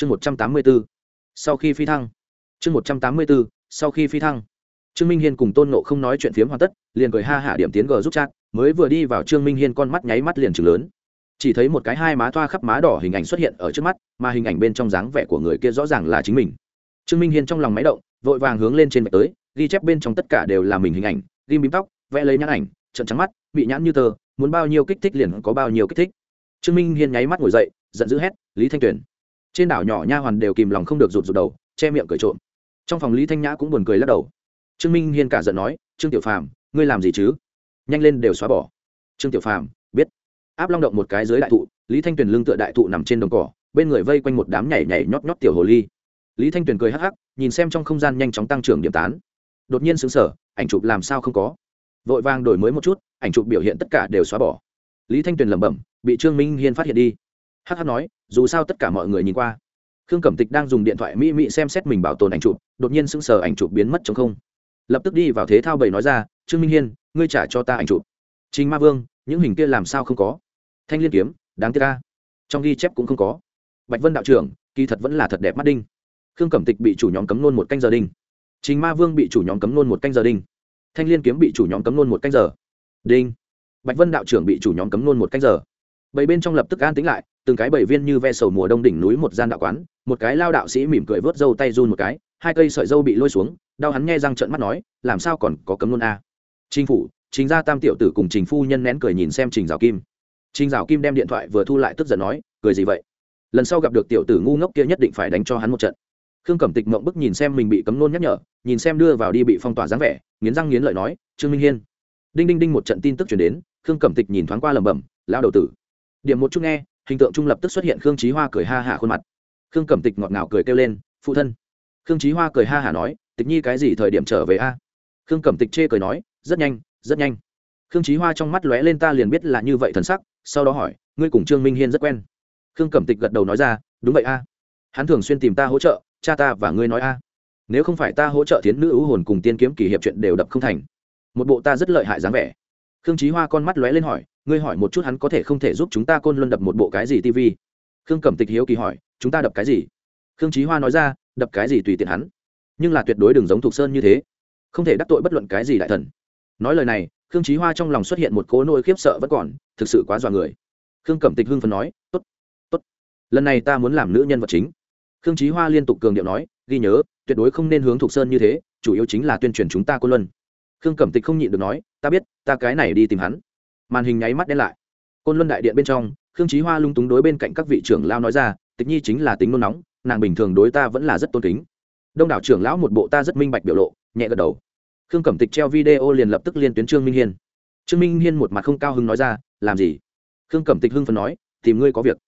chương một trăm tám mươi bốn sau khi phi thăng. Chương một trăm tám mươi bốn sau khi phi thăng. Trương minh hiên cùng tôn nộ không nói chuyện phiếm hoàn tất, liền cười ha hạ điểm tiến g giúp chat, mới vừa đi vào trương minh hiên con mắt nháy mắt liền chừng lớn. Chỉ thấy một cái hai má thoa khắp má đỏ hình ảnh xuất hiện ở trước mắt, mà hình ảnh bên trong dáng vẻ của người kia rõ ràng là chính mình. Trương minh hiên trong lòng máy động, vội vàng hướng lên trên vạch tới, ghi chép bên trong tất cả đều là mình hình ảnh, ghim bím tóc, vẽ lấy nhãn ảnh, trận trắng mắt, bị nhãn như tờ, muốn bao nhiêu kích thích liền có bao nhiêu kích thích. Trương minh hiên nháy mắt ngồi dậy, giận dữ hét, lý thanh tuyền! Trên đảo nhỏ nha hoàn đều kìm lòng không được rụt rụt đầu, che miệng cười trộm. Trong phòng lý thanh nhã cũng buồn cười lắc đầu. Trương minh hiên cả giận nói, trương tiểu phàm, ngươi làm gì chứ? Nhanh lên đều xóa bỏ. Trương tiểu phàm, biết. Áp long động một cái dưới đại thụ, lý thanh tuyền lưng tựa đại thụ nằm trên đồng cỏ, bên người vây quanh một đám nhảy nhảy nhót nhót tiểu hồ ly. Lý thanh tuyền cười hắc hắc, nhìn xem trong không gian nhanh chóng tăng trưởng điểm tán. Đột nhiên xứng sở ảnh chụp làm sao không có. Vội vàng đổi mới một chút, ảnh chụp biểu hiện tất cả đều xóa bỏ. Lý thanh tuyền lẩm bẩm, bị trương minh hiên phát hiện đi hh nói, dù sao tất cả mọi người nhìn qua. Khương cẩm tịch đang dùng điện thoại mỹ mỹ xem xét mình bảo tồn ảnh chụp, đột nhiên sững sờ ảnh chụp biến mất chống không. Lập tức đi vào thế thao bầy nói ra, trương minh hiên, ngươi trả cho ta ảnh chụp. Trình ma vương, những hình kia làm sao không có? Thanh liên kiếm, đáng tiếc ca trong ghi chép cũng không có. Bạch vân đạo trưởng, kỳ thật vẫn là thật đẹp mắt đinh. Khương cẩm tịch bị chủ nhóm cấm nôn một canh giờ đinh. Trình ma vương bị chủ nhóm cấm nôn một canh giờ đinh. Thanh liên kiếm bị chủ nhóm cấm nôn một canh giờ. Đinh. Bạch vân đạo trưởng bị chủ nhóm cấm nôn một canh giờ. Bảy bên trong lập tức an tính lại từng cái bảy viên như ve sầu mùa đông đỉnh núi một gian đạo quán, một cái lao đạo sĩ mỉm cười vớt râu tay run một cái, hai cây sợi dâu bị lôi xuống, đau hắn nghe răng trợn mắt nói, làm sao còn có cấm nôn a? Chính phủ chính gia tam tiểu tử cùng trình phu nhân nén cười nhìn xem trình rào kim. Trình rào kim đem điện thoại vừa thu lại tức giận nói, cười gì vậy? Lần sau gặp được tiểu tử ngu ngốc kia nhất định phải đánh cho hắn một trận. Khương cẩm tịch mộng bức nhìn xem mình bị cấm nôn nhắc nhở, nhìn xem đưa vào đi bị phong tỏa dáng vẻ, nghiến răng nghiến lợi nói, trương minh hiên. Đinh đinh đinh một trận tin tức chuyển đến, khương cẩm tịch nhìn thoáng qua lẩm bẩm lao đầu tử, điểm một chút nghe hình tượng trung lập tức xuất hiện khương trí hoa cười ha hả khuôn mặt. Khương cẩm tịch ngọt ngào cười kêu lên, phụ thân. Khương trí hoa cười ha hả nói, tịch nhi cái gì thời điểm trở về a? Khương cẩm tịch chê cười nói, rất nhanh rất nhanh. Khương trí hoa trong mắt lóe lên ta liền biết là như vậy thần sắc, sau đó hỏi, ngươi cùng trương minh hiên rất quen? Khương cẩm tịch gật đầu nói ra, đúng vậy a. Hắn thường xuyên tìm ta hỗ trợ, cha ta và ngươi nói a. Nếu không phải ta hỗ trợ thiến nữ ưu hồn cùng tiên kiếm kỳ hiệp chuyện đều đập không thành. Một bộ ta rất lợi hại dáng vẻ. Khương trí hoa con mắt lóe lên hỏi ngươi hỏi một chút hắn có thể không thể giúp chúng ta côn luân đập một bộ cái gì tv khương cẩm tịch hiếu kỳ hỏi, chúng ta đập cái gì? Khương trí hoa nói ra, đập cái gì tùy tiện hắn. Nhưng là tuyệt đối đừng giống thục sơn như thế. Không thể đắc tội bất luận cái gì đại thần. Nói lời này, khương trí hoa trong lòng xuất hiện một cố nỗi khiếp sợ vẫn còn, thực sự quá dọa người. Khương cẩm tịch hưng phần nói, tốt tốt. Lần này ta muốn làm nữ nhân vật chính. Khương trí hoa liên tục cường điệu nói, ghi nhớ, tuyệt đối không nên hướng thục sơn như thế, chủ yếu chính là tuyên truyền chúng ta côn luân. Khương cẩm tịch không nhịn được nói, ta biết, ta cái này đi tìm hắn màn hình nháy mắt đen lại. Côn luân đại điện bên trong, khương trí hoa lung túng đối bên cạnh các vị trưởng lao nói ra, tịch nhi chính là tính nôn nóng, nàng bình thường đối ta vẫn là rất tôn kính. Đông đảo trưởng lão một bộ ta rất minh bạch biểu lộ, nhẹ gật đầu. Khương cẩm tịch treo video liền lập tức liên tuyến trương minh hiên. Trương minh hiên một mặt không cao hứng nói ra, làm gì? Khương cẩm tịch hưng phần nói, tìm ngươi có việc.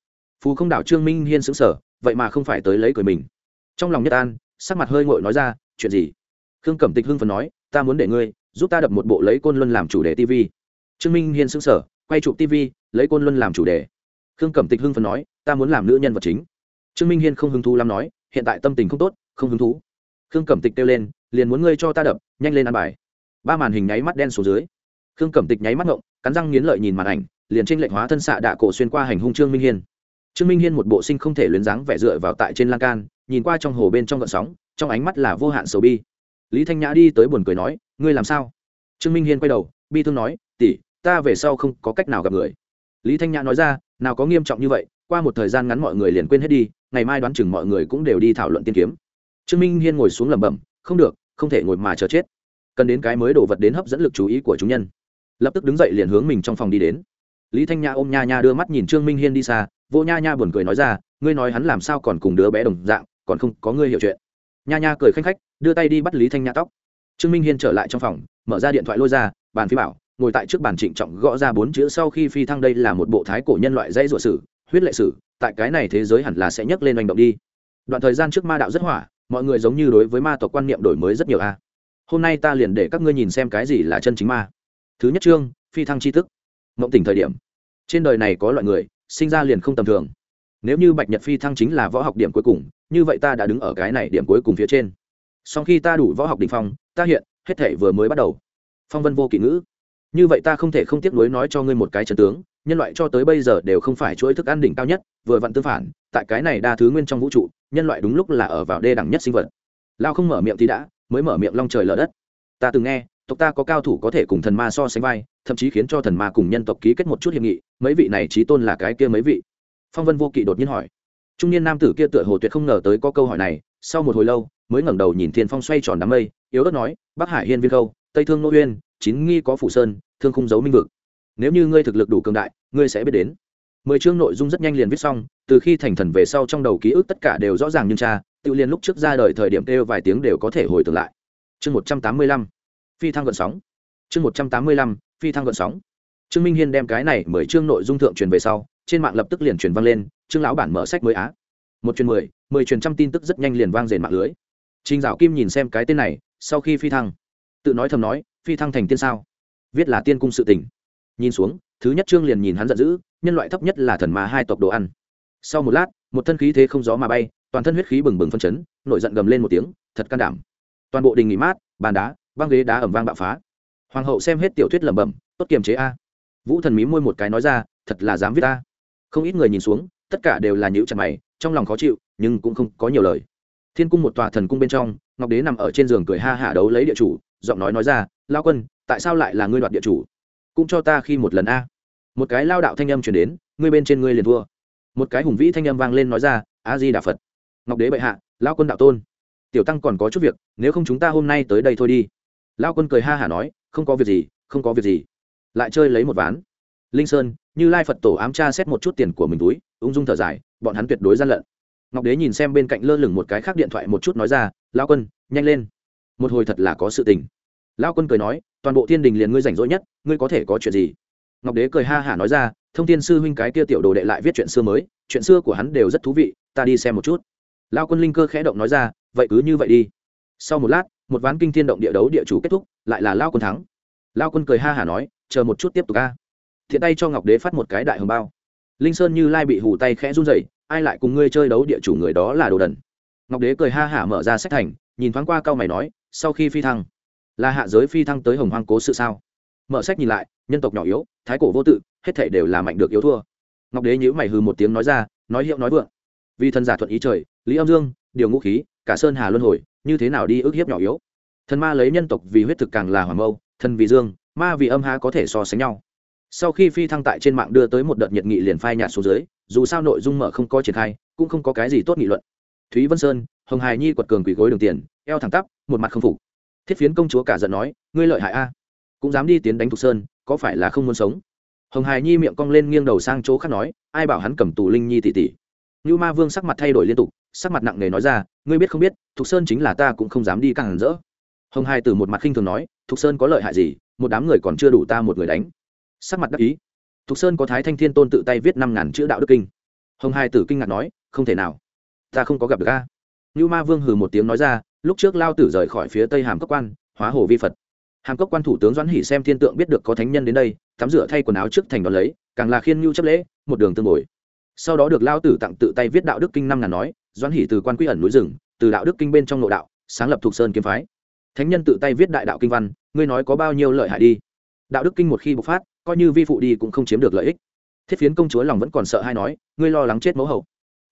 Phù không đảo trương minh hiên xứng sở vậy mà không phải tới lấy cười mình. Trong lòng nhất an, sắc mặt hơi ngội nói ra, chuyện gì? Khương cẩm tịch hưng phần nói, ta muốn để ngươi giúp ta đập một bộ lấy côn luân làm chủ đề tv trương minh hiên xứng sở quay chụp tv lấy côn luân làm chủ đề. Khương cẩm tịch hưng phần nói, ta muốn làm nữ nhân vật chính. Trương minh hiên không hứng thú lắm nói, hiện tại tâm tình không tốt, không hứng thú. Khương cẩm tịch kêu lên, liền muốn ngươi cho ta đập, nhanh lên ăn bài. Ba màn hình nháy mắt đen xuống dưới. Khương cẩm tịch nháy mắt ngộng, cắn răng nghiến lợi nhìn màn ảnh, liền tranh lệnh hóa thân xạ đạ cổ xuyên qua hành hung trương minh hiên. Trương minh hiên một bộ sinh không thể luyến dáng vẻ dựa vào tại trên lan can, nhìn qua trong hồ bên trong gợn sóng, trong ánh mắt là vô hạn sầu bi. Lý thanh nhã đi tới buồn cười nói, ngươi làm sao? Trương minh hiên quay đầu, bi thương nói, tỷ ta về sau không có cách nào gặp người. Lý thanh nhã nói ra, nào có nghiêm trọng như vậy, qua một thời gian ngắn mọi người liền quên hết đi, ngày mai đoán chừng mọi người cũng đều đi thảo luận tiên kiếm. Trương minh hiên ngồi xuống lẩm bẩm, không được, không thể ngồi mà chờ chết. Cần đến cái mới đổ vật đến hấp dẫn lực chú ý của chúng nhân. Lập tức đứng dậy liền hướng mình trong phòng đi đến. Lý thanh nhã ôm nha nha đưa mắt nhìn trương minh hiên đi xa vô nha nha buồn cười nói ra, ngươi nói hắn làm sao còn cùng đứa bé đồng dạng, còn không có ngươi hiểu chuyện. Nha nha cười khanh khách, đưa tay đi bắt lý thanh nhã tóc. Trương minh hiên trở lại trong phòng, mở ra điện thoại lôi ra, bàn phi bảo ngồi tại trước bàn trịnh trọng gõ ra bốn chữ sau khi phi thăng đây là một bộ thái cổ nhân loại dãy ruột sử, huyết lệ sử, tại cái này thế giới hẳn là sẽ nhấc lên hành động đi. Đoạn thời gian trước ma đạo rất hỏa, mọi người giống như đối với ma tộc quan niệm đổi mới rất nhiều a. À. Hôm nay ta liền để các ngươi nhìn xem cái gì là chân chính ma. Thứ nhất chương, phi thăng tri thức. Mộng tỉnh thời điểm. Trên đời này có loại người, sinh ra liền không tầm thường. Nếu như bạch nhật phi thăng chính là võ học điểm cuối cùng, như vậy ta đã đứng ở cái này điểm cuối cùng phía trên. Sau khi ta đủ võ học đ ỉ n h phong, ta hiện, hết thể vừa mới bắt đầu. Phong vân vô kỵ ngữ như vậy ta không thể không tiếc nuối nói cho ngươi một cái trần tướng, nhân loại cho tới bây giờ đều không phải chuỗi thức ăn đỉnh cao nhất, vừa vặn tương phản, tại cái này đa thứ nguyên trong vũ trụ, nhân loại đúng lúc là ở vào đê đẳng nhất sinh vật. Lao không mở miệng thì đã, mới mở miệng long trời lở đất. Ta từng nghe, tộc ta có cao thủ có thể cùng thần ma so sánh vai, thậm chí khiến cho thần ma cùng nhân tộc ký kết một chút hiệp nghị, mấy vị này trí tôn là cái kia mấy vị? Phong vân vô kỵ đột nhiên hỏi. Trung niên nam tử kia tựa hồ tuyệt không ngờ tới có câu hỏi này, sau một hồi lâu, mới ngẩng đầu nhìn thiên phong xoay tròn đám mây, yếu ớt nói, bắc hải hiên viên khâu, tây thương nô uyên chín nghi có phủ sơn, thương khung giấu minh vực. Nếu như ngươi thực lực đủ cường đại, ngươi sẽ biết đến. Mười chương nội dung rất nhanh liền viết xong, từ khi thành thần về sau trong đầu ký ức tất cả đều rõ ràng nhưng cha, tự liền lúc trước ra đời thời điểm kêu vài tiếng đều có thể hồi tưởng lại. Chương một trăm tám mươi lăm, phi thăng gợn sóng. Chương một trăm tám mươi lăm, phi thăng gợn sóng. Trương minh hiên đem cái này mười chương nội dung thượng truyền về sau, trên mạng lập tức liền truyền vang lên, trương lão bản mở sách mới á. Một truyền mười mười truyền trăm tin tức rất nhanh liền vang rền mạng lưới. Trình dạo kim nhìn xem cái tên này, sau khi phi thăng, tự nói thầm nói phi thăng thành tiên sao? Viết là tiên cung sự tình. nhìn xuống, thứ nhất trương liền nhìn hắn giận dữ, nhân loại thấp nhất là thần mà hai tộc đồ ăn. Sau một lát, một thân khí thế không gió mà bay, toàn thân huyết khí bừng bừng phân chấn, nổi giận gầm lên một tiếng, thật can đảm. Toàn bộ đình nghỉ mát, bàn đá, băng ghế đá ẩm vang bạo phá. Hoàng hậu xem hết tiểu thuyết lẩm bẩm, tốt kiềm chế a. Vũ thần mí môi một cái nói ra, thật là dám viết a không ít người nhìn xuống, tất cả đều là nhữ chặt mày, trong lòng khó chịu, nhưng cũng không có nhiều lời. Thiên cung một tòa thần cung bên trong, ngọc đế nằm ở trên giường cười ha hả đấu lấy địa chủ giọng nói nói ra, lao quân, tại sao lại là ngươi đoạt địa chủ? Cũng cho ta khi một lần a. Một cái lao đạo thanh âm chuyển đến, ngươi bên trên ngươi liền thua. Một cái hùng vĩ thanh âm vang lên nói ra a di đà phật. Ngọc đế bệ hạ, lao quân đạo tôn. Tiểu tăng còn có chút việc, nếu không chúng ta hôm nay tới đây thôi đi. Lao quân cười ha hả nói, không có việc gì, không có việc gì. Lại chơi lấy một ván. Linh sơn, như lai phật tổ ám tra xét một chút tiền của mình túi, ung dung thở dài, bọn hắn tuyệt đối gian lận. Ngọc đế nhìn xem bên cạnh lơ lửng một cái khác điện thoại một chút nói ra, lao quân, nhanh lên một hồi thật là có sự tình. Lao quân cười nói, toàn bộ thiên đình liền ngươi rảnh rỗi nhất, ngươi có thể có chuyện gì? Ngọc đế cười ha hả nói ra, thông tin sư huynh cái kia tiểu đồ đệ lại viết chuyện xưa mới, chuyện xưa của hắn đều rất thú vị, ta đi xem một chút. Lao quân linh cơ khẽ động nói ra, vậy cứ như vậy đi. Sau một lát, một ván kinh thiên động địa đấu địa chủ kết thúc, lại là lao quân thắng. Lao quân cười ha hả nói, chờ một chút tiếp tục ca thiện tay cho ngọc đế phát một cái đại hồng bao. Linh sơn như lai bị hù tay khẽ run rẩy, ai lại cùng ngươi chơi đấu địa chủ người đó là đồ đần. Ngọc đế cười ha hả mở ra sách thành, nhìn thoáng qua cao mày nói sau khi phi thăng. Là hạ giới phi thăng tới hồng hoang cố sự sao? Mở sách nhìn lại, nhân tộc nhỏ yếu, thái cổ vô tự, hết thể đều là mạnh được yếu thua. Ngọc đế nhữ mày hừ một tiếng nói ra, nói hiệu nói vượng. Vì thần giả thuận ý trời, lý âm dương, điều ngũ khí, cả sơn hà luân hồi, như thế nào đi ức hiếp nhỏ yếu? Thần ma lấy nhân tộc vì huyết thực càng là hoàng âu thần vì dương, ma vì âm há có thể so sánh nhau. Sau khi phi thăng tại trên mạng đưa tới một đợt nhiệt nghị liền phai nhạt xuống dưới, dù sao nội dung mở không có triển khai, cũng không có cái gì tốt nghị luận. Thúy vân sơn hồng hài nhi quật cường quỳ gối đường tiền, eo thẳng tắp, một mặt không phục. Thiết phiến công chúa cả giận nói, ngươi lợi hại a, cũng dám đi tiến đánh thục sơn, có phải là không muốn sống? Hồng hài nhi miệng cong lên nghiêng đầu sang chỗ khác nói, ai bảo hắn cầm tù linh nhi tỷ tỷ? Như ma vương sắc mặt thay đổi liên tục, sắc mặt nặng nề nói ra, ngươi biết không biết, thục sơn chính là ta cũng không dám đi càng hẳn rỡ. Hồng hài từ một mặt khinh thường nói, thục sơn có lợi hại gì, một đám người còn chưa đủ ta một người đánh. Sắc mặt đắc ý, thục sơn có thái thanh thiên tôn tự tay viết năm ngàn chữ đạo đức kinh. Hồng hai tử kinh ngạc nói, không thể nào, ta không có gặp được a. Nhu ma vương hừ một tiếng nói ra, lúc trước lao tử rời khỏi phía tây hàm cấp quan, hóa hồ vi phật. Hàm cấp quan thủ tướng doãn hỷ xem thiên tượng biết được có thánh nhân đến đây, tắm rửa thay quần áo trước thành đón lấy, càng là khiên nhu chấp lễ, một đường tương ngồi. sau đó được lao tử tặng tự tay viết đạo đức kinh năm ngàn nói, doãn hỷ từ quan quy ẩn núi rừng, từ đạo đức kinh bên trong nội đạo, sáng lập thuộc sơn kiếm phái. Thánh nhân tự tay viết đại đạo kinh văn, ngươi nói có bao nhiêu lợi hại đi? Đạo đức kinh một khi bộc phát, coi như vi phụ đi cũng không chiếm được lợi ích. Thiết phiến công chúa lòng vẫn còn sợ hai nói, ngươi lo lắng chết mẫu hậu.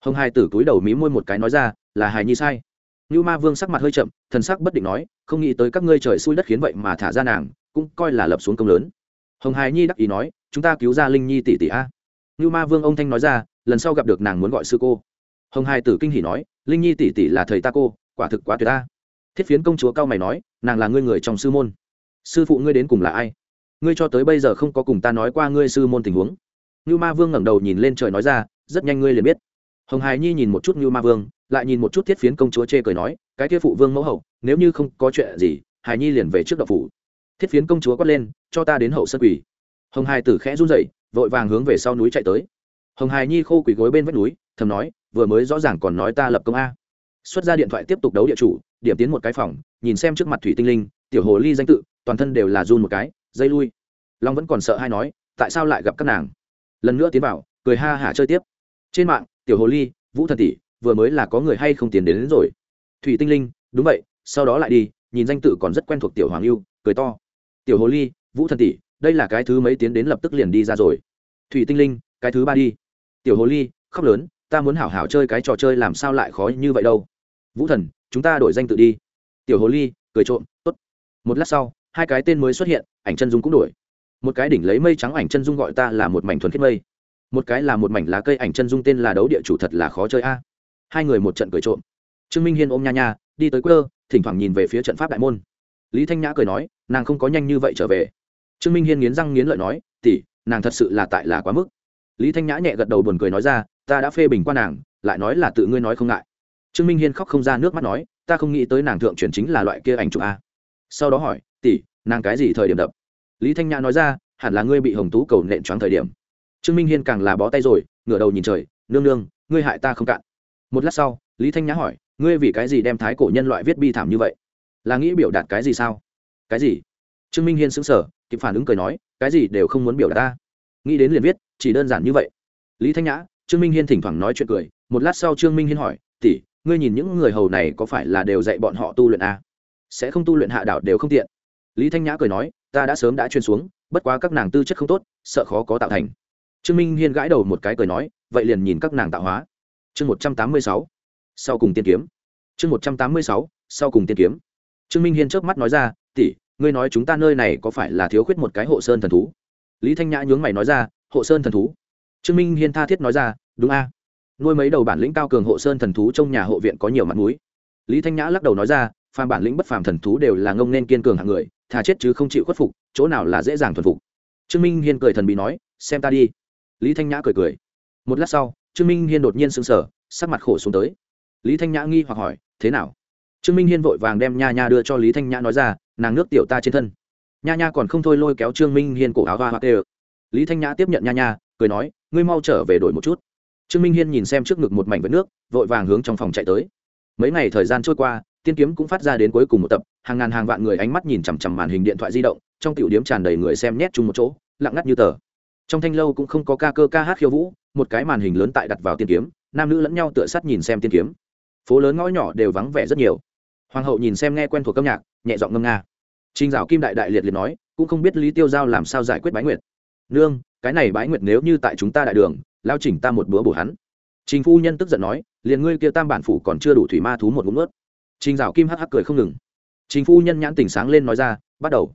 Hồng hai tử túi đầu mí môi một cái nói ra là hài nhi sai. Như ma vương sắc mặt hơi chậm, thần sắc bất định nói, không nghĩ tới các ngươi trời xui đất khiến vậy mà thả ra nàng, cũng coi là lập xuống công lớn. Hồng hài nhi đắc ý nói, chúng ta cứu ra linh nhi tỷ tỷ a. Như ma vương ông thanh nói ra, lần sau gặp được nàng muốn gọi sư cô. Hồng hài tử kinh hỉ nói, linh nhi tỷ tỷ là thầy ta cô, quả thực quá tuyệt ta thiết phiến công chúa cao mày nói, nàng là ngươi người trong sư môn. Sư phụ ngươi đến cùng là ai? Ngươi cho tới bây giờ không có cùng ta nói qua ngươi sư môn tình huống. Như ma vương ngẩng đầu nhìn lên trời nói ra, rất nhanh ngươi liền biết. Hồng hài nhi nhìn một chút như ma vương lại nhìn một chút thiết phiến công chúa chê cười nói, cái kia phụ vương mẫu hậu, nếu như không có chuyện gì, hài nhi liền về trước đậu phủ. Thiết phiến công chúa quát lên, cho ta đến hậu sân quỳ. Hồng hài tử khẽ run rẩy, vội vàng hướng về sau núi chạy tới. Hồng hài nhi khô quỳ gối bên vách núi, thầm nói, vừa mới rõ ràng còn nói ta lập công a. Xuất ra điện thoại tiếp tục đấu địa chủ, điểm tiến một cái phòng, nhìn xem trước mặt thủy tinh linh, tiểu hồ ly danh tự, toàn thân đều là run một cái, dây lui. Long vẫn còn sợ hay nói, tại sao lại gặp các nàng? Lần nữa tiến vào, cười ha hả chơi tiếp. Trên mạng, tiểu hồ ly, vũ thần tỷ vừa mới là có người hay không tiến đến, đến rồi. Thủy tinh linh đúng vậy sau đó lại đi nhìn danh tự còn rất quen thuộc tiểu hoàng lưu cười to. Tiểu hồ ly vũ thần tỷ đây là cái thứ mấy tiến đến lập tức liền đi ra rồi. Thủy tinh linh cái thứ ba đi. Tiểu hồ ly khóc lớn ta muốn hảo hảo chơi cái trò chơi làm sao lại khó như vậy đâu. Vũ thần chúng ta đổi danh tự đi. Tiểu hồ ly cười trộm tốt. Một lát sau hai cái tên mới xuất hiện ảnh chân dung cũng đổi. Một cái đỉnh lấy mây trắng ảnh chân dung gọi ta là một mảnh thuần khiết mây. Một cái là một mảnh lá cây ảnh chân dung tên là đấu địa chủ thật là khó chơi a hai người một trận cười trộm. Trương minh hiên ôm nha nha, đi tới quơ thỉnh thoảng nhìn về phía trận pháp đại môn. Lý thanh nhã cười nói, nàng không có nhanh như vậy trở về. Trương minh hiên nghiến răng nghiến lợi nói tỉ nàng thật sự là tại là quá mức. Lý thanh nhã nhẹ gật đầu buồn cười nói ra, ta đã phê bình qua nàng, lại nói là tự ngươi nói không ngại. Trương minh hiên khóc không ra nước mắt nói, ta không nghĩ tới nàng thượng truyền chính là loại kia ảnh chụp a. Sau đó hỏi, tỷ, nàng cái gì thời điểm đập? Lý thanh nhã nói ra, hẳn là ngươi bị hồng tú cầu nện choáng thời điểm. Trương minh hiên càng là bó tay rồi, ngửa đầu nhìn trời, nương nương, ngươi hại ta không cạn một lát sau, lý thanh nhã hỏi, ngươi vì cái gì đem thái cổ nhân loại viết bi thảm như vậy? Là nghĩ biểu đạt cái gì sao? Cái gì? Trương minh hiên sững sờ, kịp phản ứng cười nói, cái gì đều không muốn biểu đạt ta. Nghĩ đến liền viết, chỉ đơn giản như vậy. Lý thanh nhã, trương minh hiên thỉnh thoảng nói chuyện cười, một lát sau trương minh hiên hỏi, tỷ, ngươi nhìn những người hầu này có phải là đều dạy bọn họ tu luyện à? sẽ không tu luyện hạ đảo đều không tiện. Lý thanh nhã cười nói, ta đã sớm đã chuyên xuống, bất quá các nàng tư chất không tốt, sợ khó có tạo thành. Trương minh hiên gãi đầu một cái cười nói, vậy liền nhìn các nàng tạo hóa chương một trăm tám mươi sáu, sau cùng tiên kiếm. Chương một trăm tám mươi sáu, sau cùng tiên kiếm. Trương minh hiên trước mắt nói ra, tỷ, ngươi nói chúng ta nơi này có phải là thiếu khuyết một cái hộ sơn thần thú? Lý thanh nhã nhướng mày nói ra, hộ sơn thần thú? Trương minh hiên tha thiết nói ra, đúng a. Nuôi mấy đầu bản lĩnh cao cường hộ sơn thần thú trong nhà hộ viện có nhiều mặt mũi. Lý thanh nhã lắc đầu nói ra, phàm bản lĩnh bất phàm thần thú đều là ngông nên kiên cường hạng người, thà chết chứ không chịu khuất phục, chỗ nào là dễ dàng thuần phục. Trương minh hiên cười thần bị nói, xem ta đi. Lý thanh nhã cười cười. Một lát sau trương minh hiên đột nhiên sững sờ, sắc mặt khổ xuống tới. Lý thanh nhã nghi hoặc hỏi, thế nào? Trương minh hiên vội vàng đem nha nha đưa cho lý thanh nhã nói ra, nàng nước tiểu ta trên thân. Nha nha còn không thôi lôi kéo trương minh hiên cổ áo hoa hoa tê lý thanh nhã tiếp nhận nha nha, cười nói, ngươi mau trở về đổi một chút. Trương minh hiên nhìn xem trước ngực một mảnh vết nước, vội vàng hướng trong phòng chạy tới. Mấy ngày thời gian trôi qua, tiên kiếm cũng phát ra đến cuối cùng một tập, hàng ngàn hàng vạn người ánh mắt nhìn chằm chằm màn hình điện thoại di động, trong tiểu điếm tràn đầy người xem nhét chung một chỗ, lặng ngắt như tờ. Trong thanh lâu cũng không có ca cơ ca hát khiêu vũ một cái màn hình lớn tại đặt vào tiên kiếm nam nữ lẫn nhau tựa sát nhìn xem tiên kiếm phố lớn ngõ nhỏ đều vắng vẻ rất nhiều hoàng hậu nhìn xem nghe quen thuộc âm nhạc nhẹ giọng ngâm nga Trình Dạo Kim đại đại liệt liệt nói, cũng không biết Lý Tiêu Giao làm sao giải quyết Bái Nguyệt. Nương, cái này Bái Nguyệt nếu như tại chúng ta đại đường, lao chỉnh ta một bữa bổ hắn. Trình phu nhân tức giận nói, liền ngươi kia tam bản phủ còn chưa đủ thủy ma thú một ngụm nuốt. Trình Dạo Kim hắc hắc cười không ngừng. Trình phu nhân nhãn tỉnh sáng lên nói ra, bắt đầu.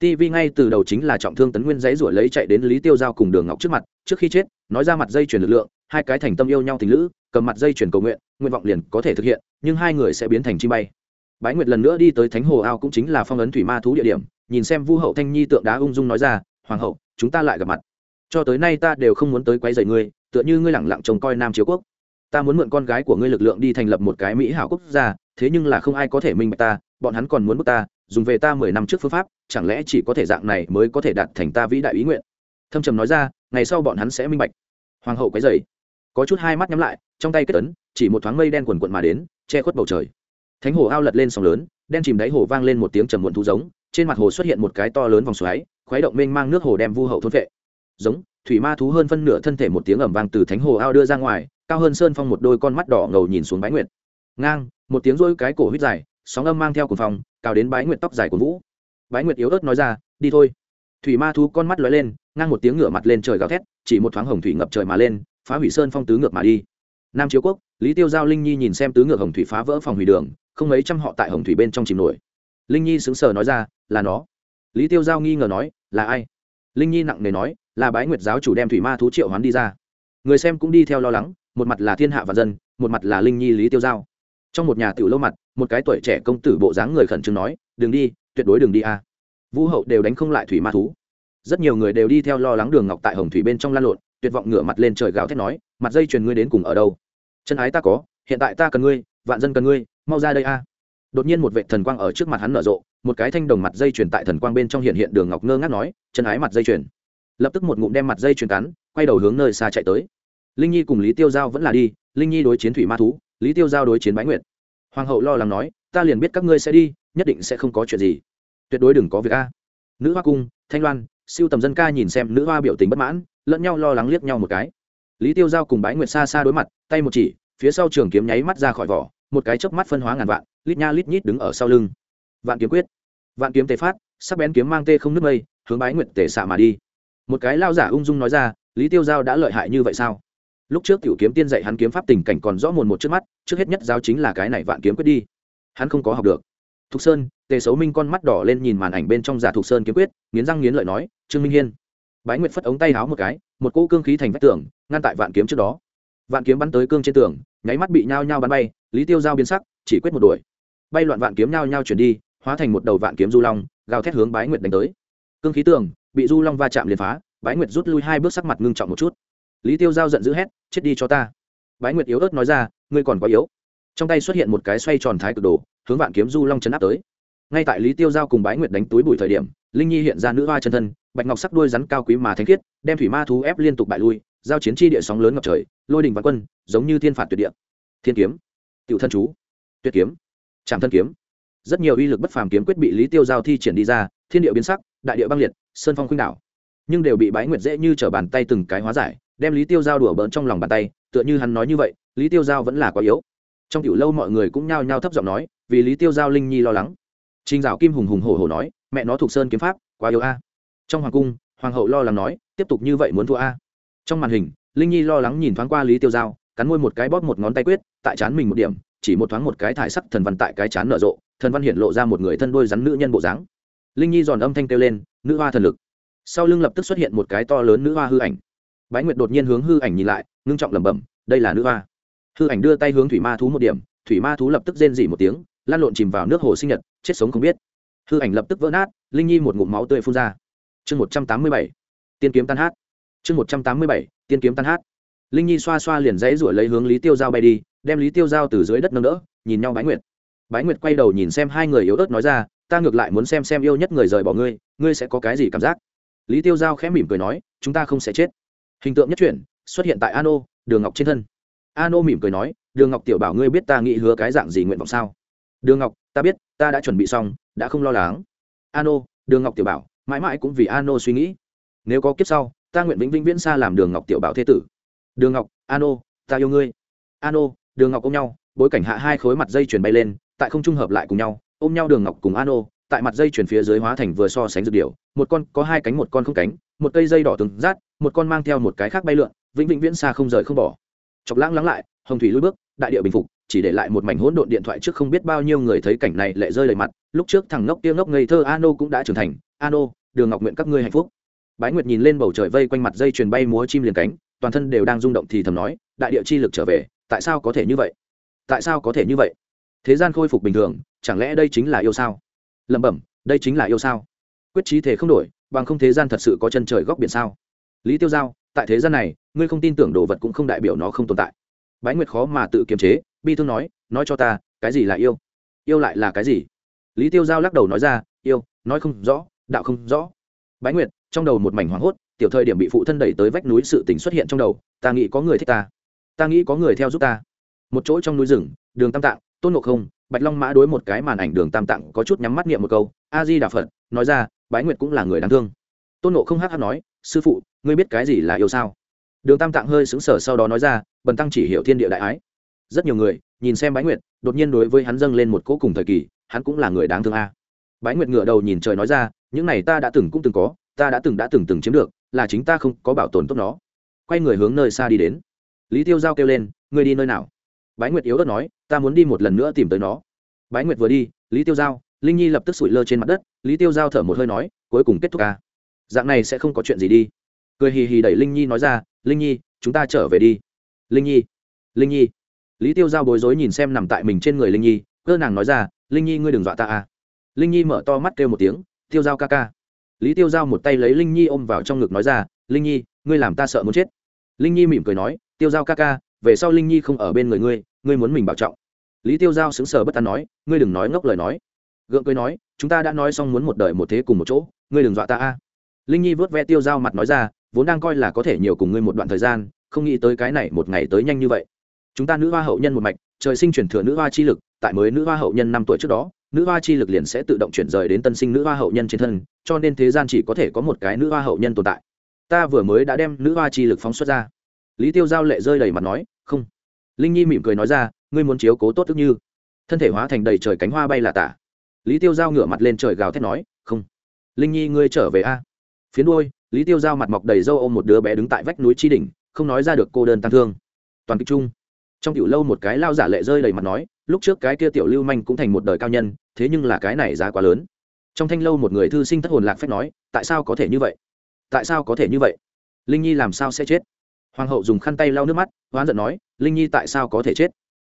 TV ngay từ đầu chính là trọng thương tấn nguyên giấy rủa lấy chạy đến Lý Tiêu Giao cùng Đường Ngọc trước mặt, trước khi chết, nói ra mặt dây chuyển lực lượng, hai cái thành tâm yêu nhau tình lữ, cầm mặt dây chuyển cầu nguyện, nguyện vọng liền có thể thực hiện, nhưng hai người sẽ biến thành chim bay. Bái nguyệt lần nữa đi tới thánh hồ ao cũng chính là phong ấn thủy ma thú địa điểm nhìn xem vu hậu thanh nhi tượng đá ung dung nói ra hoàng hậu chúng ta lại gặp mặt. Cho tới nay ta đều không muốn tới quấy rầy ngươi tựa như ngươi lẳng lặng trông coi nam chiếu quốc. Ta muốn mượn con gái của ngươi lực lượng đi thành lập một cái mỹ hảo quốc gia thế nhưng là không ai có thể minh bạch ta bọn hắn còn muốn bức ta dùng về ta mười năm trước phương pháp, chẳng lẽ chỉ có thể dạng này mới có thể đạt thành ta vĩ đại ý nguyện? Thâm trầm nói ra, ngày sau bọn hắn sẽ minh bạch. Hoàng hậu quấy rầy, có chút hai mắt nhắm lại, trong tay kết ấn, chỉ một thoáng mây đen quần quận mà đến, che khuất bầu trời. Thánh hồ ao lật lên sóng lớn, đen chìm đáy hồ vang lên một tiếng trầm muộn thú giống, trên mặt hồ xuất hiện một cái to lớn vòng xoáy khoáy động mênh mang nước hồ đem vu hậu thôn vệ. Giống, thủy ma thú hơn phân nửa thân thể một tiếng ẩm vang từ thánh hồ ao đưa ra ngoài, cao hơn sơn phong một đôi con mắt đỏ ngầu nhìn xuống bái nguyệt. Ngang, một tiếng rôi cái cổ huyết dài, sóng âm mang theo cuồng phòng cào đến bái nguyệt tóc dài của vũ. Bái nguyệt yếu ớt nói ra, đi thôi. Thủy ma thú con mắt lóe lên, ngang một tiếng ngửa mặt lên trời gào thét, chỉ một thoáng hồng thủy ngập trời mà lên, phá hủy sơn phong tứ ngược mà đi. Nam chiếu quốc, lý tiêu giao linh nhi nhìn xem tứ ngược hồng thủy phá vỡ phòng hủy đường, không mấy trăm họ tại hồng thủy bên trong chìm nổi. Linh nhi sững sờ nói ra, là nó. Lý tiêu giao nghi ngờ nói, là ai? Linh nhi nặng nề nói, là bái nguyệt giáo chủ đem thủy ma thú triệu hoán đi ra. Người xem cũng đi theo lo lắng, một mặt là thiên hạ và dân, một mặt là linh nhi lý tiêu giao. Trong một nhà tiểu lâu mặt một cái tuổi trẻ công tử bộ dáng người khẩn trương nói, đừng đi, tuyệt đối đừng đi a. Vũ hậu đều đánh không lại thủy ma thú. Rất nhiều người đều đi theo lo lắng đường ngọc tại hồng thủy bên trong lan lộn, tuyệt vọng ngửa mặt lên trời gào thét nói, mặt dây chuyền ngươi đến cùng ở đâu? Chân ái ta có, hiện tại ta cần ngươi, vạn dân cần ngươi, mau ra đây a. Đột nhiên một vệ thần quang ở trước mặt hắn nở rộ, một cái thanh đồng mặt dây chuyền tại thần quang bên trong hiện hiện đường ngọc ngơ ngác nói, chân ái mặt dây chuyền. Lập tức một ngụm đem mặt dây chuyền cắn, quay đầu hướng nơi xa chạy tới. Linh nhi cùng lý tiêu giao vẫn là đi, linh nhi đối chiến thủy ma thú, lý tiêu giao đối chiến bái nguyệt hoàng hậu lo lắng nói, ta liền biết các ngươi sẽ đi, nhất định sẽ không có chuyện gì. Tuyệt đối đừng có việc a. Nữ hoa cung, thanh loan, siêu tầm dân ca nhìn xem nữ hoa biểu tình bất mãn, lẫn nhau lo lắng liếc nhau một cái. Lý tiêu giao cùng bái nguyệt xa xa đối mặt, tay một chỉ, phía sau trường kiếm nháy mắt ra khỏi vỏ, một cái chớp mắt phân hóa ngàn vạn, lít nha lít nhít đứng ở sau lưng. Vạn kiếm quyết. Vạn kiếm tề phát, sắc bén kiếm mang tê không nước mây, hướng bái nguyệt tề xạ mà đi. Một cái lao giả ung dung nói ra, lý tiêu giao đã lợi hại như vậy sao? Lúc trước tiểu kiếm tiên dạy hắn kiếm pháp tình cảnh còn rõ mồn một trước mắt, trước hết nhất giáo chính là cái này vạn kiếm quyết đi. Hắn không có học được. Thục sơn, tề xấu minh con mắt đỏ lên nhìn màn ảnh bên trong giả thục sơn kiếm quyết, nghiến răng nghiến lợi nói, trương minh hiên. Bái nguyệt phất ống tay háo một cái, một cỗ cương khí thành vách tường, ngăn tại vạn kiếm trước đó. Vạn kiếm bắn tới cương trên tường, nháy mắt bị nhao nhao bắn bay, lý tiêu giao biến sắc, chỉ quyết một đuổi. Bay loạn vạn kiếm nhao nhao chuyển đi, hóa thành một đầu vạn kiếm du long, gào thét hướng bái nguyệt đánh tới. Cương khí tường, bị du long va chạm liền phá, bái nguyệt rút lui hai bước sắc mặt ngưng trọng một chút lý tiêu giao giận dữ hét, chết đi cho ta. Bái nguyệt yếu ớt nói ra, ngươi còn quá yếu. Trong tay xuất hiện một cái xoay tròn thái cực đồ, hướng vạn kiếm du long chấn áp tới. Ngay tại lý tiêu giao cùng bái nguyệt đánh túi bụi thời điểm, linh nhi hiện ra nữ hoa chân thân, bạch ngọc sắc đuôi rắn cao quý mà thanh khiết, đem thủy ma thú ép liên tục bại lui, giao chiến tri địa sóng lớn ngập trời, lôi đình vạn quân, giống như thiên phạt tuyệt địa. Thiên kiếm. Tiểu thân chú. Tuyệt kiếm. Trạm thân kiếm. Rất nhiều uy lực bất phàm kiếm quyết bị lý tiêu giao thi triển đi ra, thiên địa biến sắc, đại địa băng liệt, sơn phong khuynh đảo. Nhưng đều bị bái nguyệt dễ như t bàn tay từng cái hóa giải đem lý tiêu giao đùa bỡn trong lòng bàn tay, tựa như hắn nói như vậy, lý tiêu giao vẫn là quá yếu. Trong tiểu lâu mọi người cũng nhao nhao thấp giọng nói, vì lý tiêu giao linh nhi lo lắng. Trình dạo kim hùng hùng hổ hổ nói, mẹ nó thuộc sơn kiếm pháp, quá yếu a. Trong hoàng cung, hoàng hậu lo lắng nói, tiếp tục như vậy muốn thua a. Trong màn hình, linh nhi lo lắng nhìn thoáng qua lý tiêu giao, cắn môi một cái bóp một ngón tay quyết, tại chán mình một điểm, chỉ một thoáng một cái thải sắc thần văn tại cái chán nở rộ, thần văn hiện lộ ra một người thân đôi rắn nữ nhân bộ dáng. Linh nhi giòn âm thanh kêu lên, nữ hoa thần lực. Sau lưng lập tức xuất hiện một cái to lớn nữ hoa hư ảnh bái nguyệt đột nhiên hướng hư ảnh nhìn lại, ngưng trọng lẩm bẩm, đây là nữ hoa. Hư ảnh đưa tay hướng thủy ma thú một điểm, thủy ma thú lập tức rên dỉ một tiếng, lan lộn chìm vào nước hồ sinh nhật, chết sống không biết. Hư ảnh lập tức vỡ nát, linh nhi một ngụm máu tươi phun ra. Chương một trăm tám mươi bảy, tiên kiếm tan hát. Chương một trăm tám mươi bảy, tiên kiếm tan hát. Linh nhi xoa xoa liền dãy ruổi lấy hướng lý tiêu giao bay đi, đem lý tiêu giao từ dưới đất nâng đỡ, nhìn nhau bái nguyệt. Bái nguyệt quay đầu nhìn xem hai người yếu ớt nói ra, ta ngược lại muốn xem xem yêu nhất người rời bỏ ngươi ngươi sẽ có cái gì cảm giác? Lý tiêu giao khẽ mỉm cười nói, chúng ta không sẽ chết hình tượng nhất chuyển, xuất hiện tại an ô đường ngọc trên thân. An ô mỉm cười nói, đường ngọc tiểu bảo ngươi biết ta nghĩ hứa cái dạng gì nguyện vọng sao? Đường ngọc, ta biết, ta đã chuẩn bị xong, đã không lo lắng. An ô đường ngọc tiểu bảo, mãi mãi cũng vì an ô suy nghĩ. Nếu có kiếp sau, ta nguyện vĩnh vĩnh viễn xa làm đường ngọc tiểu bảo thế tử. Đường ngọc an ô ta yêu ngươi. An ô đường ngọc ôm nhau, bối cảnh hạ hai khối mặt dây chuyển bay lên, tại không trung hợp lại cùng nhau, ôm nhau đường ngọc cùng an ô tại mặt dây chuyển phía dưới hóa thành vừa so sánh dược điều một con có hai cánh một con không cánh, một cây dây đỏ từng rát một con mang theo một cái khác bay lượn, vĩnh vĩnh viễn xa không rời không bỏ. Chọc lãng lắng lại, hồng thủy lui bước, đại địa bình phục, chỉ để lại một mảnh hỗn độn điện thoại trước không biết bao nhiêu người thấy cảnh này lệ rơi đầy mặt, lúc trước thằng ngốc tiêu ngốc ngây thơ ano cũng đã trưởng thành. Ano, đường ngọc nguyện các ngươi hạnh phúc. Bái nguyệt nhìn lên bầu trời vây quanh mặt dây chuyền bay múa chim liền cánh, toàn thân đều đang rung động thì thầm nói, đại địa chi lực trở về, tại sao có thể như vậy? Tại sao có thể như vậy? Thế gian khôi phục bình thường, chẳng lẽ đây chính là yêu sao? Lẩm bẩm, đây chính là yêu sao? Quyết trí thể không đổi, bằng không thế gian thật sự có chân trời góc biển sao? Lý tiêu giao, tại thế gian này, ngươi không tin tưởng đồ vật cũng không đại biểu nó không tồn tại. Bái nguyệt khó mà tự kiềm chế, bi thương nói nói cho ta, cái gì là yêu? Yêu lại là cái gì? Lý tiêu giao lắc đầu nói ra, yêu, nói không rõ, đạo không rõ. Bái nguyệt, trong đầu một mảnh hoảng hốt, tiểu thời điểm bị phụ thân đẩy tới vách núi sự tình xuất hiện trong đầu, ta nghĩ có người thích ta. Ta nghĩ có người theo giúp ta. Một chỗ trong núi rừng, đường tam tạng, tôn ngộ không, bạch long mã đối một cái màn ảnh đường tam tạng có chút nhắm mắt niệm một câu, a di đà phật, nói ra, bái nguyệt cũng là người đáng thương. Tôn ngộ không hát hát nói sư phụ, ngươi biết cái gì là yêu sao? Đường tam tạng hơi sững sờ sau đó nói ra, bần tăng chỉ hiểu thiên địa đại ái. Rất nhiều người nhìn xem bái nguyệt, đột nhiên đối với hắn dâng lên một cỗ cùng thời kỳ, hắn cũng là người đáng thương a. Bái nguyệt ngửa đầu nhìn trời nói ra, những này ta đã từng cũng từng có, ta đã từng đã từng từng chiếm được, là chính ta không có bảo tồn tốt nó. Quay người hướng nơi xa đi đến. Lý tiêu giao kêu lên, ngươi đi nơi nào? Bái nguyệt yếu ớt nói, ta muốn đi một lần nữa tìm tới nó. Bái nguyệt vừa đi, lý tiêu giao, linh nhi lập tức sủi lơ trên mặt đất, lý tiêu giao thở một hơi nói, cuối cùng kết thúc ca dạng này sẽ không có chuyện gì đi. Cười hì hì đẩy linh nhi nói ra, linh nhi, chúng ta trở về đi. Linh nhi linh nhi. Lý tiêu giao bối rối nhìn xem nằm tại mình trên người linh nhi, cơ nàng nói ra, linh nhi ngươi đừng dọa ta à. Linh nhi mở to mắt kêu một tiếng, tiêu giao ca ca. Lý tiêu giao một tay lấy linh nhi ôm vào trong ngực nói ra, linh nhi, ngươi làm ta sợ muốn chết. Linh nhi mỉm cười nói, tiêu giao ca ca, về sau linh nhi không ở bên người ngươi ngươi muốn mình bảo trọng. Lý tiêu giao sững sờ bất an nói, ngươi đừng nói ngốc lời nói. Gượng cười nói, chúng ta đã nói xong muốn một đời một thế cùng một chỗ, ngươi đừng dọa ta a linh nhi vớt ve tiêu giao mặt nói ra, vốn đang coi là có thể nhiều cùng ngươi một đoạn thời gian, không nghĩ tới cái này một ngày tới nhanh như vậy. Chúng ta nữ hoa hậu nhân một mạch, trời sinh chuyển thừa nữ hoa chi lực, tại mới nữ hoa hậu nhân năm tuổi trước đó, nữ hoa chi lực liền sẽ tự động chuyển rời đến tân sinh nữ hoa hậu nhân trên thân, cho nên thế gian chỉ có thể có một cái nữ hoa hậu nhân tồn tại. Ta vừa mới đã đem nữ hoa chi lực phóng xuất ra. Lý tiêu giao lệ rơi đầy mặt nói, không. Linh nhi mỉm cười nói ra, ngươi muốn chiếu cố tốt tức như. Thân thể hóa thành đầy trời cánh hoa bay là tả. Lý tiêu giao ngửa mặt lên trời gào thét nói, không. Linh nhi, ngươi trở về a phía đôi lý tiêu giao mặt mọc đầy râu ôm một đứa bé đứng tại vách núi tri đỉnh, không nói ra được cô đơn tăng thương. Toàn kịch chung, trong tiểu lâu một cái lao giả lệ rơi đầy mặt nói, lúc trước cái kia tiểu lưu manh cũng thành một đời cao nhân, thế nhưng là cái này giá quá lớn. Trong thanh lâu một người thư sinh thất hồn lạc phép nói, tại sao có thể như vậy? Tại sao có thể như vậy? Linh nhi làm sao sẽ chết? Hoàng hậu dùng khăn tay lau nước mắt, hoán giận nói, linh nhi tại sao có thể chết?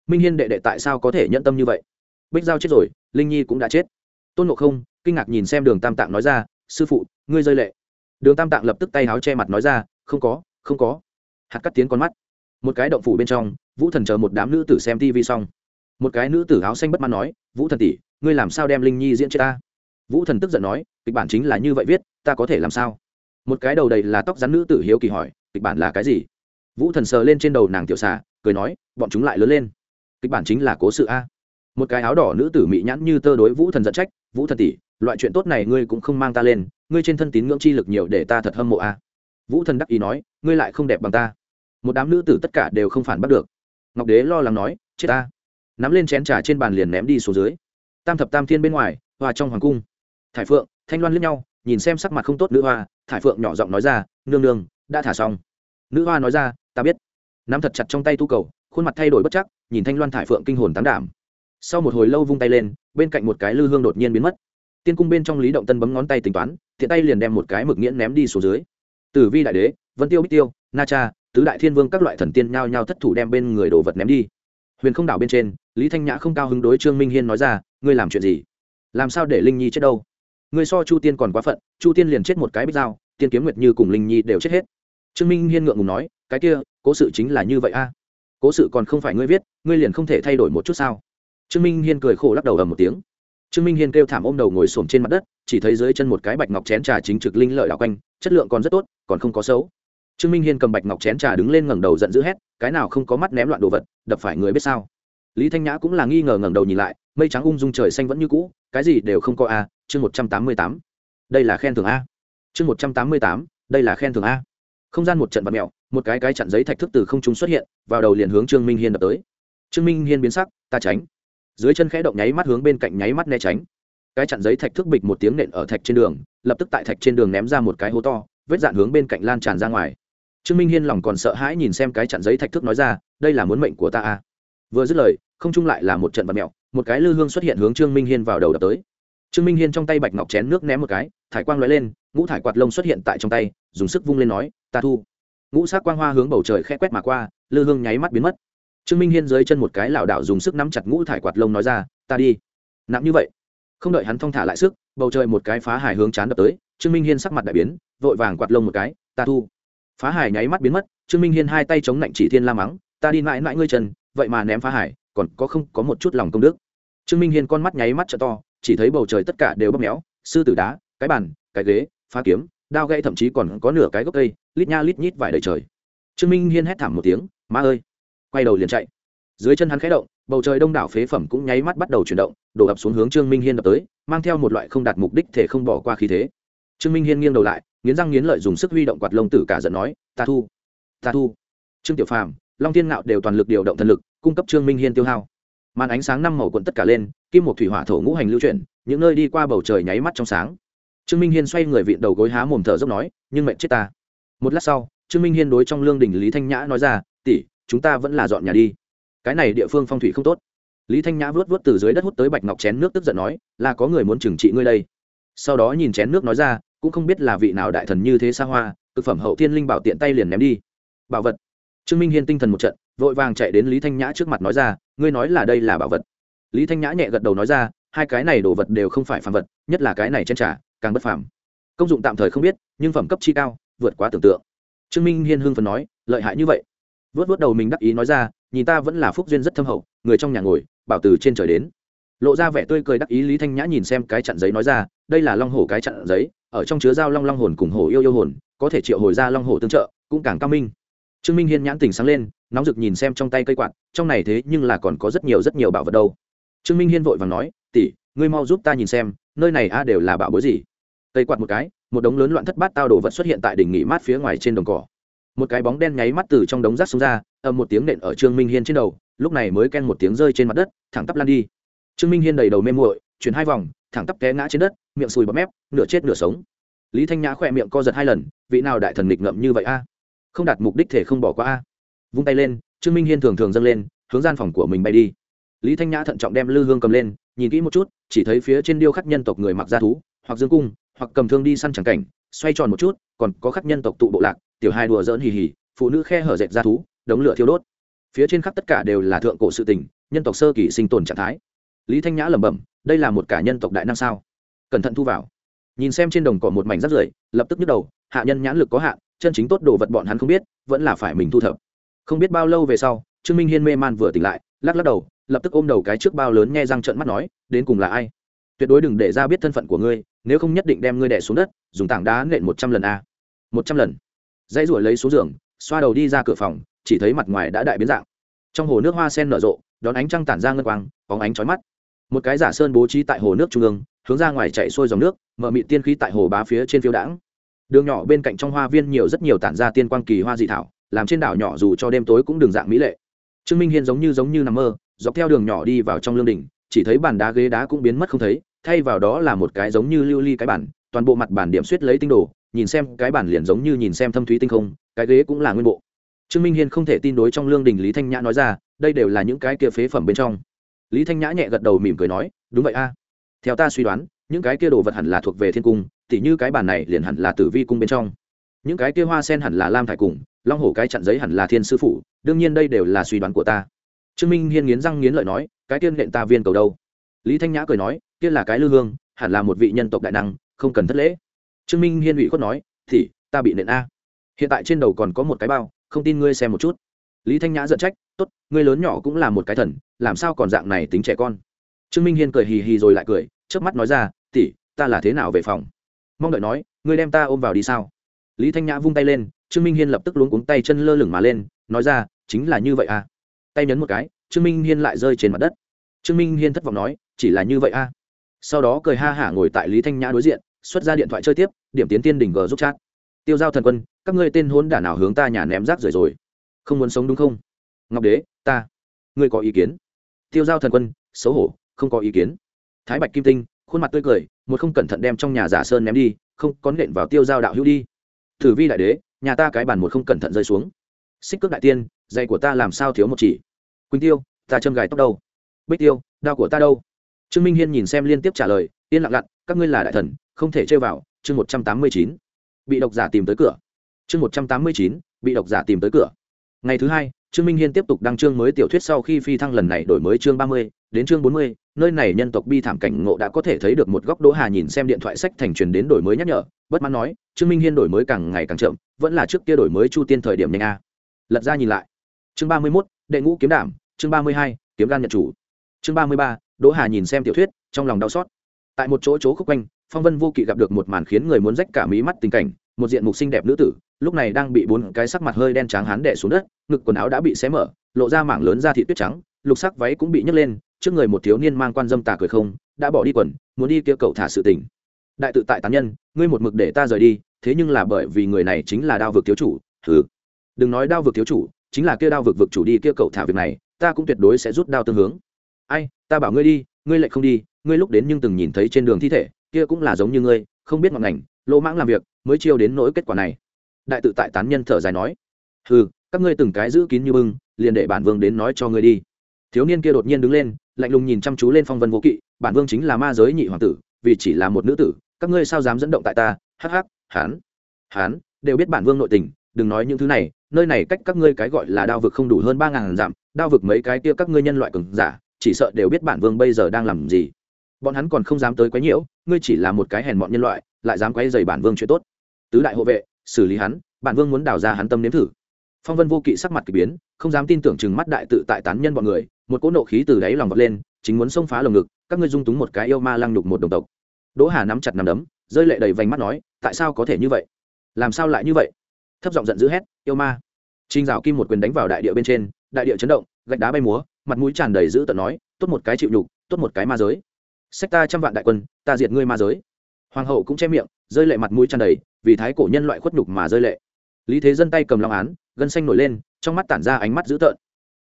Minh hiên đệ đệ tại sao có thể nhận tâm như vậy? Bích giao chết rồi, linh nhi cũng đã chết. Tôn ngộ không, kinh ngạc nhìn xem đường tam tạng nói ra, sư phụ, ngươi rơi lệ đường tam tạng lập tức tay háo che mặt nói ra, không có không có. Hạt cắt tiến con mắt. Một cái động phủ bên trong, vũ thần chờ một đám nữ tử xem tv xong. Một cái nữ tử áo xanh bất mãn nói, vũ thần tỷ, ngươi làm sao đem linh nhi diễn chết ta? Vũ thần tức giận nói, kịch bản chính là như vậy viết, ta có thể làm sao? Một cái đầu đầy là tóc rắn nữ tử hiếu kỳ hỏi, kịch bản là cái gì? Vũ thần sờ lên trên đầu nàng tiểu xà, cười nói, bọn chúng lại lớn lên. Kịch bản chính là cố sự a. Một cái áo đỏ nữ tử mị nhãn như tơ đối vũ thần giận trách, vũ thần tỷ, loại chuyện tốt này ngươi cũng không mang ta lên ngươi trên thân tín ngưỡng chi lực nhiều để ta thật hâm mộ a. Vũ thần đắc ý nói, ngươi lại không đẹp bằng ta. Một đám nữ tử tất cả đều không phản bắt được. Ngọc đế lo lắng nói, chết ta. Nắm lên chén trà trên bàn liền ném đi xuống dưới. Tam thập tam thiên bên ngoài, hoa trong hoàng cung. Thải phượng, thanh loan lướt nhau, nhìn xem sắc mặt không tốt nữ hoa, thải phượng nhỏ giọng nói ra, nương nương, đã thả xong. Nữ hoa nói ra, ta biết. Nắm thật chặt trong tay tu cầu, khuôn mặt thay đổi bất chắc, nhìn thanh loan thải phượng kinh hồn tán đảm. Sau một hồi lâu vung tay lên, bên cạnh một cái lư hương đột nhiên biến mất. Tiên cung bên trong lý động tân bấm ngón tay tính toán tiện tay liền đem một cái mực nghiễn ném đi xuống dưới. Tử vi đại đế, vân tiêu bích tiêu, na cha, tứ đại thiên vương các loại thần tiên nhao nhao thất thủ đem bên người đồ vật ném đi. Huyền không đảo bên trên, lý thanh nhã không cao hứng đối trương minh hiên nói ra, ngươi làm chuyện gì? Làm sao để linh nhi chết đâu? Ngươi so chu tiên còn quá phận, chu tiên liền chết một cái bích dao, tiên kiếm nguyệt như cùng linh nhi đều chết hết. Trương minh hiên ngượng ngùng nói, cái kia, cố sự chính là như vậy a. Cố sự còn không phải ngươi viết, ngươi liền không thể thay đổi một chút sao? Trương minh hiên cười khổ lắc đầu ầm một tiếng trương minh hiên kêu thảm ôm đầu ngồi xổm trên mặt đất, chỉ thấy dưới chân một cái bạch ngọc chén trà chính trực linh lợi đảo quanh, chất lượng còn rất tốt, còn không có xấu. Trương minh hiên cầm bạch ngọc chén trà đứng lên ngẩng đầu giận dữ hét, cái nào không có mắt ném loạn đồ vật, đập phải người biết sao. Lý thanh nhã cũng là nghi ngờ ngẩng đầu nhìn lại, mây trắng ung dung trời xanh vẫn như cũ, cái gì đều không có a, chương một trăm tám mươi tám. Đây là khen thưởng a. Chương một trăm tám mươi tám, đây là khen thưởng a. Không gian một trận vật mẹo một cái cái chặn giấy thạch thức từ không trung xuất hiện, vào đầu liền hướng trương minh hiên đập tới. Trương minh hiên biến sắc, ta tránh dưới chân khẽ động nháy mắt hướng bên cạnh nháy mắt né tránh. Cái chặn giấy thạch thức bịch một tiếng nện ở thạch trên đường, lập tức tại thạch trên đường ném ra một cái hố to, vết dạn hướng bên cạnh lan tràn ra ngoài. Trương minh hiên lòng còn sợ hãi nhìn xem cái chặn giấy thạch thức nói ra, đây là muốn mệnh của ta à. vừa dứt lời, không chung lại là một trận vật mẹo, một cái lư hương xuất hiện hướng trương minh hiên vào đầu đập tới. Trương minh hiên trong tay bạch ngọc chén nước ném một cái, thải quang l ó e lên, ngũ thải quạt lông xuất hiện tại trong tay, dùng sức vung lên nói, ta thu. Ngũ sát quang hoa hướng bầu trời khẽ quét mà qua, lư hương nháy mắt biến mất trương minh hiên dưới chân một cái lảo đảo dùng sức nắm chặt ngũ thải quạt lông nói ra, ta đi. Nặng như vậy, không đợi hắn thong thả lại sức, bầu trời một cái phá hải hướng chán đập tới, trương minh hiên sắc mặt đại biến, vội vàng quạt lông một cái, ta thu. Phá hải nháy mắt biến mất, trương minh hiên hai tay chống lạnh chỉ thiên la mắng, ta đi mãi mãi ngươi chân, vậy mà ném phá hải còn có không, có một chút lòng công đức. Trương minh hiên con mắt nháy mắt t to, chỉ thấy bầu trời tất cả đều bóp méo, sư tử đá, cái bàn, cái ghế, phá kiếm, đao gậy thậm chí còn có nửa cái gốc cây, lít nha lít nhít vải đầy trời. Trương minh hiên hét thảm một tiếng, má ơi! Quay đầu liền chạy. Dưới chân hắn khẽ động, bầu trời đông đảo phế phẩm cũng nháy mắt bắt đầu chuyển động, đổ ập xuống hướng trương minh hiên đập tới, mang theo một loại không đạt mục đích thể không bỏ qua khí thế. Trương minh hiên nghiêng đầu lại, nghiến răng nghiến lợi dùng sức huy động quạt lông tử cả giận nói, ta thu ta thu. Trương tiểu phàm, long thiên ngạo đều toàn lực điều động thần lực, cung cấp trương minh hiên tiêu hao. Màn ánh sáng năm màu quận tất cả lên, kim một thủy hỏa thổ ngũ hành lưu chuyển, những nơi đi qua bầu trời nháy mắt trong sáng. Trương minh hiên xoay người vịn đầu gối há mồm thở dốc nói, nhưng mệnh chết ta. Một lát sau, trương minh hiên đối trong lương đình lý thanh nhã nói ra, tỷ chúng ta vẫn là dọn nhà đi. Cái này địa phương phong thủy không tốt. Lý thanh nhã vớt vớt từ dưới đất hút tới bạch ngọc chén nước tức giận nói, là có người muốn trừng trị ngươi đây. Sau đó nhìn chén nước nói ra, cũng không biết là vị nào đại thần như thế xa hoa thực phẩm hậu thiên linh bảo tiện tay liền ném đi. Bảo vật. Trương minh hiên tinh thần một trận, vội vàng chạy đến lý thanh nhã trước mặt nói ra, ngươi nói là đây là bảo vật. Lý thanh nhã nhẹ gật đầu nói ra, hai cái này đồ vật đều không phải phàm vật, nhất là cái này chen trả càng bất phàm. Công dụng tạm thời không biết, nhưng phẩm cấp chi cao, vượt quá tưởng tượng. Trương minh hiên hưng phần nói, lợi hại như vậy vớt vớt đầu mình đắc ý nói ra, nhìn ta vẫn là phúc duyên rất thâm hậu, người trong nhà ngồi, bảo từ trên trời đến. Lộ ra vẻ tươi cười đắc ý lý thanh nhã nhìn xem cái chặn giấy nói ra, đây là long hổ cái chặn giấy, ở trong chứa dao long long hồn cùng hổ yêu yêu hồn, có thể triệu hồi ra long hổ tương trợ, cũng càng cao minh. Trương minh hiên nhãn tỉnh sáng lên, nóng rực nhìn xem trong tay cây quạt, trong này thế nhưng là còn có rất nhiều rất nhiều bảo vật đâu. Trương minh hiên vội và nói, tỷ, ngươi mau giúp ta nhìn xem, nơi này a đều là bảo bối gì? Cây quạt một cái, một đống lớn loạn thất bát tao đồ vật xuất hiện tại đỉnh nghỉ mát phía ngoài trên đồng cỏ một cái bóng đen nháy mắt từ trong đống rác xuống ra, ầm một tiếng nện ở trương minh hiên trên đầu, lúc này mới ken một tiếng rơi trên mặt đất, thẳng tắp lan đi. Trương minh hiên đầy đầu mê muội, chuyển hai vòng, thẳng tắp té ngã trên đất, miệng sùi bọt mép, nửa chết nửa sống. Lý thanh nhã khỏe miệng co giật hai lần, vị nào đại thần nghịch ngậm như vậy a? Không đạt mục đích thể không bỏ qua a. Vung tay lên, trương minh hiên thường thường dâng lên, hướng gian phòng của mình bay đi. Lý thanh nhã thận trọng đem lư hương cầm lên, nhìn kỹ một chút, chỉ thấy phía trên điêu khắc nhân tộc người mặc da thú, hoặc dương cung, hoặc cầm thương đi săn chẳng cảnh, xoay tròn một chút, còn có khắc nhân tộc tụ bộ lạc tiểu hai đùa giỡn hì hì, phụ nữ khe hở dệt ra thú, đống lửa thiêu đốt. Phía trên khắp tất cả đều là thượng cổ sự tình, nhân tộc sơ kỳ sinh tồn trạng thái. Lý thanh nhã lẩm bẩm, đây là một cả nhân tộc đại năng sao? Cẩn thận thu vào. Nhìn xem trên đồng cỏ một mảnh rác rưởi, lập tức nhức đầu, hạ nhân nhãn lực có hạn, chân chính tốt đồ vật bọn hắn không biết, vẫn là phải mình thu thập. Không biết bao lâu về sau, trương minh hiên mê man vừa tỉnh lại, lắc lắc đầu, lập tức ôm đầu cái trước bao lớn nghe răng trợn mắt nói, đến cùng là ai? Tuyệt đối đừng để ra biết thân phận của ngươi, nếu không nhất định đem ngươi đẻ xuống đất, dùng tảng đá nện một trăm lần a. Một trăm lần dãy ruổi lấy xuống giường, xoa đầu đi ra cửa phòng, chỉ thấy mặt ngoài đã đại biến dạng. Trong hồ nước hoa sen nở rộ, đón ánh trăng tản ra ngân quang, bóng ánh trói mắt. Một cái giả sơn bố trí tại hồ nước trung ương, hướng ra ngoài chạy xuôi dòng nước, mở mị tiên khí tại hồ bá phía trên phiêu đãng. Đường nhỏ bên cạnh trong hoa viên nhiều rất nhiều tản ra tiên quang kỳ hoa dị thảo, làm trên đảo nhỏ dù cho đêm tối cũng đường dạng mỹ lệ. Trương minh hiên giống như giống như nằm mơ, dọc theo đường nhỏ đi vào trong lương đình chỉ thấy bàn đá ghế đá cũng biến mất không thấy, thay vào đó là một cái giống như lưu ly cái bản toàn bộ mặt bản điểm suýt lấy tinh đồ nhìn xem cái bản liền giống như nhìn xem thâm thúy tinh không, cái ghế cũng là nguyên bộ. Trương minh hiên không thể tin đối trong lương đình lý thanh nhã nói ra, đây đều là những cái kia phế phẩm bên trong. Lý thanh nhã nhẹ gật đầu mỉm cười nói, đúng vậy a. Theo ta suy đoán, những cái kia đồ vật hẳn là thuộc về thiên cung, tỉ như cái bản này liền hẳn là tử vi cung bên trong. Những cái kia hoa sen hẳn là lam thải cùng, long hổ cái chặn giấy hẳn là thiên sư phụ đương nhiên đây đều là suy đoán của ta. Trương minh hiên nghiến răng nghiến lợi nói, cái tiên nện ta viên cầu đâu? Lý thanh nhã cười nói, kia là cái lư hương, hẳn là một vị nhân tộc đại năng, không cần thất lễ trương minh hiên ủy khuất nói, thì, ta bị nện a. Hiện tại trên đầu còn có một cái bao, không tin ngươi xem một chút. Lý thanh nhã giận trách, tốt, ngươi lớn nhỏ cũng là một cái thần, làm sao còn dạng này tính trẻ con? Trương minh hiên cười hì hì rồi lại cười trước mắt nói ra tỉ ta là thế nào về phòng? Mong đợi nói, ngươi đem ta ôm vào đi sao? Lý thanh nhã vung tay lên, trương minh hiên lập tức luống cuống tay chân lơ lửng mà lên, nói ra, chính là như vậy à. Tay nhấn một cái, trương minh hiên lại rơi trên mặt đất. Trương minh hiên thất vọng nói, chỉ là như vậy à. Sau đó cười ha hả ngồi tại lý thanh nhã đối diện xuất ra điện thoại chơi tiếp, điểm tiến tiên đỉnh g giúp chat. Tiêu giao thần quân, các ngươi tên hôn đả nào hướng ta nhà ném rác rưởi rồi? Không muốn sống đúng không? Ngọc đế, ta. Ngươi có ý kiến? Tiêu giao thần quân, xấu hổ, không có ý kiến. Thái bạch kim tinh, khuôn mặt tươi cười, một không cẩn thận đem trong nhà giả sơn ném đi, không có nện vào tiêu giao đạo hữu đi. Thử vi đại đế, nhà ta cái bàn một không cẩn thận rơi xuống. Xích cước đại tiên dây của ta làm sao thiếu một chỉ? Quỳnh tiêu, ta châm gài tóc đâu? Bích tiêu, đao của ta đâu? Trương minh hiên nhìn xem liên tiếp trả lời, yên lặng lặn các ngươi là đại thần, không thể chơi vào, chương một trăm tám mươi chín. Bị độc giả tìm tới cửa. Chương một trăm tám mươi chín, bị độc giả tìm tới cửa. Ngày thứ hai, trương minh hiên tiếp tục đăng chương mới tiểu thuyết sau khi phi thăng lần này đổi mới chương ba mươi, đến chương bốn mươi, nơi này nhân tộc bi thảm cảnh ngộ đã có thể thấy được một góc đỗ hà nhìn xem điện thoại sách thành truyền đến đổi mới nhắc nhở, bất mãn nói, trương minh hiên đổi mới càng ngày càng chậm, vẫn là trước kia đổi mới chu tiên thời điểm nhanh a. Lật ra nhìn lại. Chương ba mươi mốt, đệ ngũ kiếm đảm, chương ba mươi hai, kiếm gan nhật chủ. Chương ba mươi ba, đỗ hà nhìn xem tiểu thuyết, trong lòng đau xót tại một chỗ chỗ khúc quanh, phong vân vô kỵ gặp được một màn khiến người muốn rách cả mí mắt tình cảnh, một diện mục xinh đẹp nữ tử, lúc này đang bị bốn cái sắc mặt hơi đen trắng hán đẻ xuống đất, ngực quần áo đã bị xé mở, lộ ra mảng lớn da thị tuyết trắng, lục sắc váy cũng bị nhấc lên, trước người một thiếu niên mang quan dâm tà cười không, đã bỏ đi quần, muốn đi kia cậu thả sự tình. Đại tự tại tán nhân, ngươi một mực để ta rời đi, thế nhưng là bởi vì người này chính là đao vực thiếu chủ thứ đừng nói đao vực thiếu chủ, chính là kia đao vực vực chủ đi kia cậu thả việc này, ta cũng tuyệt đối sẽ rút đao tương hướng. Ai, ta bảo ngươi đi, ngươi lại không đi ngươi lúc đến nhưng từng nhìn thấy trên đường thi thể, kia cũng là giống như ngươi, không biết ngọn ngành, lỗ mãng làm việc, mới chiêu đến nỗi kết quả này. Đại tự tại tán nhân thở dài nói. Ừ các ngươi từng cái giữ kín như bưng, liền để bản vương đến nói cho ngươi đi. Thiếu niên kia đột nhiên đứng lên, lạnh lùng nhìn chăm chú lên phong vân vô kỵ, bản vương chính là ma giới nhị hoàng tử, vì chỉ là một nữ tử, các ngươi sao dám dẫn động tại ta? Hắc hắc, hán hán, đều biết bản vương nội tình, đừng nói những thứ này, nơi này cách các ngươi cái gọi là đao vực không đủ hơn ba ngàn dặm, đao vực mấy cái kia các ngươi nhân loại cường giả, chỉ sợ đều biết bản vương bây giờ đang làm gì bọn hắn còn không dám tới quấy nhiễu, ngươi chỉ là một cái hèn mọn nhân loại, lại dám quấy dày bản vương chuyện tốt. Tứ đại hộ vệ, xử lý hắn, bản vương muốn đào ra hắn tâm nếm thử. Phong vân vô kỵ sắc mặt k ỳ biến, không dám tin tưởng chừng mắt đại tự tại tán nhân bọn người, một cỗ nộ khí từ đáy lòng vọt lên, chính muốn xông phá lồng ngực, các ngươi dung túng một cái yêu ma lăng nhục một đồng tộc. Đỗ hà nắm chặt nằm đấm, rơi lệ đầy vành mắt nói, tại sao có thể như vậy? Làm sao lại như vậy? Thấp giọng giận dữ hét, yêu ma. Trinh rào kim một quyền đánh vào đại địa bên trên, đại địa chấn động, gạch đá bay múa, mặt mũi tràn đầy dữ tợn nói, tốt một cái chịu nhục, tốt một cái ma giới sách ta trăm vạn đại quân, ta diệt ngươi ma giới. Hoàng hậu cũng che miệng, rơi lệ mặt mũi tràn đầy, vì thái cổ nhân loại khuất nhục mà rơi lệ. Lý thế dân tay cầm long án, gân xanh nổi lên, trong mắt tản ra ánh mắt dữ tợn.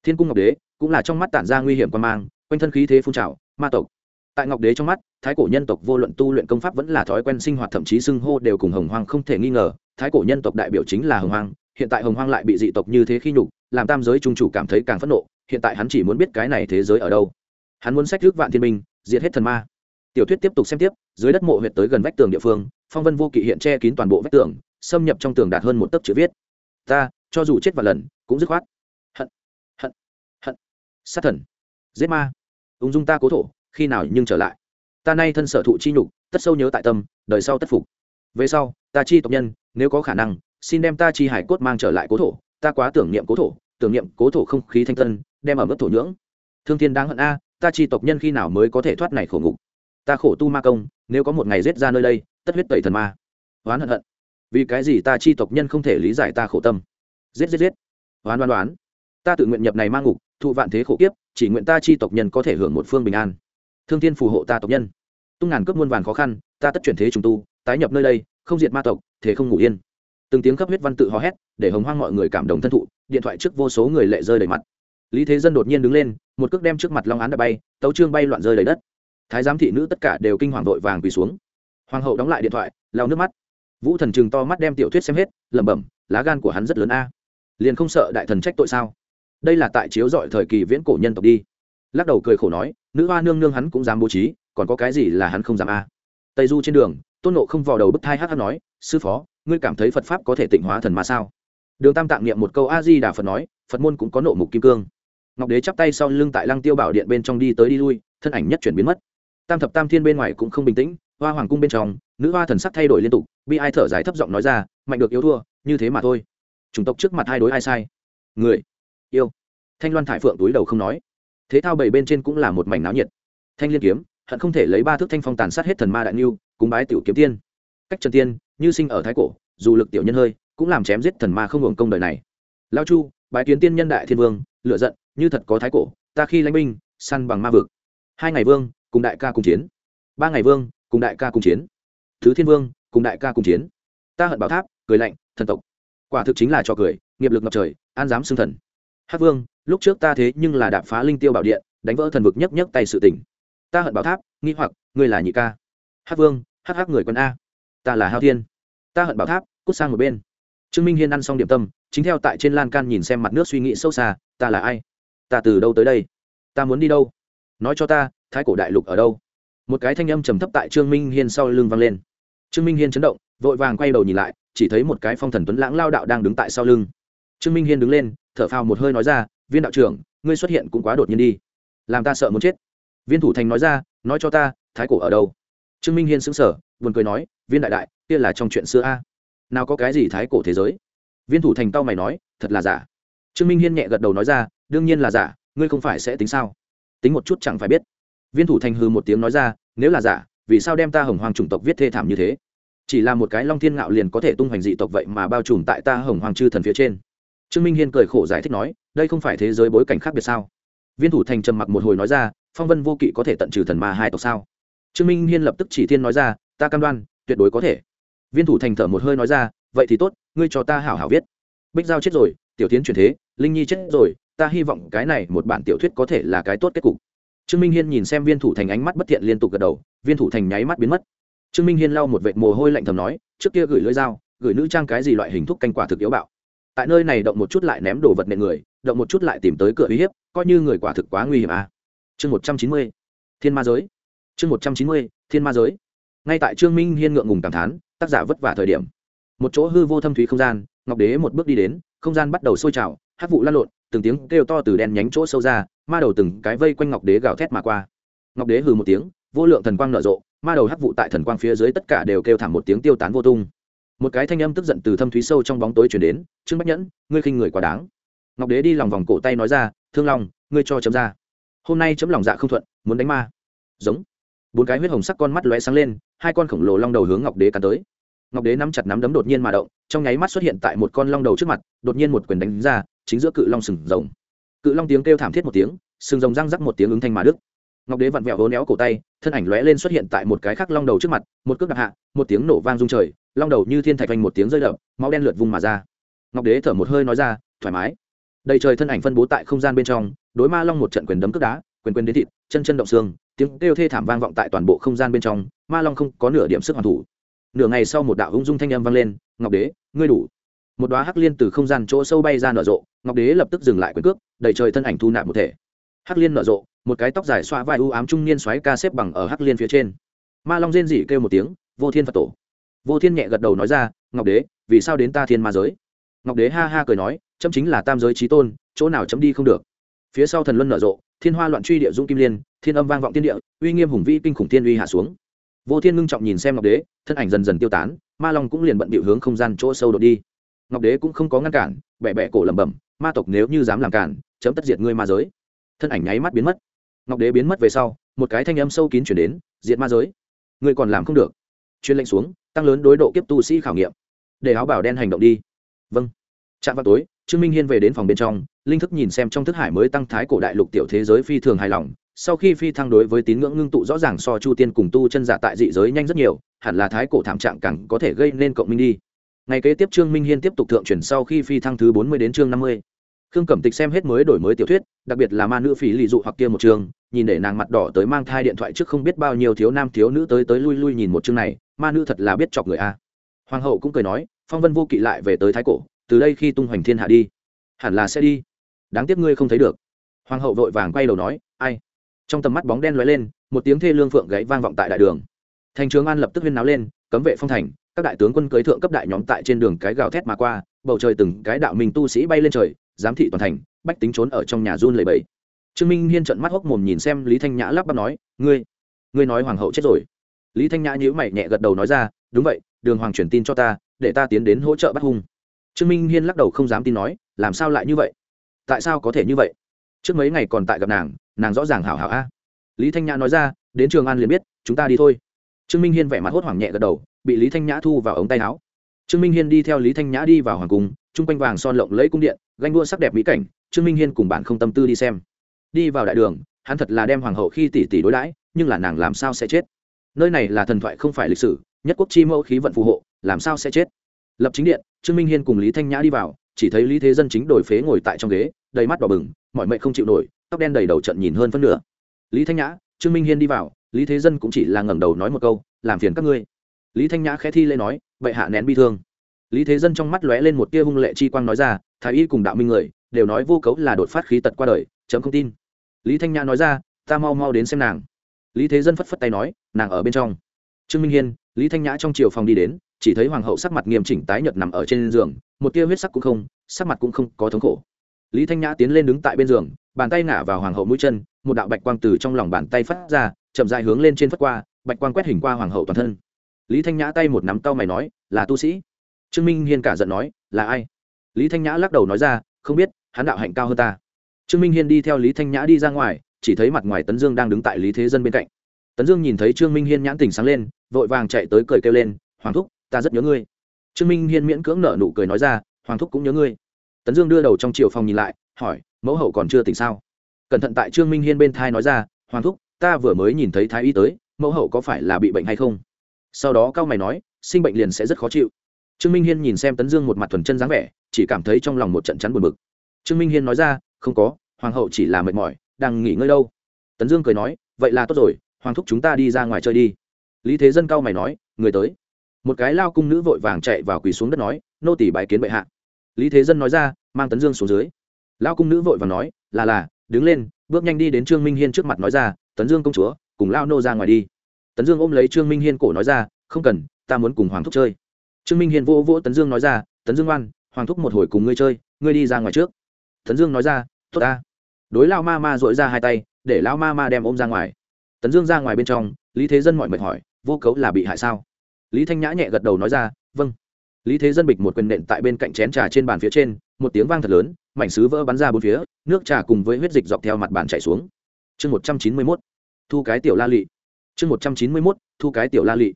Thiên cung ngọc đế, cũng là trong mắt tản ra nguy hiểm quan mang, quanh thân khí thế phun trào, ma tộc. Tại ngọc đế trong mắt, thái cổ nhân tộc vô luận tu luyện công pháp vẫn là thói quen sinh hoạt thậm chí xưng hô đều cùng hồng hoang không thể nghi ngờ, thái cổ nhân tộc đại biểu chính là hồng hoang, hiện tại hồng hoang lại bị dị tộc như thế khi nhục, làm tam giới trung chủ cảm thấy càng phẫn nộ, hiện tại hắn chỉ muốn biết cái này thế giới ở đâu. Hắn muốn sách rước vạn thiên minh diệt hết thần ma. Tiểu thuyết tiếp tục xem tiếp, dưới đất mộ huyệt tới gần vách tường địa phương, phong vân vô kỵ hiện che kín toàn bộ vách tường, xâm nhập trong tường đạt hơn một tấc chữ viết. Ta, cho dù chết vài lần, cũng dứt khoát. Hận hận hận. Sát thần, giết ma. Ung dung ta cố thổ, khi nào nhưng trở lại? Ta nay thân sở thụ chi nhục, tất sâu nhớ tại tâm, đời sau tất phục. Về sau, ta chi tộc nhân, nếu có khả năng, xin đem ta chi hải cốt mang trở lại cố thổ. Ta quá tưởng niệm cố thổ, tưởng niệm cố thổ không khí thanh tân, đem ở mức thổ nhưỡng. Thương thiên đáng hận a ta chi tộc nhân khi nào mới có thể thoát này khổ ngục? Ta khổ tu ma công, nếu có một ngày giết ra nơi đây, tất huyết tẩy thần ma. Oán hận hận. Vì cái gì ta chi tộc nhân không thể lý giải ta khổ tâm? Giết giết giết. Oán oán oán. Ta tự nguyện nhập này mang ngục, thụ vạn thế khổ kiếp, chỉ nguyện ta chi tộc nhân có thể hưởng một phương bình an. Thương thiên phù hộ ta tộc nhân. Tung ngàn cướp muôn vàn khó khăn, ta tất chuyển thế trùng tu, tái nhập nơi đây, không diệt ma tộc, thế không ngủ yên. Từng tiếng khắp huyết văn tự hò hét, để hồng hoang mọi người cảm động thân thụ, điện thoại trước vô số người lệ rơi đầy mặt lý thế dân đột nhiên đứng lên, một cước đem trước mặt long án đã bay, tấu trương bay loạn rơi đầy đất. Thái giám thị nữ tất cả đều kinh hoàng vội vàng quỳ xuống. Hoàng hậu đóng lại điện thoại, lau nước mắt. Vũ thần chừng to mắt đem tiểu thuyết xem hết, lẩm bẩm, lá gan của hắn rất lớn a. Liền không sợ đại thần trách tội sao? Đây là tại chiếu dọi thời kỳ viễn cổ nhân tộc đi. Lắc đầu cười khổ nói, nữ hoa nương nương hắn cũng dám bố trí, còn có cái gì là hắn không dám a? Tây du trên đường, tôn nộ không vào đầu bức thai hát hát nói, sư phó, ngươi cảm thấy phật pháp có thể tịnh hóa thần mà sao? Đường tam tạng niệm một câu a di đà phật nói, phật môn cũng có nộ mục kim cương ngọc đế chắp tay sau lưng tại lăng tiêu bảo điện bên trong đi tới đi lui, thân ảnh nhất chuyển biến mất. Tam thập tam thiên bên ngoài cũng không bình tĩnh, hoa hoàng cung bên trong, nữ hoa thần sắc thay đổi liên tục, bi ai thở dài thấp giọng nói ra, mạnh được yếu thua, như thế mà thôi. Chủng tộc trước mặt hai đối ai sai. Người, yêu. Thanh loan thải phượng túi đầu không nói. Thế thao bảy bên trên cũng là một mảnh náo nhiệt. Thanh liên kiếm, hận không thể lấy ba thước thanh phong tàn sát hết thần ma đại niu cúng bái tiểu kiếm tiên. Cách trần tiên, như sinh ở thái cổ, dù lực tiểu nhân hơi, cũng làm chém giết thần ma không hưởng công đời này. Lao chu, bái kiến tiên nhân đại thiên vương lựa giận như thật có thái cổ, ta khi lãnh binh, săn bằng ma vực. Hai ngày vương, cùng đại ca cùng chiến. Ba ngày vương, cùng đại ca cùng chiến. Thứ thiên vương, cùng đại ca cùng chiến. Ta hận bảo tháp, cười lạnh, thần tộc. Quả thực chính là trò cười, nghiệp lực ngập trời, an dám xưng thần. Hát vương, lúc trước ta thế nhưng là đạp phá linh tiêu bảo điện, đánh vỡ thần vực nhấc nhấc tay sự tỉnh ta hận bảo tháp, nghi hoặc, ngươi là nhị ca. Hát vương hát hát người quân a. Ta là hao thiên. Ta hận bảo tháp, cút sang một bên. Trương minh hiên ăn xong điểm tâm, chính theo tại trên lan can nhìn xem mặt nước suy nghĩ sâu xa, ta là ai? Ta từ đâu tới đây? Ta muốn đi đâu? Nói cho ta, thái cổ đại lục ở đâu? Một cái thanh âm trầm thấp tại trương minh hiên sau lưng vang lên. Trương minh hiên chấn động, vội vàng quay đầu nhìn lại, chỉ thấy một cái phong thần tuấn lãng lao đạo đang đứng tại sau lưng. Trương minh hiên đứng lên, thở phào một hơi nói ra, viên đạo trưởng, ngươi xuất hiện cũng quá đột nhiên đi. Làm ta sợ muốn chết. Viên thủ thành nói ra, nói cho ta, thái cổ ở đâu? Trương minh hiên sững sờ, buồn cười nói, viên đại đại, kia là trong chuyện xưa a. Nào có cái gì thái cổ thế giới? Viên thủ thành tao mày nói, thật là giả. Trương minh hiên nhẹ gật đầu nói ra đương nhiên là giả, ngươi không phải sẽ tính sao? Tính một chút chẳng phải biết. Viên thủ thành hư một tiếng nói ra, nếu là giả, vì sao đem ta hồng hoàng chủng tộc viết thê thảm như thế? Chỉ là một cái long thiên ngạo liền có thể tung hoành dị tộc vậy mà bao trùm tại ta hồng hoàng chư thần phía trên. Trương minh hiên cười khổ giải thích nói, đây không phải thế giới bối cảnh khác biệt sao? Viên thủ thành trầm mặc một hồi nói ra, phong vân vô kỵ có thể tận trừ thần ma hai tộc sao? Trương minh hiên lập tức chỉ thiên nói ra, ta cam đoan, tuyệt đối có thể. Viên thủ thành thở một hơi nói ra, vậy thì tốt, ngươi cho ta hảo hảo viết. Bích giao chết rồi, tiểu tiến chuyển thế, linh nhi chết rồi ta hy vọng cái này một bản tiểu thuyết có thể là cái tốt kết cục. Trương minh hiên nhìn xem viên thủ thành ánh mắt bất thiện liên tục gật đầu, viên thủ thành nháy mắt biến mất. Trương minh hiên lau một vệt mồ hôi lạnh thầm nói, trước kia gửi lưỡi dao, gửi nữ trang cái gì loại hình thức canh quả thực yếu bạo. Tại nơi này động một chút lại ném đồ vật nện người, động một chút lại tìm tới cửa uy hiếp, coi như người quả thực quá nguy hiểm à. chương một trăm chín mươi, thiên ma giới. Chương một trăm chín mươi, thiên ma giới. Ngay tại trương minh hiên ngượng ngùng cảm thán, tác giả vất vả thời điểm. Một chỗ hư vô thâm thúy không gian, ngọc đế một bước đi đến, không gian bắt đầu sôi trào hát vụ lan lộn, từng tiếng kêu to từ đen nhánh chỗ sâu ra, ma đầu từng cái vây quanh ngọc đế gào thét mà qua. Ngọc đế hừ một tiếng, vô lượng thần quang nở rộ, ma đầu hắc vụ tại thần quang phía dưới tất cả đều kêu thảm một tiếng tiêu tán vô tung. Một cái thanh âm tức giận từ thâm thúy sâu trong bóng tối chuyển đến, trương bách nhẫn, ngươi khinh người quá đáng. Ngọc đế đi lòng vòng cổ tay nói ra, thương lòng ngươi cho chấm ra. Hôm nay chấm lòng dạ không thuận, muốn đánh ma. Giống. Bốn cái huyết hồng sắc con mắt lóe sáng lên, hai con khổng lồ long đầu hướng ngọc đế cắn tới. Ngọc đế nắm chặt nắm đấm đột nhiên mà động, trong nháy mắt xuất hiện tại một con long đầu trước mặt, đột nhiên một quyền đánh ra chính giữa cự long sừng rồng. Cự long tiếng kêu thảm thiết một tiếng, sừng rồng răng rắc một tiếng ứng thanh mà đức ngọc đế vặn vẹo hố néo cổ tay, thân ảnh lóe lên xuất hiện tại một cái khác long đầu trước mặt, một cước đạp hạ, một tiếng nổ vang rung trời, long đầu như thiên thạch vành một tiếng rơi đập, máu đen lượt vùng mà ra. Ngọc đế thở một hơi nói ra, thoải mái. Đầy trời thân ảnh phân bố tại không gian bên trong, đối ma long một trận quyền đấm cước đá, quyền quyền đến thịt, chân chân động xương, tiếng kêu thê thảm vang vọng tại toàn bộ không gian bên trong, ma long không có nửa điểm sức hoàn thủ. Nửa ngày sau một đạo ung dung thanh âm vang lên, ngọc đế, ngươi đủ một đoá hắc liên từ không gian chỗ sâu bay ra nở rộ, ngọc đế lập tức dừng lại quyền cước đẩy trời thân ảnh thu nạp một thể. Hắc liên nở rộ, một cái tóc dài xoa vai u ám trung niên xoáy ca xếp bằng ở hắc liên phía trên. Ma long rên rỉ kêu một tiếng, vô thiên phật tổ. Vô thiên nhẹ gật đầu nói ra, ngọc đế, vì sao đến ta thiên ma giới? Ngọc đế ha ha cười nói, chấm chính là tam giới trí tôn, chỗ nào chấm đi không được. Phía sau thần luân nở rộ, thiên hoa loạn truy địa dũng kim liên, thiên âm vang vọng thiên địa, uy nghiêm hùng vĩ kinh khủng thiên uy hạ xuống. Vô thiên ngưng trọng nhìn xem ngọc đế, thân ảnh dần dần tiêu tán, ma long cũng liền bận bịu hướng không gian chỗ sâu đột đi ngọc đế cũng không có ngăn cản bẹ bẹ cổ lẩm bẩm, ma tộc nếu như dám làm cản, chấm tất diệt ngươi ma giới. Thân ảnh nháy mắt biến mất. Ngọc đế biến mất về sau, một cái thanh âm sâu kín chuyển đến, diệt ma giới, ngươi còn làm không được. Chuyên lệnh xuống, tăng lớn đối độ kiếp tu sĩ khảo nghiệm. Để áo bảo đen hành động đi. Vâng. Chạm vào tối, trương minh hiên về đến phòng bên trong, linh thức nhìn xem trong thức hải mới tăng thái cổ đại lục tiểu thế giới phi thường hài lòng. Sau khi phi thăng đối với tín ngưỡng ngưng tụ rõ ràng so chu tiên cùng tu chân giả tại dị giới nhanh rất nhiều, hẳn là thái cổ thảm trạng càng có thể gây nên cộng minh đi ngày kế tiếp trương minh hiên tiếp tục thượng chuyển sau khi phi thăng thứ bốn mươi đến chương năm mươi. Khương cẩm tịch xem hết mới đổi mới tiểu thuyết, đặc biệt là ma nữ phí lì dụ hoặc kia một chương nhìn để nàng mặt đỏ tới mang thai điện thoại trước không biết bao nhiêu thiếu nam thiếu nữ tới tới lui lui nhìn một chương này, ma nữ thật là biết chọc người a. Hoàng hậu cũng cười nói, phong vân vô kỵ lại về tới thái cổ, từ đây khi tung hoành thiên hạ đi. Hẳn là sẽ đi. Đáng tiếc ngươi không thấy được. Hoàng hậu vội vàng quay đầu nói, ai? Trong tầm mắt bóng đen lóe lên, một tiếng thê lương phượng gãy vang vọng tại đại đường. Thành trường an lập tức huyên náo lên, cấm vệ phong thành các đại tướng quân cưới thượng cấp đại nhóm tại trên đường cái gào thét mà qua, bầu trời từng cái đạo minh tu sĩ bay lên trời, giám thị toàn thành, bách tính trốn ở trong nhà run lầy bẫy trương minh hiên trận mắt hốc mồm nhìn xem lý thanh nhã lắp bắp nói, ngươi ngươi nói hoàng hậu chết rồi. Lý thanh nhã nhíu mày nhẹ gật đầu nói ra, đúng vậy, đường hoàng truyền tin cho ta, để ta tiến đến hỗ trợ bắt hung. Trương minh hiên lắc đầu không dám tin nói, làm sao lại như vậy? Tại sao có thể như vậy? Trước mấy ngày còn tại gặp nàng nàng rõ ràng hảo hảo a. Lý thanh nhã nói ra, đến trường an liền biết, chúng ta đi thôi. Trương minh hiên vẻ mặt hốt hoảng nhẹ gật đầu bị lý thanh nhã thu vào ống tay áo. Trương minh hiên đi theo lý thanh nhã đi vào hoàng cung, chung quanh vàng son lộng lấy cung điện, ganh đua sắc đẹp mỹ cảnh, trương minh hiên cùng bạn không tâm tư đi xem. Đi vào đại đường, hắn thật là đem hoàng hậu khi tỷ tỷ đối đãi, nhưng là nàng làm sao sẽ chết? Nơi này là thần thoại không phải lịch sử, nhất quốc chi mẫu khí vận phù hộ, làm sao sẽ chết? Lập chính điện, trương minh hiên cùng lý thanh nhã đi vào, chỉ thấy lý thế dân chính đổi phế ngồi tại trong ghế, đầy mắt đỏ bừng, mọi mệnh không chịu nổi, tóc đen đầy đầu trận nhìn hơn phân nửa. Lý thanh nhã, trương minh hiên đi vào, lý thế dân cũng chỉ là ngẩng đầu nói một câu, làm phiền các ngươi lý thanh nhã khẽ thi lê nói vậy hạ nén bi thương. Lý thế dân trong mắt lóe lên một tia hung lệ chi quang nói ra, thái y cùng đạo minh người, đều nói vô cấu là đột phát khí tật qua đời, chấm không tin. Lý thanh nhã nói ra, ta mau mau đến xem nàng. Lý thế dân phất phất tay nói, nàng ở bên trong. Trương minh hiên, lý thanh nhã trong chiều phòng đi đến, chỉ thấy hoàng hậu sắc mặt nghiêm chỉnh tái nhợt nằm ở trên giường, một tia huyết sắc cũng không, sắc mặt cũng không có thống khổ. Lý thanh nhã tiến lên đứng tại bên giường, bàn tay ngả vào hoàng hậu mũi chân, một đạo bạch quang từ trong lòng bàn tay phát ra, chậm dài hướng lên trên phất qua, bạch quang quét hình qua hoàng hậu toàn thân lý thanh nhã tay một nắm tao mày nói, là tu sĩ? Trương minh hiên cả giận nói, là ai? Lý thanh nhã lắc đầu nói ra, không biết, hắn đạo hạnh cao hơn ta. Trương minh hiên đi theo lý thanh nhã đi ra ngoài, chỉ thấy mặt ngoài tấn dương đang đứng tại lý thế dân bên cạnh. Tấn dương nhìn thấy trương minh hiên nhãn tình sáng lên, vội vàng chạy tới cười kêu lên, hoàng thúc, ta rất nhớ ngươi. Trương minh hiên miễn cưỡng nở nụ cười nói ra, hoàng thúc cũng nhớ ngươi. Tấn dương đưa đầu trong chiều phòng nhìn lại, hỏi, mẫu hậu còn chưa tỉnh sao? Cẩn thận tại trương minh hiên bên thai nói ra, hoàng thúc, ta vừa mới nhìn thấy thái y tới, mẫu hậu có phải là bị bệnh hay không? Sau đó cao mày nói, sinh bệnh liền sẽ rất khó chịu. Trương minh hiên nhìn xem tấn dương một mặt thuần chân dáng vẻ, chỉ cảm thấy trong lòng một trận chắn buồn bực. Trương minh hiên nói ra, không có, hoàng hậu chỉ là mệt mỏi, đang nghỉ ngơi đâu. Tấn dương cười nói, vậy là tốt rồi, hoàng thúc chúng ta đi ra ngoài chơi đi. Lý thế dân cao mày nói, người tới. Một cái lao cung nữ vội vàng chạy vào quỳ xuống đất nói, nô tỷ bài kiến bệ hạ. Lý thế dân nói ra, mang tấn dương xuống dưới. Lao cung nữ vội vàng nói, là là, đứng lên, bước nhanh đi đến trương minh hiên trước mặt nói ra, tấn dương công chúa, cùng lao nô ra ngoài đi tấn dương ôm lấy trương minh hiên cổ nói ra, không cần, ta muốn cùng hoàng thúc chơi. Trương minh hiên vô vô tấn dương nói ra, tấn dương oan hoàng thúc một hồi cùng ngươi chơi, ngươi đi ra ngoài trước. Tấn dương nói ra, tốt ta. Đối lao ma ma dội ra hai tay, để lao ma ma đem ôm ra ngoài. Tấn dương ra ngoài bên trong, lý thế dân mọi mệt hỏi vô cấu là bị hại sao? Lý thanh nhã nhẹ gật đầu nói ra vâng. Lý thế dân bịch một quyền nện tại bên cạnh chén trà trên bàn phía trên, một tiếng vang thật lớn, mảnh sứ vỡ bắn ra bốn phía, nước trà cùng với huyết dịch dọc theo mặt bàn chảy xuống. Chương một trăm chín mươi mốt, thu cái tiểu la lị chương một trăm chín mươi mốt, thu cái tiểu la lị.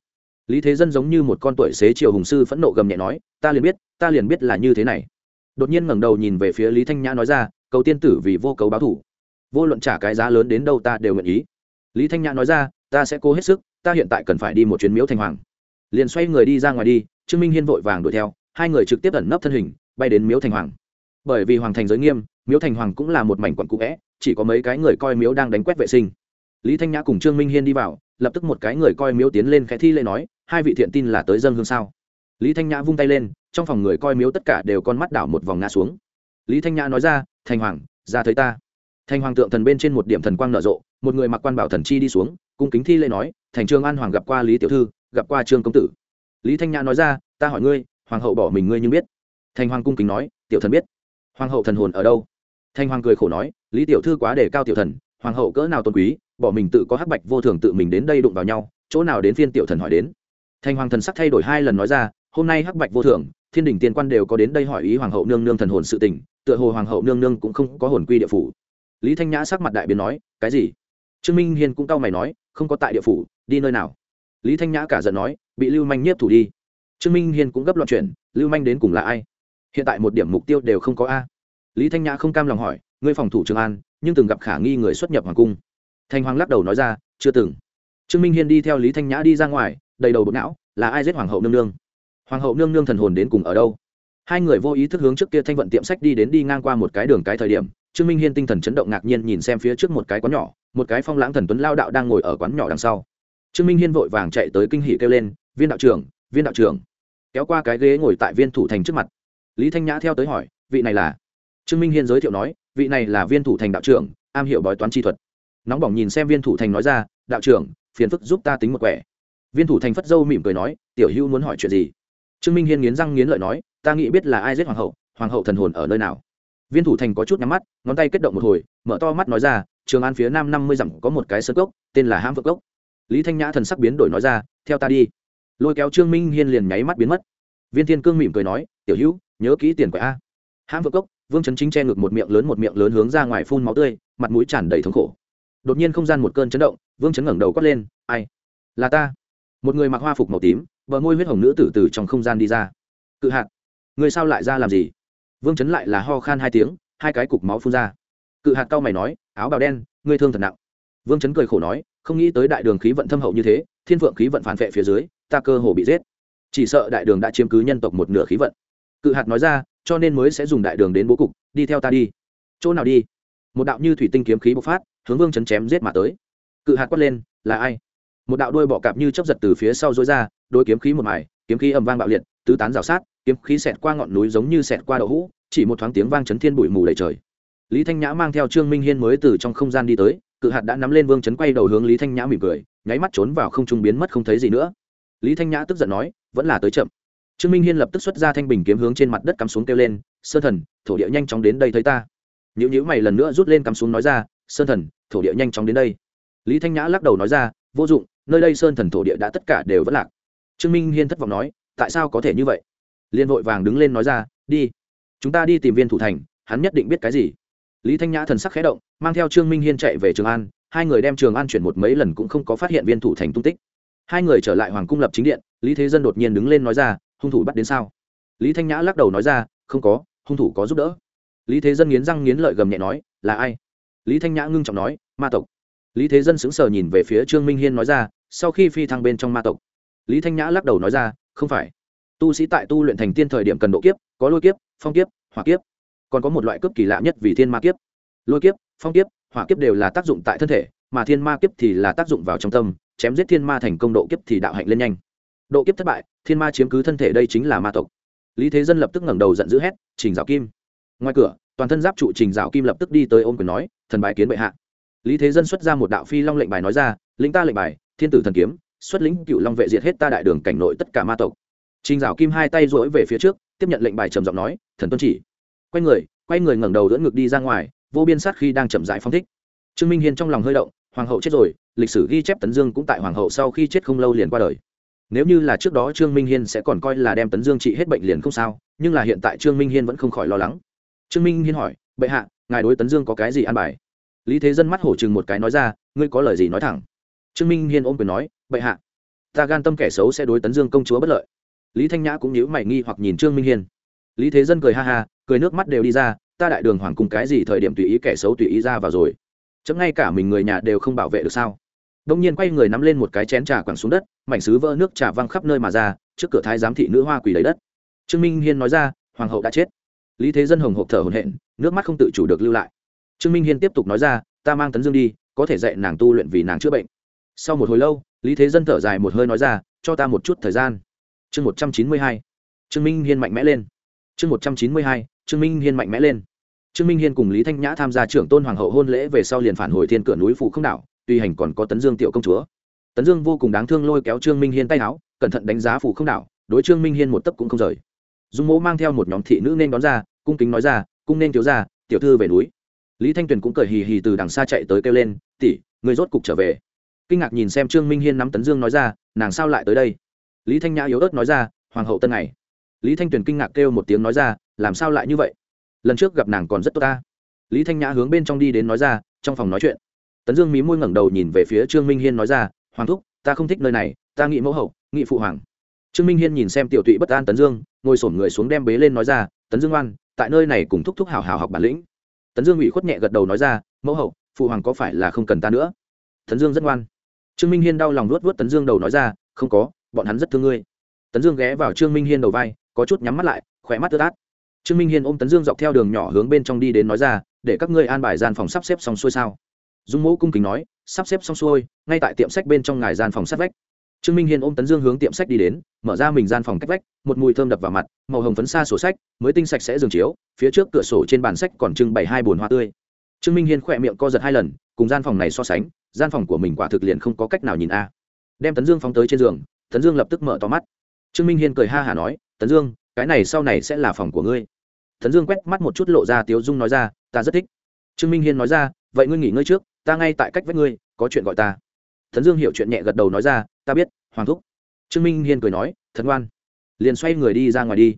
Lý thế dân giống như một con tuổi xế chiều hùng sư phẫn nộ gầm nhẹ nói, ta liền biết, ta liền biết là như thế này. Đột nhiên ngẩng đầu nhìn về phía lý thanh nhã nói ra, cầu tiên tử vì vô cấu báo thủ. Vô luận trả cái giá lớn đến đâu ta đều nguyện ý. Lý thanh nhã nói ra, ta sẽ cố hết sức, ta hiện tại cần phải đi một chuyến miếu thanh hoàng. Liền xoay người đi ra ngoài đi, trương minh hiên vội vàng đuổi theo, hai người trực tiếp ẩn nấp thân hình, bay đến miếu thành hoàng. Bởi vì hoàng thành giới nghiêm, miếu thành hoàng cũng là một mảnh quận cũ vẽ chỉ có mấy cái người coi miếu đang đánh quét vệ sinh. Lý thanh nhã cùng trương minh hiên đi vào lập tức một cái người coi miếu tiến lên khẽ thi lễ nói, hai vị thiện tin là tới dân hương sao? Lý thanh nhã vung tay lên, trong phòng người coi miếu tất cả đều con mắt đảo một vòng ngã xuống. Lý thanh nhã nói ra, thành hoàng, ra thấy ta. Thành hoàng tượng thần bên trên một điểm thần quang nở rộ, một người mặc quan bảo thần chi đi xuống, cung kính thi lễ nói, thành trương an hoàng gặp qua lý tiểu thư, gặp qua trương công tử. Lý thanh nhã nói ra, ta hỏi ngươi, hoàng hậu bỏ mình ngươi nhưng biết. Thành hoàng cung kính nói, tiểu thần biết. Hoàng hậu thần hồn ở đâu? Thanh hoàng cười khổ nói, lý tiểu thư quá đề cao tiểu thần hoàng hậu cỡ nào tôn quý, bỏ mình tự có hắc bạch vô thường tự mình đến đây đụng vào nhau, chỗ nào đến phiên tiểu thần hỏi đến. Thanh hoàng thần sắc thay đổi hai lần nói ra, hôm nay hắc bạch vô thường, thiên đình tiên quan đều có đến đây hỏi ý hoàng hậu nương nương thần hồn sự tình, tựa hồ hoàng hậu nương nương cũng không có hồn quy địa phủ. Lý thanh nhã sắc mặt đại biến nói, cái gì? Trương minh hiên cũng cau mày nói, không có tại địa phủ, đi nơi nào? Lý thanh nhã cả giận nói, bị lưu manh nhiếp thủ đi. Trương minh hiên cũng gấp loạn chuyện lưu manh đến cùng là ai? Hiện tại một điểm mục tiêu đều không có a. Lý thanh nhã không cam lòng hỏi, ngươi phòng thủ trường an nhưng từng gặp khả nghi người xuất nhập hoàng cung. Thanh hoàng lắc đầu nói ra, chưa từng. Trương minh hiên đi theo lý thanh nhã đi ra ngoài, đầy đầu bộ não, là ai giết hoàng hậu nương nương? Hoàng hậu nương nương thần hồn đến cùng ở đâu? Hai người vô ý thức hướng trước kia thanh vận tiệm sách đi đến đi ngang qua một cái đường cái thời điểm, trương minh hiên tinh thần chấn động ngạc nhiên nhìn xem phía trước một cái quán nhỏ, một cái phong lãng thần tuấn lao đạo đang ngồi ở quán nhỏ đằng sau. Trương minh hiên vội vàng chạy tới kinh hỷ kêu lên, viên đạo trưởng, viên đạo trưởng. Kéo qua cái ghế ngồi tại viên thủ thành trước mặt. Lý thanh nhã theo tới hỏi, vị này là? Trương minh hiên giới thiệu nói vị này là viên thủ thành đạo trưởng, am hiểu bói toán chi thuật. Nóng bỏng nhìn xem viên thủ thành nói ra, đạo trưởng, phiền phức giúp ta tính một quẻ. Viên thủ thành phất dâu mỉm cười nói, tiểu hữu muốn hỏi chuyện gì? Trương minh hiên nghiến răng nghiến lợi nói, ta nghĩ biết là ai giết hoàng hậu hoàng hậu thần hồn ở nơi nào? Viên thủ thành có chút nhắm mắt, ngón tay kết động một hồi, mở to mắt nói ra, trường an phía nam năm mươi dặm có một cái sơ cốc, tên là hãm vợ cốc. Lý thanh nhã thần sắc biến đổi nói ra, theo ta đi. Lôi kéo trương minh hiên liền nháy mắt biến mất. Viên thiên cương mỉm cười nói, tiểu hữu, nhớ kỹ tiền quẻ a. Hãm vợ cốc vương Chấn chính che ngực một miệng lớn một miệng lớn hướng ra ngoài phun máu tươi, mặt mũi tràn đầy thống khổ. Đột nhiên không gian một cơn chấn động, vương Chấn ngẩng đầu quát lên, ai? Là ta. Một người mặc hoa phục màu tím, bờ môi huyết hồng nữ tử từ trong không gian đi ra. Cự hạt, người sao lại ra làm gì? Vương chấn lại là ho khan hai tiếng, hai cái cục máu phun ra. Cự hạt cau mày nói, áo bào đen, ngươi thương thật nặng. Vương chấn cười khổ nói, không nghĩ tới đại đường khí vận thâm hậu như thế, thiên vượng khí vận phản vệ phía dưới, ta cơ hồ bị giết. Chỉ sợ đại đường đã chiếm cứ nhân tộc một nửa khí vận. Cự hạt nói ra cho nên mới sẽ dùng đại đường đến bố cục, đi theo ta đi. Chỗ nào đi? Một đạo như thủy tinh kiếm khí bộc phát, hướng vương chấn chém giết mà tới. Cự hạt quát lên, là ai? Một đạo đuôi bọ cạp như chấp giật từ phía sau dối ra, đôi kiếm khí một mài, kiếm khí ầm vang bạo liệt, tứ tán rào sát, kiếm khí xẹt qua ngọn núi giống như xẹt qua đậu hũ, chỉ một thoáng tiếng vang chấn thiên bụi mù đầy trời. Lý thanh nhã mang theo trương minh hiên mới từ trong không gian đi tới, cự hạt đã nắm lên vương chấn quay đầu hướng lý thanh nhã mỉm cười, nháy mắt trốn vào không trung biến mất không thấy gì nữa. Lý thanh nhã tức giận nói, vẫn là tới chậm trương minh hiên lập tức xuất ra thanh bình kiếm hướng trên mặt đất cắm xuống kêu lên, sơn thần, thổ địa nhanh chóng đến đây thấy ta. Nhữ nhữ mày lần nữa rút lên cắm xuống nói ra, sơn thần, thổ địa nhanh chóng đến đây. Lý thanh nhã lắc đầu nói ra, vô dụng, nơi đây sơn thần thổ địa đã tất cả đều vẫn lạc. Trương minh hiên thất vọng nói, tại sao có thể như vậy? Liên vội vàng đứng lên nói ra, đi, chúng ta đi tìm viên thủ thành, hắn nhất định biết cái gì. Lý thanh nhã thần sắc khẽ động, mang theo trương minh hiên chạy về trường an, hai người đem trường an chuyển một mấy lần cũng không có phát hiện viên thủ thành tung tích. Hai người trở lại hoàng cung lập chính điện, lý thế dân đột nhiên đứng lên nói ra hung thủ bắt đến sao? Lý thanh nhã lắc đầu nói ra, không có, hung thủ có giúp đỡ. Lý thế dân nghiến răng nghiến lợi gầm nhẹ nói, là ai? Lý thanh nhã ngưng trọng nói, ma tộc. Lý thế dân sững sờ nhìn về phía trương minh hiên nói ra, sau khi phi thăng bên trong ma tộc. Lý thanh nhã lắc đầu nói ra, không phải. Tu sĩ tại tu luyện thành tiên thời điểm cần độ kiếp, có lôi kiếp, phong kiếp, hỏa kiếp. Còn có một loại cướp kỳ lạ nhất vì thiên ma kiếp. Lôi kiếp, phong kiếp, hỏa kiếp đều là tác dụng tại thân thể, mà thiên ma kiếp thì là tác dụng vào trong tâm, chém giết thiên ma thành công độ kiếp thì đạo hạnh lên nhanh độ kiếp thất bại, thiên ma chiếm cứ thân thể đây chính là ma tộc. Lý thế dân lập tức ngẩng đầu giận dữ hét, trình dạo kim! Ngoài cửa, toàn thân giáp trụ trình dạo kim lập tức đi tới ôm quyền nói, thần bài kiến bệ hạ. Lý thế dân xuất ra một đạo phi long lệnh bài nói ra, lĩnh ta lệnh bài, thiên tử thần kiếm, xuất lĩnh cựu long vệ diệt hết ta đại đường cảnh nội tất cả ma tộc. Trình dạo kim hai tay rỗi về phía trước, tiếp nhận lệnh bài trầm giọng nói, thần tuân chỉ. Quay người quay người ngẩng đầu dẫn ngực đi ra ngoài, vô biên sát khi đang chậm dại phong thích. Trương minh hiên trong lòng hơi động, hoàng hậu chết rồi, lịch sử ghi chép tấn dương cũng tại hoàng hậu sau khi chết không lâu liền qua đời nếu như là trước đó trương minh hiên sẽ còn coi là đem tấn dương trị hết bệnh liền không sao, nhưng là hiện tại trương minh hiên vẫn không khỏi lo lắng. Trương minh hiên hỏi, bệ hạ, ngài đối tấn dương có cái gì ăn bài? Lý thế dân mắt hổ chừng một cái nói ra, ngươi có lời gì nói thẳng? Trương minh hiên ôm quyền nói, bệ hạ, ta gan tâm kẻ xấu sẽ đối tấn dương công chúa bất lợi. Lý thanh nhã cũng nhíu mày nghi hoặc nhìn trương minh hiên. Lý thế dân cười ha ha, cười nước mắt đều đi ra, ta đại đường hoàng cùng cái gì thời điểm tùy ý kẻ xấu tùy ý ra vào rồi? Chấm ngay cả mình người nhà đều không bảo vệ được sao? Đông nhiên quay người nắm lên một cái chén trà quẳng xuống đất, mảnh sứ vỡ nước trà văng khắp nơi mà ra, trước cửa thái giám thị nữ hoa quỳ lấy đất. Trương minh hiên nói ra, hoàng hậu đã chết. Lý thế dân hồng hộp thở hồn hện nước mắt không tự chủ được lưu lại. Trương minh hiên tiếp tục nói ra, ta mang tấn dương đi, có thể dạy nàng tu luyện vì nàng chữa bệnh. Sau một hồi lâu, lý thế dân thở dài một hơi nói ra, cho ta một chút thời gian. Chương một trăm chín mươi hai, trương minh hiên mạnh mẽ lên. Chương một trăm chín mươi hai, trương minh hiên mạnh mẽ lên. Trương minh hiên cùng lý thanh nhã tham gia trưởng tôn hoàng hậu hôn lễ về sau liền phản hồi thiên cửa núi phủ không đảo tuy hành còn có tấn dương tiểu công chúa. Tấn dương vô cùng đáng thương lôi kéo trương minh hiên tay áo, cẩn thận đánh giá phủ không đảo, đối trương minh hiên một tấc cũng không rời. Dung mỗ mang theo một nhóm thị nữ nên đón ra, cung kính nói ra, cung nên thiếu ra, tiểu thư về núi. Lý thanh tuyền cũng cười hì hì từ đằng xa chạy tới kêu lên, tỷ, người rốt cục trở về. Kinh ngạc nhìn xem trương minh hiên nắm tấn dương nói ra, nàng sao lại tới đây? Lý thanh nhã yếu ớt nói ra, hoàng hậu tân này lý thanh tuyền kinh ngạc kêu một tiếng nói ra, làm sao lại như vậy? Lần trước gặp nàng còn rất tốt ta. Lý thanh nhã hướng bên trong đi đến nói ra, trong phòng nói chuyện tấn dương mí môi ngẩng đầu nhìn về phía trương minh hiên nói ra, hoàng thúc, ta không thích nơi này, ta nghĩ mẫu hậu nghị phụ hoàng. Trương minh hiên nhìn xem tiểu tụy bất an tấn dương, ngồi sổm người xuống đem bế lên nói ra, tấn dương oan, tại nơi này cùng thúc thúc hào hào học bản lĩnh. Tấn dương ủy khuất nhẹ gật đầu nói ra, mẫu hậu, phụ hoàng có phải là không cần ta nữa? Tấn dương rất ngoan. Trương minh hiên đau lòng luốt vớt tấn dương đầu nói ra, không có, bọn hắn rất thương ngươi. Tấn dương ghé vào trương minh hiên đầu vai, có chút nhắm mắt lại, khỏe mắt tơ át trương minh hiên ôm tấn dương dọc theo đường nhỏ hướng bên trong đi đến nói ra, để các ngươi an bài gian phòng sắp xếp xong xuôi sao? Dung mẫu cung kính nói, sắp xếp xong xuôi, ngay tại tiệm sách bên trong ngài gian phòng sát vách. Trương minh hiên ôm tấn dương hướng tiệm sách đi đến, mở ra mình gian phòng cách vách, một mùi thơm đập vào mặt, màu hồng phấn xa sổ sách, mới tinh sạch sẽ giường chiếu, phía trước cửa sổ trên bàn sách còn trưng bày hai bồn hoa tươi. Trương minh hiên khỏe miệng co giật hai lần, cùng gian phòng này so sánh, gian phòng của mình quả thực liền không có cách nào nhìn a. Đem tấn dương phóng tới trên giường, tấn dương lập tức mở to mắt. Trương minh hiên cười ha hả nói, tấn dương, cái này sau này sẽ là phòng của ngươi. Tấn dương quét mắt một chút lộ ra tiếu dung nói ra, ta rất thích. Trương minh hiên nói ra, vậy ngươi nghỉ ngơi trước ta ngay tại cách vách ngươi, có chuyện gọi ta. Thần dương hiểu chuyện nhẹ gật đầu nói ra, ta biết, hoàng thúc. Trương minh hiên cười nói, thần ngoan. Liền xoay người đi ra ngoài đi.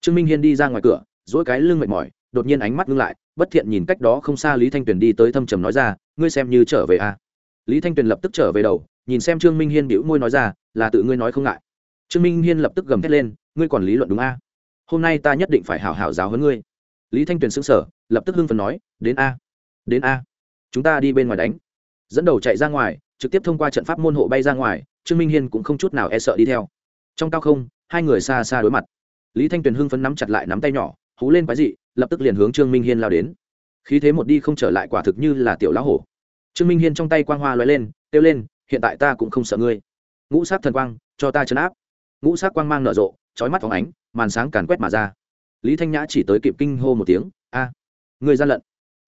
Trương minh hiên đi ra ngoài cửa dỗi cái lưng mệt mỏi, đột nhiên ánh mắt ngưng lại, bất thiện nhìn cách đó không xa lý thanh tuyền đi tới thâm trầm nói ra, ngươi xem như trở về à. lý thanh tuyền lập tức trở về đầu, nhìn xem trương minh hiên bĩu môi nói ra, là tự ngươi nói không ngại. Trương minh hiên lập tức gầm thét lên, ngươi còn lý luận đúng a? À? hôm nay ta nhất định phải hảo hảo giáo hơn ngươi. Lý thanh tuyền xứng sở lập tức hưng phần nói, đến a đến a chúng ta đi bên ngoài đánh. Dẫn đầu chạy ra ngoài trực tiếp thông qua trận pháp môn hộ bay ra ngoài trương minh hiên cũng không chút nào e sợ đi theo. Trong cao không hai người xa xa đối mặt. Lý thanh tuyền hưng phấn nắm chặt lại nắm tay nhỏ hú lên quái dị lập tức liền hướng trương minh hiên lao đến. Khí thế một đi không trở lại quả thực như là tiểu lão hổ. Trương minh hiên trong tay quang hoa l lên kêu lên hiện tại ta cũng không sợ ngươi. Ngũ sát thần quang cho ta chấn áp. Ngũ sát quang mang nở rộ trói mắt phóng ánh màn sáng càn quét mà ra. Lý thanh nhã chỉ tới kịp kinh hô một tiếng a à, người gian lận.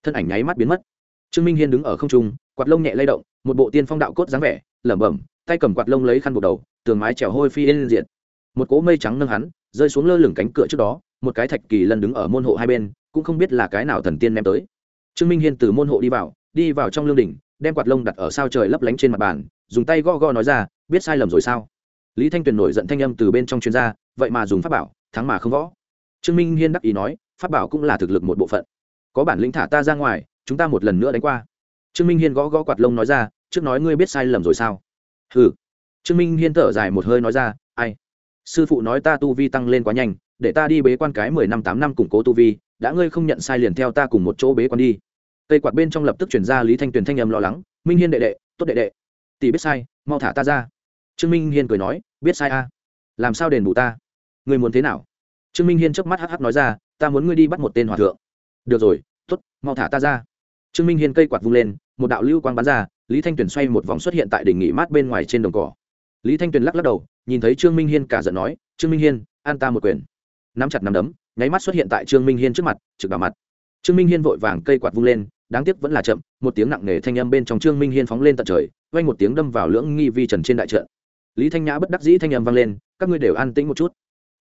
Thân ảnh nháy mắt biến mất trương minh hiên đứng ở không trung, quạt lông nhẹ lay động, một bộ tiên phong đạo cốt dáng vẻ, lẩm bẩm, tay cầm quạt lông lấy khăn buộc đầu, tường mái trèo hôi phi lên diện một cỗ mây trắng nâng hắn, rơi xuống lơ lửng cánh cửa trước đó, một cái thạch kỳ lân đứng ở môn hộ hai bên, cũng không biết là cái nào thần tiên đem tới. Trương minh hiên từ môn hộ đi vào đi vào trong lương đỉnh, đem quạt lông đặt ở sao trời lấp lánh trên mặt bàn, dùng tay go go nói ra, biết sai lầm rồi sao? Lý thanh tuyền nổi giận thanh âm từ bên trong chuyên gia vậy mà dùng pháp bảo, thắng mà không võ trương minh hiên đắc ý nói, pháp bảo cũng là thực lực một bộ phận. Có bản lĩnh thả ta ra ngoài chúng ta một lần nữa đánh qua. Trương minh hiên gõ gõ quạt lông nói ra, trước nói ngươi biết sai lầm rồi sao? Ừ trương minh hiên thở dài một hơi nói ra, ai? Sư phụ nói ta tu vi tăng lên quá nhanh, để ta đi bế quan cái mười năm tám năm củng cố tu vi, đã ngươi không nhận sai liền theo ta cùng một chỗ bế quan đi. Cây quạt bên trong lập tức chuyển ra lý thanh tuyền thanh âm lo lắng, minh hiên đệ đệ, tốt đệ đệ. Tỷ biết sai, mau thả ta ra. Trương minh hiên cười nói, biết sai a. À? làm sao đền bù ta? Ngươi muốn thế nào? Trương minh hiên trước mắt hh nói ra, ta muốn ngươi đi bắt một tên hòa thượng. Được rồi t ố t mau thả ta ra trương minh hiên cây quạt vung lên, một đạo lưu quang bắn ra, lý thanh tuyền xoay một vòng xuất hiện tại đỉnh nghỉ mát bên ngoài trên đồng cỏ. Lý thanh tuyền lắc lắc đầu, nhìn thấy trương minh hiên cả giận nói, trương minh hiên, an ta một quyền. Nắm chặt nắm đấm, nháy mắt xuất hiện tại trương minh hiên trước mặt, trực vào mặt. Trương minh hiên vội vàng cây quạt vung lên, đáng tiếc vẫn là chậm, một tiếng nặng nề thanh âm bên trong trương minh hiên phóng lên tận trời vay một tiếng đâm vào lưỡng nghi vi trần trên đại trận. Lý thanh nhã bất đắc dĩ thanh âm vang lên, các ngươi đều an tĩnh một chút.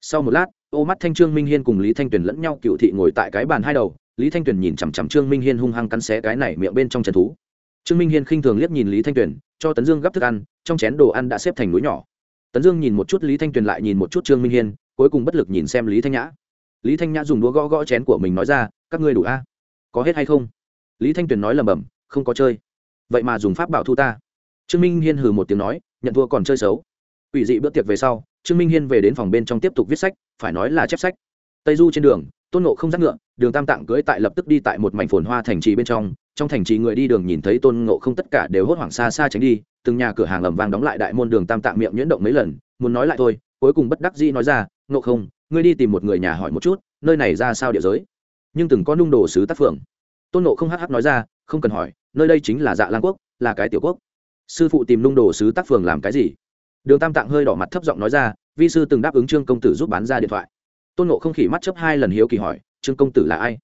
Sau một lát, ô mắt thanh trương minh hiên cùng lý thanh tuyền lẫn nhau cựu thị ngồi tại cái bàn hai đầu lý thanh tuyền nhìn chằm chằm trương minh hiên hung hăng cắn xé cái này miệng bên trong trần thú. Trương minh hiên khinh thường liếc nhìn lý thanh tuyền, cho tấn dương gấp thức ăn, trong chén đồ ăn đã xếp thành núi nhỏ. Tấn dương nhìn một chút lý thanh tuyền lại nhìn một chút trương minh hiên, cuối cùng bất lực nhìn xem lý thanh nhã. Lý thanh nhã dùng đũa gõ gõ chén của mình nói ra, các ngươi đủ a? Có hết hay không? Lý thanh tuyền nói lầm bầm không có chơi. Vậy mà dùng pháp bảo thu ta. Trương minh hiên hừ một tiếng nói, nhận thua còn chơi xấu. Ủy dị bữa tiệc về sau, trương minh hiên về đến phòng bên trong tiếp tục viết sách, phải nói là chép sách tây du trên đường, tôn nộ không dắt ngựa đường tam tạng cưỡi tại lập tức đi tại một mảnh phồn hoa thành trì bên trong trong thành trì người đi đường nhìn thấy tôn nộ không tất cả đều hốt hoảng xa xa tránh đi, từng nhà cửa hàng ẩm vàng đóng lại đại môn đường tam tạng miệng nhuyễn động mấy lần, muốn nói lại thôi, cuối cùng bất đắc dĩ nói ra nộ không, ngươi đi tìm một người nhà hỏi một chút, nơi này ra sao địa giới? Nhưng từng có nung đồ sứ tác phượng. Tôn nộ không hh nói ra, không cần hỏi, nơi đây chính là dạ lan quốc, là cái tiểu quốc. Sư phụ tìm nung đồ sứ tác phường làm cái gì? Đường tam tạng hơi đỏ mặt thấp giọng nói ra, vi sư từng đáp ứng trương công tử giúp bán ra điện thoại tôn nộ không khỉ mắt chấp hai lần hiếu kỳ hỏi, trương công tử là ai?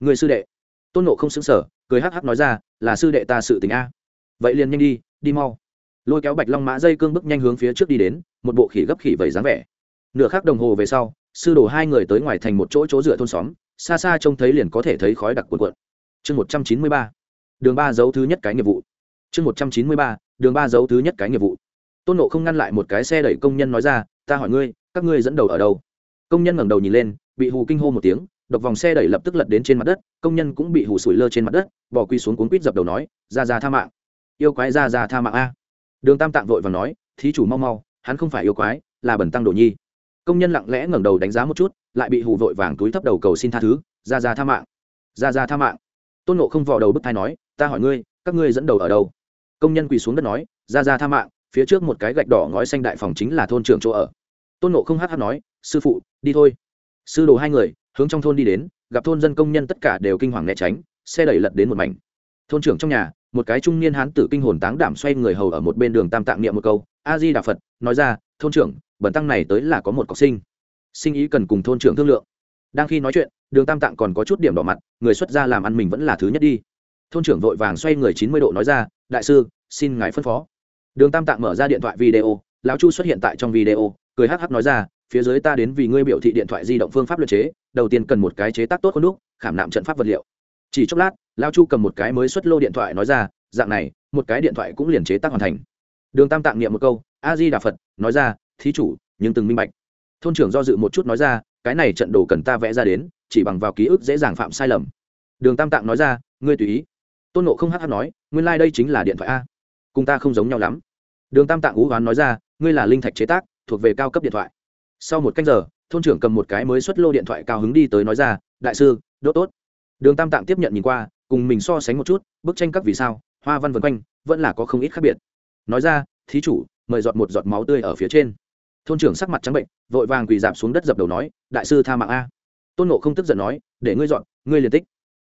Người sư đệ. Tôn nộ không xứng sở cười hắc hắc nói ra, là sư đệ ta sự tình a. Vậy liền nhanh đi đi mau. Lôi kéo bạch long mã dây cương bước nhanh hướng phía trước đi đến, một bộ khỉ gấp khỉ vẩy dáng vẻ. Nửa khắc đồng hồ về sau, sư đổ hai người tới ngoài thành một chỗ chỗ dựa thôn xóm, xa xa trông thấy liền có thể thấy khói đặc cuộn cuộn. Chương một trăm chín mươi ba, đường ba dấu thứ nhất cái nghiệp vụ. Chương một trăm chín mươi ba, đường ba dấu thứ nhất cái nghiệp vụ. Tôn nộ không ngăn lại một cái xe đẩy công nhân nói ra, ta hỏi ngươi, các ngươi dẫn đầu ở đâu? Công nhân ngẩng đầu nhìn lên, bị hù kinh hô một tiếng, độc vòng xe đẩy lập tức lật đến trên mặt đất, công nhân cũng bị hù sủi lơ trên mặt đất, bỏ quy xuống cuốn quýt dập đầu nói, ra ra tha mạng. Yêu quái ra ra tha mạng a. Đường tam tạng vội và nói, thí chủ mau mau, hắn không phải yêu quái, là bẩn tăng đồ nhi. Công nhân lặng lẽ ngẩng đầu đánh giá một chút, lại bị hù vội vàng túi thấp đầu cầu xin tha thứ, ra ra tha mạng, ra ra tha mạng. Tôn nộ không vò đầu bức thai nói, ta hỏi ngươi, các ngươi dẫn đầu ở đâu? Công nhân quỳ xuống đất nói, ra ra tha mạng, phía trước một cái gạch đỏ ngói xanh đại phòng chính là thôn trưởng chỗ ở. Tôn nộ không hát hát nói, sư phụ đi thôi. Sư đồ hai người, hướng trong thôn đi đến, gặp thôn dân công nhân tất cả đều kinh hoàng né tránh, xe đẩy lật đến một mảnh. Thôn trưởng trong nhà, một cái trung niên hán tử kinh hồn táng đảm xoay người hầu ở một bên đường tam tạng niệm một câu a di đà phật, nói ra, thôn trưởng bẩn tăng này tới là có một cọc sinh. Sinh ý cần cùng thôn trưởng thương lượng. Đang khi nói chuyện, đường tam tạng còn có chút điểm đỏ mặt, người xuất gia làm ăn mình vẫn là thứ nhất đi. Thôn trưởng vội vàng xoay người chín mươi độ nói ra, đại sư, xin ngài phân phó. Đường tam tạng mở ra điện thoại video, lão chu xuất hiện tại trong video, cười hh nói ra phía dưới ta đến vì ngươi biểu thị điện thoại di động phương pháp luật chế, đầu tiên cần một cái chế tác tốt hơn lúc khảm nạm trận pháp vật liệu. Chỉ chốc lát lão chu cầm một cái mới xuất lô điện thoại nói ra, dạng này, một cái điện thoại cũng liền chế tác hoàn thành. Đường tam tạng niệm một câu, a di đà phật, nói ra, thí chủ, nhưng từng minh bạch. Thôn trưởng do dự một chút nói ra, cái này trận đồ cần ta vẽ ra đến, chỉ bằng vào ký ức dễ dàng phạm sai lầm. Đường tam tạng nói ra, ngươi tùy ý. Tôn nộ không hh nói, nguyên lai、like、đây chính là điện thoại a. Cùng ta không giống nhau lắm. Đường tam tạng ú hoán nói ra, ngươi là linh thạch chế tác, thuộc về cao cấp điện thoại sau một canh giờ, thôn trưởng cầm một cái mới xuất lô điện thoại cao hứng đi tới nói ra, đại sư, đốt tốt. Đường tam tạng tiếp nhận nhìn qua, cùng mình so sánh một chút, bức tranh các vì sao, hoa văn vân quanh, vẫn là có không ít khác biệt. Nói ra, thí chủ, mời dọn một giọt máu tươi ở phía trên. Thôn trưởng sắc mặt trắng bệnh, vội vàng quỳ dạp xuống đất dập đầu nói, đại sư tha mạng a. Tôn nộ không tức giận nói, để ngươi dọn, ngươi liền tích.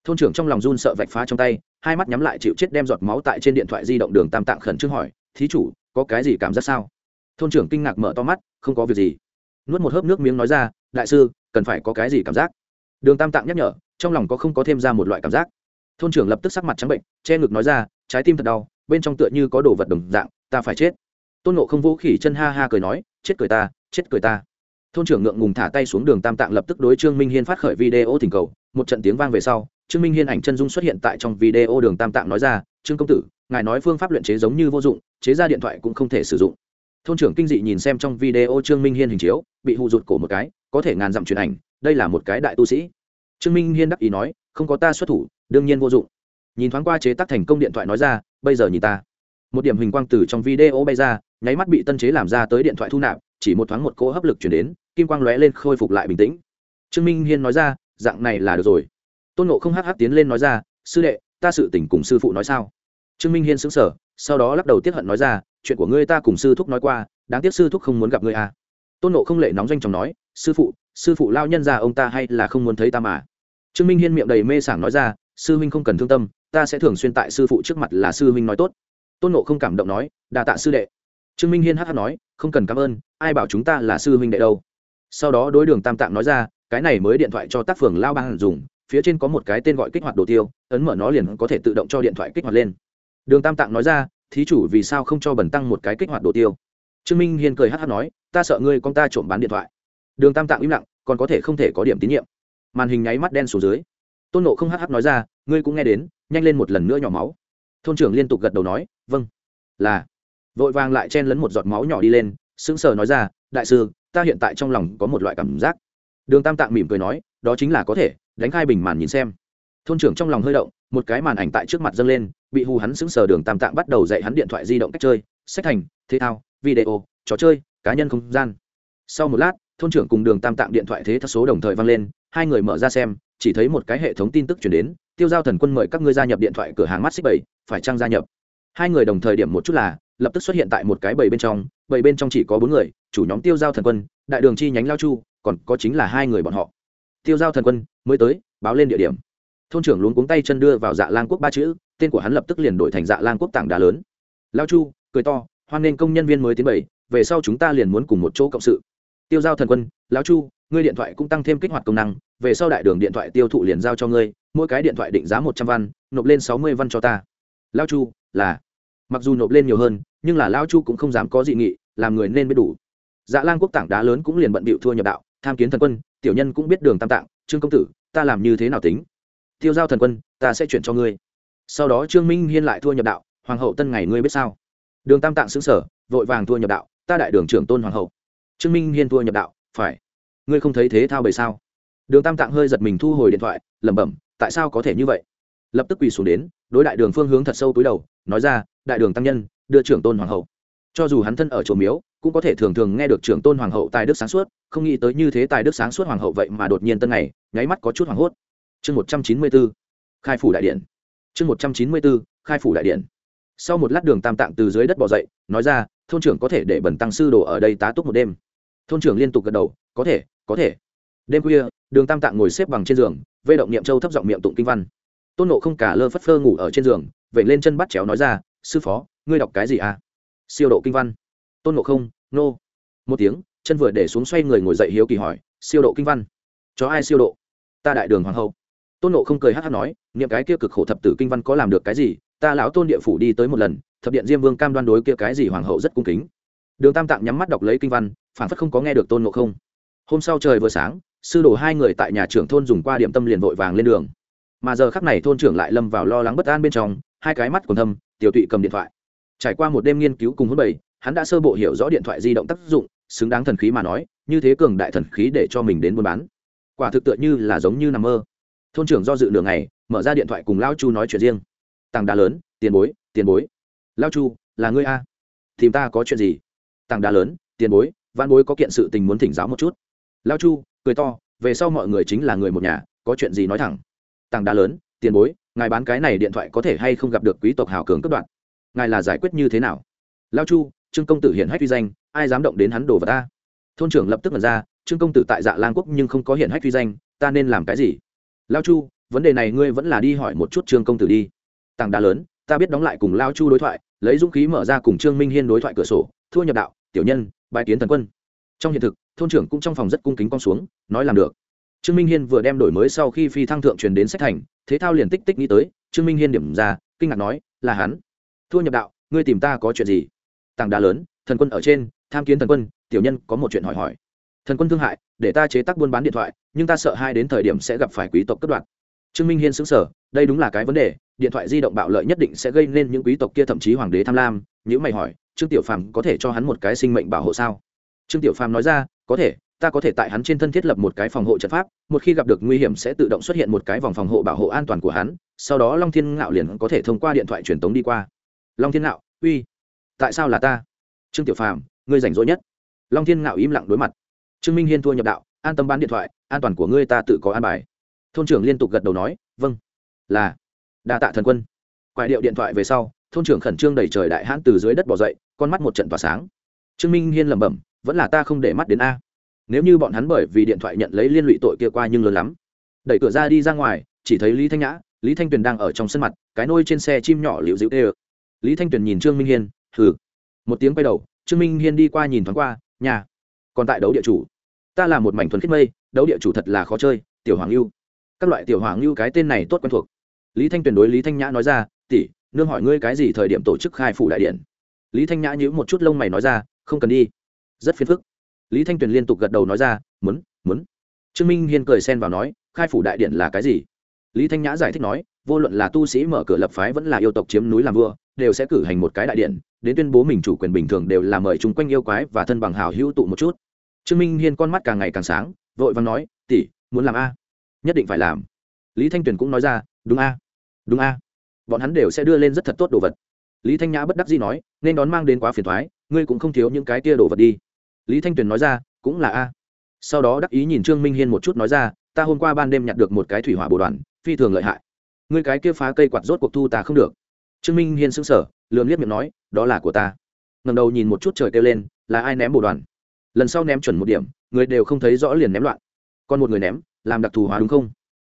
Thôn trưởng trong lòng run sợ vạch phá trong tay, hai mắt nhắm lại chịu chết đem giọt máu tại trên điện thoại di động đường tam tạng khẩn trương hỏi, thí chủ, có cái gì cảm giác sao? Thôn trưởng kinh ngạc mở to mắt, không có việc gì nuốt một hớp nước miếng nói ra, đại sư, cần phải có cái gì cảm giác? Đường tam tạng nhắc nhở, trong lòng có không có thêm ra một loại cảm giác. Thôn trưởng lập tức sắc mặt trắng bệnh, che ngực nói ra, trái tim thật đau, bên trong tựa như có đồ vật đồng dạng, ta phải chết. Tôn nộ không vũ khỉ chân ha ha cười nói, chết cười ta, chết cười ta. Thôn trưởng ngượng ngùng thả tay xuống đường tam tạng lập tức đối trương minh hiên phát khởi video thỉnh cầu, một trận tiếng vang về sau, trương minh hiên ảnh chân dung xuất hiện tại trong video đường tam tạng nói ra, trương công tử, ngài nói phương pháp luyện chế giống như vô dụng, chế ra điện thoại cũng không thể sử dụng thôn trưởng kinh dị nhìn xem trong video trương minh hiên hình chiếu, bị hụ rụt cổ một cái, có thể ngàn dặm truyền ảnh, đây là một cái đại tu sĩ. Trương minh hiên đắc ý nói, không có ta xuất thủ, đương nhiên vô dụng. Nhìn thoáng qua chế tác thành công điện thoại nói ra, bây giờ nhìn ta. Một điểm hình quang từ trong video bay ra, nháy mắt bị tân chế làm ra tới điện thoại thu nạp, chỉ một thoáng một cỗ hấp lực chuyển đến, kim quang lóe lên khôi phục lại bình tĩnh. Trương minh hiên nói ra, dạng này là được rồi. Tôn nộ không hắc hắc tiến lên nói ra, sư đệ, ta sự tỉnh cùng sư phụ nói sao? Trương minh hiên xứng sở sau đó lắc đầu tiếp hận nói ra chuyện của ngươi ta cùng sư thúc nói qua, đáng tiếc sư thúc không muốn gặp ngươi à. tôn nộ không lệ nóng danh chồng nói, sư phụ sư phụ lao nhân ra ông ta hay là không muốn thấy ta mà. Trương minh hiên miệng đầy mê sảng nói ra, sư huynh không cần thương tâm, ta sẽ thường xuyên tại sư phụ trước mặt là sư huynh nói tốt. Tôn nộ không cảm động nói đà tạ sư đệ. Trương minh hiên hát hát nói, không cần cảm ơn, ai bảo chúng ta là sư huynh đệ đâu. Sau đó đối đường tam tạng nói ra, cái này mới điện thoại cho tác phường lao ban dùng, phía trên có một cái tên gọi kích hoạt đồ tiêu, ấn mở nó liền có thể tự động cho điện thoại kích hoạt lên. Đường tam tạng nói ra thí chủ vì sao không cho bẩn tăng một cái kích hoạt đồ tiêu? Trương minh hiên cười hát hát nói, ta sợ ngươi con ta trộm bán điện thoại. Đường tam tạng im lặng, còn có thể không thể có điểm tín nhiệm. Màn hình nháy mắt đen xuống dưới. Tôn nộ không hát hát nói ra, ngươi cũng nghe đến, nhanh lên một lần nữa nhỏ máu. Thôn trưởng liên tục gật đầu nói vâng. Là. Vội vàng lại chen lấn một giọt máu nhỏ đi lên, sững sờ nói ra, đại sư, ta hiện tại trong lòng có một loại cảm giác. Đường tam tạng mỉm cười nói, đó chính là có thể, đánh khai bình màn nhìn xem. Thôn trưởng trong lòng hơi động, một cái màn ảnh tại trước mặt dâng lên bị hù hắn sững sờ đường tam tạng bắt đầu dạy hắn điện thoại di động cách chơi, sách thành, thể thao, video, trò chơi, cá nhân không gian. Sau một lát, thôn trưởng cùng đường tam tạng điện thoại thế thao số đồng thời vang lên, hai người mở ra xem, chỉ thấy một cái hệ thống tin tức chuyển đến, tiêu giao thần quân mời các ngươi gia nhập điện thoại cửa hàng mắt xích bảy, phải trang gia nhập? Hai người đồng thời điểm một chút là, lập tức xuất hiện tại một cái bầy bên trong bầy bên trong chỉ có bốn người, chủ nhóm tiêu giao thần quân, đại đường chi nhánh lao chu, còn có chính là hai người bọn họ. Tiêu giao thần quân mới tới, báo lên địa điểm. Thôn trưởng luống cuống tay chân đưa vào dạ lang quốc ba chữ tên của hắn lập tức liền đổi thành dạ lang quốc tảng đá lớn. Lao chu, cười to, hoan nghênh công nhân viên mới tiến bảy, về sau chúng ta liền muốn cùng một chỗ cộng sự. Tiêu giao thần quân, lao chu, ngươi điện thoại cũng tăng thêm kích hoạt công năng, về sau đại đường điện thoại tiêu thụ liền giao cho ngươi, mỗi cái điện thoại định giá một trăm văn, nộp lên sáu mươi văn cho ta. Lao chu, là. Mặc dù nộp lên nhiều hơn, nhưng là lao chu cũng không dám có dị nghị, làm người nên biết đủ. Dạ lan quốc tảng đá lớn cũng liền bận bịu thua nhập đạo, tham kiến thần quân, tiểu nhân cũng biết đường tam tạng, trương công tử, ta làm như thế nào tính? Tiêu giao thần quân, ta sẽ chuyển cho ngươi sau đó trương minh hiên lại thua nhập đạo, hoàng hậu tân ngày ngươi biết sao? Đường tam tạng xứng sở vội vàng thua nhập đạo, ta đại đường trưởng tôn hoàng hậu. Trương minh hiên thua nhập đạo, phải. Ngươi không thấy thế thao bầy sao? Đường tam tạng hơi giật mình thu hồi điện thoại, lẩm bẩm, tại sao có thể như vậy? Lập tức quỳ xuống đến, đối đại đường phương hướng thật sâu túi đầu, nói ra, đại đường tăng nhân, đưa trưởng tôn hoàng hậu. Cho dù hắn thân ở chỗ miếu, cũng có thể thường thường nghe được trưởng tôn hoàng hậu tài đức sáng suốt, không nghĩ tới như thế tài đức sáng suốt hoàng hậu vậy mà đột nhiên tân này nháy mắt có chút hoảng hốt. Chương một trăm chín mươi bốn khai phủ đại điện chương một trăm chín mươi b ố khai phủ đại điện. Sau một lát đường tam tạng từ dưới đất bỏ dậy, nói ra, thôn trưởng có thể để bẩn tăng sư đồ ở đây tá túc một đêm. Thôn trưởng liên tục gật đầu, có thể có thể. Đêm khuya, đường tam tạng ngồi xếp bằng trên giường, vê động niệm châu thấp giọng miệng tụng kinh văn. Tôn nộ không cả lơ phất phơ ngủ ở trên giường vậy lên chân bắt chéo nói ra, sư phó, ngươi đọc cái gì à? Siêu độ kinh văn. Tôn nộ không, nô. Một tiếng, chân vừa để xuống xoay người ngồi dậy hiếu kỳ hỏi, siêu độ kinh văn? Cho ai siêu độ? Ta đại đường hoàng hậu tôn nộ không cười hát hát nói, niệm cái kia cực khổ thập tử kinh văn có làm được cái gì? Ta lão tôn địa phủ đi tới một lần, thập điện diêm vương cam đoan đối kia cái gì hoàng hậu rất cung kính. Đường tam tạng nhắm mắt đọc lấy kinh văn phản phất không có nghe được tôn nộ không. Hôm sau trời vừa sáng, sư đồ hai người tại nhà trưởng thôn dùng qua điểm tâm liền vội vàng lên đường. Mà giờ khắc này thôn trưởng lại lâm vào lo lắng bất an bên trong, hai cái mắt còn thâm, tiểu tụy cầm điện thoại. Trải qua một đêm nghiên cứu cùng hôn bảy hắn đã sơ bộ hiểu rõ điện thoại di động tác dụng, xứng đáng thần khí mà nói, như thế cường đại thần khí để cho mình đến buôn bán. Quả thực tựa như là giống như nằm mơ thôn trưởng do dự nửa ngày, mở ra điện thoại cùng lao chu nói chuyện riêng. Tàng đá lớn, tiền bối tiền bối. Lao chu, là ngươi a? Tìm ta có chuyện gì? Tàng đá lớn, tiền bối, văn bối có kiện sự tình muốn thỉnh giáo một chút. Lao chu, cười to, về sau mọi người chính là người một nhà, có chuyện gì nói thẳng. Tàng đá lớn, tiền bối, ngài bán cái này điện thoại có thể hay không gặp được quý tộc hào cường cấp đoạn? Ngài là giải quyết như thế nào? Lao chu, trương công tử hiện hách uy danh, ai dám động đến hắn đồ vật ta? Thôn trưởng lập tức mật ra, trương công tử tại dạ lang quốc nhưng không có hiện hách uy danh, ta nên làm cái gì? Lao chu, vấn đề này ngươi vẫn là đi hỏi một chút trương công tử đi. Tàng đá lớn, ta biết đóng lại cùng lao chu đối thoại, lấy dũng khí mở ra cùng trương minh hiên đối thoại cửa sổ, thua nhập đạo, tiểu nhân bài kiến thần quân. Trong hiện thực, thôn trưởng cũng trong phòng rất cung kính con xuống, nói làm được. Trương minh hiên vừa đem đổi mới sau khi phi thăng thượng truyền đến sách thành, thế thao liền tích tích nghĩ tới, trương minh hiên điểm ra, kinh ngạc nói, là hắn. Thua nhập đạo, ngươi tìm ta có chuyện gì? Tàng đá lớn, thần quân ở trên, tham kiến thần quân, tiểu nhân có một chuyện hỏi hỏi thần quân thương hại, để ta chế tác buôn bán điện thoại, nhưng ta sợ hai đến thời điểm sẽ gặp phải quý tộc cất đoạt. Trương minh hiên xứng sở đây đúng là cái vấn đề, điện thoại di động bạo lợi nhất định sẽ gây nên những quý tộc kia thậm chí hoàng đế tham lam. Nếu mày hỏi, trương tiểu phàm có thể cho hắn một cái sinh mệnh bảo hộ sao? Trương tiểu phàm nói ra, có thể, ta có thể tại hắn trên thân thiết lập một cái phòng hộ trận pháp, một khi gặp được nguy hiểm sẽ tự động xuất hiện một cái vòng phòng hộ bảo hộ an toàn của hắn, sau đó long thiên ngạo liền có thể thông qua điện thoại truyền tống đi qua. Long thiên ngạo, uy, tại sao là ta? Trương tiểu phàm, ngươi rảnh rỗi nhất. Long thiên ngạo im lặng đối mặt trương minh hiên thua nhập đạo, an tâm bán điện thoại, an toàn của ngươi ta tự có an bài. Thôn trưởng liên tục gật đầu nói vâng. Là. Đa tạ thần quân. Quại điệu điện thoại về sau, thôn trưởng khẩn trương đẩy trời đại hãn từ dưới đất bỏ dậy, con mắt một trận tỏa sáng. Trương minh hiên lẩm bẩm, vẫn là ta không để mắt đến a. Nếu như bọn hắn bởi vì điện thoại nhận lấy liên lụy tội kia qua nhưng lớn lắm. Đẩy cửa ra đi ra ngoài, chỉ thấy lý thanh nhã, lý thanh tuyền đang ở trong sân mặt, cái nôi trên xe chim nhỏ liễu dịu tê ơ. Lý thanh tuyền nhìn trương minh hiên, hừ. Một tiếng quay đầu, trương minh hiên đi qua nhìn thoáng qua, nhà còn tại đấu địa chủ. Ta là một mảnh thuần khiết mây, đấu địa chủ thật là khó chơi, tiểu hoàng lưu các loại tiểu hoàng lưu cái tên này tốt quen thuộc. Lý thanh tuyền đối lý thanh nhã nói ra, tỷ, nương hỏi ngươi cái gì thời điểm tổ chức khai phủ đại điện? Lý thanh nhã nhíu một chút lông mày nói ra, không cần đi. Rất phiền phức. Lý thanh tuyền liên tục gật đầu nói ra, muốn muốn. Trương minh hiên cười xen vào nói, khai phủ đại điện là cái gì? Lý thanh nhã giải thích nói vô luận là tu sĩ mở cửa lập phái vẫn là yêu tộc chiếm núi làm vua, đều sẽ cử hành một cái đại điện, đến tuyên bố mình chủ quyền bình thường đều là mời chung quanh yêu quái và thân bằng hào hữu tụ một chút. Trương minh hiên con mắt càng ngày càng sáng, vội vàng nói, tỷ, muốn làm a? Nhất định phải làm. Lý thanh tuyền cũng nói ra, đúng a đúng a. Bọn hắn đều sẽ đưa lên rất thật tốt đồ vật. Lý thanh nhã bất đắc dĩ nói, nên đón mang đến quá phiền thoái ngươi cũng không thiếu những cái tia đồ vật đi. Lý thanh tuyền nói ra, cũng là a. Sau đó đắc ý nhìn trương minh hiên một chút nói ra, ta hôm qua ban đêm nhặt được một cái thủy hỏa bồ đoàn, phi thường lợi hại ngươi cái kia phá cây quạt rốt cuộc thu ta không được. Trương minh hiên sững sờ, lườm liếc miệng nói, đó là của ta. Ngầm đầu nhìn một chút trời kêu lên, là ai ném bồ đoàn? Lần sau ném chuẩn một điểm, người đều không thấy rõ liền ném loạn. Còn một người ném, làm đặc thù hóa đúng không?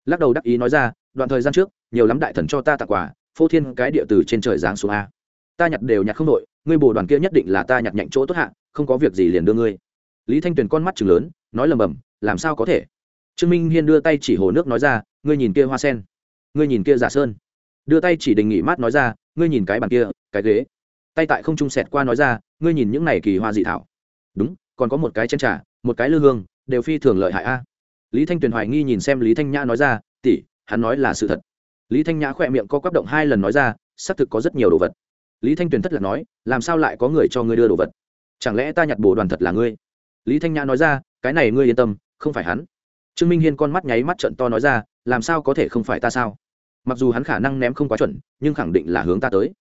Lắc đầu đắc ý nói ra, đoạn thời gian trước, nhiều lắm đại thần cho ta tặng quà, phô thiên cái địa từ trên trời giáng xuống a. Ta nhặt đều nhặt không đội ngươi bồ đoàn kia nhất định là ta nhặt nhạnh chỗ tốt hạ, không có việc gì liền đưa ngươi. Lý thanh tuyền con mắt chừng lớn, nói lầm bầm, làm sao có thể? Trương minh hiên đưa tay chỉ hồ nước nói ra, ngươi nhìn kia hoa sen ngươi nhìn kia giả sơn. Đưa tay chỉ đình nghỉ mát nói ra, ngươi nhìn cái bàn kia, cái ghế. Tay tại không trung sẹt qua nói ra, ngươi nhìn những này kỳ hoa dị thảo. Đúng, còn có một cái chén trà, một cái lư hương, đều phi thường lợi hại a. Lý thanh tuyền hoài nghi nhìn xem lý thanh nhã nói ra, tỷ, hắn nói là sự thật. Lý thanh nhã khỏe miệng co quắp động hai lần nói ra, xác thực có rất nhiều đồ vật. Lý thanh tuyền thất là nói, làm sao lại có người cho ngươi đưa đồ vật? Chẳng lẽ ta nhặt bồ đoàn thật là ngươi? Lý thanh nhã nói ra, cái này ngươi yên tâm, không phải hắn. Trương minh hiên con mắt nháy mắt trận to nói ra, làm sao có thể không phải ta sao? Mặc dù hắn khả năng ném không quá chuẩn nhưng khẳng định là hướng ta tới.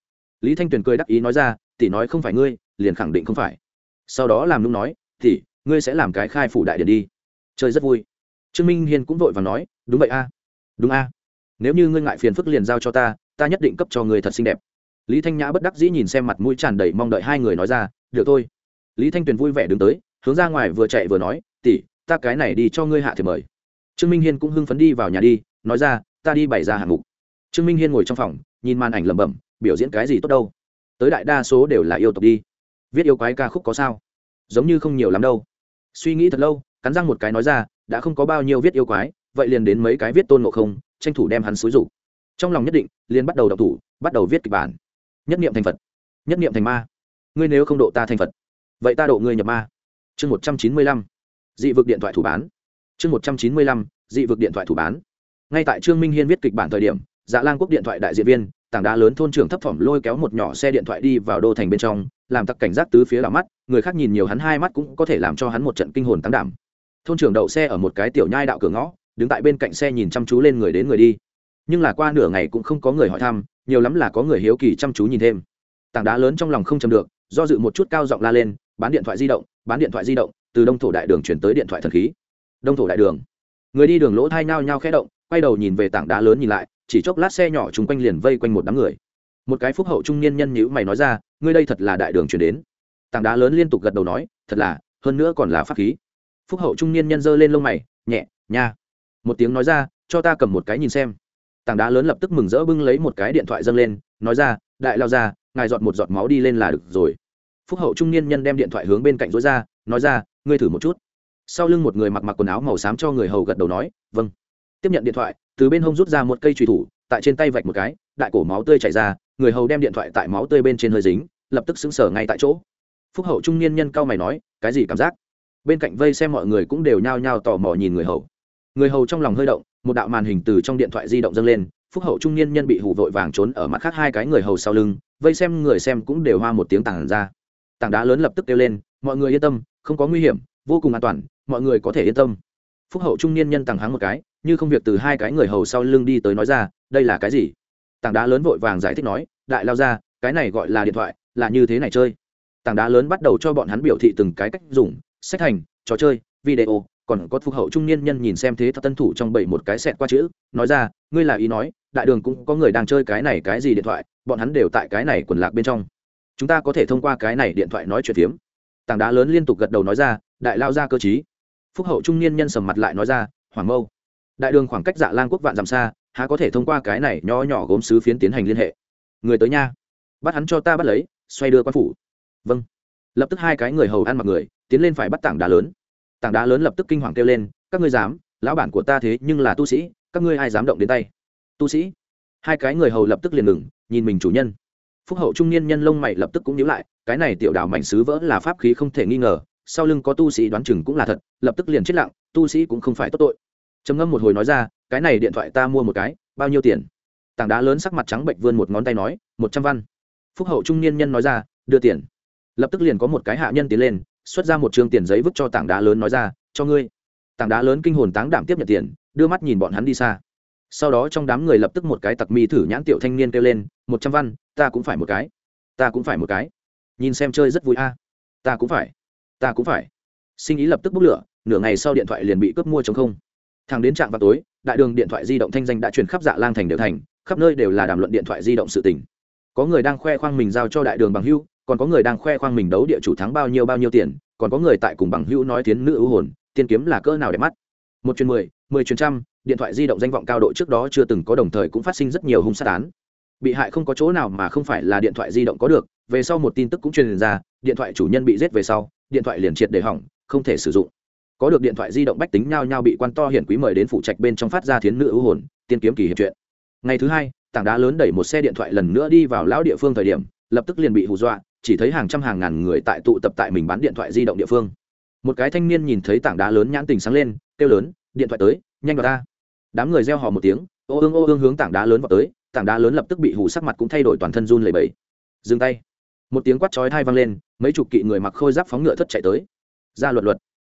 Lý thanh tuyền cười đắc ý nói ra tỷ nói không phải ngươi liền khẳng định không phải. Sau đó làm nung nói tỷ ngươi sẽ làm cái khai phủ đại điện đi. Chơi rất vui. Trương minh hiên cũng vội và nói đúng vậy a đúng a. Nếu như ngươi ngại phiền phức liền giao cho ta ta nhất định cấp cho người thật xinh đẹp. Lý thanh nhã bất đắc dĩ nhìn xem mặt mũi tràn đầy mong đợi hai người nói ra được thôi. Lý thanh tuyền vui vẻ đứng tới hướng ra ngoài vừa chạy vừa nói tỷ, ta cái này đi cho ngươi hạ thì mời. Trương minh hiên cũng hưng phấn đi vào nhà đi nói ra ta đi bày ra hạng mục trương minh hiên ngồi trong phòng, nhìn màn ảnh lẩm bẩm, biểu diễn cái gì tốt đâu? Tới đại đa số đều là yêu tộc đi. Viết yêu quái ca khúc có sao? Giống như không nhiều lắm đâu. Suy nghĩ thật lâu, cắn răng một cái nói ra, đã không có bao nhiêu viết yêu quái, vậy liền đến mấy cái viết tôn ngộ không, tranh thủ đem hắn xúi rủ trong lòng nhất định, liền bắt đầu đọc thủ, bắt đầu viết kịch bản. Nhất niệm thành phật. Nhất niệm thành ma. Ngươi nếu không độ ta thành phật, vậy ta độ ngươi nhập ma. Chương một trăm chín mươi lăm. Dị vực điện thoại thủ bán. Chương một trăm chín mươi lăm, dị vực điện thoại thủ bán. Ngay tại trương minh hiên viết kịch bản thời điểm dạ lang quốc điện thoại đại diện viên, tảng đá lớn thôn trưởng thấp phẩm lôi kéo một nhỏ xe điện thoại đi vào đô thành bên trong, làm tặc cảnh giác tứ phía đảo mắt, người khác nhìn nhiều hắn hai mắt cũng có thể làm cho hắn một trận kinh hồn tăng đảm. Thôn trưởng đậu xe ở một cái tiểu nhai đạo cửa ngõ, đứng tại bên cạnh xe nhìn chăm chú lên người đến người đi. Nhưng là qua nửa ngày cũng không có người hỏi thăm, nhiều lắm là có người hiếu kỳ chăm chú nhìn thêm. Tảng đá lớn trong lòng không chầm được, do dự một chút cao giọng la lên, bán điện thoại di động, bán điện thoại di động. Từ đông thổ đại đường chuyển tới điện thoại thần khí. Đông thổ đại đường. Người đi đường lỗ thai nhao nhao khẽ động, quay đầu nhìn về tảng đá lớn nhìn lại chỉ chốc lát xe nhỏ chung quanh liền vây quanh một đám người. Một cái phúc hậu trung niên nhân nhữ mày nói ra, ngươi đây thật là đại đường chuyển đến. Tảng đá lớn liên tục gật đầu nói, thật là, hơn nữa còn là pháp khí. Phúc hậu trung niên nhân giơ lên lông mày, nhẹ, nha. Một tiếng nói ra, cho ta cầm một cái nhìn xem. Tảng đá lớn lập tức mừng rỡ bưng lấy một cái điện thoại dâng lên, nói ra, đại lao ra, ngài giọt một giọt máu đi lên là được rồi. Phúc hậu trung niên nhân đem điện thoại hướng bên cạnh rối ra, nói ra, ngươi thử một chút. Sau lưng một người mặc mặc quần áo màu xám cho người hầu gật đầu nói vâng. Tiếp nhận điện thoại từ bên hông rút ra một cây trùy thủ, tại trên tay vạch một cái, đại cổ máu tươi chảy ra, người hầu đem điện thoại tại máu tươi bên trên hơi dính, lập tức xứng sở ngay tại chỗ. Phúc hậu trung niên nhân cao mày nói, cái gì cảm giác? Bên cạnh vây xem mọi người cũng đều nhao nhao tò mò nhìn người hầu. Người hầu trong lòng hơi động, một đạo màn hình từ trong điện thoại di động dâng lên, phúc hậu trung niên nhân bị hù vội vàng trốn ở mặt khác hai cái người hầu sau lưng, vây xem người xem cũng đều hoa một tiếng tảng ra. Tảng đá lớn lập tức kêu lên, mọi người yên tâm, không có nguy hiểm, vô cùng an toàn, mọi người có thể yên tâm. Phúc hậu trung niên nhân tàng háng một cái như không việc từ hai cái người hầu sau lưng đi tới nói ra, đây là cái gì? Tảng đá lớn vội vàng giải thích nói, đại lao ra, cái này gọi là điện thoại, là như thế này chơi. Tảng đá lớn bắt đầu cho bọn hắn biểu thị từng cái cách dùng, sách hành, trò chơi, video, còn có phúc hậu trung niên nhân nhìn xem thế thật tân thủ trong bảy một cái xẹt qua chữ, nói ra, ngươi là ý nói, đại đường cũng có người đang chơi cái này cái gì điện thoại, bọn hắn đều tại cái này quần lạc bên trong. Chúng ta có thể thông qua cái này điện thoại nói chuyện phiếm. Tảng đá lớn liên tục gật đầu nói ra, đại lao ra cơ chí. Phúc hậu trung niên nhân sầm mặt lại nói ra, hoàng mâu đại đường khoảng cách dạ lan quốc vạn dặm xa, há có thể thông qua cái này nho nhỏ gốm sứ phiến tiến hành liên hệ. Người tới nha. Bắt hắn cho ta bắt lấy, xoay đưa quan phủ. Vâng. Lập tức hai cái người hầu ăn mặc người, tiến lên phải bắt tảng đá lớn. Tảng đá lớn lập tức kinh hoàng kêu lên, các ngươi dám, lão bản của ta thế nhưng là tu sĩ, các ngươi ai dám động đến tay? Tu sĩ? Hai cái người hầu lập tức liền ngừng, nhìn mình chủ nhân. Phúc hậu trung niên nhân lông mày lập tức cũng nhíu lại, cái này tiểu đảo mảnh sứ vỡ là pháp khí không thể nghi ngờ, sau lưng có tu sĩ đoán chừng cũng là thật, lập tức liền chết lặng, tu sĩ cũng không phải tốt tội trầm ngâm một hồi nói ra, cái này điện thoại ta mua một cái, bao nhiêu tiền? Tảng đá lớn sắc mặt trắng bệnh vươn một ngón tay nói, một trăm văn. Phúc hậu trung niên nhân nói ra, đưa tiền. Lập tức liền có một cái hạ nhân tiến lên, xuất ra một t tiền giấy vứt cho tảng đá lớn nói ra, cho ngươi. Tảng đá lớn kinh hồn táng đảm tiếp nhận tiền, đưa mắt nhìn bọn hắn đi xa. Sau đó trong đám người lập tức một cái tặc mi thử nhãn tiểu thanh niên kêu lên, một trăm văn, ta cũng phải một cái. Ta cũng phải một cái. Nhìn xem chơi rất vui a. Ta cũng phải. Ta cũng phải. Sinh ý lập tức bốc lửa, nửa ngày sau điện thoại liền bị cướp mua chống không thằng đến trạm vào tối, đại đường điện thoại di động thanh danh đã truyền khắp dạ lang thành đều thành, khắp nơi đều là đàm luận điện thoại di động sự tình. Có người đang khoe khoang mình giao cho đại đường bằng hưu còn có người đang khoe khoang mình đấu địa chủ thắng bao nhiêu bao nhiêu tiền, còn có người tại cùng bằng hữu nói tiếng nữ ưu hồn, tiên kiếm là cỡ nào đẹp mắt. Một chuyến mười mười chuyến trăm, điện thoại di động danh vọng cao độ trước đó chưa từng có đồng thời cũng phát sinh rất nhiều hung sát án. Bị hại không có chỗ nào mà không phải là điện thoại di động có được, về sau một tin tức cũng truyền ra, điện thoại chủ nhân bị giết về sau, điện thoại liền triệt để hỏng, không thể sử dụng có được điện thoại di động bách tính nhao nhao bị quan to hiển quý mời đến phụ trạch bên trong phát ra thiến nữ ưu hồn, tiên kiếm kỳ hiệp chuyện ngày thứ hai, tảng đá lớn đẩy một xe điện thoại lần nữa đi vào lão địa phương thời điểm, lập tức liền bị hù dọa, chỉ thấy hàng trăm hàng ngàn người tại tụ tập tại mình bán điện thoại di động địa phương. Một cái thanh niên nhìn thấy tảng đá lớn nhãn tình sáng lên, kêu lớn, điện thoại tới, nhanh vào ta. Đám người reo hò một tiếng, ô ương ô ương hướng tảng đá lớn vào tới, tảng đá lớn lập tức bị hù sắc mặt cũng thay đổi toàn thân run lẩy bẩy. Dừng tay. Một tiếng quát chói thai vang lên, mấy chục kỵ người mặc khôi giáp phóng ngựa thất chạy tới. Ra luật luật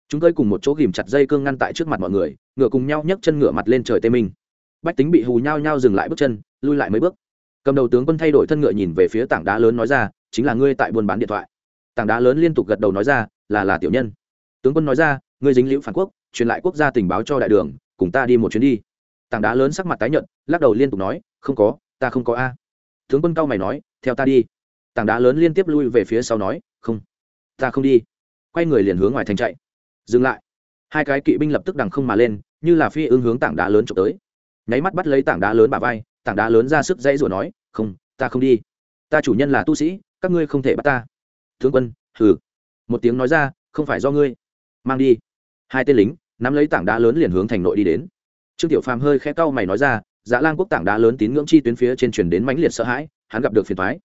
chúng tôi cùng một chỗ ghìm chặt dây cương ngăn tại trước mặt mọi người, ngựa cùng nhau nhấc chân ngựa mặt lên trời tê minh. Bách tính bị hù nhau nhau dừng lại bước chân, lui lại mấy bước. Cầm đầu tướng quân thay đổi thân ngựa nhìn về phía tảng đá lớn nói ra, chính là ngươi tại buôn bán điện thoại. Tảng đá lớn liên tục gật đầu nói ra, là là tiểu nhân. Tướng quân nói ra, ngươi dính liễu phản quốc, truyền lại quốc gia tình báo cho đại đường, cùng ta đi một chuyến đi. Tảng đá lớn sắc mặt tái nhợt, lắc đầu liên tục nói, không có, ta không có a. Tướng quân cao mày nói, theo ta đi. Tảng đá lớn liên tiếp lui về phía sau nói, không, ta không đi. Quay người liền hướng ngoài thành chạy dừng lại. Hai cái kỵ binh lập tức đằng không mà lên, như là phi ưng hướng tảng đá lớn trộm tới. Nháy mắt bắt lấy tảng đá lớn bà vai, tảng đá lớn ra sức dãy rủa nói, không, ta không đi. Ta chủ nhân là tu sĩ, các ngươi không thể bắt ta. Thương quân, hừ. Một tiếng nói ra, không phải do ngươi. Mang đi. Hai tên lính, nắm lấy tảng đá lớn liền hướng thành nội đi đến. Trương tiểu phàm hơi khẽ cau mày nói ra dạ Lang quốc tảng đá lớn tín ngưỡng chi tuyến phía trên truyền đến mãnh liệt sợ hãi, hắn gặp được phiền thoái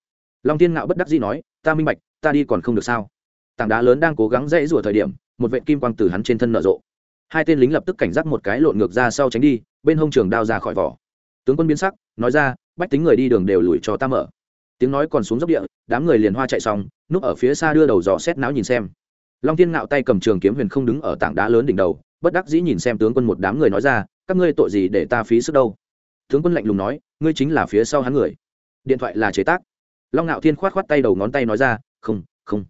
long thiên ngạo bất đắc dĩ nói, ta minh bạch, ta đi còn không được sao? Tảng đá lớn đang cố gắng dãy rủa thời điểm một vệ kim quang từ hắn trên thân nở rộ. Hai tên lính lập tức cảnh giác một cái lộn ngược ra sau tránh đi, bên hông trường đao ra khỏi vỏ. Tướng quân biến sắc, nói ra, bách tính người đi đường đều lùi cho ta mở. Tiếng nói còn xuống dốc địa, đám người liền hoa chạy xong, núp ở phía xa đưa đầu dò xét não nhìn xem. Long thiên ngạo tay cầm trường kiếm huyền không đứng ở tảng đá lớn đỉnh đầu, bất đắc dĩ nhìn xem tướng quân một đám người nói ra, các ngươi tội gì để ta phí sức đâu? Tướng quân lạnh lùng nói, ngươi chính là phía sau hắn người. Điện thoại là chế tác. Long ngạo thiên khoát khoát tay đầu ngón tay nói ra, không không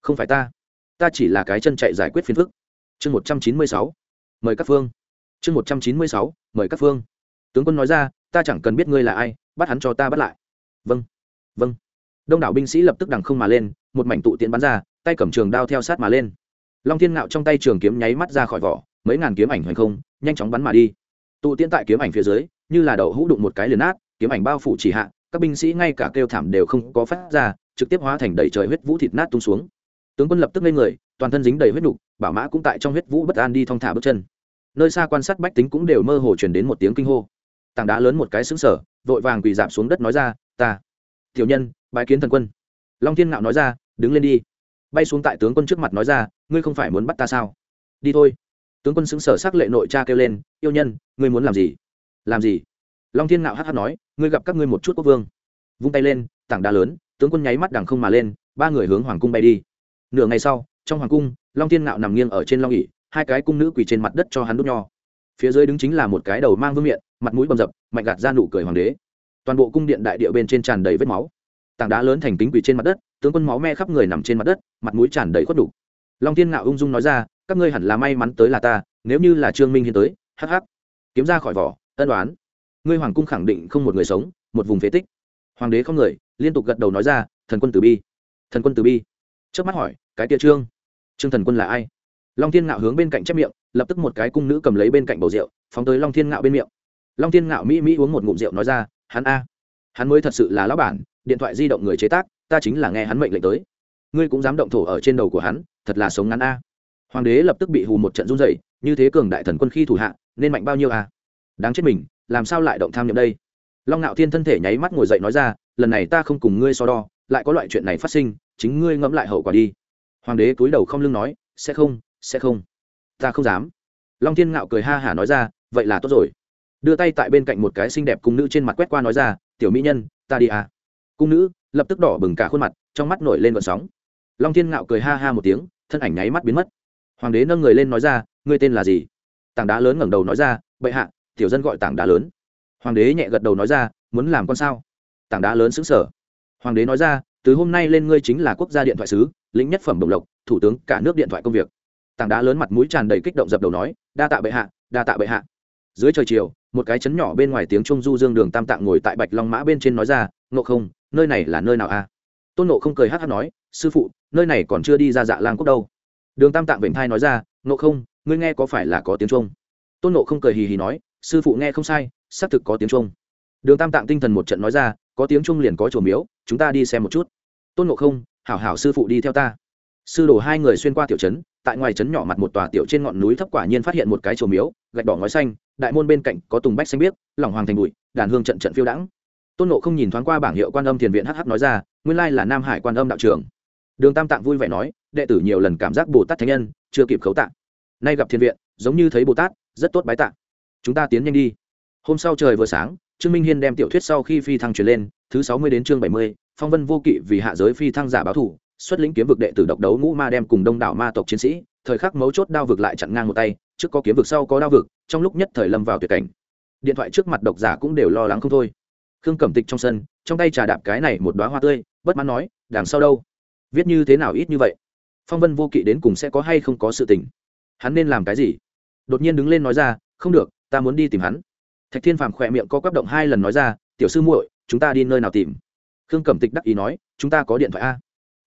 không phải ta ta chỉ là cái chân chạy giải quyết phiền phức. Chương một trăm chín mươi sáu. Mời các phương. Chương một trăm chín mươi sáu. Mời các phương. Tướng quân nói ra, ta chẳng cần biết ngươi là ai, bắt hắn cho ta bắt lại. Vâng vâng. Đông đảo binh sĩ lập tức đằng không mà lên, một mảnh tụ tiện bắn ra, tay cầm trường đao theo sát mà lên. Long thiên ngạo trong tay trường kiếm nháy mắt ra khỏi vỏ, mấy ngàn kiếm ảnh hoành không, nhanh chóng bắn mà đi. Tụ tiễn tại kiếm ảnh phía dưới, như là đậu hũ đụng một cái liền nát, kiếm ảnh bao phủ chỉ hạ, các binh sĩ ngay cả kêu thảm đều không có phát ra, trực tiếp hóa thành đầy trời huyết vũ thịt nát tung xuống tướng quân lập tức lên người, toàn thân dính đầy huyết nục, bảo mã cũng tại trong huyết vũ bất an đi thong thả bước chân. Nơi xa quan sát bách tính cũng đều mơ hồ truyền đến một tiếng kinh hô. Tảng đá lớn một cái xứng sở vội vàng quỳ giảm xuống đất nói ra, ta, tiểu nhân, bái kiến thần quân. Long thiên ngạo nói ra, đứng lên đi. Bay xuống tại tướng quân trước mặt nói ra, ngươi không phải muốn bắt ta sao? Đi thôi. Tướng quân xứng sở s ắ c lệ nội cha kêu lên, yêu nhân, ngươi muốn làm gì? Làm gì? Long thiên ngạo hát hát nói, ngươi gặp các ngươi một chút quốc vương. Vung tay lên, tảng đá lớn, tướng quân nháy mắt đằng không mà lên, ba người hướng hoàng cung bay đi nửa ngày sau, trong hoàng cung, long thiên ngạo nằm nghiêng ở trên long ỉ hai cái cung nữ quỳ trên mặt đất cho hắn đút nho. Phía dưới đứng chính là một cái đầu mang vương miện, mặt mũi bầm dập, mạnh gạt ra nụ cười hoàng đế. Toàn bộ cung điện đại địa bên trên tràn đầy vết máu. Tảng đá lớn thành kính quỳ trên mặt đất, tướng quân máu me khắp người nằm trên mặt đất, mặt mũi tràn đầy khuất đục long thiên ngạo ung dung nói ra, các ngươi hẳn là may mắn tới là ta, nếu như là trương minh hiến tới, hắc hắc. Kiếm ra khỏi vỏ, ân đoán ngươi hoàng cung khẳng định không một người sống, một vùng phế tích. Hoàng đế không người, liên tục gật đầu nói ra, thần quân tử bi, thần quân tử bi. Trước mắt hỏi cái tia trương. Trương thần quân là ai? Long thiên ngạo hướng bên cạnh chép miệng, lập tức một cái cung nữ cầm lấy bên cạnh bầu rượu, phóng tới long thiên ngạo bên miệng. Long thiên ngạo mỹ mỹ uống một ngụm rượu nói ra, hắn a, hắn mới thật sự là lão bản, điện thoại di động người chế tác, ta chính là nghe hắn mệnh lệnh tới. Ngươi cũng dám động thổ ở trên đầu của hắn, thật là sống ngắn a. Hoàng đế lập tức bị hù một trận run dậy như thế cường đại thần quân khi thủ hạ, nên mạnh bao nhiêu a? Đáng chết mình, làm sao lại động tham nhậm đây? Long ngạo thiên thân thể nháy mắt ngồi dậy nói ra, lần này ta không cùng ngươi so đo, lại có loại chuyện này phát sinh, chính ngươi ngẫm lại hậu quả đi hoàng đế cúi đầu không lưng nói, sẽ không sẽ không. Ta không dám. Long thiên ngạo cười ha hả nói ra, vậy là tốt rồi. Đưa tay tại bên cạnh một cái xinh đẹp cung nữ trên mặt quét qua nói ra, tiểu mỹ nhân, ta đi à. Cung nữ lập tức đỏ bừng cả khuôn mặt, trong mắt nổi lên vận sóng. Long thiên ngạo cười ha ha một tiếng, thân ảnh nháy mắt biến mất. Hoàng đế nâng người lên nói ra, ngươi tên là gì? Tảng đá lớn ngẩng đầu nói ra, bệ hạ, tiểu dân gọi tảng đá lớn. Hoàng đế nhẹ gật đầu nói ra, muốn làm con sao? Tảng đá lớn xứng sở hoàng đế nói ra, từ hôm nay lên ngươi chính là quốc gia điện thoại sứ lĩnh nhất phẩm đồng lộc, thủ tướng cả nước điện thoại công việc. Tảng đá lớn mặt mũi tràn đầy kích động dập đầu nói, đa tạ bệ hạ, đa tạ bệ hạ. Dưới trời chiều, một cái chấn nhỏ bên ngoài tiếng trung du dương đường tam tạng ngồi tại bạch long mã bên trên nói ra, ngộ không, nơi này là nơi nào a tôn nộ không cười hát hát nói, sư phụ, nơi này còn chưa đi ra dạ lang quốc đâu. Đường tam tạng vểnh thai nói ra, ngộ không, ngươi nghe có phải là có tiếng trung? Tôn nộ không cười hì hì nói, sư phụ nghe không sai, xác thực có tiếng trung. Đường tam tạng tinh thần một trận nói ra, có tiếng trung liền có chùa miếu, chúng ta đi xem một chút. Tôn nộ không hảo hảo sư phụ đi theo ta. Sư đồ hai người xuyên qua tiểu trấn, tại ngoài trấn nhỏ mặt một tòa tiểu trên ngọn núi thấp quả nhiên phát hiện một cái chùa miếu, gạch đỏ ngói xanh, đại môn bên cạnh có tùng bách xanh biếc lỏng hoàng thành bụi, đàn hương trận trận phiêu đãng. Tôn nộ không nhìn thoáng qua bảng hiệu quan âm thiền viện hh nói ra, nguyên lai là nam hải quan âm đạo trường đường tam tạng vui vẻ nói, đệ tử nhiều lần cảm giác bồ tát thánh nhân, chưa kịp khấu tạng nay gặp thiền viện, giống như thấy bồ tát, rất tốt bái tạng chúng ta tiến nhanh đi. Hôm sau trời vừa sáng, trương minh hiên đem tiểu thuyết sau khi phi thăng truyền lên, thứ sáu mươi đến chương bảy mươi phong vân vô kỵ vì hạ giới phi thăng giả báo thủ, xuất lĩnh kiếm vực đệ tử độc đấu ngũ ma đem cùng đông đảo ma tộc chiến sĩ, thời khắc mấu chốt đao vực lại chặn ngang một tay, trước có kiếm vực sau có đao vực, trong lúc nhất thời lâm vào tuyệt cảnh. Điện thoại trước mặt độc giả cũng đều lo lắng không thôi. Khương cẩm tịch trong sân, trong tay trà đạp cái này một đoá hoa tươi, bất mãn nói, đằng sau đâu? Viết như thế nào ít như vậy? Phong vân vô kỵ đến cùng sẽ có hay không có sự tình. Hắn nên làm cái gì? Đột nhiên đứng lên nói ra, không được, ta muốn đi tìm hắn. Thạch thiên phàm khỏe miệng co quắp động hai lần nói ra, tiểu sư muội, chúng ta đi nơi nào tìm? Khương cẩm tịch đắc ý nói, chúng ta có điện thoại a.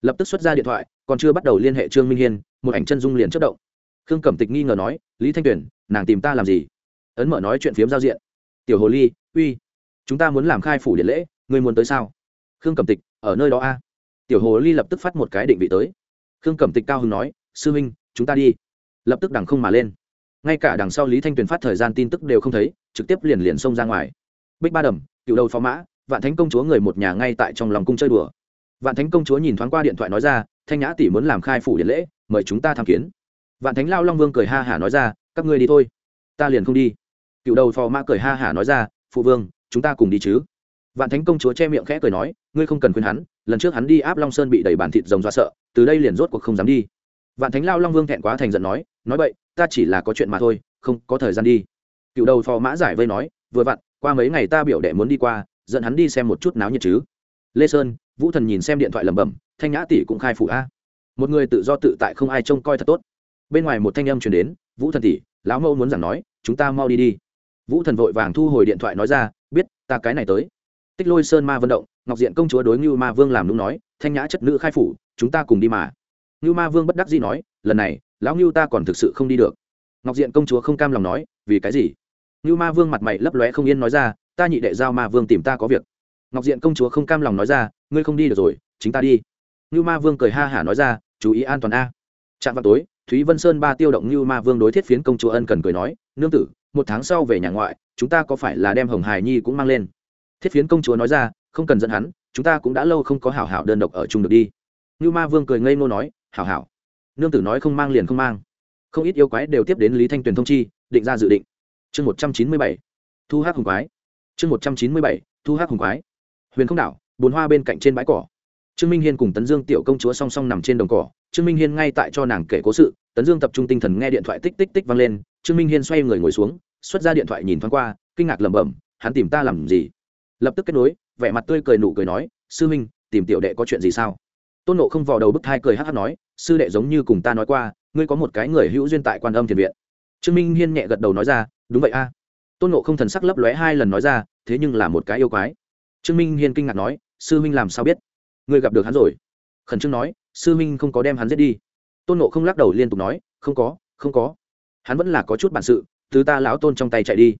Lập tức xuất ra điện thoại, còn chưa bắt đầu liên hệ trương minh hiên, một ảnh chân dung liền chất động. Khương cẩm tịch nghi ngờ nói, lý thanh tuyền, nàng tìm ta làm gì? Ấn mở nói chuyện phiếm giao diện. Tiểu hồ ly, uy, chúng ta muốn làm khai phủ điện lễ người muốn tới sao? Khương cẩm tịch, ở nơi đó a. Tiểu hồ ly lập tức phát một cái định vị tới. Khương cẩm tịch cao hưng nói, sư huynh chúng ta đi. Lập tức đằng không mà lên. Ngay cả đằng sau lý thanh tuyền phát thời gian tin tức đều không thấy, trực tiếp liền liền xông ra ngoài. Bích ba đầm, cựu đầu phó mã vạn thánh công chúa người một nhà ngay tại trong lòng cung chơi đùa. Vạn thánh công chúa nhìn thoáng qua điện thoại nói ra, thanh nhã tỷ muốn làm khai phủ điện lễ, mời chúng ta tham kiến. Vạn thánh lao long vương cười ha hả nói ra, các ngươi đi thôi, ta liền không đi. Cựu đầu phò mã cười ha hả nói ra, phụ vương, chúng ta cùng đi chứ. Vạn thánh công chúa che miệng khẽ cười nói, ngươi không cần khuyên hắn, lần trước hắn đi áp long sơn bị đẩy bàn thịt rồng do sợ, từ đây liền rốt cuộc không dám đi. Vạn thánh lao long vương thẹn quá thành giận nói nói vậy, ta chỉ là có chuyện mà thôi, không có thời gian đi. Cựu đầu phò mã giải vây nói, vừa vặn, qua mấy ngày ta biểu đệ muốn đi qua dẫn hắn đi xem một chút náo nhiệt chứ. Lê sơn, vũ thần nhìn xem điện thoại lẩm bẩm, thanh nhã tỷ cũng khai phủ a. Một người tự do tự tại không ai trông coi thật tốt. Bên ngoài một thanh âm chuyển đến, vũ thần tỷ, lão mẫu muốn giảng nói, chúng ta mau đi đi. Vũ thần vội vàng thu hồi điện thoại nói ra, biết, ta cái này tới. Tích lôi sơn ma vận động, ngọc diện công chúa đối ngưu ma vương làm đúng nói, thanh nhã chất nữ khai phủ, chúng ta cùng đi mà. Ngưu ma vương bất đắc dĩ nói, lần này, lão ngưu ta còn thực sự không đi được. Ngọc diện công chúa không cam lòng nói, vì cái gì? Ngưu ma vương mặt mày lấp lóe không yên nói ra ta nhị đệ giao ma vương tìm ta có việc. Ngọc diện công chúa không cam lòng nói ra, ngươi không đi được rồi, chính ta đi. Ngưu ma vương cười ha hả nói ra, chú ý an toàn a. Trạm vào tối, thúy vân sơn ba tiêu động ngưu ma vương đối thiết phiến công chúa ân cần cười nói, nương tử, một tháng sau về nhà ngoại, chúng ta có phải là đem hồng hài nhi cũng mang lên? Thiết phiến công chúa nói ra, không cần dẫn hắn, chúng ta cũng đã lâu không có hảo hảo đơn độc ở chung được đi. Ngưu ma vương cười ngây ngô nói, hảo hảo. Nương tử nói không mang liền không mang. Không ít yêu quái đều tiếp đến lý thanh tuyền thông chi, định ra dự định. Chương một trăm chín mươi bảy. Thu hát hùng quái chương một trăm chín mươi bảy, thu hát hùng quái. Huyền không đảo, bồn hoa bên cạnh trên bãi cỏ. Trương minh hiên cùng tấn dương tiểu công chúa song song nằm trên đồng cỏ. Trương minh hiên ngay tại cho nàng kể cố sự, tấn dương tập trung tinh thần nghe điện thoại tích tích tích vang lên. Trương minh hiên xoay người ngồi xuống, xuất ra điện thoại nhìn thoáng qua, kinh ngạc lẩm bẩm, hắn tìm ta làm gì? Lập tức kết nối, vẻ mặt tươi cười nụ cười nói, sư minh, tìm tiểu đệ có chuyện gì sao? Tôn nộ không vào đầu bức thai cười hát hát nói, sư đệ giống như cùng ta nói qua, ngươi có một cái người hữu duyên tại quan âm thiền viện. Trương minh hiên nhẹ gật đầu nói ra, đúng vậy a tôn nộ không thần sắc lấp lóe hai lần nói ra, thế nhưng là một cái yêu quái. Trương minh hiên kinh ngạc nói, sư minh làm sao biết? Ngươi gặp được hắn rồi. Khẩn trương nói, sư minh không có đem hắn giết đi. Tôn nộ không lắc đầu liên tục nói, không có không có. Hắn vẫn là có chút bản sự thứ ta lão tôn trong tay chạy đi.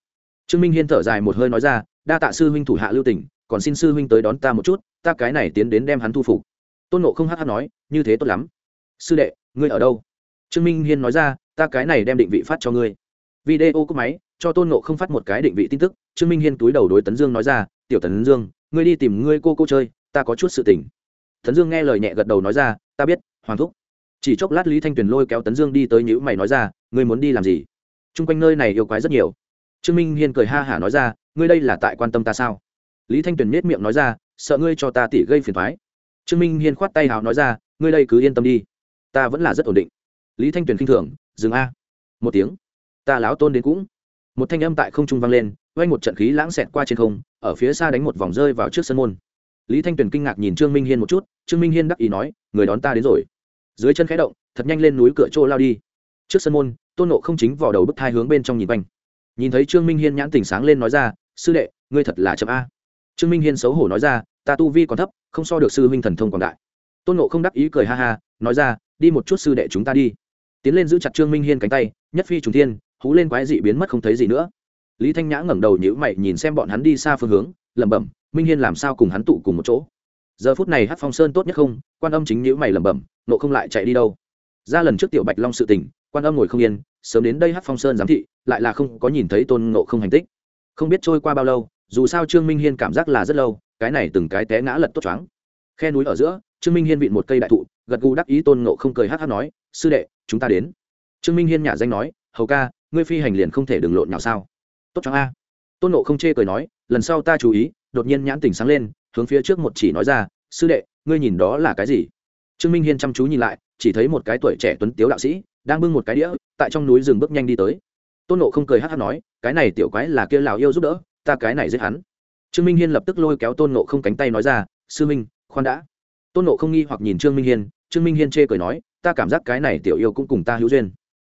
Trương minh hiên thở dài một hơi nói ra, đa tạ sư huynh thủ hạ lưu tỉnh còn xin sư huynh tới đón ta một chút, ta cái này tiến đến đem hắn thu phục. Tôn nộ không hát hát nói, như thế tốt lắm. Sư đệ, ngươi ở đâu? Trương minh hiên nói ra, ta cái này đem định vị phát cho ngươi video cúp máy, cho tôn nộ không phát một cái định vị tin tức, trương minh hiên túi đầu đối tấn dương nói ra, tiểu tấn dương, ngươi đi tìm ngươi cô cô chơi, ta có chút sự tình. Tấn dương nghe lời nhẹ gật đầu nói ra, ta biết, hoàng thúc. Chỉ chốc lát lý thanh tuyền lôi kéo tấn dương đi tới nhữ mày nói ra, ngươi muốn đi làm gì? T r u n g quanh nơi này yêu quái rất nhiều. Trương minh hiên cười ha hả nói ra, ngươi đây là tại quan tâm ta sao? Lý thanh tuyền nết miệng nói ra, sợ ngươi cho ta tỉ gây phiền thoái trương minh hiên khoát tay hào nói ra, ngươi đây cứ yên tâm đi, ta vẫn là rất ổn định. Lý thanh tuyền k i n h thường, dừng a. Một tiếng ta láo tôn đến cũng. Một thanh âm tại không trung vang lên oanh một trận khí lãng xẹt qua trên không, ở phía xa đánh một vòng rơi vào trước sân môn. Lý thanh tuyền kinh ngạc nhìn trương minh hiên một chút, trương minh hiên đắc ý nói, người đón ta đến rồi. Dưới chân khẽ động, thật nhanh lên núi cửa chỗ lao đi. Trước sân môn, tôn nộ không chính vào đầu bức thai hướng bên trong nhìn quanh. Nhìn thấy trương minh hiên nhãn tỉnh sáng lên nói ra, sư đệ, ngươi thật là chậm a. Trương minh hiên xấu hổ nói ra, ta tu vi còn thấp, không so được sư huynh thần thông quảng đại. Tôn nộ không đắc ý cười ha ha, nói ra, đi một chút sư đệ chúng ta đi. Tiến lên giữ chặt trương minh hiên cánh tay, nhất phi trùng thiên hú lên quái dị biến mất không thấy gì nữa. Lý thanh nhã ngẩng đầu nhữ mày nhìn xem bọn hắn đi xa phương hướng, lẩm bẩm, minh hiên làm sao cùng hắn tụ cùng một chỗ? Giờ phút này hát phong sơn tốt nhất không? Quan âm chính nhữ mày lẩm bẩm nộ không lại chạy đi đâu? Ra lần trước tiểu bạch long sự tình, quan âm ngồi không yên, sớm đến đây hát phong sơn giám thị, lại là không có nhìn thấy tôn ngộ không hành tích. Không biết trôi qua bao lâu, dù sao trương minh hiên cảm giác là rất lâu, cái này từng cái té ngã lật tốt choáng. Khe núi ở giữa, trương minh hiên vịn một cây đại thụ, gật gù đắc ý tôn ngộ không cười hát hát nói, sư đệ, chúng ta đến. Trương minh hiên nhả danh nói, hầu ca ngươi phi hành liền không thể đừng lộn nào sao? Tốt cho a. Tôn ngộ không chê cười nói, lần sau ta chú ý, đột nhiên nhãn tỉnh sáng lên, hướng phía trước một chỉ nói ra, sư đệ, ngươi nhìn đó là cái gì? Trương minh hiên chăm chú nhìn lại, chỉ thấy một cái tuổi trẻ tuấn tiếu đạo sĩ đang bưng một cái đĩa, tại trong núi rừng bước nhanh đi tới. Tôn nộ không cười hát hát nói, cái này tiểu quái là kia lào yêu giúp đỡ, ta cái này giết hắn. Trương minh hiên lập tức lôi kéo tôn nộ không cánh tay nói ra, sư minh, khoan đã. Tôn nộ không nghi hoặc nhìn trương minh hiên, trương minh hiên chê cười nói, ta cảm giác cái này tiểu yêu cũng cùng ta hữu duyên.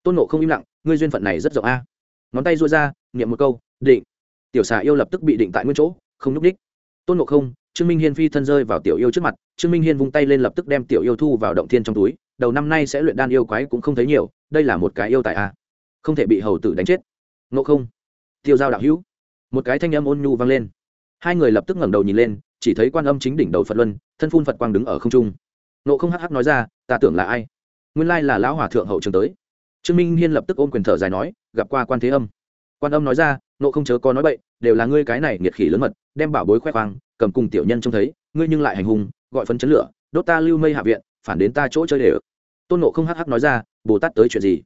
Tôn nộ không im lặng ngươi duyên phận này rất rộng a. Ngón tay rua ra, niệm một câu, định. Tiểu xà yêu lập tức bị định tại nguyên chỗ, không nhúc đích tôn nộ không, trương minh hiên phi thân rơi vào tiểu yêu trước mặt, trương minh hiên vung tay lên lập tức đem tiểu yêu thu vào động thiên trong túi. Đầu năm nay sẽ luyện đan yêu quái cũng không thấy nhiều, đây là một cái yêu tài a. Không thể bị hầu tử đánh chết. Nộ không, tiêu giao đạo hữu. Một cái thanh âm ôn nhu vang lên. Hai người lập tức ngẩng đầu nhìn lên, chỉ thấy quan âm chính đỉnh đầu phật luân, thân phun phật quang đứng ở không trung. Nộ không hắc hắc nói ra, ta tưởng là ai? Nguyên lai là lão hòa thượng hậu trường tới trương minh hiên lập tức ôm quyền thở dài nói, gặp qua quan thế âm. Quan âm nói ra nộ không chớ có nói bậy, đều là ngươi cái này nghiệt khỉ lớn mật, đem bảo bối khoe khoang, cầm cùng tiểu nhân trông thấy, ngươi nhưng lại hành hung, gọi phấn chấn lửa, đốt ta lưu mây hạ viện, phản đến ta chỗ chơi để tôn nộ không hắc hắc nói ra, bồ tát tới chuyện gì?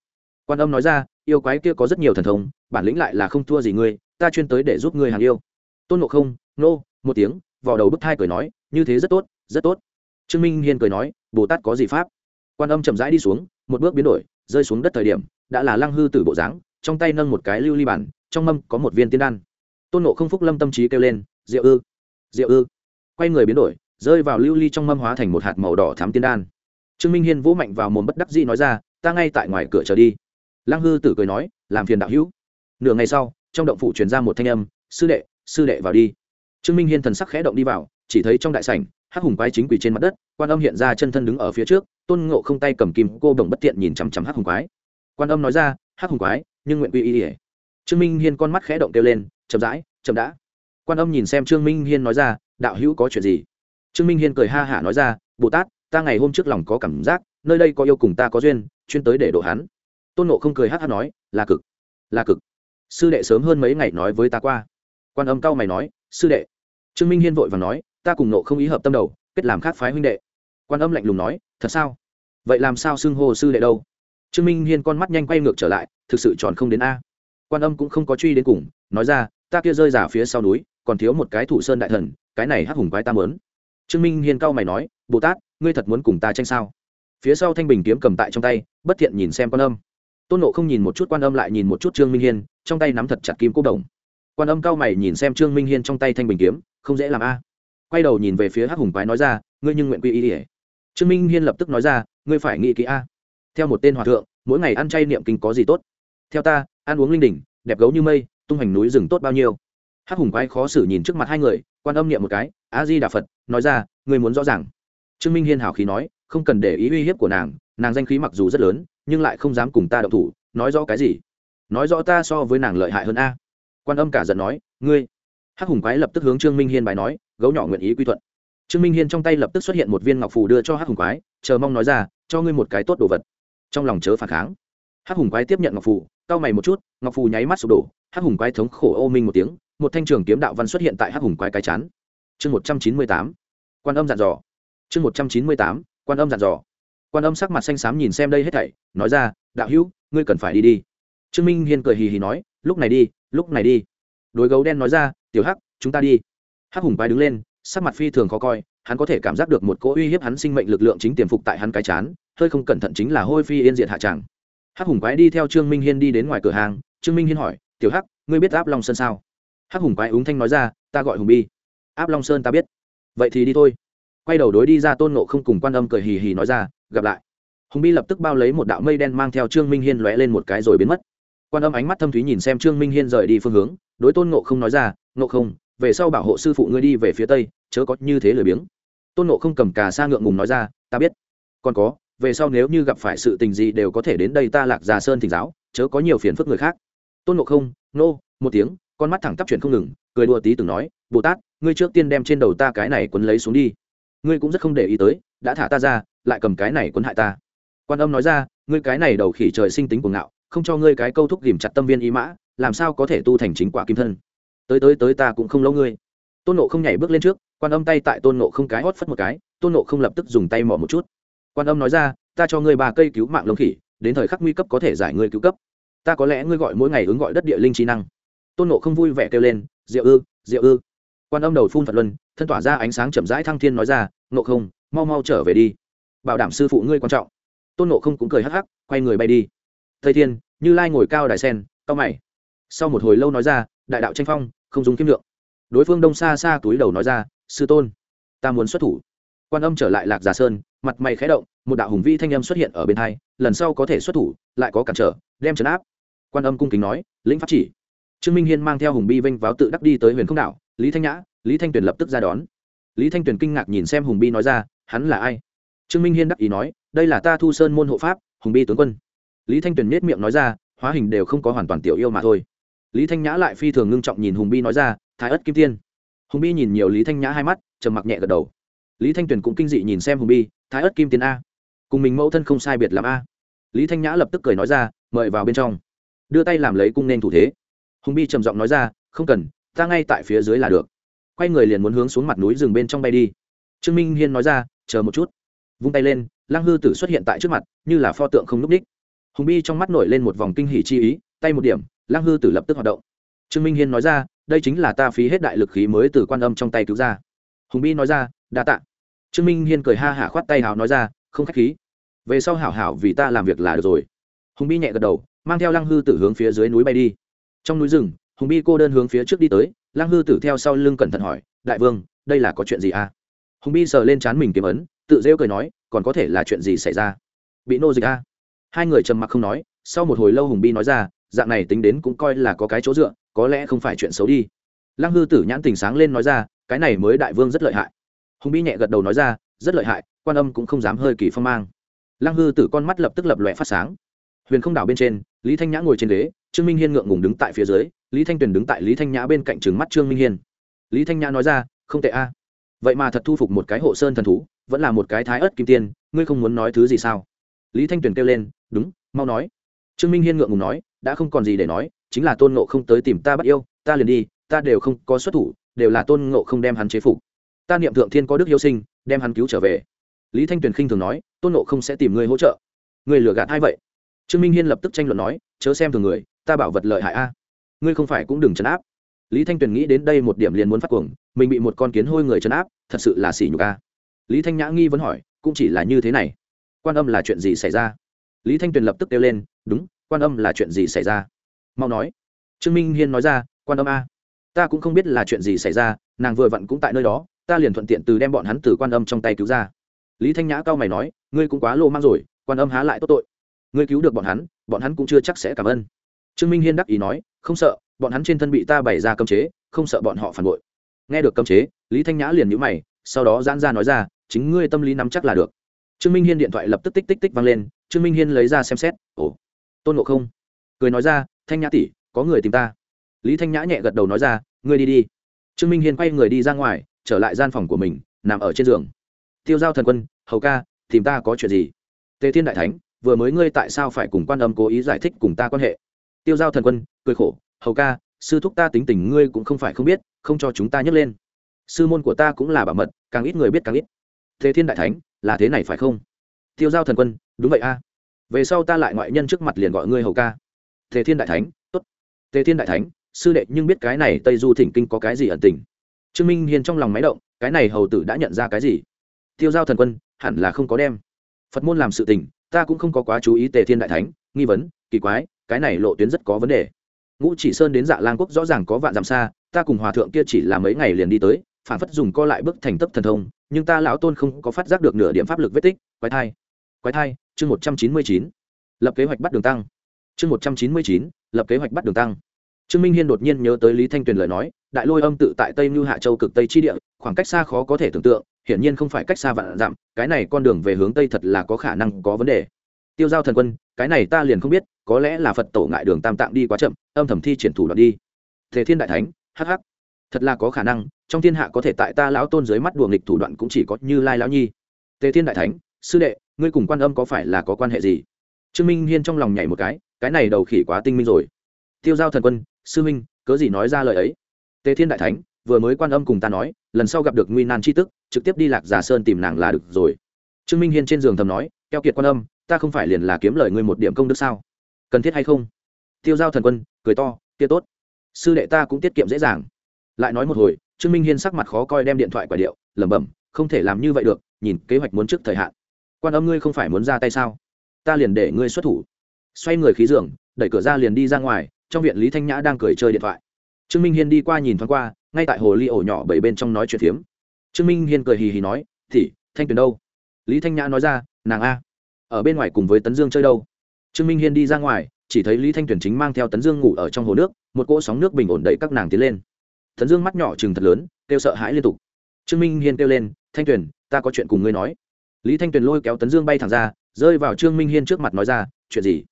Quan âm nói ra, yêu quái kia có rất nhiều thần thông, bản lĩnh lại là không thua gì ngươi, ta chuyên tới để giúp ngươi hàng yêu. Tôn nộ không, nô, một tiếng, vò đầu bức thai cười nói, như thế rất tốt rất tốt. Trương minh hiên cười nói, bồ tát có gì pháp? Quan âm chậm rãi đi xuống, một bước biến đổi rơi xuống đất thời điểm, đã là lăng hư tử bộ dáng, trong tay nâng một cái lưu ly bản, trong mâm có một viên tiên đan. Tôn nộ không phúc lâm tâm trí kêu lên, diệu ư diệu ư. Quay người biến đổi, rơi vào lưu ly trong mâm hóa thành một hạt màu đỏ thám tiên đan. Trương minh hiên vỗ mạnh vào mồm bất đắc dĩ nói ra, ta ngay tại ngoài cửa trở đi. Lăng hư tử cười nói, làm phiền đạo hữu. Nửa ngày sau, trong động phủ truyền ra một thanh âm, sư đệ sư đệ vào đi. Trương minh hiên thần sắc khẽ động đi vào, chỉ thấy trong đại sảnh hắc hùng quái chính quỳ trên mặt đất, quan âm hiện ra chân thân đứng ở phía trước, tôn ngộ không tay cầm kim cô đồng bất tiện nhìn chằm chằm hắc hùng quái. Quan âm nói ra, hắc hùng quái, nhưng nguyện quy y ỉa trương minh hiên con mắt khẽ động kêu lên, chậm rãi, chậm đã. Quan âm nhìn xem trương minh hiên nói ra, đạo hữu có chuyện gì? Trương minh hiên cười ha hả nói ra, bồ tát, ta ngày hôm trước lòng có cảm giác, nơi đây có yêu cùng ta có duyên, chuyên tới để độ hắn. Tôn nộ không cười hát hát nói, là cực là cực. Sư đệ sớm hơn mấy ngày nói với ta qua. Quan âm cao mày nói, sư đệ. Trương minh hiên vội và nói ta cùng nộ không ý hợp tâm đầu, kết làm khác phái huynh đệ. Quan âm lạnh lùng nói, thật sao? Vậy làm sao xưng hô sư đệ đâu? Trương minh hiên con mắt nhanh quay ngược trở lại, thực sự tròn không đến a. Quan âm cũng không có truy đến cùng, nói ra, ta kia rơi giả phía sau núi, còn thiếu một cái thủ sơn đại thần, cái này hắc hùng quái ta mớn trương minh hiên cao mày nói, bồ tát, ngươi thật muốn cùng ta tranh sao? Phía sau thanh bình kiếm cầm tại trong tay, bất thiện nhìn xem quan âm. Tôn nộ không nhìn một chút quan âm lại nhìn một chút trương minh hiên, trong tay nắm thật chặt kim cố đồng. Quan âm cao mày nhìn xem trương minh hiên trong tay thanh bình kiếm, không dễ làm a quay đầu nhìn về phía hắc hùng quái nói ra, ngươi nhưng nguyện quy y ỉa trương minh hiên lập tức nói ra, ngươi phải nghĩ kỹ a. Theo một tên hòa thượng, mỗi ngày ăn chay niệm kinh có gì tốt? Theo ta, ăn uống linh đỉnh, đẹp gấu như mây, tung hành núi rừng tốt bao nhiêu? Hắc hùng quái khó xử nhìn trước mặt hai người, quan âm niệm một cái, a di đà phật, nói ra, ngươi muốn rõ ràng. Trương minh hiên hào khí nói, không cần để ý uy hiếp của nàng nàng danh khí mặc dù rất lớn, nhưng lại không dám cùng ta động thủ, nói rõ cái gì? Nói rõ ta so với nàng lợi hại hơn a. Quan âm cả giận nói, ngươi. Hắc hùng quái lập tức hướng trương minh hiên bài nói gấu nhỏ nguyện ý quy thuận. Trương minh hiên trong tay lập tức xuất hiện một viên ngọc phù đưa cho hắc hùng quái, chờ mong nói ra, cho ngươi một cái tốt đồ vật. Trong lòng chớ phản kháng. Hắc hùng quái tiếp nhận ngọc phù, cau mày một chút, ngọc phù nháy mắt sụp đổ, hắc hùng quái thống khổ ô minh một tiếng, một thanh trường kiếm đạo văn xuất hiện tại hắc hùng quái cái chán. Chương một trăm chín mươi tám, quan âm dặn dò. Chương một trăm chín mươi tám, quan âm dặn dò. Quan âm sắc mặt xanh xám nhìn xem đây hết thảy, nói ra, đạo hữu, ngươi cần phải đi đi. Trương minh hiên cười hì hì nói, lúc này đi, lúc này đi. Đối gấu đen nói ra, tiểu hắc, chúng ta đi hắc hùng quái đứng lên, sắc mặt phi thường khó coi, hắn có thể cảm giác được một cỗ uy hiếp hắn sinh mệnh lực lượng chính tiềm phục tại hắn cái chán, hơi không cẩn thận chính là hôi phi yên diệt hạ tràng. Hắc hùng quái đi theo trương minh hiên đi đến ngoài cửa hàng, trương minh hiên hỏi, tiểu hắc, ngươi biết áp long sơn sao? Hắc hùng quái úng thanh nói ra, ta gọi hùng bi. Áp long sơn ta biết. Vậy thì đi thôi. Quay đầu đối đi ra tôn nộ không cùng quan âm cười hì hì nói ra, gặp lại. Hùng bi lập tức bao lấy một đạo mây đen mang theo trương minh hiên lóe lên một cái rồi biến mất. Quan âm ánh mắt thâm thúy nhìn xem trương minh hiên rời đi phương hướng, đối tôn nộ không nói ra nộ không về sau bảo hộ sư phụ ngươi đi về phía tây, chớ có như thế lười biếng. Tôn nộ không cầm cà sa ngượng ngùng nói ra, ta biết. Còn có, về sau nếu như gặp phải sự tình gì đều có thể đến đây ta lạc già sơn thỉnh giáo, chớ có nhiều phiền phức người khác. Tôn nộ không, nô, một tiếng. Con mắt thẳng tắp chuyển không ngừng, cười đùa tí từng nói, bồ tát, ngươi trước tiên đem trên đầu ta cái này quấn lấy xuống đi. Ngươi cũng rất không để ý tới, đã thả ta ra, lại cầm cái này quấn hại ta. Quan âm nói ra, ngươi cái này đầu khỉ trời sinh tính của ngạo, không cho ngươi cái câu thúc ghìm chặt tâm viên ý mã, làm sao có thể tu thành chính quả kim thân? Tới tới tới ta cũng không lâu ngươi. Tôn nộ không nhảy bước lên trước, quan âm tay tại tôn nộ không cái hót phất một cái, tôn nộ không lập tức dùng tay mỏ một chút. Quan âm nói ra, ta cho ngươi ba cây cứu mạng lông khỉ, đến thời khắc nguy cấp có thể giải ngươi cứu cấp. Ta có lẽ ngươi gọi mỗi ngày ứng gọi đất địa linh trí năng. Tôn nộ không vui vẻ kêu lên, diệu ư diệu ư. Quan âm đầu phun phật luân, thân tỏa ra ánh sáng chậm rãi thăng thiên nói ra nộ không, mau mau trở về đi. Bảo đảm sư phụ ngươi quan trọng. Tôn nộ không cũng cười hắc hắc, quay người bay đi. Thầy thiên, như lai ngồi cao đài sen cao mày. Sau một hồi lâu nói ra đại đạo tranh phong, không dùng kiếm lượng. Đối phương đông xa xa túi đầu nói ra, sư tôn, ta muốn xuất thủ. Quan âm trở lại lạc giả sơn, mặt mày khẽ động, một đạo hùng vi thanh âm xuất hiện ở bên hai, lần sau có thể xuất thủ, lại có cản trở, đem trấn áp. Quan âm cung kính nói, lĩnh pháp chỉ. Trương minh hiên mang theo hùng bi vinh váo tự đắc đi tới huyền không đảo, lý thanh nhã, lý thanh tuyền lập tức ra đón. Lý thanh tuyền kinh ngạc nhìn xem hùng bi nói ra, hắn là ai? Trương minh hiên đắc ý nói, đây là ta thu sơn môn hộ pháp, hùng bi tướng quân. Lý thanh tuyền nết miệng nói ra, hóa hình đều không có hoàn toàn tiểu yêu mà thôi lý thanh nhã lại phi thường ngưng trọng nhìn hùng bi nói ra, thái ất kim tiên. Hùng bi nhìn nhiều lý thanh nhã hai mắt, trầm mặc nhẹ gật đầu. Lý thanh tuyền cũng kinh dị nhìn xem hùng bi, thái ất kim tiên a, cùng mình mẫu thân không sai biệt làm a. Lý thanh nhã lập tức cười nói ra, mời vào bên trong. Đưa tay làm lấy cung nên thủ thế. Hùng bi trầm giọng nói ra, không cần, ta ngay tại phía dưới là được. Quay người liền muốn hướng xuống mặt núi rừng bên trong bay đi. Trương minh hiên nói ra, chờ một chút. Vung tay lên, lăng hư tử xuất hiện tại trước mặt, như là pho tượng không n ú c ních hùng bi trong mắt nổi lên một vòng kinh hỷ chi ý, tay một điểm lăng hư tử lập tức hoạt động. Trương minh hiên nói ra, đây chính là ta phí hết đại lực khí mới từ quan âm trong tay cứu ra. Hùng bi nói ra, đa t ạ trương minh hiên cười ha hả khoát tay hào nói ra, không k h á c h khí. Về sau hảo hảo vì ta làm việc là được rồi. Hùng bi nhẹ gật đầu, mang theo lăng hư tử hướng phía dưới núi bay đi. Trong núi rừng, hùng bi cô đơn hướng phía trước đi tới, lăng hư tử theo sau lưng cẩn thận hỏi, đại vương, đây là có chuyện gì à? Hùng bi sờ lên trán mình kiếm ấn, tự rêu cười nói, còn có thể là chuyện gì xảy ra? Bị nô dịch à? hai người trầm mặc không nói, sau một hồi lâu hùng bi nói ra dạng này tính đến cũng coi là có cái chỗ dựa, có lẽ không phải chuyện xấu đi. Lăng hư tử nhãn tình sáng lên nói ra, cái này mới đại vương rất lợi hại. Hùng bi nhẹ gật đầu nói ra, rất lợi hại, quan âm cũng không dám hơi kỳ phong mang. Lăng hư tử con mắt lập tức lập lòe phát sáng. Huyền không đảo bên trên, lý thanh nhã ngồi trên ghế, trương minh hiên ngượng ngùng đứng tại phía dưới, lý thanh tuyền đứng tại lý thanh nhã bên cạnh trừng mắt trương minh hiên. Lý thanh nhã nói ra, không tệ a. Vậy mà thật thu phục một cái hộ sơn thần thú, vẫn là một cái thái ớt kim tiên, ngươi không muốn nói thứ gì sao? Lý thanh tuyền kêu lên, đúng, mau nói. Trương minh hiên ngượng ngùng nói đã không còn gì để nói, chính là tôn ngộ không tới tìm ta bắt yêu, ta liền đi, ta đều không có xuất thủ, đều là tôn ngộ không đem hắn chế phục. Ta niệm thượng thiên có đức yêu sinh, đem hắn cứu trở về. Lý thanh tuyền khinh thường nói, tôn ngộ không sẽ tìm người hỗ trợ. Người lừa gạt hay vậy? Trương minh hiên lập tức tranh luận nói, chớ xem thường người, ta bảo vật lợi hại a. Ngươi không phải cũng đừng chấn áp. Lý thanh tuyền nghĩ đến đây một điểm liền muốn phát cuồng, mình bị một con kiến hôi người chấn áp, thật sự là xỉ nhục a. Lý thanh nhã nghi vẫn hỏi, cũng chỉ là như thế này. Quan âm là chuyện gì xảy ra? Lý thanh tuyền lập tức kêu lên, đúng quan âm là chuyện gì xảy ra? Mau nói. Trương minh hiên nói ra, quan âm a. Ta cũng không biết là chuyện gì xảy ra, nàng vừa vặn cũng tại nơi đó, ta liền thuận tiện từ đem bọn hắn từ quan âm trong tay cứu ra. Lý thanh nhã cao mày nói, ngươi cũng quá lô mang rồi, quan âm há lại tốt tội. Ngươi cứu được bọn hắn bọn hắn cũng chưa chắc sẽ cảm ơn. Trương minh hiên đắc ý nói, không sợ, bọn hắn trên thân bị ta bày ra cấm chế, không sợ bọn họ phản bội. Nghe được cấm chế, lý thanh nhã liền nhữ mày, sau đó giãn ra nói ra, chính ngươi tâm lý nắm chắc là được. Trương minh hiên điện thoại lập tức tích tích tích vang lên, trương minh hiên lấy ra xem xét, ồ tôn ngộ không. Cười nói ra, thanh nhã tỷ, có người tìm ta. Lý thanh nhã nhẹ gật đầu nói ra, ngươi đi đi. Trương minh hiên quay người đi ra ngoài, trở lại gian phòng của mình, nằm ở trên giường. Tiêu giao thần quân, hầu ca, tìm ta có chuyện gì? Tề thiên đại thánh, vừa mới ngươi tại sao phải cùng quan âm cố ý giải thích cùng ta quan hệ? Tiêu giao thần quân, cười khổ, hầu ca, sư thúc ta tính tình ngươi cũng không phải không biết, không cho chúng ta nhấc lên. Sư môn của ta cũng là bảo mật, càng ít người biết càng ít. Thế thiên đại thánh, là thế này phải không? Tiêu giao thần quân, đúng vậy a về sau ta lại ngoại nhân trước mặt liền gọi ngươi hầu ca. Thế thiên đại thánh t ố t thế thiên đại thánh, sư đệ, nhưng biết cái này tây du thỉnh kinh có cái gì ẩn tình? Trương minh hiền trong lòng máy động, cái này hầu tử đã nhận ra cái gì? Tiêu giao thần quân, hẳn là không có đem. Phật môn làm sự tình, ta cũng không có quá chú ý tề thiên đại thánh, nghi vấn, kỳ quái, cái này lộ tuyến rất có vấn đề. Ngũ chỉ sơn đến dạ lang quốc rõ ràng có vạn dặm xa, ta cùng hòa thượng kia chỉ là mấy ngày liền đi tới, phản phất dùng co lại bức thành tấp thần thông, nhưng ta lão tôn không có phát giác được nửa điểm pháp lực vết tích, quái thai quái thai chương một trăm chín mươi chín, lập kế hoạch bắt đường tăng. chương một trăm chín mươi chín, lập kế hoạch bắt đường tăng. Trương minh hiên đột nhiên nhớ tới lý thanh tuyền lời nói, đại lôi âm tự tại tây mưu hạ châu cực tây chi địa, khoảng cách xa khó có thể tưởng tượng, hiển nhiên không phải cách xa vạn dặm, cái này con đường về hướng tây thật là có khả năng có vấn đề. Tiêu giao thần quân, cái này ta liền không biết, có lẽ là phật tổ ngại đường tam tạng đi quá chậm, âm thầm thi triển thủ đoạn đi. Thế thiên đại thánh hh thật là có khả năng, trong thiên hạ có thể tại ta lão tôn dưới mắt đùa nghịch thủ đoạn cũng chỉ có như lai lão nhi. Tề thiên đại thánh sư đệ, ngươi cùng quan âm có phải là có quan hệ gì? Trương minh hiên trong lòng nhảy một cái cái này đầu khỉ quá tinh minh rồi. Tiêu giao thần quân, sư minh cớ gì nói ra lời ấy? Tề thiên đại thánh, vừa mới quan âm cùng ta nói, lần sau gặp được nguy nan c h i tức, trực tiếp đi lạc giả sơn tìm nàng là được rồi. Trương minh hiên trên giường thầm nói, keo kiệt quan âm, ta không phải liền là kiếm lời ngươi một điểm công đức sao? Cần thiết hay không? Tiêu giao thần quân, cười to, kia tốt. Sư đệ ta cũng tiết kiệm dễ dàng. Lại nói một hồi, trương minh hiên sắc mặt khó coi đem điện thoại quả điệu, lẩm bẩm, không thể làm như vậy được, nhìn kế hoạch muốn trước thời hạn quan âm ngươi không phải muốn ra tay sao? Ta liền để ngươi xuất thủ. Xoay người khí giường, đẩy cửa ra liền đi ra ngoài, trong viện lý thanh nhã đang cười chơi điện thoại. Trương minh hiên đi qua nhìn thoáng qua, ngay tại hồ ly ổ nhỏ bảy bên trong nói chuyện phiếm. Trương minh hiên cười hì hì nói thì thanh tuyền đâu? Lý thanh nhã nói ra, nàng a, ở bên ngoài cùng với tấn dương chơi đâu? Trương minh hiên đi ra ngoài, chỉ thấy lý thanh tuyền chính mang theo tấn dương ngủ ở trong hồ nước, một cỗ sóng nước bình ổn đẩy các nàng tiến lên. Tấn dương mắt nhỏ chừng thật lớn, kêu sợ hãi liên tục. Trương minh hiên kêu lên, thanh tuyền, ta có chuyện cùng ngươi nói lý thanh tuyền lôi kéo tấn dương bay thẳng ra, rơi vào trương minh hiên trước mặt nói ra, chuyện gì?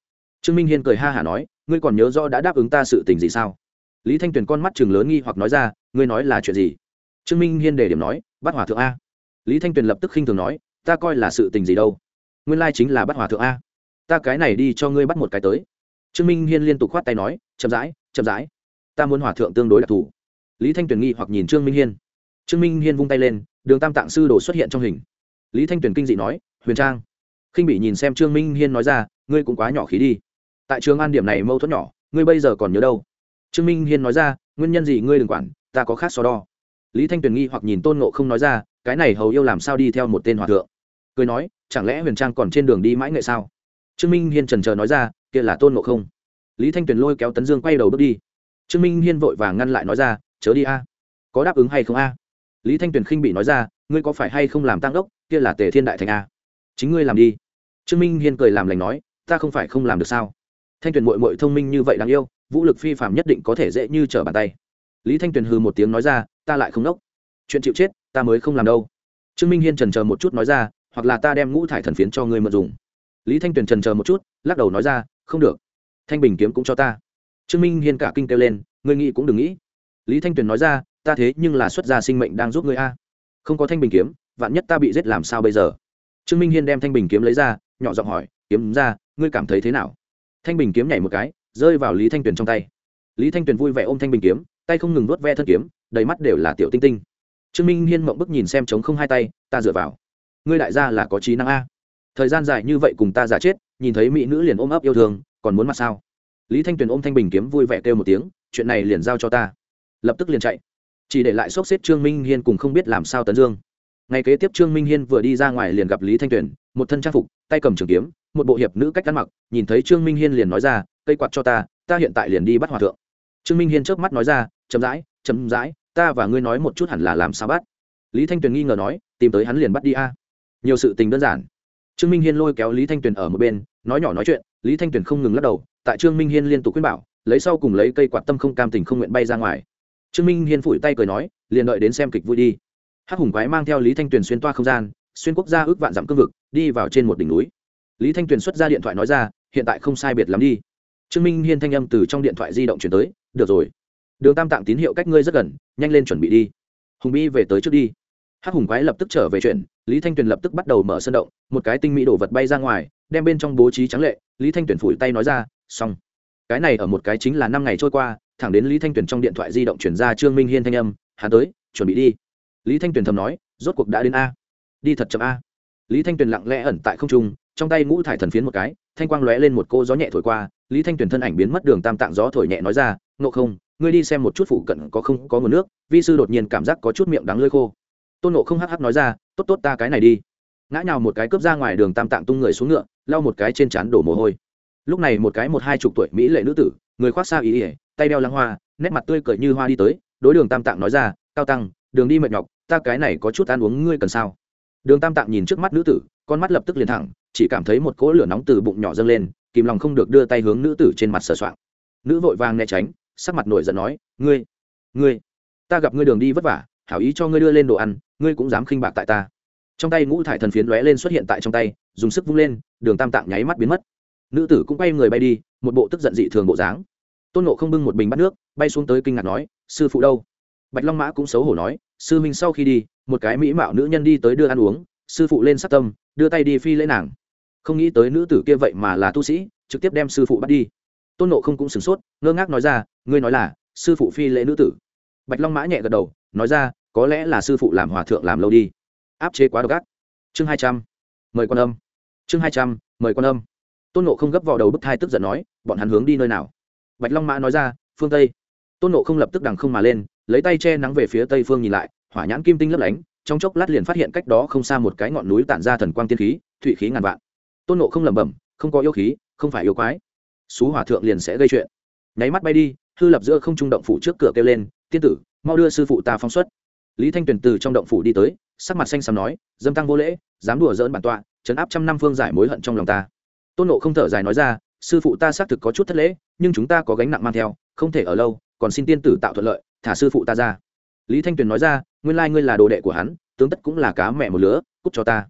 Trương minh hiên cười ha hả nói, ngươi còn nhớ rõ đã đáp ứng ta sự tình gì sao? Lý thanh tuyền con mắt chừng lớn nghi hoặc nói ra, ngươi nói là chuyện gì? Trương minh hiên đề điểm nói bắt hòa thượng a. Lý thanh tuyền lập tức khinh thường nói, ta coi là sự tình gì đâu? Nguyên lai chính là bắt hòa thượng a. Ta cái này đi cho ngươi bắt một cái tới. Trương minh hiên liên tục khoát tay nói, chậm rãi chậm rãi. Ta muốn hòa thượng tương đối đặc thù. Lý thanh tuyền nghi hoặc nhìn trương minh hiên. Trương minh hiên vung tay lên, đường tam tạng sư đồ xuất hiện trong hình lý thanh tuyền kinh dị nói, huyền trang, khinh bị nhìn xem trương minh hiên nói ra, ngươi cũng quá nhỏ khí đi. Tại trường an điểm này mâu thuẫn nhỏ, ngươi bây giờ còn nhớ đâu? Trương minh hiên nói ra, nguyên nhân gì ngươi đừng quản, ta có khác so đo. Lý thanh tuyền nghi hoặc nhìn tôn nộ không nói ra, cái này hầu yêu làm sao đi theo một tên hòa thượng? Cười nói, chẳng lẽ huyền trang còn trên đường đi mãi nghệ sao? Trương minh hiên trần trờ nói ra, kia là tôn nộ không. Lý thanh tuyền lôi kéo tấn dương quay đầu bước đi. Trương minh hiên vội vàng ngăn lại nói ra, chớ đi a. Có đáp ứng hay không a? Lý thanh tuyền khinh bị nói ra, ngươi có phải hay không làm tăng đốc? Kia là tề thiên đại thành a. Chính ngươi làm đi. Trương minh hiên cười làm lành nói, ta không phải không làm được sao? Thanh tuyền mội mội thông minh như vậy đáng yêu, vũ lực phi phạm nhất định có thể dễ như trở bàn tay. Lý thanh tuyền hư một tiếng nói ra, ta lại không nốc chuyện chịu chết, ta mới không làm đâu. Trương minh hiên trần chờ một chút nói ra, hoặc là ta đem ngũ thải thần phiến cho ngươi mượn dùng. Lý thanh tuyền trần chờ một chút, lắc đầu nói ra, không được. Thanh bình kiếm cũng cho ta. Trương minh hiên cả kinh kêu lên, ngươi nghĩ cũng đừng nghĩ. Lý thanh tuyền nói ra, ta thế nhưng là xuất gia sinh mệnh đang giúp ngươi a. Không có thanh bình kiếm vạn nhất ta bị giết làm sao bây giờ? Trương minh hiên đem thanh bình kiếm lấy ra, nhỏ giọng hỏi, kiếm ra, ngươi cảm thấy thế nào? Thanh bình kiếm nhảy một cái, rơi vào lý thanh tuyền trong tay. Lý thanh tuyền vui vẻ ôm thanh bình kiếm, tay không ngừng nuốt ve thân kiếm, đầy mắt đều là tiểu tinh tinh. Trương minh hiên mộng bức nhìn xem chống không hai tay, ta dựa vào. Ngươi đại gia là có trí năng a. Thời gian dài như vậy cùng ta giả chết, nhìn thấy mỹ nữ liền ôm ấp yêu thương, còn muốn mặt sao? Lý thanh tuyền ôm thanh bình kiếm vui vẻ kêu một tiếng, chuyện này liền giao cho ta. Lập tức liền chạy. Chỉ để lại xốc xếp trương minh hiên cùng không biết làm sao tấn dương ngày kế tiếp trương minh hiên vừa đi ra ngoài liền gặp lý thanh tuyền, một thân trang phục, tay cầm trường kiếm, một bộ hiệp nữ cách ăn mặc, nhìn thấy trương minh hiên liền nói ra, cây quạt cho ta ta hiện tại liền đi bắt hòa thượng. Trương minh hiên trước mắt nói ra, chậm rãi chậm rãi, ta và ngươi nói một chút hẳn là làm sao bắt. Lý thanh tuyền nghi ngờ nói, tìm tới hắn liền bắt đi a. Nhiều sự tình đơn giản. Trương minh hiên lôi kéo lý thanh tuyền ở một bên, nói nhỏ nói chuyện, lý thanh tuyền không ngừng lắc đầu, tại trương minh hiên liên tục khuyên bảo, lấy sau cùng lấy cây quạt tâm không cam tình không nguyện bay ra ngoài. Trương minh hiên phủi tay cười nói, liền đợi đến xem kịch vui đi hắc hùng quái mang theo lý thanh tuyền xuyên toa không gian, xuyên quốc gia ước vạn dặm cương vực, đi vào trên một đỉnh núi. Lý thanh tuyền xuất ra điện thoại nói ra, hiện tại không sai biệt lắm đi. Trương minh hiên thanh âm từ trong điện thoại di động chuyển tới, được rồi. Đường tam tạng tín hiệu cách ngươi rất gần, nhanh lên chuẩn bị đi. Hùng bi về tới trước đi. Hắc hùng quái lập tức trở về chuyện, lý thanh tuyền lập tức bắt đầu mở sân động, một cái tinh mỹ đồ vật bay ra ngoài, đem bên trong bố trí trắng lệ, lý thanh tuyền phủi tay nói ra, xong. Cái này ở một cái chính là năm ngày trôi qua, thẳng đến lý thanh tuyền trong điện thoại di động chuyển ra trương minh hiên thanh âm, hắn tới, chuẩn bị đi lý thanh tuyền thầm nói, rốt cuộc đã đến a. Đi thật chậm a. Lý thanh tuyền lặng lẽ ẩn tại không trung, trong tay ngũ thải thần phiến một cái, thanh quang lóe lên một cô gió nhẹ thổi qua, lý thanh tuyền thân ảnh biến mất đường tam tạng gió thổi nhẹ nói ra, ngộ không, ngươi đi xem một chút phụ cận có không có nguồn nước. Vi sư đột nhiên cảm giác có chút miệng đắng lơi khô. Tôn nộ không hắc hắc nói ra, tốt tốt, ta cái này đi. Ngã nhào một cái cướp ra ngoài đường tam tạng tung người xuống ngựa, lau một cái trên trán đổ mồ hôi. Lúc này một cái một hai chục tuổi mỹ lệ nữ tử, người khoác xa ý ỉa tay đeo lăng hoa, nét mặt tươi cởi như hoa đi tới, đối đường tam tạng nói ra, cao tăng đường đi mệt nhọc, ta cái này có chút ăn uống ngươi cần sao? Đường tam tạng nhìn trước mắt nữ tử, con mắt lập tức liền thẳng, chỉ cảm thấy một cỗ lửa nóng từ bụng nhỏ dâng lên, kìm lòng không được đưa tay hướng nữ tử trên mặt sờ soạng. Nữ vội vàng né tránh, sắc mặt nổi giận nói, ngươi ngươi, ta gặp ngươi đường đi vất vả, hảo ý cho ngươi đưa lên đồ ăn, ngươi cũng dám khinh bạc tại ta. Trong tay ngũ thải thần phiến lóe lên xuất hiện tại trong tay, dùng sức vung lên, đường tam tạng nháy mắt biến mất. Nữ tử cũng bay người bay đi, một bộ tức giận dị thường bộ dáng. Tôn nộ không bưng một bình bắt nước, bay xuống tới kinh ngạc nói, sư phụ đâu? Bạch long mã cũng xấu hổ nói, sư minh sau khi đi, một cái mỹ mạo nữ nhân đi tới đưa ăn uống, sư phụ lên sát tâm, đưa tay đi phi lễ nàng. Không nghĩ tới nữ tử kia vậy mà là tu sĩ, trực tiếp đem sư phụ bắt đi. Tôn nộ không cũng sửng sốt, ngơ ngác nói ra, ngươi nói là, sư phụ phi lễ nữ tử. Bạch long mã nhẹ gật đầu, nói ra, có lẽ là sư phụ làm hòa thượng làm lâu đi. Áp chế quá độc ác. Chương hai trăm, mời quan âm. Chương hai trăm, mời quan âm. Tôn nộ không gấp vào đầu bức thai tức giận nói, bọn hắn hướng đi nơi nào? Bạch long mã nói ra, phương tây. Tôn nộ không lập tức đằng không mà lên lấy tay che nắng về phía tây phương nhìn lại, hỏa nhãn kim tinh lấp lánh, trong chốc lát liền phát hiện cách đó không xa một cái ngọn núi tản ra thần quang tiên khí, thủy khí ngàn vạn. Tôn nộ không lẩm bẩm, không có yêu khí, không phải yêu quái. Xú hỏa thượng liền sẽ gây chuyện. Nháy mắt bay đi, hư lập giữa không trung động phủ trước cửa kêu lên, tiên tử, mau đưa sư phụ ta phóng xuất. Lý thanh tuyền từ trong động phủ đi tới, sắc mặt xanh xám nói, dâm tăng vô lễ, dám đùa dỡn bản tọa chấn áp trăm năm phương giải mối hận trong lòng ta. Tôn nộ không thở dài nói ra, sư phụ ta xác thực có chút thất lễ, nhưng chúng ta có gánh nặng mang theo, không thể ở lâu, còn xin tiên tử tạo thuận lợi thả sư phụ ta ra. Lý thanh tuyền nói ra, nguyên lai ngươi là đồ đệ của hắn, tướng tất cũng là cá mẹ một lứa, cút cho ta.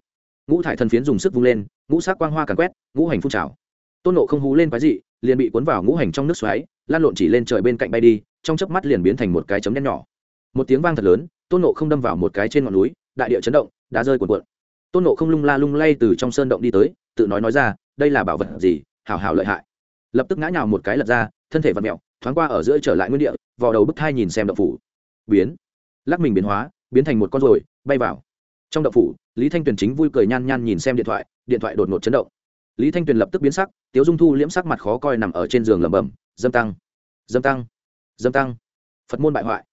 Ngũ thải thần phiến dùng sức vung lên, ngũ sắc quang hoa càn quét, ngũ hành phun trào. Tôn nộ không hú lên quái dị, liền bị cuốn vào ngũ hành trong nước xoáy, lan lộn chỉ lên trời bên cạnh bay đi, trong chớp mắt liền biến thành một cái chấm đen nhỏ. Một tiếng vang thật lớn, tôn nộ không đâm vào một cái trên ngọn núi, đại địa chấn động, đã rơi cuộn cuộn. Tôn nộ không lung la lung lay từ trong sơn động đi tới, tự nói nói ra, đây là bảo vật gì, hảo hảo lợi hại. Lập tức ngã nhào một cái lật ra, thân thể vật mẹo, thoáng qua ở giữa trở lại nguyên địa vò đầu bức thai nhìn xem động phủ. Biến. Lắc mình biến hóa, biến thành một con ruồi bay vào. Trong động phủ, lý thanh tuyền chính vui cười nhan nhan nhìn xem điện thoại điện thoại đột ngột chấn động. Lý thanh tuyền lập tức biến sắc, tiếu dung thu liễm sắc mặt khó coi nằm ở trên giường lẩm bẩm, dâm tăng dâm tăng dâm tăng, phật môn bại hoại.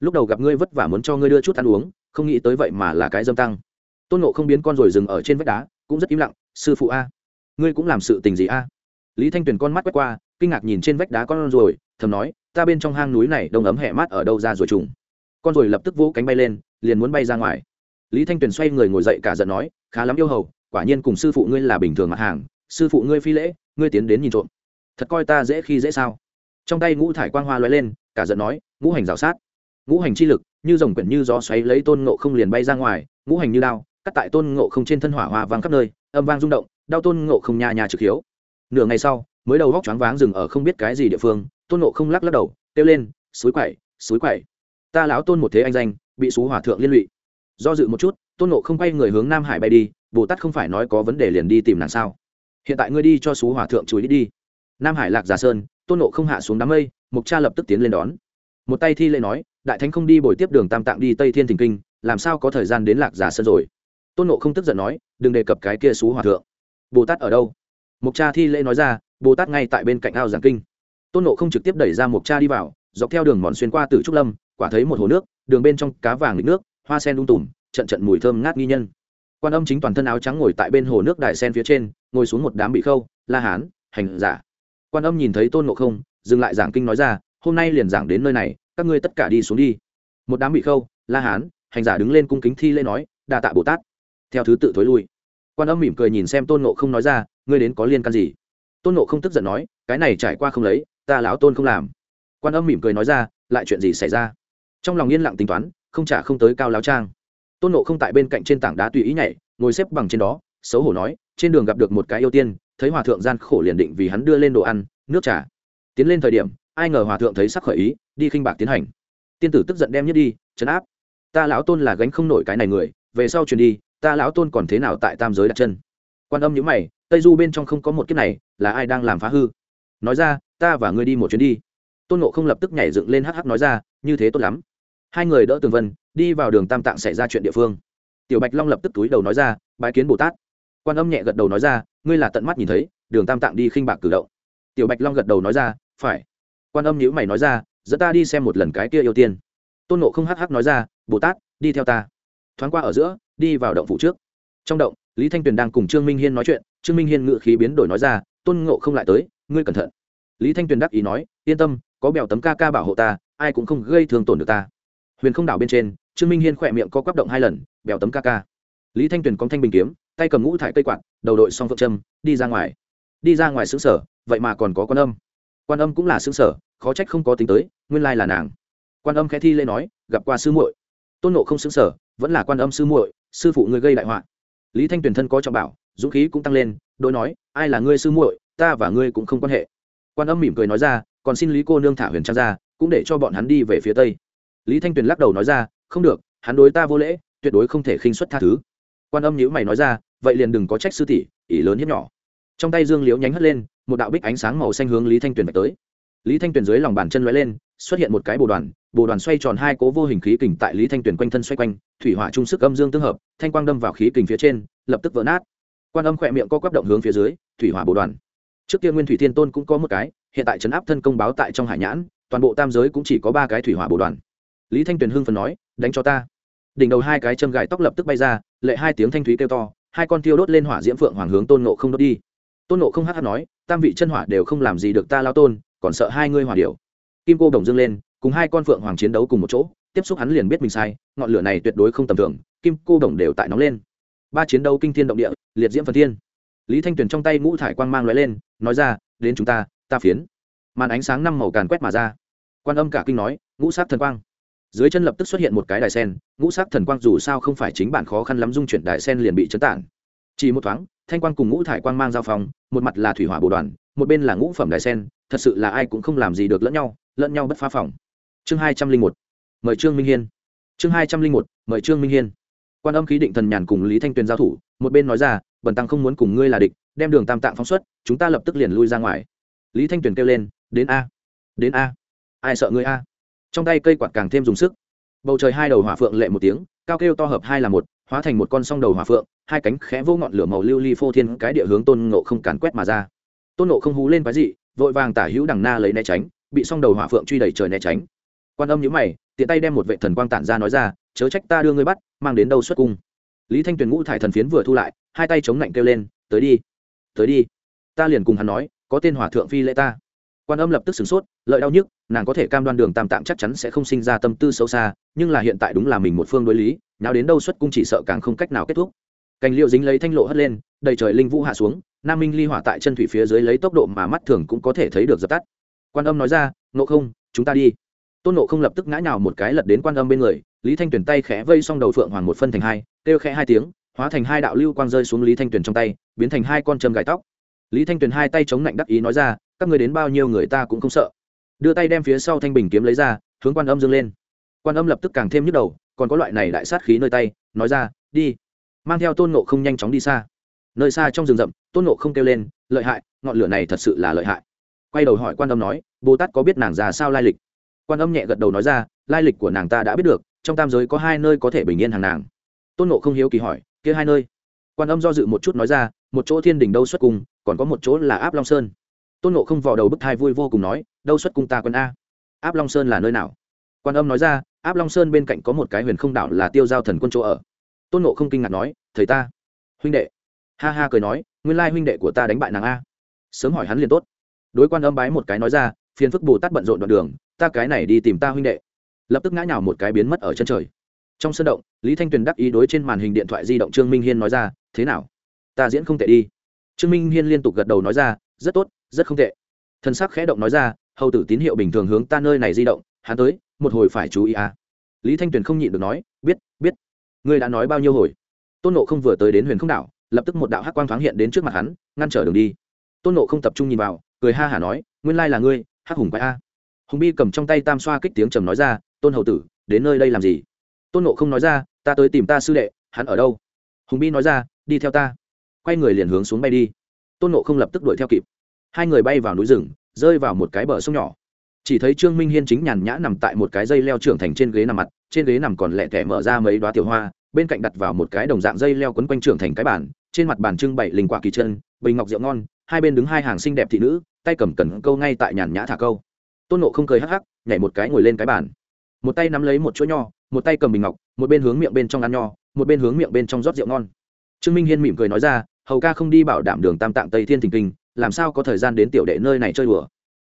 Lúc đầu gặp ngươi vất vả muốn cho ngươi đưa chút ăn uống, không nghĩ tới vậy mà là cái dâm tăng. Tôn nộ không biến con rồi dừng ở trên vách đá, cũng rất im lặng, sư phụ a, ngươi cũng làm sự tình gì a? Lý thanh tuyền con mắt quét qua, kinh ngạc nhìn trên vách đá con rồi thầm nói ta bên trong hang núi này đông ấm hẹ mát ở đâu ra rồi trùng. Con rồi lập tức vỗ cánh bay lên, liền muốn bay ra ngoài. Lý thanh tuyền xoay người ngồi dậy cả giận nói, khá lắm yêu hầu, quả nhiên cùng sư phụ ngươi là bình thường mặt hàng, sư phụ ngươi phi lễ, ngươi tiến đến nhìn trộm. Thật coi ta dễ khi dễ sao? Trong tay ngũ thải quang hoa loay lên, cả giận nói, ngũ hành rào sát, ngũ hành chi lực, như dòng quyển như gió xoáy lấy tôn ngộ không liền bay ra ngoài, ngũ hành như đao, cắt tại tôn ngộ không trên thân hỏa hoa vang khắp nơi, âm vang rung động, đau tôn ngộ không nhà nhà trực hiếu. Nửa ngày sau, mới đầu góc choáng váng dừng ở không biết cái gì địa phương tôn Nộ không lắc lắc đầu, kêu lên, suối quậy suối quậy ta lão tôn một thế anh danh, bị xú hỏa thượng liên lụy. Do dự một chút, tôn Nộ không quay người hướng nam hải bay đi, bồ tát không phải nói có vấn đề liền đi tìm nàng sao? Hiện tại ngươi đi cho xú hỏa thượng chùi đi đi. Nam hải lạc giả sơn, tôn Nộ không hạ xuống đám mây mục cha lập tức tiến lên đón. Một tay thi lễ nói, đại thánh không đi bồi tiếp đường tam tạng đi tây thiên thình kinh, làm sao có thời gian đến lạc giả sơn rồi? Tôn nộ không tức giận nói, đừng đề cập cái kia xú hòa thượng. Bồ tát ở đâu? Mục cha thi lễ nói ra, bồ tát ngay tại bên cạnh ao giảng kinh tôn nộ không trực tiếp đẩy ra mộc cha đi vào, dọc theo đường mòn xuyên qua từ trúc lâm, quả thấy một hồ nước, đường bên trong cá vàng lịch nước, hoa sen đung tùm, trận trận mùi thơm ngát nghi nhân. Quan âm chính toàn thân áo trắng ngồi tại bên hồ nước đại sen phía trên, ngồi xuống một đám bị khâu, la hán, hành giả. Quan âm nhìn thấy tôn nộ không, dừng lại giảng kinh nói ra, hôm nay liền giảng đến nơi này, các ngươi tất cả đi xuống đi. Một đám bị khâu, la hán, hành giả đứng lên cung kính thi lễ nói, đa tạ bồ tát. Theo thứ tự thối lui. Quan âm mỉm cười nhìn xem tôn nộ không nói ra, ngươi đến có liên can gì? Tôn nộ không tức giận nói, cái này trải qua không lấy ta lão tôn không làm. Quan âm mỉm cười nói ra, lại chuyện gì xảy ra? Trong lòng yên lặng tính toán, không trả không tới cao láo trang. Tôn nộ không tại bên cạnh trên tảng đá tùy ý nhảy, ngồi xếp bằng trên đó, xấu hổ nói, trên đường gặp được một cái yêu tiên, thấy hòa thượng gian khổ liền định vì hắn đưa lên đồ ăn, nước trà. Tiến lên thời điểm, ai ngờ hòa thượng thấy sắc khởi ý, đi khinh bạc tiến hành. Tiên tử tức giận đem nhất đi chấn áp. Ta lão tôn là gánh không nổi cái này người, về sau truyền đi, ta lão tôn còn thế nào tại tam giới đặt chân? Quan âm nhữ mày, tây du bên trong không có một kiếp này, là ai đang làm phá hư? Nói ra ta và ngươi đi một chuyến đi. Tôn nộ không lập tức nhảy dựng lên hh nói ra, như thế tốt lắm. Hai người đỡ tường vân, đi vào đường tam tạng xảy ra chuyện địa phương. Tiểu bạch long lập tức túi đầu nói ra, bái kiến bồ tát. Quan âm nhẹ gật đầu nói ra, ngươi là tận mắt nhìn thấy, đường tam tạng đi khinh bạc cử động. Tiểu bạch long gật đầu nói ra, phải. Quan âm nhữ mày nói ra, dẫn ta đi xem một lần cái kia yêu tiên. Tôn nộ không hh nói ra, bồ tát, đi theo ta. Thoáng qua ở giữa, đi vào động phủ trước. Trong động, lý thanh tuyền đang cùng trương minh hiên nói chuyện, trương minh hiên ngự khí biến đổi nói ra, tôn ngộ không lại tới, ngươi cẩn thận lý thanh tuyền đắc ý nói, yên tâm, có bèo tấm ca ca bảo hộ ta, ai cũng không gây thương tổn được ta. Huyền không đảo bên trên, trương minh hiên khỏe miệng có quắp động hai lần, bèo tấm ca ca. Lý thanh tuyền có thanh bình kiếm, tay cầm ngũ thải cây quạt, đầu đội song phượng trâm đi ra ngoài. Đi ra ngoài xứng sở, vậy mà còn có con âm. Quan âm cũng là xứng sở, khó trách không có tính tới, nguyên lai là nàng. Quan âm khẽ thi lê nói, gặp qua sư muội. Tôn nộ không xứng sở, vẫn là quan âm sư muội, sư phụ ngươi gây đại họa. Lý thanh tuyền thân có trọng bảo, dũng khí cũng tăng lên đôi nói, ai là ngươi sư muội, ta và ngươi cũng không quan hệ quan âm mỉm cười nói ra, còn xin lý cô nương thả huyền trang ra, cũng để cho bọn hắn đi về phía tây. Lý thanh tuyền lắc đầu nói ra, không được, hắn đối ta vô lễ, tuyệt đối không thể khinh xuất tha thứ. Quan âm nhữ mày nói ra, vậy liền đừng có trách sư tỷ, ỷ lớn hiếp nhỏ. Trong tay dương liễu nhánh hất lên, một đạo bích ánh sáng màu xanh hướng lý thanh tuyền bạch tới. Lý thanh tuyền dưới lòng bàn chân lóe lên, xuất hiện một cái bồ đoàn bồ đoàn xoay tròn hai cố vô hình khí kình tại lý thanh tuyền quanh thân xoay quanh, thủy hỏa trung sức âm dương tương hợp, thanh quang đâm vào khí kình phía trên, lập tức vỡ nát. Quan âm khỏe miệng co quắp động hướng phía dưới, thủy hỏa bồ đoàn trước kia nguyên thủy thiên tôn cũng có một cái, hiện tại trấn áp thân công báo tại trong hải nhãn, toàn bộ tam giới cũng chỉ có ba cái thủy hỏa bồ đoàn. Lý thanh tuyền hưng phần nói, đánh cho ta. Đỉnh đầu hai cái châm gài tóc lập tức bay ra, lệ hai tiếng thanh thúy kêu to, hai con tiêu đốt lên hỏa diễm phượng hoàng hướng tôn nộ không đốt đi. Tôn nộ không hát hát nói, tam vị chân hỏa đều không làm gì được ta lao tôn, còn sợ hai ngươi hỏa điệu kim cô đồng dâng lên, cùng hai con phượng hoàng chiến đấu cùng một chỗ, tiếp xúc hắn liền biết mình sai, ngọn lửa này tuyệt đối không tầm thường, kim cô đồng đều tại nóng lên. Ba chiến đấu kinh thiên động địa, liệt diễm phần thiên lý thanh tuyền trong tay ngũ thải quang mang lóe lên, nói ra, đến chúng ta ta phiến. Màn ánh sáng năm màu càn quét mà ra. Quan âm cả kinh nói, ngũ sát thần quang. Dưới chân lập tức xuất hiện một cái đài sen, ngũ sắc thần quang dù sao không phải chính bản khó khăn lắm dung chuyển đài sen liền bị chấn tản. Chỉ một thoáng, thanh quang cùng ngũ thải quang mang giao phong, một mặt là thủy hỏa bồ đoàn, một bên là ngũ phẩm đài sen, thật sự là ai cũng không làm gì được lẫn nhau lẫn nhau bất phá phòng. Chương hai trăm linh một, mời trương minh hiên. Chương hai trăm linh một, mời trương minh hiên quan âm khí định thần nhàn cùng lý thanh tuyền giao thủ, một bên nói ra, bần tăng không muốn cùng ngươi là địch, đem đường tam tạng phóng xuất, chúng ta lập tức liền lui ra ngoài. Lý thanh tuyền kêu lên, đến a đến a, ai sợ ngươi a? Trong tay cây quạt càng thêm dùng sức. Bầu trời hai đầu hỏa phượng lệ một tiếng, cao kêu to hợp hai là một, hóa thành một con song đầu hỏa phượng, hai cánh khẽ vô ngọn lửa màu lưu ly phô thiên cái địa hướng tôn ngộ không càn quét mà ra. Tôn ngộ không hú lên cái gì vội vàng tả hữu đằng na lấy né tránh, bị song đầu hỏa phượng truy đẩy trời né tránh. Quan âm nhữ mày, tiện tay đem một vệ thần quang tản ra nói ra, chớ trách ta đưa ngươi bắt mang đến đâu xuất cung. Lý thanh tuyền ngũ thải thần phiến vừa thu lại, hai tay chống lạnh kêu lên, tới đi tới đi. Ta liền cùng hắn nói, có tên hòa thượng phi lễ ta. Quan âm lập tức sửng sốt, lợi đau nhức, nàng có thể cam đoan đường tam tạng chắc chắn sẽ không sinh ra tâm tư sâu xa, nhưng là hiện tại đúng là mình một phương đối lý nào đến đâu xuất cung chỉ sợ càng không cách nào kết thúc. Cành liệu dính lấy thanh lộ hất lên, đầy trời linh vũ hạ xuống, nam minh ly hỏa tại chân thủy phía dưới lấy tốc độ mà mắt thường cũng có thể thấy được dập tắt. Quan âm nói ra nộ không, chúng ta đi. Tôn nộ không lập tức ngã nhào một cái lật đến quan âm bên người lý thanh Tuyền tay khẽ vây xong đầu phượng hoàng một phân thành hai, kêu khẽ hai tiếng, hóa thành hai đạo lưu quang rơi xuống lý thanh Tuyền trong tay, biến thành hai con châm gài tóc. Lý thanh tuyền hai tay chống lạnh đắc ý nói ra, các người đến bao nhiêu người ta cũng không sợ. Đưa tay đem phía sau thanh bình kiếm lấy ra, hướng quan âm dâng lên. Quan âm lập tức càng thêm nhức đầu, còn có loại này đại sát khí nơi tay, nói ra, đi. Mang theo tôn nộ không nhanh chóng đi xa. Nơi xa trong rừng rậm, tôn nộ không kêu lên, lợi hại, ngọn lửa này thật sự là lợi hại. Quay đầu hỏi quan âm nói, bồ tát có biết nàng già sao lai lịch? Quan âm nhẹ gật đầu nói ra, lai lịch của nàng ta đã biết được trong tam giới có hai nơi có thể bình yên hàng nàng. Tôn nộ không hiếu kỳ hỏi, kia hai nơi? Quan âm do dự một chút nói ra, một chỗ thiên đình đâu xuất cung, còn có một chỗ là áp long sơn. Tôn nộ không vào đầu bức thai vui vô cùng nói, đâu xuất cung ta quân a. Áp long sơn là nơi nào? Quan âm nói ra, áp long sơn bên cạnh có một cái huyền không đảo là tiêu giao thần quân chỗ ở. Tôn nộ không kinh ngạc nói, thầy ta, huynh đệ. Ha ha cười nói, nguyên lai huynh đệ của ta đánh bại nàng a. Sớm hỏi hắn liền tốt. Đối quan âm bái một cái nói ra, phiền phức bồ tát bận rộn đoạn đường, ta cái này đi tìm ta huynh đệ lập tức ngã nhào một cái biến mất ở chân trời. Trong sân động, lý thanh tuyền đắc ý đối trên màn hình điện thoại di động trương minh hiên nói ra, thế nào? Ta diễn không tệ đi. Trương minh hiên liên tục gật đầu nói ra, rất tốt, rất không tệ. Thân sắc khẽ động nói ra, hầu tử tín hiệu bình thường hướng ta nơi này di động, hắn tới, một hồi phải chú ý à. lý thanh tuyền không nhịn được nói, biết biết. Ngươi đã nói bao nhiêu hồi? Tôn nộ không vừa tới đến huyền không đảo, lập tức một đạo hắc quang thoáng hiện đến trước mặt hắn, ngăn trở đường đi. Tôn nộ không tập trung nhìn vào, cười ha hả nói, nguyên lai là ngươi, hắc hùng quái a. Hùng bi cầm trong tay tam xoa kích tiếng trầm nói ra tôn hầu tử, đến nơi đây làm gì? Tôn nộ không nói ra, ta tới tìm ta sư đệ, hắn ở đâu? Hùng bi nói ra, đi theo ta. Quay người liền hướng xuống bay đi. Tôn nộ không lập tức đuổi theo kịp. Hai người bay vào núi rừng, rơi vào một cái bờ sông nhỏ. Chỉ thấy trương minh hiên chính nhàn nhã nằm tại một cái dây leo trưởng thành trên ghế nằm mặt, trên ghế nằm còn lẹ tẻ mở ra mấy đoá tiểu hoa, bên cạnh đặt vào một cái đồng dạng dây leo quấn quanh trưởng thành cái bàn, trên mặt bàn trưng bày linh quả kỳ chân, bình ngọc rượu ngon, hai bên đứng hai hàng xinh đẹp thị nữ, tay cầm cần câu ngay tại nhàn nhã thả câu. Tôn nộ không cười hắc hắc, nhảy một cái ngồi lên cái bàn một tay nắm lấy một chuỗi nho, một tay cầm bình ngọc, một bên hướng miệng bên trong ăn nho, một bên hướng miệng bên trong rót rượu ngon. Trương minh hiên mỉm cười nói ra, hầu ca không đi bảo đảm đường tam tạng tây thiên thình kinh, làm sao có thời gian đến tiểu đệ nơi này chơi đùa?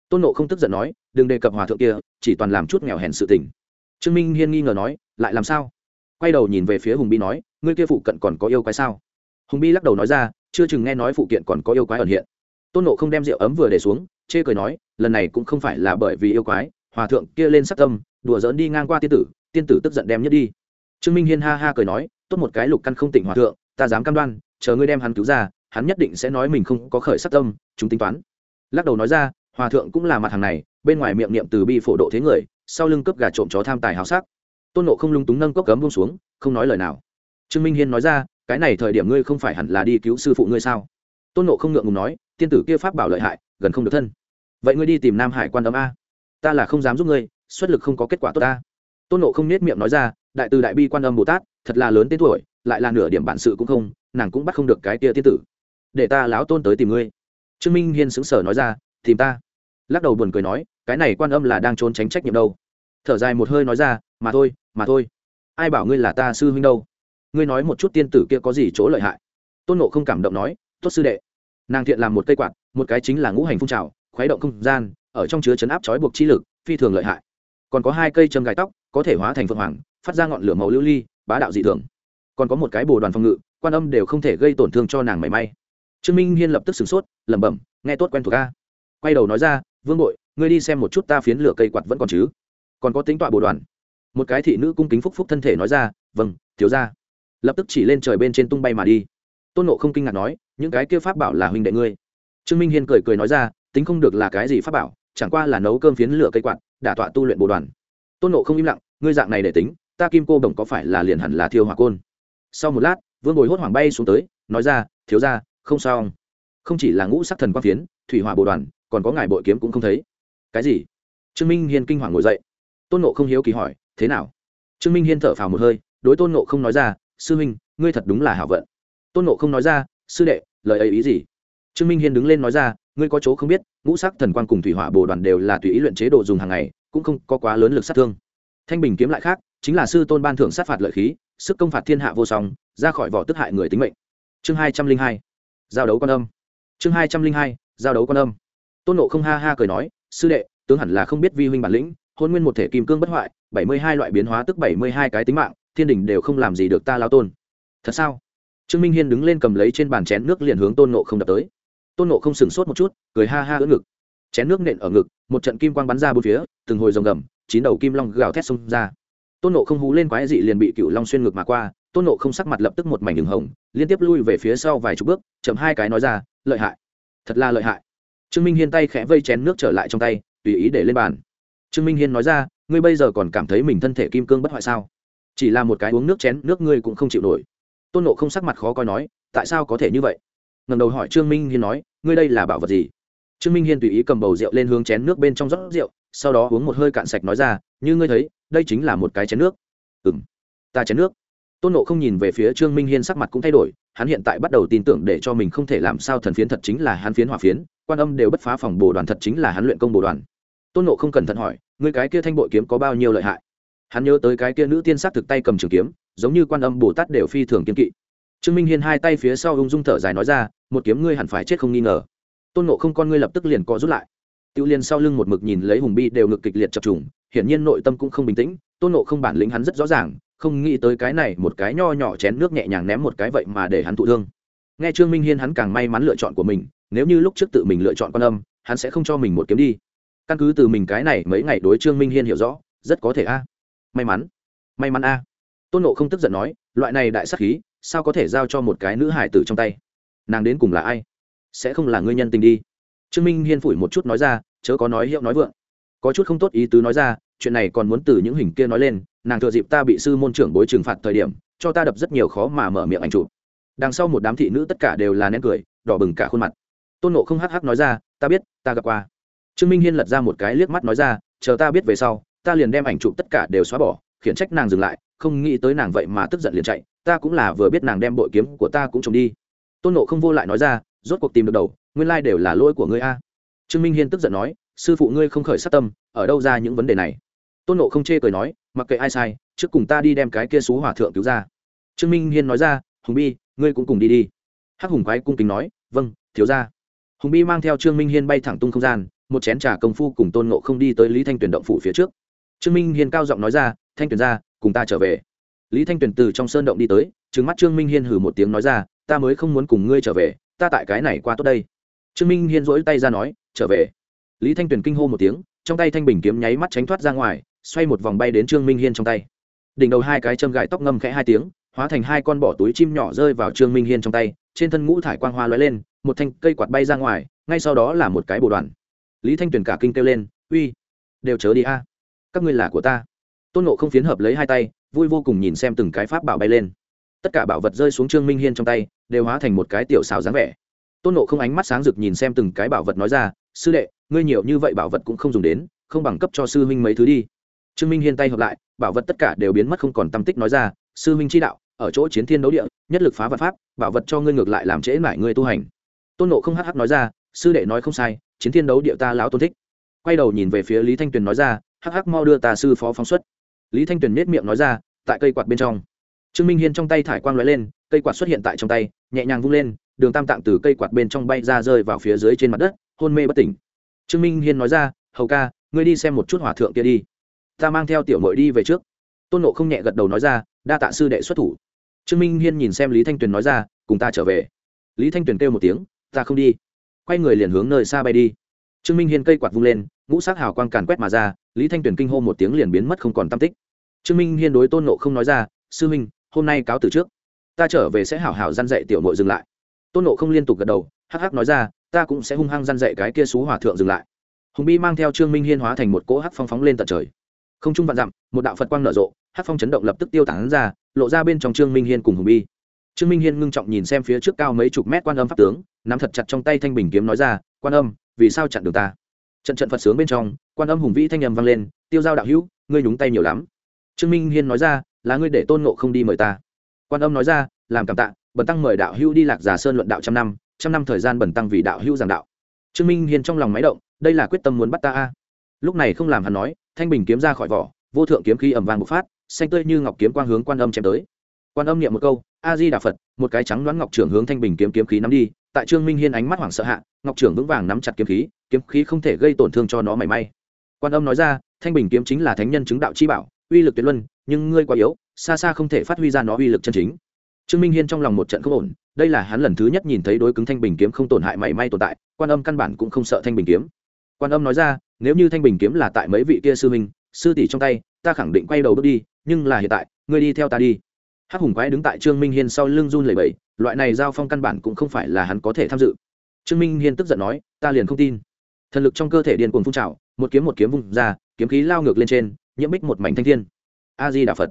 Tôn nộ không tức giận nói, đừng đề cập hòa thượng kia, chỉ toàn làm chút nghèo hèn sự tình. Trương minh hiên nghi ngờ nói, lại làm sao? Quay đầu nhìn về phía hùng bi nói, ngươi kia phụ cận còn có yêu quái sao? Hùng bi lắc đầu nói ra, chưa chừng nghe nói phụ kiện còn có yêu quái ẩn hiện. Tôn nộ không đem rượu ấm vừa để xuống, chê cười nói, lần này cũng không phải là bởi vì yêu quái hòa thượng kia lên sắc tâm, đùa dỡn đi ngang qua tiên tử tiên tử tức giận đem nhất đi. Trương minh hiên ha ha cười nói, tốt một cái lục căn không tỉnh hòa thượng, ta dám cam đoan, chờ ngươi đem hắn cứu ra, hắn nhất định sẽ nói mình không có khởi sắc tâm, chúng tính toán. Lắc đầu nói ra, hòa thượng cũng là mặt hàng này, bên ngoài miệng niệm từ bi phổ độ thế người, sau lưng cướp gà trộm chó tham tài hào sắc. Tôn nộ không lung túng nâng cốc cấm buông xuống, không nói lời nào. Trương minh hiên nói ra, cái này thời điểm ngươi không phải hẳn là đi cứu sư phụ ngươi sao? Tôn nộ không ngượng ngùng nói, tiên tử kia pháp bảo lợi hại, gần không được thân. Vậy ngươi đi tìm nam hải quan âm a ta là không dám giúp ngươi, xuất lực không có kết quả tốt ta. Tôn nộ không nết miệng nói ra, đại từ đại bi quan âm bồ tát, thật là lớn tên tuổi, lại là nửa điểm bản sự cũng không, nàng cũng bắt không được cái tia tiên tử. Để ta láo tôn tới tìm ngươi. Trương minh hiên xứng sở nói ra, tìm ta. Lắc đầu buồn cười nói, cái này quan âm là đang trốn tránh trách nhiệm đâu. Thở dài một hơi nói ra, mà thôi mà thôi. Ai bảo ngươi là ta sư huynh đâu? Ngươi nói một chút tiên tử kia có gì chỗ lợi hại? Tôn nộ không cảm động nói, tốt sư đệ. Nàng thiện làm một cây quạt, một cái chính là ngũ hành phun trào, khuấy động không gian ở trong chứa chấn áp trói buộc chi lực, phi thường lợi hại. Còn có hai cây châm gai tóc, có thể hóa thành phượng hoàng, phát ra ngọn lửa màu lưu ly, bá đạo dị thường. Còn có một cái bồ đoàn phòng ngự, quan âm đều không thể gây tổn thương cho nàng mảy may. Trương minh hiên lập tức sửng sốt, lẩm bẩm, nghe tốt quen thuộc ca quay đầu nói ra, vương bội, ngươi đi xem một chút ta phiến lửa cây quạt vẫn còn chứ? Còn có tính tọa bồ đoàn. Một cái thị nữ cung kính phúc phúc thân thể nói ra vâng thiếu ra lập tức chỉ lên trời bên trên tung bay mà đi. Tôn nộ không kinh ngạc nói, những cái kia pháp bảo là huynh đệ ngươi. Trương minh hiên cười cười nói ra, tính không được là cái gì pháp bảo chẳng qua là nấu cơm phiến lửa cây quạt, đả tọa tu luyện bồ đoàn. Tôn nộ không im lặng, ngươi dạng này để tính, ta kim cô đồng có phải là liền hẳn là thiêu hỏa côn? Sau một lát, vương bồi hốt hoảng bay xuống tới, nói ra, thiếu ra không sao. Không chỉ là ngũ sắc thần quang phiến, thủy hỏa bồ đoàn, còn có ngài bội kiếm cũng không thấy. Cái gì? Trương minh hiên kinh hoàng ngồi dậy. Tôn nộ không hiếu kỳ hỏi, thế nào? Trương minh hiên thở phào một hơi, đối tôn nộ không nói ra, sư huynh, ngươi thật đúng là hảo vận. Tôn nộ không nói ra, sư đệ, lời ấy ý gì? Trương minh hiên đứng lên nói ra, ngươi có chỗ không biết ngũ sắc thần quang cùng thủy hỏa bồ đoàn đều là tùy ý luyện chế độ dùng hàng ngày, cũng không có quá lớn lực sát thương. Thanh bình kiếm lại khác, chính là sư tôn ban thưởng sát phạt lợi khí, sức công phạt thiên hạ vô song, ra khỏi vỏ tức hại người tính mệnh. Chương hai trăm linh hai, giao đấu con âm. Chương hai trăm linh hai, giao đấu con âm. Tôn nộ không ha ha cười nói, sư đệ, tướng hẳn là không biết vi huynh bản lĩnh, hôn nguyên một thể kim cương bất hoại, bảy mươi hai loại biến hóa tức bảy mươi hai cái tính mạng, thiên đình đều không làm gì được ta lao tôn. Thật sao? Trương minh hiên đứng lên cầm lấy trên bàn chén nước liền hướng tôn nộ không đập tới tôn nộ không sửng sốt một chút, cười ha ha ưỡn ngực. Chén nước nện ở ngực, một trận kim quang bắn ra bốn phía, từng hồi rồng gầm, chín đầu kim long gào thét xông ra. Tôn nộ không hú lên quái dị liền bị cựu long xuyên ngực mà qua, tôn nộ không sắc mặt lập tức một mảnh đường hồng, liên tiếp lui về phía sau vài chục bước, chậm hai cái nói ra, lợi hại, thật là lợi hại. Trương minh hiên tay khẽ vây chén nước trở lại trong tay, tùy ý để lên bàn. Trương minh hiên nói ra, ngươi bây giờ còn cảm thấy mình thân thể kim cương bất hoại sao? Chỉ là một cái uống nước chén, nước ngươi cũng không chịu nổi. Tôn nộ không sắc mặt khó coi nói, tại sao có thể như vậy? Ngầm đầu hỏi trương minh hiên nói, ngươi đây là bảo vật gì? Trương minh hiên tùy ý cầm bầu rượu lên hướng chén nước bên trong rót rượu, sau đó uống một hơi cạn sạch nói ra, như ngươi thấy, đây chính là một cái chén nước. Ừ m ta chén nước. Tôn nộ không nhìn về phía trương minh hiên sắc mặt cũng thay đổi, hắn hiện tại bắt đầu tin tưởng để cho mình không thể làm sao thần phiến thật chính là hắn phiến hỏa phiến, quan âm đều bất phá phòng bồ đoàn thật chính là hắn luyện công bồ đoàn. Tôn nộ không cẩn thận hỏi người cái kia thanh bội kiếm có bao nhiêu lợi hại? Hắn nhớ tới cái kia nữ tiên s á thực tay cầm trường kiếm, giống như quan âm bồ tát đều phi thường kiên kỵ trương minh hiên hai tay phía sau ung dung thở dài nói ra, một kiếm ngươi hẳn phải chết không nghi ngờ. Tôn nộ không con ngươi lập tức liền co rút lại. Tiêu liên sau lưng một mực nhìn lấy hùng bi đều ngực kịch liệt chập trùng, hiển nhiên nội tâm cũng không bình tĩnh, tôn nộ không bản lĩnh hắn rất rõ ràng, không nghĩ tới cái này một cái nho nhỏ chén nước nhẹ nhàng ném một cái vậy mà để hắn thụ thương. Nghe trương minh hiên hắn càng may mắn lựa chọn của mình, nếu như lúc trước tự mình lựa chọn con âm, hắn sẽ không cho mình một kiếm đi. Căn cứ từ mình cái này mấy ngày đối trương minh hiên hiểu rõ, rất có thể a. May mắn. May mắn a. Tôn nộ không tức giận nói, loại này đại sắc khí sao có thể giao cho một cái nữ hải tử trong tay? Nàng đến cùng là ai? Sẽ không là ngươi nhân tình đi. Trương minh hiên phủi một chút nói ra, chớ có nói hiệu nói vượng. Có chút không tốt ý tứ nói ra, chuyện này còn muốn từ những hình kia nói lên, nàng thừa dịp ta bị sư môn trưởng bối trừng phạt thời điểm, cho ta đập rất nhiều khó mà mở miệng ảnh chụp. Đằng sau một đám thị nữ tất cả đều là nén cười, đỏ bừng cả khuôn mặt. Tôn nộ không hắc hắc nói ra, ta biết, ta gặp qua. Trương minh hiên lật ra một cái liếc mắt nói ra, chờ ta biết về sau, ta liền đem ảnh chụp tất cả đều xóa bỏ, khiển trách nàng dừng lại, không nghĩ tới nàng vậy mà tức giận liền chạy ta cũng là vừa biết nàng đem bội kiếm của ta cũng trồng đi. Tôn nộ không vô lại nói ra, rốt cuộc tìm được đầu, nguyên lai đều là lỗi của ngươi a. Trương minh hiên tức giận nói, sư phụ ngươi không khởi sát tâm, ở đâu ra những vấn đề này? Tôn nộ không chê cười nói, mặc kệ ai sai, trước cùng ta đi đem cái kia xú hòa thượng cứu ra. Trương minh hiên nói ra, hùng bi, ngươi cũng cùng đi đi. Hắc hùng quái cung kính nói vâng thiếu ra hùng bi mang theo trương minh hiên bay thẳng tung không gian, một chén trà công phu cùng tôn nộ không đi tới lý thanh tuyển động phủ phía trước. Trương minh hiên cao giọng nói ra, thanh tuyển ra cùng ta trở về lý thanh Tuyền từ trong sơn động đi tới trứng mắt trương minh hiên hử một tiếng nói ra, ta mới không muốn cùng ngươi trở về, ta tại cái này qua tốt đây. Trương minh hiên rỗi tay ra nói, trở về. Lý thanh tuyền kinh hô một tiếng, trong tay thanh bình kiếm nháy mắt tránh thoát ra ngoài, xoay một vòng bay đến trương minh hiên trong tay. Đỉnh đầu hai cái châm gài tóc ngâm khẽ hai tiếng, hóa thành hai con bỏ túi chim nhỏ rơi vào trương minh hiên trong tay, trên thân ngũ thải quang hoa lóe lên, một thanh cây quạt bay ra ngoài, ngay sau đó là một cái bồ đoàn. Lý thanh tuyền cả kinh kêu lên, uy, đều chớ đi a. Các ngươi là của ta. Tôn nộ không phiến hợp lấy hai tay vui vô cùng nhìn xem từng cái pháp bảo bay lên. Tất cả bảo vật rơi xuống trương minh hiên trong tay, đều hóa thành một cái tiểu xào dáng vẻ. Tôn nộ không ánh mắt sáng rực nhìn xem từng cái bảo vật nói ra, sư đệ, ngươi nhiều như vậy bảo vật cũng không dùng đến, không bằng cấp cho sư huynh mấy thứ đi. Trương minh hiên tay hợp lại, bảo vật tất cả đều biến mất không còn tâm tích nói ra, sư huynh chi đạo, ở chỗ chiến thiên đấu địa, nhất lực phá vật pháp, bảo vật cho ngươi ngược lại làm trễ mãi ngươi tu hành. Tôn nộ không hh nói ra, sư đệ nói không sai, chiến thiên đấu địa ta lão tôn thích. Quay đầu nhìn về phía lý thanh tuyền nói ra hh hắc mau đưa ta sư phó phóng xuất lý thanh tuyền nết miệng nói ra, tại cây quạt bên trong. Trương minh hiên trong tay thải quang lóe lên, cây quạt xuất hiện tại trong tay, nhẹ nhàng vung lên, đường tam tạng từ cây quạt bên trong bay ra rơi vào phía dưới trên mặt đất, hôn mê bất tỉnh. Trương minh hiên nói ra, hầu ca, ngươi đi xem một chút hỏa thượng kia đi. Ta mang theo tiểu mội đi về trước. Tôn nộ không nhẹ gật đầu nói ra, đa tạ sư đệ xuất thủ. Trương minh hiên nhìn xem lý thanh tuyền nói ra, cùng ta trở về. Lý thanh tuyền kêu một tiếng, ta không đi. Quay người liền hướng nơi xa bay đi. Trương minh hiên cây quạt vung lên, ngũ sắc hào quang càn quét mà ra, lý thanh tuyền kinh hô một tiếng liền biến mất không còn tam tích trương minh hiên đối tôn nộ không nói ra, sư minh hôm nay cáo từ trước. Ta trở về sẽ hảo hảo g dạy tiểu nội dừng lại. Tôn nộ không liên tục gật đầu, hắc hắc nói ra, ta cũng sẽ hung hăng g dạy cái kia xú hòa thượng dừng lại. Hùng bi mang theo trương minh hiên hóa thành một cỗ hắc phong phóng lên tận trời. Không trung vạn dặm, một đạo phật quang nở rộ, hắc phong chấn động lập tức tiêu tản ra, lộ ra bên trong trương minh hiên cùng hùng bi. Trương minh hiên ngưng trọng nhìn xem phía trước cao mấy chục mét quan âm pháp tướng, nắm thật chặt trong tay thanh bình kiếm nói ra, quan âm, vì sao chặn được ta? Trận trận phật sướng bên trong, quan âm hùng vĩ thanh nhầm vang lên, tiêu giao đạo hữu, ngươi nhúng tay nhiều lắm trương minh hiên nói ra, là ngươi để tôn ngộ không đi mời ta. Quan âm nói ra, làm cảm tạ, bần tăng mời đạo hữu đi lạc giả sơn luận đạo trăm năm trăm năm thời gian bần tăng vì đạo hữu giảng đạo. Trương minh hiên trong lòng máy động, đây là quyết tâm muốn bắt ta a. Lúc này không làm hắn nói, thanh bình kiếm ra khỏi vỏ, vô thượng kiếm khí ẩm vàng bộc phát, xanh tươi như ngọc kiếm quang hướng quan âm chém tới. Quan âm niệm một câu, a di đà phật, một cái trắng đoán ngọc trưởng hướng thanh bình kiếm kiếm khí nắm đi. Tại trương minh hiên ánh mắt hoảng sợ hạ, ngọc trưởng vững vàng nắm chặt kiếm khí kiếm khí không thể gây tổn thương cho nó mảy may. Quan âm nói ra, thanh bình kiếm chính là thánh nhân chứng đạo chi bảo uy lực tuyệt luân, nhưng ngươi quá yếu, xa xa không thể phát huy ra nó uy lực chân chính. Trương minh hiên trong lòng một trận không ổn, đây là hắn lần thứ nhất nhìn thấy đối cứng thanh bình kiếm không tổn hại mảy may tồn tại, quan âm căn bản cũng không sợ thanh bình kiếm. Quan âm nói ra, nếu như thanh bình kiếm là tại mấy vị kia sư minh sư tỷ trong tay, ta khẳng định quay đầu bước đi, nhưng là hiện tại, ngươi đi theo ta đi. Hắc hùng quái đứng tại trương minh hiên sau lưng run lẩy bẩy, loại này giao phong căn bản cũng không phải là hắn có thể tham dự. Trương minh hiên tức giận nói, ta liền không tin. Thần lực trong cơ thể điên cuồng phun trào, một kiếm một kiếm vung ra, kiếm khí lao ngược lên trên nhiễm bích một mảnh thanh thiên. A di đà phật.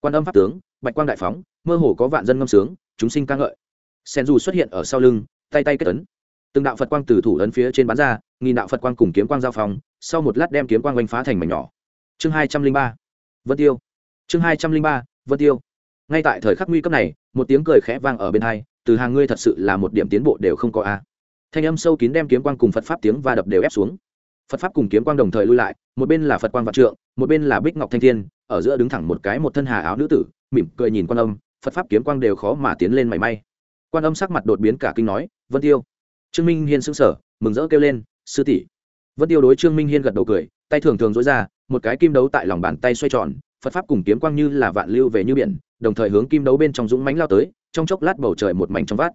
Quan âm pháp tướng, bạch quang đại phóng, mơ hồ có vạn dân ngâm sướng, chúng sinh ca ngợi. Sen dù xuất hiện ở sau lưng, tay tay kết ấn. Từng đạo phật quang từ thủ ấn phía trên bán ra, nghìn đạo phật quang cùng kiếm quang giao phong, sau một lát đem kiếm quang oanh phá thành mảnh nhỏ. Chương hai trăm linh ba. Vân tiêu. Chương hai trăm linh ba, vân tiêu. Ngay tại thời khắc nguy cấp này, một tiếng cười khẽ vang ở bên hai, từ hàng ngươi thật sự là một điểm tiến bộ đều không có a. Thanh âm sâu kín đem kiếm quang cùng phật pháp tiếng va đập đều ép xuống phật pháp cùng kiếm quang đồng thời lui lại, một bên là phật quang vạn trượng, một bên là bích ngọc thanh thiên, ở giữa đứng thẳng một cái một thân hà áo nữ tử, mỉm cười nhìn quan âm, phật pháp kiếm quang đều khó mà tiến lên mảy may. Quan âm sắc mặt đột biến cả kinh nói, vân tiêu. Trương minh hiên sững sờ, mừng rỡ kêu lên, sư tỷ. Vân tiêu đối trương minh hiên gật đầu cười, tay thường thường dối ra, một cái kim đấu tại lòng bàn tay xoay tròn, phật pháp cùng kiếm quang như là vạn lưu về như biển, đồng thời hướng kim đấu bên trong dũng mánh lao tới, trong chốc lát bầu trời một mảnh trong vát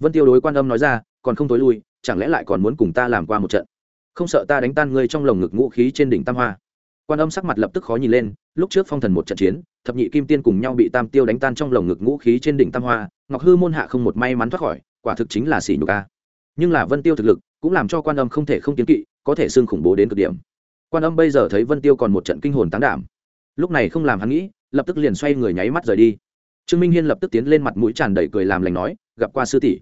vân tiêu đối quan âm nói ra, còn không tối lui, chẳng lẽ lại còn muốn cùng ta làm qua một trận? Không sợ ta đánh tan ngươi trong lồng ngực ngũ khí trên đỉnh tam hoa. Quan âm sắc mặt lập tức khó nhìn lên, lúc trước phong thần một trận chiến, thập nhị kim tiên cùng nhau bị tam tiêu đánh tan trong lồng ngực ngũ khí trên đỉnh tam hoa, ngọc hư môn hạ không một may mắn thoát khỏi, quả thực chính là xỉ nhục ca nhưng là vân tiêu thực lực, cũng làm cho quan âm không thể không kiến kỵ, có thể xưng khủng bố đến cực điểm. Quan âm bây giờ thấy vân tiêu còn một trận kinh hồn tán đảm. Lúc này không làm hắn nghĩ, lập tức liền xoay người nháy mắt rời đi. Trương minh hiên lập tức tiến lên mặt mũi tràn đầy cười làm lành nói, gặp qua sư tỷ.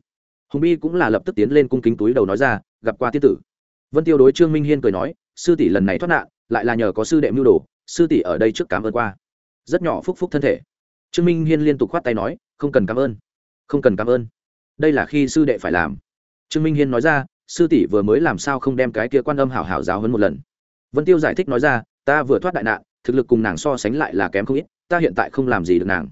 Hùng bi cũng là lập tức tiến lên cung kính túi đầu nói ra, gặp qua tiết tử vân tiêu đối trương minh hiên cười nói, sư tỷ lần này thoát nạn, lại là nhờ có sư đệ mưu đồ, sư tỷ ở đây trước cảm ơn qua. Rất nhỏ phúc phúc thân thể. Trương minh hiên liên tục khoát tay nói, không cần cảm ơn, không cần cảm ơn. Đây là khi sư đệ phải làm. Trương minh hiên nói ra, sư tỷ vừa mới làm sao không đem cái kia quan âm hảo hảo giáo hơn một lần? Vân tiêu giải thích nói ra, ta vừa thoát đại nạn, thực lực cùng nàng so sánh lại là kém không ít, ta hiện tại không làm gì được nàng.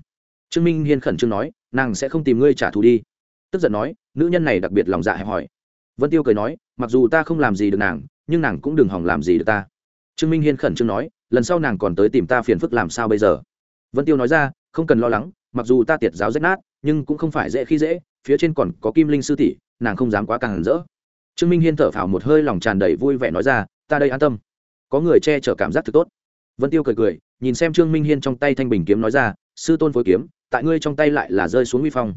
Trương minh hiên khẩn trương nói, nàng sẽ không tìm ngươi trả thù đi. Tức giận nói, nữ nhân này đặc biệt lòng dạ hẹp hòi vân tiêu cười nói, mặc dù ta không làm gì được nàng, nhưng nàng cũng đừng hỏng làm gì được ta. Trương minh hiên khẩn trương nói, lần sau nàng còn tới tìm ta phiền phức làm sao bây giờ? Vân tiêu nói ra, không cần lo lắng, mặc dù ta tiệt giáo rách nát, nhưng cũng không phải dễ khi dễ, phía trên còn có kim linh sư tỷ, nàng không dám quá càng hẳn rỡ. Trương minh hiên thở phào một hơi lòng tràn đầy vui vẻ nói ra, ta đây an tâm. Có người che chở cảm giác thật tốt. Vân tiêu cười cười, nhìn xem trương minh hiên trong tay thanh bình kiếm nói ra, sư tôn phối kiếm, tại ngươi trong tay lại là rơi xuống uy phong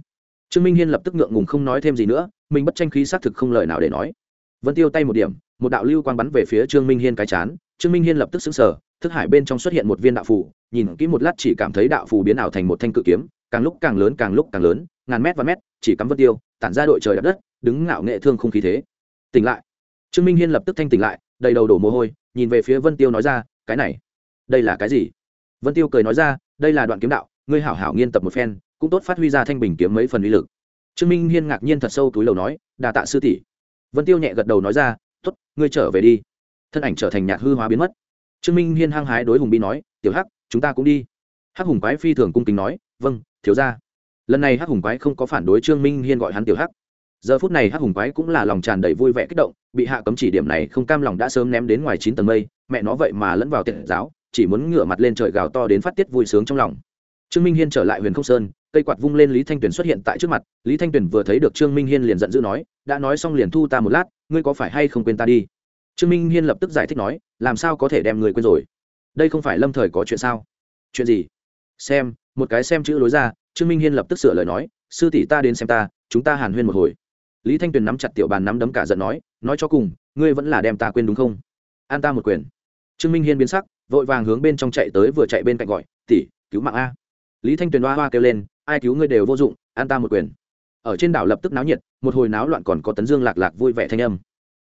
trương minh hiên lập tức ngượng ngùng không nói thêm gì nữa, mình bất tranh khí xác thực không lời nào để nói. Vẫn tiêu tay một điểm, một đạo lưu quang bắn về phía trương minh hiên cái chán. Trương minh hiên lập tức xứng sở thức hải bên trong xuất hiện một viên đạo phù, nhìn kỹ một lát chỉ cảm thấy đạo phù biến ảo thành một thanh cự kiếm, càng lúc càng lớn, càng lúc càng lớn, ngàn mét và mét, chỉ cắm vân tiêu, tản ra đội trời đập đất, đứng ngạo nghệ thương không khí thế. Tỉnh lại. Trương minh hiên lập tức thanh tỉnh lại, đầy đầu đổ mồ hôi, nhìn về phía vân tiêu nói ra, cái này, đây là cái gì? Vân tiêu cười nói ra, đây là đoạn kiếm đạo, ngươi hảo hảo nghiên tập một phen cũng tốt phát huy ra thanh bình kiếm mấy phần uy lực. Trương minh hiên ngạc nhiên thật sâu túi lầu nói, đà tạ sư tỷ. Vân tiêu nhẹ gật đầu nói ra t ố t ngươi trở về đi. Thân ảnh trở thành nhạt hư hóa biến mất. Trương minh hiên hăng hái đối hùng bi nói, tiểu hắc, chúng ta cũng đi. Hắc hùng quái phi thường cung kính nói vâng thiếu ra lần này hắc hùng quái không có phản đối trương minh hiên gọi hắn tiểu hắc. Giờ phút này hắc hùng quái cũng là lòng tràn đầy vui vẻ kích động, bị hạ cấm chỉ điểm này không cam lòng đã sớm ném đến ngoài chín tầng mây, mẹ nó vậy mà lẫn vào tiện giáo, chỉ muốn ngửa mặt lên trời gào to đến phát tiết vui sướng trong lòng. Trương minh hiên trở lại huyền không sơn cây quạt vung lên lý thanh tuyền xuất hiện tại trước mặt, lý thanh tuyền vừa thấy được trương minh hiên liền giận dữ nói, đã nói xong liền thu ta một lát, ngươi có phải hay không quên ta đi? Trương minh hiên lập tức giải thích nói, làm sao có thể đem người quên rồi? Đây không phải lâm thời có chuyện sao? Chuyện gì? Xem, một cái xem chữ lối ra. Trương minh hiên lập tức sửa lời nói, sư tỷ ta đến xem ta, chúng ta hàn huyên một hồi. Lý thanh tuyền nắm chặt tiểu bàn nắm đấm cả giận nói nói cho cùng, ngươi vẫn là đem ta quên đúng không? An ta một quyền. Trương minh hiên biến sắc, vội vàng hướng bên trong chạy tới vừa chạy bên cạnh gọi, tỷ, cứu mạng a. Lý thanh tuyền hoa hoa kêu lên ai cứu ngươi đều vô dụng, an ta một quyền. Ở trên đảo lập tức náo nhiệt, một hồi náo loạn còn có tấn dương lạc lạc vui vẻ thanh âm.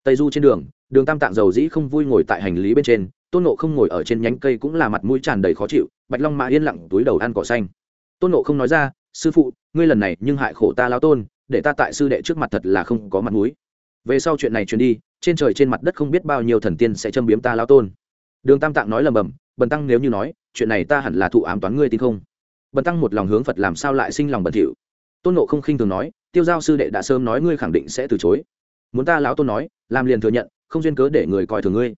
Tây du trên đường đường tam tạng dầu dĩ không vui ngồi tại hành lý bên trên, tôn nộ không ngồi ở trên nhánh cây cũng là mặt mũi tràn đầy khó chịu, bạch long mã yên lặng túi đầu ăn cỏ xanh. Tôn nộ không nói ra, sư phụ, ngươi lần này nhưng hại khổ ta lao tôn, để ta tại sư đệ trước mặt thật là không có mặt mũi. Về sau chuyện này truyền đi, trên trời trên mặt đất không biết bao nhiêu thần tiên sẽ châm biếm ta lao tôn. Đường tam tạng nói lầm bầm, bần tăng nếu như nói, chuyện này ta hẳn là thụ ám toán ngươi tin không? Bần tăng một lòng hướng phật làm sao lại sinh lòng bẩn thỉu. Tôn nộ không khinh thường nói, tiêu giao sư đệ đã sớm nói ngươi khẳng định sẽ từ chối. Muốn ta lão tôn nói, làm liền thừa nhận, không duyên cớ để người coi thường ngươi.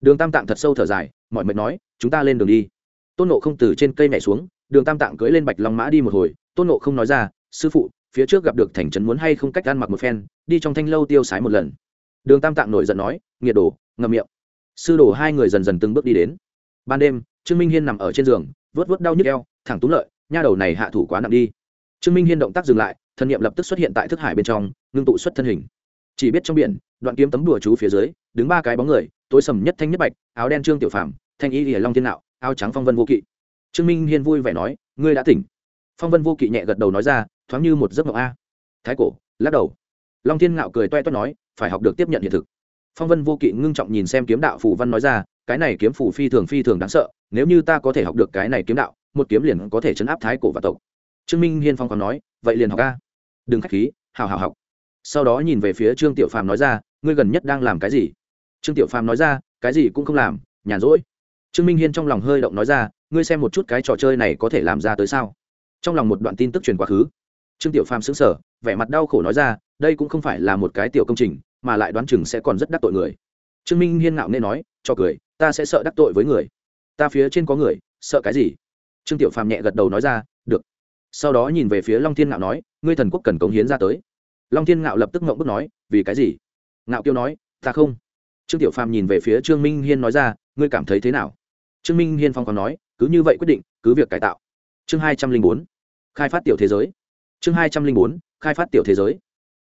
Đường tam tạng thật sâu thở dài, mọi mệt nói, chúng ta lên đường đi. Tôn nộ không từ trên cây nhảy xuống, đường tam tạng cưỡi lên bạch long mã đi một hồi. Tôn nộ không nói ra, sư phụ, phía trước gặp được thành trấn muốn hay không cách ăn mặc một phen, đi trong thanh lâu tiêu sái một lần. Đường tam tạng nổi giận nói, nghiệt đồ, ngậm miệng. Sư đồ hai người dần dần từng bước đi đến. Ban đêm, trương minh hiên nằm ở trên giường vớt vớt đau nhức eo, thẳng túng lợi nha đầu này hạ thủ quá nặng đi. Trương minh hiên động tác dừng lại, thân nhiệm lập tức xuất hiện tại thức hải bên trong, ngưng tụ xuất thân hình. Chỉ biết trong biển, đoạn kiếm tấm đùa chú phía dưới, đứng ba cái bóng người, tối sầm nhất thanh nhất bạch, áo đen trương tiểu phàm, thanh y lìa long thiên nạo, áo trắng phong vân vô kỵ. Trương minh hiên vui vẻ nói, ngươi đã tỉnh. Phong vân vô kỵ nhẹ gật đầu nói ra, thoáng như một giấc mộng a. Thái cổ, lắc đầu. Long thiên ngạo cười toe toét nói, phải học được tiếp nhận hiện thực. Phong vân vô kỵ ngưng trọng nhìn xem kiếm đạo phù văn nói ra, cái này kiếm phù phi thường phi thường đáng sợ, nếu như ta có thể học được cái này kiếm đạo một kiếm liền có thể chấn áp thái cổ và tộc. Trương minh hiên phong còn nói, vậy liền học ca đừng k h á c h khí, hào hào học. Sau đó nhìn về phía trương tiểu phàm nói ra, ngươi gần nhất đang làm cái gì? Trương tiểu phàm nói ra, cái gì cũng không làm, nhàn rỗi. Trương minh hiên trong lòng hơi động nói ra, ngươi xem một chút cái trò chơi này có thể làm ra tới sao? Trong lòng một đoạn tin tức truyền quá khứ. Trương tiểu phàm xứng sở vẻ mặt đau khổ nói ra, đây cũng không phải là một cái tiểu công trình, mà lại đoán chừng sẽ còn rất đắc tội người. Trương minh hiên ngạo nên nói, cho cười, ta sẽ sợ đắc tội với người. Ta phía trên có người, sợ cái gì? Trương tiểu phàm nhẹ gật đầu nói ra, được. Sau đó nhìn về phía long thiên ngạo nói, ngươi thần quốc cần cống hiến ra tới. Long thiên ngạo lập tức ngộng bức nói, vì cái gì? Ngạo kiêu nói, ta không. Trương tiểu phàm nhìn về phía trương minh hiên nói ra, ngươi cảm thấy thế nào? Trương minh hiên phong còn nói, cứ như vậy quyết định, cứ việc cải tạo. Chương hai trăm linh bốn, khai phát tiểu thế giới. Chương hai trăm linh bốn, khai phát tiểu thế giới.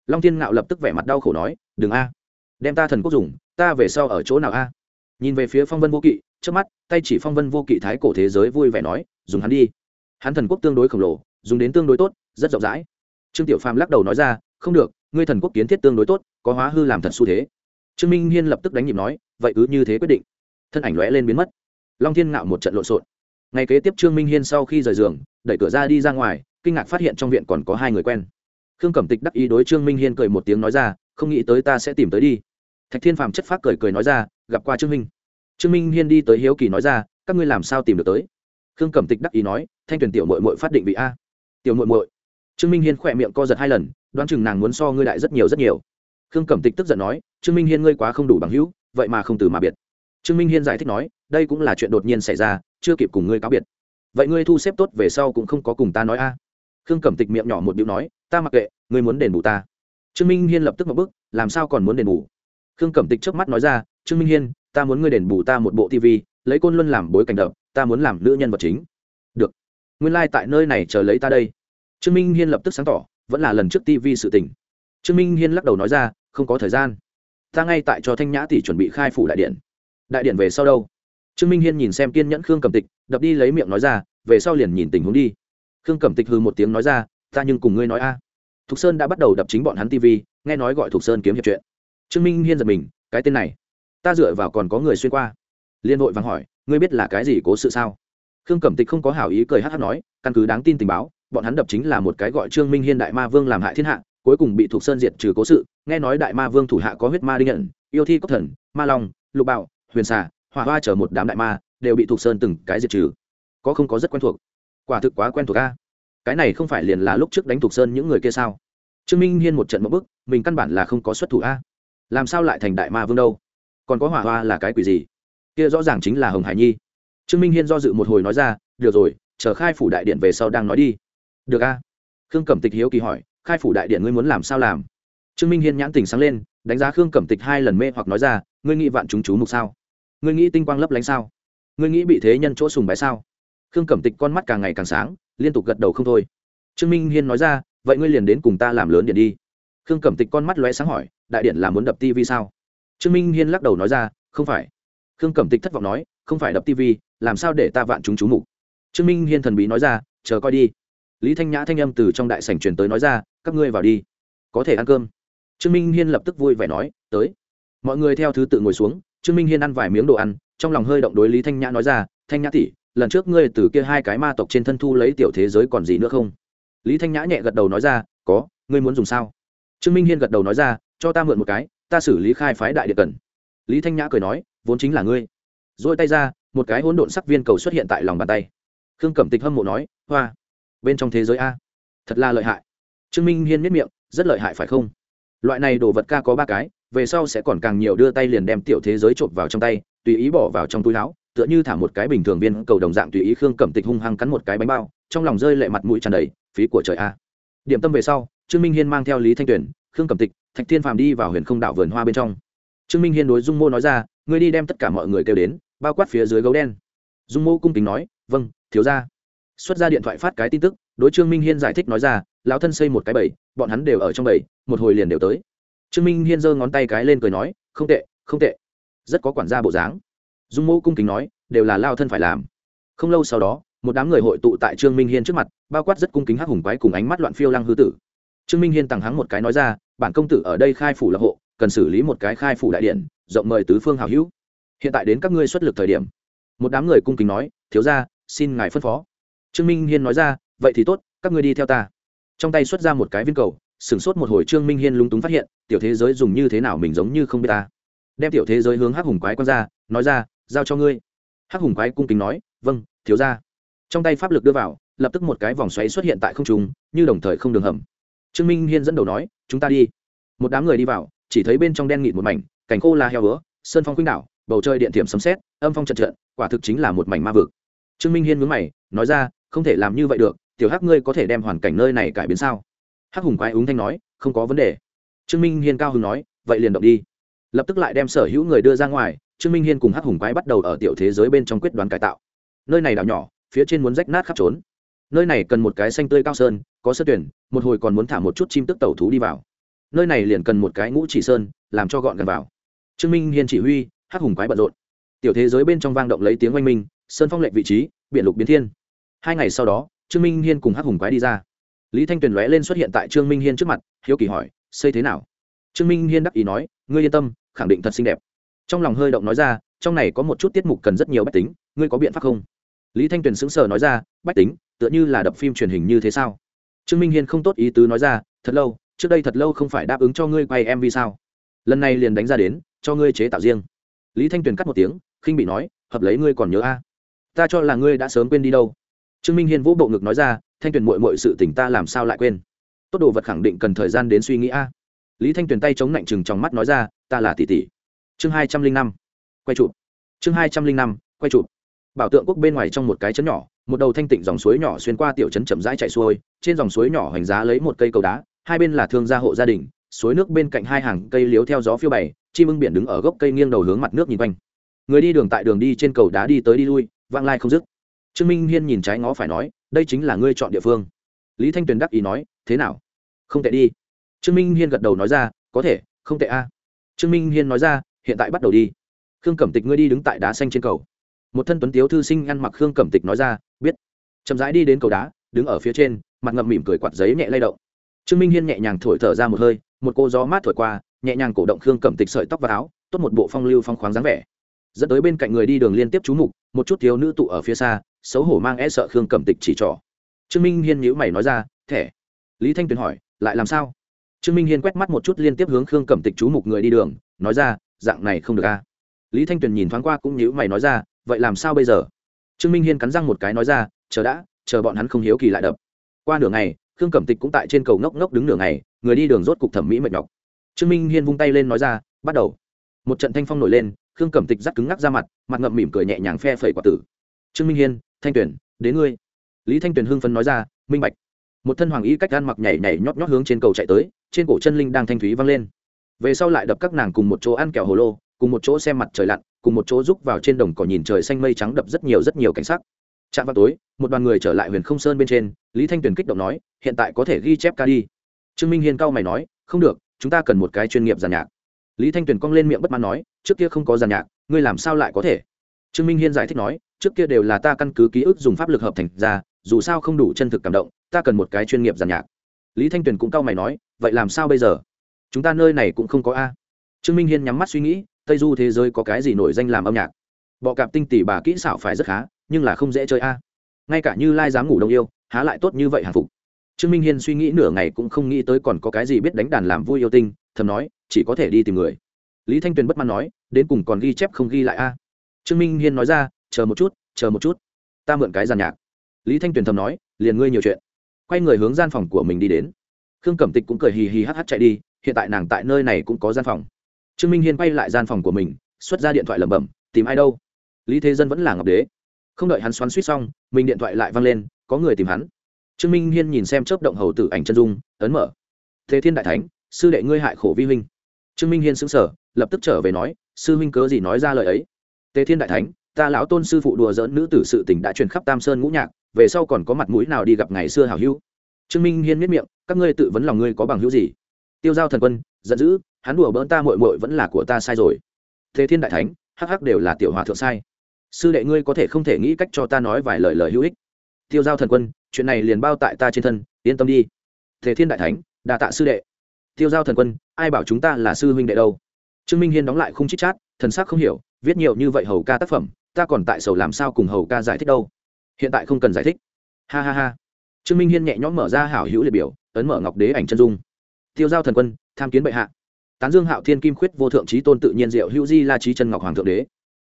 Long thiên ngạo lập tức vẻ mặt đau khổ nói, đừng a, đem ta thần quốc dùng, ta về sau ở chỗ nào a? Nhìn về phía phong vân vô kỵ trước mắt, tay chỉ phong vân vô kỵ thái cổ thế giới vui vẻ nói, dùng hắn đi. Hắn thần quốc tương đối khổng lồ, dùng đến tương đối tốt, rất rộng rãi. Trương tiểu phàm lắc đầu nói ra, không được, ngươi thần quốc kiến thiết tương đối tốt, có hóa hư làm thật xu thế. Trương minh hiên lập tức đánh nhịp nói, vậy cứ như thế quyết định. Thân ảnh lóe lên biến mất. Long thiên ngạo một trận lộn xộn. Ngày kế tiếp trương minh hiên sau khi rời giường, đẩy cửa ra đi ra ngoài, kinh ngạc phát hiện trong viện còn có hai người quen. Khương cẩm tịch đắc ý đối trương minh hiên cười một tiếng nói ra, không nghĩ tới ta sẽ tìm tới đi. Thạch thiên phàm chất phác cười cười nói ra, gặp qua trương minh trương minh hiên đi tới hiếu kỳ nói ra, các ngươi làm sao tìm được tới? Khương cẩm tịch đắc ý nói, thanh tuyển tiểu mội mội phát định vị a. Tiểu mội mội trương minh hiên khỏe miệng co giật hai lần, đoán chừng nàng muốn so ngươi đại rất nhiều rất nhiều. Khương cẩm tịch tức giận nói, trương minh hiên ngươi quá không đủ bằng hữu, vậy mà không từ mà biệt. Trương minh hiên giải thích nói, đây cũng là chuyện đột nhiên xảy ra, chưa kịp cùng ngươi cáo biệt. Vậy ngươi thu xếp tốt về sau cũng không có cùng ta nói a. Khương cẩm tịch miệng nhỏ một điệu nói, ta mặc kệ, ngươi muốn đền bù ta. Trương minh hiên lập tức một bức làm sao còn muốn đền bù? Khương cẩm tịch trước mắt nói ra, trương minh hiên ta muốn ngươi đền bù ta một bộ tv lấy côn luân làm bối cảnh đập, ta muốn làm nữ nhân vật chính. Được. Nguyên lai、like、tại nơi này chờ lấy ta đây. Trương minh hiên lập tức sáng tỏ, vẫn là lần trước tv sự tình. Trương minh hiên lắc đầu nói ra, không có thời gian. Ta ngay tại cho thanh nhã tỷ chuẩn bị khai phủ đại điện. Đại điện về sau đâu? Trương minh hiên nhìn xem kiên nhẫn khương cầm tịch, đập đi lấy miệng nói ra, về sau liền nhìn tình huống đi. Khương cẩm tịch hư một tiếng nói ra, ta nhưng cùng ngươi nói a. Thục sơn đã bắt đầu đập chính bọn hắn tv nghe nói gọi thục sơn kiếm hiệp chuyện. Trương minh hiên giật mình, cái tên này ta dựa vào còn có người xuyên qua. Liên hội vàng hỏi, ngươi biết là cái gì cố sự sao? Khương cẩm tịch không có hảo ý cười hát hát nói, căn cứ đáng tin tình báo, bọn hắn đập chính là một cái gọi trương minh hiên đại ma vương làm hại thiên hạ, cuối cùng bị thuộc sơn diệt trừ cố sự, nghe nói đại ma vương thủ hạ có huyết ma đinh nhận, yêu thi cốc thần, ma long, lục bạo, huyền xà, hỏa hoa chở một đám đại ma, đều bị thuộc sơn từng cái diệt trừ. Có không có rất quen thuộc? Quả thực quá quen thuộc a. Cái này không phải liền là lúc trước đánh thuộc sơn những người kia sao? Trương minh hiên một trận một bức, mình căn bản là không có xuất thủ a. Làm sao lại thành đại ma vương đâu? Còn có hỏa hoa là cái quỷ gì? Kia rõ ràng chính là hồng hải nhi. Trương minh hiên do dự một hồi nói ra, được rồi, chờ khai phủ đại điện về sau đang nói đi. Được a. Khương cẩm tịch hiếu kỳ hỏi, khai phủ đại điện ngươi muốn làm sao làm? Trương minh hiên nhãn tình sáng lên, đánh giá khương cẩm tịch hai lần mê hoặc nói ra, ngươi nghĩ vạn chúng chú mục sao? Ngươi nghĩ tinh quang lấp lánh sao? Ngươi nghĩ bị thế nhân chỗ sùng bái sao? Khương cẩm tịch con mắt càng ngày càng sáng, liên tục gật đầu không thôi. Trương minh hiên nói ra, vậy ngươi liền đến cùng ta làm lớn điện đi. Khương cẩm tịch con mắt lóe sáng hỏi, đại điện là muốn đập tivi sao? Trương minh hiên lắc đầu nói ra, không phải. Khương cẩm tịch thất vọng nói, không phải đập tv làm sao để ta vạn chúng chú mục? Trương minh hiên thần bí nói ra, chờ coi đi. Lý thanh nhã thanh âm từ trong đại sảnh truyền tới nói ra, các ngươi vào đi, có thể ăn cơm. Trương minh hiên lập tức vui vẻ nói, tới. Mọi người theo thứ tự ngồi xuống, trương minh hiên ăn vài miếng đồ ăn, trong lòng hơi động đối lý thanh nhã nói ra, thanh nhã tỷ, lần trước ngươi từ kia hai cái ma tộc trên thân thu lấy tiểu thế giới còn gì nữa không? Lý thanh nhã nhẹ gật đầu nói ra, có, ngươi muốn dùng sao? Trương minh hiên gật đầu nói ra, cho ta mượn một cái ta xử lý khai phái đại địa cần. Lý thanh nhã cười nói, vốn chính là ngươi. Dỗi tay ra, một cái hỗn độn sắc viên cầu xuất hiện tại lòng bàn tay. Khương cẩm tịch hâm mộ nói, hoa, bên trong thế giới a, thật là lợi hại. Trương minh hiên miết miệng, rất lợi hại, phải không? Loại này đồ vật ca có ba cái, về sau sẽ còn càng nhiều đưa tay liền đem tiểu thế giới trộm vào trong tay, tùy ý bỏ vào trong túi láo tựa như thả một cái bình thường viên cầu đồng dạng tùy ý khương cẩm tịch hung hăng cắn một cái bánh bao, trong lòng rơi lệ mặt mũi tràn đầy, phí của trời a. Điểm tâm về sau, trương minh hiên mang theo lý thanh tuyển khương cẩm tịch thạch thiên phàm đi vào huyền không đảo vườn hoa bên trong. Trương minh hiên đối dung mô nói ra, ngươi đi đem tất cả mọi người kêu đến, bao quát phía dưới gấu đen. Dung mô cung kính nói vâng thiếu ra xuất ra điện thoại phát cái tin tức, đối trương minh hiên giải thích nói ra, lão thân xây một cái bẫy bọn hắn đều ở trong bẫy một hồi liền đều tới. Trương minh hiên giơ ngón tay cái lên cười nói, không tệ không tệ. Rất có quản gia bộ dáng. Dung mô cung kính nói, đều là lao thân phải làm. Không lâu sau đó, một đám người hội tụ tại trương minh hiên trước mặt, bao quát rất cung kính hắc hùng quái cùng ánh mắt loạn phiêu lăng hư tử. Trương minh hiên tằng hắng một cái nói ra bản công tử ở đây khai phủ lập hộ, cần xử lý một cái khai phủ đại điện, rộng mời tứ phương hào hữu. Hiện tại đến các ngươi xuất lực thời điểm. Một đám người cung kính nói, thiếu ra xin ngài phân phó. Trương minh hiên nói ra, vậy thì tốt, các ngươi đi theo ta. Trong tay xuất ra một cái viên cầu, sửng sốt một hồi trương minh hiên lúng túng phát hiện, tiểu thế giới dùng như thế nào mình giống như không biết ta. Đem tiểu thế giới hướng hắc hùng quái q ra, nói ra, giao cho ngươi. Hắc hùng quái cung kính nói vâng thiếu ra trong tay pháp lực đưa vào, lập tức một cái vòng xoáy xuất hiện tại không trung, như đồng thời không đường hầm trương minh hiên dẫn đầu nói, chúng ta đi. Một đám người đi vào, chỉ thấy bên trong đen nghịt một mảnh cảnh khô là heo hứa sơn phong khuynh đảo, bầu trời điện thiểm sấm xét âm phong trận trận, quả thực chính là một mảnh ma vực. Trương minh hiên mướn mày, nói ra, không thể làm như vậy được, tiểu hắc ngươi có thể đem hoàn cảnh nơi này cải biến sao? Hắc hùng quái úng thanh nói, không có vấn đề. Trương minh hiên cao hứng nói, vậy liền động đi. Lập tức lại đem sở hữu người đưa ra ngoài, trương minh hiên cùng hắc hùng quái bắt đầu ở tiểu thế giới bên trong quyết đoán cải tạo. Nơi này đảo nhỏ, phía trên muốn rách nát khắp trốn nơi này cần một cái xanh tươi cao sơn, có sơ tuyển, một hồi còn muốn thả một chút chim tức tẩu thú đi vào. Nơi này liền cần một cái ngũ chỉ sơn, làm cho gọn gần vào. Trương minh hiên chỉ huy, hắc hùng quái bận rộn. Tiểu thế giới bên trong vang động lấy tiếng oanh minh, sơn phong lệnh vị trí biện lục biến thiên. Hai ngày sau đó, trương minh hiên cùng hắc hùng quái đi ra. Lý thanh tuyền lóe lên xuất hiện tại trương minh hiên trước mặt, hiếu kỳ hỏi, xây thế nào? Trương minh hiên đắc ý nói, ngươi yên tâm, khẳng định thật xinh đẹp. Trong lòng hơi động nói ra, trong này có một chút tiết mục cần rất nhiều bách tính, ngươi có biện pháp không? Lý thanh tuyền sững sờ nói ra, bách tính tựa như là đập phim truyền hình như thế sao? Trương minh hiên không tốt ý tứ nói ra, thật lâu, trước đây thật lâu không phải đáp ứng cho ngươi quay mv sao? Lần này liền đánh ra đến, cho ngươi chế tạo riêng. Lý thanh tuyền cắt một tiếng, khinh bị nói, hợp lấy ngươi còn nhớ a? Ta cho là ngươi đã sớm quên đi đâu. Trương minh hiên vũ bộ ngực nói ra, thanh tuyền mội mội sự tỉnh ta làm sao lại quên? Tốt đồ vật khẳng định cần thời gian đến suy nghĩ a. Lý thanh tuyền tay chống lạnh chừng trong mắt nói ra, ta là tỷ tỷ. Chương hai trăm linh năm, quay chụp. Chương hai trăm linh năm, quay chụp. Bảo tượng quốc bên ngoài trong một cái chấn nhỏ một đầu thanh tịnh dòng suối nhỏ xuyên qua tiểu trấn chậm rãi chạy xuôi, trên dòng suối nhỏ hoành giá lấy một cây cầu đá, hai bên là thương gia hộ gia đình, suối nước bên cạnh hai hàng cây liếu theo gió phiêu bày, chim ưng biển đứng ở gốc cây nghiêng đầu hướng mặt nước nhìn quanh. Người đi đường tại đường đi trên cầu đá đi tới đi lui vang lai không dứt. Trương minh hiên nhìn trái ngó phải nói, đây chính là ngươi chọn địa phương. Lý thanh tuyền đắc ý nói, thế nào? Không tệ đi. Trương minh hiên gật đầu nói ra, có thể, không tệ a. Trương minh hiên nói ra, hiện tại bắt đầu đi. Khương cẩm tịch ngươi đi đứng tại đá xanh trên cầu một thân tuấn tiếu thư sinh ăn mặc khương cẩm tịch nói ra, biết. Chậm rãi đi đến cầu đá, đứng ở phía trên, mặt ngậm mỉm cười quạt giấy nhẹ lay động. Trương minh hiên nhẹ nhàng thổi thở ra một hơi, một cô gió mát thổi qua, nhẹ nhàng cổ động khương cẩm tịch sợi tóc và áo, tốt một bộ phong lưu phong khoáng dáng vẻ. Dẫn tới bên cạnh người đi đường liên tiếp chú mục, một chút thiếu nữ tụ ở phía xa, xấu hổ mang e sợ khương cẩm tịch chỉ trỏ. Trương minh hiên nhíu mày nói ra, thẻ. Lý thanh tuyền hỏi, lại làm sao? Trương minh hiên quét mắt một chút liên tiếp hướng khương cẩm tịch chú mục người đi đường, nói ra, dạng này không được a. Lý thanh tuyền nhìn thoáng qua cũng nhíu mày nói ra vậy làm sao bây giờ? Trương minh hiên cắn răng một cái nói ra, chờ đã, chờ bọn hắn không hiếu kỳ lại đập. Qua nửa ngày, khương cẩm tịch cũng tại trên cầu ngốc ngốc đứng nửa ngày, người đi đường rốt cục thẩm mỹ mệt nhọc. Trương minh hiên vung tay lên nói ra, bắt đầu. Một trận thanh phong nổi lên, khương cẩm tịch dắt cứng ngắc ra mặt mặt ngậm mỉm cười nhẹ nhàng phe phẩy quả tử. Trương minh hiên, thanh tuyển đến ngươi. Lý thanh tuyền hưng phấn nói ra, minh bạch. Một thân hoàng y cách gan mặc nhảy nhảy nhót nhót hướng trên cầu chạy tới, trên cổ chân linh đang thanh thúy văng lên. Về sau lại đập các nàng cùng một chỗ ăn kẹo hồ lô, cùng một chỗ xem mặt trời lặn cùng một chỗ rúc vào trên đồng cỏ nhìn trời xanh mây trắng đập rất nhiều rất nhiều cảnh sắc. Chạm vào tối, một đoàn người trở lại huyền không sơn bên trên, lý thanh tuyền kích động nói, hiện tại có thể ghi chép ca đi. Trương minh hiên cao mày nói, không được, chúng ta cần một cái chuyên nghiệp giàn nhạc. Lý thanh tuyền cong lên miệng bất mãn nói, trước kia không có giàn nhạc, ngươi làm sao lại có thể? Trương minh hiên giải thích nói, trước kia đều là ta căn cứ ký ức dùng pháp lực hợp thành ra, dù sao không đủ chân thực cảm động, ta cần một cái chuyên nghiệp giàn nhạc. Lý thanh tuyền cũng cau mày nói, vậy làm sao bây giờ? Chúng ta nơi này cũng không có a. Trương minh hiên nhắm mắt suy nghĩ tây du thế giới có cái gì nổi danh làm âm nhạc? Bọ cạp tinh tỷ bà kỹ xảo phải rất khá, nhưng là không dễ chơi a. Ngay cả như lai dám ngủ đông yêu, há lại tốt như vậy hàng phục? Trương minh hiên suy nghĩ nửa ngày cũng không nghĩ tới còn có cái gì biết đánh đàn làm vui yêu tinh, thầm nói, chỉ có thể đi tìm người. Lý thanh tuyền bất mãn nói, đến cùng còn ghi chép không ghi lại a? Trương minh hiên nói ra, chờ một chút, chờ một chút. Ta mượn cái giàn nhạc. Lý thanh tuyền thầm nói, liền ngươi nhiều chuyện. Quay người hướng gian phòng của mình đi đến. Khương cẩm tịch cũng cười hì hì hắt hắt chạy đi, hiện tại nàng tại nơi này cũng có gian phòng trương minh hiên quay lại gian phòng của mình, xuất ra điện thoại lẩm bẩm, tìm ai đâu? Lý thế dân vẫn là ngọc đế. Không đợi hắn xoắn suýt xong, mình điện thoại lại văng lên, có người tìm hắn. Trương minh hiên nhìn xem chớp động hầu tử ảnh chân dung, ấn mở. Thế thiên đại thánh, sư đệ ngươi hại khổ vi huynh. Trương minh hiên xứng sở lập tức trở về nói, sư huynh cớ gì nói ra lời ấy? Tề thiên đại thánh, ta lão tôn sư phụ đùa dỡn nữ tử sự tình đã truyền khắp tam sơn ngũ nhạc, về sau còn có mặt mũi nào đi gặp ngày xưa hảo hữu? Trương minh hiên miết miệng, các ngươi tự vấn lòng ngươi có bằng hữu gì? Tiêu giao thần quân, giận dữ hắn đùa bỡn ta mội mội vẫn là của ta sai rồi. Thế thiên đại thánh, hắc hắc đều là tiểu hòa thượng sai. Sư đệ ngươi có thể không thể nghĩ cách cho ta nói vài lời lời hữu ích. Tiêu giao thần quân, chuyện này liền bao tại ta trên thân, yên tâm đi. Thế thiên đại thánh đà tạ sư đệ. Tiêu giao thần quân, ai bảo chúng ta là sư huynh đệ đâu? Trương minh hiên đóng lại không chít chát, thần sắc không hiểu, viết nhiều như vậy hầu ca tác phẩm, ta còn tại sầu làm sao cùng hầu ca giải thích đâu? Hiện tại không cần giải thích. Ha ha ha. Trương minh hiên nhẹ nhõm mở ra hảo hữu liệt biểu, ấn mở ngọc đế ảnh chân dung. Tiêu giao thần quân, tham kiến bệ hạ tán dương hạo thiên kim khuyết vô thượng trí tôn tự nhiên diệu hữu di la trí chân ngọc hoàng thượng đế.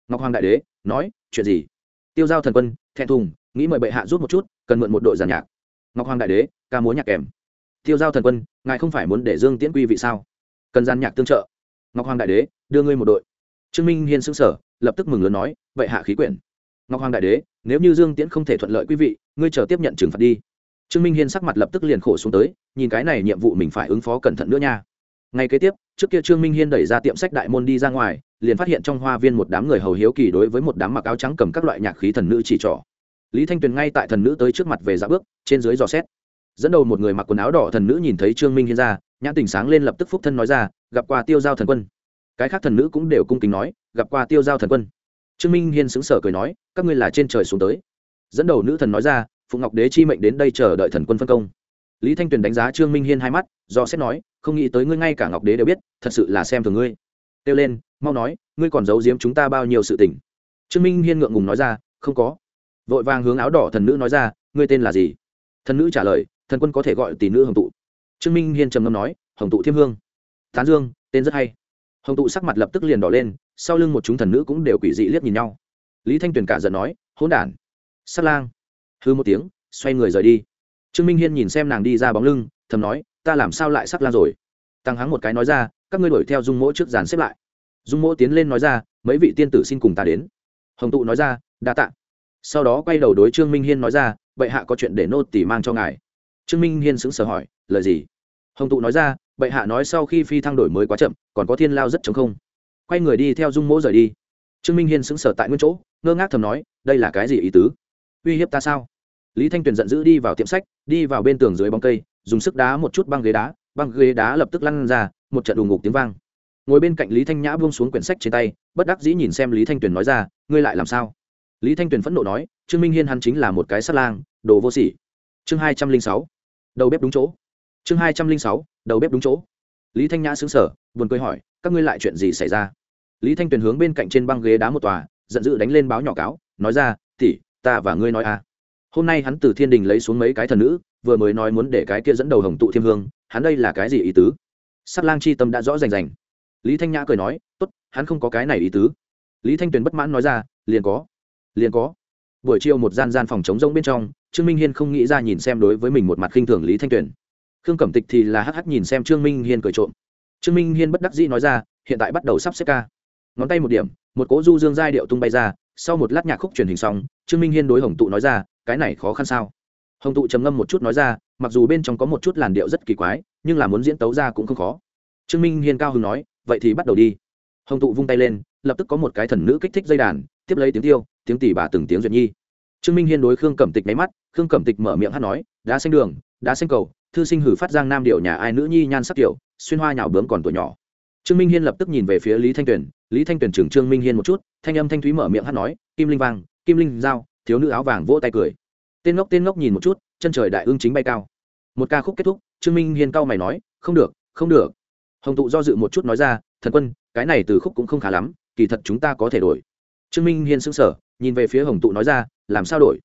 Ngọc hoàng đại đế, nói, chuyện gì? Tiêu giao thần quân, thẹn thùng, nghĩ mời bệ hạ rút một chút, cần mượn một đội giàn nhạc. Ngọc hoàng đại đế, ca múa nhạc kèm. Tiêu giao thần quân, ngài không phải muốn để dương tiễn quy vị sao? Cần giàn nhạc tương trợ. Ngọc hoàng đại đế, đưa ngươi một đội. Trương minh hiên xứng sở lập tức mừng lớn nói, vậy hạ khí quyển. Ngọc hoàng đại đế, nếu như dương tiễn không thể thuận lợi quý vị, ngươi chờ tiếp nhận trừng phạt đi. Trương minh hiên sắc mặt lập tức liền khổ xuống tới, nhìn cái này nhiệm vụ mình phải ứng phó cẩn thận nữa nha ngay kế tiếp, trước kia trương minh hiên đẩy ra tiệm sách đại môn đi ra ngoài, liền phát hiện trong hoa viên một đám người hầu hiếu kỳ đối với một đám mặc áo trắng cầm các loại nhạc khí thần nữ chỉ trỏ. Lý thanh tuyền ngay tại thần nữ tới trước mặt về dạ bước, trên dưới dò xét. Dẫn đầu một người mặc quần áo đỏ thần nữ nhìn thấy trương minh hiên ra, nhãn tình sáng lên lập tức phúc thân nói ra, gặp qua tiêu giao thần quân. Cái khác thần nữ cũng đều cung kính nói, gặp qua tiêu giao thần quân. Trương minh hiên xứng sở cười nói, các ngươi là trên trời xuống tới. Dẫn đầu nữ thần nói ra, phụng ngọc đế chi mệnh đến đây chờ đợi thần quân phân công. Lý thanh tuyền đánh giá trương minh hiên hai mắt, do xét nói không nghĩ tới ngươi ngay cả ngọc đế đều biết, thật sự là xem thường ngươi. Kêu lên, mau nói, ngươi còn giấu giếm chúng ta bao nhiêu sự tình? Trương minh hiên ngượng ngùng nói ra, không có. Vội vàng hướng áo đỏ thần nữ nói ra, ngươi tên là gì? Thần nữ trả lời, thần quân có thể gọi tỷ nữ hồng tụ. Trương minh hiên trầm ngâm nói, hồng tụ thiêm hương. Tán dương, tên rất hay. Hồng tụ sắc mặt lập tức liền đỏ lên, sau lưng một chúng thần nữ cũng đều quỷ dị liếc nhìn nhau. Lý thanh tuyền cả giận nói, hỗn đản. Sắt lang. Hư một tiếng, xoay người rời đi. Trương minh hiên nhìn xem nàng đi ra bóng lưng, thầm nói ta làm sao lại sắc lang rồi? Tăng hắng một cái nói ra, các ngươi đuổi theo dung mỗ trước dàn xếp lại. Dung mỗ tiến lên nói ra, mấy vị tiên tử xin cùng ta đến. Hồng tụ nói ra, đa tạ. Sau đó quay đầu đối trương minh hiên nói ra, bệ hạ có chuyện để nô tỷ mang cho ngài. Trương minh hiên sững sờ hỏi, lời gì? Hồng tụ nói ra, bệ hạ nói sau khi phi thăng đổi mới quá chậm, còn có thiên lao rất chống không. Quay người đi theo dung mỗ rời đi. Trương minh hiên sững sờ tại nguyên chỗ, ngơ ngác thầm nói, đây là cái gì ý tứ? Uy hiếp ta sao? Lý thanh tuyền giận dữ đi vào tiệm sách, đi vào bên tường dưới bóng cây dùng sức đá một chút băng ghế đá, băng ghế đá lập tức lăn ra, một trận đùng ngục tiếng vang. Ngồi bên cạnh lý thanh nhã buông xuống quyển sách trên tay, bất đắc dĩ nhìn xem lý thanh tuyền nói ra, ngươi lại làm sao? Lý thanh tuyền phẫn nộ nói, trương minh hiên hắn chính là một cái sát lang, đồ vô sỉ. Chương hai trăm linh sáu. Đầu bếp đúng chỗ. Chương hai trăm linh sáu, đầu bếp đúng chỗ. Lý thanh nhã xứng sở buồn cười hỏi, các ngươi lại chuyện gì xảy ra? Lý thanh tuyền hướng bên cạnh trên băng ghế đá một tòa, giận dữ đánh lên báo nhỏ cáo, nói ra tỉ ta và ngươi nói à. Hôm nay hắn từ thiên đình lấy xuống mấy cái thần nữ vừa mới nói muốn để cái kia dẫn đầu hồng tụ thiêm hương, hắn đây là cái gì ý tứ? Sắc lang chi tâm đã rõ rành rành. Lý thanh nhã cười nói, tốt, hắn không có cái này ý tứ. Lý thanh tuyền bất mãn nói ra, liền có liền có. Buổi chiều một gian gian phòng chống rông bên trong, trương minh hiên không nghĩ ra nhìn xem đối với mình một mặt khinh thường lý thanh tuyền. Khương cẩm tịch thì là hh nhìn xem trương minh hiên cười trộm. Trương minh hiên bất đắc dĩ nói ra, hiện tại bắt đầu sắp xếp ca. Ngón tay một điểm, một cỗ du dương giai điệu tung bay ra, sau một lát nhạc khúc truyền hình xong, trương minh hiên đối hồng tụ nói ra, cái này khó khăn sao? Hồng tụ trầm ngâm một chút nói ra, mặc dù bên trong có một chút làn điệu rất kỳ quái, nhưng là muốn diễn tấu ra cũng không khó. Trương minh hiên cao hưng nói, vậy thì bắt đầu đi. Hồng tụ vung tay lên, lập tức có một cái thần nữ kích thích dây đàn, tiếp lấy tiếng tiêu, tiếng tỉ bà từng tiếng duyệt nhi. Trương minh hiên đối khương cẩm tịch máy mắt, khương cẩm tịch mở miệng hát nói, đá xanh đường, đá xanh cầu, thư sinh hử phát giang nam điệu nhà ai nữ nhi nhan sắc kiểu xuyên hoa nhào bướm còn tuổi nhỏ. Trương minh hiên lập tức nhìn về phía lý thanh tuyền, lý thanh tuyền trưởng trương minh hiên một chút, thanh âm thanh thúy mở miệng hát nói, kim linh vang, kim linh giao, thiếu nữ áo vàng vỗ tay cười tên ngốc tên ngốc nhìn một chút, chân trời đại ương chính bay cao. Một ca khúc kết thúc, trương minh hiên cao mày nói, không được không được. Hồng tụ do dự một chút nói ra, thần quân, cái này từ khúc cũng không khá lắm, kỳ thật chúng ta có thể đổi. Trương minh hiên sững sờ, nhìn về phía hồng tụ nói ra, làm sao đổi?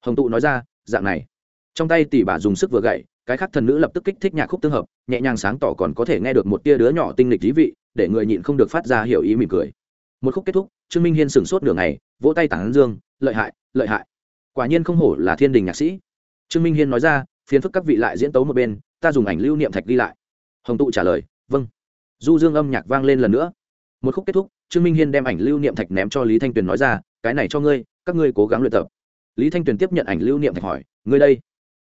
Hồng tụ nói ra, dạng này. Trong tay tỷ bà dùng sức vừa gậy, cái khác thần nữ lập tức kích thích nhạc khúc tương hợp, nhẹ nhàng sáng tỏ còn có thể nghe được một tia đứa nhỏ tinh lịch thí vị, để người nhịn không được phát ra hiểu ý mỉm cười. Một khúc kết thúc, trương minh hiên sửng sốt nửa ngày, vỗ tay tảng dương, lợi hại lợi hại quả nhiên không hổ là thiên đình nhạc sĩ. Trương minh hiên nói ra, phiền phức các vị lại diễn tấu một bên, ta dùng ảnh lưu niệm thạch ghi lại. Hồng tụ trả lời vâng. Du dương âm nhạc vang lên lần nữa. Một khúc kết thúc, trương minh hiên đem ảnh lưu niệm thạch ném cho lý thanh tuyền nói ra, cái này cho ngươi, các ngươi cố gắng luyện tập. Lý thanh tuyền tiếp nhận ảnh lưu niệm thạch hỏi, ngươi đây?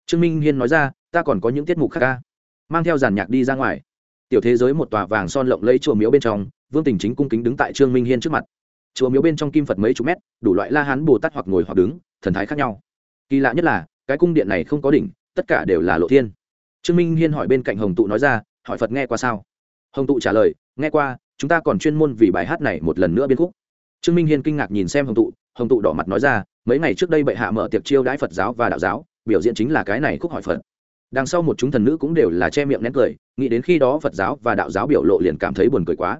Trương minh hiên nói ra, ta còn có những tiết mục khác ca. Mang theo giàn nhạc đi ra ngoài. Tiểu thế giới một tòa vàng son lộng lấy chùa miếu bên trong, vương tình chính cung kính đứng tại trương minh hiên trước mặt. Chùa miếu bên trong kim phật mấy chục mét, đủ loại la hán, bồ tát hoặc ngồi hoặc đứng thần thái khác nhau. Kỳ lạ nhất là, cái cung điện này không có đỉnh, tất cả đều là lộ thiên. Trương minh hiên hỏi bên cạnh hồng tụ nói ra, hỏi phật nghe qua sao? Hồng tụ trả lời, nghe qua, chúng ta còn chuyên môn vì bài hát này một lần nữa biên khúc. Trương minh hiên kinh ngạc nhìn xem hồng tụ hồng tụ đỏ mặt nói ra, mấy ngày trước đây bệ hạ mở tiệc chiêu đãi phật giáo và đạo giáo, biểu diễn chính là cái này khúc hỏi phật. Đằng sau một chúng thần nữ cũng đều là che miệng nén cười, nghĩ đến khi đó phật giáo và đạo giáo biểu lộ liền cảm thấy buồn cười quá.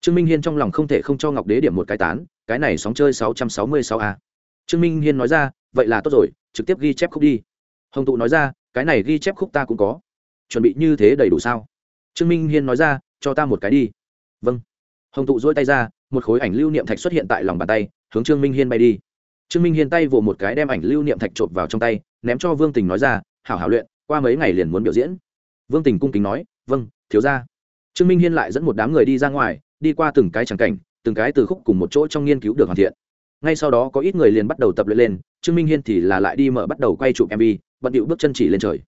Trương minh hiên trong lòng không thể không cho ngọc đế điểm một cái tán, cái này sóng chơi sáu trăm sáu mươi sáu a trương minh hiên nói ra, vậy là tốt rồi, trực tiếp ghi chép khúc đi. Hồng tụ nói ra, cái này ghi chép khúc ta cũng có. Chuẩn bị như thế đầy đủ sao? Trương minh hiên nói ra, cho ta một cái đi. Vâng. Hồng tụ dỗi tay ra, một khối ảnh lưu niệm thạch xuất hiện tại lòng bàn tay, hướng trương minh hiên bay đi. Trương minh hiên tay vồ một cái đem ảnh lưu niệm thạch trộm vào trong tay, ném cho vương tình nói ra, hảo hảo luyện, qua mấy ngày liền muốn biểu diễn. Vương tình cung kính nói vâng thiếu ra trương minh hiên lại dẫn một đám người đi ra ngoài, đi qua từng cái tràng cảnh, từng cái từ khúc cùng một chỗ trong nghiên cứu được hoàn thiện ngay sau đó có ít người liền bắt đầu tập luyện lên, trương minh hiên thì là lại đi mở bắt đầu quay chụp mv bận điệu bước chân chỉ lên trời.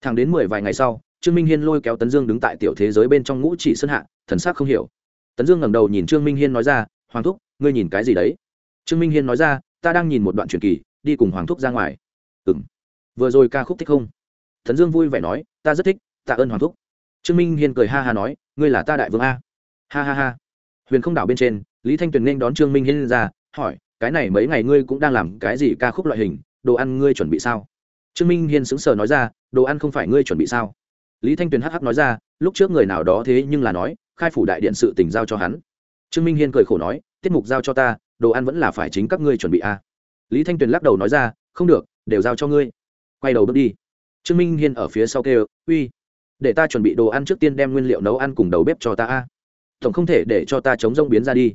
Thẳng đến mười vài ngày sau, trương minh hiên lôi kéo tấn dương đứng tại tiểu thế giới bên trong ngũ chỉ sơn hạ, thần sắc không hiểu. Tấn dương ngẩng đầu nhìn trương minh hiên nói ra, hoàng thúc, ngươi nhìn cái gì đấy? Trương minh hiên nói ra, ta đang nhìn một đoạn truyền kỳ, đi cùng hoàng thúc ra ngoài. Ừ m vừa rồi ca khúc thích không? Tấn dương vui vẻ nói, ta rất thích, tạ ơn hoàng thúc. Trương minh hiên cười ha ha nói, ngươi là ta đại vương a. Ha ha ha. Huyền không đảo bên trên, lý thanh tuyền nên đón trương minh hiên ra, hỏi cái này mấy ngày ngươi cũng đang làm cái gì ca khúc loại hình, đồ ăn ngươi chuẩn bị sao? Trương minh hiên sững sờ nói ra, đồ ăn không phải ngươi chuẩn bị sao? Lý thanh tuyền hh nói ra, lúc trước người nào đó thế nhưng là nói, khai phủ đại điện sự tình giao cho hắn. Trương minh hiên cười khổ nói, tiết mục giao cho ta, đồ ăn vẫn là phải chính các ngươi chuẩn bị a à. lý thanh tuyền lắc đầu nói ra, không được, đều giao cho ngươi. Quay đầu bước đi. Trương minh hiên ở phía sau kêu, uy, để ta chuẩn bị đồ ăn trước tiên đem nguyên liệu nấu ăn cùng đầu bếp cho ta a tổng không thể để cho ta chống rông biến ra đi.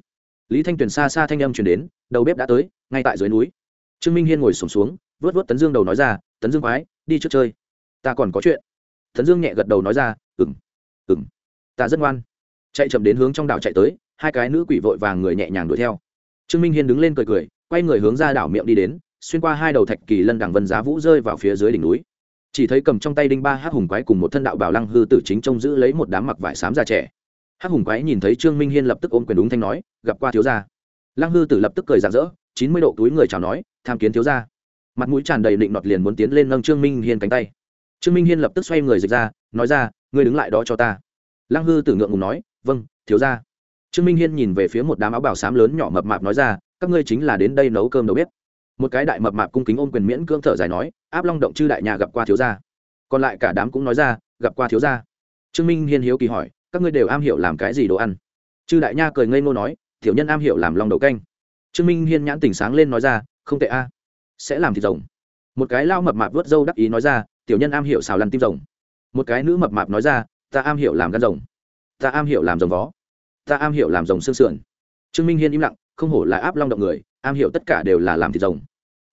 Lý thanh tuyền xa xa thanh âm chuyển đến đầu bếp đã tới ngay tại dưới núi. Trương minh hiên ngồi sùng xuống, xuống vớt vớt tấn dương đầu nói ra tấn dương quái đi trước chơi. Ta còn có chuyện. Tấn dương nhẹ gật đầu nói ra ừng ừng ta rất ngoan. Chạy chậm đến hướng trong đảo chạy tới hai cái nữ quỷ vội vàng người nhẹ nhàng đuổi theo. Trương minh hiên đứng lên cười cười quay người hướng ra đảo miệng đi đến xuyên qua hai đầu thạch kỳ lân đằng vân giá vũ rơi vào phía dưới đỉnh núi. Chỉ thấy cầm trong tay đinh ba hát hùng quái cùng một thân đạo bảo lăng hư tử chính trông giữ lấy một đám mặc vải xám già trẻ. Hát hùng quái nhìn thấy trương minh hiên lập tức ôm quyền đúng thanh nói gặp qua thiếu gia lăng hư tử lập tức cười rạng rỡ, chín mươi độ túi người chào nói, tham kiến thiếu gia. Mặt mũi tràn đầy định nọt liền muốn tiến lên nâng trương minh hiên cánh tay. Trương minh hiên lập tức xoay người dịch ra, nói ra, ngươi đứng lại đó cho ta. Lăng hư tử ngượng ngùng nói vâng thiếu gia. Trương minh hiên nhìn về phía một đám áo bảo xám lớn nhỏ mập mạp nói ra, các ngươi chính là đến đây nấu cơm đầu bếp. Một cái đại mập mạp cung kính ôm quyền miễn cưỡng thở dài nói, áp long động chư đại nhà gặp qua thiếu gia. Còn lại cả đám cũng nói ra, gặp qua thiếu gia. Trương minh hiên hiếu kỳ hỏi, các ngươi đều am hiểu làm cái gì đồ ăn? Chư đại nha cười ngây ngô nói tiểu nhân am hiểu làm lòng đầu canh. Trương minh hiên nhãn tỉnh sáng lên nói ra, không tệ a, sẽ làm thịt rồng. Một cái lao mập mạp vớt râu đắc ý nói ra, tiểu nhân am hiểu xào lăn tim rồng. Một cái nữ mập mạp nói ra, ta am hiểu làm gan rồng. Ta am hiểu làm rồng vó. Ta am hiểu làm rồng xương sườn. Trương minh hiên im lặng, không hổ là áp long động người, am hiểu tất cả đều là làm thịt rồng.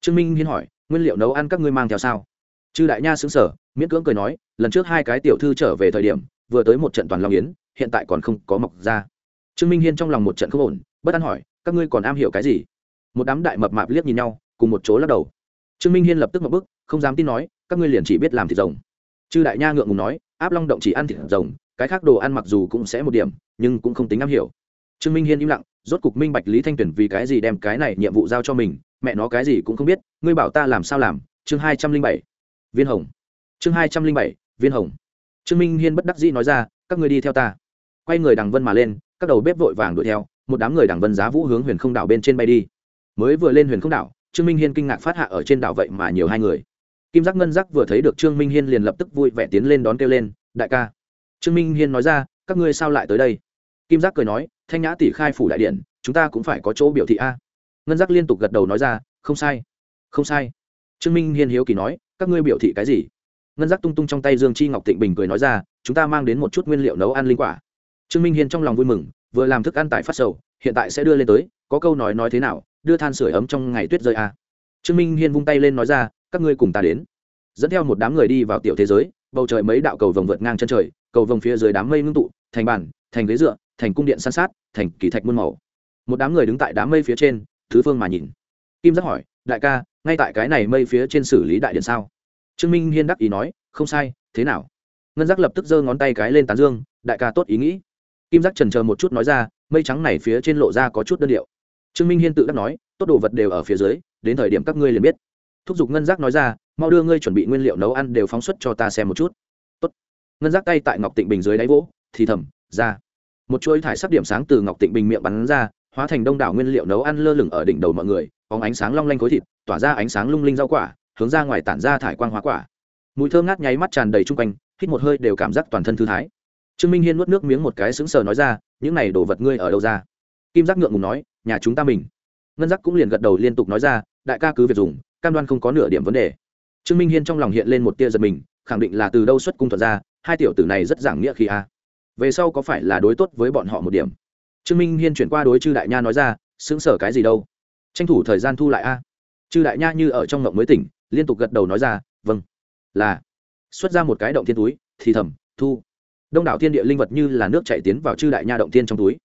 Trương minh hiên hỏi, nguyên liệu nấu ăn các ngươi mang theo sao? Chư đại nha xứng sở miễn cưỡng cười nói, lần trước hai cái tiểu thư trở về thời điểm, vừa tới một trận toàn long yến, hiện tại còn không có mọc ra trương minh hiên trong lòng một trận không ổn, bất an hỏi, các ngươi còn am hiểu cái gì? Một đám đại mập mạp liếc nhìn nhau, cùng một chỗ lắc đầu. Trương minh hiên lập tức một bức không dám tin nói, các ngươi liền chỉ biết làm thịt rồng. Chư đại nha ngượng ngùng nói, áp long động chỉ ăn thịt rồng, cái khác đồ ăn mặc dù cũng sẽ một điểm, nhưng cũng không tính am hiểu. Trương minh hiên im lặng, rốt cục minh bạch lý thanh tuyển vì cái gì đem cái này nhiệm vụ giao cho mình, mẹ nó cái gì cũng không biết, ngươi bảo ta làm sao làm? Chương hai trăm linh bảy. Viên hồng. Chương hai trăm linh bảy, viên hồng. Trương minh hiên bất đắc dĩ nói ra, các ngươi đi theo ta. Quay người đằng vân mà lên các đầu bếp vội vàng đuổi theo, một đám người đảng vân giá vũ hướng huyền không đảo bên trên bay đi. Mới vừa lên huyền không đảo, trương minh hiên kinh ngạc phát hạ ở trên đảo vậy mà nhiều hai người. Kim giác ngân giác vừa thấy được trương minh hiên liền lập tức vui vẻ tiến lên đón kêu lên, đại ca. Trương minh hiên nói ra, các ngươi sao lại tới đây? Kim giác cười nói, thanh nhã tỷ khai phủ đại điện, chúng ta cũng phải có chỗ biểu thị a. Ngân giác liên tục gật đầu nói ra, không sai không sai. Trương minh hiên hiếu kỳ nói, các ngươi biểu thị cái gì? Ngân giác tung tung trong tay dương chi ngọc tịnh bình cười nói ra, chúng ta mang đến một chút nguyên liệu nấu ăn linh quả trương minh hiên trong lòng vui mừng vừa làm thức ăn tại phát sầu hiện tại sẽ đưa lên tới có câu nói nói thế nào đưa than sửa ấm trong ngày tuyết rơi à? trương minh hiên vung tay lên nói ra các ngươi cùng ta đến. Dẫn theo một đám người đi vào tiểu thế giới bầu trời mấy đạo cầu vồng vượt ngang chân trời cầu vồng phía dưới đám mây ngưng tụ thành bản, thành ghế dựa thành cung điện san sát thành kỳ thạch muôn màu. Một đám người đứng tại đám mây phía trên thứ phương mà nhìn. Kim giác hỏi đại ca ngay tại cái này mây phía trên xử lý đại điện sao? Trương minh hiên đắc ý nói không sai thế nào? Ngân giác lập tức giơ ngón tay cái lên tán dương đại ca tốt ý nghĩ kim giác trần chờ một chút nói ra, mây trắng này phía trên lộ ra có chút đơn điệu. Trương minh hiên tự đắc nói, tốt đồ vật đều ở phía dưới, đến thời điểm các ngươi liền biết. Thúc giục ngân giác nói ra, mau đưa ngươi chuẩn bị nguyên liệu nấu ăn đều phóng xuất cho ta xem một chút. Tốt. ngân giác tay tại ngọc tịnh bình dưới đáy vỗ, thì thầm, ra. Một chuỗi thải sắc điểm sáng từ ngọc tịnh bình miệng bắn ra, hóa thành đông đảo nguyên liệu nấu ăn lơ lửng ở đỉnh đầu mọi người có ánh sáng long lanh khối thịt, tỏa ra ánh sáng lung linh rau quả, hướng ra ngoài tản ra thải quang hóa quả. Mùi thơm ngát nháy mắt tràn đầy chung quanh, hít một hơi đều cảm giác toàn thân thư thái trương minh hiên nuốt nước miếng một cái sững sờ nói ra, những này đồ vật ngươi ở đâu ra? Kim giác ngượng ngùng nói, nhà chúng ta mình. Ngân giác cũng liền gật đầu liên tục nói ra, đại ca cứ việc dùng, cam đoan không có nửa điểm vấn đề. Trương minh hiên trong lòng hiện lên một tia giật mình, khẳng định là từ đâu xuất cung thuật ra, hai tiểu tử này rất giảng nghĩa khi a. Về sau có phải là đối tốt với bọn họ một điểm? Trương minh hiên chuyển qua đối chư đại nha nói ra xứng sở cái gì đâu? Tranh thủ thời gian thu lại a. Chư đại nha như ở trong ngộng mới tỉnh, liên tục gật đầu nói ra vâng. Là, xuất ra một cái động thiên túi, thì thầm, thu đông đảo thiên địa linh vật như là nước chạy tiến vào chư đại nha động thiên trong túi.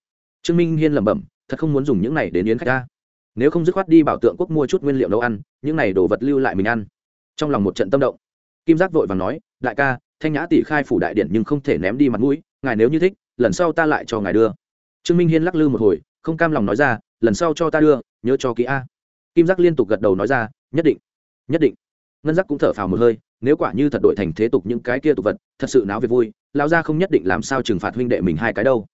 Trương minh hiên lẩm bẩm, thật không muốn dùng những này đến yến khách ta. Nếu không dứt khoát đi bảo tượng quốc mua chút nguyên liệu nấu ăn, những này đồ vật lưu lại mình ăn. Trong lòng một trận tâm động. Kim giác vội và nói, đại ca, thanh nhã tỷ khai phủ đại điện nhưng không thể ném đi mặt mũi, ngài nếu như thích, lần sau ta lại cho ngài đưa. Trương minh hiên lắc lư một hồi, không cam lòng nói ra, lần sau cho ta đưa, nhớ cho kỹ a. Kim giác liên tục gật đầu nói ra, nhất định nhất định. Ngân giác cũng thở phào một hơi, nếu quả như thật đổi thành thế tục những cái kia tục vật, thật sự náo về vui lão gia không nhất định làm sao trừng phạt huynh đệ mình hai cái đâu.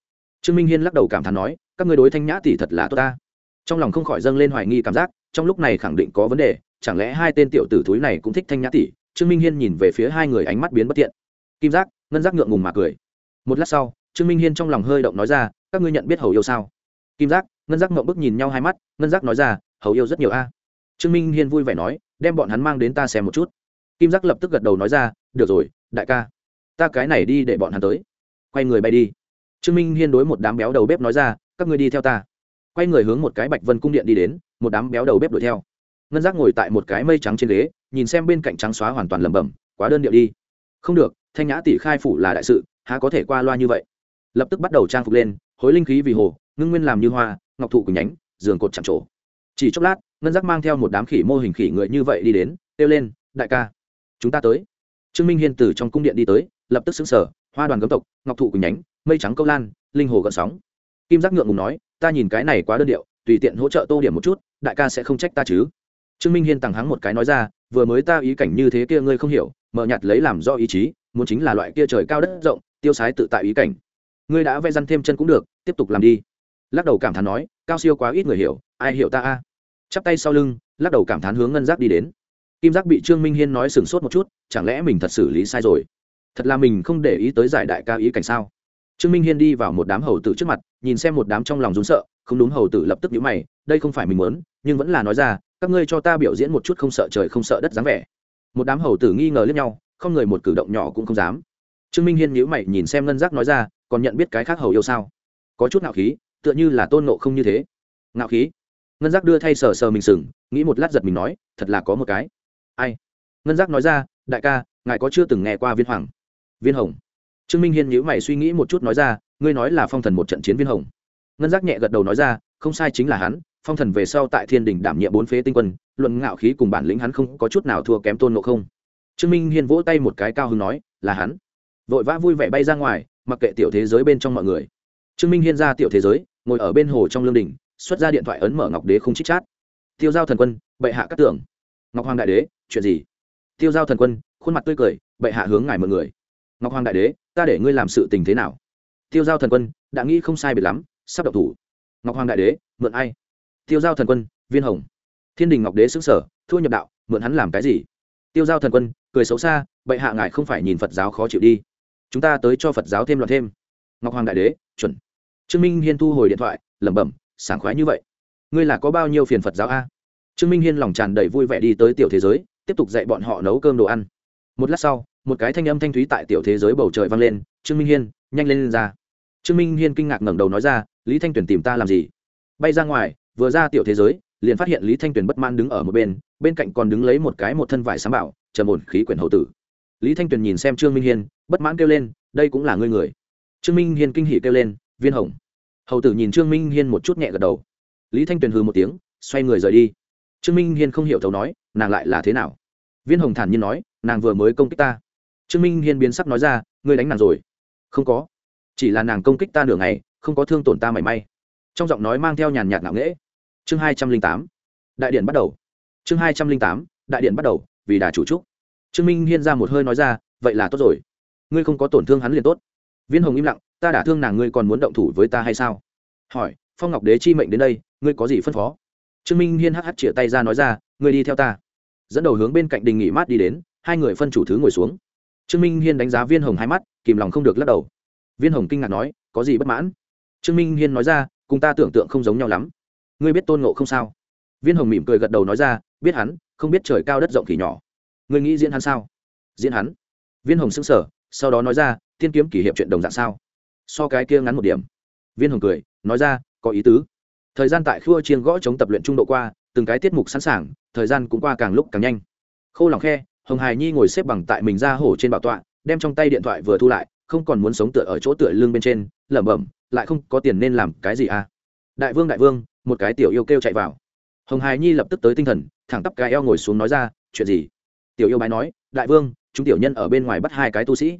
Trương minh hiên lắc đầu cảm thán nói, các người đối thanh nhã tỷ thật là tốt ta. Trong lòng không khỏi dâng lên hoài nghi cảm giác, trong lúc này khẳng định có vấn đề, chẳng lẽ hai tên tiểu tử thúi này cũng thích thanh nhã tỷ? Trương minh hiên nhìn về phía hai người ánh mắt biến bất tiện kim giác, ngân giác ngượng ngùng mà cười. Một lát sau, trương minh hiên trong lòng hơi động nói ra, các ngươi nhận biết hầu yêu sao? Kim giác, ngân giác ngậm bức nhìn nhau hai mắt, ngân giác nói ra, hầu yêu rất nhiều a. Trương minh hiên vui vẻ nói, đem bọn hắn mang đến ta xem một chút. Kim giác lập tức gật đầu nói ra, được rồi, đại ca ta cái này đi để bọn hắn tới. Quay người bay đi. Trương minh hiên đối một đám béo đầu bếp nói ra, các ngươi đi theo ta. Quay người hướng một cái bạch vân cung điện đi đến, một đám béo đầu bếp đuổi theo. Ngân giác ngồi tại một cái mây trắng trên ghế, nhìn xem bên cạnh trắng xóa hoàn toàn lẩm bẩm, quá đơn điệu đi. Không được, thanh nhã tỷ khai phủ là đại sự, há có thể qua loa như vậy? Lập tức bắt đầu trang phục lên, hối linh khí vì hồ, ngưng nguyên làm như hoa, ngọc thụ của nhánh, giường cột chạm trổ. Chỉ chốc lát, ngân giác mang theo một đám khỉ mô hình khỉ người như vậy đi đến, kêu lên, đại ca, chúng ta tới. Trương minh hiên từ trong cung điện đi tới lập tức xứng sở, hoa đoàn gấm tộc, ngọc thụ của nhánh, mây trắng câu lan, linh hồ gợn sóng. Kim giác ngượng ngùng nói, ta nhìn cái này quá đơn điệu, tùy tiện hỗ trợ tô điểm một chút, đại ca sẽ không trách ta chứ. Trương minh hiên tằng hắng một cái nói ra, vừa mới ta ý cảnh như thế kia ngươi không hiểu mờ nhạt lấy làm do ý chí, muốn chính là loại kia trời cao đất rộng, tiêu sái tự tại ý cảnh. Ngươi đã vẽ răn thêm chân cũng được, tiếp tục làm đi. Lắc đầu cảm thán nói, cao siêu quá ít người hiểu, ai hiểu ta a? Chắp tay sau lưng, lắc đầu cảm thán hướng ngân giác đi đến. Kim giác bị trương minh hiên nói sửng sốt một chút, chẳng lẽ mình thật xử lý sai rồi? Thật là mình không để ý tới giải đại ca ý cảnh sao? Trương minh hiên đi vào một đám hầu tử trước mặt, nhìn xem một đám trong lòng rún sợ, không đúng hầu tử lập tức nhíu mày, đây không phải mình muốn, nhưng vẫn là nói ra, các ngươi cho ta biểu diễn một chút không sợ trời không sợ đất dáng vẻ. Một đám hầu tử nghi ngờ lẫn nhau, không người một cử động nhỏ cũng không dám. Trương minh hiên nhíu mày nhìn xem ngân giác nói ra, còn nhận biết cái khác hầu yêu sao? Có chút ngạo khí, tựa như là tôn nộ không như thế. Ngạo khí? Ngân giác đưa thay sờ sờ mình sừng, nghĩ một lát giật mình nói, thật là có một cái. Ai? Ngân giác nói ra, đại ca, ngài có chưa từng nghe qua viên hoàng? Viên hồng. Trương minh hiên nhữ mày suy nghĩ một chút nói ra, ngươi nói là phong thần một trận chiến viên hồng. Ngân giác nhẹ gật đầu nói ra, không sai chính là hắn, phong thần về sau tại thiên đình đảm nhiệm bốn phế tinh quân, luận ngạo khí cùng bản lĩnh hắn không có chút nào thua kém tôn ngộ không. Trương minh hiên vỗ tay một cái cao hứng nói, là hắn. Vội vã vui vẻ bay ra ngoài, mặc kệ tiểu thế giới bên trong mọi người. Trương minh hiên ra tiểu thế giới, ngồi ở bên hồ trong lương đình xuất ra điện thoại ấn mở ngọc đế không chích chát. Tiêu giao thần quân, bệ hạ các tưởng ngọc hoàng đại đế, chuyện gì? Tiêu giao thần quân, khuôn mặt tươi cười, bệ hạ hướng ngài mọi người ngọc hoàng đại đế, ta để ngươi làm sự tình thế nào? Tiêu giao thần quân, đã nghĩ không sai biệt lắm, sắp độc thủ. Ngọc hoàng đại đế, mượn ai? Tiêu giao thần quân, viên hồng. Thiên đình ngọc đế xứng sở thua nhập đạo, mượn hắn làm cái gì? Tiêu giao thần quân, cười xấu xa, bệ hạ ngài không phải nhìn phật giáo khó chịu đi. Chúng ta tới cho phật giáo thêm loạn thêm. Ngọc hoàng đại đế, chuẩn. Trương minh hiên thu hồi điện thoại, lẩm bẩm, sảng khoái như vậy. Ngươi là có bao nhiêu phiền phật giáo a? Trương minh hiên lòng tràn đầy vui vẻ đi tới tiểu thế giới, tiếp tục dạy bọn họ nấu cơm đồ ăn. Một lát sau một cái thanh âm thanh thúy tại tiểu thế giới bầu trời vang lên trương minh hiên nhanh lên, lên ra. Trương minh hiên kinh ngạc ngẩng đầu nói ra lý thanh tuyền tìm ta làm gì? Bay ra ngoài vừa ra tiểu thế giới liền phát hiện lý thanh tuyền bất mãn đứng ở một bên bên cạnh còn đứng lấy một cái một thân vải sáng bảo trầm ổn khí quyển hậu tử. Lý thanh tuyền nhìn xem trương minh hiên bất mãn kêu lên đây cũng là ngươi người. Trương minh hiên kinh hỉ kêu lên viên hồng. Hậu tử nhìn trương minh hiên một chút nhẹ gật đầu. Lý thanh tuyền hừ một tiếng xoay người rời đi. Trương minh hiên không hiểu thấu nói nàng lại là thế nào? Viên hồng thản nhiên nói nàng vừa mới công kích ta trương minh hiên biến sắc nói ra, ngươi đánh nàng rồi? Không có. Chỉ là nàng công kích ta nửa ngày, không có thương tổn ta mảy may. Trong giọng nói mang theo nhàn nhạt ngạo nghễ. Chương hai trăm linh tám. Đại điện bắt đầu. Chương hai trăm linh tám. Đại điện bắt đầu, vì đà chủ trúc. Trương minh hiên ra một hơi nói ra, vậy là tốt rồi. Ngươi không có tổn thương hắn liền tốt. Viên hồng im lặng, ta đã thương nàng, ngươi còn muốn động thủ với ta hay sao? Hỏi, phong ngọc đế chi mệnh đến đây, ngươi có gì phân phó? Trương minh hiên hh chĩa tay ra nói ra, ngươi đi theo ta. Dẫn đầu hướng bên cạnh đình nghỉ mát đi đến, hai người phân chủ thứ ngồi xuống trương minh hiên đánh giá viên hồng hai mắt, kìm lòng không được lắc đầu. Viên hồng kinh ngạc nói, có gì bất mãn? Trương minh hiên nói ra, cùng ta tưởng tượng không giống nhau lắm. Ngươi biết tôn ngộ không sao? Viên hồng mỉm cười gật đầu nói ra, biết hắn, không biết trời cao đất rộng khỉ nhỏ. Ngươi nghĩ diễn hắn sao? Diễn hắn? Viên hồng xứng sở sau đó nói ra thiên kiếm kỷ hiệp chuyện đồng dạng sao? So cái kia ngắn một điểm. Viên hồng cười, nói ra, có ý tứ. Thời gian tại khua chiên gõ chống tập luyện trung độ qua, từng cái tiết mục sẵn sàng, thời gian cũng qua càng lúc càng nhanh. Khô lòng khe hồng Hải nhi ngồi xếp bằng tại mình ra hổ trên bảo tọa, đem trong tay điện thoại vừa thu lại, không còn muốn sống tựa ở chỗ tựa lưng bên trên, lẩm bẩm, lại không có tiền nên làm cái gì à? Đại vương đại vương, một cái tiểu yêu kêu chạy vào. Hồng Hải nhi lập tức tới tinh thần, thẳng tắp cái eo ngồi xuống nói ra, chuyện gì? Tiểu yêu bái nói, đại vương, chúng tiểu nhân ở bên ngoài bắt hai cái tu sĩ.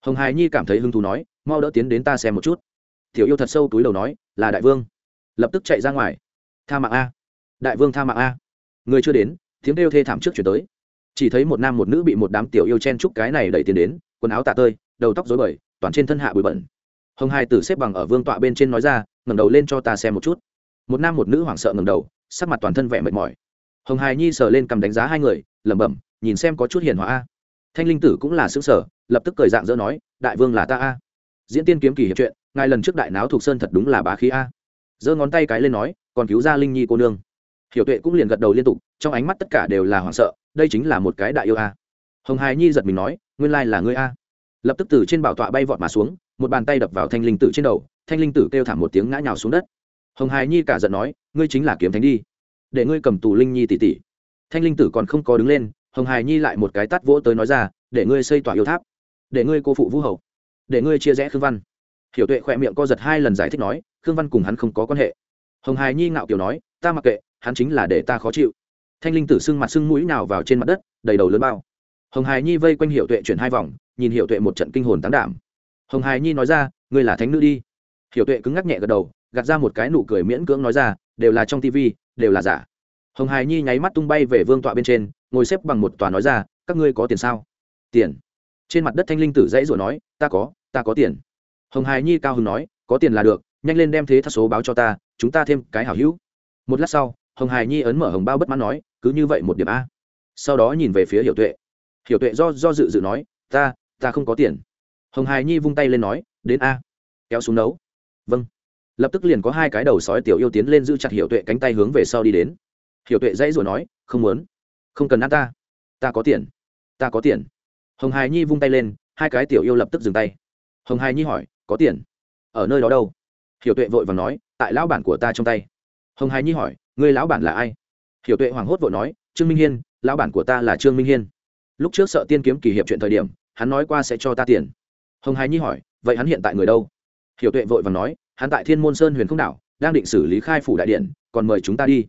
Hồng Hải nhi cảm thấy hứng thú nói, mau đỡ tiến đến ta xem một chút. Tiểu yêu thật sâu túi đầu nói, là đại vương. Lập tức chạy ra ngoài. Tha mạng a. Đại vương, tha mạng a. Người chưa đến, tiếng kêu thê thảm trước chuyển tới chỉ thấy một nam một nữ bị một đám tiểu yêu chen chúc cái này đẩy tiền đến, quần áo tạ tơi, đầu tóc rối bời, toàn trên thân hạ bụi bẩn. Hồng hai tử xếp bằng ở vương tọa bên trên nói ra, ngẩng đầu lên cho ta xem một chút. Một nam một nữ hoảng sợ ngẩng đầu, sắc mặt toàn thân vẻ mệt mỏi. Hồng hài nhi sờ lên cầm đánh giá hai người, lẩm bẩm, nhìn xem có chút hiền hòa a. Thanh linh tử cũng là xứng sở lập tức cười dạng dỡ nói, đại vương là ta a. Diễn tiên kiếm kỳ hiệp chuyện ngài lần trước đại náo thuộc sơn thật đúng là bá khí a. Giơ ngón tay cái lên nói, còn cứu ra linh nhi cô nương hiểu tuệ cũng liền gật đầu liên tục, trong ánh mắt tất cả đều là hoảng sợ, đây chính là một cái đại yêu a. Hồng hài nhi giật mình nói, nguyên lai là ngươi a. Lập tức từ trên bảo tọa bay vọt mà xuống, một bàn tay đập vào thanh linh tử trên đầu, thanh linh tử kêu thảm một tiếng ngã nhào xuống đất. Hồng hài nhi cả giận nói, ngươi chính là kiếm thánh đi. Để ngươi cầm tù linh nhi tỷ tỷ. Thanh linh tử còn không có đứng lên, hồng hài nhi lại một cái tắt vỗ tới nói ra, để ngươi xây tỏa yêu tháp. Để ngươi cô phụ vũ hậu để ngươi chia rẽ khương văn. Hiểu tuệ khỏe miệng co giật hai lần giải thích nói, khương văn cùng hắn không có quan hệ. Hồng hài nhi ngạo kiểu nói, ta mặc kệ hắn chính là để ta khó chịu. Thanh linh tử sưng mặt sưng mũi nào vào trên mặt đất, đầy đầu lớn bao. Hồng hài nhi vây quanh hiệu tuệ chuyển hai vòng, nhìn hiệu tuệ một trận kinh hồn tán đảm. Hồng hài nhi nói ra, ngươi là thánh nữ đi. Hiệu tuệ cứng ngắc nhẹ gật đầu, gạt ra một cái nụ cười miễn cưỡng nói ra, đều là trong tivi đều là giả. Hồng hài nhi nháy mắt tung bay về vương tọa bên trên, ngồi xếp bằng một tòa nói ra, các ngươi có tiền sao? Tiền. Trên mặt đất thanh linh tử dãy rồi nói, ta có ta có tiền. Hồng hài nhi cao hưng nói, có tiền là được, nhanh lên đem thế thắt số báo cho ta, chúng ta thêm cái hảo hữu. Một lát sau hồng hài nhi ấn mở hồng bao bất mãn nói, cứ như vậy một điểm a. Sau đó nhìn về phía hiểu tuệ. Hiểu tuệ do do dự dự nói, ta ta không có tiền. Hồng hài nhi vung tay lên nói, đến a. Kéo xuống nấu. Vâng. Lập tức liền có hai cái đầu sói tiểu yêu tiến lên giữ chặt hiểu tuệ cánh tay hướng về sau đi đến. Hiểu tuệ dãy rồi nói, không muốn. Không cần ăn ta. Ta có tiền. Ta có tiền. Hồng hài nhi vung tay lên, hai cái tiểu yêu lập tức dừng tay. Hồng hài nhi hỏi, có tiền? Ở nơi đó đâu? Hiểu tuệ vội và nói, tại lão bản của ta trong tay. Hồng hài nhi hỏi người lão bản là ai? Hiểu tuệ hoảng hốt vội nói, trương minh hiên, lão bản của ta là trương minh hiên. Lúc trước sợ tiên kiếm kỳ hiệp chuyện thời điểm, hắn nói qua sẽ cho ta tiền. Hồng Hải nhi hỏi, vậy hắn hiện tại người đâu? Hiểu tuệ vội và nói, hắn tại thiên môn sơn huyền không đảo, đang định xử lý khai phủ đại điện, còn mời chúng ta đi.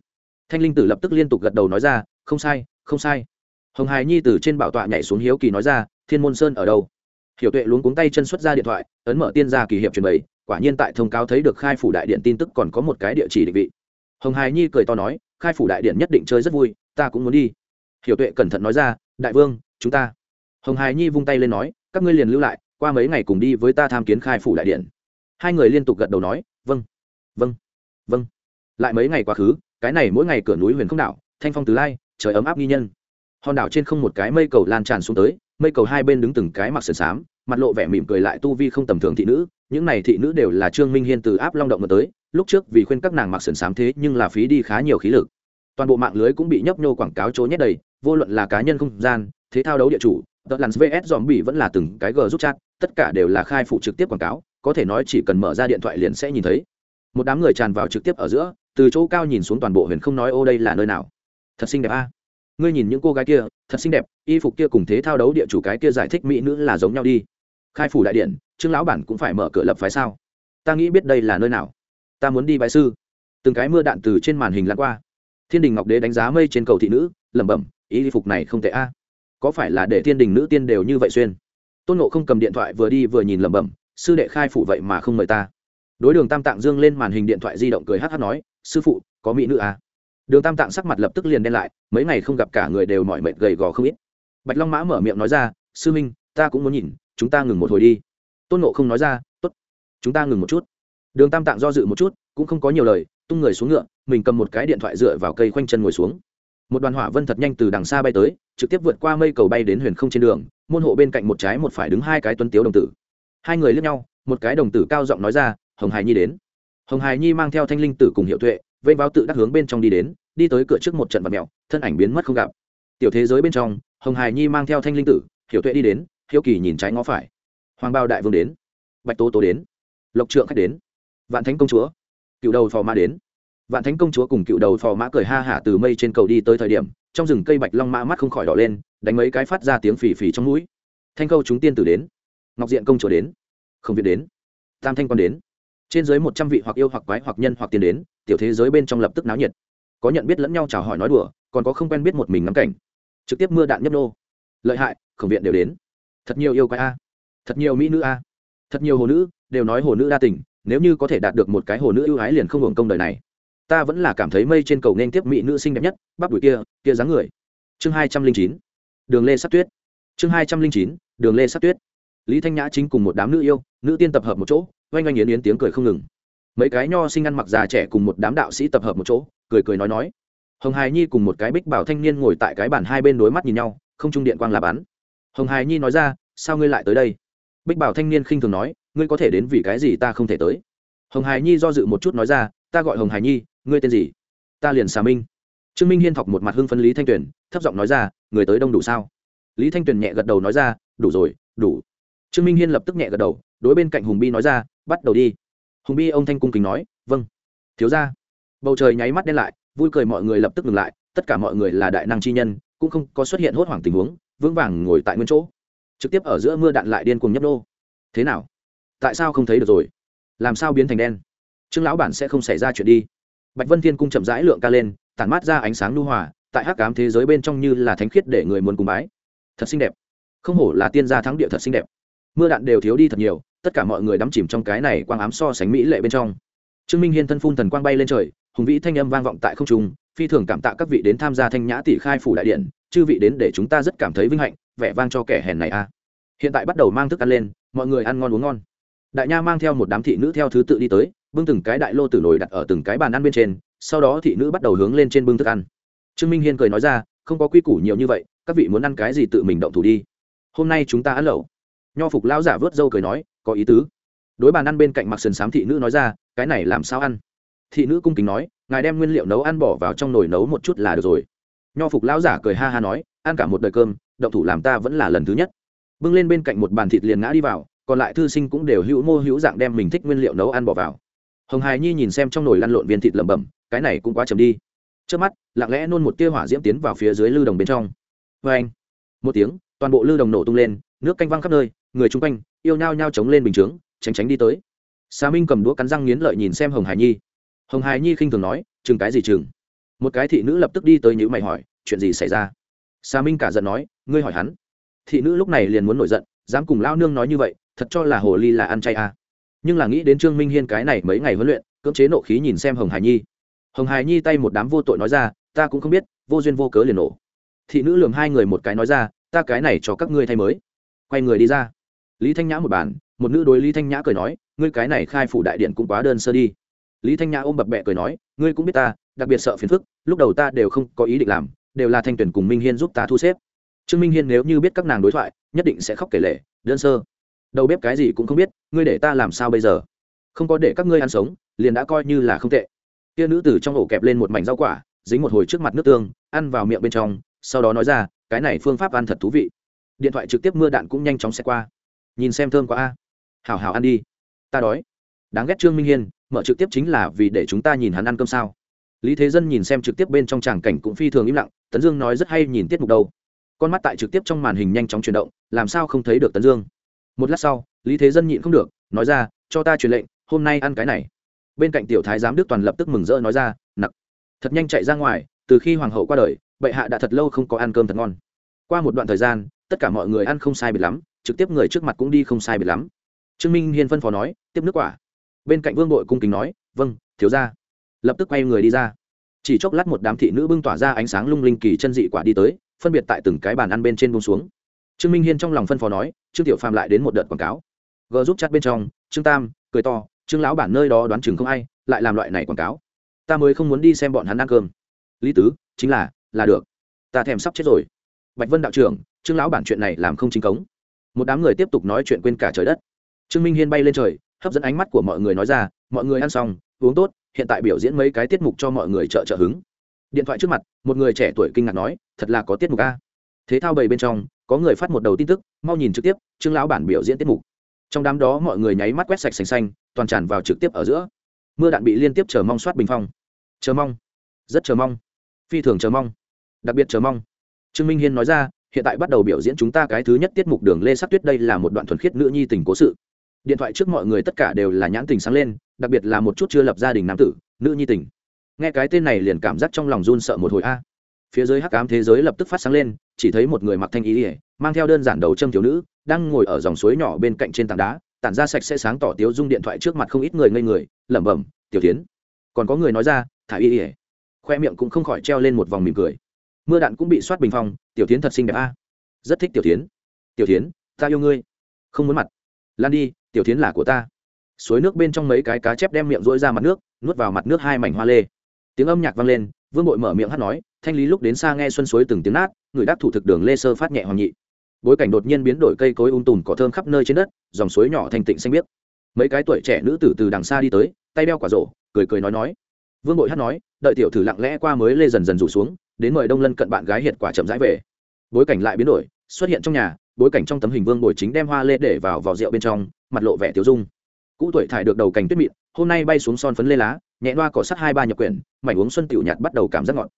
Thanh linh tử lập tức liên tục gật đầu nói ra, không sai không sai. Hồng Hải nhi từ trên bảo tọa nhảy xuống hiếu kỳ nói ra, thiên môn sơn ở đâu? Hiểu tuệ luống cuống tay chân xuất ra điện thoại, ấn mở tiên gia kỳ hiệp truyền bày, quả nhiên tại thông cáo thấy được khai phủ đại điện tin tức còn có một cái địa chỉ định vị hồng hài nhi cười to nói, khai phủ đại điện nhất định chơi rất vui, ta cũng muốn đi. Hiểu tuệ cẩn thận nói ra, đại vương, chúng ta. Hồng hài nhi vung tay lên nói, các ngươi liền lưu lại, qua mấy ngày cùng đi với ta tham kiến khai phủ đại điện. Hai người liên tục gật đầu nói vâng vâng vâng. Lại mấy ngày quá khứ, cái này mỗi ngày cửa núi huyền không đảo, thanh phong từ lai, trời ấm áp nghi nhân. Hòn đảo trên không một cái mây cầu lan tràn xuống tới, mây cầu hai bên đứng từng cái mặc sườn xám, mặt lộ vẻ mỉm cười lại tu vi không tầm thường thị nữ, những này thị nữ đều là trương minh hiên từ áp long động mà tới lúc trước vì khuyên các nàng mặc sườn xám thế nhưng là phí đi khá nhiều khí lực. Toàn bộ mạng lưới cũng bị nhấp nhô quảng cáo chỗ nhét đầy, vô luận là cá nhân không gian, thế thao đấu địa chủ tờ lặn vs dòm bị vẫn là từng cái g rút chat, tất cả đều là khai phụ trực tiếp quảng cáo, có thể nói chỉ cần mở ra điện thoại liền sẽ nhìn thấy. Một đám người tràn vào trực tiếp ở giữa, từ chỗ cao nhìn xuống toàn bộ huyền không nói ô đây là nơi nào. Thật xinh đẹp a. Ngươi nhìn những cô gái kia, thật xinh đẹp, y phục kia cùng thế thao đấu địa chủ cái kia giải thích mỹ nữ là giống nhau đi. Khai phủ đại điện, trương lão bản cũng phải mở cửa lập phái sao? Ta nghĩ biết đây là nơi nào ta muốn đi bái sư. Từng cái mưa đạn từ trên màn hình lăn qua. Thiên đình ngọc đế đánh giá mây trên cầu thị nữ, lẩm bẩm y phục này không tệ a. Có phải là để thiên đình nữ tiên đều như vậy xuyên? Tôn nộ không cầm điện thoại vừa đi vừa nhìn lẩm bẩm, sư đệ khai phụ vậy mà không mời ta. Đối đường tam tạng dương lên màn hình điện thoại di động cười hh nói, sư phụ, có mỹ nữ à? đường tam tạng sắc mặt lập tức liền đen lại, mấy ngày không gặp cả người đều mỏi mệt gầy gò không ít. Bạch long mã mở miệng nói ra, sư minh, ta cũng muốn nhìn, chúng ta ngừng một hồi đi. Tôn nộ không nói ra t ố t chúng ta ngừng một chút đường tam tạng do dự một chút, cũng không có nhiều lời, tung người xuống ngựa, mình cầm một cái điện thoại dựa vào cây khoanh chân ngồi xuống. Một đoàn hỏa vân thật nhanh từ đằng xa bay tới, trực tiếp vượt qua mây cầu bay đến huyền không trên đường, môn hộ bên cạnh một trái một phải đứng hai cái tuấn tiếu đồng tử. Hai người lướt nhau, một cái đồng tử cao giọng nói ra, hồng hải nhi đến. Hồng hải nhi mang theo thanh linh tử cùng hiệu tuệ, vây vào tự đắc hướng bên trong đi đến, đi tới cửa trước một trận vật mèo, thân ảnh biến mất không gặp. Tiểu thế giới bên trong, hồng hải nhi mang theo thanh linh tử, hiệu tuệ đi đến, hiếu kỳ nhìn trái ngó phải. Hoàng bao đại vương đến. Bạch tố tố đến. Lộc trượng khách đến vạn thánh công chúa. Cựu đầu phò mã đến. Vạn thánh công chúa cùng cựu đầu phò mã cười ha hả từ mây trên cầu đi tới thời điểm, trong rừng cây bạch long mã mắt không khỏi đỏ lên, đánh mấy cái phát ra tiếng phì phì trong mũi. Thanh câu chúng tiên tử đến. Ngọc diện công chúa đến. Không việt đến. Tam thanh quan đến. Trên dưới một trăm vị hoặc yêu hoặc quái hoặc nhân hoặc tiền đến, tiểu thế giới bên trong lập tức náo nhiệt. Có nhận biết lẫn nhau chào hỏi nói đùa, còn có không quen biết một mình ngắm cảnh. Trực tiếp mưa đạn nhấp nô. Lợi hại, khổng viện đều đến. Thật nhiều yêu quái a. Thật nhiều mỹ nữ a. Thật nhiều hồ nữ, đều nói hồ nữ đa tình nếu như có thể đạt được một cái hồ nữ ưu ái liền không hưởng công đời này. Ta vẫn là cảm thấy mây trên cầu nên tiếp mỹ nữ xinh đẹp nhất, bắp đùi kia kia dáng người. Chương hai trăm linh chín. Đường lê sắt tuyết. Chương hai trăm linh chín. Đường lê sắt tuyết. Lý thanh nhã chính cùng một đám nữ yêu, nữ tiên tập hợp một chỗ, oanh oanh yến yến tiếng cười không ngừng. Mấy cái nho sinh ăn mặc già trẻ cùng một đám đạo sĩ tập hợp một chỗ, cười cười nói nói. Hồng hài nhi cùng một cái bích bảo thanh niên ngồi tại cái bàn hai bên đối mắt nhìn nhau, không trung điện quang là bắn. Hồng hài nhi nói ra, sao ngươi lại tới đây? Bích bảo thanh niên khinh thường nói ngươi có thể đến vì cái gì ta không thể tới? Hồng hài nhi do dự một chút nói ra, ta gọi hồng hài nhi, ngươi tên gì? Ta liền xà minh. Trương minh hiên thọc một mặt hưng phân lý thanh tuyền, thấp giọng nói ra, người tới đông đủ sao? Lý thanh tuyền nhẹ gật đầu nói ra, đủ rồi, đủ. Trương minh hiên lập tức nhẹ gật đầu, đối bên cạnh hùng bi nói ra, bắt đầu đi. Hùng bi ông thanh cung kính nói vâng. Thiếu ra bầu trời nháy mắt đen lại, vui cười mọi người lập tức ngừng lại, tất cả mọi người là đại năng chi nhân, cũng không có xuất hiện hốt hoảng tình huống, vững vàng ngồi tại nguyên chỗ. Trực tiếp ở giữa mưa đạn lại điên cuồng nhấp nô. Thế nào? Tại sao không thấy được rồi? Làm sao biến thành đen? Trương lão bản sẽ không xảy ra chuyện đi. Bạch vân thiên cung chậm rãi lượng ca lên, tản mát ra ánh sáng lưu hòa, tại hắc cám thế giới bên trong như là thánh khiết để người muốn cùng bái. Thật xinh đẹp. Không hổ là tiên gia thắng địa thật xinh đẹp. Mưa đạn đều thiếu đi thật nhiều, tất cả mọi người đắm chìm trong cái này quang ám so sánh mỹ lệ bên trong. Trương minh hiên thân phun thần quang bay lên trời, hùng vĩ thanh âm vang vọng tại không trung, phi thường cảm tạ các vị đến tham gia thanh nhã tỷ khai phủ đại điện, chư vị đến để chúng ta rất cảm thấy vinh hạnh, vẻ vang cho kẻ hèn này a. Hiện tại bắt đầu mang thức ăn lên, mọi người ăn ngon uống ngon đại nha mang theo một đám thị nữ theo thứ tự đi tới, bưng từng cái đại lô tử nồi đặt ở từng cái bàn ăn bên trên, sau đó thị nữ bắt đầu hướng lên trên bưng thức ăn. Trương minh hiên cười nói ra, không có quy củ nhiều như vậy, các vị muốn ăn cái gì tự mình động thủ đi. Hôm nay chúng ta ăn lẩu. Nho phục lão giả vớt râu cười nói, có ý tứ. Đối bàn ăn bên cạnh mặc sườn xám thị nữ nói ra, cái này làm sao ăn? Thị nữ cung kính nói, ngài đem nguyên liệu nấu ăn bỏ vào trong nồi nấu một chút là được rồi. Nho phục lão giả cười ha ha nói, ăn cả một đời cơm, động thủ làm ta vẫn là lần thứ nhất. Bưng lên bên cạnh một bàn thịt liền ngã đi vào còn lại thư sinh cũng đều hữu mô hữu dạng đem mình thích nguyên liệu nấu ăn bỏ vào. Hồng hài nhi nhìn xem trong nồi lăn lộn viên thịt lẩm bẩm, cái này cũng quá chầm đi. Trước mắt, lặng lẽ nôn một tia hỏa diễm tiến vào phía dưới lư đồng bên trong. Vê anh, một tiếng, toàn bộ lư đồng nổ tung lên, nước canh văng khắp nơi, người chung quanh, yêu nhao nhao chống lên bình chướng, tránh tránh đi tới. Xà minh cầm đũa cắn răng nghiến lợi nhìn xem hồng hải nhi. Hồng hải nhi khinh thường nói, chừng cái gì chừng? Một cái thị nữ lập tức đi tới nhữ mày hỏi, chuyện gì xảy ra? Xà minh cả giận nói, ngươi hỏi hắn. Thị nữ lúc này liền muốn nổi giận, dám cùng lao nương nói như vậy thật cho là hồ ly là ăn chay à. nhưng là nghĩ đến trương minh hiên cái này mấy ngày huấn luyện, cưỡng chế nộ khí nhìn xem hồng hải nhi. Hồng hải nhi tay một đám vô tội nói ra, ta cũng không biết, vô duyên vô cớ liền nổ. Thị nữ lường hai người một cái nói ra, ta cái này cho các ngươi thay mới. Quay người đi ra. Lý thanh nhã một bàn, một nữ đối lý thanh nhã cười nói, ngươi cái này khai phủ đại điện cũng quá đơn sơ đi. Lý thanh nhã ôm bập bẹ cười nói, ngươi cũng biết ta, đặc biệt sợ phiền phức, lúc đầu ta đều không có ý định làm, đều là thanh tuyển cùng minh hiên giúp ta thu xếp. Trương minh hiên nếu như biết các nàng đối thoại, nhất định sẽ khóc kể lể, đơn sơ đầu bếp cái gì cũng không biết, ngươi để ta làm sao bây giờ? Không có để các ngươi ăn sống, liền đã coi như là không tệ. Kia nữ tử trong ổ kẹp lên một mảnh rau quả, dính một hồi trước mặt nước tương, ăn vào miệng bên trong, sau đó nói ra, cái này phương pháp ăn thật thú vị. Điện thoại trực tiếp mưa đạn cũng nhanh chóng sẽ qua. Nhìn xem thơm quá a. Hào hào ăn đi. Ta đói. Đáng ghét trương minh hiên, mở trực tiếp chính là vì để chúng ta nhìn hắn ăn cơm sao. Lý thế dân nhìn xem trực tiếp bên trong tràng cảnh cũng phi thường im lặng, tấn dương nói rất hay nhìn tiết mục đâu. Con mắt tại trực tiếp trong màn hình nhanh chóng chuyển động, làm sao không thấy được tấn dương? Một lát sau, lý thế dân nhịn không được, nói ra, cho ta truyền lệnh, hôm nay ăn cái này. Bên cạnh tiểu thái giám đức toàn lập tức mừng rỡ nói ra, nặc. Thật nhanh chạy ra ngoài, từ khi hoàng hậu qua đời, bệ hạ đã thật lâu không có ăn cơm thật ngon. Qua một đoạn thời gian, tất cả mọi người ăn không sai biệt lắm, trực tiếp người trước mặt cũng đi không sai biệt lắm. Trương minh hiên phân phó nói, tiếp nước quả. Bên cạnh vương đội cung kính nói vâng thiếu ra lập tức quay người đi ra. Chỉ chốc lát một đám thị nữ bưng tỏa ra ánh sáng lung linh kỳ chân dị quả đi tới, phân biệt tại từng cái bàn ăn bên trên bông xuống trương minh hiên trong lòng phân phó nói, trương tiểu phàm lại đến một đợt quảng cáo. G giúp chặt bên trong, trương tam, cười to, trương lão bản nơi đó đoán chừng không ai, lại làm loại này quảng cáo. Ta mới không muốn đi xem bọn hắn ăn cơm. Lý tứ, chính là là được. Ta thèm sắp chết rồi. Bạch vân đạo trưởng, trương lão bản chuyện này làm không chính cống. Một đám người tiếp tục nói chuyện quên cả trời đất. Trương minh hiên bay lên trời, hấp dẫn ánh mắt của mọi người nói ra, mọi người ăn xong, uống tốt, hiện tại biểu diễn mấy cái tiết mục cho mọi người trợ trợ hứng. Điện thoại trước mặt, một người trẻ tuổi kinh ngạc nói, thật là có tiết mục a thế thao bầy bên trong, có người phát một đầu tin tức, mau nhìn trực tiếp, trương lão bản biểu diễn tiết mục. Trong đám đó mọi người nháy mắt quét sạch xanh xanh, toàn tràn vào trực tiếp ở giữa. Mưa đạn bị liên tiếp chờ mong soát bình phong. Chờ mong. Rất chờ mong. Phi thường chờ mong. Đặc biệt chờ mong. Trương minh hiên nói ra, hiện tại bắt đầu biểu diễn chúng ta cái thứ nhất tiết mục đường lê sắc tuyết đây là một đoạn thuần khiết nữ nhi tình cố sự. Điện thoại trước mọi người tất cả đều là nhãn tình sáng lên, đặc biệt là một chút chưa lập gia đình nam tử, nữ nhi tình. Nghe cái tên này liền cảm giác trong lòng run sợ một hồi a. Phía dưới hắc ám thế giới lập tức phát sáng lên chỉ thấy một người mặc thanh ý ỉa mang theo đơn giản đầu châm thiếu nữ, đang ngồi ở dòng suối nhỏ bên cạnh trên tảng đá, tản ra sạch sẽ sáng tỏ tiếu dung điện thoại trước mặt không ít người ngây người, lẩm bẩm, tiểu tiến còn có người nói ra, thả y ỉa khoe miệng cũng không khỏi treo lên một vòng mỉm cười. Mưa đạn cũng bị soát bình phong, tiểu tiến thật xinh đẹp a. Rất thích, tiểu tiến tiểu tiến ta yêu ngươi. Không muốn mặt. Lan đi, tiểu tiến là của ta. Suối nước bên trong mấy cái cá chép đem miệng rỗi ra mặt nước, nuốt vào mặt nước hai mảnh hoa lê. Tiếng âm nhạc vang lên, vương bội mở miệng hát nói thanh lý lúc đến xa nghe xuân suối từng tiếng nát, người đắc thủ thực đường lê sơ phát nhẹ hoàng nhị. Bối cảnh đột nhiên biến đổi cây cối ung tùm cỏ thơm khắp nơi trên đất, dòng suối nhỏ thanh tịnh xanh biếc. Mấy cái tuổi trẻ nữ tử từ đằng xa đi tới, tay đeo quả rổ, cười cười nói nói. Vương bội hát nói, đợi tiểu thử lặng lẽ qua mới lê dần dần rủ xuống, đến mời đông lân cận bạn gái hiệt quả chậm rãi về. Bối cảnh lại biến đổi, xuất hiện trong nhà, bối cảnh trong tấm hình vương bồi chính đem hoa lê để vào vỏ rượu bên trong, mặt lộ vẻ tiêu dung. Cũ tuổi thải được đầu cành tuyết mịn, hôm nay bay xuống son phấn lê lá, nhẹ loa cỏ sắt hai ba nhập quyển, mảnh uống xuân tiểu nhạt bắt đầu cảm giác ngọt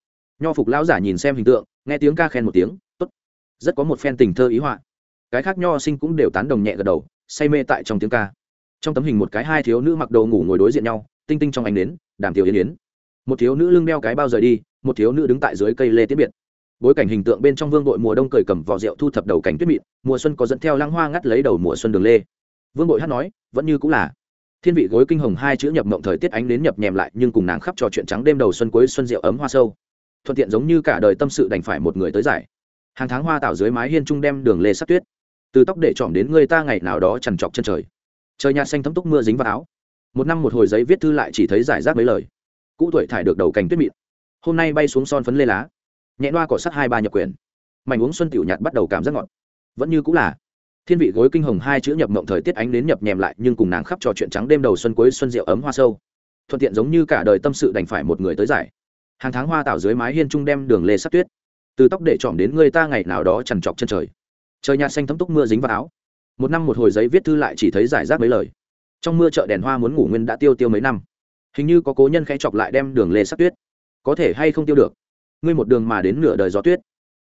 nho phục lão giả nhìn xem hình tượng, nghe tiếng ca khen một tiếng, tốt, rất có một phen tình thơ ý họa. Cái khác nho sinh cũng đều tán đồng nhẹ gật đầu, say mê tại trong tiếng ca. Trong tấm hình một cái hai thiếu nữ mặc đồ ngủ ngồi đối diện nhau, tinh tinh trong ánh nến, đàm tiểu yến yến. Một thiếu nữ lưng đeo cái bao rời đi, một thiếu nữ đứng tại dưới cây lê tiết biệt. Bối cảnh hình tượng bên trong vương đội mùa đông cười cầm vỏ rượu thu thập đầu cảnh tuyết mịn, mùa xuân có dẫn theo lăng hoa ngắt lấy đầu mùa xuân đường lê. Vương đội hát nói, vẫn như cũng là. Thiên vị gối kinh hồng hai chữ nhập mộng thời tiết ánh đến nhập nhèm lại, nhưng cùng nàng khắp trò chuyện trắng đêm đầu xuân cuối xuân rượu ấm hoa sâu thuận tiện giống như cả đời tâm sự đành phải một người tới giải. Hàng tháng hoa tạo dưới mái hiên trung đem đường lê sắc tuyết. Từ tóc để trỏm đến người ta ngày nào đó trằn trọc chân trời. Trời nhà xanh thấm túc mưa dính vào áo. Một năm một hồi giấy viết thư lại chỉ thấy giải rác mấy lời. Cũ tuổi thải được đầu cành tuyết mịn. Hôm nay bay xuống son phấn lê lá. Nhẹ đoa cỏ sắt hai ba nhập quyền mảnh uống xuân tiểu nhạt bắt đầu cảm giác ngọt. Vẫn như cũng là. Thiên vị gối kinh hồng hai chữ nhập mộng thời tiết ánh đến nhập nhèm lại, nhưng cùng nàng khắp trò chuyện trắng đêm đầu xuân cuối xuân rượu ấm hoa sâu. Thuận tiện giống như cả đời tâm sự đành phải một người tới giải hàng tháng hoa tạo dưới mái hiên trung đem đường lê sắc tuyết. Từ tóc để trọm đến người ta ngày nào đó trằn trọc chân trời. Trời nhạt xanh thấm túc mưa dính vào áo. Một năm một hồi giấy viết thư lại chỉ thấy giải rác mấy lời. Trong mưa chợ đèn hoa muốn ngủ nguyên đã tiêu tiêu mấy năm. Hình như có cố nhân khẽ chọc lại đem đường lê sắc tuyết. Có thể hay không tiêu được? Ngươi một đường mà đến nửa đời gió tuyết.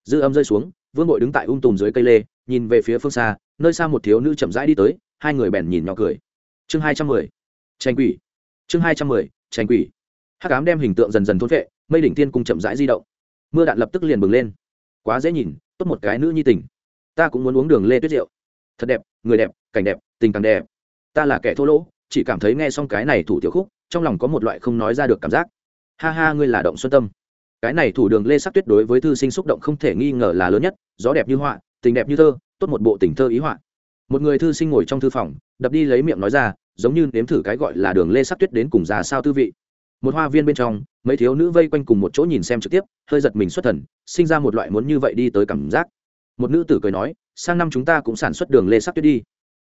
Dư âm rơi xuống, vương bội đứng tại ung tùm dưới cây lê, nhìn về phía phương xa, nơi xa một thiếu nữ chậm rãi đi tới, hai người bèn nhìn nhỏ cười. Chương hai trăm mười, tranh quỷ. Chương hai trăm mười, tranh quỷ. Hắc ám đem hình tượng dần dần thôn vệ mây đỉnh thiên cung chậm rãi di động. Mưa đạn lập tức liền bừng lên. Quá dễ nhìn, tốt một cái nữ nhi tình. Ta cũng muốn uống đường lê tuyết rượu. Thật đẹp, người đẹp, cảnh đẹp, tình càng đẹp. Ta là kẻ thô lỗ, chỉ cảm thấy nghe xong cái này thủ tiểu khúc, trong lòng có một loại không nói ra được cảm giác. Ha ha, ngươi là động xuân tâm. Cái này thủ đường lê sắc tuyết đối với thư sinh xúc động không thể nghi ngờ là lớn nhất, gió đẹp như họa, tình đẹp như thơ, tốt một bộ tình thơ ý họa. Một người thư sinh ngồi trong thư phòng, đập đi lấy miệng nói ra, giống như nếm thử cái gọi là đường lê sắc tuyết đến cùng già sao tư vị một hoa viên bên trong, mấy thiếu nữ vây quanh cùng một chỗ nhìn xem trực tiếp, hơi giật mình xuất thần, sinh ra một loại muốn như vậy đi tới cảm giác. Một nữ tử cười nói, sang năm chúng ta cũng sản xuất đường lê sắc tuyết đi.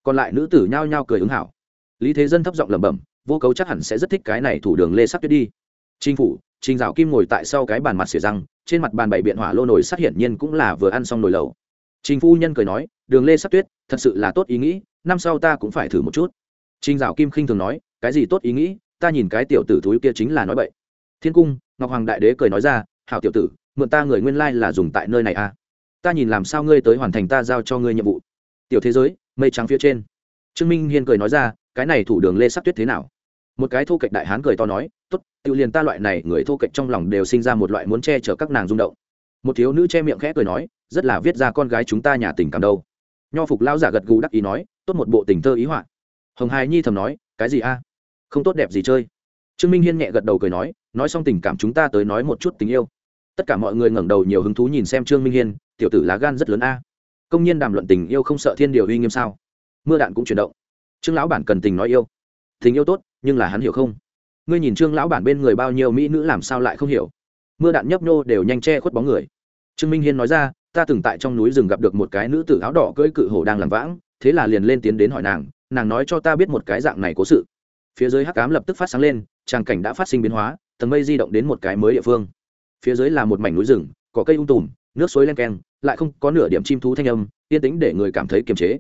Còn lại nữ tử nhao nhao cười ứng hảo. Lý thế dân thấp giọng lẩm bẩm, vô cấu chắc hẳn sẽ rất thích cái này thủ đường lê sắc tuyết đi. Chính phủ, trình dạo kim ngồi tại sau cái bàn mặt xỉa răng, trên mặt bàn bảy biện hỏa lô nồi sát hiển nhiên cũng là vừa ăn xong nồi lầu trình phu nhân cười nói, đường lê sắc tuyết, thật sự là tốt ý nghĩ, năm sau ta cũng phải thử một chút. Trình dạo kim khinh thường nói, cái gì tốt ý nghĩ ta nhìn cái tiểu tử thúi kia chính là nói bậy. thiên cung, ngọc hoàng đại đế cười nói ra, hảo tiểu tử, mượn ta người nguyên lai là dùng tại nơi này à? Ta nhìn làm sao ngươi tới hoàn thành ta giao cho ngươi nhiệm vụ. Tiểu thế giới, mây trắng phía trên. Trương minh hiên cười nói ra, cái này thủ đường lê sắc tuyết thế nào? Một cái thô kệch đại hán cười to nói, tốt tự liền ta loại này người thô kệch trong lòng đều sinh ra một loại muốn che chở các nàng rung động. Một thiếu nữ che miệng khẽ cười nói, rất là viết ra con gái chúng ta nhà tình cảm đâu. Nho phục lao giả gật gù đắc ý nói, tốt một bộ tình thơ ý họa. Hồng hài nhi thầm nói, cái gì a? Không tốt đẹp gì chơi. Trương minh hiên nhẹ gật đầu cười nói nói xong tình cảm chúng ta tới nói một chút tình yêu. Tất cả mọi người ngẩng đầu nhiều hứng thú nhìn xem trương minh hiên, tiểu tử lá gan rất lớn a. Công nhân đàm luận tình yêu không sợ thiên điều uy nghiêm sao? Mưa đạn cũng chuyển động. Trương lão bản cần tình nói yêu. Tình yêu tốt, nhưng là hắn hiểu không? Ngươi nhìn trương lão bản bên người bao nhiêu mỹ nữ làm sao lại không hiểu? Mưa đạn nhấp nhô đều nhanh che khuất bóng người. Trương minh hiên nói ra, ta từng tại trong núi rừng gặp được một cái nữ tử áo đỏ cưỡi cự hổ đang làm vãng, thế là liền lên tiến đến hỏi nàng nàng nói cho ta biết một cái dạng này cố sự phía dưới hắc ám lập tức phát sáng lên, tràng cảnh đã phát sinh biến hóa, tầng mây di động đến một cái mới địa phương. Phía dưới là một mảnh núi rừng có cây ung tùm, nước suối len keng, lại không có nửa điểm chim thú thanh âm, yên tĩnh để người cảm thấy kiềm chế.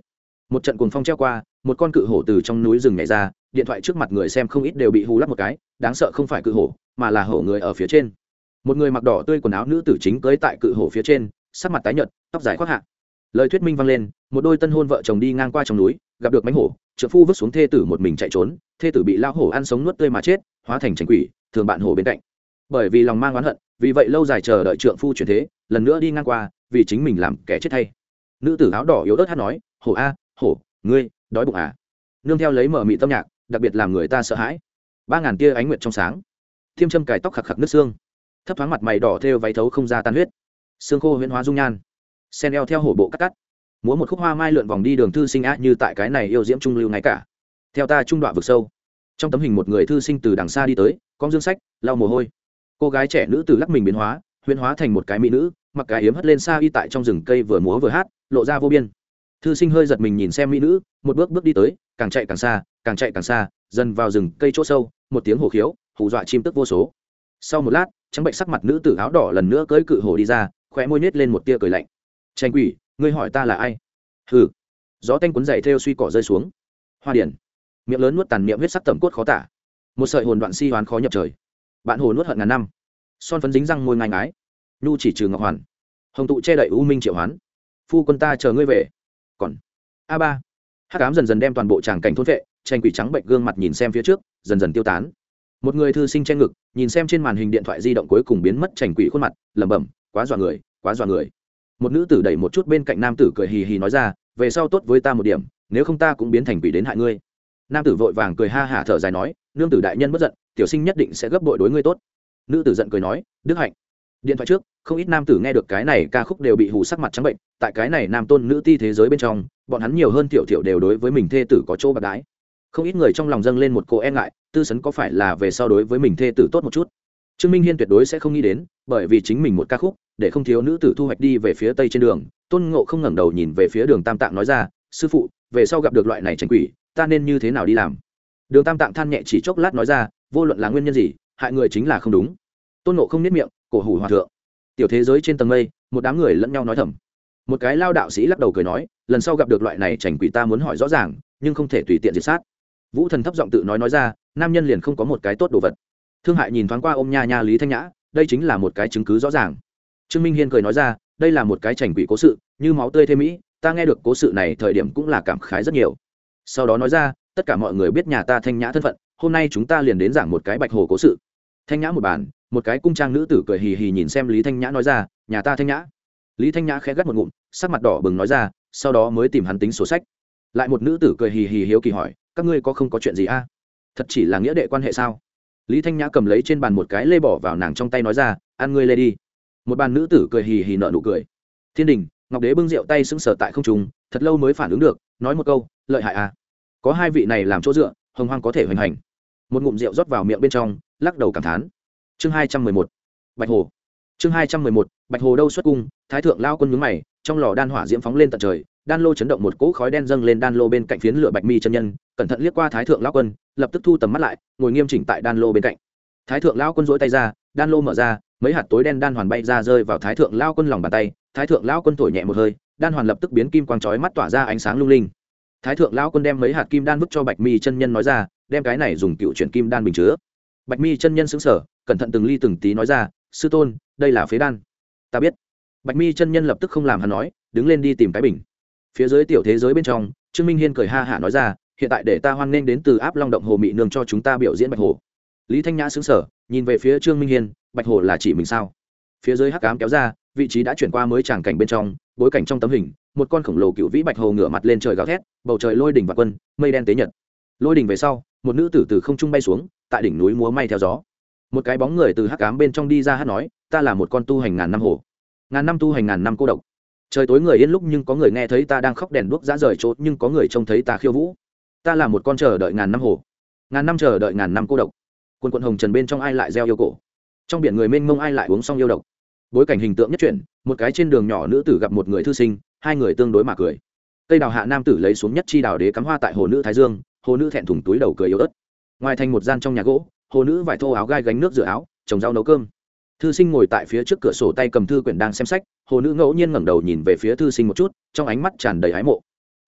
Một trận cuồng phong treo qua, một con cự hổ từ trong núi rừng nhảy ra, điện thoại trước mặt người xem không ít đều bị hù lắp một cái, đáng sợ không phải cự hổ, mà là hổ người ở phía trên. Một người mặc đỏ tươi quần áo nữ tử chính cưới tại cự hổ phía trên, sắc mặt tái nhợt, tóc dài khoác hạ. Lời thuyết minh vang lên một đôi tân hôn vợ chồng đi ngang qua trong núi, gặp được mánh hổ trợ phu vứt xuống thê tử một mình chạy trốn, thê tử bị lao hổ ăn sống nuốt tươi mà chết, hóa thành tránh quỷ, thường bạn hổ bên cạnh. Bởi vì lòng mang oán hận, vì vậy lâu dài chờ đợi trượng phu chuyển thế, lần nữa đi ngang qua, vì chính mình làm kẻ chết thay. Nữ tử áo đỏ yếu ớt hát nói, hổ a, hổ, ngươi, đói bụng à? Nương theo lấy mở mị tâm nhạc, đặc biệt làm người ta sợ hãi. Ba ngàn tia ánh nguyệt trong sáng. Thiêm châm cài tóc khạc khạc nước xương. Thấp thoáng mặt mày đỏ thêu váy thấu không ra tan huyết. Xương khô huyễn hóa dung nhan. Sen eo theo hổ bộ cắt cắt múa một khúc hoa mai lượn vòng đi đường thư sinh á như tại cái này yêu diễm trung lưu ngay cả. Theo ta trung đoạn vực sâu, trong tấm hình một người thư sinh từ đằng xa đi tới, con dương sách, lau mồ hôi. Cô gái trẻ nữ từ lắc mình biến hóa, huyễn hóa thành một cái mỹ nữ, mặc cái yếm hất lên xa y tại trong rừng cây vừa múa vừa hát, lộ ra vô biên. Thư sinh hơi giật mình nhìn xem mỹ nữ, một bước bước đi tới, càng chạy càng xa, càng chạy càng xa, dần vào rừng cây chỗ sâu, một tiếng hổ khiếu, hù dọa chim tức vô số. Sau một lát, trắng bệnh sắc mặt nữ tử áo đỏ lần nữa cưỡi cự hổ đi ra, khóe môi nết lên một tia cười lạnh. Tranh quỷ ngươi hỏi ta là ai? Hừ. Gió tanh cuốn dày theo suy cỏ rơi xuống. Hoa điển. Miệng lớn nuốt tàn miệng huyết sắc tẩm cốt khó tả. Một sợi hồn đoạn si hoán khó nhập trời. Bạn hồ nuốt hận ngàn năm. Son phấn dính răng môi ngai ngái. Nhu chỉ trừ ngọc hoàn. Hồng tụ che đậy u minh triệu hoán. Phu quân ta chờ ngươi về. Còn. A ba. Hắc ám dần dần đem toàn bộ tràng cảnh thôn vệ, tranh quỷ trắng bệnh gương mặt nhìn xem phía trước, dần dần tiêu tán. Một người thư sinh che ngực, nhìn xem trên màn hình điện thoại di động cuối cùng biến mất tranh quỷ khuôn mặt, lẩm bẩm, quá dọa người, quá dọa người một nữ tử đẩy một chút bên cạnh nam tử cười hì hì nói ra, về sau tốt với ta một điểm, nếu không ta cũng biến thành quỷ đến hại ngươi. Nam tử vội vàng cười ha hả thở dài nói, nương tử đại nhân bất giận, tiểu sinh nhất định sẽ gấp bội đối ngươi tốt. Nữ tử giận cười nói, đức hạnh. Điện thoại trước, không ít nam tử nghe được cái này, ca khúc đều bị hù sắc mặt trắng bệnh, tại cái này nam tôn nữ ti thế giới bên trong, bọn hắn nhiều hơn tiểu tiểu đều đối với mình thê tử có chỗ bạc đái. Không ít người trong lòng dâng lên một cô e ngại, tư sấn có phải là về sau đối với mình thê tử tốt một chút? Trương minh hiên tuyệt đối sẽ không nghĩ đến bởi vì chính mình một ca khúc, để không thiếu nữ tử thu hoạch đi về phía tây trên đường. Tôn ngộ không ngẩng đầu nhìn về phía đường tam tạng nói ra, sư phụ, về sau gặp được loại này tranh quỷ, ta nên như thế nào đi làm? Đường tam tạng than nhẹ chỉ chốc lát nói ra, vô luận là nguyên nhân gì, hại người chính là không đúng. Tôn ngộ không nếp miệng, cổ hủ hòa thượng. Tiểu thế giới trên tầng mây, một đám người lẫn nhau nói thầm. Một cái lao đạo sĩ lắc đầu cười nói, lần sau gặp được loại này chảnh quỷ ta muốn hỏi rõ ràng, nhưng không thể tùy tiện diệt sát. Vũ thần thấp giọng tự nói nói ra, nam nhân liền không có một cái tốt đồ vật. Thương hại nhìn thoáng qua ôm nha nha lý thanh nhã đây chính là một cái chứng cứ rõ ràng. Trương minh hiên cười nói ra, đây là một cái chảnh quỷ cố sự, như máu tươi thêm mỹ, ta nghe được cố sự này thời điểm cũng là cảm khái rất nhiều. Sau đó nói ra, tất cả mọi người biết nhà ta thanh nhã thân phận, hôm nay chúng ta liền đến giảng một cái bạch hồ cố sự. Thanh nhã một bàn, một cái cung trang nữ tử cười hì hì nhìn xem lý thanh nhã nói ra, nhà ta thanh nhã. Lý thanh nhã khẽ gắt một ngụm, sắc mặt đỏ bừng nói ra, sau đó mới tìm hắn tính sổ sách. Lại một nữ tử cười hì hì hiếu kỳ hỏi, các ngươi có không có chuyện gì a? Thật chỉ là nghĩa đệ quan hệ sao? Lý thanh nhã cầm lấy trên bàn một cái lê bỏ vào nàng trong tay nói ra, ăn ngươi lê đi. Một bàn nữ tử cười hì hì nợ nụ cười. Thiên đình, ngọc đế bưng rượu tay sững sờ tại không trùng thật lâu mới phản ứng được, nói một câu, lợi hại à. Có hai vị này làm chỗ dựa, hồng hoang có thể hoành hành. Một ngụm rượu rót vào miệng bên trong, lắc đầu cảm thán. Chương hai trăm mười một, bạch hồ. Chương hai trăm mười một, bạch hồ đâu xuất cung, thái thượng lao quân nhướng mày trong lò đan hỏa diễm phóng lên tận trời, đan lô chấn động một cỗ khói đen dâng lên đan lô bên cạnh phiến lửa bạch mi chân nhân, cẩn thận liếc qua thái thượng lao quân, lập tức thu tầm mắt lại, ngồi nghiêm chỉnh tại đan lô bên cạnh. Thái thượng lao quân dỗi tay ra, đan lô mở ra, mấy hạt tối đen đan hoàn bay ra rơi vào thái thượng lao quân lòng bàn tay, thái thượng lao quân thổi nhẹ một hơi, đan hoàn lập tức biến kim quang chói mắt tỏa ra ánh sáng lung linh. Thái thượng lao quân đem mấy hạt kim đan vứt cho bạch mi chân nhân nói ra, đem cái này dùng cựu chuyển kim đan bình chứa. Bạch mi chân nhân xứng sở cẩn thận từng ly từng tí nói ra, sư tôn, đây là phế đan. Ta biết bạch mi chân nhân lập tức không làm hắn nói, đứng lên đi tìm cái bình. Phía dưới tiểu thế giới bên trong, trương minh hiên cười ha hả nói ra, hiện tại để ta hoan nghênh đến từ áp long động hồ mị nương cho chúng ta biểu diễn bạch hồ. Lý thanh nhã xứng sở nhìn về phía trương minh hiên, bạch hồ là chỉ mình sao? Phía dưới hắc cám kéo ra, vị trí đã chuyển qua mới tràng cảnh bên trong, bối cảnh trong tấm hình, một con khổng lồ cựu vĩ bạch hồ ngửa mặt lên trời gào thét, bầu trời lôi đỉnh và quân, mây đen tế nhật. Lôi đỉnh về sau, một nữ tử từ không trung bay xuống, tại đỉnh núi múa may theo gió. Một cái bóng người từ hắc cám bên trong đi ra hát nói, ta là một con tu hành ngàn năm hồ ngàn năm tu hành ngàn năm cô độc. Trời tối người yên lúc nhưng có người nghe thấy ta đang khóc đèn đuốc dã rời chốt nhưng có người trông thấy ta khiêu vũ. Ta là một con chờ đợi ngàn năm hồ. Ngàn năm chờ đợi ngàn năm cô độc. Quân quận hồng trần bên trong ai lại gieo yêu cổ? Trong biển người mênh mông ai lại uống xong yêu độc? Bối cảnh hình tượng nhất truyền. một cái trên đường nhỏ nữ tử gặp một người thư sinh, hai người tương đối mà cười. Cây đào hạ nam tử lấy xuống nhất chi đào đế cắm hoa tại hồ nữ thái dương, hồ nữ thẹn thùng túi đầu cười yếu ớt. Ngoài thành một gian trong nhà gỗ, hồ nữ vải thô áo gai gánh nước rửa áo, trồng rau nấu cơm thư sinh ngồi tại phía trước cửa sổ tay cầm thư quyển đang xem sách, hồ nữ ngẫu nhiên ngẩng đầu nhìn về phía thư sinh một chút, trong ánh mắt tràn đầy ái mộ.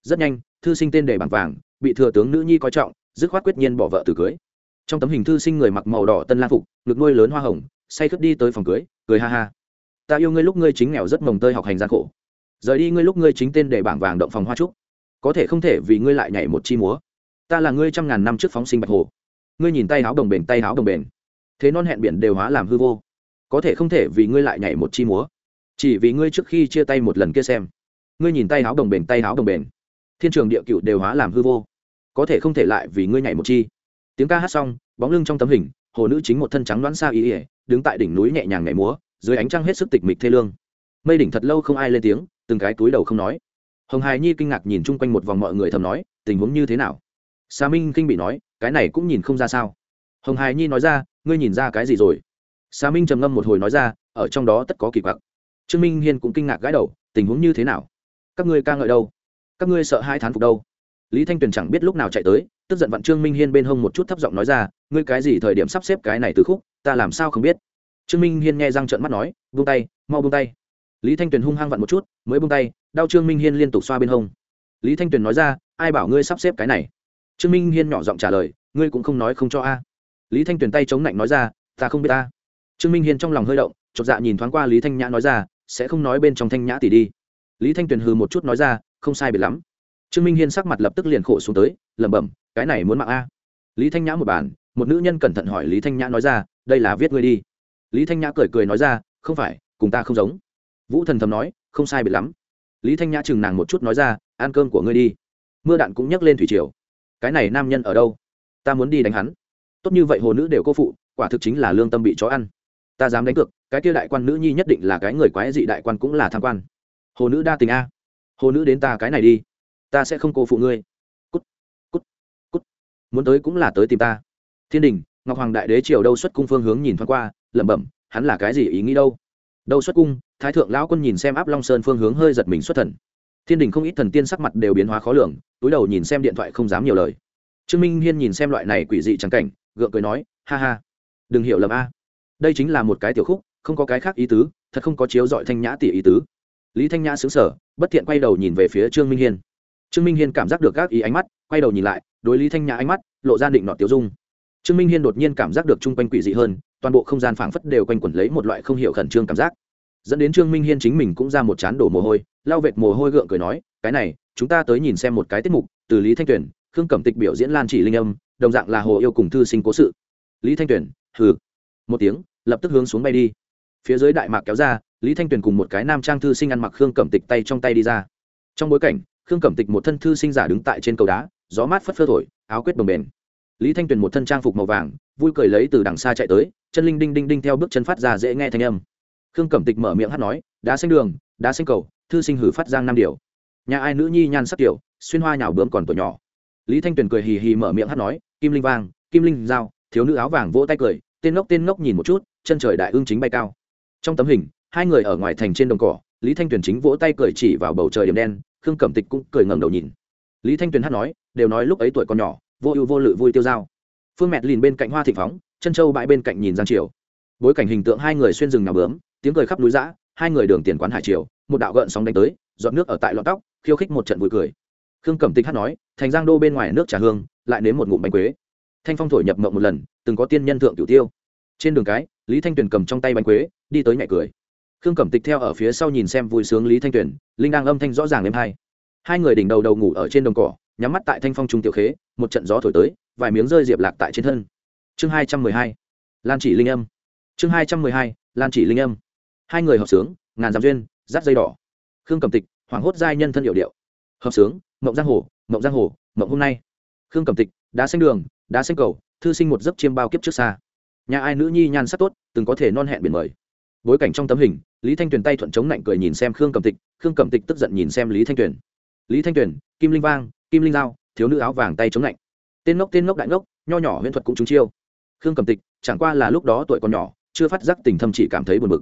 Rất nhanh, thư sinh tên đề bảng vàng, bị thừa tướng nữ nhi coi trọng, dứt khoát quyết nhiên bỏ vợ từ cưới. Trong tấm hình thư sinh người mặc màu đỏ tân lan phục, ngực nuôi lớn hoa hồng, say khướt đi tới phòng cưới, cười ha ha. Ta yêu ngươi lúc ngươi chính nghèo rất mồng tơi học hành gian khổ. Rời đi ngươi lúc ngươi chính tên để bảng vàng động phòng hoa trúc. Có thể không thể vì ngươi lại nhảy một chi múa. Ta là ngươi trăm ngàn năm trước phóng sinh bạch hồ. Ngươi nhìn tay áo đồng bền, tay áo đồng bền. Thế non hẹn biển đều hóa làm hư vô có thể không thể vì ngươi lại nhảy một chi múa. Chỉ vì ngươi trước khi chia tay một lần kia xem. Ngươi nhìn tay háo đồng bền tay háo đồng bền. Thiên trường địa cựu đều hóa làm hư vô. Có thể không thể lại vì ngươi nhảy một chi. Tiếng ca hát xong bóng lưng trong tấm hình hồ nữ chính một thân trắng đoán xa ý ỉa đứng tại đỉnh núi nhẹ nhàng nhảy múa dưới ánh trăng hết sức tịch mịch thê lương. Mây đỉnh thật lâu không ai lên tiếng từng cái túi đầu không nói. Hồng hài nhi kinh ngạc nhìn chung quanh một vòng mọi người thầm nói tình huống như thế nào? Xà Minh kinh bị nói, cái này cũng nhìn không ra sao. Hồng hài Nhi nói ra, ngươi nhìn ra cái gì rồi? Xà Minh trầm ngâm một hồi nói ra, ở trong đó tất có kỳ quặc. Trương Minh Hiên cũng kinh ngạc gãi đầu, tình huống như thế nào? Các ngươi ca ngợi đâu? Các ngươi sợ hai thán phục đâu? Lý Thanh Tuyền chẳng biết lúc nào chạy tới, tức giận vặn Trương Minh Hiên bên hông một chút thấp giọng nói ra, ngươi cái gì thời điểm sắp xếp cái này từ khúc, ta làm sao không biết? Trương Minh Hiên nghe răng trợn mắt nói, buông tay, mau buông tay. Lý Thanh Tuyền hung hăng vặn một chút, mới buông tay, đau Trương Minh Hiên liên tục xoa bên hông. Lý Thanh Tuyền nói ra, ai bảo ngươi sắp xếp cái này? trương minh hiên nhỏ giọng trả lời ngươi cũng không nói không cho a lý thanh tuyền tay chống lạnh nói ra ta không biết ta trương minh hiên trong lòng hơi động, chột dạ nhìn thoáng qua lý thanh nhã nói ra, sẽ không nói bên trong thanh nhã tỷ đi. Lý thanh tuyền hừ một chút nói ra, không sai biệt lắm. Trương minh hiên sắc mặt lập tức liền khổ xuống tới, lẩm bẩm, cái này muốn mạng a. Lý thanh nhã một bản một nữ nhân cẩn thận hỏi lý thanh nhã nói ra, đây là viết ngươi đi. Lý thanh nhã cười cười nói ra, không phải, cùng ta không giống. Vũ thần thầm nói, không sai biệt lắm. Lý thanh nhã chừng nàng một chút nói ra, ăn cơm của ngươi đi. Mưa đạn cũng nhắc lên thủy triều. Cái này nam nhân ở đâu? Ta muốn đi đánh hắn. Tốt như vậy hồ nữ đều cô phụ, quả thực chính là lương tâm bị chó ăn ta dám đánh cược, cái kia đại quan nữ nhi nhất định là cái người quái dị đại quan cũng là tham quan. Hồ nữ đa tình a. Hồ nữ đến ta cái này đi. Ta sẽ không cô phụ ngươi. Cút cút cút. Muốn tới cũng là tới tìm ta. Thiên đình, ngọc hoàng đại đế triều đâu xuất cung phương hướng nhìn thoáng qua, lẩm bẩm, hắn là cái gì ý nghĩ đâu? Đâu xuất cung, thái thượng lão quân nhìn xem áp long sơn phương hướng hơi giật mình xuất thần. Thiên đình không ít thần tiên sắc mặt đều biến hóa khó lường, túi đầu nhìn xem điện thoại không dám nhiều lời. Trương minh hiên nhìn xem loại này quỷ dị trắng cảnh, gượng cười nói, ha ha, đừng hiểu lầm a đây chính là một cái tiểu khúc, không có cái khác ý tứ, thật không có chiếu dọi thanh nhã tỷ ý tứ. Lý thanh nhã xứng sở bất thiện quay đầu nhìn về phía trương minh hiên. Trương minh hiên cảm giác được gác ý ánh mắt, quay đầu nhìn lại, đối lý thanh nhã ánh mắt, lộ ra định nọ tiêu dung. Trương minh hiên đột nhiên cảm giác được chung quanh quỷ dị hơn, toàn bộ không gian phảng phất đều quanh quẩn lấy một loại không hiểu khẩn trương cảm giác. Dẫn đến trương minh hiên chính mình cũng ra một chán đổ mồ hôi lao vệt mồ hôi gượng cười nói, cái này, chúng ta tới nhìn xem một cái tiết mục, từ lý thanh tuyền, khương cẩm tịch biểu diễn lan chỉ linh âm, đồng dạng là hồ yêu cùng thư sinh cố sự. Lý thanh tuyền, hừ một tiếng lập tức hướng xuống bay đi. Phía dưới đại mạc kéo ra lý thanh tuyền cùng một cái nam trang thư sinh ăn mặc khương cẩm tịch tay trong tay đi ra. Trong bối cảnh khương cẩm tịch một thân thư sinh giả đứng tại trên cầu đá gió mát phất phơ thổi áo quyết đồng bền lý thanh tuyền một thân trang phục màu vàng vui cười lấy từ đằng xa chạy tới chân linh đinh đinh đinh theo bước chân phát ra dễ nghe thanh âm. Khương cẩm tịch mở miệng hát nói đá xanh đường đá xanh cầu thư sinh hử phát giang năm điều nhà ai nữ nhi nhan sắc tiểu xuyên hoa nhào bướm còn tuổi nhỏ. Lý thanh tuyền cười hì hì mở miệng hát nói kim linh vàng, kim linh dao thiếu nữ áo vàng vỗ tay cười tên ngốc tên ngốc nhìn một chút, chân trời đại ương chính bay cao. Trong tấm hình, hai người ở ngoài thành trên đồng cỏ, lý thanh tuyền chính vỗ tay cười chỉ vào bầu trời điểm đen, khương cẩm tịch cũng cười ngẩng đầu nhìn. Lý thanh tuyền hát nói, đều nói lúc ấy tuổi còn nhỏ, vô ưu vô lự vui tiêu dao. Phương mẹt lìn bên cạnh hoa thị phóng, chân châu bãi bên cạnh nhìn giang triều. Bối cảnh hình tượng hai người xuyên rừng nào bướm, tiếng cười khắp núi giã hai người đường tiền quán hải triều, một đạo gợn sóng đánh tới dọn nước ở tại lọn tóc, khiêu khích một trận vui cười. Khương cẩm tịch hát nói, thành giang đô bên ngoài nước trà hương, lại nếm một ngụm bánh quế thanh phong thổi nhập mộng một lần, từng có tiên nhân thượng cửu tiêu. Trên đường cái, lý thanh tuyền cầm trong tay bánh quế, đi tới nhảy cười. Khương cẩm tịch theo ở phía sau nhìn xem vui sướng lý thanh tuyền, linh đang âm thanh rõ ràng đêm hai hai người đỉnh đầu đầu ngủ ở trên đồng cỏ, nhắm mắt tại thanh phong trung tiểu khế, một trận gió thổi tới, vài miếng rơi diệp lạc tại trên thân. Chương hai trăm mười hai, lan chỉ linh âm. Chương hai trăm mười hai, lan chỉ linh âm. Hai người hợp sướng, ngàn dặm duyên dắt dây đỏ. Khương Cẩm tịch, hoảng hốt giai nhân thân hiệu điệu. Hợp sướng, mộng giang hồ, mộng giang hồ, mộng hôm nay. Khương Cẩm tịch đá xanh đường đá xanh cầu thư sinh một giấc chiêm bao kiếp trước xa. Nhà ai nữ nhi nhan sắc tốt từng có thể non hẹn biển mời. Bối cảnh trong tấm hình lý thanh tuyền tay thuận chống lạnh cười nhìn xem khương cầm tịch khương cầm tịch tức giận nhìn xem lý thanh tuyền. Lý thanh tuyền kim linh vang kim linh lao, thiếu nữ áo vàng tay chống lạnh tên ngốc tên ngốc đại ngốc nho nhỏ huyễn thuật cũng trúng chiêu. Khương cầm tịch chẳng qua là lúc đó tuổi còn nhỏ chưa phát giác tình thâm chỉ cảm thấy buồn bực.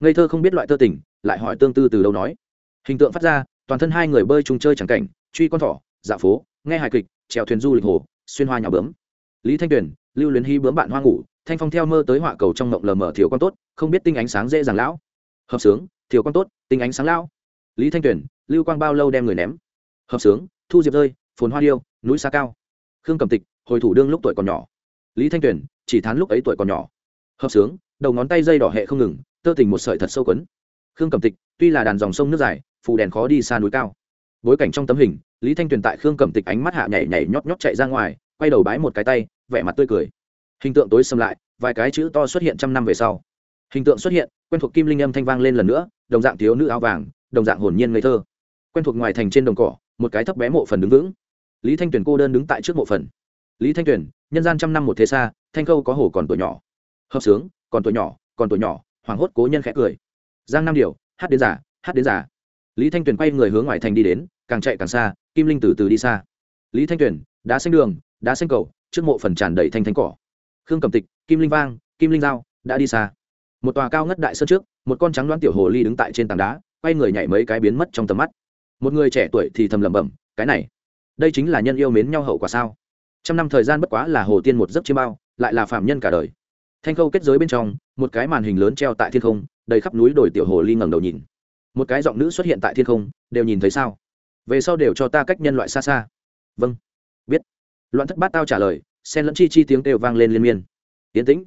Ngây thơ không biết loại tơ tình lại hỏi tương tư từ đâu nói. Hình tượng phát ra toàn thân hai người bơi chung chơi chẳng cảnh truy con thỏ dạ phố nghe hài kịch trèo thuyền du lịch hồ xuyên hoa nhỏ bướm lý thanh tuyền, lưu luyến hy bướm bạn hoa ngủ, thanh phong theo mơ tới họa cầu trong ngộng lờ mờ thiếu con tốt, không biết tinh ánh sáng dễ dàng lão. Hợp sướng thiếu con tốt, tinh ánh sáng lão. Lý thanh tuyền, lưu quang bao lâu đem người ném? Hợp sướng, thu diệp rơi, phồn hoa điêu, núi xa cao. Khương cầm tịch, hồi thủ đương lúc tuổi còn nhỏ. Lý thanh tuyền, chỉ thán lúc ấy tuổi còn nhỏ. Hợp sướng, đầu ngón tay dây đỏ hệ không ngừng, tơ tình một sợi thật sâu quấn. Khương cầm tịch, tuy là đàn dòng sông nước dài, phù đèn khó đi xa núi cao. Bối cảnh trong tấm hình, lý thanh tuyền tại khương cầm tịch ánh mắt hạ nhảy nhảy nhót nhót chạy ra ngoài, quay đầu bái một cái tay vẻ mặt tươi cười. Hình tượng tối xâm lại, vài cái chữ to xuất hiện trăm năm về sau. Hình tượng xuất hiện, quen thuộc kim linh âm thanh vang lên lần nữa, đồng dạng thiếu nữ áo vàng, đồng dạng hồn nhiên ngây thơ. Quen thuộc ngoài thành trên đồng cỏ, một cái thấp bé mộ phần đứng vững. Lý thanh tuyền cô đơn đứng tại trước mộ phần. Lý thanh tuyền, nhân gian trăm năm một thế xa, thanh khâu có hồ còn tuổi nhỏ. Hợp sướng, còn tuổi nhỏ, còn tuổi nhỏ, hoảng hốt cố nhân khẽ cười. Giang nam điều hát đến giả hát đến giả lý thanh tuyền quay người hướng ngoài thành đi đến, càng chạy càng xa, kim linh từ từ đi xa. Lý thanh tuyền, đá xanh đường, đá xanh cầu trước mộ phần tràn đầy thanh thanh cỏ. Khương cầm tịch, kim linh vang, kim linh dao đã đi xa. Một tòa cao ngất đại sơn trước, một con trắng đoán tiểu hồ ly đứng tại trên tảng đá, quay người nhảy mấy cái biến mất trong tầm mắt. Một người trẻ tuổi thì thầm lẩm bẩm, cái này, đây chính là nhân yêu mến nhau hậu quả sao? Trăm năm thời gian bất quá là hồ tiên một giấc chiêm bao, lại là phạm nhân cả đời. Thanh khâu kết giới bên trong, một cái màn hình lớn treo tại thiên không, đầy khắp núi đồi tiểu hồ ly ngẩng đầu nhìn. Một cái giọng nữ xuất hiện tại thiên không, đều nhìn thấy sao? Về sau đều cho ta cách nhân loại xa xa. Vâng. Biết loạn thất bát tao trả lời, sen lẫn chi chi tiếng đều vang lên liên miên. Yến tĩnh.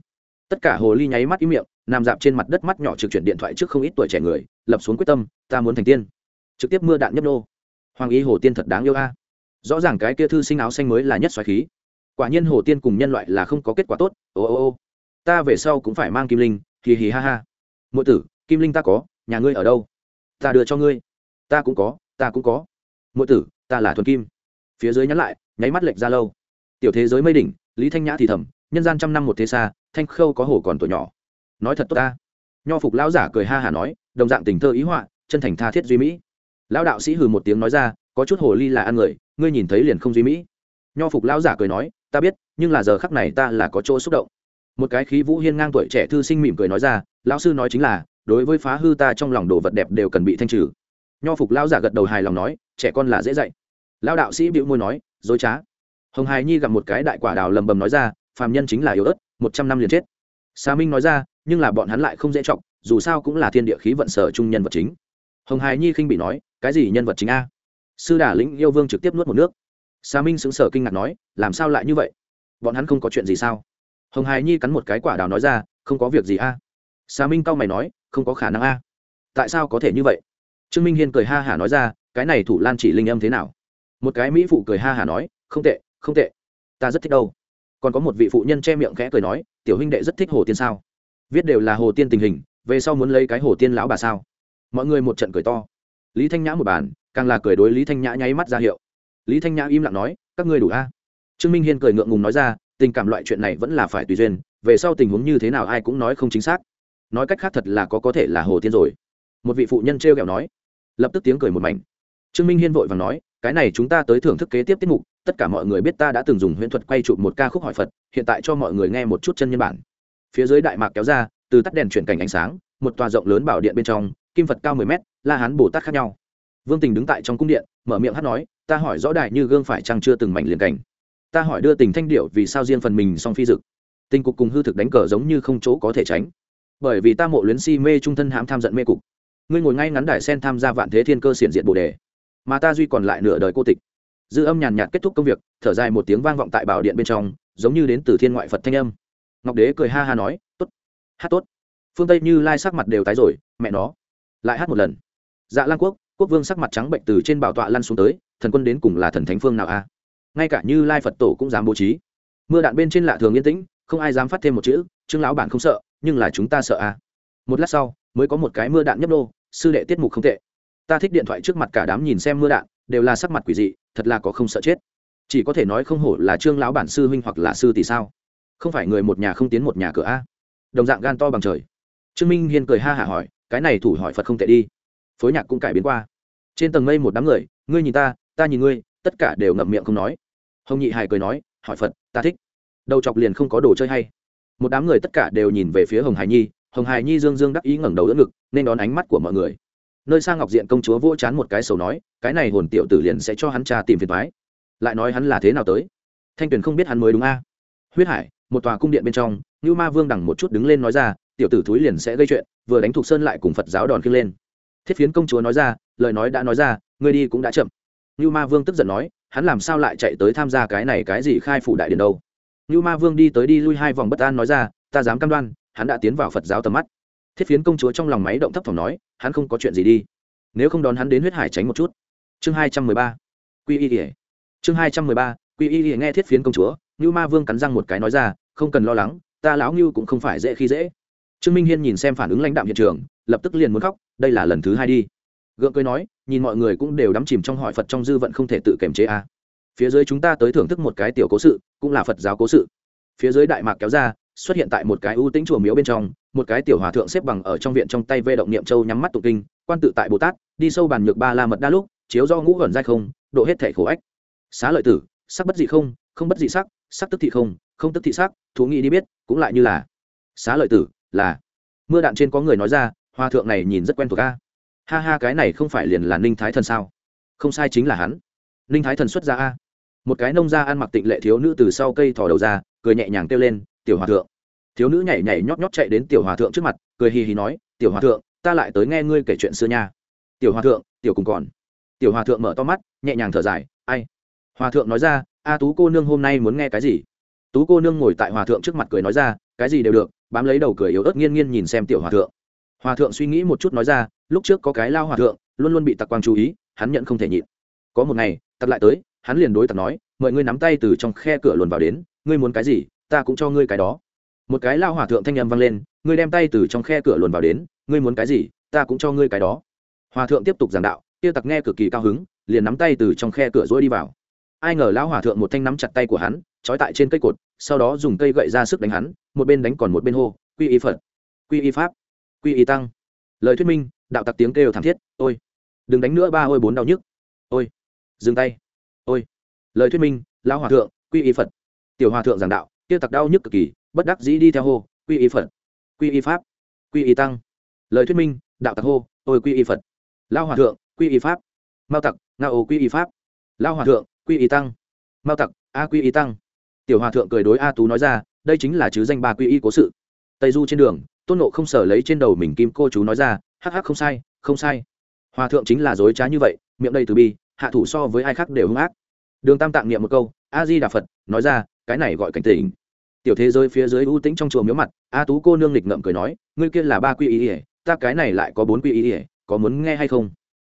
Tất cả hồ ly nháy mắt ý miệng, nằm dạp trên mặt đất mắt nhỏ trực chuyển điện thoại trước không ít tuổi trẻ người, lập xuống quyết tâm, ta muốn thành tiên. Trực tiếp mưa đạn nhấp nô. Hoàng y hồ tiên thật đáng yêu a. Rõ ràng cái kia thư sinh áo xanh mới là nhất xoáy khí. Quả nhiên hồ tiên cùng nhân loại là không có kết quả tốt. Ô ô ô. Ta về sau cũng phải mang kim linh. Hì hì ha ha. Mỗi tử, kim linh ta có, nhà ngươi ở đâu? Ta đưa cho ngươi. Ta cũng có, ta cũng có. Mỗi tử, ta là thuần kim. Phía dưới nhắn lại nháy mắt lệch ra lâu. Tiểu thế giới mây đỉnh, lý thanh nhã thì thầm, nhân gian trăm năm một thế xa, thanh khâu có hồ còn tuổi nhỏ. Nói thật tốt ta. Nho phục lão giả cười ha hả nói, đồng dạng tình thơ ý họa, chân thành tha thiết duy mỹ. Lão đạo sĩ hừ một tiếng nói ra, có chút hồ ly là ăn người, ngươi nhìn thấy liền không duy mỹ. Nho phục lão giả cười nói, ta biết, nhưng là giờ khắc này ta là có chỗ xúc động. Một cái khí vũ hiên ngang tuổi trẻ thư sinh mỉm cười nói ra, lão sư nói chính là, đối với phá hư ta trong lòng đồ vật đẹp đều cần bị thanh trừ. Nho phục lão giả gật đầu hài lòng nói, trẻ con là dễ dạy. Lão đạo sĩ bĩu môi nói dối trá. Hồng hài nhi gặp một cái đại quả đào lầm bầm nói ra, phàm nhân chính là yếu ớt, một trăm năm liền chết. Xà minh nói ra, nhưng là bọn hắn lại không dễ trọng dù sao cũng là thiên địa khí vận sở trung nhân vật chính. Hồng hài nhi khinh bị nói, cái gì nhân vật chính a? Sư đà lĩnh yêu vương trực tiếp nuốt một nước. Xà minh xứng sở kinh ngạc nói, làm sao lại như vậy? Bọn hắn không có chuyện gì sao? Hồng hài nhi cắn một cái quả đào nói ra, không có việc gì a. Xà minh cau mày nói, không có khả năng a. Tại sao có thể như vậy? Trương minh hiên cười ha hả nói ra, cái này thủ lan chỉ linh âm thế nào? Một cái mỹ phụ cười ha hả nói, không tệ không tệ. Ta rất thích đâu. Còn có một vị phụ nhân che miệng khẽ cười nói, tiểu huynh đệ rất thích hồ tiên sao? Viết đều là hồ tiên tình hình, về sau muốn lấy cái hồ tiên lão bà sao? Mọi người một trận cười to. Lý thanh nhã một bàn, càng là cười đối lý thanh nhã nháy mắt ra hiệu. Lý thanh nhã im lặng nói, các ngươi đủ a? Trương minh hiên cười ngượng ngùng nói ra, tình cảm loại chuyện này vẫn là phải tùy duyên, về sau tình huống như thế nào ai cũng nói không chính xác. Nói cách khác thật là có có thể là hồ tiên rồi. Một vị phụ nhân t r kẹo nói. Lập tức tiếng cười một mảnh. Trương minh hiên vội và nói cái này chúng ta tới thưởng thức kế tiếp tiết mục, tất cả mọi người biết ta đã từng dùng huyễn thuật quay chụp một ca khúc hỏi phật, hiện tại cho mọi người nghe một chút chân nhân bản. Phía dưới đại mạc kéo ra, từ tắt đèn chuyển cảnh ánh sáng, một tòa rộng lớn bảo điện bên trong, kim phật cao mười mét, la hán bồ tát khác nhau. Vương tình đứng tại trong cung điện, mở miệng hát nói, ta hỏi rõ đại như gương phải chăng chưa từng mảnh liền cảnh? Ta hỏi đưa tình thanh điệu vì sao riêng phần mình song phi dực tình cục cùng hư thực đánh cờ giống như không chỗ có thể tránh. Bởi vì ta mộ luyến si mê trung thân hãm tham giận mê cục. Ngươi ngồi ngay ngắn đài sen tham gia vạn thế thiên cơ xiển diện bồ đề mà ta duy còn lại nửa đời cô tịch. Dư âm nhàn nhạt kết thúc công việc, thở dài một tiếng vang vọng tại bảo điện bên trong, giống như đến từ thiên ngoại phật thanh âm. Ngọc đế cười ha ha nói, tốt, hát tốt. Phương tây như lai sắc mặt đều tái rồi, mẹ nó. Lại hát một lần. Dạ lan quốc quốc vương sắc mặt trắng bệnh từ trên bảo tọa lăn xuống tới, thần quân đến cùng là thần thánh phương nào a? Ngay cả như lai phật tổ cũng dám bố trí. Mưa đạn bên trên lạ thường yên tĩnh, không ai dám phát thêm một chữ, trương lão bản không sợ, nhưng là chúng ta sợ a. Một lát sau, mới có một cái mưa đạn nhấp đô sư đệ tiết mục không tệ ta thích điện thoại trước mặt cả đám nhìn xem mưa đạn, đều là sắc mặt quỷ dị, thật là có không sợ chết. Chỉ có thể nói không hổ là trương lão bản sư huynh hoặc là sư tỷ sao? Không phải người một nhà không tiến một nhà cửa a? Đồng dạng gan to bằng trời. Trương minh hiên cười ha hả hỏi, cái này thủ hỏi phật không tệ đi. Phối nhạc cũng cải biến qua. Trên tầng mây một đám người, ngươi nhìn ta ta nhìn ngươi, tất cả đều ngậm miệng không nói. Hồng nhị hài cười nói, hỏi phật, ta thích. Đầu chọc liền không có đồ chơi hay. Một đám người tất cả đều nhìn về phía hồng hải nhi, hồng hải nhi dương dương đắc ý ngẩng đầu đỡ ngực, nên đón ánh mắt của mọi người nơi sang ngọc diện công chúa vỗ chán một cái sầu nói, cái này hồn tiểu tử liền sẽ cho hắn cha tìm phiền thoái lại nói hắn là thế nào tới? Thanh tuyền không biết hắn mới đúng a. Huyết hải, một tòa cung điện bên trong như ma vương đằng một chút đứng lên nói ra, tiểu tử thúi liền sẽ gây chuyện, vừa đánh thục sơn lại cùng phật giáo đòn khiêng lên. Thiết phiến công chúa nói ra, lời nói đã nói ra, người đi cũng đã chậm. Như ma vương tức giận nói, hắn làm sao lại chạy tới tham gia cái này cái gì khai phủ đại điện đâu? Như ma vương đi tới đi lui hai vòng bất an nói ra, ta dám cam đoan, hắn đã tiến vào phật giáo tầm mắt thiết phiến công chúa trong lòng máy động thấp thỏm nói, hắn không có chuyện gì đi. Nếu không đón hắn đến huyết hải tránh một chút. Chương hai trăm mười ba, quy y ỉa chương hai trăm mười ba, quy y ỉa nghe thiết phiến công chúa như ma vương cắn răng một cái nói ra, không cần lo lắng, ta lão ngưu cũng không phải dễ khi dễ. Trương minh hiên nhìn xem phản ứng lãnh đạm hiện trường, lập tức liền muốn khóc, đây là lần thứ hai đi. Gượng cười nói, nhìn mọi người cũng đều đắm chìm trong hỏi phật trong dư vận không thể tự kiềm chế a à. phía dưới chúng ta tới thưởng thức một cái tiểu cố sự, cũng là phật giáo cố sự. Phía dưới đại mạc kéo ra xuất hiện tại một cái ưu tĩnh chùa miếu bên trong, một cái tiểu hòa thượng xếp bằng ở trong viện trong tay vê động niệm châu nhắm mắt tụ kinh, quan tự tại bồ tát, đi sâu bàn nhược ba la mật đa lúc, chiếu do ngũ gần dai không, độ hết thể khổ ách. Xá lợi tử, sắc bất dị không không bất dị sắc sắc tức thị không không tức thị sắc, thú nghĩ đi biết, cũng lại như là. Xá lợi tử, là. Mưa đạn trên có người nói ra, hòa thượng này nhìn rất quen thuộc a. Ha ha, cái này không phải liền là ninh thái thần sao? Không sai chính là hắn. Ninh thái thần xuất ra a. Một cái nông gia ăn mặc tịnh lệ thiếu nữ từ sau cây thò đầu ra, cười nhẹ nhàng kêu lên tiểu hòa thượng. Thiếu nữ nhảy nhảy nhót nhót chạy đến tiểu hòa thượng trước mặt, cười hì hì nói, tiểu hòa thượng, ta lại tới nghe ngươi kể chuyện xưa nha. Tiểu hòa thượng, tiểu cùng còn. Tiểu hòa thượng mở to mắt, nhẹ nhàng thở dài, ai? Hòa thượng nói ra, a tú cô nương hôm nay muốn nghe cái gì? Tú cô nương ngồi tại hòa thượng trước mặt cười nói ra, cái gì đều được, bám lấy đầu cười yếu ớt nghiêng nghiêng nhìn xem tiểu hòa thượng. Hòa thượng suy nghĩ một chút nói ra, lúc trước có cái lao hòa thượng, luôn luôn bị tặc quang chú ý, hắn nhận không thể nhịn. Có một ngày, tặc lại tới, hắn liền đối tặc nói, mời ngươi nắm tay từ trong khe cửa luồn vào đến, ngươi muốn cái gì? Ta cũng cho ngươi cái đó. Một cái lao hòa thượng thanh â m vang lên, ngươi đem tay từ trong khe cửa luồn vào đến, ngươi muốn cái gì, ta cũng cho ngươi cái đó. Hòa thượng tiếp tục giảng đạo tiêu tặc nghe cực kỳ cao hứng, liền nắm tay từ trong khe cửa rối đi vào. Ai ngờ lão hòa thượng một thanh nắm chặt tay của hắn, trói tại trên cây cột, sau đó dùng cây gậy ra sức đánh hắn, một bên đánh còn một bên hô, quy y phật, quy y pháp, quy y tăng. Lời thuyết minh, đạo tặc tiếng kêu thảm thiết, ôi, đừng đánh nữa ba ôi bốn đau nhức. Ôi, dừng tay, ôi. Lời thuyết minh, lão hòa thượng, quy y phật. Tiểu hòa thượng giảng đạo kia tặc đau nhức cực kỳ, bất đắc dĩ đi theo hô, quy y phật, quy y pháp, quy y tăng. Lời thuyết minh, đạo tặc hô ôi quy y phật. Lao hòa thượng, quy y pháp. Mao tặc, nga ô quy y pháp. Lao hòa thượng, quy y tăng. Mao tặc, a quy y tăng. Tiểu hòa thượng cười đối a tú nói ra, đây chính là chứ danh ba quy y cố sự. Tây du trên đường, tôn nộ không sở lấy trên đầu mình kim cô chú nói ra, hắc hắc không sai không sai. Hòa thượng chính là dối trá như vậy, miệng đầy từ bi, hạ thủ so với ai khác đều hung ác. Đường tam tạng niệm một câu, a di đà phật, nói ra cái này gọi cảnh tỉnh tiểu thế giới phía dưới ưu tĩnh trong chùa miếu mặt, a tú cô nương lịch ngậm cười nói, ngươi kia là ba quy ý ỉa ta cái này lại có bốn quy ý ỉa có muốn nghe hay không?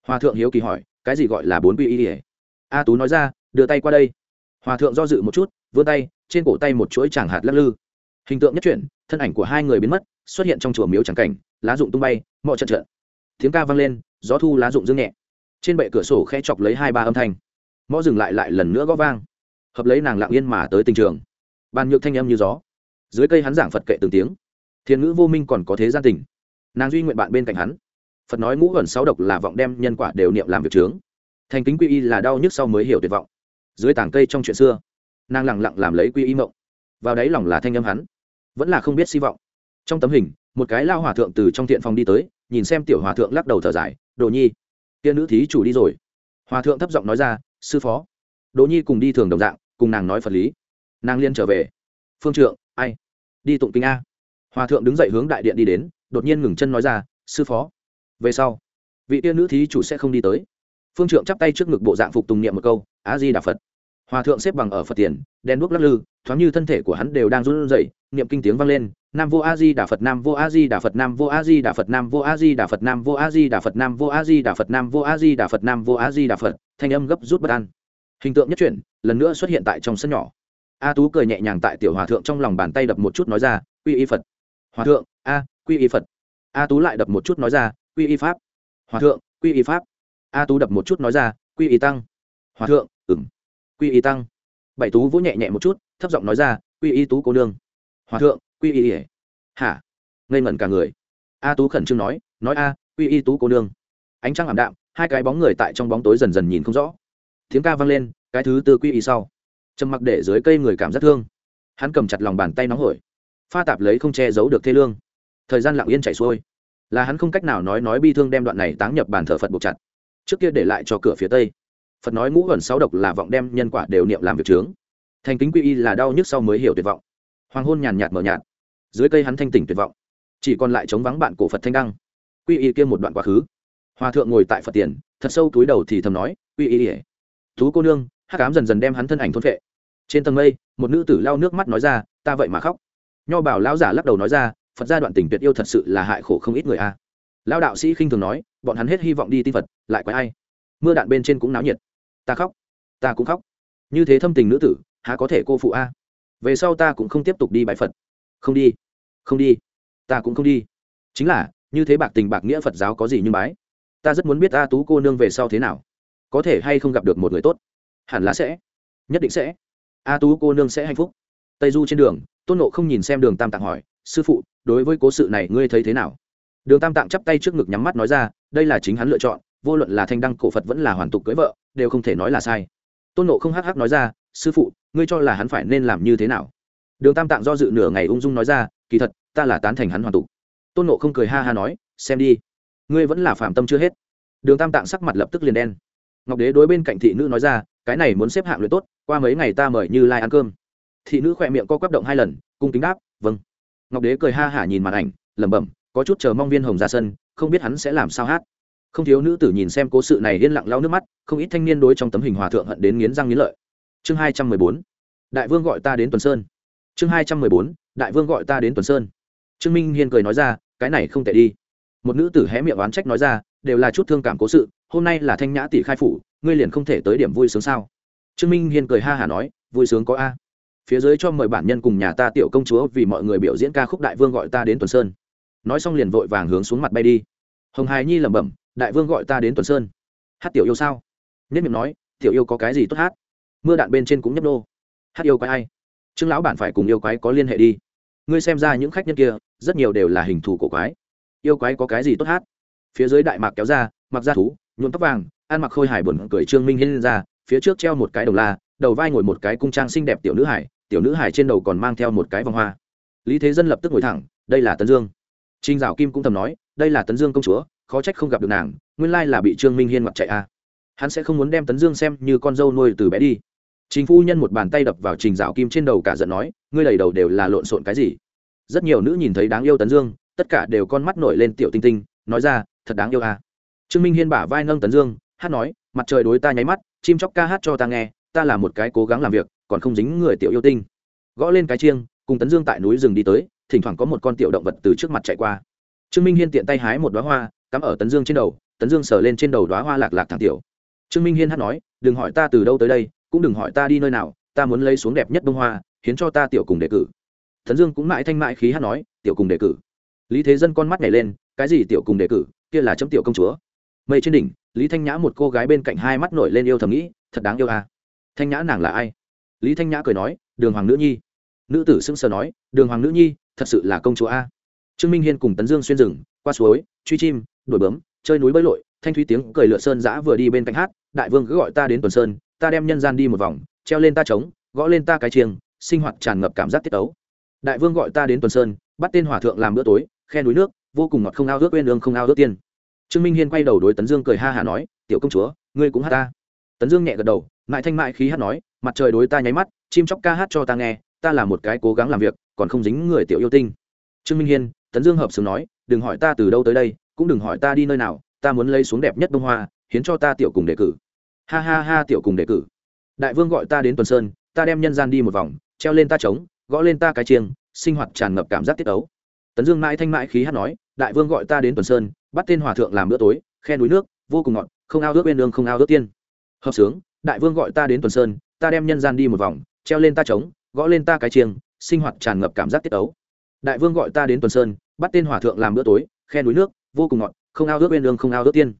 Hòa thượng hiếu kỳ hỏi, cái gì gọi là bốn quy ý ỉa a tú nói ra, đưa tay qua đây. Hòa thượng do dự một chút, vươn tay, trên cổ tay một chuỗi chẳng hạt lắc lư. Hình tượng nhất chuyển, thân ảnh của hai người biến mất, xuất hiện trong chùa miếu trắng cảnh, lá rụng tung bay, mọi trận trận. Tiếng ca vang lên, gió thu lá rụng dương nhẹ. Trên bệ cửa sổ khẽ chọc lấy hai ba âm thanh. Mõ dừng lại lại lần nữa gõ vang hợp lấy nàng lặng yên mà tới tình trường. Bàn nhược thanh âm như gió. Dưới cây hắn giảng phật kệ từng tiếng. Thiên ngữ vô minh còn có thế gian tình. Nàng duy nguyện bạn bên cạnh hắn. Phật nói ngũ gần sáu độc là vọng đem nhân quả đều niệm làm việc trướng thành kính quy y là đau nhức sau mới hiểu tuyệt vọng. Dưới tảng cây trong chuyện xưa, nàng lẳng lặng làm lấy quy y mộng. Vào đáy lòng là thanh âm hắn. Vẫn là không biết hy vọng. Trong tấm hình, một cái lao hòa thượng từ trong thiện phòng đi tới, nhìn xem tiểu hòa thượng lắc đầu thở dài, đồ nhi, tiên nữ thí chủ đi rồi. Hòa thượng thấp giọng nói ra, sư phó. Đỗ nhi cùng đi thường đồng dạng, cùng nàng nói phật lý. Nàng liên trở về. Phương trượng, ai? Đi tụng kinh a. Hòa thượng đứng dậy hướng đại điện đi đến, đột nhiên ngừng chân nói ra, sư phó. Về sau, vị tiên nữ thí chủ sẽ không đi tới. Phương trượng chắp tay trước ngực bộ dạng phục tùng niệm một câu á di đà phật. Hòa thượng xếp bằng ở phật tiền đen đuốc lắc lư, thoáng như thân thể của hắn đều đang run rẩy, niệm kinh tiếng vang lên, nam vô a di đà phật, nam vô a di đà phật, nam vô a di đà phật, nam vô a di đà phật, nam vô a di đà phật, nam vô a di đà phật, nam vô a di đà phật, nam vô a di đà phật. Thanh âm gấp rút bất an hình tượng nhất chuyển, lần nữa xuất hiện tại trong sân nhỏ. A tú cười nhẹ nhàng tại tiểu hòa thượng trong lòng bàn tay đập một chút nói ra, quy y phật. Hòa thượng, a, quy y phật. A tú lại đập một chút nói ra, quy y pháp. Hòa thượng, quy y pháp. A tú đập một chút nói ra, quy y tăng. Hòa thượng ừng quy y tăng. Bảy tú vỗ nhẹ nhẹ một chút, thấp giọng nói ra, quy y tú cô nương. Hòa thượng, quy y ỉa hả? Ngây ngẩn cả người. A tú khẩn trương nói nói a, quy y tú cô nương. Ánh trăng ảm đạm, hai cái bóng người tại trong bóng tối dần dần nhìn không rõ tiếng ca vang lên, cái thứ tư quy y sau. Trầm mặc để dưới cây người cảm giác thương. Hắn cầm chặt lòng bàn tay nóng hổi. Pha tạp lấy không che giấu được thê lương. Thời gian lặng yên chảy xuôi. Là hắn không cách nào nói nói bi thương đem đoạn này táng nhập bàn thờ phật buộc chặt. Trước kia để lại cho cửa phía tây. Phật nói ngũ ẩn sáu độc là vọng đem nhân quả đều niệm làm việc trướng thành kính quy y là đau nhức sau mới hiểu tuyệt vọng. Hoàng hôn nhàn nhạt mờ nhạt. Dưới cây hắn thanh tỉnh tuyệt vọng. Chỉ còn lại chống vắng bạn cổ phật thanh đăng. Quy y kia một đoạn quá khứ. Hòa thượng ngồi tại phật tiền, thật sâu túi đầu thì thầm nói, quy y ỉa thú cô nương hát cám dần dần đem hắn thân ảnh thôn vệ trên tầng mây, một nữ tử lau nước mắt nói ra, ta vậy mà khóc. Nho bảo lão giả lắc đầu nói ra, phật gia đoạn tình tuyệt yêu thật sự là hại khổ không ít người a. À. lão đạo sĩ khinh thường nói, bọn hắn hết hy vọng đi tin phật, lại quái ai? Mưa đạn bên trên cũng náo nhiệt. Ta khóc, ta cũng khóc. Như thế thâm tình nữ tử, há có thể cô phụ a? Về sau ta cũng không tiếp tục đi bãi phật. Không đi không đi, ta cũng không đi. Chính là, như thế bạc tình bạc nghĩa phật giáo có gì nhưng bái? Ta rất muốn biết a tú cô nương về sau thế nào có thể hay không gặp được một người tốt? Hẳn là sẽ. Nhất định sẽ. A tú cô nương sẽ hạnh phúc. Tây du trên đường, tôn nộ không nhìn xem đường tam tạng hỏi, sư phụ, đối với cố sự này ngươi thấy thế nào? Đường tam tạng chắp tay trước ngực nhắm mắt nói ra, đây là chính hắn lựa chọn, vô luận là thanh đăng cổ phật vẫn là hoàn tục cưới vợ, đều không thể nói là sai. Tôn nộ không hắc hắc nói ra, sư phụ, ngươi cho là hắn phải nên làm như thế nào? Đường tam tạng do dự nửa ngày ung dung nói ra, kỳ thật, ta là tán thành hắn hoàn tục. Tôn nộ không cười ha ha nói, xem đi, ngươi vẫn là phạm tâm chưa hết. Đường tam tạng sắc mặt lập tức liền đen ngọc đế đối bên cạnh thị nữ nói ra, cái này muốn xếp hạng luyện tốt, qua mấy ngày ta mời như lai ăn cơm. Thị nữ khỏe miệng co quắp động hai lần, cung kính đáp vâng. Ngọc đế cười ha hả nhìn màn ảnh, lẩm bẩm, có chút chờ mong viên hồng ra sân, không biết hắn sẽ làm sao hát. Không thiếu nữ tử nhìn xem cố sự này yên lặng lau nước mắt, không ít thanh niên đối trong tấm hình hòa thượng hận đến nghiến răng nghiến lợi. Chương hai trăm mười bốn, đại vương gọi ta đến tuần sơn. Chương hai trăm mười bốn, đại vương gọi ta đến tuần sơn. Trương minh hiên cười nói ra, cái này không tệ đi. Một nữ tử hé miệng oán trách nói ra đều là chút thương cảm cố sự, hôm nay là thanh nhã tỷ khai phủ, ngươi liền không thể tới điểm vui sướng sao? Trương minh hiên cười ha hả nói, vui sướng có a. Phía dưới cho mời bản nhân cùng nhà ta tiểu công chúa vì mọi người biểu diễn ca khúc đại vương gọi ta đến tuần sơn. Nói xong liền vội vàng hướng xuống mặt bay đi. Hồng hài nhi lẩm bẩm, đại vương gọi ta đến tuần sơn. Hát tiểu yêu sao? Nhất miệng nói, tiểu yêu có cái gì tốt hát? Mưa đạn bên trên cũng nhấp nô. Hát yêu quái ai? Trương lão bản phải cùng yêu quái có liên hệ đi. Ngươi xem ra những khách nhân kia, rất nhiều đều là hình thù cổ quái. Yêu quái có cái gì tốt hát? Phía dưới đại mạc kéo ra, mặc ra thú, nhuộm tóc vàng, ăn mặc khôi hài buồn cười trương minh hiên ra, phía trước treo một cái đồng la, đầu vai ngồi một cái cung trang xinh đẹp tiểu nữ hải, tiểu nữ hải trên đầu còn mang theo một cái vòng hoa. Lý thế dân lập tức ngồi thẳng, đây là tấn dương. Trinh dạo kim cũng thầm nói, đây là tấn dương công chúa, khó trách không gặp được nàng, nguyên lai là bị trương minh hiên mặc chạy a. À. hắn sẽ không muốn đem tấn dương xem như con dâu nuôi từ bé đi. Trình phu nhân một bàn tay đập vào trình dạo kim trên đầu cả giận nói, ngươi đầy đầu đều là lộn xộn cái gì? Rất nhiều nữ nhìn thấy đáng yêu tấn dương, tất cả đều con mắt nổi lên tiểu tinh tinh, nói ra thật đáng yêu à. trương minh hiên bả vai nâng tấn dương, hát nói, mặt trời đối ta nháy mắt, chim chóc ca hát cho ta nghe, ta là một cái cố gắng làm việc, còn không dính người tiểu yêu tinh. Gõ lên cái chiêng, cùng tấn dương tại núi rừng đi tới, thỉnh thoảng có một con tiểu động vật từ trước mặt chạy qua. Trương minh hiên tiện tay hái một đoá hoa, cắm ở tấn dương trên đầu, tấn dương sờ lên trên đầu đoá hoa lạc lạc thẳng tiểu. Trương minh hiên hát nói, đừng hỏi ta từ đâu tới đây, cũng đừng hỏi ta đi nơi nào, ta muốn lấy xuống đẹp nhất bông hoa khiến cho ta tiểu cùng đề cử. Tấn dương cũng mãi thanh mãi khí hát nói, tiểu cùng đề cử. Lý thế dân con mắt nhảy lên cái gì tiểu cùng đề cử, kia là chấm tiểu công chúa. Mây trên đỉnh, lý thanh nhã một cô gái bên cạnh hai mắt nổi lên yêu thầm nghĩ, thật đáng yêu à. thanh nhã nàng là ai? Lý thanh nhã cười nói, đường hoàng nữ nhi. Nữ tử sững sờ nói, đường hoàng nữ nhi, thật sự là công chúa a. Trương minh hiên cùng tấn dương xuyên rừng, qua suối, truy chim, đuổi bướm, chơi núi bơi lội, thanh thúy tiếng cười lựa sơn giã vừa đi bên cạnh hát, đại vương cứ gọi ta đến tuần sơn, ta đem nhân gian đi một vòng, treo lên ta trống, gõ lên ta cái chiêng, sinh hoạt tràn ngập cảm giác tiết ấu đại vương gọi ta đến tuần sơn, bắt tên hòa thượng làm bữa tối, khe núi nước vô cùng ngọt không ao ước quên lương không ao ước tiên. Trương minh hiên quay đầu đối tấn dương cười ha hả nói, tiểu công chúa, ngươi cũng hát ta. Tấn dương nhẹ gật đầu, mại thanh mại khí hát nói, mặt trời đối ta nháy mắt, chim chóc ca hát cho ta nghe, ta là một cái cố gắng làm việc, còn không dính người tiểu yêu tinh. Trương minh hiên, tấn dương hợp sướng nói, đừng hỏi ta từ đâu tới đây, cũng đừng hỏi ta đi nơi nào, ta muốn lấy xuống đẹp nhất bông hoa, hiến cho ta tiểu cùng đề cử. Ha ha ha, tiểu cùng đề cử. Đại vương gọi ta đến tuần sơn, ta đem nhân gian đi một vòng, treo lên ta trống, gõ lên ta cái chiêng, sinh hoạt tràn ngập cảm giác tiết ấu tấn dương mãi thanh mãi khí hát nói, đại vương gọi ta đến tuần sơn, bắt tên hòa thượng làm bữa tối, khe núi nước, vô cùng ngọt, không ao ước bên đường không ao ước tiên. Hợp sướng, đại vương gọi ta đến tuần sơn, ta đem nhân gian đi một vòng, treo lên ta trống, gõ lên ta cái chiêng, sinh hoạt tràn ngập cảm giác tiết ấu. Đại vương gọi ta đến tuần sơn, bắt tên hòa thượng làm bữa tối, khe núi nước, vô cùng ngọt, không ao ước bên đường không ao ước tiên.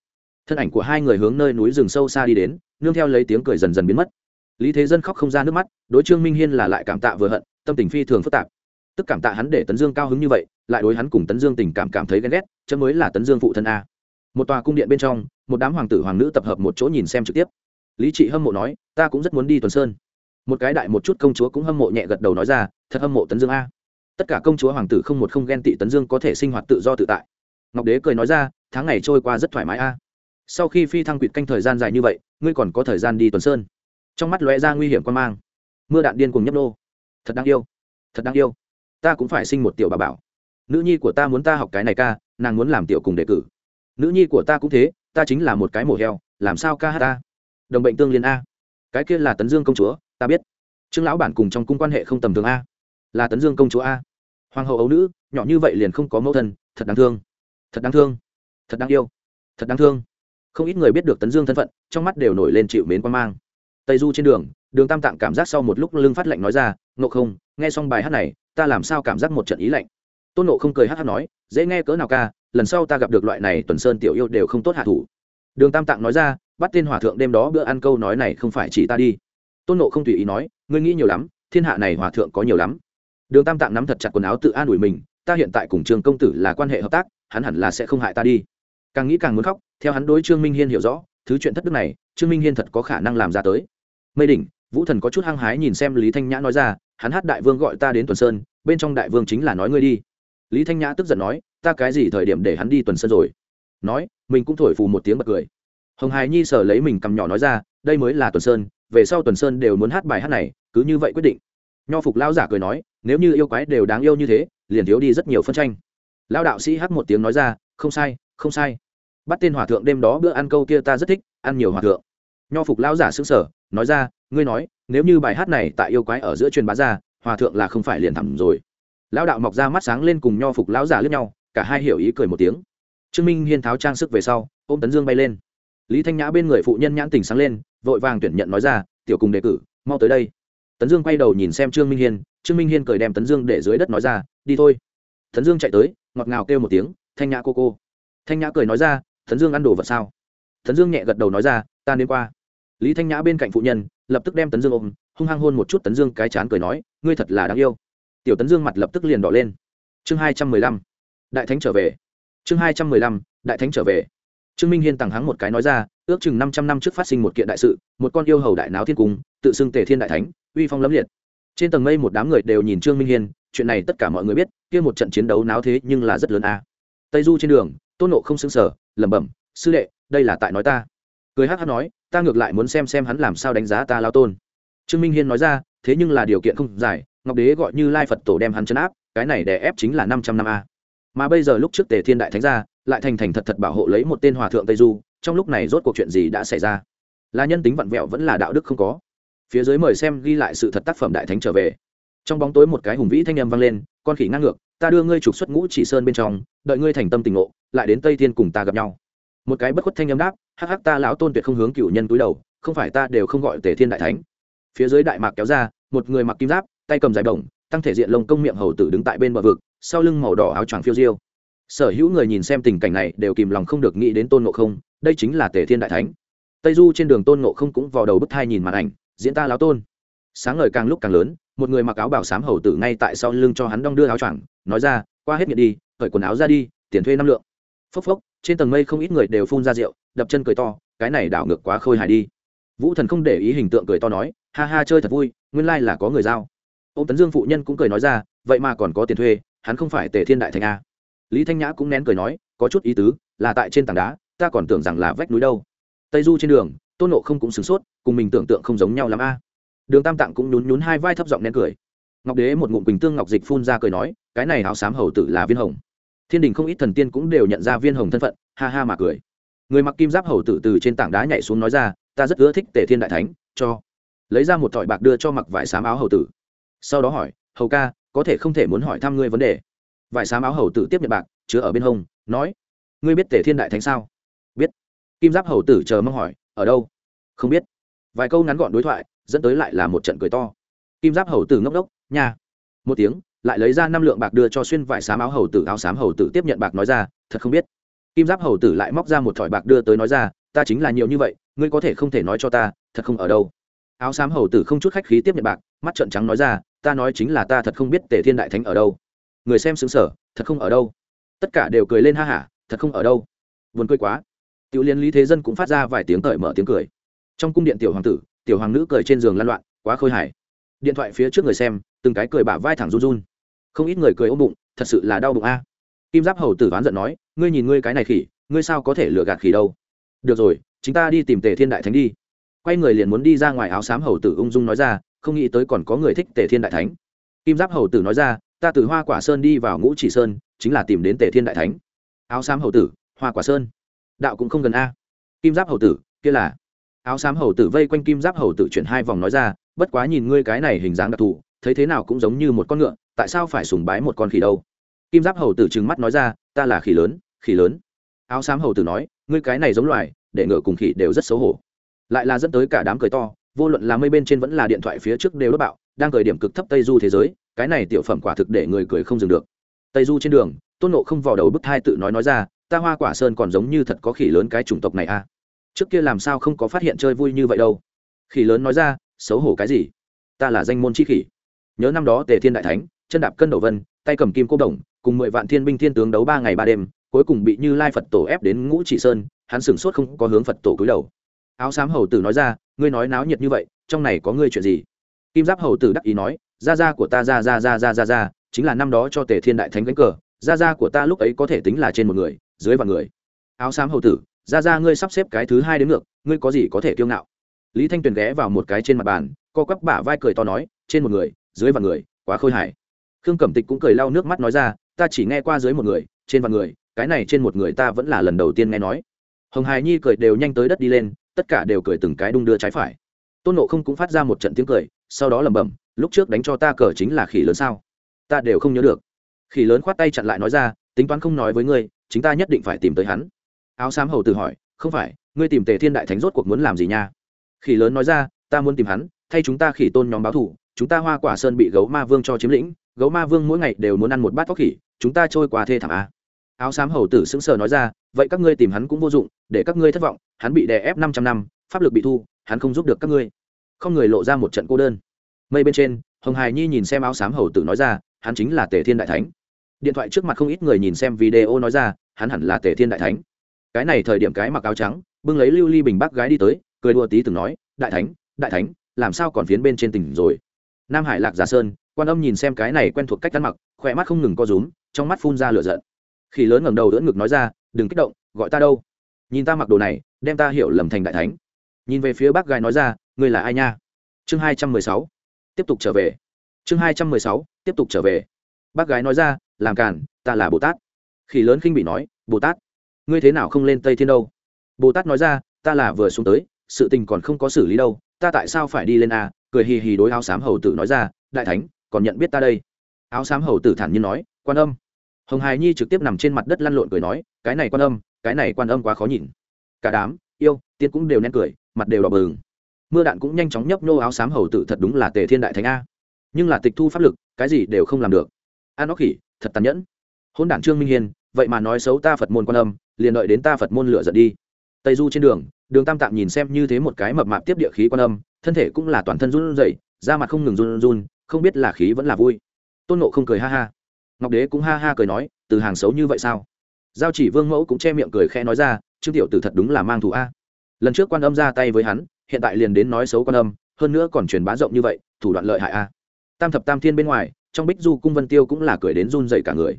Thân ảnh của hai người hướng nơi núi rừng sâu xa đi đến, nương theo lấy tiếng cười dần dần biến mất. Lý thế dân khóc không ra nước mắt, đối trương minh hiên là lại cảm tạ vừa hận, tâm tình phi thường phức tạp tức cảm tạ hắn để tấn dương cao hứng như vậy, lại đối hắn cùng tấn dương tình cảm cảm thấy ghen ghét, chớ mới là tấn dương phụ thân a. Một tòa cung điện bên trong, một đám hoàng tử hoàng nữ tập hợp một chỗ nhìn xem trực tiếp. Lý trị hâm mộ nói, ta cũng rất muốn đi tuần sơn. Một cái đại một chút công chúa cũng hâm mộ nhẹ gật đầu nói ra, thật hâm mộ tấn dương a. Tất cả công chúa hoàng tử không một không ghen tị tấn dương có thể sinh hoạt tự do tự tại. Ngọc đế cười nói ra, tháng ngày trôi qua rất thoải mái a. Sau khi phi thăng quỵt canh thời gian dài như vậy, ngươi còn có thời gian đi tuần sơn. Trong mắt lóe ra nguy hiểm quan mang. Mưa đạn điên cùng nhấp nô. Thật đáng yêu. Thật đáng yêu ta cũng phải sinh một tiểu bà bảo. Nữ nhi của ta muốn ta học cái này ca, nàng muốn làm tiểu cùng đề cử. Nữ nhi của ta cũng thế, ta chính là một cái mổ heo, làm sao ca hát ta? Đồng bệnh tương liên a. Cái kia là tấn dương công chúa, ta biết. Trương lão bản cùng trong cung quan hệ không tầm thường a. Là tấn dương công chúa a. Hoàng hậu ấu nữ, nhỏ như vậy liền không có mẫu thân, thật đáng thương. Thật đáng thương. Thật đáng yêu. Thật đáng thương. Không ít người biết được tấn dương thân phận, trong mắt đều nổi lên chịu mến quan mang. Tây du trên đường đường tam tạng cảm giác sau một lúc lưng phát lạnh nói ra, ngộ không, nghe xong bài hát này ta làm sao cảm giác một trận ý lạnh? Tôn nộ không cười hát hát nói, dễ nghe cỡ nào ca, lần sau ta gặp được loại này tuần sơn tiểu yêu đều không tốt hạ thủ. Đường tam tạng nói ra, bắt tên hòa thượng đêm đó bữa ăn câu nói này không phải chỉ ta đi. Tôn nộ không tùy ý nói, ngươi nghĩ nhiều lắm, thiên hạ này hòa thượng có nhiều lắm. Đường tam tạng nắm thật chặt quần áo tự an ủi mình, ta hiện tại cùng trường công tử là quan hệ hợp tác, hắn hẳn là sẽ không hại ta đi. Càng nghĩ càng muốn khóc, theo hắn đối trương minh hiên hiểu rõ, thứ chuyện thất đức này, trương minh hiên thật có khả năng làm ra tới. Mây đỉnh, vũ thần có chút hăng hái nhìn xem lý thanh nhã nói ra hắn hát đại vương gọi ta đến tuần sơn, bên trong đại vương chính là nói ngươi đi. Lý thanh nhã tức giận nói, ta cái gì thời điểm để hắn đi tuần sơn rồi? Nói, mình cũng thổi phù một tiếng bật cười. Hồng hải nhi sở lấy mình cầm nhỏ nói ra, đây mới là tuần sơn, về sau tuần sơn đều muốn hát bài hát này, cứ như vậy quyết định. Nho phục lão giả cười nói, nếu như yêu quái đều đáng yêu như thế, liền thiếu đi rất nhiều phân tranh. Lão đạo sĩ hát một tiếng nói ra, không sai không sai. Bắt tên hòa thượng đêm đó bữa ăn câu kia ta rất thích, ăn nhiều hòa thượng. Nho phục lão giả xứng sở nói ra, ngươi nói, nếu như bài hát này tại yêu quái ở giữa truyền bá ra, hòa thượng là không phải liền thẳm rồi. Lão đạo mọc ra mắt sáng lên cùng nho phục lão giả lướt nhau, cả hai hiểu ý cười một tiếng. Trương minh hiên tháo trang sức về sau, ôm tấn dương bay lên. Lý thanh nhã bên người phụ nhân nhãn tình sáng lên, vội vàng tuyển nhận nói ra, tiểu cùng đề cử, mau tới đây. Tấn dương quay đầu nhìn xem trương minh hiên, trương minh hiên cười đem tấn dương để dưới đất nói ra, đi thôi. Tấn dương chạy tới, ngọt ngào kêu một tiếng, thanh nhã cô cô. Thanh nhã cười nói ra, tấn dương ăn đồ vật sao? Tấn dương nhẹ gật đầu nói ra, ta đến qua lý thanh nhã bên cạnh phụ nhân, lập tức đem tấn dương ôm, hung hăng hôn một chút tấn dương cái chán cười nói, ngươi thật là đáng yêu. Tiểu tấn dương mặt lập tức liền đỏ lên. Chương hai trăm mười lăm, đại thánh trở về. Chương hai trăm mười lăm, đại thánh trở về. Trương minh hiên tặng hắng một cái nói ra, ước chừng năm trăm năm trước phát sinh một kiện đại sự, một con yêu hầu đại náo thiên cung, tự xưng tề thiên đại thánh, uy phong lẫm liệt. Trên tầng mây một đám người đều nhìn trương minh hiên, chuyện này tất cả mọi người biết, kia một trận chiến đấu náo thế nhưng là rất lớn a. Tây du trên đường, tôn nộ không xứng sở lẩm bẩm, sư đệ, đây là tại nói ta. Cười hát hát nói ta ngược lại muốn xem xem hắn làm sao đánh giá ta lao tôn. Trương minh hiên nói ra, thế nhưng là điều kiện không giải ngọc đế gọi như lai phật tổ đem hắn chấn áp, cái này đè ép chính là năm trăm năm a. Mà bây giờ lúc trước tề thiên đại thánh ra, lại thành thành thật thật bảo hộ lấy một tên hòa thượng tây du, trong lúc này rốt cuộc chuyện gì đã xảy ra? Là nhân tính vặn vẹo vẫn là đạo đức không có. Phía dưới mời xem ghi lại sự thật tác phẩm đại thánh trở về. Trong bóng tối một cái hùng vĩ thanh âm vang lên, con khỉ ngang ngược, ta đưa ngươi trục xuất ngũ chỉ sơn bên trong, đợi ngươi thành tâm tình ngộ, lại đến tây thiên cùng ta gặp nhau một cái bất khuất thanh âm đáp, hắc hắc, ta lão tôn tuyệt không hướng cựu nhân túi đầu, không phải ta đều không gọi tề thiên đại thánh. Phía dưới đại mạc kéo ra, một người mặc kim giáp, tay cầm dài đồng tăng thể diện lông công miệng hầu tử đứng tại bên bờ vực, sau lưng màu đỏ áo choàng phiêu diêu. Sở hữu người nhìn xem tình cảnh này đều kìm lòng không được nghĩ đến tôn ngộ không, đây chính là tề thiên đại thánh. Tây du trên đường tôn ngộ không cũng vào đầu bức thai nhìn màn ảnh, diễn ta láo tôn. Sáng ngời càng lúc càng lớn, một người mặc áo bảo sám hầu tử ngay tại sau lưng cho hắn đong đưa áo choàng, nói ra, qua hết nghiện đi, cởi quần áo ra đi, tiền thuê năm lượng. Phốc phốc trên tầng mây không ít người đều phun ra rượu, đập chân cười to, cái này đảo ngược quá khôi hài đi. Vũ thần không để ý hình tượng cười to nói, ha ha chơi thật vui, nguyên lai là có người giao. Ô tấn dương phụ nhân cũng cười nói ra, vậy mà còn có tiền thuê, hắn không phải tề thiên đại thành a. Lý thanh nhã cũng nén cười nói, có chút ý tứ, là tại trên tảng đá, ta còn tưởng rằng là vách núi đâu. Tây du trên đường, tôn nộ không cũng sửng sốt, cùng mình tưởng tượng không giống nhau lắm a. Đường tam tạng cũng nhún nhún hai vai thấp giọng nén cười. Ngọc đế một ngụm quỳnh tương ngọc dịch phun ra cười nói, cái này áo xám hầu tử là viên hồng thiên đình không ít thần tiên cũng đều nhận ra viên hồng thân phận, ha ha mà cười. Người mặc kim giáp hầu tử từ trên tảng đá nhảy xuống nói ra, ta rất ưa thích tề thiên đại thánh, cho. Lấy ra một thỏi bạc đưa cho mặc vải xám áo hầu tử. Sau đó hỏi, hầu ca, có thể không thể muốn hỏi thăm ngươi vấn đề? Vải xám áo hầu tử tiếp nhận bạc, chứa ở bên hông, nói, ngươi biết tề thiên đại thánh sao? Biết. Kim giáp hầu tử chờ mong hỏi, ở đâu? Không biết. Vài câu ngắn gọn đối thoại, dẫn tới lại là một trận cười to. Kim giáp hầu tử ngốc đốc nha. Một tiếng lại lấy ra năm lượng bạc đưa cho xuyên vải xám áo hầu tử, áo xám hầu tử tiếp nhận bạc nói ra, thật không biết. Kim giáp hầu tử lại móc ra một thỏi bạc đưa tới nói ra, ta chính là nhiều như vậy, ngươi có thể không thể nói cho ta, thật không ở đâu. Áo xám hầu tử không chút khách khí tiếp nhận bạc, mắt trợn trắng nói ra, ta nói chính là ta thật không biết tề thiên đại thánh ở đâu. Người xem xứng sở thật không ở đâu. Tất cả đều cười lên ha hả, thật không ở đâu. Buồn cười quá. Tiểu liên lý thế dân cũng phát ra vài tiếng cởi mở tiếng cười. Trong cung điện tiểu hoàng tử, tiểu hoàng nữ cười trên giường lăn loạn, quá khôi hài điện thoại phía trước người xem, từng cái cười bả vai thẳng run run. Không ít người cười ôm bụng, thật sự là đau bụng a. Kim giáp hầu tử oán giận nói, ngươi nhìn ngươi cái này khỉ, ngươi sao có thể lừa gạt khỉ đâu? Được rồi, chúng ta đi tìm tề thiên đại thánh đi. Quay người liền muốn đi ra ngoài áo xám hầu tử ung dung nói ra, không nghĩ tới còn có người thích tề thiên đại thánh. Kim giáp hầu tử nói ra, ta từ hoa quả sơn đi vào ngũ chỉ sơn, chính là tìm đến tề thiên đại thánh. Áo xám hầu tử, hoa quả sơn? Đạo cũng không gần a. Kim giáp hầu tử, kia là. Áo xám hầu tử vây quanh kim giáp hầu tử chuyển hai vòng nói ra bất quá nhìn ngươi cái này hình dáng đặc thù, thấy thế nào cũng giống như một con ngựa, tại sao phải sùng bái một con khỉ đâu? Kim giáp hầu tử trừng mắt nói ra, ta là khỉ lớn khỉ lớn. Áo xám hầu tử nói, ngươi cái này giống loài, để ngựa cùng khỉ đều rất xấu hổ. Lại là dẫn tới cả đám cười to, vô luận là mây bên trên vẫn là điện thoại phía trước đều đốt bạo, đang cười điểm cực thấp tây du thế giới, cái này tiểu phẩm quả thực để người cười không dừng được. Tây du trên đường, tôn nộ không vào đầu bức thai tự nói nói ra, ta hoa quả sơn còn giống như thật có khỉ lớn cái chủng tộc này a à? trước kia làm sao không có phát hiện chơi vui như vậy đâu? Khỉ lớn nói ra xấu hổ cái gì? Ta là danh môn chi khỉ. Nhớ năm đó tề thiên đại thánh, chân đạp cân đầu vân, tay cầm kim cô đồng, cùng mười vạn thiên binh thiên tướng đấu ba ngày ba đêm, cuối cùng bị như lai phật tổ ép đến ngũ chỉ sơn, hắn sửng sốt không có hướng phật tổ cúi đầu. Áo xám hầu tử nói ra, ngươi nói náo nhiệt như vậy, trong này có ngươi chuyện gì? Kim giáp hầu tử đắc ý nói, gia gia của ta, gia gia gia gia gia gia, chính là năm đó cho tề thiên đại thánh cánh cờ, gia gia của ta lúc ấy có thể tính là trên một người, dưới vạn người. Áo xám hầu tử, gia gia, ngươi sắp xếp cái thứ hai đến ngược, ngươi có gì có thể kiêu ngạo? Lý thanh tuyền ghé vào một cái trên mặt bàn, co quắp bả vai cười to nói, trên một người, dưới vạn người, quá khôi hài. Khương cẩm tịch cũng cười lau nước mắt nói ra, ta chỉ nghe qua dưới một người, trên vạn người, cái này trên một người ta vẫn là lần đầu tiên nghe nói. Hồng hài nhi cười đều nhanh tới đất đi lên, tất cả đều cười từng cái đung đưa trái phải. Tôn nộ không cũng phát ra một trận tiếng cười, sau đó lẩm bẩm, lúc trước đánh cho ta cờ chính là khỉ lớn sao? Ta đều không nhớ được. Khỉ lớn khoát tay chặn lại nói ra, tính toán không nói với ngươi, chính ta nhất định phải tìm tới hắn. Áo xám hầu tự hỏi, không phải, ngươi tìm tề thiên đại thánh rốt cuộc muốn làm gì nha? Khỉ lớn nói ra, ta muốn tìm hắn, thay chúng ta khỉ tôn nhóm báo thủ, chúng ta hoa quả sơn bị gấu ma vương cho chiếm lĩnh, gấu ma vương mỗi ngày đều muốn ăn một bát thóc khỉ, chúng ta trôi qua thê thảm a. Áo xám hầu tử sững sờ nói ra, vậy các ngươi tìm hắn cũng vô dụng, để các ngươi thất vọng, hắn bị đè ép năm trăm năm, pháp lực bị thu, hắn không giúp được các ngươi. Không người lộ ra một trận cô đơn. Mây bên trên, hồng hài nhi nhìn xem áo xám hầu tử nói ra, hắn chính là tề thiên đại thánh. Điện thoại trước mặt không ít người nhìn xem video nói ra, hắn hẳn là tề thiên đại thánh. Cái này thời điểm cái mặc áo trắng, bưng lấy lưu ly bình bác gái đi tới cười đùa tí từng nói, đại thánh đại thánh, làm sao còn phiến bên trên tỉnh rồi? Nam hải lạc giả sơn, quan âm nhìn xem cái này quen thuộc cách ăn mặc, khỏe mắt không ngừng co rúm, trong mắt phun ra lửa giận. Khỉ lớn ngẩng đầu đỡ ngực nói ra, đừng kích động, gọi ta đâu? Nhìn ta mặc đồ này, đem ta hiểu lầm thành đại thánh. Nhìn về phía bác gái nói ra, ngươi là ai nha? Chương hai trăm mười sáu, tiếp tục trở về. Chương hai trăm mười sáu, tiếp tục trở về. Bác gái nói ra, làm càn, ta là bồ tát. Khỉ lớn khinh bị nói, bồ tát, ngươi thế nào không lên tây thiên đâu? Bồ tát nói ra, ta là vừa xuống tới sự tình còn không có xử lý đâu, ta tại sao phải đi lên a? Cười hì hì đối áo xám hầu tử nói ra, đại thánh, còn nhận biết ta đây? Áo xám hầu tử thản nhiên nói, quan âm. Hồng hài nhi trực tiếp nằm trên mặt đất lăn lộn cười nói, cái này quan âm, cái này quan âm quá khó nhìn. Cả đám, yêu, tiên cũng đều nén cười, mặt đều đỏ bừng. Mưa đạn cũng nhanh chóng nhấp nhô áo xám hầu tử thật đúng là tề thiên đại thánh a. Nhưng là tịch thu pháp lực, cái gì đều không làm được. A nó khỉ, thật tàn nhẫn. Hôn đản trương minh hiền vậy mà nói xấu ta phật môn quan âm, liền đợi đến ta phật môn lựa giận đi. Tây du trên đường đường tam tạm nhìn xem như thế một cái mập mạp tiếp địa khí quan âm, thân thể cũng là toàn thân run rẩy, da mặt không ngừng run run, không biết là khí vẫn là vui. Tôn nộ không cười ha ha. Ngọc đế cũng ha ha cười nói, từ hàng xấu như vậy sao? Giao chỉ vương mẫu cũng che miệng cười khẽ nói ra, trương tiểu tử thật đúng là mang thù a. Lần trước quan âm ra tay với hắn, hiện tại liền đến nói xấu quan âm, hơn nữa còn truyền bá rộng như vậy, thủ đoạn lợi hại a. Tam thập tam thiên bên ngoài, trong bích du cung vân tiêu cũng là cười đến run dậy cả người.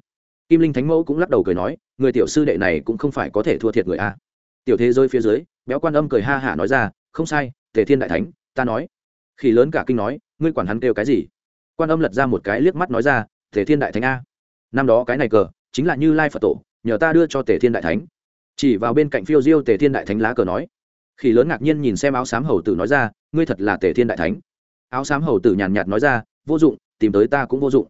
Kim linh thánh mẫu cũng lắc đầu cười nói, người tiểu sư đệ này cũng không phải có thể thua thiệt người a. Tiểu thế giới phía dưới béo quan âm cười ha hả nói ra, không sai, tề thiên đại thánh, ta nói. Khi lớn cả kinh nói, ngươi quản hắn kêu cái gì? Quan âm lật ra một cái liếc mắt nói ra, tề thiên đại thánh a, năm đó cái này cờ, chính là như lai phật tổ, nhờ ta đưa cho tề thiên đại thánh. Chỉ vào bên cạnh phiêu diêu tề thiên đại thánh lá cờ nói. Khi lớn ngạc nhiên nhìn xem áo xám hầu tử nói ra, ngươi thật là tề thiên đại thánh. Áo xám hầu tử nhàn nhạt nói ra, vô dụng, tìm tới ta cũng vô dụng.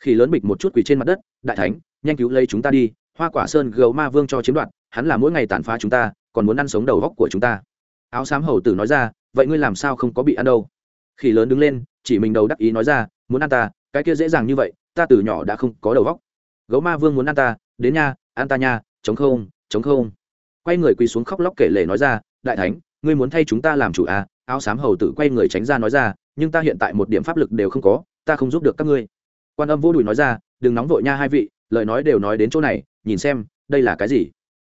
Khi lớn bịch một chút quỳ trên mặt đất, đại thánh, nhanh cứu lấy chúng ta đi, hoa quả sơn gấu ma vương cho chiếm đoạt, hắn là mỗi ngày tàn phá chúng ta còn muốn ăn sống đầu góc của chúng ta. Áo xám hầu tử nói ra, vậy ngươi làm sao không có bị ăn đâu? Khi lớn đứng lên, chỉ mình đầu đắc ý nói ra, muốn ăn ta, cái kia dễ dàng như vậy, ta từ nhỏ đã không có đầu góc. Gấu ma vương muốn ăn ta, đến nha, ăn ta nha, chống không chống không. Quay người quỳ xuống khóc lóc kể lể nói ra, đại thánh, ngươi muốn thay chúng ta làm chủ à? Áo xám hầu tử quay người tránh ra nói ra, nhưng ta hiện tại một điểm pháp lực đều không có, ta không giúp được các ngươi. Quan âm vô đùi nói ra, đừng nóng vội nha hai vị, lời nói đều nói đến chỗ này, nhìn xem, đây là cái gì?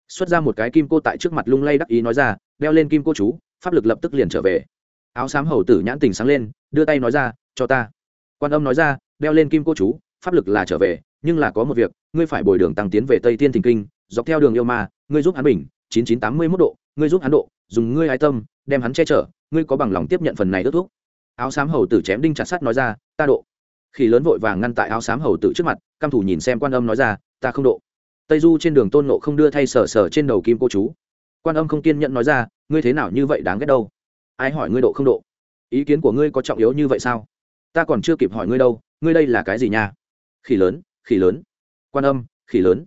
Xuất ra một cái kim cô tại trước mặt lung lay đắc ý nói ra, đeo lên kim cô chú, pháp lực lập tức liền trở về. Áo xám hầu tử nhãn tình sáng lên, đưa tay nói ra, cho ta. Quan âm nói ra, đeo lên kim cô chú, pháp lực là trở về, nhưng là có một việc, ngươi phải bồi đường tăng tiến về tây tiên thình kinh, dọc theo đường yêu ma, ngươi giúp hắn bình, chín chín tám mươi mốt độ, ngươi giúp hắn độ, dùng ngươi ái tâm, đem hắn che chở, ngươi có bằng lòng tiếp nhận phần này ước thuốc áo xám hầu tử chém đinh chặt sắt nói ra, ta độ. Khi lớn vội vàng ngăn tại áo xám hầu tử trước mặt, căm thủ nhìn xem quan âm nói ra, ta không độ tây du trên đường tôn nộ không đưa thay sở sở trên đầu kim cô chú. Quan âm không kiên nhận nói ra, ngươi thế nào như vậy đáng ghét đâu? Ai hỏi ngươi độ không độ? Ý kiến của ngươi có trọng yếu như vậy sao? Ta còn chưa kịp hỏi ngươi đâu, ngươi đây là cái gì nha? Khỉ lớn khỉ lớn. Quan âm, khỉ lớn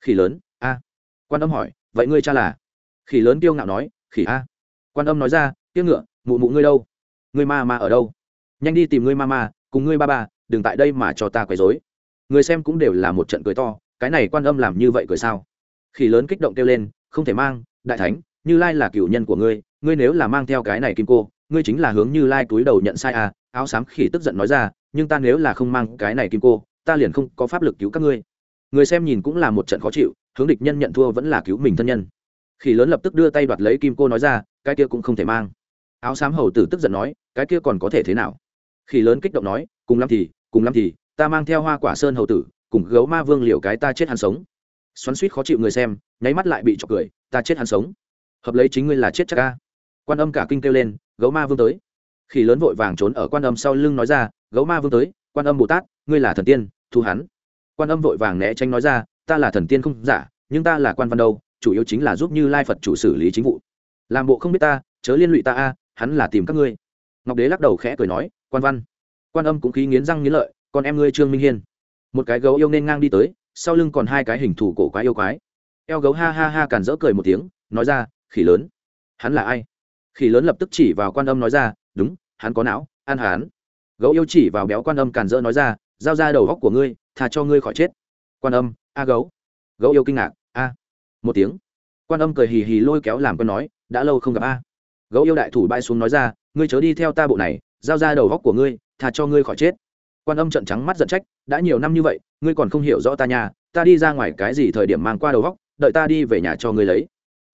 khỉ lớn, a. Quan âm hỏi, vậy ngươi cha là? Khỉ lớn tiêu ngạo nói, khỉ a. Quan âm nói ra tiêu ngựa, mụ mụ ngươi đâu? Ngươi ma ma ở đâu? Nhanh đi tìm ngươi ma ma, cùng ngươi ba ba, đừng tại đây mà cho ta quấy dối người xem cũng đều là một trận cười to cái này quan âm làm như vậy cười sao? Khỉ lớn kích động kêu lên, không thể mang, đại thánh, như lai là cựu nhân của ngươi ngươi nếu là mang theo cái này kim cô, ngươi chính là hướng như lai túi đầu nhận sai à áo xám khỉ tức giận nói ra, nhưng ta nếu là không mang cái này kim cô, ta liền không có pháp lực cứu các ngươi. Người xem nhìn cũng là một trận khó chịu, hướng địch nhân nhận thua vẫn là cứu mình thân nhân. Khỉ lớn lập tức đưa tay đoạt lấy kim cô nói ra, cái kia cũng không thể mang. Áo xám hầu tử tức giận nói, cái kia còn có thể thế nào? Khỉ lớn kích động nói, cùng lắm thì, cùng lắm thì, ta mang theo hoa quả sơn hầu tử cùng gấu ma vương liều cái ta chết hắn sống. Xoắn suýt khó chịu người xem, nháy mắt lại bị trọc cười, ta chết hắn sống. Hợp lấy chính ngươi là chết chắc ca quan âm cả kinh kêu lên, gấu ma vương tới. Khi lớn vội vàng trốn ở quan âm sau lưng nói ra, gấu ma vương tới, quan âm bồ tát, ngươi là thần tiên, thu hắn. Quan âm vội vàng né tránh nói ra, ta là thần tiên không giả, nhưng ta là quan văn đâu, chủ yếu chính là giúp như lai phật chủ xử lý chính vụ. Làm bộ không biết ta, chớ liên lụy ta a, hắn là tìm các ngươi. Ngọc đế lắc đầu khẽ cười nói, quan văn. Quan âm cũng khí nghiến răng nghiến lợi còn em ngươi trương minh hiên một cái gấu yêu nên ngang đi tới, sau lưng còn hai cái hình thủ cổ quái yêu quái. Eo gấu ha ha ha càn rỡ cười một tiếng, nói ra, khỉ lớn. Hắn là ai? Khỉ lớn lập tức chỉ vào quan âm nói ra, đúng, hắn có não an hắn. Gấu yêu chỉ vào béo quan âm càn rỡ nói ra, giao ra đầu góc của ngươi thà cho ngươi khỏi chết. Quan âm, a gấu. Gấu yêu kinh ngạc, a. Một tiếng. Quan âm cười hì hì lôi kéo làm con nói, đã lâu không gặp a. Gấu yêu đại thủ bay xuống nói ra, ngươi chớ đi theo ta bộ này, giao ra đầu góc của ngươi thà cho ngươi khỏi chết quan âm trận trắng mắt giận trách, đã nhiều năm như vậy, ngươi còn không hiểu rõ ta nhà ta đi ra ngoài cái gì thời điểm mang qua đầu góc, đợi ta đi về nhà cho ngươi lấy.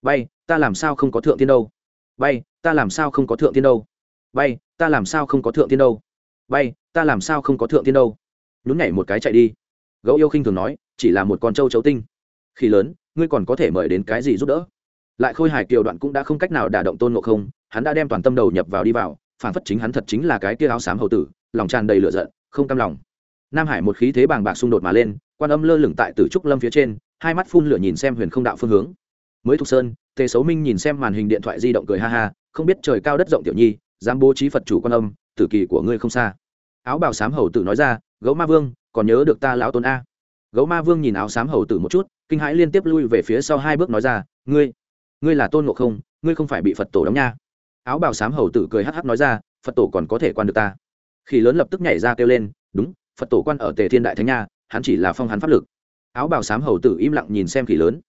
Bay, ta làm sao không có thượng tiên đâu? Bay, ta làm sao không có thượng tiên đâu? Bay, ta làm sao không có thượng tiên đâu? Bay, ta làm sao không có thượng tiên đâu? Nhún nhảy một cái chạy đi. Gấu yêu khinh thường nói, chỉ là một con trâu chấu tinh. Khi lớn, ngươi còn có thể mời đến cái gì giúp đỡ? Lại khôi hài kiều đoạn cũng đã không cách nào đả động tôn ngộ không, hắn đã đem toàn tâm đầu nhập vào đi vào, phản phất chính hắn thật chính là cái kia áo xám hầu tử, lòng tràn đầy lửa giận không cam lòng. Nam hải một khí thế bàng bạc xung đột mà lên, quan âm lơ lửng tại tử trúc lâm phía trên, hai mắt phun lửa nhìn xem huyền không đạo phương hướng. Mới thục sơn, tề xấu minh nhìn xem màn hình điện thoại di động cười ha ha, không biết trời cao đất rộng tiểu nhi, dám bố trí phật chủ quan âm, tử kỳ của ngươi không xa. Áo bào xám hầu tử nói ra, gấu ma vương, còn nhớ được ta lão tôn a? Gấu ma vương nhìn áo xám hầu tử một chút, kinh hãi liên tiếp lui về phía sau hai bước nói ra, ngươi ngươi là tôn ngộ không, ngươi không phải bị phật tổ đóng nha. Áo bào xám hầu tử cười hắc hắc nói ra, phật tổ còn có thể quan được ta? Khi lớn lập tức nhảy ra kêu lên, đúng, phật tổ quan ở tề thiên đại thánh nha, hắn chỉ là phong hắn pháp lực. Áo bào xám hầu tử im lặng nhìn xem khỉ lớn.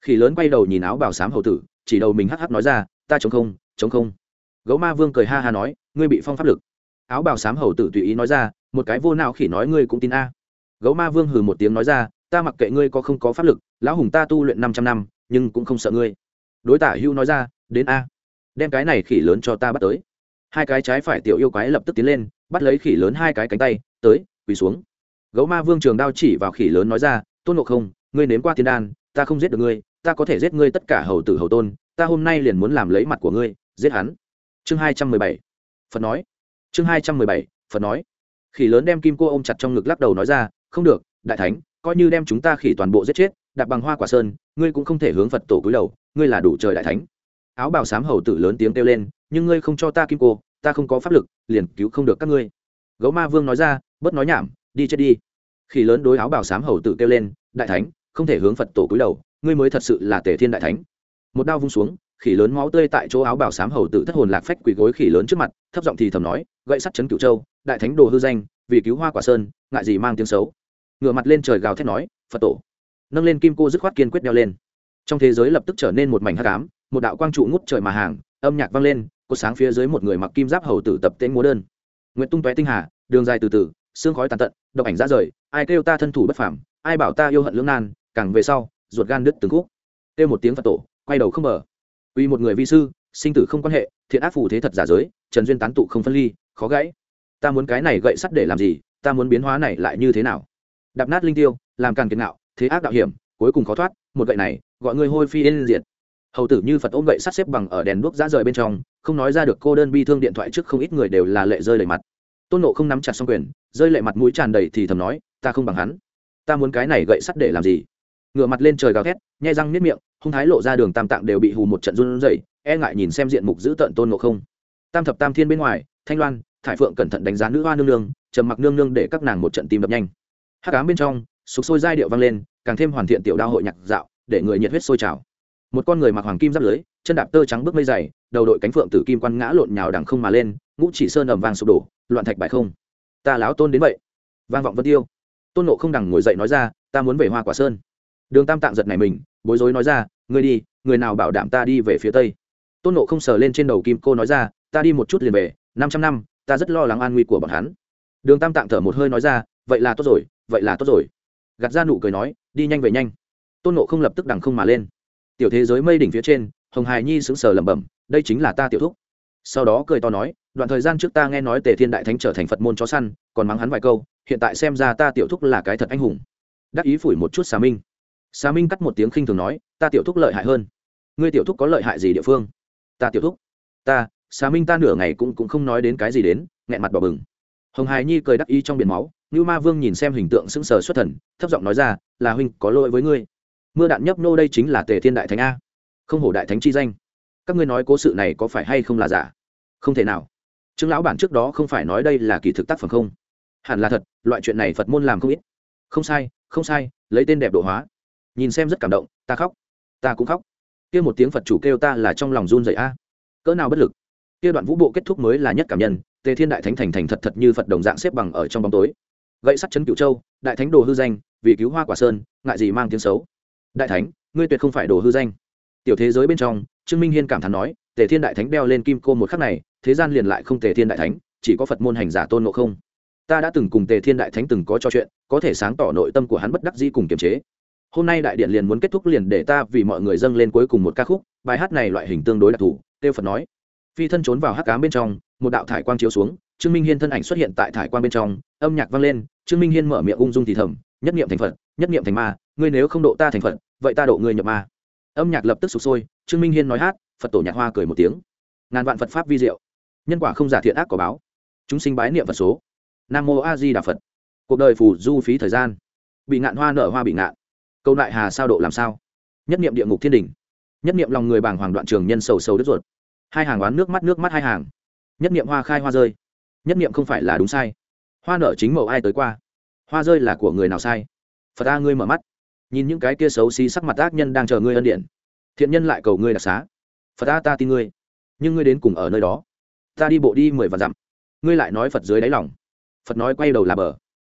Khỉ lớn quay đầu nhìn áo bào xám hầu tử, chỉ đầu mình hắc hắc nói ra, ta chống không chống không. Gấu ma vương cười ha ha nói, ngươi bị phong pháp lực. Áo bào xám hầu tử tùy ý nói ra, một cái vô nào khỉ nói ngươi cũng tin a. Gấu ma vương hừ một tiếng nói ra, ta mặc kệ ngươi có không có pháp lực, lão hùng ta tu luyện năm trăm năm, nhưng cũng không sợ ngươi. Đối tả hưu nói ra, đến a. Đem cái này khỉ lớn cho ta bắt tới hai cái trái phải tiểu yêu quái lập tức tiến lên, bắt lấy khỉ lớn hai cái cánh tay, tới, quỳ xuống. Gấu ma vương trường đao chỉ vào khỉ lớn nói ra, tôn ngộ không, ngươi nếm qua thiên đan, ta không giết được ngươi, ta có thể giết ngươi tất cả hầu tử hầu tôn, ta hôm nay liền muốn làm lấy mặt của ngươi, giết hắn. Chương hai trăm mười bảy. Phật nói. Chương hai trăm mười bảy, phật nói. Khỉ lớn đem kim cô ôm chặt trong ngực lắc đầu nói ra, không được, đại thánh, coi như đem chúng ta khỉ toàn bộ giết chết, đạp bằng hoa quả sơn, ngươi cũng không thể hướng phật tổ cúi đầu, ngươi là đủ trời đại thánh áo bào xám hầu tử lớn tiếng kêu lên, nhưng ngươi không cho ta kim cô, ta không có pháp lực, liền cứu không được các ngươi. Gấu ma vương nói ra, bớt nói nhảm, đi chết đi. Khi lớn đối áo bào xám hầu tử kêu lên, đại thánh, không thể hướng phật tổ cúi đầu, ngươi mới thật sự là tề thiên đại thánh. Một đao vung xuống, khỉ lớn máu tươi tại chỗ áo bào xám hầu tử thất hồn lạc phách quỳ gối khỉ lớn trước mặt, thấp giọng thì thầm nói, gậy sắt chấn cửu châu, đại thánh đồ hư danh, vì cứu hoa quả sơn, ngại gì mang tiếng xấu. Ngựa mặt lên trời gào thét nói, phật tổ. Nâng lên kim cô dứt khoát kiên quyết đeo lên. Trong thế giới lập tức trở nên một mảnh hắc ám một đạo quang trụ ngút trời mà hàng, âm nhạc vang lên, có sáng phía dưới một người mặc kim giáp hầu tử tập tên múa đơn. Nguyện tung tóe tinh hà, đường dài từ từ, xương khói tàn tận, độc ảnh ra rời, ai kêu ta thân thủ bất phàm, ai bảo ta yêu hận lưỡng nan, càng về sau, ruột gan đứt từng khúc. Kêu một tiếng phật tổ, quay đầu không mở. Uy một người vi sư, sinh tử không quan hệ, thiện ác phù thế thật giả giới, trần duyên tán tụ không phân ly, khó gãy. Ta muốn cái này gậy sắt để làm gì, ta muốn biến hóa này lại như thế nào? Đạp nát linh tiêu, làm càng kiệt nạo thế ác đạo hiểm, cuối cùng khó thoát, một gậy này, gọi người hôi phi yên diệt hầu tử như phật ôm gậy sắt xếp bằng ở đèn đuốc ra rời bên trong, không nói ra được cô đơn bi thương điện thoại trước không ít người đều là lệ rơi đầy mặt. Tôn nộ không nắm chặt xong quyền, rơi lệ mặt mũi tràn đầy thì thầm nói, ta không bằng hắn. Ta muốn cái này gậy sắt để làm gì? Ngựa mặt lên trời gào thét, nhai răng nếp miệng, hung thái lộ ra đường tam tạng đều bị hù một trận run rẩy e ngại nhìn xem diện mục giữ tận tôn nộ không. Tam thập tam thiên bên ngoài, thanh loan, thải phượng cẩn thận đánh giá nữ hoa nương nương, trầm mặc nương nương để các nàng một trận tim đập nhanh. Hát cám bên trong, sục sôi giai điệu vang lên, càng thêm hoàn thiện tiểu đao hội nhạc dạo, để người nhiệt huyết sôi trào một con người mặc hoàng kim giáp lưới, chân đạp tơ trắng bước mây dày, đầu đội cánh phượng tử kim quan ngã lộn nhào đằng không mà lên, ngũ chỉ sơn ầm vàng sụp đổ, loạn thạch bại không. Ta láo tôn đến vậy. Vang vọng vân tiêu. Tôn nộ không đằng ngồi dậy nói ra, ta muốn về hoa quả sơn. Đường tam tạng giật này mình, bối rối nói ra, ngươi đi, người nào bảo đảm ta đi về phía tây? Tôn nộ không sờ lên trên đầu kim cô nói ra, ta đi một chút liền về, năm trăm năm, ta rất lo lắng an nguy của bọn hắn. Đường tam tạng thở một hơi nói ra, vậy là tốt rồi, vậy là tốt rồi. Gạt ra nụ cười nói, đi nhanh về nhanh. Tôn nộ không lập tức đằng không mà lên tiểu thế giới mây đỉnh phía trên, hồng hài nhi sững sờ lẩm bẩm, đây chính là ta tiểu thúc. Sau đó cười to nói, đoạn thời gian trước ta nghe nói tề thiên đại thánh trở thành phật môn chó săn, còn mắng hắn vài câu, hiện tại xem ra ta tiểu thúc là cái thật anh hùng. Đắc ý phủi một chút xà minh. Xà minh cắt một tiếng khinh thường nói, ta tiểu thúc lợi hại hơn. Ngươi tiểu thúc có lợi hại gì địa phương? Ta tiểu thúc. Ta, xà minh ta nửa ngày cũng cũng không nói đến cái gì đến, nghẹn mặt bỏ bừng. Hồng hài nhi cười đắc ý trong biển máu như ma vương nhìn xem hình tượng sững sờ xuất thần, thấp giọng nói ra, là huynh có lỗi với ngươi mưa đạn nhấp nô đây chính là tề thiên đại thánh a. Không hổ đại thánh chi danh. Các ngươi nói cố sự này có phải hay không là giả? Không thể nào. Chứng lão bản trước đó không phải nói đây là kỳ thực tác phẩm không? Hẳn là thật, loại chuyện này phật môn làm không ít. Không sai không sai, lấy tên đẹp độ hóa. Nhìn xem rất cảm động, ta khóc. Ta cũng khóc. Kia một tiếng phật chủ kêu ta là trong lòng run dậy a. Cỡ nào bất lực. Kia đoạn vũ bộ kết thúc mới là nhất cảm nhân, tề thiên đại thánh thành thành thật thật như phật đồng dạng xếp bằng ở trong bóng tối. Gậy sắt chấn cửu châu, đại thánh đồ hư danh, vì cứu hoa quả sơn, ngại gì mang tiếng xấu đại thánh, ngươi tuyệt không phải đồ hư danh. Tiểu thế giới bên trong, trương minh hiên cảm thán nói, tề thiên đại thánh đeo lên kim cô một khắc này, thế gian liền lại không tề thiên đại thánh, chỉ có phật môn hành giả tôn ngộ không. Ta đã từng cùng tề thiên đại thánh từng có trò chuyện, có thể sáng tỏ nội tâm của hắn bất đắc dĩ cùng kiềm chế. Hôm nay đại điện liền muốn kết thúc liền để ta vì mọi người dâng lên cuối cùng một ca khúc, bài hát này loại hình tương đối đặc thù tiêu phật nói. Phi thân trốn vào hắc cám bên trong, một đạo thải quang chiếu xuống, trương minh hiên thân ảnh xuất hiện tại thải quang bên trong, âm nhạc vang lên, trương minh hiên mở miệng ung dung thì thầm, nhất niệm thành phật nhất niệm thành ma, ngươi nếu không độ ta thành phật, vậy ta độ ngươi nhập ma. Âm nhạc lập tức sụp sôi, trương minh hiên nói hát, phật tổ nhạc hoa cười một tiếng. Ngàn vạn phật pháp vi diệu. Nhân quả không giả thiện ác có báo. Chúng sinh bái niệm phật số. Nam mô a di đà phật. Cuộc đời phù du phí thời gian. Bị ngạn hoa nở hoa bị ngạn. Câu đại hà sao độ làm sao? Nhất niệm địa ngục thiên đình. Nhất niệm lòng người bàng hoàng đoạn trường nhân sầu sầu đứt ruột. Hai hàng oán nước mắt nước mắt hai hàng. Nhất niệm hoa khai hoa rơi. Nhất niệm không phải là đúng sai. Hoa nở chính mẫu ai tới qua? Hoa rơi là của người nào sai? Phật ta ngươi mở mắt. Nhìn những cái kia xấu xí sắc mặt ác nhân đang chờ ngươi ân điện thiện nhân lại cầu ngươi đặc xá. Phật ta ta tin ngươi. Nhưng ngươi đến cùng ở nơi đó. Ta đi bộ đi mười và dặm. Ngươi lại nói phật dưới đáy lòng. Phật nói quay đầu là bờ.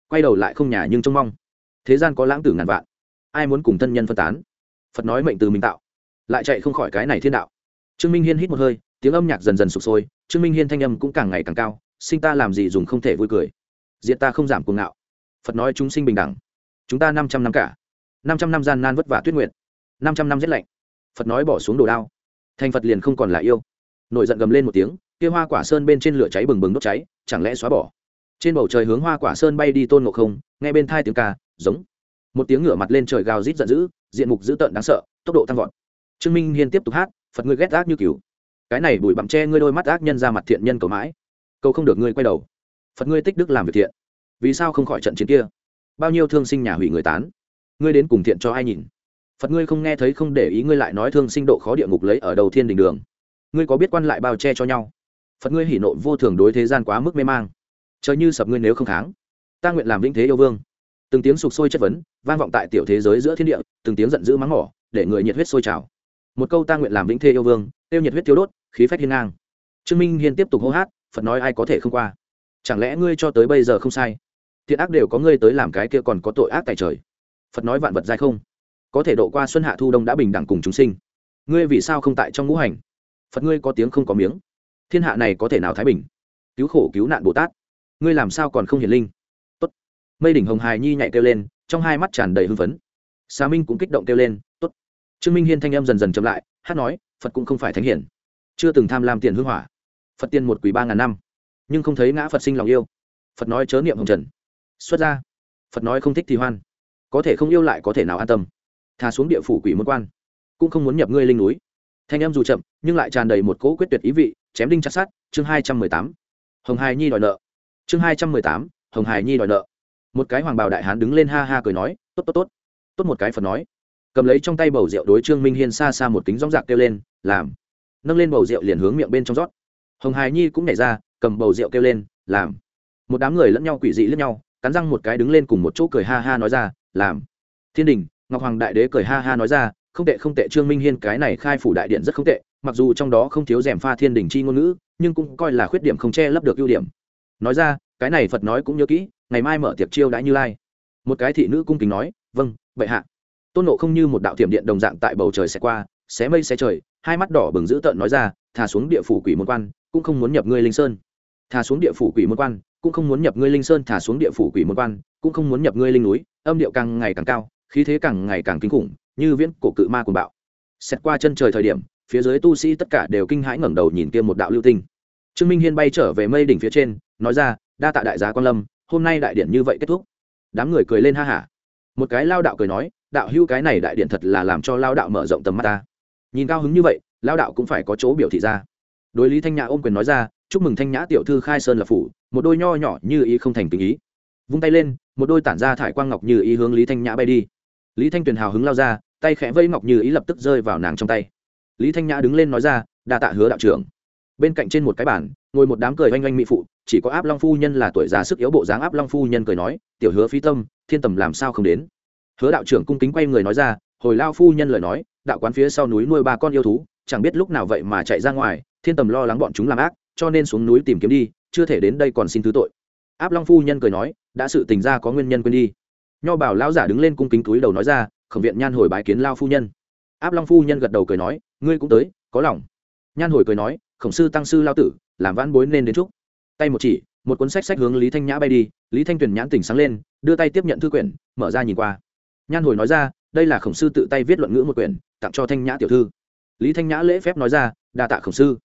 Quay đầu lại không nhà nhưng trông mong. Thế gian có lãng tử ngàn vạn. Ai muốn cùng thân nhân phân tán? Phật nói mệnh từ mình tạo. Lại chạy không khỏi cái này thiên đạo. Trương minh hiên hít một hơi, tiếng âm nhạc dần dần sụp sôi, trương minh hiên thanh âm cũng càng ngày càng cao, sinh ta làm gì dùng không thể vui cười. Diện ta không giảm cuồng ngạo. Phật nói chúng sinh bình đẳng chúng ta năm trăm năm cả. Năm trăm năm gian nan vất vả tuyết nguyện năm trăm năm rét lạnh. Phật nói bỏ xuống đồ đao. Thành phật liền không còn là yêu. Nổi giận gầm lên một tiếng, kia hoa quả sơn bên trên lửa cháy bừng bừng đốt cháy, chẳng lẽ xóa bỏ? Trên bầu trời hướng hoa quả sơn bay đi tôn ngộ không, nghe bên thai tiếng ca, giống. Một tiếng ngửa mặt lên trời gào rít giận dữ, diện mục dữ tợn đáng sợ, tốc độ tăng vọt. Trương minh hiên tiếp tục hát, phật ngươi ghét ác như cứu cái này bụi bặm che ngươi đôi mắt ác nhân ra mặt thiện nhân cầu mãi. Cầu không được ngươi quay đầu. Phật ngươi tích đức làm việc thiện. Vì sao không khỏi trận chiến kia? Bao nhiêu thương sinh nhà hủy người tán. Ngươi đến cùng thiện cho ai nhìn? Phật ngươi không nghe thấy không để ý ngươi lại nói thương sinh độ khó địa ngục lấy ở đầu thiên đình đường. Ngươi có biết quan lại bao che cho nhau? Phật ngươi hỉ nộ vô thường đối thế gian quá mức mê mang. Chờ như sập ngươi nếu không kháng. Ta nguyện làm vĩnh thế yêu vương. Từng tiếng sục sôi chất vấn, vang vọng tại tiểu thế giới giữa thiên địa, từng tiếng giận dữ mắng mỏ, để người nhiệt huyết sôi trào. Một câu ta nguyện làm vĩnh thế yêu vương, tiêu nhiệt huyết thiếu đốt, khí phách hiên ngang. Trương minh hiên tiếp tục hô hát, phật nói ai có thể không qua? Chẳng lẽ ngươi cho tới bây giờ không sai? Thiện ác đều có ngươi tới làm cái kia còn có tội ác tại trời. Phật nói vạn vật dai không. Có thể độ qua xuân hạ thu đông đã bình đẳng cùng chúng sinh. Ngươi vì sao không tại trong ngũ hành? Phật ngươi có tiếng không có miếng. Thiên hạ này có thể nào thái bình? Cứu khổ cứu nạn bồ tát. Ngươi làm sao còn không hiển linh? Tốt. Mây đỉnh hồng hài nhi nhạy kêu lên, trong hai mắt tràn đầy hưng phấn. Xà minh cũng kích động kêu lên, tốt. Trương minh hiên thanh em dần dần chậm lại, hát nói, phật cũng không phải thánh hiển. Chưa từng tham lam tiền hưng hỏa. Phật tiên một quỷ ba ngàn năm, nhưng không thấy ngã phật sinh lòng yêu. Phật nói chớ niệm hồng trần xuất ra. Phật nói không thích thì hoan. Có thể không yêu lại có thể nào an tâm. Thà xuống địa phủ quỷ môn quan. Cũng không muốn nhập ngươi linh núi. Thanh em dù chậm, nhưng lại tràn đầy một cỗ quyết tuyệt ý vị, chém đinh chặt sát chương hai trăm mười tám. Hồng hài nhi đòi nợ. Chương hai trăm mười tám, hồng hài nhi đòi nợ. Một cái hoàng bào đại hán đứng lên ha ha cười nói, tốt tốt tốt. Tốt một cái phật nói. Cầm lấy trong tay bầu rượu đối trương minh hiên xa xa một kính rong rạc kêu lên, làm. Nâng lên bầu rượu liền hướng miệng bên trong rót. Hồng hài nhi cũng nhảy ra, cầm bầu rượu kêu lên, làm. Một đám người lẫn nhau quỷ dị lẫn nhau cắn răng một cái đứng lên cùng một chỗ cười ha ha nói ra, làm. Thiên đình, ngọc hoàng đại đế cười ha ha nói ra, không tệ không tệ, trương minh hiên cái này khai phủ đại điện rất không tệ, mặc dù trong đó không thiếu rèm pha thiên đình chi ngôn ngữ, nhưng cũng coi là khuyết điểm không che lấp được ưu điểm. Nói ra, cái này phật nói cũng nhớ kỹ, ngày mai mở tiệc chiêu đãi như lai. Một cái thị nữ cung kính nói vâng vậy hạ. Tôn nộ không như một đạo thiểm điện đồng dạng tại bầu trời xẻ qua, xé mây xé trời, hai mắt đỏ bừng dữ tợn nói ra thà xuống địa phủ quỷ môn quan, cũng không muốn nhập ngươi linh sơn. Thà xuống địa phủ quỷ môn quan cũng không muốn nhập ngươi linh sơn thả xuống địa phủ quỷ môn quan, cũng không muốn nhập ngươi linh núi, âm điệu càng ngày càng cao, khí thế càng ngày càng kinh khủng, như viễn cổ cự ma cuồng bạo. Xét qua chân trời thời điểm, phía dưới tu sĩ tất cả đều kinh hãi ngẩng đầu nhìn kia một đạo lưu tinh. Trương minh hiên bay trở về mây đỉnh phía trên, nói ra, đa tạ đại giá quan lâm, hôm nay đại điện như vậy kết thúc. Đám người cười lên ha hả. Một cái lao đạo cười nói, đạo hưu cái này đại điện thật là làm cho lao đạo mở rộng tầm mắt ta. Nhìn cao hứng như vậy, lao đạo cũng phải có chỗ biểu thị ra. Đối lý thanh nhã ôm quyền nói ra, chúc mừng thanh nhã tiểu thư khai sơn lập phủ một đôi nho nhỏ như ý không thành tình ý. Vung tay lên, một đôi tản ra thải quang ngọc như ý hướng lý thanh nhã bay đi. Lý thanh tuyền hào hứng lao ra, tay khẽ vây ngọc như ý lập tức rơi vào nàng trong tay. Lý thanh nhã đứng lên nói ra, đa tạ hứa đạo trưởng. Bên cạnh trên một cái bản ngồi một đám cười oanh oanh mỹ phụ, chỉ có áp long phu nhân là tuổi già sức yếu bộ dáng áp long phu nhân cười nói, tiểu hứa phi tâm, thiên tầm làm sao không đến? Hứa đạo trưởng cung kính quay người nói ra, hồi lao phu nhân lời nói, đạo quán phía sau núi nuôi ba con yêu thú, chẳng biết lúc nào vậy mà chạy ra ngoài, thiên tầm lo lắng bọn chúng làm ác cho nên xuống núi tìm kiếm đi, chưa thể đến đây còn xin thứ tội. Áp long phu nhân cười nói, đã sự tình ra có nguyên nhân quên đi. Nho bảo lão giả đứng lên cung kính túi đầu nói ra, khổng viện nhan hồi bái kiến lao phu nhân. Áp long phu nhân gật đầu cười nói, ngươi cũng tới, có lòng. Nhan hồi cười nói, khổng sư tăng sư lao tử, làm vãn bối nên đến chúc. Tay một chỉ, một cuốn sách sách hướng lý thanh nhã bay đi, lý thanh tuyền nhãn tỉnh sáng lên, đưa tay tiếp nhận thư quyển, mở ra nhìn qua. Nhan hồi nói ra, đây là khổng sư tự tay viết luận ngữ một quyển, tặng cho thanh nhã tiểu thư. Lý thanh nhã lễ phép nói ra, đa tạ khổng sư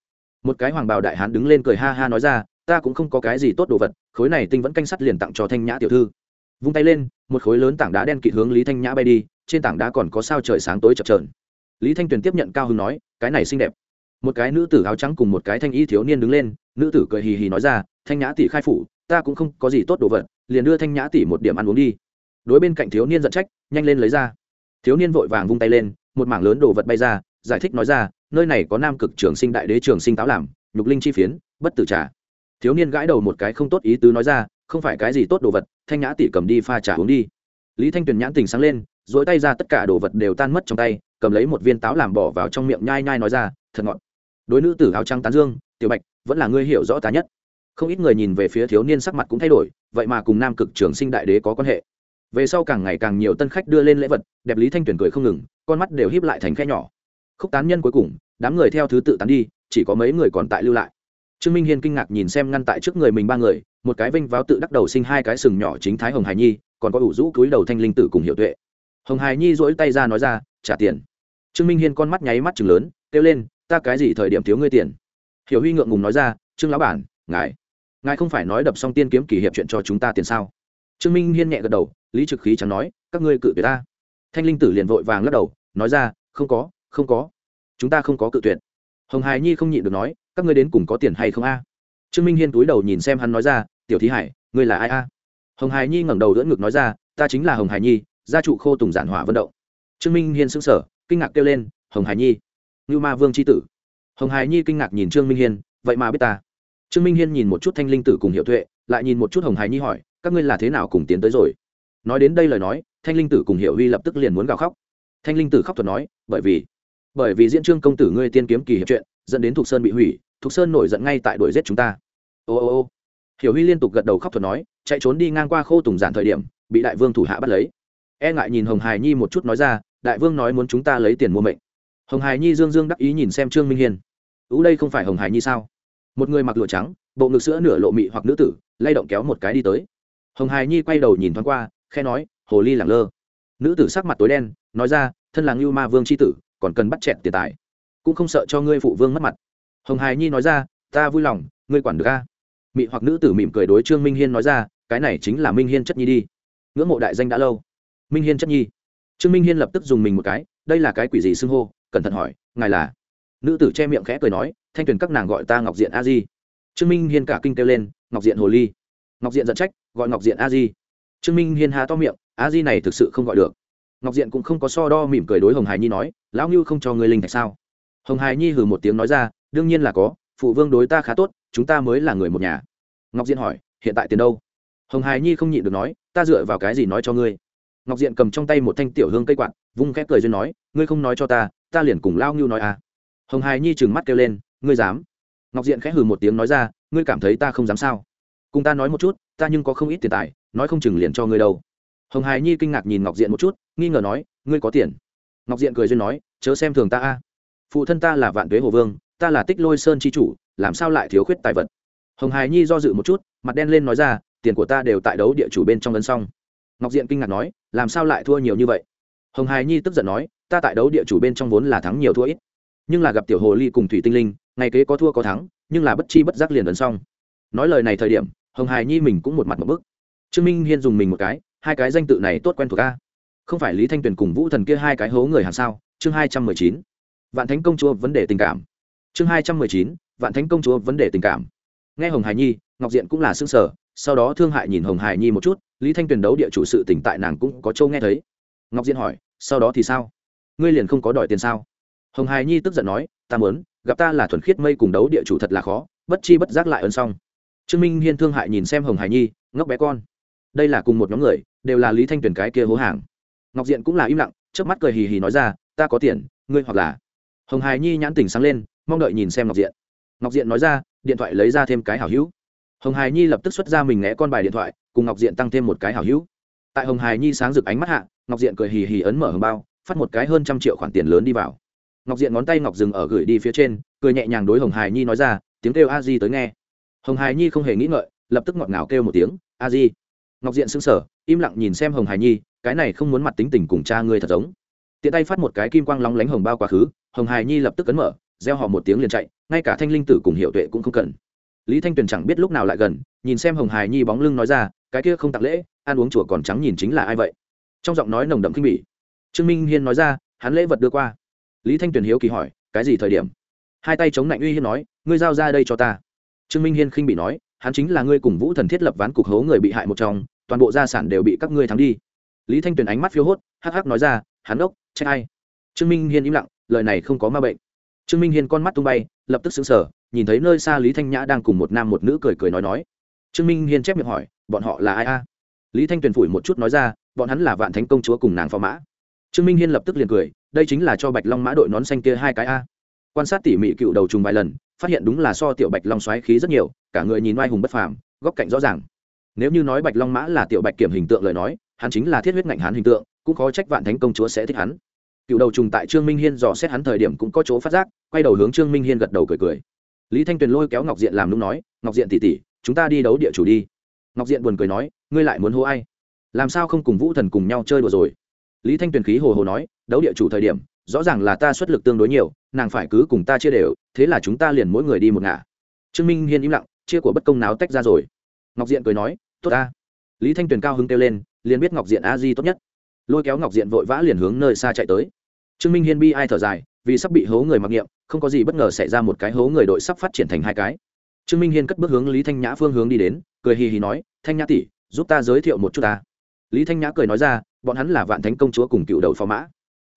một cái hoàng bào đại hán đứng lên cười ha ha nói ra, ta cũng không có cái gì tốt đồ vật, khối này tinh vẫn canh sắt liền tặng cho thanh nhã tiểu thư. Vung tay lên, một khối lớn tảng đá đen kịt hướng lý thanh nhã bay đi, trên tảng đá còn có sao trời sáng tối chập trờn lý thanh tuyền tiếp nhận cao hưng nói, cái này xinh đẹp. Một cái nữ tử áo trắng cùng một cái thanh y thiếu niên đứng lên, nữ tử cười hì hì nói ra, thanh nhã tỷ khai phủ, ta cũng không có gì tốt đồ vật, liền đưa thanh nhã tỷ một điểm ăn uống đi. Đối bên cạnh thiếu niên giận trách, nhanh lên lấy ra. Thiếu niên vội vàng vung tay lên, một mảng lớn đồ vật bay ra, giải thích nói ra nơi này có nam cực trường sinh đại đế trường sinh táo làm, nhục linh chi phiến, bất tử trà. Thiếu niên gãi đầu một cái không tốt ý tứ nói ra, không phải cái gì tốt đồ vật, thanh nhã tỷ cầm đi pha trà uống đi. Lý thanh tuyền nhãn tình sáng lên dỗi tay ra tất cả đồ vật đều tan mất trong tay, cầm lấy một viên táo làm bỏ vào trong miệng nhai nhai nói ra, thật ngọt. Đối nữ tử áo trắng tán dương, tiểu bạch, vẫn là ngươi hiểu rõ ta nhất. Không ít người nhìn về phía thiếu niên sắc mặt cũng thay đổi, vậy mà cùng nam cực trường sinh đại đế có quan hệ. Về sau càng ngày càng nhiều tân khách đưa lên lễ vật, đẹp lý thanh tuyền cười không ngừng, con mắt đều híp lại thành khe nhỏ khúc tán nhân cuối cùng, đám người theo thứ tự tán đi, chỉ có mấy người còn tại lưu lại. Trương minh hiên kinh ngạc nhìn xem ngăn tại trước người mình ba người, một cái vinh váo tự đắc đầu sinh hai cái sừng nhỏ chính thái hồng hải nhi, còn có ủ rũ cúi đầu thanh linh tử cùng hiệu tuệ. Hồng hải nhi dỗi tay ra nói ra, trả tiền. Trương minh hiên con mắt nháy mắt chừng lớn, kêu lên, ta cái gì thời điểm thiếu ngươi tiền? Hiểu huy ngượng ngùng nói ra, trương lão bản, ngài ngài không phải nói đập xong tiên kiếm kỷ hiệp chuyện cho chúng ta tiền sao? Trương minh hiên nhẹ gật đầu, lý trực khí chẳng nói, các ngươi cự tuyệt ta. Thanh linh tử liền vội vàng lắc đầu, nói ra, không có không có. Chúng ta không có cự tuyệt. Hồng hải nhi không nhịn được nói, các ngươi đến cùng có tiền hay không a? Trương minh hiên túi đầu nhìn xem hắn nói ra, tiểu thí hải, ngươi là ai a? Hồng hải nhi ngẩng đầu đỡ ngực nói ra, ta chính là hồng hải nhi, gia trụ khô tùng giản hỏa vận động. Trương minh hiên sững sờ, kinh ngạc kêu lên, hồng hải nhi, ngưu ma vương c tử. Hồng hải nhi kinh ngạc nhìn trương minh hiên, vậy mà biết ta. Trương minh hiên nhìn một chút thanh linh tử cùng hiệu tuệ, lại nhìn một chút hồng hải nhi hỏi, các ngươi là thế nào cùng tiến tới rồi? Nói đến đây lời nói, thanh linh tử cùng hiệu huy lập tức liền muốn gào khóc. Thanh linh tử khóc thuật nói, bởi vì bởi vì diễn trương công tử ngươi tiên kiếm kỳ hiệp chuyện, dẫn đến thục sơn bị hủy, thục sơn nổi giận ngay tại đuổi giết chúng ta. Ô ô ô. Hiểu huy liên tục gật đầu khóc thuật nói, chạy trốn đi ngang qua khô tùng giản thời điểm, bị đại vương thủ hạ bắt lấy. E ngại nhìn hồng hài nhi một chút nói ra, đại vương nói muốn chúng ta lấy tiền mua mệnh. Hồng hài nhi dương dương đắc ý nhìn xem trương minh hiên. Ú, đây không phải hồng hài nhi sao? Một người mặc lụa trắng, bộ ngực sữa nửa lộ mị hoặc nữ tử, lay động kéo một cái đi tới. Hồng hài nhi quay đầu nhìn thoáng qua khe nói, hồ ly lẳng lơ. Nữ tử sắc mặt tối đen, nói ra, thân là ngưu ma vương c h i tử còn cần bắt chẹt tiền tài. Cũng không sợ cho ngươi phụ vương mất mặt. Hồng hài nhi nói ra, ta vui lòng, ngươi quản được ca mị hoặc nữ tử mỉm cười đối trương minh hiên nói ra, cái này chính là minh hiên chất nhi đi. Ngưỡng mộ đại danh đã lâu. Minh hiên chất nhi. Trương minh hiên lập tức dùng mình một cái, đây là cái quỷ gì xưng hô? Cẩn thận hỏi, ngài là? Nữ tử che miệng khẽ cười nói, thanh tuyền các nàng gọi ta ngọc diện a di. Trương minh hiên cả kinh kêu lên, ngọc diện hồ ly. Ngọc diện giận trách, gọi ngọc diện a di. Trương minh hiên há to miệng, a di này thực sự không gọi được ngọc diện cũng không có so đo mỉm cười đối hồng hải nhi nói, lão ngưu không cho người linh thạch sao? Hồng hải nhi hừ một tiếng nói ra, đương nhiên là có, phụ vương đối ta khá tốt, chúng ta mới là người một nhà. Ngọc diện hỏi, hiện tại tiền đâu? Hồng hải nhi không nhịn được nói, ta dựa vào cái gì nói cho ngươi? Ngọc diện cầm trong tay một thanh tiểu hương cây quạt, vung khép cười duyên nói, ngươi không nói cho ta ta liền cùng lao ngưu nói à. Hồng hải nhi trừng mắt kêu lên, ngươi dám? Ngọc diện khẽ hừ một tiếng nói ra, ngươi cảm thấy ta không dám sao? Cùng ta nói một chút, ta nhưng có không ít tiền tài, nói không chừng liền cho ngươi đâu hồng hải nhi kinh ngạc nhìn ngọc diện một chút, nghi ngờ nói, ngươi có tiền? Ngọc diện cười duyên nói, chớ xem thường ta a. Phụ thân ta là vạn tuế hồ vương, ta là tích lôi sơn c h i chủ, làm sao lại thiếu khuyết tài vật? Hồng hải nhi do dự một chút, mặt đen lên nói ra, tiền của ta đều tại đấu địa chủ bên trong ấn xong ngọc diện kinh ngạc nói, làm sao lại thua nhiều như vậy? Hồng hải nhi tức giận nói, ta tại đấu địa chủ bên trong vốn là thắng nhiều thua ít. Nhưng là gặp tiểu hồ ly cùng thủy tinh linh, ngày kế có thua có thắng, nhưng là bất chi bất giác liền ấn xong. Nói lời này thời điểm, hồng hải nhi mình cũng một mặt một bức. Trương minh hiên dùng mình một cái hai cái danh tự này tốt quen thuộc a. Không phải lý thanh tuyền cùng vũ thần kia hai cái hố người hàng sao? Chương hai trăm mười chín. Vạn thánh công chúa vấn đề tình cảm. Chương hai trăm mười chín. Vạn thánh công chúa vấn đề tình cảm. Nghe hồng hải nhi, ngọc diện cũng là xương sở sau đó thương hại nhìn hồng hải nhi một chút, lý thanh tuyền đấu địa chủ sự tỉnh tại nàng cũng có châu nghe thấy. Ngọc diện hỏi, sau đó thì sao? Ngươi liền không có đòi tiền sao? Hồng hải nhi tức giận nói, ta muốn, gặp ta là thuần khiết mây cùng đấu địa chủ thật là khó, bất chi bất giác lại ơn xong. Trương minh hiên thương hại nhìn xem hồng hải nhi, ngốc bé con đây là cùng một nhóm người, đều là lý thanh tuyền cái kia hố hàng. Ngọc diện cũng là im lặng trước mắt cười hì hì nói ra, ta có tiền, ngươi hoặc là hồng hải nhi nhãn tỉnh sáng lên, mong đợi nhìn xem ngọc diện. Ngọc diện nói ra, điện thoại lấy ra thêm cái hảo hữu. Hồng hải nhi lập tức xuất ra mình né con bài điện thoại, cùng ngọc diện tăng thêm một cái hảo hữu. Tại hồng hải nhi sáng rực ánh mắt hạ, ngọc diện cười hì hì ấn mở hồng bao, phát một cái hơn trăm triệu khoản tiền lớn đi vào. Ngọc diện ngón tay ngọc dừng ở gửi đi phía trên, cười nhẹ nhàng đối hồng hải nhi nói ra, tiếng kêu a di tới nghe. Hồng hải nhi không hề nghĩ ngợi, lập tức ngọt ngào kêu một tiếng, a di ngọc diện sững sờ, im lặng nhìn xem hồng hải nhi, cái này không muốn mặt tính tình cùng cha ngươi thật giống. Tiện tay phát một cái kim quang lóng lánh hồng bao quá khứ, hồng hải nhi lập tức cấn mở gieo họ một tiếng liền chạy, ngay cả thanh linh tử cùng hiệu tuệ cũng không cần. Lý thanh tuyền chẳng biết lúc nào lại gần, nhìn xem hồng hải nhi bóng lưng nói ra, cái kia không tặng lễ, ăn uống chùa còn trắng nhìn chính là ai vậy? Trong giọng nói nồng đậm kinh bỉ. Trương minh hiên nói ra, hắn lễ vật đưa qua. Lý thanh tuyền hiếu kỳ hỏi, cái gì thời điểm? Hai tay chống lạnh uy hiên nói, ngươi giao ra đây cho ta. Trương minh hiên khinh bỉ nói hắn chính là ngươi cùng vũ thần thiết lập ván cục hố người bị hại một trong, toàn bộ gia sản đều bị các ngươi thắng đi. Lý thanh tuyền ánh mắt phiêu hốt, hắc hắc nói ra, hắn ốc, trách ai? Trương minh hiên im lặng, lời này không có ma bệnh. Trương minh hiên con mắt tung bay, lập tức xứng sở nhìn thấy nơi xa lý thanh nhã đang cùng một nam một nữ cười cười nói nói. Trương minh hiên chép miệng hỏi, bọn họ là ai a? Lý thanh tuyền phủi một chút nói ra, bọn hắn là vạn thánh công chúa cùng nàng phò mã. Trương minh hiên lập tức liền cười, đây chính là cho bạch long mã đội nón xanh kia hai cái a. Quan sát tỉ mỉ cựu đầu trùng vài lần, phát hiện đúng là so tiểu bạch long xoáy khí rất nhiều cả người nhìn oai hùng bất phàm, góc cạnh rõ ràng. Nếu như nói bạch long mã là tiểu bạch kiểm hình tượng lời nói, hắn chính là thiết huyết ngạnh hán hình tượng, cũng khó trách vạn thánh công chúa sẽ thích hắn. Cựu đầu trùng tại trương minh hiên dò xét hắn thời điểm cũng có chỗ phát giác, quay đầu hướng trương minh hiên gật đầu cười cười. Lý thanh tuyền lôi kéo ngọc diện làm lúc nói, ngọc diện tỉ tỉ chúng ta đi đấu địa chủ đi. Ngọc diện buồn cười nói, ngươi lại muốn hô ai? Làm sao không cùng vũ thần cùng nhau chơi đùa rồi? Lý thanh tuyền khí hồ hồ nói, đấu địa chủ thời điểm, rõ ràng là ta xuất lực tương đối nhiều, nàng phải cứ cùng ta chia đều, thế là chúng ta liền mỗi người đi một ngả. Trương minh hiên im lặng chia của bất công náo tách ra rồi. Ngọc diện cười nói, tốt ta. Lý thanh tuyền cao hứng kêu lên, liền biết ngọc diện a di tốt nhất. Lôi kéo ngọc diện vội vã liền hướng nơi xa chạy tới. Trương minh hiên bi ai thở dài, vì sắp bị hố người mặc niệm, không có gì bất ngờ xảy ra một cái hố người đội sắp phát triển thành hai cái. Trương minh hiên cất bước hướng lý thanh nhã phương hướng đi đến, cười hì hì nói, thanh nhã tỷ, giúp ta giới thiệu một chút ta. Lý thanh nhã cười nói ra, bọn hắn là vạn thánh công chúa cùng cựu đầu phò mã.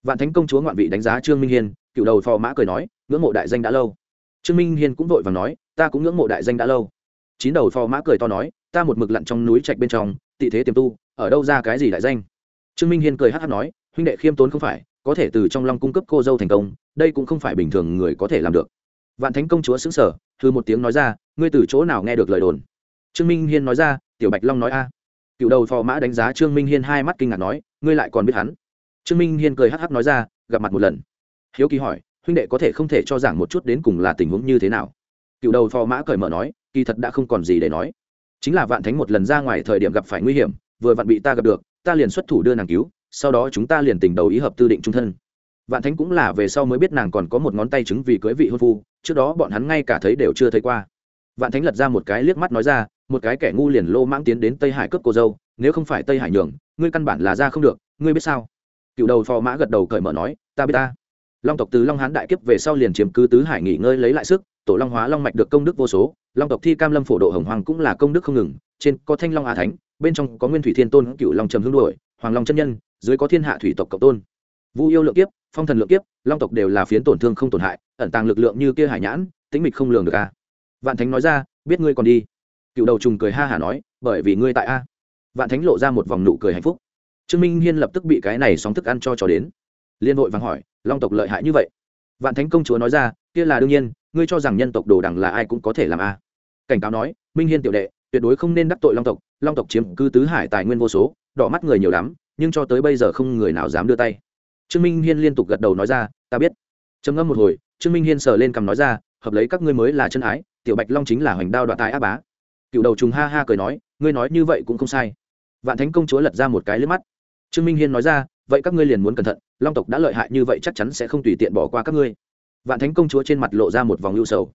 Vạn thánh công chúa ngoạn vị đánh giá trương minh hiên, cựu đầu phò mã cười nói, ngưỡng mộ đại danh đã lâu trương minh hiên cũng vội và nói, ta cũng ngưỡng mộ đại danh đã lâu. Chín đầu phò mã cười to nói, ta một mực lặn trong núi trạch bên trong, tị thế tiềm tu, ở đâu ra cái gì đại danh? Trương minh hiên cười hát hát nói, huynh đệ khiêm tốn không phải, có thể từ trong long cung cấp cô dâu thành công, đây cũng không phải bình thường người có thể làm được. Vạn thánh công chúa xứng sở thư một tiếng nói ra, ngươi từ chỗ nào nghe được lời đồn? Trương minh hiên nói ra, tiểu bạch long nói a. Cựu đầu phò mã đánh giá trương minh hiên hai mắt kinh ngạc nói, ngươi lại còn biết hắn? Trương minh hiên cười hắc hắc nói ra, gặp mặt một lần. Hiếu kỳ hỏi huynh đệ có thể không thể cho giảng một chút đến cùng là tình huống như thế nào? Cựu đầu phò mã cởi mở nói, kỳ thật đã không còn gì để nói. Chính là vạn thánh một lần ra ngoài thời điểm gặp phải nguy hiểm, vừa vặn bị ta gặp được, ta liền xuất thủ đưa nàng cứu, sau đó chúng ta liền tình đầu ý hợp tư định trung thân. Vạn thánh cũng là về sau mới biết nàng còn có một ngón tay chứng vì cưới vị hôn phu, trước đó bọn hắn ngay cả thấy đều chưa thấy qua. Vạn thánh lật ra một cái liếc mắt nói ra, một cái kẻ ngu liền lô mãng tiến đến tây hải cướp cô dâu, nếu không phải tây hải nhường, ngươi căn bản là ra không được, ngươi biết sao? Cựu đầu phò mã gật đầu cởi mở nói, ta biết ta long tộc từ long hán đại kiếp về sau liền chiếm cứ tứ hải nghỉ ngơi lấy lại sức, tổ long hóa long mạch được công đức vô số, long tộc thi cam lâm phổ độ hồng hoàng cũng là công đức không ngừng, trên có thanh long a thánh, bên trong có nguyên thủy thiên tôn cựu long trầm hương đuổi, hoàng long chân nhân, dưới có thiên hạ thủy tộc cộng tôn. Vu yêu lượng kiếp, phong thần lượng kiếp, long tộc đều là phiến tổn thương không tổn hại, ẩn tàng lực lượng như kia hải nhãn tính mịch không lường được a. Vạn thánh nói ra, biết ngươi còn đi. Cựu đầu trùng cười ha hả nói, bởi vì ngươi tại a. Vạn thánh lộ ra một vòng nụ cười hạnh phúc. Trương minh hiên lập tức bị cái này sóng thức ăn cho trò đến liên hội vàng hỏi, long tộc lợi hại như vậy? Vạn thánh công chúa nói ra, kia là đương nhiên, ngươi cho rằng nhân tộc đồ đằng là ai cũng có thể làm a. Cảnh cáo nói, minh hiên tiểu đệ, tuyệt đối không nên đắc tội long tộc long tộc chiếm cư tứ hải tài nguyên vô số, đỏ mắt người nhiều lắm, nhưng cho tới bây giờ không người nào dám đưa tay. Trương minh hiên liên tục gật đầu nói ra, ta biết. Trầm ngâm một hồi, trương minh hiên sờ lên cằm nói ra, hợp lấy các ngươi mới là chân ái, tiểu bạch long chính là hoành đao đoạn tài áp bá. Cựu đầu trùng ha ha cười nói, ngươi nói như vậy cũng không sai. Vạn thánh công chúa lật ra một cái lướt mắt. Trương minh hiên nói ra vậy các ngươi liền muốn cẩn thận, long tộc đã lợi hại như vậy chắc chắn sẽ không tùy tiện bỏ qua các ngươi. Vạn thánh công chúa trên mặt lộ ra một vòng ưu sầu.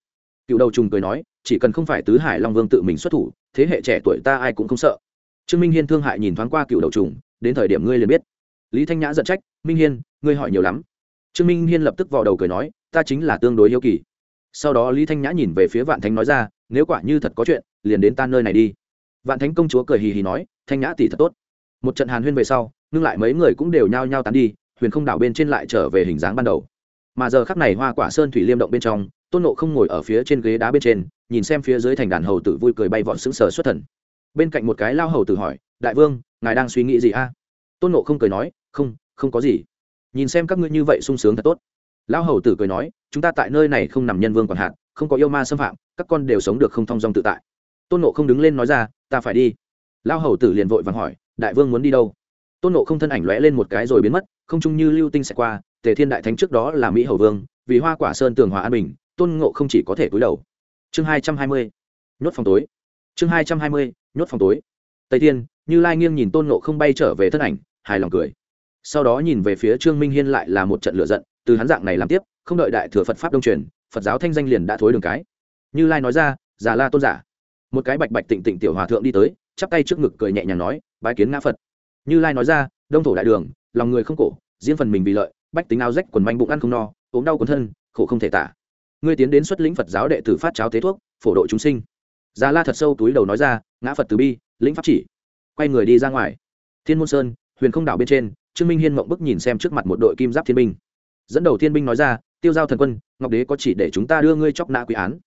Cựu đầu trùng cười nói, chỉ cần không phải tứ hải long vương tự mình xuất thủ, thế hệ trẻ tuổi ta ai cũng không sợ. Trương minh hiên thương hại nhìn thoáng qua cựu đầu trùng, đến thời điểm ngươi liền biết. Lý thanh nhã giận trách, minh hiên, ngươi hỏi nhiều lắm. Trương minh hiên lập tức vào đầu cười nói, ta chính là tương đối yêu kỳ. Sau đó lý thanh nhã nhìn về phía vạn thánh nói ra, nếu quả như thật có chuyện, liền đến ta nơi này đi. Vạn thánh công chúa cười hì hì nói, thanh nhã tỷ thật tốt. Một trận hàn huyên về sau ngưng lại mấy người cũng đều nhao nhao tán đi, huyền không đảo bên trên lại trở về hình dáng ban đầu. Mà giờ khắc này hoa quả sơn thủy liêm động bên trong, tôn nộ không ngồi ở phía trên ghế đá bên trên, nhìn xem phía dưới thành đàn hầu tử vui cười bay vọn sững sờ xuất thần. Bên cạnh một cái lao hầu tử hỏi, đại vương, ngài đang suy nghĩ gì a? Tôn nộ không cười nói, không không có gì. Nhìn xem các ngươi như vậy sung sướng thật tốt. Lão hầu tử cười nói, chúng ta tại nơi này không nằm nhân vương còn hạn không có yêu ma xâm phạm, các con đều sống được không thong dong tự tại. Tôn nộ không đứng lên nói ra, ta phải đi. Lão hầu tử liền vội vàng hỏi, đại vương muốn đi đâu? Tôn nộ không thân ảnh lóe lên một cái rồi biến mất, không chung như lưu tinh sẽ qua, tề thiên đại thánh trước đó là mỹ hầu vương, vì hoa quả sơn tường hòa an bình, tôn ngộ không chỉ có thể túi đầu. Chương hai trăm hai mươi, nhốt phòng tối. Chương hai trăm hai mươi, nhốt phòng tối. Tây thiên, như lai nghiêng nhìn tôn ngộ không bay trở về thân ảnh, hài lòng cười. Sau đó nhìn về phía trương minh hiên lại là một trận lửa giận, từ hắn dạng này làm tiếp, không đợi đại thừa phật pháp đông truyền, phật giáo thanh danh liền đã thối đường cái. Như lai nói ra, già la tôn giả. Một cái bạch bạch tịnh tịnh tiểu hòa thượng đi tới, chắp tay trước ngực cười nhẹ nhàng nói, bái kiến ngã phật như lai nói ra, đông thổ đại đường, lòng người không cổ, riêng phần mình vì lợi, bách tính áo rách quần manh bụng ăn không no, ốm đau quần thân, khổ không thể tả. Ngươi tiến đến xuất lĩnh phật giáo đệ tử phát cháo tế thuốc, phổ độ chúng sinh. Già la thật sâu túi đầu nói ra, ngã phật từ bi, lĩnh pháp chỉ. Quay người đi ra ngoài. Thiên môn sơn, huyền không đảo bên trên, trương minh hiên mộng bức nhìn xem trước mặt một đội kim giáp thiên binh. Dẫn đầu thiên binh nói ra, tiêu giao thần quân, ngọc đế có chỉ để chúng ta đưa ngươi chóc nã quy án.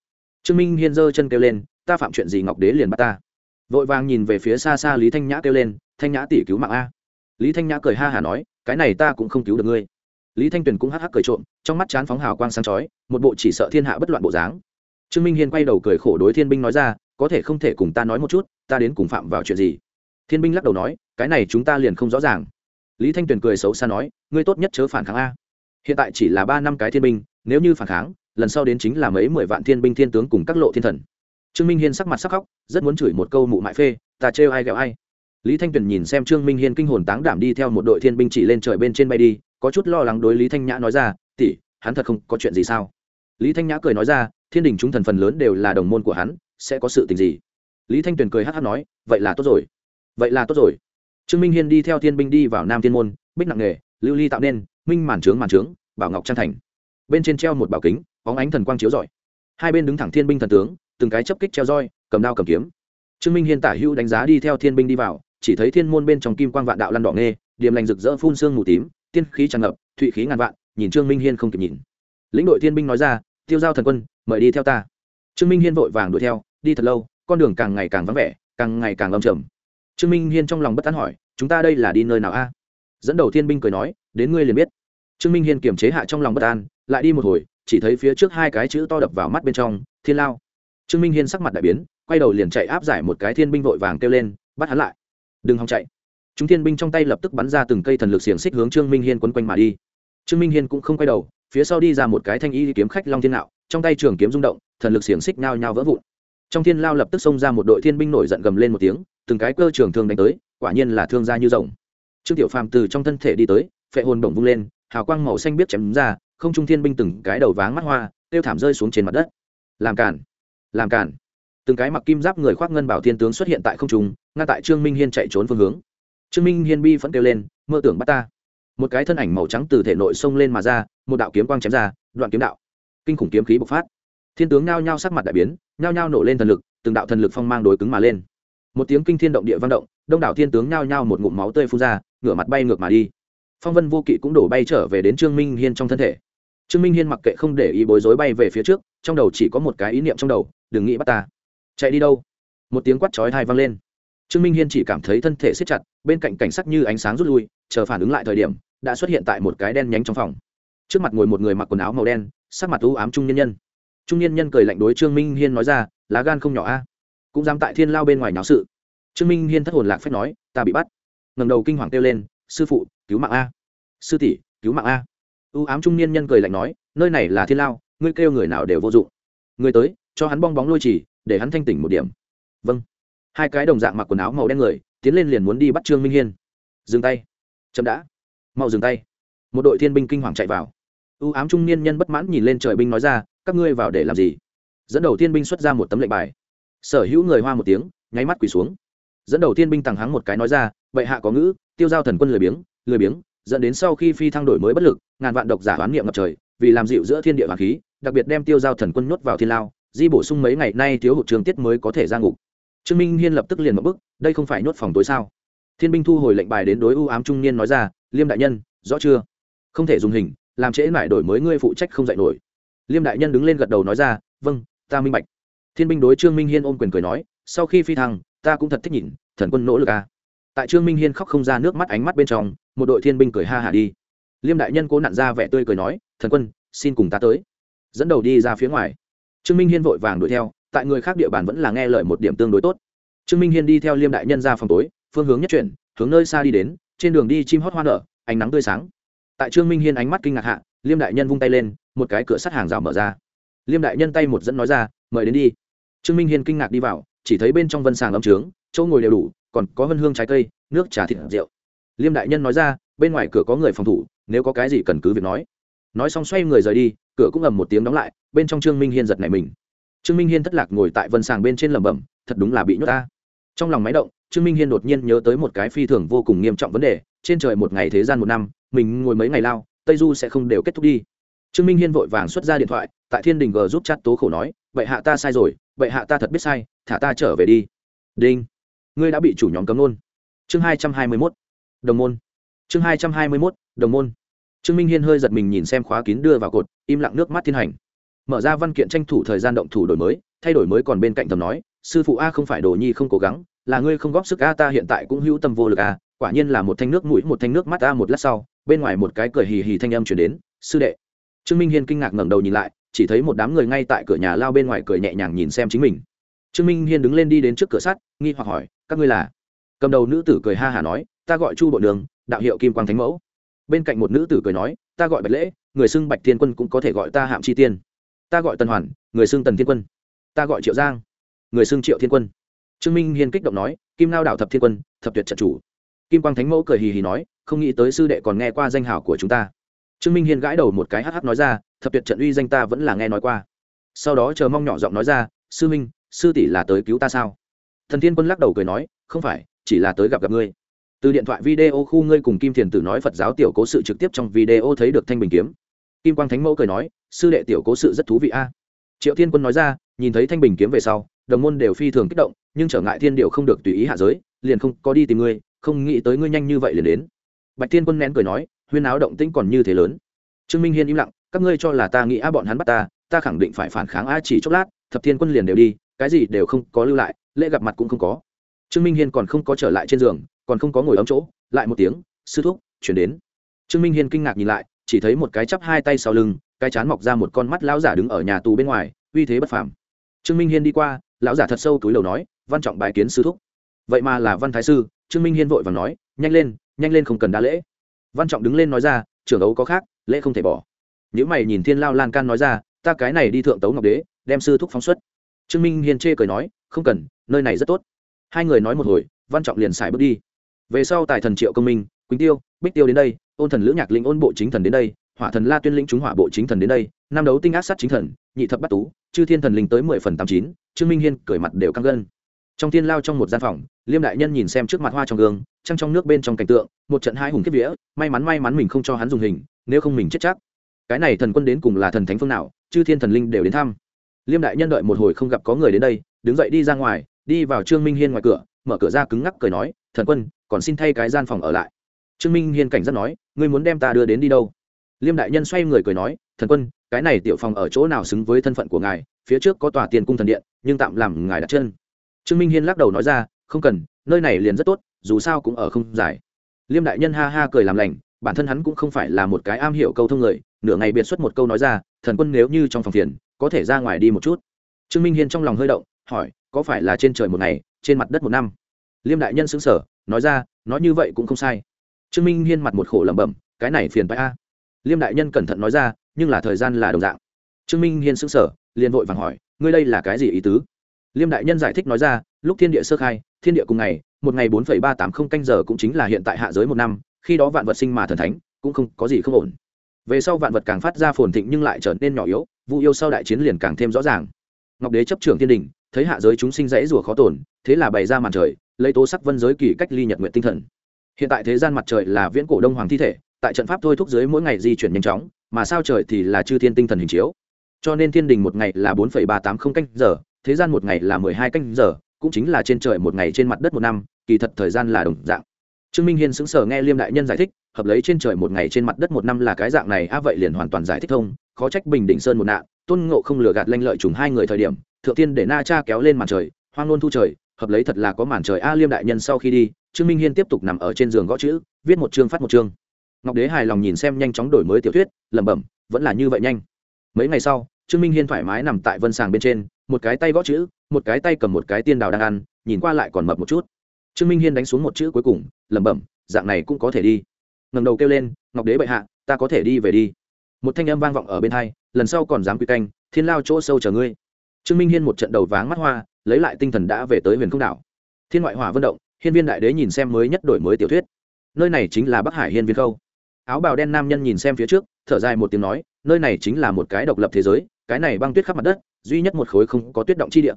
Trương minh hiên giơ chân kêu lên, ta phạm chuyện gì ngọc đế liền bắt ta. Vội vàng nhìn về phía xa xa lý thanh nhã kêu lên thanh nhã tỷ cứu mạng a. Lý thanh nhã cười ha hả nói, cái này ta cũng không cứu được ngươi. Lý thanh tuyền cũng hắc hắc cười trộm, trong mắt chán phóng hào quang sáng chói, một bộ chỉ sợ thiên hạ bất loạn bộ dáng. Trương minh hiên quay đầu cười khổ đối thiên binh nói ra, có thể không thể cùng ta nói một chút, ta đến cùng phạm vào chuyện gì? Thiên binh lắc đầu nói, cái này chúng ta liền không rõ ràng. Lý thanh tuyền cười xấu xa nói, ngươi tốt nhất chớ phản kháng a. Hiện tại chỉ là ba năm cái thiên binh, nếu như phản kháng, lần sau đến chính là mấy mười vạn thiên binh thiên tướng cùng các lộ thiên thần. Trương minh hiên sắc mặt sắc khóc, rất muốn chửi một câu mụ mại phê, ta trêu ai ghẹo ai lý thanh tuyền nhìn xem trương minh hiên kinh hồn táng đảm đi theo một đội thiên binh chỉ lên trời bên trên bay đi, có chút lo lắng đối lý thanh nhã nói ra, tỷ, hắn thật không có chuyện gì sao? Lý thanh nhã cười nói ra, thiên đình chúng thần phần lớn đều là đồng môn của hắn, sẽ có sự tình gì? Lý thanh tuyền cười hát hát nói, vậy là tốt rồi, vậy là tốt rồi. Trương minh hiên đi theo thiên binh đi vào nam thiên môn, bích nặng nghề, lưu ly tạo nên, minh màn trướng màn trướng, bảo ngọc trang thành. Bên trên treo một bảo kính, bóng ánh thần quang chiếu rọi. Hai bên đứng thẳng thiên binh thần tướng, từng cái chấp kích treo roi, cầm đao cầm kiếm. Trương minh hiên tả hữu đánh giá đi theo thiên binh đi vào chỉ thấy thiên môn bên trong kim quang vạn đạo lăn đỏ nghê điểm lành rực rỡ phun sương mù tím, tiên khí tràn ngập, thụy khí ngàn vạn, nhìn trương minh hiên không kịp nhìn. Lĩnh đội thiên binh nói ra, tiêu giao thần quân, mời đi theo ta. Trương minh hiên vội vàng đuổi theo, đi thật lâu, con đường càng ngày càng vắng vẻ, càng ngày càng lâm trầm. Trương minh hiên trong lòng bất tán hỏi, chúng ta đây là đi nơi nào a? Dẫn đầu thiên binh cười nói, đến ngươi liền biết. Trương minh hiên kiềm chế hạ trong lòng bất an, lại đi một hồi, chỉ thấy phía trước hai cái chữ to đập vào mắt bên trong, thiên lao. Trương minh hiên sắc mặt đại biến, quay đầu liền chạy áp giải một cái thiên binh vội vàng kêu lên, bắt hắn lại đừng hòng chạy. Chúng thiên binh trong tay lập tức bắn ra từng cây thần lực xiềng xích hướng trương minh hiên quấn quanh mà đi. Trương minh hiên cũng không quay đầu, phía sau đi ra một cái thanh y kiếm khách long thiên nạo, trong tay trường kiếm rung động, thần lực xiềng xích nao nhao vỡ vụn. Trong thiên lao lập tức xông ra một đội thiên binh nổi giận gầm lên một tiếng, từng cái cơ trường thương đánh tới, quả nhiên là thương gia như rồng. Trương tiểu phàm từ trong thân thể đi tới, phệ hồn bổng vung lên, hào quang màu xanh biết chém ra, không trung thiên binh từng cái đầu váng mắt hoa, tiêu thảm rơi xuống trên mặt đất. Làm cản làm cản từng cái mặc kim giáp người khoác ngân bảo thiên tướng xuất hiện tại không trung ngay tại trương minh hiên chạy trốn phương hướng. Trương minh hiên bi vẫn kêu lên, mơ tưởng bắt ta. Một cái thân ảnh màu trắng từ thể nội xông lên mà ra, một đạo kiếm quang chém ra, đoạn kiếm đạo. Kinh khủng kiếm khí bộc phát. Thiên tướng nhao nhao sắc mặt đại biến, nhao nhao nổ lên thần lực, từng đạo thần lực phong mang đối cứng mà lên. Một tiếng kinh thiên động địa vang động, đông đảo thiên tướng nhao nhao một ngụm máu tươi phun ra, ngửa mặt bay ngược mà đi. Phong vân vô kỵ cũng đổ bay trở về đến trương minh hiên trong thân thể. Trương minh hiên mặc kệ không để ý bối rối bay về phía trước, trong đầu chỉ có một cái ý niệm trong đầu, đừng nghĩ bắt ta chạy đi đâu? Một tiếng quát chói thai vang lên. Trương minh hiên chỉ cảm thấy thân thể siết chặt, bên cạnh cảnh sắc như ánh sáng rút lui, chờ phản ứng lại thời điểm, đã xuất hiện tại một cái đen nhánh trong phòng. Trước mặt ngồi một người mặc quần áo màu đen, sắc mặt u ám trung nhân nhân. Trung nhân nhân cười lạnh đối trương minh hiên nói ra, lá gan không nhỏ a, cũng dám tại thiên lao bên ngoài nháo sự. Trương minh hiên thất hồn lạc phép nói, ta bị bắt. Ngầm đầu kinh hoàng kêu lên, sư phụ, cứu mạng a. Sư tỷ, cứu mạng a. U ám trung niên nhân cười lạnh nói, nơi này là thiên lao, ngươi kêu người nào đều vô dụng. Người tới, cho hắn bong bóng lôi chỉ để hắn thanh tỉnh một điểm. Vâng. Hai cái đồng dạng mặc quần áo màu đen người, tiến lên liền muốn đi bắt trương minh hiên. Dừng tay. Chậm đã. Mau dừng tay. Một đội thiên binh kinh hoàng chạy vào. U ám trung niên nhân bất mãn nhìn lên trời binh nói ra, các ngươi vào để làm gì? Dẫn đầu thiên binh xuất ra một tấm lệnh bài. Sở hữu người hoa một tiếng, nháy mắt quỳ xuống. Dẫn đầu thiên binh tàng hắng một cái nói ra, bệ hạ có ngữ, tiêu giao thần quân lười biếng lười biếng, dẫn đến sau khi phi thăng đổi mới bất lực, ngàn vạn độc giả hoán niệm ngập trời, vì làm dịu giữa thiên địa hoàng khí, đặc biệt đem tiêu giao thần quân nhốt vào thiên lao di bổ sung mấy ngày nay thiếu hụt trường tiết mới có thể ra ngục. Trương minh hiên lập tức liền một bức, đây không phải nhốt phòng tối sao? Thiên binh thu hồi lệnh bài đến đối ưu ám trung niên nói ra, liêm đại nhân, rõ chưa? Không thể dùng hình, làm trễ mãi đổi mới ngươi phụ trách không dạy nổi. Liêm đại nhân đứng lên gật đầu nói ra vâng ta minh bạch. Thiên binh đối trương minh hiên ôm quyền cười nói, sau khi phi thăng, ta cũng thật thích nhìn, thần quân nỗ lực à. tại trương minh hiên khóc không ra nước mắt ánh mắt bên trong, một đội thiên binh cười ha hả đi. Liêm đại nhân cố nặn ra vẻ tươi cười nói, thần quân, xin cùng ta tới. Dẫn đầu đi ra phía ngoài trương minh hiên vội vàng đuổi theo, tại người khác địa bàn vẫn là nghe lời một điểm tương đối tốt. Trương minh hiên đi theo liêm đại nhân ra phòng tối, phương hướng nhất chuyển, hướng nơi xa đi đến, trên đường đi chim hót hoa nở, ánh nắng tươi sáng. Tại trương minh hiên ánh mắt kinh ngạc hạ, liêm đại nhân vung tay lên, một cái cửa sắt hàng rào mở ra. Liêm đại nhân tay một dẫn nói ra, mời đến đi. Trương minh hiên kinh ngạc đi vào, chỉ thấy bên trong vân sàng âm trướng, chỗ ngồi đều đủ, còn có vân hương trái cây, nước trà thịt rượu. Liêm đại nhân nói ra, bên ngoài cửa có người phòng thủ, nếu có cái gì cần cứ việc nói. Nói xong xoay người rời đi, cửa cũng ầm một tiếng đóng lại bên trong trương minh hiên giật này mình. Trương minh hiên thất lạc ngồi tại vân sàng bên trên lẩm bẩm, thật đúng là bị nhốt ta. Trong lòng máy động, trương minh hiên đột nhiên nhớ tới một cái phi thường vô cùng nghiêm trọng vấn đề, trên trời một ngày thế gian một năm, mình ngồi mấy ngày lao, tây du sẽ không đều kết thúc đi. Trương minh hiên vội vàng xuất ra điện thoại, tại thiên đình g giúp chat tố khổ nói vậy hạ ta sai rồi vậy hạ ta thật biết sai, thả ta trở về đi. Đinh, ngươi đã bị chủ nhóm cấm nôn chương hai trăm hai mươi mốt, đồng môn. Chương hai trăm hai mươi mốt, đồng môn. Trương minh hiên hơi giật mình nhìn xem khóa kín đưa vào cột, im lặng nước mắt thiên hành mở ra văn kiện tranh thủ thời gian động thủ đổi mới, thay đổi mới còn bên cạnh thầm nói, sư phụ a không phải đồ nhi không cố gắng, là ngươi không góp sức a, ta hiện tại cũng hữu tâm vô lực a. Quả nhiên là một thanh nước mũi, một thanh nước mắt a, một lát sau, bên ngoài một cái cười hì hì thanh âm chuyển đến, sư đệ. Trương minh hiên kinh ngạc ngẩng đầu nhìn lại, chỉ thấy một đám người ngay tại cửa nhà lao bên ngoài cười nhẹ nhàng nhìn xem chính mình. Trương minh hiên đứng lên đi đến trước cửa sắt, nghi hoặc hỏi, các ngươi là? Cầm đầu nữ tử cười ha hả nói, ta gọi chu bộ đường, đạo hiệu kim quang thánh mẫu. Bên cạnh một nữ tử cười nói, ta gọi bạch lễ, người xưng bạch thiên quân cũng có thể gọi ta hạm chi tiên ta gọi tần hoàn, người xưng tần thiên quân. Ta gọi triệu giang, người xưng triệu thiên quân. Trương minh hiên kích động nói, kim lao đảo thập thiên quân, thập tuyệt trận chủ. Kim quang thánh mẫu cười hì hì nói, không nghĩ tới sư đệ còn nghe qua danh hào của chúng ta. Trương minh hiên gãi đầu một cái hh nói ra, thập tuyệt trận uy danh ta vẫn là nghe nói qua. Sau đó chờ mong nhỏ giọng nói ra, sư minh sư tỷ là tới cứu ta sao? Thần thiên quân lắc đầu cười nói, không phải, chỉ là tới gặp gặp ngươi. Từ điện thoại video khu ngươi cùng kim thiền tử nói phật giáo tiểu cố sự trực tiếp trong video thấy được thanh bình kiếm kim quang thánh mẫu cười nói, sư đệ tiểu cố sự rất thú vị a. Triệu thiên quân nói ra, nhìn thấy thanh bình kiếm về sau, đồng môn đều phi thường kích động, nhưng trở ngại thiên điệu không được tùy ý hạ giới, liền không có đi tìm ngươi, không nghĩ tới ngươi nhanh như vậy liền đến. Bạch thiên quân nén cười nói, huyên áo động tĩnh còn như thế lớn. Trương minh hiên im lặng, các ngươi cho là ta nghĩ a, bọn hắn bắt ta ta khẳng định phải phản kháng a, chỉ chốc lát, thập thiên quân liền đều đi, cái gì đều không có lưu lại, lễ gặp mặt cũng không có. Trương minh hiên còn không có trở lại trên giường, còn không có ngồi ấm chỗ, lại một tiếng, sư thúc, chuyển đến. Trương minh hiên kinh ngạc nhìn lại chỉ thấy một cái chắp hai tay sau lưng, cái chán mọc ra một con mắt lão giả đứng ở nhà tù bên ngoài, uy thế bất phàm. Trương minh hiên đi qua, lão giả thật sâu túi lầu nói, văn trọng bài kiến sư thúc. Vậy mà là văn thái sư. Trương minh hiên vội và nói, nhanh lên nhanh lên không cần đa lễ. Văn trọng đứng lên nói ra, trưởng ấu có khác, lễ không thể bỏ. Những mày nhìn thiên lao lan can nói ra, ta cái này đi thượng tấu ngọc đế, đem sư thúc phóng xuất. Trương minh hiên chê cười nói, không cần, nơi này rất tốt. Hai người nói một hồi, văn trọng liền xài bước đi. Về sau tài thần triệu công minh quỳnh tiêu, bích tiêu đến đây, ôn thần lữ nhạc linh ôn bộ chính thần đến đây, hỏa thần la tuyên lĩnh chúng hỏa bộ chính thần đến đây năm đấu tinh ác sát chính thần, nhị thập bắt tú, chư thiên thần linh tới mười phần tám chín, trương minh hiên cởi mặt đều căng gân. Trong thiên lao trong một gian phòng, liêm đại nhân nhìn xem trước mặt hoa trong gương, trăng trong nước bên trong cảnh tượng, một trận hai hùng kiếp vía, may mắn may mắn mình không cho hắn dùng hình, nếu không mình chết chắc. Cái này thần quân đến cùng là thần thánh phương nào, chư thiên thần linh đều đến thăm. Liêm đại nhân đợi một hồi không gặp có người đến đây, đứng dậy đi ra ngoài, đi vào trương minh hiên ngoài cửa, mở cửa ra cứng ngắc cười nói, thần quân, còn xin thay cái gian phòng ở lại trương minh hiên cảnh giác nói, ngươi muốn đem ta đưa đến đi đâu? Liêm đại nhân xoay người cười nói, thần quân, cái này tiểu phòng ở chỗ nào xứng với thân phận của ngài? Phía trước có tòa tiền cung thần điện, nhưng tạm làm ngài đặt chân. Trương minh hiên lắc đầu nói ra, không cần, nơi này liền rất tốt, dù sao cũng ở không dài. Liêm đại nhân ha ha cười làm lành, bản thân hắn cũng không phải là một cái am hiểu câu thông người, nửa ngày biệt xuất một câu nói ra, thần quân nếu như trong phòng phiền, có thể ra ngoài đi một chút. Trương minh hiên trong lòng hơi động, hỏi, có phải là trên trời một ngày, trên mặt đất một năm? Liêm đại nhân xứng sở nói ra, nói như vậy cũng không sai trương minh hiên mặt một khổ lẩm bẩm, cái này phiền bay a. Liêm đại nhân cẩn thận nói ra, nhưng là thời gian là đồng dạng. Trương minh hiên xứng sở liền vội vàng hỏi, ngươi đây là cái gì ý tứ? Liêm đại nhân giải thích nói ra, lúc thiên địa sơ khai, thiên địa cùng ngày, một ngày bốn ba tám không canh giờ cũng chính là hiện tại hạ giới một năm, khi đó vạn vật sinh mà thần thánh, cũng không có gì không ổn. Về sau vạn vật càng phát ra phồn thịnh nhưng lại trở nên nhỏ yếu vụ yêu sau đại chiến liền càng thêm rõ ràng. Ngọc đế chấp trưởng thiên đình, thấy hạ giới chúng sinh dãy rùa khó tổn, thế là bày ra màn trời, lấy tố sắc vân giới kỳ cách ly nhật nguyện tinh thần hiện tại thế gian mặt trời là viễn cổ đông hoàng thi thể, tại trận pháp thôi thúc giới mỗi ngày di chuyển nhanh chóng, mà sao trời thì là chư thiên tinh thần hình chiếu. Cho nên thiên đình một ngày là bốn ba tám không canh giờ, thế gian một ngày là mười hai canh giờ, cũng chính là trên trời một ngày trên mặt đất một năm, kỳ thật thời gian là đồng dạng. Trương minh hiên sững sờ nghe liêm đại nhân giải thích, hợp lấy trên trời một ngày trên mặt đất một năm là cái dạng này a vậy liền hoàn toàn giải thích thông, khó trách bình định sơn một nạn, tôn ngộ không lừa gạt lanh lợi trùng hai người thời điểm, thượng tiên để na cha kéo lên màn trời, hoang nôn thu trời, hợp lấy thật là có màn trời. A liêm đại nhân sau khi đi trương minh hiên tiếp tục nằm ở trên giường gõ chữ, viết một chương phát một chương. Ngọc đế hài lòng nhìn xem nhanh chóng đổi mới tiểu thuyết, lẩm bẩm, vẫn là như vậy nhanh. Mấy ngày sau, trương minh hiên thoải mái nằm tại vân sàng bên trên, một cái tay gõ chữ, một cái tay cầm một cái tiên đào đang ăn, nhìn qua lại còn mập một chút. Trương minh hiên đánh xuống một chữ cuối cùng, lẩm bẩm, dạng này cũng có thể đi. Ngầm đầu kêu lên, ngọc đế bệ hạ, ta có thể đi về đi. Một thanh âm vang vọng ở bên hai, lần sau còn dám quy canh, thiên lao chỗ sâu chờ ngươi. Trương minh hiên một trận đầu váng mắt hoa, lấy lại tinh thần đã về tới huyền không đảo. Thiên ngoại hỏa vận động hiên viên đại đế nhìn xem mới nhất đổi mới tiểu thuyết. Nơi này chính là bắc hải hiên viên khâu. Áo bào đen nam nhân nhìn xem phía trước, thở dài một tiếng nói, nơi này chính là một cái độc lập thế giới, cái này băng tuyết khắp mặt đất, duy nhất một khối không có tuyết động chi địa.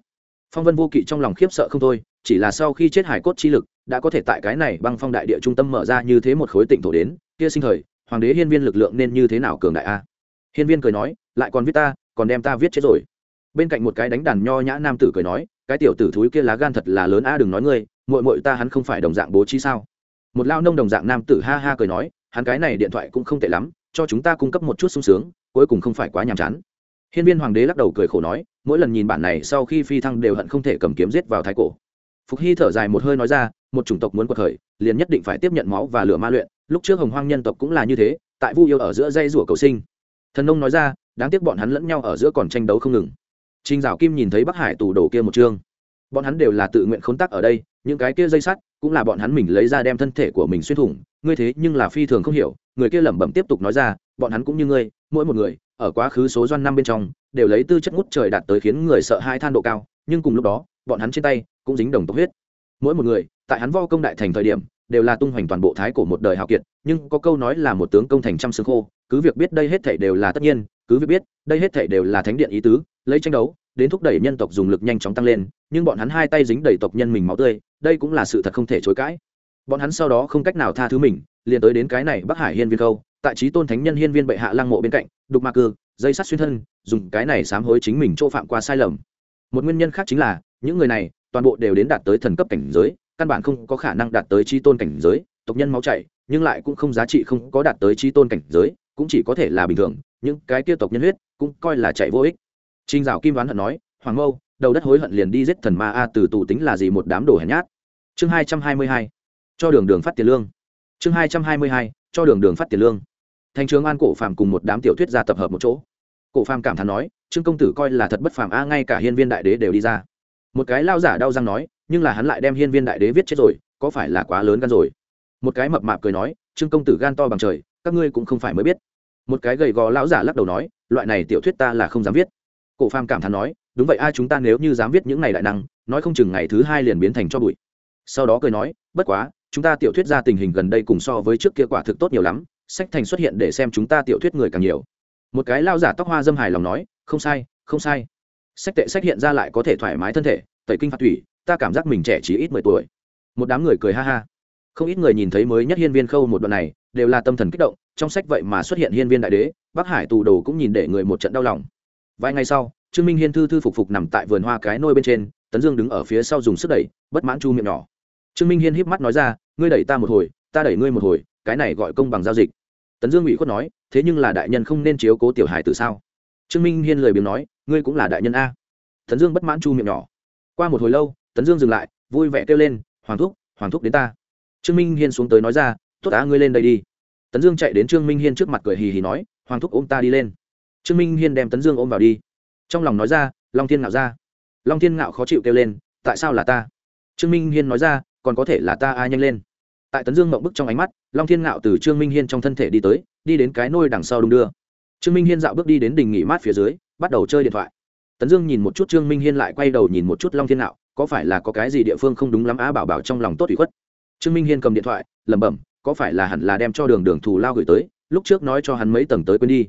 Phong vân vô kỵ trong lòng khiếp sợ không thôi, chỉ là sau khi chết hải cốt chi lực, đã có thể tại cái này băng phong đại địa trung tâm mở ra như thế một khối tịnh thổ đến, kia sinh thời, hoàng đế hiên viên lực lượng nên như thế nào cường đại a? Hiên viên cười nói, lại còn viết ta, còn đem ta viết chết rồi. Bên cạnh một cái đánh đàn nho nhã nam tử cười nói, cái tiểu tử thúi kia lá gan thật là lớn a, đừng nói ngươi muội muội ta hắn không phải đồng dạng bố trí sao? Một lao nông đồng dạng nam tử ha ha cười nói hắn cái này điện thoại cũng không tệ lắm cho chúng ta cung cấp một chút sung sướng cuối cùng không phải quá nhàm chán. Hiên viên hoàng đế lắc đầu cười khổ nói mỗi lần nhìn bản này sau khi phi thăng đều hận không thể cầm kiếm giết vào thái cổ. Phục hy thở dài một hơi nói ra một chủng tộc muốn quật khởi liền nhất định phải tiếp nhận máu và lửa ma luyện lúc trước hồng hoang nhân tộc cũng là như thế tại vu yêu ở giữa dây rủa cầu sinh. Thần nông nói ra đáng tiếc bọn hắn lẫn nhau ở giữa còn tranh đấu không ngừng. Trình Dạo Kim nhìn thấy Bắc Hải tù đổ kia một chương. Bọn hắn đều là tự nguyện khốn tác ở đây, những cái kia dây sắt cũng là bọn hắn mình lấy ra đem thân thể của mình xuyên thủng, ngươi thế nhưng là phi thường không hiểu, người kia lẩm bẩm tiếp tục nói ra, bọn hắn cũng như ngươi, mỗi một người, ở quá khứ số doan năm bên trong, đều lấy tư chất ngút trời đạt tới khiến người sợ hai than độ cao, nhưng cùng lúc đó, bọn hắn trên tay cũng dính đồng tộc huyết. Mỗi một người, tại hắn vo công đại thành thời điểm, đều là tung hoành toàn bộ thái cổ một đời hào kiệt, nhưng có câu nói là một tướng công thành trăm xương khô, cứ việc biết đây hết thảy đều là tất nhiên, cứ việc biết, đây hết thảy đều là thánh điện ý tứ, lấy tranh đấu, đến thúc đẩy nhân tộc dùng lực nhanh chóng tăng lên, nhưng bọn hắn hai tay dính đầy tộc nhân mình máu tươi, đây cũng là sự thật không thể chối cãi. Bọn hắn sau đó không cách nào tha thứ mình, liền tới đến cái này bắc hải hiên viên câu, tại trí tôn thánh nhân hiên viên bệ hạ lăng mộ bên cạnh, đục ma cư, dây sắt xuyên thân, dùng cái này sám hối chính mình chỗ phạm qua sai lầm. Một nguyên nhân khác chính là, những người này, toàn bộ đều đến đạt tới thần cấp cảnh giới, căn bản không có khả năng đạt tới trí tôn cảnh giới, tộc nhân máu chảy, nhưng lại cũng không giá trị không có đạt tới trí tôn cảnh giới, cũng chỉ có thể là bình thường, những cái kia tộc nhân huyết, cũng coi là chạy vô ích. Trình Dạo Kim đoán hận nói, Hoàng Mâu, đầu đất hối hận liền đi giết thần ma a từ tù tính là gì một đám đồ hèn nhát. Chương hai trăm hai mươi hai, cho đường đường phát tiền lương. Chương hai trăm hai mươi hai, cho đường đường phát tiền lương. Thành trường An cổ phàm cùng một đám tiểu thuyết gia tập hợp một chỗ. Cổ phàm cảm thán nói, Trương công tử coi là thật bất phàm a ngay cả hiên viên đại đế đều đi ra. Một cái lao giả đau răng nói, nhưng là hắn lại đem hiên viên đại đế viết chết rồi, có phải là quá lớn gan rồi. Một cái mập mạp cười nói, Trương công tử gan to bằng trời, các ngươi cũng không phải mới biết. Một cái gầy gò lão giả lắc đầu nói, loại này tiểu thuyết ta là không dám viết cổ phàm cảm thán nói, đúng vậy ai chúng ta nếu như dám viết những này đại năng, nói không chừng ngày thứ hai liền biến thành cho bụi. Sau đó cười nói, bất quá, chúng ta tiểu thuyết ra tình hình gần đây cùng so với trước kia quả thực tốt nhiều lắm, sách thành xuất hiện để xem chúng ta tiểu thuyết người càng nhiều. Một cái lao giả tóc hoa dâm hài lòng nói, không sai không sai. Sách tệ sách hiện ra lại có thể thoải mái thân thể, tẩy kinh phạt thủy, ta cảm giác mình trẻ chỉ ít mười tuổi. Một đám người cười ha ha. Không ít người nhìn thấy mới nhất hiên viên khâu một đoạn này, đều là tâm thần kích động, trong sách vậy mà xuất hiện hiên viên đại đế, bắc hải tù đồ cũng nhìn để người một trận đau lòng vài ngày sau, trương minh hiên thư thư phục phục nằm tại vườn hoa cái nôi bên trên, tấn dương đứng ở phía sau dùng sức đẩy, bất mãn chu miệng nhỏ. Trương minh hiên híp mắt nói ra, ngươi đẩy ta một hồi, ta đẩy ngươi một hồi, cái này gọi công bằng giao dịch. Tấn dương ủy khuất nói, thế nhưng là đại nhân không nên chiếu cố tiểu hải từ sao? Trương minh hiên lời biếng nói, ngươi cũng là đại nhân a. Tấn dương bất mãn chu miệng nhỏ. Qua một hồi lâu, tấn dương dừng lại, vui vẻ kêu lên, hoàng thúc hoàng thúc đến ta. Trương minh hiên xuống tới nói ra, tốt á, ngươi lên đây đi. Tấn dương chạy đến trương minh hiên trước mặt cười hì hì nói, hoàng thúc ôm ta đi lên trương minh hiên đem tấn dương ôm vào đi. Trong lòng nói ra, long thiên ngạo ra. Long thiên ngạo khó chịu kêu lên, tại sao là ta? Trương minh hiên nói ra, còn có thể là ta ai nhanh lên. Tại tấn dương mộng bức trong ánh mắt, long thiên ngạo từ trương minh hiên trong thân thể đi tới, đi đến cái nôi đằng sau đung đưa. Trương minh hiên dạo bước đi đến đình nghỉ mát phía dưới, bắt đầu chơi điện thoại. Tấn dương nhìn một chút trương minh hiên lại quay đầu nhìn một chút long thiên ngạo, có phải là có cái gì địa phương không đúng lắm á? Bảo bảo trong lòng tốt ủy khuất. Trương minh hiên cầm điện thoại, lẩm bẩm, có phải là hẳn là đem cho đường đường thù lao gửi tới, lúc trước nói cho hắn mấy tầng tới quên đi.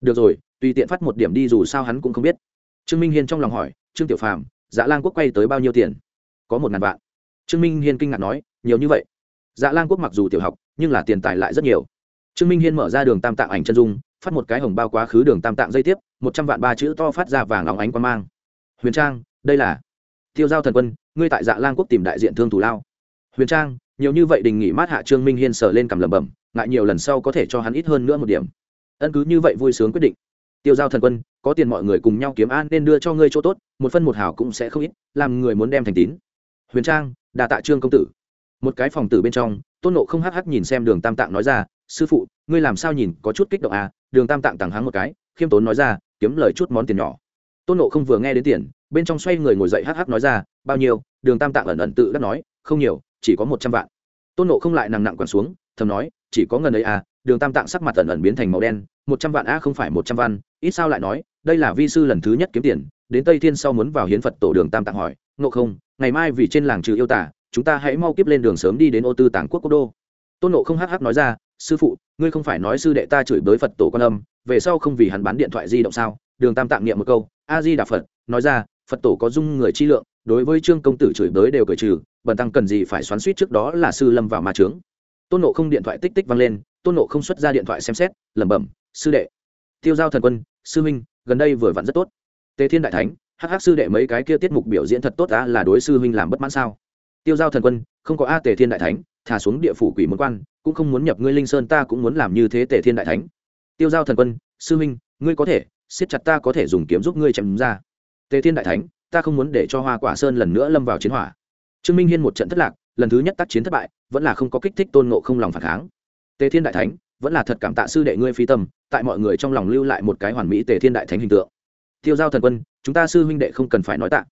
Được rồi tùy tiện phát một điểm đi dù sao hắn cũng không biết. Trương minh hiên trong lòng hỏi, trương tiểu phàm dạ lan quốc quay tới bao nhiêu tiền? Có một ngàn vạn. Trương minh hiên kinh ngạc nói, nhiều như vậy? Dạ lan quốc mặc dù tiểu học, nhưng là tiền tài lại rất nhiều. Trương minh hiên mở ra đường tam tạng ảnh chân dung, phát một cái hồng bao quá khứ đường tam tạng dây tiếp, một trăm vạn ba chữ to phát ra vàng óng ánh quan mang. Huyền trang, đây là tiêu giao thần quân, ngươi tại dạ lan quốc tìm đại diện thương thủ lao. Huyền trang, nhiều như vậy đình nghỉ mát hạ trương minh hiên sờ lên cầm lẩm bẩm, ngại nhiều lần sau có thể cho hắn ít hơn nữa một điểm. Ân cứ như vậy vui sướng quyết định tiêu giao thần quân, có tiền mọi người cùng nhau kiếm an nên đưa cho ngươi chỗ tốt, một phân một hào cũng sẽ không ít, làm người muốn đem thành tín. Huyền trang, đà tạ trương công tử. Một cái phòng tử bên trong, tôn nộ không hắc hắc nhìn xem đường tam tạng nói ra, sư phụ, ngươi làm sao nhìn, có chút kích động à? Đường tam tạng tặng hắng một cái, khiêm tốn nói ra, kiếm lời chút món tiền nhỏ. Tôn nộ không vừa nghe đến tiền, bên trong xoay người ngồi dậy hắc hắc nói ra, bao nhiêu? Đường tam tạng ẩn ẩn tự đắc nói, không nhiều, chỉ có một trăm vạn. Tôn nộ không lại nặng nặng quẳng xuống, thầm nói, chỉ có ngần ấy à? Đường tam tạng sắc mặt ẩn ẩn biến thành màu đen một trăm vạn a không phải một trăm văn, ít sao lại nói, đây là vi sư lần thứ nhất kiếm tiền, đến tây thiên sau muốn vào hiến phật tổ đường tam tạng hỏi, ngộ không, ngày mai vì trên làng trừ yêu tả chúng ta hãy mau kiếp lên đường sớm đi đến ô tư tàng quốc quốc đô. Tôn nộ không hắc hắc nói ra, sư phụ, ngươi không phải nói sư đệ ta chửi bới phật tổ con âm, về sau không vì hắn bán điện thoại di động sao? Đường tam tạng niệm một câu, a di đà phật, nói ra, phật tổ có dung người chi lượng, đối với trương công tử chửi bới đều cởi trừ, bần tăng cần gì phải xoắn suýt trước đó là sư lâm vào ma trướng tôn nộ không điện thoại tích tích vang lên, tôn nộ không xuất ra điện thoại xem xét, lẩm bẩm sư đệ. Tiêu giao thần quân, sư huynh, gần đây vừa vặn rất tốt. Tề thiên đại thánh, hắc hắc sư đệ mấy cái kia tiết mục biểu diễn thật tốt á, là đối sư huynh làm bất mãn sao? Tiêu giao thần quân, không có a, tề thiên đại thánh, thả xuống địa phủ quỷ môn quan, cũng không muốn nhập ngươi linh sơn, ta cũng muốn làm như thế, tề thiên đại thánh. Tiêu giao thần quân, sư huynh, ngươi có thể, siết chặt ta có thể dùng kiếm giúp ngươi chém ra. Tề thiên đại thánh, ta không muốn để cho hoa quả sơn lần nữa lâm vào chiến hỏa. Trương minh hiên một trận thất lạc, lần thứ nhất tác chiến thất bại, vẫn là không có kích thích tôn nộ không lòng phản kháng. Tề thiên đại thánh vẫn là thật cảm tạ sư đệ ngươi phi tâm, tại mọi người trong lòng lưu lại một cái hoàn mỹ tề thiên đại thánh hình tượng. Tiêu giao thần quân, chúng ta sư huynh đệ không cần phải nói tạ.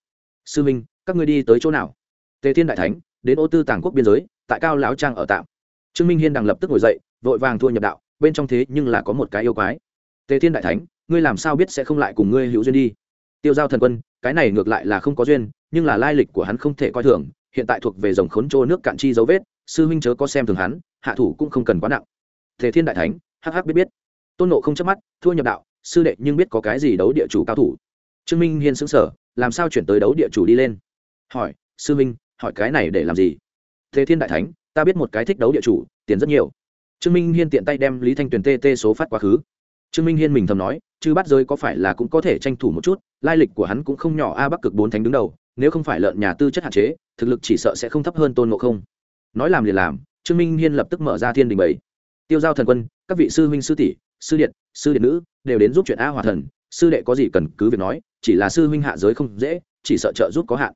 Sư huynh, các ngươi đi tới chỗ nào? Tề thiên đại thánh, đến ô tư tàng quốc biên giới, tại cao lão trang ở tạm. Trương minh hiên đằng lập tức ngồi dậy, vội vàng thua nhập đạo, bên trong thế nhưng là có một cái yêu quái. Tề thiên đại thánh, ngươi làm sao biết sẽ không lại cùng ngươi hữu duyên đi? Tiêu giao thần quân, cái này ngược lại là không có duyên, nhưng là lai lịch của hắn không thể coi thường, hiện tại thuộc về dòng khốn trô nước cạn chi dấu vết, sư huynh chớ có xem thường hắn, hạ thủ cũng không cần quá nặng thế thiên đại thánh, hắc hắc biết biết. Tôn nộ không chớp mắt, thua nhập đạo, sư đệ nhưng biết có cái gì đấu địa chủ cao thủ. Trương minh hiên xứng sở làm sao chuyển tới đấu địa chủ đi lên? Hỏi, sư minh hỏi cái này để làm gì? Thế thiên đại thánh, ta biết một cái thích đấu địa chủ, tiền rất nhiều. Trương minh hiên tiện tay đem lý thanh tuyền tt số phát quá khứ. Trương minh hiên mình thầm nói chứ bắt Giới có phải là cũng có thể tranh thủ một chút, lai lịch của hắn cũng không nhỏ, a bắc cực bốn thánh đứng đầu, nếu không phải lợn nhà tư chất hạn chế, thực lực chỉ sợ sẽ không thấp hơn tôn ngộ không. Nói làm liền làm, trương minh hiên lập tức mở ra thiên đình bảy tiêu giao thần quân, các vị sư huynh sư tỷ, sư điện sư điện nữ, đều đến giúp chuyện a hòa thần. Sư đệ có gì cần cứ việc nói, chỉ là sư huynh hạ giới không dễ, chỉ sợ trợ giúp có hạn.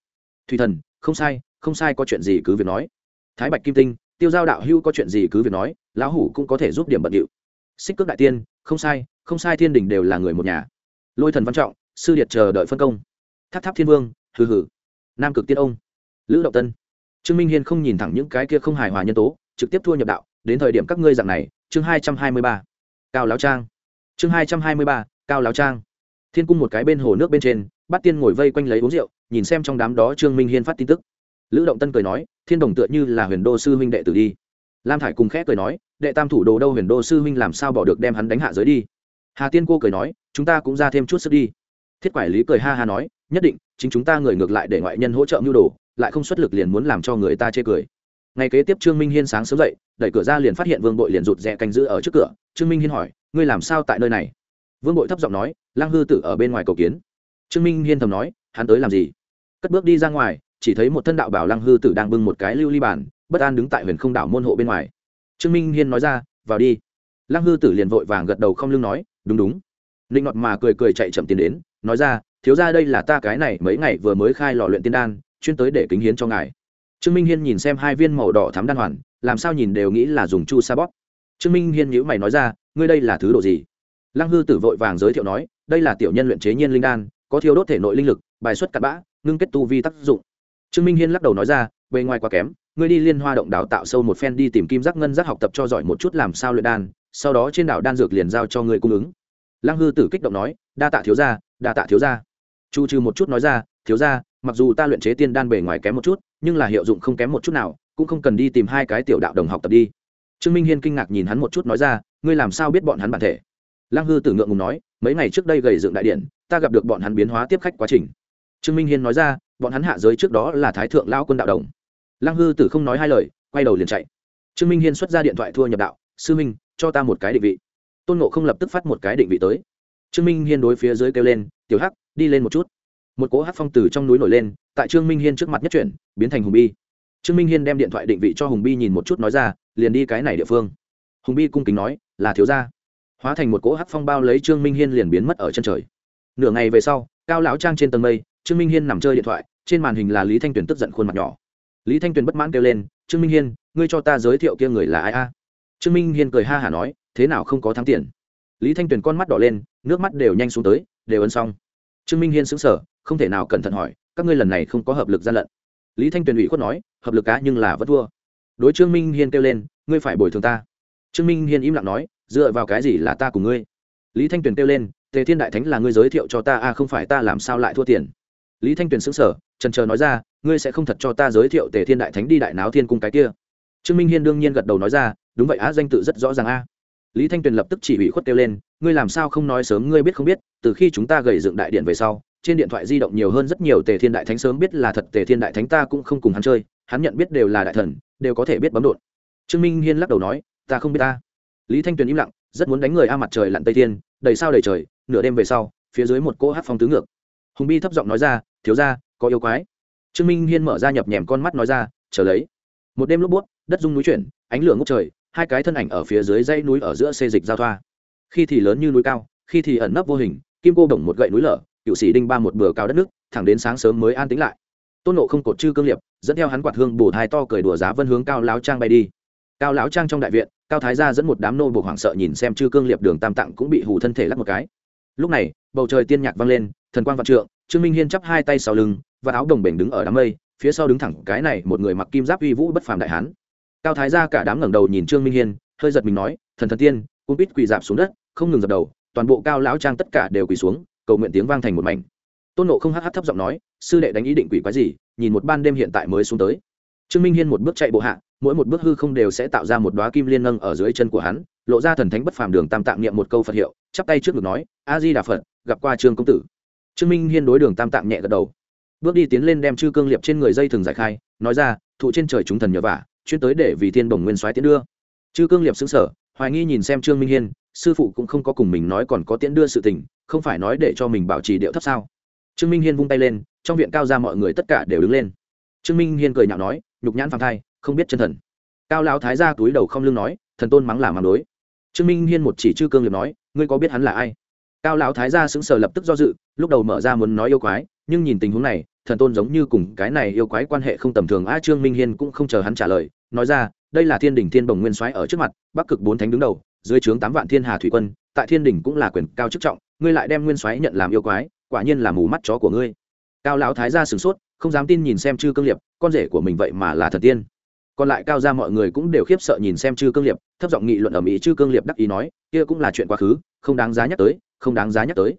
Thủy thần, không sai không sai có chuyện gì cứ việc nói. Thái bạch kim tinh, tiêu giao đạo hưu có chuyện gì cứ việc nói, lão hủ cũng có thể giúp điểm bận điệu. Xích cước đại tiên, không sai không sai thiên đình đều là người một nhà. Lôi thần văn trọng, sư điệt chờ đợi phân công. Tháp tháp thiên vương, hừ hừ. Nam cực tiên ông, lữ động tân. Trương minh hiên không nhìn thẳng những cái kia không hài hòa nhân tố, trực tiếp thua nhập đạo đến thời điểm các ngươi dạng này, chương hai trăm hai mươi ba, cao láo trang. Chương hai trăm hai mươi ba, cao láo trang. Thiên cung một cái bên hồ nước bên trên, bát tiên ngồi vây quanh lấy uống rượu, nhìn xem trong đám đó trương minh hiên phát tin tức. Lữ động tân cười nói, thiên đồng tựa như là huyền đô sư huynh đệ tử đi. Lam thải cùng khẽ cười nói, đệ tam thủ đồ đâu huyền đô sư huynh làm sao bỏ được đem hắn đánh hạ giới đi? Hà tiên cô cười nói, chúng ta cũng ra thêm chút sức đi. Thiết quản lý cười ha ha nói, nhất định, chính chúng ta người ngược lại để ngoại nhân hỗ trợ mưu đồ, lại không xuất lực liền muốn làm cho người ta chê cười. Ngày kế tiếp trương minh hiên sáng sớm dậy đẩy cửa ra liền phát hiện vương bội liền rụt rè canh giữ ở trước cửa. Trương minh hiên hỏi, ngươi làm sao tại nơi này? Vương bội thấp giọng nói, lang hư tử ở bên ngoài cầu kiến. Trương minh hiên thầm nói, hắn tới làm gì? Cất bước đi ra ngoài, chỉ thấy một thân đạo bảo lang hư tử đang bưng một cái lưu ly bản bất an đứng tại huyền không đảo môn hộ bên ngoài. Trương minh hiên nói ra, vào đi. Lang hư tử liền vội vàng gật đầu không lưng nói, đúng đúng. Linh ngọt mà cười cười chạy chậm tiến đến, nói ra, thiếu ra đây là ta cái này mấy ngày vừa mới khai lò luyện tiên đan, chuyên tới để kính hiến cho ngài trương minh hiên nhìn xem hai viên màu đỏ thắm đan hoàn, làm sao nhìn đều nghĩ là dùng chu sa bóp. Trương minh hiên nhữ mày nói ra, ngươi đây là thứ đồ gì? Lăng hư tử vội vàng giới thiệu nói, đây là tiểu nhân luyện chế nhiên linh đan, có thiêu đốt thể nội linh lực, bài xuất cặn bã, ngưng kết tu vi tác dụng. Trương minh hiên lắc đầu nói ra, bề ngoài quá kém, ngươi đi liên hoa động đào tạo sâu một phen đi tìm kim giác ngân giác học tập cho giỏi một chút làm sao luyện đan, sau đó trên đảo đan dược liền giao cho ngươi cung ứng. Lăng hư tử kích động nói, đa tạ thiếu gia, đa tạ thiếu gia. Chu trừ một chút nói ra, thiếu gia mặc dù ta luyện chế tiên đan bề ngoài kém một chút, nhưng là hiệu dụng không kém một chút nào, cũng không cần đi tìm hai cái tiểu đạo đồng học tập đi. Trương minh hiên kinh ngạc nhìn hắn một chút nói ra, ngươi làm sao biết bọn hắn bản thể? Lăng hư tử ngượng ngùng nói, mấy ngày trước đây gầy dựng đại điện, ta gặp được bọn hắn biến hóa tiếp khách quá trình. Trương minh hiên nói ra, bọn hắn hạ giới trước đó là thái thượng lao quân đạo đồng. Lăng hư tử không nói hai lời, quay đầu liền chạy. Trương minh hiên xuất ra điện thoại thua nhập đạo, sư minh, cho ta một cái định vị. Tôn nộ không lập tức phát một cái định vị tới. Trương minh hiên đối phía dưới kêu lên, tiểu hắc, đi lên một chút một cỗ hát phong từ trong núi nổi lên, tại trương minh hiên trước mặt nhất chuyển, biến thành hùng bi. Trương minh hiên đem điện thoại định vị cho hùng bi nhìn một chút nói ra, liền đi cái này địa phương. Hùng bi cung kính nói, là thiếu gia. Hóa thành một cỗ hát phong bao lấy trương minh hiên liền biến mất ở chân trời. Nửa ngày về sau, cao lão trang trên tầng mây, trương minh hiên nằm chơi điện thoại, trên màn hình là lý thanh tuyền tức giận khuôn mặt nhỏ. Lý thanh tuyền bất mãn kêu lên, trương minh hiên, ngươi cho ta giới thiệu kia người là ai a? Trương minh hiên cười ha hả nói, thế nào không có thắng tiền? Lý thanh tuyền con mắt đỏ lên, nước mắt đều nhanh xuống tới, đều ấn xong. Trương minh hiên xứng sở không thể nào cẩn thận hỏi, các ngươi lần này không có hợp lực gian lận. Lý thanh tuyền ủy khuất nói, hợp lực cá nhưng là vẫn thua. Đối trương minh hiên kêu lên, ngươi phải bồi thường ta. Trương minh hiên im lặng nói, dựa vào cái gì là ta cùng ngươi? Lý thanh tuyền kêu lên, tề thiên đại thánh là ngươi giới thiệu cho ta à không phải ta làm sao lại thua tiền. Lý thanh tuyền xứng sở trần trờ nói ra, ngươi sẽ không thật cho ta giới thiệu tề thiên đại thánh đi đại náo thiên cung cái kia. Trương minh hiên đương nhiên gật đầu nói ra, đúng vậy á, danh tự rất rõ ràng a. Lý thanh tuyền lập tức chỉ ủy khuất kêu lên, ngươi làm sao không nói sớm, ngươi biết không biết, từ khi chúng ta gầy dựng đại điện về sau trên điện thoại di động nhiều hơn rất nhiều tề thiên đại thánh sớm biết là thật, tề thiên đại thánh ta cũng không cùng hắn chơi, hắn nhận biết đều là đại thần, đều có thể biết bấm đột. Trương minh hiên lắc đầu nói, ta không biết ta. Lý thanh tuyền im lặng, rất muốn đánh người a mặt trời lặn tây thiên, đầy sao đầy trời, nửa đêm về sau, phía dưới một cỗ hát phong tứ ngược. Hùng bi thấp giọng nói ra, thiếu ra có yêu quái. Trương minh hiên mở ra nhập nhèm con mắt nói ra, chờ lấy. Một đêm lúc buốt, đất rung núi chuyển, ánh lửa ngốc trời, hai cái thân ảnh ở phía dưới dãy núi ở giữa xê dịch giao thoa. Khi thì lớn như núi cao, khi thì ẩn nấp vô hình, kim cô đồng một gậy núi lở cựu sĩ đinh ba một bừa cao đất nước, thẳng đến sáng sớm mới an tính lại. Tôn nộ không cột chư cương liệp, dẫn theo hắn quạt hương bổ thai to cười đùa giá vân hướng cao láo trang bay đi. Cao láo trang trong đại viện, cao thái gia dẫn một đám nô buộc hoảng sợ nhìn xem chư cương liệp đường tam tặng cũng bị hù thân thể lắc một cái. Lúc này, bầu trời tiên nhạc vang lên, thần quang vạn trượng, trương minh hiên chắp hai tay sau lưng, và áo đồng bể đứng ở đám mây, phía sau đứng thẳng cái này một người mặc kim giáp uy vũ bất phàm đại hán. Cao thái gia cả đám ngẩng đầu nhìn trương minh hiên, hơi giật mình nói, thần thần tiên cung bít quỳ dạp xuống đất, không ngừng dập đầu, toàn bộ cao lão trang tất cả đều quỳ xuống cầu nguyện tiếng vang thành một mảnh. Tôn nộ không hh thấp giọng nói, sư đệ đánh ý định quỷ quái gì, nhìn một ban đêm hiện tại mới xuống tới. Trương minh hiên một bước chạy bộ hạ, mỗi một bước hư không đều sẽ tạo ra một đoá kim liên nâng ở dưới chân của hắn, lộ ra thần thánh bất phàm đường tam tạng niệm một câu phật hiệu, chắp tay trước ngực nói a di đà phật, gặp qua trương công tử. Trương minh hiên đối đường tam tạng nhẹ gật đầu. Bước đi tiến lên đem chư cương liệp trên người dây thừng giải khai, nói ra, thụ trên trời chúng thần nhờ vả, chuyên tới để vì thiên bồng nguyên soái tiến đưa. Chư cương liệp xứng sở hoài nghi nhìn xem trương minh hiên sư phụ cũng không có cùng mình nói còn có tiễn đưa sự tình, không phải nói để cho mình bảo trì điệu thấp sao? Trương minh hiên vung tay lên, trong viện cao ra mọi người tất cả đều đứng lên. Trương minh hiên cười nhạo nói, nhục nhãn phàng thai, không biết chân thần. Cao lão thái ra túi đầu không lưng nói, thần tôn mắng là mắng đối. Trương minh hiên một chỉ chư cương liệt nói, ngươi có biết hắn là ai? Cao lão thái gia sững sờ lập tức do dự, lúc đầu mở ra muốn nói yêu quái, nhưng nhìn tình huống này, thần tôn giống như cùng cái này yêu quái quan hệ không tầm thường, a trương minh hiên cũng không chờ hắn trả lời, nói ra, đây là thiên đình thiên bồng nguyên soái ở trước mặt, bắc cực bốn thánh đứng đầu dưới trướng tám vạn thiên hà thủy quân, tại thiên đình cũng là quyền cao chức trọng, ngươi lại đem nguyên soái nhận làm yêu quái, quả nhiên là mù mắt chó của ngươi. Cao lão thái gia sửng sốt, không dám tin nhìn xem chư cương liệp, con rể của mình vậy mà là thần tiên. Còn lại cao gia mọi người cũng đều khiếp sợ nhìn xem chư cương liệp, thấp giọng nghị luận ở mỹ chư cương liệp đắc ý nói, kia cũng là chuyện quá khứ, không đáng giá nhắc tới, không đáng giá nhắc tới.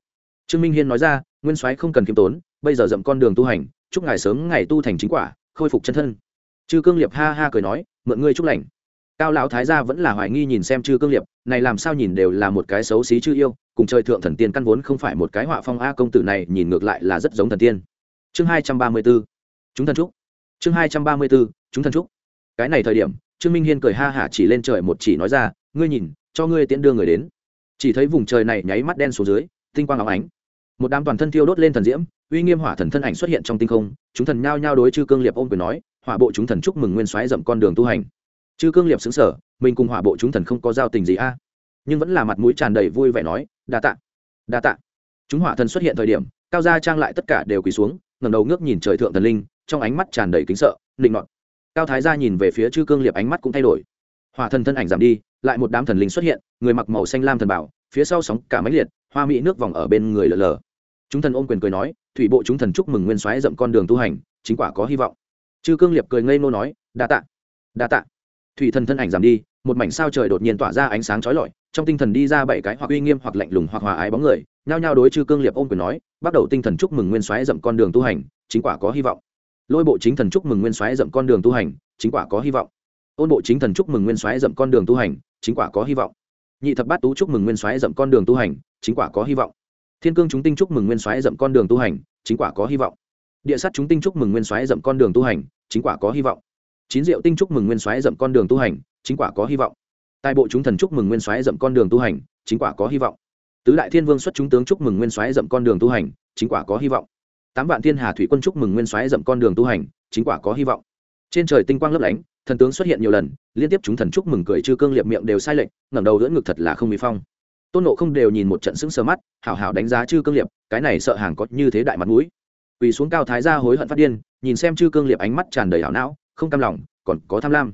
Trương minh hiên nói ra, nguyên soái không cần k i ê m tốn, bây giờ dậm con đường tu hành, chúc ngài sớm ngày tu thành chính quả, khôi phục chân thân. Chư cương liệp ha ha cười nói, mượn ngươi chúc lành cao lão thái gia vẫn là hoài nghi nhìn xem chư cương liệp, này làm sao nhìn đều là một cái xấu xí chư yêu, cùng chơi thượng thần tiên căn vốn không phải một cái họa phong a công tử này nhìn ngược lại là rất giống thần tiên. Chương hai trăm ba mươi b ố chúng thần trúc. Chương hai trăm ba mươi b ố chúng thần trúc. Cái này thời điểm, trương minh hiên cười ha hả chỉ lên trời một chỉ nói ra, ngươi nhìn, cho ngươi tiễn đưa người đến. Chỉ thấy vùng trời này nháy mắt đen xuống dưới, tinh quang áo ánh. Một đám toàn thân thiêu đốt lên thần diễm, uy nghiêm hỏa thần thân ảnh xuất hiện trong tinh không, chúng thần nhao nhao đối chư cương liệp ôm quyền nói hỏa bộ chúng thần chúc mừng nguyên soái dậm con đường tu hành chư cương liệp xứng sở mình cùng hỏa bộ chúng thần không có giao tình gì a. Nhưng vẫn là mặt mũi tràn đầy vui vẻ nói, đa tạ đa tạ. Chúng hỏa thần xuất hiện thời điểm, cao gia trang lại tất cả đều quỳ xuống, ngẩng đầu ngước nhìn trời thượng thần linh, trong ánh mắt tràn đầy kính sợ định nọt. Cao thái gia nhìn về phía chư cương liệp ánh mắt cũng thay đổi. Hỏa thần thân ảnh giảm đi, lại một đám thần linh xuất hiện, người mặc màu xanh lam thần bảo, phía sau sóng cả máy liệt, hoa mỹ nước vòng ở bên người lờ lờ. Chúng thần ôm quyền cười nói, thủy bộ chúng thần chúc mừng nguyên soái dậm con đường tu hành, chính quả có hy vọng. Chư cương liệp cười ngây nô nói, đa tạ đa tạ thủy thần thân ảnh giảm đi, một mảnh sao trời đột nhiên tỏa ra ánh sáng chói lọi, trong tinh thần đi ra bảy cái hoặc uy nghiêm hoặc lạnh lùng hoặc hòa ái bóng người, nhao nhao đối chư cương liệp ôm quyền nói, bắt đầu tinh thần chúc mừng nguyên soái dậm con đường tu hành, chính quả có hy vọng. Lôi bộ chính thần chúc mừng nguyên soái dậm con đường tu hành, chính quả có hy vọng. Ôn bộ chính thần chúc mừng nguyên soái dậm con đường tu hành, chính quả có hy vọng. Nhị thập bát tú chúc mừng nguyên soái dậm con đường tu hành, chính quả có hy vọng. Thiên cương chúng tinh chúc mừng nguyên soái dậm con đường tu hành, chính quả có hy vọng. Địa sát chúng tinh chúc mừng nguyên soái dậm con đường tu hành, chính quả có hy vọng chín diệu tinh chúc mừng nguyên soái dậm con đường tu hành, chính quả có hy vọng. Tài bộ chúng thần chúc mừng nguyên soái dậm con đường tu hành, chính quả có hy vọng. Tứ đại thiên vương xuất chúng tướng chúc mừng nguyên soái dậm con đường tu hành, chính quả có hy vọng. Tám vạn thiên hà thủy quân chúc mừng nguyên soái dậm con đường tu hành, chính quả có hy vọng. Trên trời tinh quang lấp lánh, thần tướng xuất hiện nhiều lần, liên tiếp chúng thần chúc mừng cười chư cương liệp miệng đều sai lệch, ngẩng đầu dưỡng ngực thật là không bị phong. Tôn nộ không đều nhìn một trận sững sờ mắt, hảo hảo đánh giá chư cương liệp cái này sợ hàng có như thế đại mặt mũi. Quỳ xuống cao thái ra hối hận phát điên, nhìn xem chư cương liệp ánh mắt tràn đầy hảo não không cam lòng, còn có tham lam.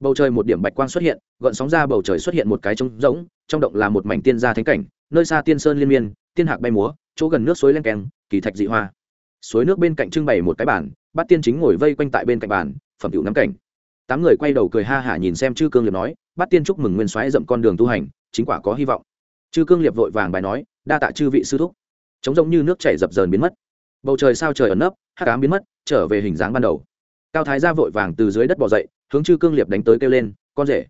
Bầu trời một điểm bạch quang xuất hiện, gợn sóng ra bầu trời xuất hiện một cái trống rỗng, trong động là một mảnh tiên gia thánh cảnh, nơi xa tiên sơn liên miên, tiên hạc bay múa, chỗ gần nước suối len keng, kỳ thạch dị hoa. Suối nước bên cạnh trưng bày một cái bàn, bát tiên chính ngồi vây quanh tại bên cạnh bàn, phẩm hữu ngắm cảnh. Tám người quay đầu cười ha hả nhìn xem chư cương liệp nói, bát tiên chúc mừng nguyên soái dậm con đường tu hành, chính quả có hy vọng. Chư cương liệp vội vàng bài nói, đa tạ chư vị sư thúc. Chống rỗng như nước chảy dập dờn biến mất. Bầu trời sao trời ẩn nấp, hắc ám biến mất, trở về hình dáng ban đầu cao thái ra vội vàng từ dưới đất bỏ dậy, hướng chư cương liệp đánh tới kêu lên, con rể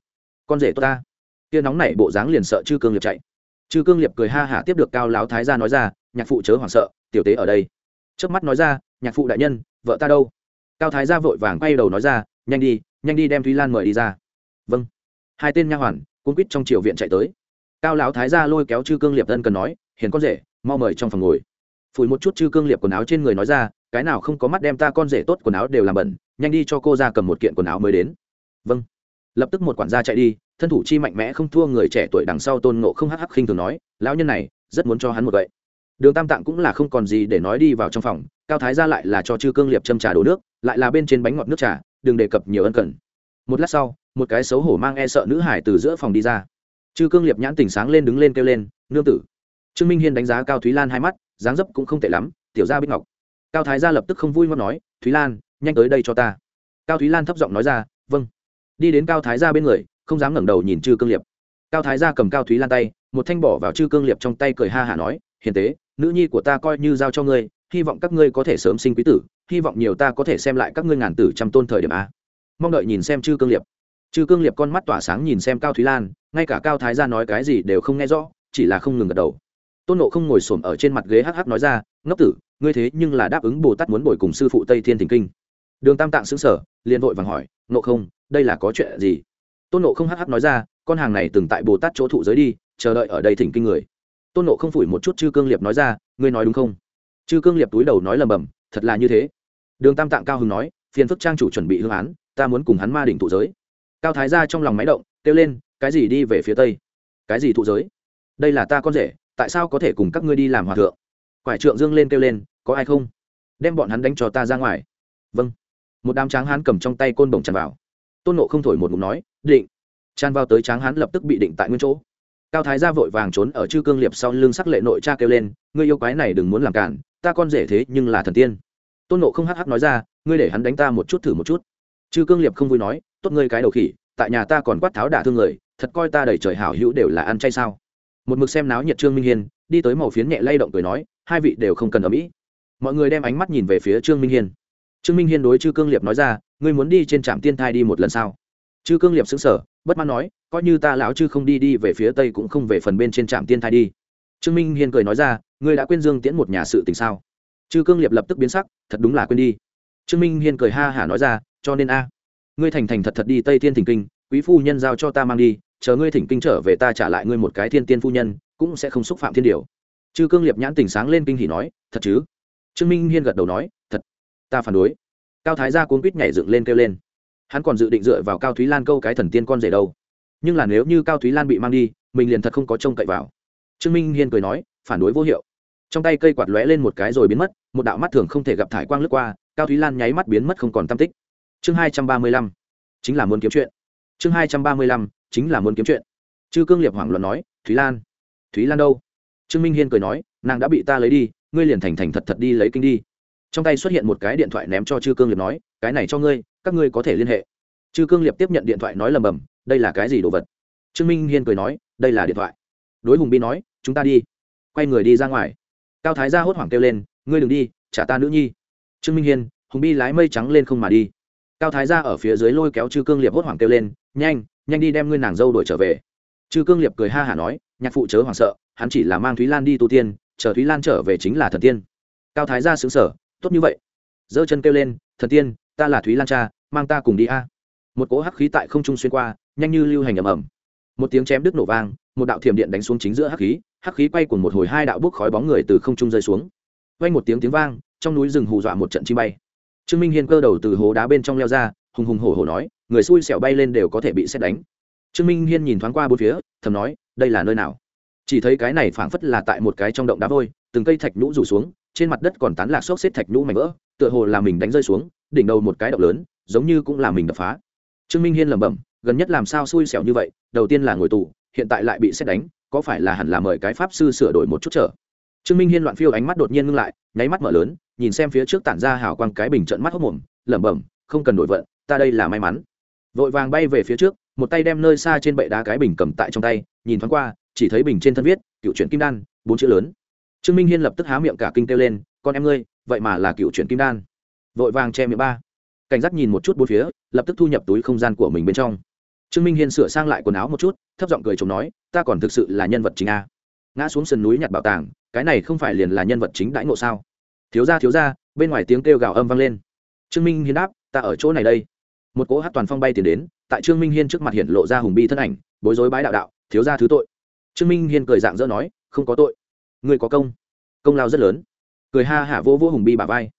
con rể tốt ta. Kia nóng nảy bộ dáng liền sợ chư cương liệp chạy. Chư cương liệp cười ha hả tiếp được cao lão thái ra nói ra, nhạc phụ chớ hoảng sợ, tiểu tế ở đây. Trước mắt nói ra, nhạc phụ đại nhân, vợ ta đâu? Cao thái gia vội vàng quay đầu nói ra, nhanh đi nhanh đi đem thúy lan mời đi ra. Vâng. Hai tên nha hoàn, cuốn quýt trong triều viện chạy tới. Cao lão thái gia lôi kéo chư cương liệp thân cần nói, hiền con rể, mau mời trong phòng ngồi. Phủi một chút chư cương liệp quần áo trên người nói ra cái nào không có mắt đem ta con rể tốt quần áo đều làm bẩn, nhanh đi cho cô ra cầm một kiện quần áo mới đến. Vâng. Lập tức một quản gia chạy đi, thân thủ chi mạnh mẽ không thua người trẻ tuổi đằng sau tôn ngộ không hắc hắc khinh thường nói, lão nhân này, rất muốn cho hắn một vậy đường tam tạng cũng là không còn gì để nói đi vào trong phòng, cao thái ra lại là cho chư cương liệp châm trà đổ nước, lại là bên trên bánh ngọt nước trà, đừng đề cập nhiều ân cần. Một lát sau, một cái xấu hổ mang e sợ nữ hải từ giữa phòng đi ra. Chư cương liệp nhãn tỉnh sáng lên đứng lên kêu lên, nương tử. Trương minh hiên đánh giá cao thúy lan hai mắt, dáng dấp cũng không tệ lắm, tiểu gia bích ngọc cao thái gia lập tức không vui ngon nói, thúy lan, nhanh tới đây cho ta. Cao thúy lan thấp giọng nói ra vâng. Đi đến cao thái gia bên người, không dám ngẩng đầu nhìn chư cương liệp. Cao thái gia cầm cao thúy lan tay, một thanh bỏ vào chư cương liệp trong tay cười ha hả nói, hiền tế, nữ nhi của ta coi như giao cho ngươi, hy vọng các ngươi có thể sớm sinh quý tử, hy vọng nhiều ta có thể xem lại các ngươi ngàn tử trăm tôn thời điểm a. Mong đợi nhìn xem chư cương liệp. Chư cương liệp con mắt tỏa sáng nhìn xem cao thúy lan, ngay cả cao thái gia nói cái gì đều không nghe rõ, chỉ là không ngừng gật đầu. Tôn nộ không ngồi s ổ m ở trên mặt ghế hh nói ra, ngốc tử ngươi thế nhưng là đáp ứng bồ tát muốn bồi cùng sư phụ tây thiên Thỉnh kinh. Đường tam tạng xứng sở liền vội vàng hỏi nộ không, đây là có chuyện gì? Tôn nộ không hh nói ra, con hàng này từng tại bồ tát chỗ thụ giới đi, chờ đợi ở đây thỉnh kinh người. Tôn nộ không phủi một chút chư cương liệp nói ra, ngươi nói đúng không? Chư cương liệp túi đầu nói lầm bầm thật là như thế. Đường tam tạng cao hưng nói, phiền phức trang chủ chuẩn bị hương án, ta muốn cùng hắn ma đỉnh thụ giới. Cao thái ra trong lòng máy động, kêu lên, cái gì đi về phía tây? Cái gì thụ giới? Đây là ta con rể, tại sao có thể cùng các ngươi đi làm hòa thượng? Quải trượng dương lên kêu lên, có ai không? Đem bọn hắn đánh cho ta ra ngoài. Vâng. Một đám tráng hán cầm trong tay côn bồng tràn vào. Tôn nộ không thổi một ngụm nói, định. Tràn vào tới tráng hán lập tức bị định tại nguyên chỗ. Cao thái ra vội vàng trốn ở chư cương liệp sau lưng sắc lệ nội cha kêu lên, ngươi yêu quái này đừng muốn làm cản, ta con rể thế nhưng là thần tiên. Tôn nộ không hắc hắc nói ra, ngươi để hắn đánh ta một chút thử một chút. Chư cương liệp không vui nói, tốt ngươi cái đầu khỉ, tại nhà ta còn quát tháo đả thương người, thật coi ta đầy trời hảo hữu đều là ăn chay sao? Một mực xem náo nhiệt trương minh hiên, đi tới màu phiến nhẹ lay động cười nói hai vị đều không cần ở mỹ. Mọi người đem ánh mắt nhìn về phía trương minh hiên. Trương minh hiên đối chư cương liệp nói ra, ngươi muốn đi trên trạm tiên thai đi một lần sao? Chư cương liệp xứng sở bất mãn nói, coi như ta lão chư không đi đi về phía tây cũng không về phần bên trên trạm tiên thai đi. Trương minh hiên cười nói ra, ngươi đã quên dương tiễn một nhà sự tình sao? Chư cương liệp lập tức biến sắc, thật đúng là quên đi. Trương minh hiên cười ha hả nói ra, cho nên a, ngươi thành thành thật thật đi tây thiên thỉnh kinh, quý phu nhân giao cho ta mang đi, chờ ngươi thỉnh kinh trở về ta trả lại ngươi một cái thiên tiên phu nhân, cũng sẽ không xúc phạm thiên điều chư cương liệp nhãn tỉnh sáng lên kinh hỉ nói, thật chứ? Trương minh hiên gật đầu nói, thật, ta phản đối. Cao thái gia cuốn quýt nhảy dựng lên kêu lên. Hắn còn dự định dựa vào cao thúy lan câu cái thần tiên con rể đâu. Nhưng là nếu như cao thúy lan bị mang đi, mình liền thật không có trông cậy vào. Trương minh hiên cười nói, phản đối vô hiệu. Trong tay cây quạt lóe lên một cái rồi biến mất, một đạo mắt thường không thể gặp thải quang lướt qua, cao thúy lan nháy mắt biến mất không còn tam tích. Chương hai trăm ba mươi lăm, chính là muốn kiếm chuyện. Chương hai trăm ba mươi lăm, chính là muốn kiếm chuyện. Chư cương liệp hoảng luận nói, thúy lan thúy lan đâu? Trương minh hiên cười nói, nàng đã bị ta lấy đi, ngươi liền thành thành thật thật đi lấy kinh đi. Trong tay xuất hiện một cái điện thoại ném cho chư cương liệp nói, cái này cho ngươi, các ngươi có thể liên hệ. Chư cương liệp tiếp nhận điện thoại nói lầm bầm, đây là cái gì đồ vật? Trương minh hiên cười nói, đây là điện thoại. Đối hùng bi nói, chúng ta đi. Quay người đi ra ngoài. Cao thái ra hốt hoảng kêu lên, ngươi đừng đi, trả ta nữ nhi. Trương minh hiên, hùng bi lái mây trắng lên không mà đi. Cao thái ra ở phía dưới lôi kéo chư cương liệp hốt hoảng kêu lên, nhanh nhanh đi đem ngươi nàng dâu đuổi trở về. Chư cương liệp cười ha hả nói, nhạc phụ chớ hoảng sợ hắn chỉ là mang thúy lan đi tu tiên, chờ thúy lan trở về chính là thần tiên. Cao thái ra xứng sở, tốt như vậy. Giơ chân kêu lên, thần tiên, ta là thúy lan cha, mang ta cùng đi a. Một cỗ hắc khí tại không trung xuyên qua, nhanh như lưu hành ầm ầm. Một tiếng chém đứt nổ vang, một đạo thiểm điện đánh xuống chính giữa hắc khí hắc khí quay cùng một hồi hai đạo bước khói bóng người từ không trung rơi xuống. Vang một tiếng tiếng vang, trong núi rừng hù dọa một trận chim bay. Trương minh hiên cơ đầu từ hố đá bên trong leo ra, hùng hùng hổ hổ nói, người xui xẻo bay lên đều có thể bị xét đánh. Trương minh hiên nhìn thoáng qua bốn phía, thầm nói, đây là nơi nào? Chỉ thấy cái này phảng phất là tại một cái trong động đá vôi, từng cây thạch nhũ rủ xuống, trên mặt đất còn tán lạc xốc xếp thạch nhũ mảnh vỡ, tựa hồ là mình đánh rơi xuống, đỉnh đầu một cái động lớn, giống như cũng là mình đập phá. Trương minh hiên lẩm bẩm, gần nhất làm sao xui xẻo như vậy, đầu tiên là ngồi tù, hiện tại lại bị xét đánh, có phải là hẳn là mời cái pháp sư sửa đổi một chút trở? Trương minh hiên loạn phiêu ánh mắt đột nhiên ngưng lại, nháy mắt mở lớn, nhìn xem phía trước tản ra hào quang cái bình trận mắt hốc mồm, lẩm bẩm, không cần đổi vận, ta đây là may mắn. Vội vàng bay về phía trước, một tay đem nơi xa trên bệ đá cái bình cầm tại trong tay, nhìn thoáng qua chỉ thấy bình trên thân viết, cựu truyện kim đan, bốn chữ lớn. Trương minh hiên lập tức há miệng cả kinh kêu lên, con em ngươi, vậy mà là cựu truyện kim đan. Vội vàng che miệng ba. Cảnh giác nhìn một chút bốn phía, lập tức thu nhập túi không gian của mình bên trong. Trương minh hiên sửa sang lại quần áo một chút, thấp giọng cười chồng nói, ta còn thực sự là nhân vật chính a. Ngã xuống sườn núi nhặt bảo tàng, cái này không phải liền là nhân vật chính đãi ngộ sao? Thiếu ra thiếu ra bên ngoài tiếng kêu gào âm vang lên. Trương minh hiên đáp, ta ở chỗ này đây. Một cỗ hát toàn phong bay tiền đến, tại trương minh hiên trước mặt hiện lộ ra hùng bi thân ảnh, bối rối bái đạo đạo, thiếu ra thứ tội trương minh hiên cười dạng dỡ nói, không có tội. Người có công công lao rất lớn. Cười ha hả vô vô hùng bi bà vai.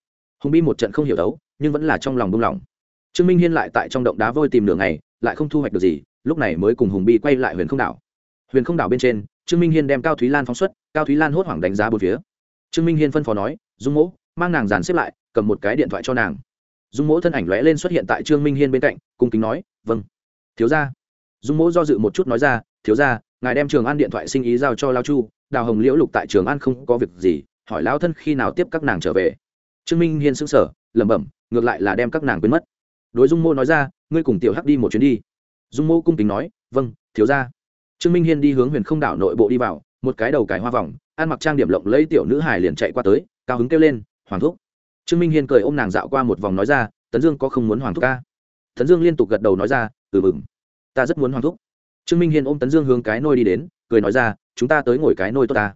Hùng bi một trận không hiểu đấu, nhưng vẫn là trong lòng buông lòng. trương minh hiên lại tại trong động đá vôi tìm đường này lại không thu hoạch được gì, lúc này mới cùng hùng bi quay lại huyền không đảo. Huyền không đảo bên trên, trương minh hiên đem cao thúy lan phóng xuất, cao thúy lan hốt hoảng đánh giá bốn phía. Trương minh hiên phân phó nói, dung mỗ, mang nàng dàn xếp lại, cầm một cái điện thoại cho nàng. Dung mỗ thân ảnh lóe lên xuất hiện tại trương minh hiên bên cạnh, cung kính nói vâng. Thiếu ra dung mỗ do dự một chút nói ra, thiếu ra ngài đem trường an điện thoại sinh ý giao cho lao chu, đào hồng liễu lục tại trường an không có việc gì, hỏi lao thân khi nào tiếp các nàng trở về. Trương minh hiên xứng sở lẩm bẩm, ngược lại là đem các nàng quên mất. Đối dung mô nói ra, ngươi cùng tiểu hắc đi một chuyến đi. Dung mô cung kính nói vâng thiếu ra trương minh hiên đi hướng huyền không đảo nội bộ đi vào, một cái đầu cải hoa vòng, ăn mặc trang điểm lộng lấy tiểu nữ hải liền chạy qua tới, cao hứng kêu lên, hoàng thúc. Trương minh hiên cười ôm nàng dạo qua một vòng nói ra, tấn dương có không muốn hoàng thúc ca? Tấn dương liên tục gật đầu nói ra ừ mừng ta rất muốn hoàng thúc trương minh hiên ôm tấn dương hướng cái nôi đi đến, cười nói ra, chúng ta tới ngồi cái nôi tốt ta.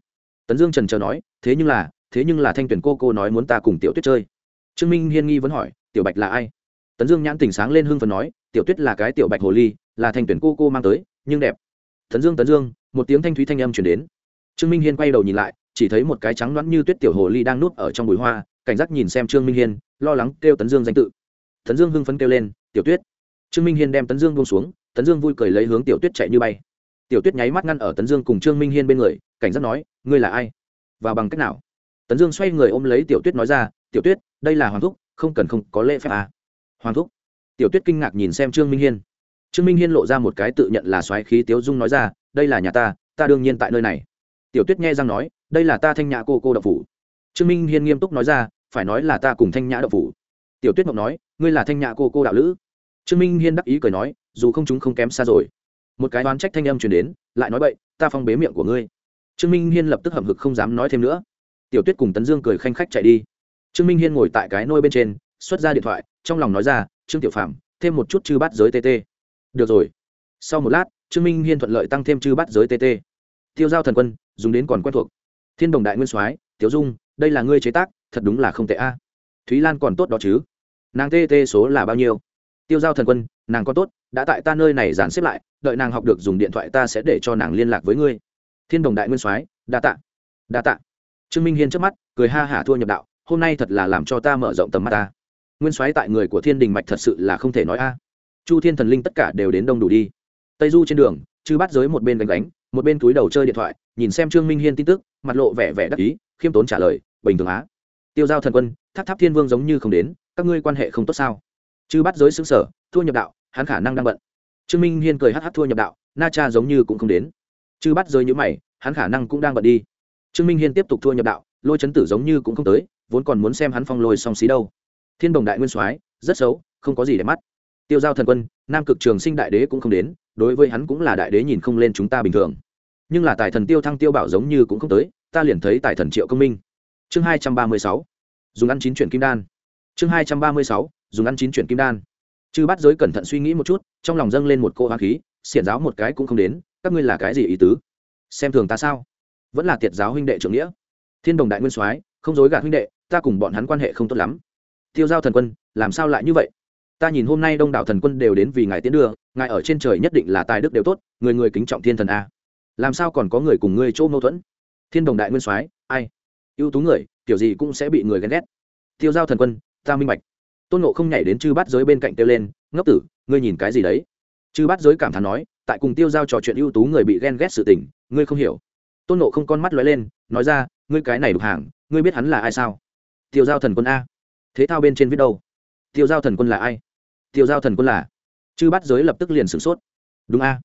Tấn dương trần chờ nói, thế nhưng là, thế nhưng là thanh tuyển cô cô nói muốn ta cùng tiểu tuyết chơi. Trương minh hiên nghi vẫn hỏi, tiểu bạch là ai? Tấn dương nhãn tỉnh sáng lên hưng phần nói, tiểu tuyết là cái tiểu bạch hồ ly, là thanh tuyển cô cô mang tới, nhưng đẹp. Tấn dương tấn dương, một tiếng thanh thúy thanh âm chuyển đến. Trương minh hiên quay đầu nhìn lại, chỉ thấy một cái trắng loãng như tuyết tiểu hồ ly đang nuốt ở trong bụi hoa, cảnh giác nhìn xem trương minh hiên, lo lắng kêu tấn dương danh tự. Tấn dương hưng phấn kêu lên, tiểu tuyết. Trương minh hiên đem tấn dương buông xuống tấn dương vui cười lấy hướng tiểu tuyết chạy như bay tiểu tuyết nháy mắt ngăn ở tấn dương cùng trương minh hiên bên người cảnh giác nói ngươi là ai và bằng cách nào tấn dương xoay người ôm lấy tiểu tuyết nói ra tiểu tuyết đây là hoàng thúc không cần không có lễ phép à. hoàng thúc tiểu tuyết kinh ngạc nhìn xem trương minh hiên trương minh hiên lộ ra một cái tự nhận là xoáy khí tiếu dung nói ra đây là nhà ta ta đương nhiên tại nơi này tiểu tuyết nghe răng nói đây là ta thanh nhã cô cô đậu phủ trương minh hiên nghiêm túc nói ra phải nói là ta cùng thanh nhã đậu phủ tiểu tuyết ngọc nói ngươi là thanh nhã cô cô đạo lữ trương minh hiên đắc ý cười nói, dù không chúng không kém xa rồi. Một cái đoán trách thanh âm truyền đến, lại nói bậy, ta phong bế miệng của ngươi. Trương minh hiên lập tức hậm hực không dám nói thêm nữa. Tiểu tuyết cùng tấn dương cười khanh khách chạy đi. Trương minh hiên ngồi tại cái nôi bên trên, xuất ra điện thoại, trong lòng nói ra, trương tiểu phạm thêm một chút chư bát giới tt được rồi. Sau một lát, trương minh hiên thuận lợi tăng thêm chư bát giới tt tiêu giao thần quân, dùng đến còn quen thuộc. Thiên đồng đại nguyên soái, tiểu dung, đây là ngươi chế tác, thật đúng là không tệ a. Thúy lan còn tốt đó chứ. Nàng tt số là bao nhiêu? Tiêu giao thần quân, nàng có tốt, đã tại ta nơi này dàn xếp lại, đợi nàng học được dùng điện thoại ta sẽ để cho nàng liên lạc với ngươi. Thiên đồng đại nguyên soái, đa tạ đa tạ. Trương minh hiên trước mắt, cười ha hả thua nhập đạo, hôm nay thật là làm cho ta mở rộng tầm mắt ta. Nguyên soái tại người của thiên đình mạch thật sự là không thể nói a. Chu thiên thần linh tất cả đều đến đông đủ đi. Tây du trên đường, chư bắt giới một bên gánh gánh, một bên túi đầu chơi điện thoại, nhìn xem trương minh hiên tin tức, mặt lộ vẻ vẻ đắc ý, khiêm tốn trả lời, bình thường á. Tiêu giao thần quân, tháp tháp thiên vương giống như không đến, các ngươi quan hệ không tốt sao? Chư bắt giới xứng sở, thua nhập đạo, hắn khả năng đang bận. Trương minh hiên cười hh thua nhập đạo, na cha giống như cũng không đến. Chư bắt giới nhữ mày, hắn khả năng cũng đang bận đi. Trương minh hiên tiếp tục thua nhập đạo, lôi chấn tử giống như cũng không tới, vốn còn muốn xem hắn phong lôi song xí đâu. Thiên đồng đại nguyên soái, rất xấu, không có gì để mắt. Tiêu giao thần quân, nam cực trường sinh đại đế cũng không đến, đối với hắn cũng là đại đế nhìn không lên chúng ta bình thường. Nhưng là tài thần tiêu thăng tiêu bảo giống như cũng không tới, ta liền thấy tài thần triệu công minh. Chương hai trăm ba mươi sáu, dùng ăn chín chuyển kim đan. Chương hai trăm ba mươi sáu dùng ăn chín chuyển kim đan. Chư bắt giới cẩn thận suy nghĩ một chút, trong lòng dâng lên một cô hoa khí, xiển giáo một cái cũng không đến, các ngươi là cái gì ý tứ? Xem thường ta sao? Vẫn là tiệt giáo huynh đệ trưởng nghĩa. Thiên đồng đại nguyên soái, không dối gạt huynh đệ, ta cùng bọn hắn quan hệ không tốt lắm. Tiêu giao thần quân, làm sao lại như vậy? Ta nhìn hôm nay đông đảo thần quân đều đến vì ngài tiến đưa, ngài ở trên trời nhất định là tài đức đều tốt, người người kính trọng thiên thần a. Làm sao còn có người cùng ngươi chỗ mâu thuẫn? Thiên đồng đại nguyên soái, ai? Ưu tú người, kiểu gì cũng sẽ bị người ghen ghét. Tiêu giao thần quân, ta minh bạch tôn nộ không nhảy đến chư bát giới bên cạnh kêu lên, ngốc tử, ngươi nhìn cái gì đấy? Chư bát giới cảm thán nói, tại cùng tiêu giao trò chuyện ưu tú người bị ghen ghét sự tình, ngươi không hiểu. Tôn nộ không con mắt lóe lên, nói ra, ngươi cái này đục hàng, ngươi biết hắn là ai sao? Tiêu giao thần quân a. Thế thao bên trên viết đâu? Tiêu giao thần quân là ai? Tiêu giao thần quân là chư bát giới lập tức liền sửng sốt. Đúng a.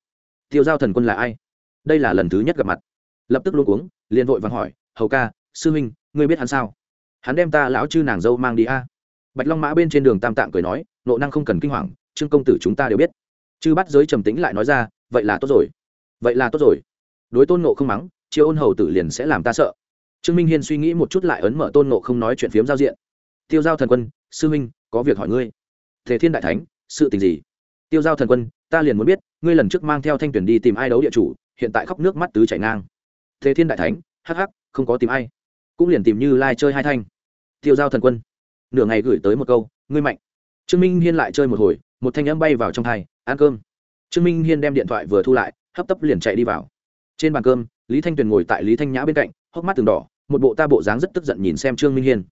Tiêu giao thần quân là ai? Đây là lần thứ nhất gặp mặt. Lập tức luôn uống liền vội vàng hỏi, hầu ca, sư huynh, ngươi biết hắn sao? Hắn đem ta lão chư nàng dâu mang đi a bạch long mã bên trên đường tam tạng cười nói, nộ năng không cần kinh hoàng, trương công tử chúng ta đều biết. Chư bắt giới trầm tĩnh lại nói ra, vậy là tốt rồi. Vậy là tốt rồi. Đối tôn nộ không mắng chiêu ôn hầu tử liền sẽ làm ta sợ. Trương minh hiên suy nghĩ một chút lại ấn mở tôn nộ không nói chuyện phiếm giao diện. Tiêu giao thần quân, sư minh có việc hỏi ngươi. Thế thiên đại thánh, sự tình gì? Tiêu giao thần quân, ta liền muốn biết, ngươi lần trước mang theo thanh tuyển đi tìm ai đấu địa chủ, hiện tại khóc nước mắt tứ chảy ngang. Thế thiên đại thánh, hắc hắc, không có tìm ai. Cũng liền tìm như lai chơi hai thanh. Tiêu giao thần quân nửa ngày gửi tới một câu, ngươi mạnh. Trương minh hiên lại chơi một hồi, một thanh âm bay vào trong thai, ăn cơm. Trương minh hiên đem điện thoại vừa thu lại, hấp tấp liền chạy đi vào. Trên bàn cơm, lý thanh tuyền ngồi tại lý thanh nhã bên cạnh, hốc mắt từng đỏ, một bộ ta bộ dáng rất tức giận nhìn xem trương minh hiên.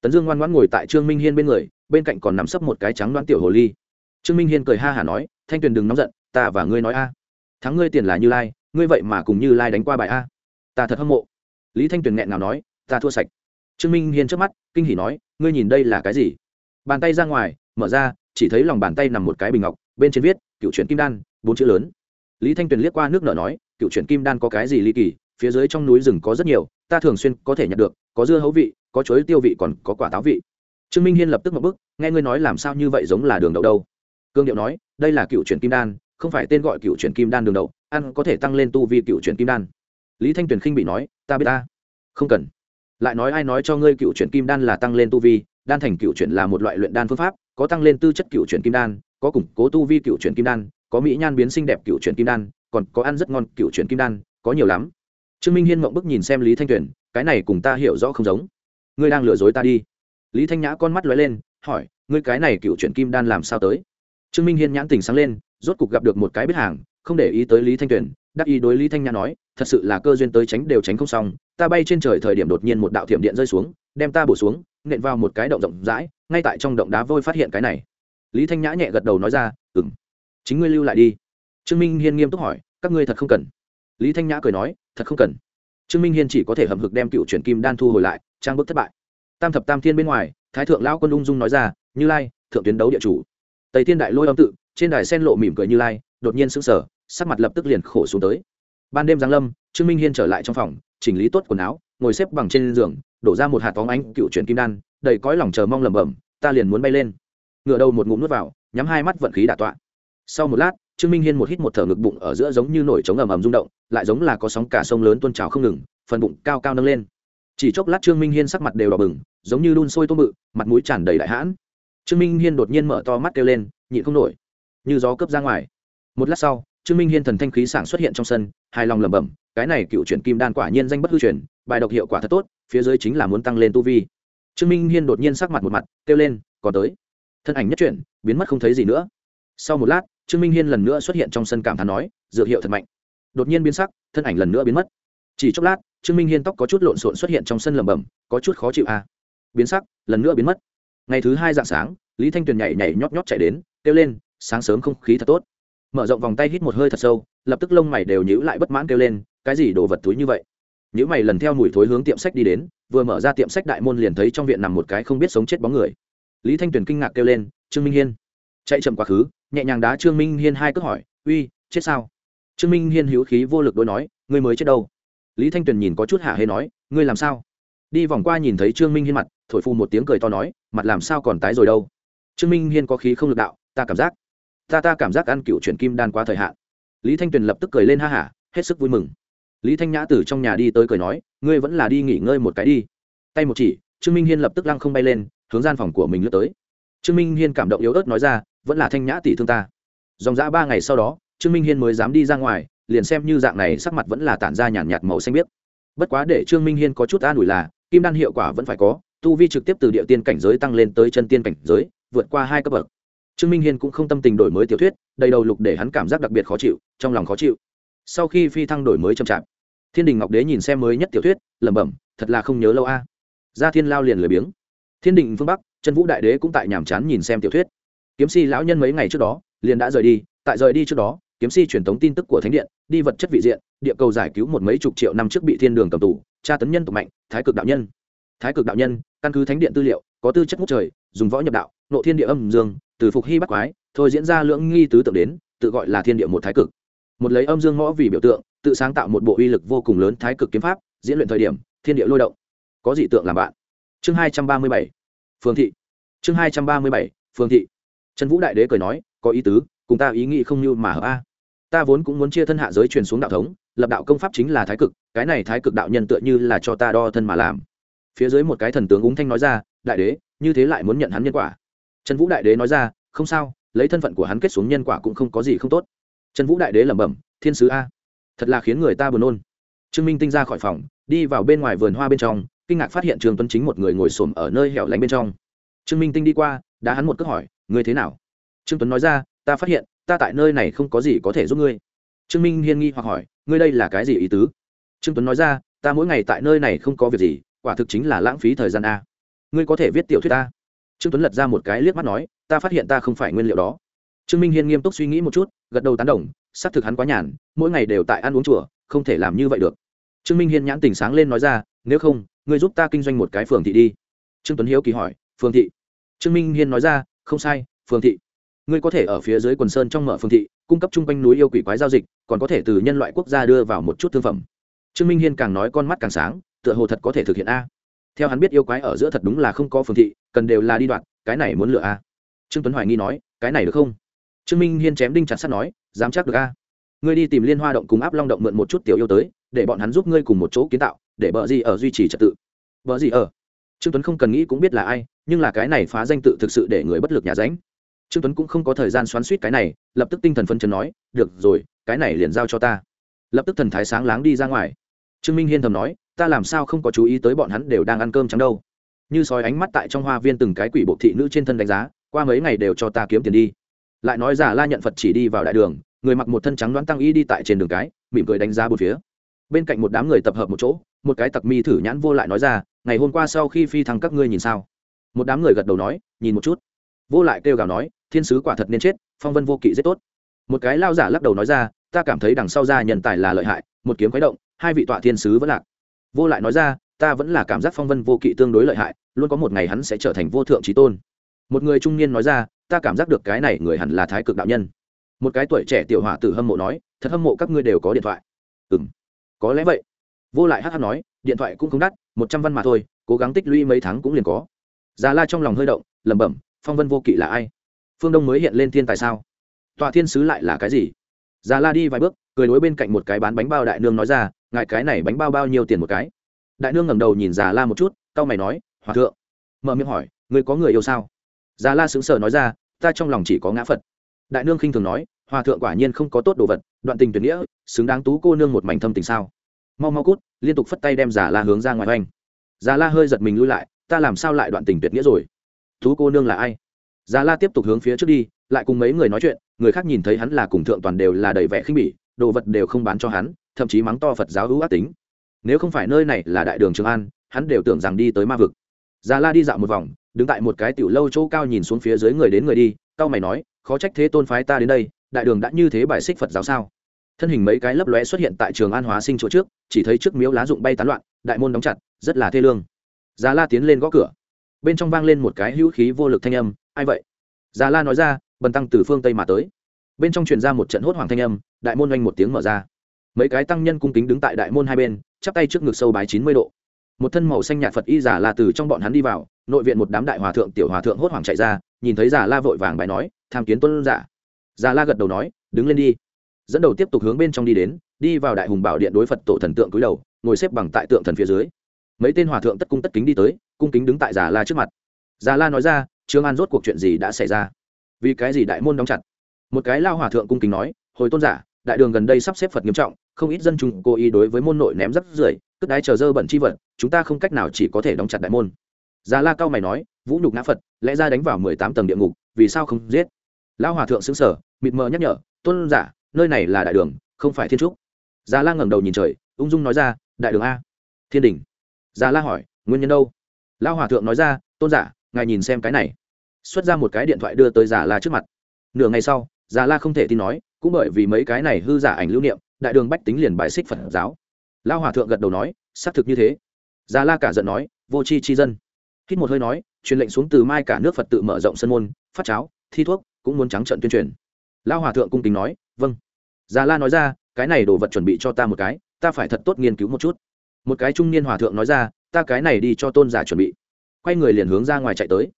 Tấn dương ngoan ngoãn ngồi tại trương minh hiên bên người, bên cạnh còn nằm sấp một cái trắng đoán tiểu hồ ly. Trương minh hiên cười ha hả nói, thanh tuyền đừng nóng giận, ta và ngươi nói a. Thắng ngươi tiền là như lai, ngươi vậy mà cùng như lai đánh qua bài a. Ta thật hâm mộ. Lý thanh tuyền nghẹn nào nói, ta thua sạch. Trương minh hiên trước mắt, kinh hỉ nói ngươi nhìn đây là cái gì? Bàn tay ra ngoài, mở ra, chỉ thấy lòng bàn tay nằm một cái bình ngọc, bên trên viết, cựu truyện kim đan, bốn chữ lớn. Lý thanh tuyền liếc qua nước nở nói, cựu truyện kim đan có cái gì ly kỳ? Phía dưới trong núi rừng có rất nhiều, ta thường xuyên có thể nhận được, có dưa hấu vị, có chuối tiêu vị còn có quả táo vị. Trương minh hiên lập tức một bức, nghe ngươi nói làm sao như vậy giống là đường đậu đâu? Cương điệu nói, đây là cựu truyện kim đan, không phải tên gọi cựu truyện kim đan đường đậu, ăn có thể tăng lên tu vi cựu truyện kim đan. Lý thanh tuyền khinh bị nói, ta biết ta, không cần lại nói ai nói cho ngươi cựu chuyển kim đan là tăng lên tu vi, đan thành cựu chuyển là một loại luyện đan phương pháp, có tăng lên tư chất cựu chuyển kim đan, có củng cố tu vi cựu chuyển kim đan, có mỹ nhan biến xinh đẹp cựu chuyển kim đan, còn có ăn rất ngon cựu chuyển kim đan, có nhiều lắm. Trương minh hiên mộng bức nhìn xem lý thanh tuyền, cái này cùng ta hiểu rõ không giống. Ngươi đang lừa dối ta đi. Lý thanh nhã con mắt lóe lên, hỏi, ngươi cái này cựu chuyển kim đan làm sao tới? Trương minh hiên nhãn tình sáng lên, rốt cục gặp được một cái biết hàng, không để ý tới lý thanh tuyền, đắc ý đối lý thanh nhã nói, thật sự là cơ duyên tới tránh đều tránh không xong ta bay trên trời thời điểm đột nhiên một đạo thiểm điện rơi xuống, đem ta bổ xuống, nện vào một cái động rộng rãi, ngay tại trong động đá vôi phát hiện cái này. Lý thanh nhã nhẹ gật đầu nói ra ừ m chính ngươi lưu lại đi. Trương minh hiên nghiêm túc hỏi, các ngươi thật không cần? Lý thanh nhã cười nói, thật không cần. Trương minh hiên chỉ có thể hầm hực đem cựu chuyển kim đan thu hồi lại, trang bức thất bại. Tam thập tam thiên bên ngoài, thái thượng lão quân ung dung nói ra, như lai, thượng tuyến đấu địa chủ. Tây thiên đại lôi âm tự, trên đài sen lộ mỉm cười như lai, đột nhiên sững sờ, sắc mặt lập tức liền khổ xuống tới. Ban đêm giáng lâm, trương minh hiên trở lại trong phòng chỉnh lý tốt quần áo, ngồi xếp bằng trên giường, đổ ra một hạt phóng ánh cựu chuyển kim đan, đầy cõi lòng chờ mong lẩm bẩm, ta liền muốn bay lên. Ngựa đầu một ngụm nuốt vào, nhắm hai mắt vận khí đả tọa. Sau một lát, trương minh hiên một hít một thở ngực bụng ở giữa giống như nổi trống ầm ầm rung động, lại giống là có sóng cả sông lớn tuôn trào không ngừng, phần bụng cao cao nâng lên. Chỉ chốc lát trương minh hiên sắc mặt đều đỏ bừng, giống như đun sôi tôm bự, mặt mũi tràn đầy đại hãn. Trương minh hiên đột nhiên mở to mắt kêu lên, nhịn không nổi. Như gió cướp ra ngoài. Một lát sau, trương minh hiên thần thanh khí sảng xuất hiện trong sân hài lòng lẩm bẩm, cái này cựu chuyển kim đan quả nhiên danh bất hư truyền, bài độc hiệu quả thật tốt, phía dưới chính là muốn tăng lên tu vi. Trương minh hiên đột nhiên sắc mặt một mặt, kêu lên, còn tới. Thân ảnh nhất chuyển, biến mất không thấy gì nữa. Sau một lát, trương minh hiên lần nữa xuất hiện trong sân cảm thán nói, dược hiệu thật mạnh. Đột nhiên biến sắc, thân ảnh lần nữa biến mất. Chỉ chốc lát, trương minh hiên tóc có chút lộn xộn xuất hiện trong sân lẩm bẩm, có chút khó chịu à. biến sắc, lần nữa biến mất. Ngày thứ hai dạng sáng, lý thanh tuyền nhảy nhảy nhót nhót chạy đến, kêu lên, sáng sớm không khí thật tốt mở rộng vòng tay hít một hơi thật sâu, lập tức lông mày đều nhữ lại bất mãn kêu lên, cái gì đồ vật túi như vậy? Nhữ mày lần theo mùi thối hướng tiệm sách đi đến, vừa mở ra tiệm sách đại môn liền thấy trong viện nằm một cái không biết sống chết bóng người. Lý thanh tuyền kinh ngạc kêu lên, trương minh hiên. Chạy chậm quá khứ, nhẹ nhàng đá trương minh hiên hai cước hỏi, uy, chết sao? Trương minh hiên hữu khí vô lực đối nói, ngươi mới chết đâu? Lý thanh tuyền nhìn có chút hạ hê nói, ngươi làm sao? Đi vòng qua nhìn thấy trương minh hiên mặt, thổi phu một tiếng cười to nói, mặt làm sao còn tái rồi đâu? Trương minh hiên có khí không lực đạo, ta cảm giác ta ta cảm giác ăn cựu chuyển kim đan quá thời hạn. Lý thanh tuyền lập tức cười lên ha hả hết sức vui mừng. Lý thanh nhã từ trong nhà đi tới cười nói ngươi vẫn là đi nghỉ ngơi một cái đi. Tay một chỉ trương minh hiên lập tức lăng không bay lên hướng gian phòng của mình lướt tới. Trương minh hiên cảm động yếu ớt nói ra vẫn là thanh nhã tỷ thương ta. Dòng dã ba ngày sau đó trương minh hiên mới dám đi ra ngoài liền xem như dạng này sắc mặt vẫn là tản ra nhàn nhạt, màu xanh biếc. Bất quá để trương minh hiên có chút an ủi là kim đan hiệu quả vẫn phải có tu vi trực tiếp từ địa tiên cảnh giới tăng lên tới chân tiên cảnh giới vượt qua hai cấp bậc trương minh hiên cũng không tâm tình đổi mới tiểu thuyết, đầy đầu lục để hắn cảm giác đặc biệt khó chịu, trong lòng khó chịu. Sau khi phi thăng đổi mới chậm chạp, thiên đình ngọc đế nhìn xem mới nhất tiểu thuyết, lẩm bẩm, thật là không nhớ lâu a. À. gia thiên lao liền lười biếng. Thiên đình phương bắc, trần vũ đại đế cũng tại nhàm chán nhìn xem tiểu thuyết. Kiếm si lão nhân mấy ngày trước đó, liền đã rời đi, tại rời đi trước đó, kiếm si truyền tống tin tức của thánh điện, đi vật chất vị diện, địa cầu giải cứu một mấy chục triệu năm trước bị thiên đường cầm tù, tra tấn nhân tộc mạnh, thái cực đạo nhân. Thái cực đạo nhân, căn cứ thánh điện tư liệu, có tư chất ngút trời, dùng võ nhập đạo, nộ thiên địa âm dương từ phục hy bắt quái, thôi diễn ra lưỡng nghi tứ tượng đến, tự gọi là thiên địa một thái cực. Một lấy âm dương ngõ vì biểu tượng, tự sáng tạo một bộ uy lực vô cùng lớn thái cực kiếm pháp, diễn luyện thời điểm, thiên địa lôi động. Có dị tượng làm bạn. Chương hai trăm ba mươi bảy, phương thị. Chương hai trăm ba mươi bảy, phương thị. Trần vũ đại đế cười nói, có ý tứ, cùng ta ý nghĩ không như mà hợp a. Ta vốn cũng muốn chia thân hạ giới truyền xuống đạo thống, lập đạo công pháp chính là thái cực, cái này thái cực đạo nhân tựa như là cho ta đo thân mà làm. Phía dưới một cái thần tướng úng thanh nói ra, đại đế, như thế lại muốn nhận hắn nhân quả trần vũ đại đế nói ra, không sao, lấy thân phận của hắn kết xuống nhân quả cũng không có gì không tốt. Trần vũ đại đế lẩm bẩm, thiên sứ a, thật là khiến người ta buồn nôn. Trương minh tinh ra khỏi phòng, đi vào bên ngoài vườn hoa bên trong, kinh ngạc phát hiện Trường tuấn chính một người ngồi xổm ở nơi hẻo lánh bên trong. Trương minh tinh đi qua, đã hắn một cước hỏi, ngươi thế nào? Trương tuấn nói ra, ta phát hiện, ta tại nơi này không có gì có thể giúp ngươi. Trương minh hiên nghi hoặc hỏi, ngươi đây là cái gì ý tứ? Trương tuấn nói ra, ta mỗi ngày tại nơi này không có việc gì, quả thực chính là lãng phí thời gian a. Ngươi có thể viết tiểu thuyết ta trương tuấn lật ra một cái liếc mắt nói, ta phát hiện ta không phải nguyên liệu đó. Trương minh hiên nghiêm túc suy nghĩ một chút, gật đầu tán đồng, xác thực hắn quá nhàn, mỗi ngày đều tại ăn uống chùa, không thể làm như vậy được. Trương minh hiên nhãn tình sáng lên nói ra, nếu không, ngươi giúp ta kinh doanh một cái phường thị đi. Trương tuấn hiếu kỳ hỏi, phường thị? Trương minh hiên nói ra, không sai, phường thị. Ngươi có thể ở phía dưới quần sơn trong mở phường thị, cung cấp chung quanh núi yêu quỷ quái giao dịch, còn có thể từ nhân loại quốc gia đưa vào một chút thương phẩm. Trương minh hiên càng nói con mắt càng sáng, tựa hồ thật có thể thực hiện a theo hắn biết yêu quái ở giữa thật đúng là không có phường thị, cần đều là đi đoạn, cái này muốn lựa a. Trương tuấn hoài nghi nói, cái này được không? Trương minh hiên chém đinh chặt sắt nói, dám chắc được a. Ngươi đi tìm liên hoa động cùng áp long động mượn một chút tiểu yêu tới, để bọn hắn giúp ngươi cùng một chỗ kiến tạo, để bờ gì ở duy trì trật tự. Bờ gì ở? Trương tuấn không cần nghĩ cũng biết là ai, nhưng là cái này phá danh tự thực sự để người bất lực nhà ránh. Trương tuấn cũng không có thời gian xoắn suýt cái này, lập tức tinh thần phân chấn nói, được rồi, cái này liền giao cho ta. Lập tức thần thái sáng láng đi ra ngoài. Trương minh hiên thầm nói ta làm sao không có chú ý tới bọn hắn đều đang ăn cơm trắng đâu. Như sói ánh mắt tại trong hoa viên từng cái quỷ bộ thị nữ trên thân đánh giá, qua mấy ngày đều cho ta kiếm tiền đi. Lại nói giả la nhận phật chỉ đi vào đại đường, người mặc một thân trắng đoán tăng y đi tại trên đường cái, mỉm cười đánh giá bốn phía. Bên cạnh một đám người tập hợp một chỗ, một cái tặc mi thử nhãn vô lại nói ra, ngày hôm qua sau khi phi thăng các ngươi nhìn sao? Một đám người gật đầu nói, nhìn một chút. Vô lại kêu gào nói, thiên sứ quả thật nên chết, phong vân vô kỵ rất tốt. Một cái lao giả lắc đầu nói ra, ta cảm thấy đằng sau ra nhân tài là lợi hại, một kiếm khuấy động, hai vị tọa thiên sứ vẫn lạc vô lại nói ra, ta vẫn là cảm giác phong vân vô kỵ tương đối lợi hại, luôn có một ngày hắn sẽ trở thành vô thượng trí tôn. Một người trung niên nói ra, ta cảm giác được cái này người hẳn là thái cực đạo nhân. Một cái tuổi trẻ tiểu hỏa tử hâm mộ nói, thật hâm mộ các ngươi đều có điện thoại. Ừ m có lẽ vậy. Vô lại hh nói, điện thoại cũng không đắt, một trăm văn mà thôi, cố gắng tích lũy mấy tháng cũng liền có. Già la trong lòng hơi động, lẩm bẩm, phong vân vô kỵ là ai? Phương đông mới hiện lên thiên tài sao? Tọa thiên sứ lại là cái gì? Già la đi vài bước, cười đối bên cạnh một cái bán bánh bao đại nương nói ra ngài cái này bánh bao bao nhiêu tiền một cái? Đại nương ngẩng đầu nhìn già la một chút, cau mày nói, hòa thượng. Mở miệng hỏi, ngươi có người yêu sao? Già la sững sờ nói ra, ta trong lòng chỉ có ngã phật. Đại nương khinh thường nói, hòa thượng quả nhiên không có tốt đồ vật, đoạn tình tuyệt nghĩa, xứng đáng tú cô nương một mảnh thâm tình sao? Mau mau cút, liên tục phất tay đem già la hướng ra ngoài oanh. Già la hơi giật mình lui lại, ta làm sao lại đoạn tình tuyệt nghĩa rồi? Tú cô nương là ai? Già la tiếp tục hướng phía trước đi, lại cùng mấy người nói chuyện, người khác nhìn thấy hắn là cùng thượng toàn đều là đầy vẻ khinh bỉ, đồ vật đều không bán cho hắn thậm chí mắng to phật giáo hữu ác tính. Nếu không phải nơi này là đại đường trường an, hắn đều tưởng rằng đi tới ma vực. Già la đi dạo một vòng, đứng tại một cái tiểu lâu chỗ cao nhìn xuống phía dưới người đến người đi cao mày nói, khó trách thế tôn phái ta đến đây, đại đường đã như thế bài xích phật giáo sao? Thân hình mấy cái lấp lóe xuất hiện tại trường an hóa sinh chỗ trước, chỉ thấy trước miếu lá rụng bay tán loạn, đại môn đóng chặt, rất là thê lương. Già la tiến lên gõ cửa. Bên trong vang lên một cái hữu khí vô lực thanh âm, ai vậy? Già la nói ra, bần tăng từ phương tây mà tới. Bên trong truyền ra một trận hốt hoảng thanh âm, đại môn oanh một tiếng mở ra mấy cái tăng nhân cung kính đứng tại đại môn hai bên, chắp tay trước ngực sâu bái chín mươi độ. Một thân màu xanh nhạt phật y giả la từ trong bọn hắn đi vào, nội viện một đám đại hòa thượng tiểu hòa thượng hốt hoảng chạy ra, nhìn thấy giả la vội vàng bài nói, tham kiến tuân giả. Giả la gật đầu nói, đứng lên đi. Dẫn đầu tiếp tục hướng bên trong đi đến, đi vào đại hùng bảo điện đối phật tổ thần tượng cúi đầu, ngồi xếp bằng tại tượng thần phía dưới. Mấy tên hòa thượng tất cung tất kính đi tới, cung kính đứng tại giả la trước mặt. Giả la nói ra, trương an rốt cuộc chuyện gì đã xảy ra? Vì cái gì đại môn đóng chặt? Một cái lao hòa thượng cung kính nói, hồi tôn giả, đại đường gần đây sắp xếp phật nghiêm trọng không ít dân chúng cố ý đối với môn nội ném rắc rưởi cất đái chờ dơ bẩn chi vật, chúng ta không cách nào chỉ có thể đóng chặt đại môn. Già la cao mày nói, vũ nhục ngã phật, lẽ ra đánh vào mười tám tầng địa ngục, vì sao không giết? Lão hòa thượng xứng sở mịt mờ nhắc nhở, tôn giả, nơi này là đại đường, không phải thiên trúc. Già la ngẩng đầu nhìn trời, ung dung nói ra, đại đường a. Thiên đình già la hỏi, nguyên nhân đâu? Lão hòa thượng nói ra, tôn giả, ngài nhìn xem cái này. Xuất ra một cái điện thoại đưa tới già la trước mặt. Nửa ngày sau, già la không thể tin nói, cũng bởi vì mấy cái này hư giả ảnh lưu niệm đại đường bách tính liền bài xích phật giáo. Lao hòa thượng gật đầu nói, xác thực như thế. Già la cả giận nói, vô c h i chi dân. Hít một hơi nói, truyền lệnh xuống từ mai cả nước phật tự mở rộng sân môn, phát cháo, thi thuốc, cũng muốn trắng trận tuyên truyền. Lao hòa thượng cung kính nói vâng. Già la nói ra, cái này đồ vật chuẩn bị cho ta một cái, ta phải thật tốt nghiên cứu một chút. Một cái trung niên hòa thượng nói ra, ta cái này đi cho tôn giả chuẩn bị. Quay người liền hướng ra ngoài chạy tới.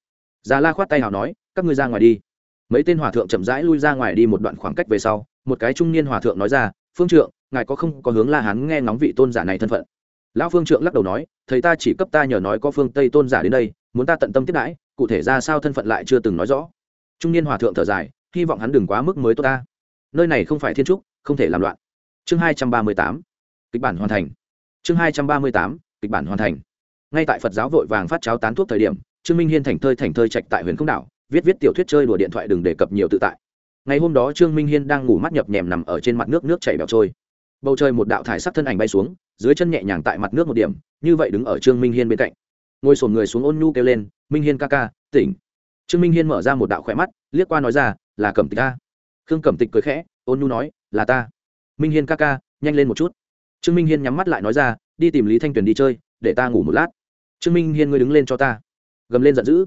Già la khoát tay nào nói, các ngươi ra ngoài đi. Mấy tên hòa thượng chậm rãi lui ra ngoài đi một đoạn khoảng cách về sau, một cái trung niên hòa thượng nói ra phương trượng, ngài có không có hướng la hán nghe ngóng vị tôn giả này thân phận? Lão phương trượng lắc đầu nói, thầy ta chỉ cấp ta nhờ nói có phương tây tôn giả đến đây, muốn ta tận tâm tiếp đãi, cụ thể ra sao thân phận lại chưa từng nói rõ. Trung niên hòa thượng thở dài, hy vọng hắn đừng quá mức mới tốt ta. Nơi này không phải thiên trúc, không thể làm loạn. Chương hai trăm ba mươi tám, kịch bản hoàn thành. Chương hai trăm ba mươi tám, kịch bản hoàn thành. Ngay tại phật giáo vội vàng phát cháo tán thuốc thời điểm, trương minh hiên thành thơi thành thơi trạch tại huyện không đảo, viết viết tiểu thuyết chơi đùa điện thoại đừng đề cập nhiều tự tại ngày hôm đó trương minh hiên đang ngủ mắt nhập nhèm nằm ở trên mặt nước nước chảy bẹo trôi. Bầu trời một đạo thải sắc thân ảnh bay xuống, dưới chân nhẹ nhàng tại mặt nước một điểm, như vậy đứng ở trương minh hiên bên cạnh. Ngồi sổn người xuống ôn nhu kêu lên, minh hiên ca ca, tỉnh. Trương minh hiên mở ra một đạo khỏe mắt, liếc qua nói ra, là cẩm tịch ca. Khương cẩm tịch cười khẽ, ôn nhu nói, là ta. Minh hiên ca ca, nhanh lên một chút. Trương minh hiên nhắm mắt lại nói ra, đi tìm lý thanh tuyền đi chơi, để ta ngủ một lát. Trương minh hiên ngươi đứng lên cho ta. Gầm lên giận dữ.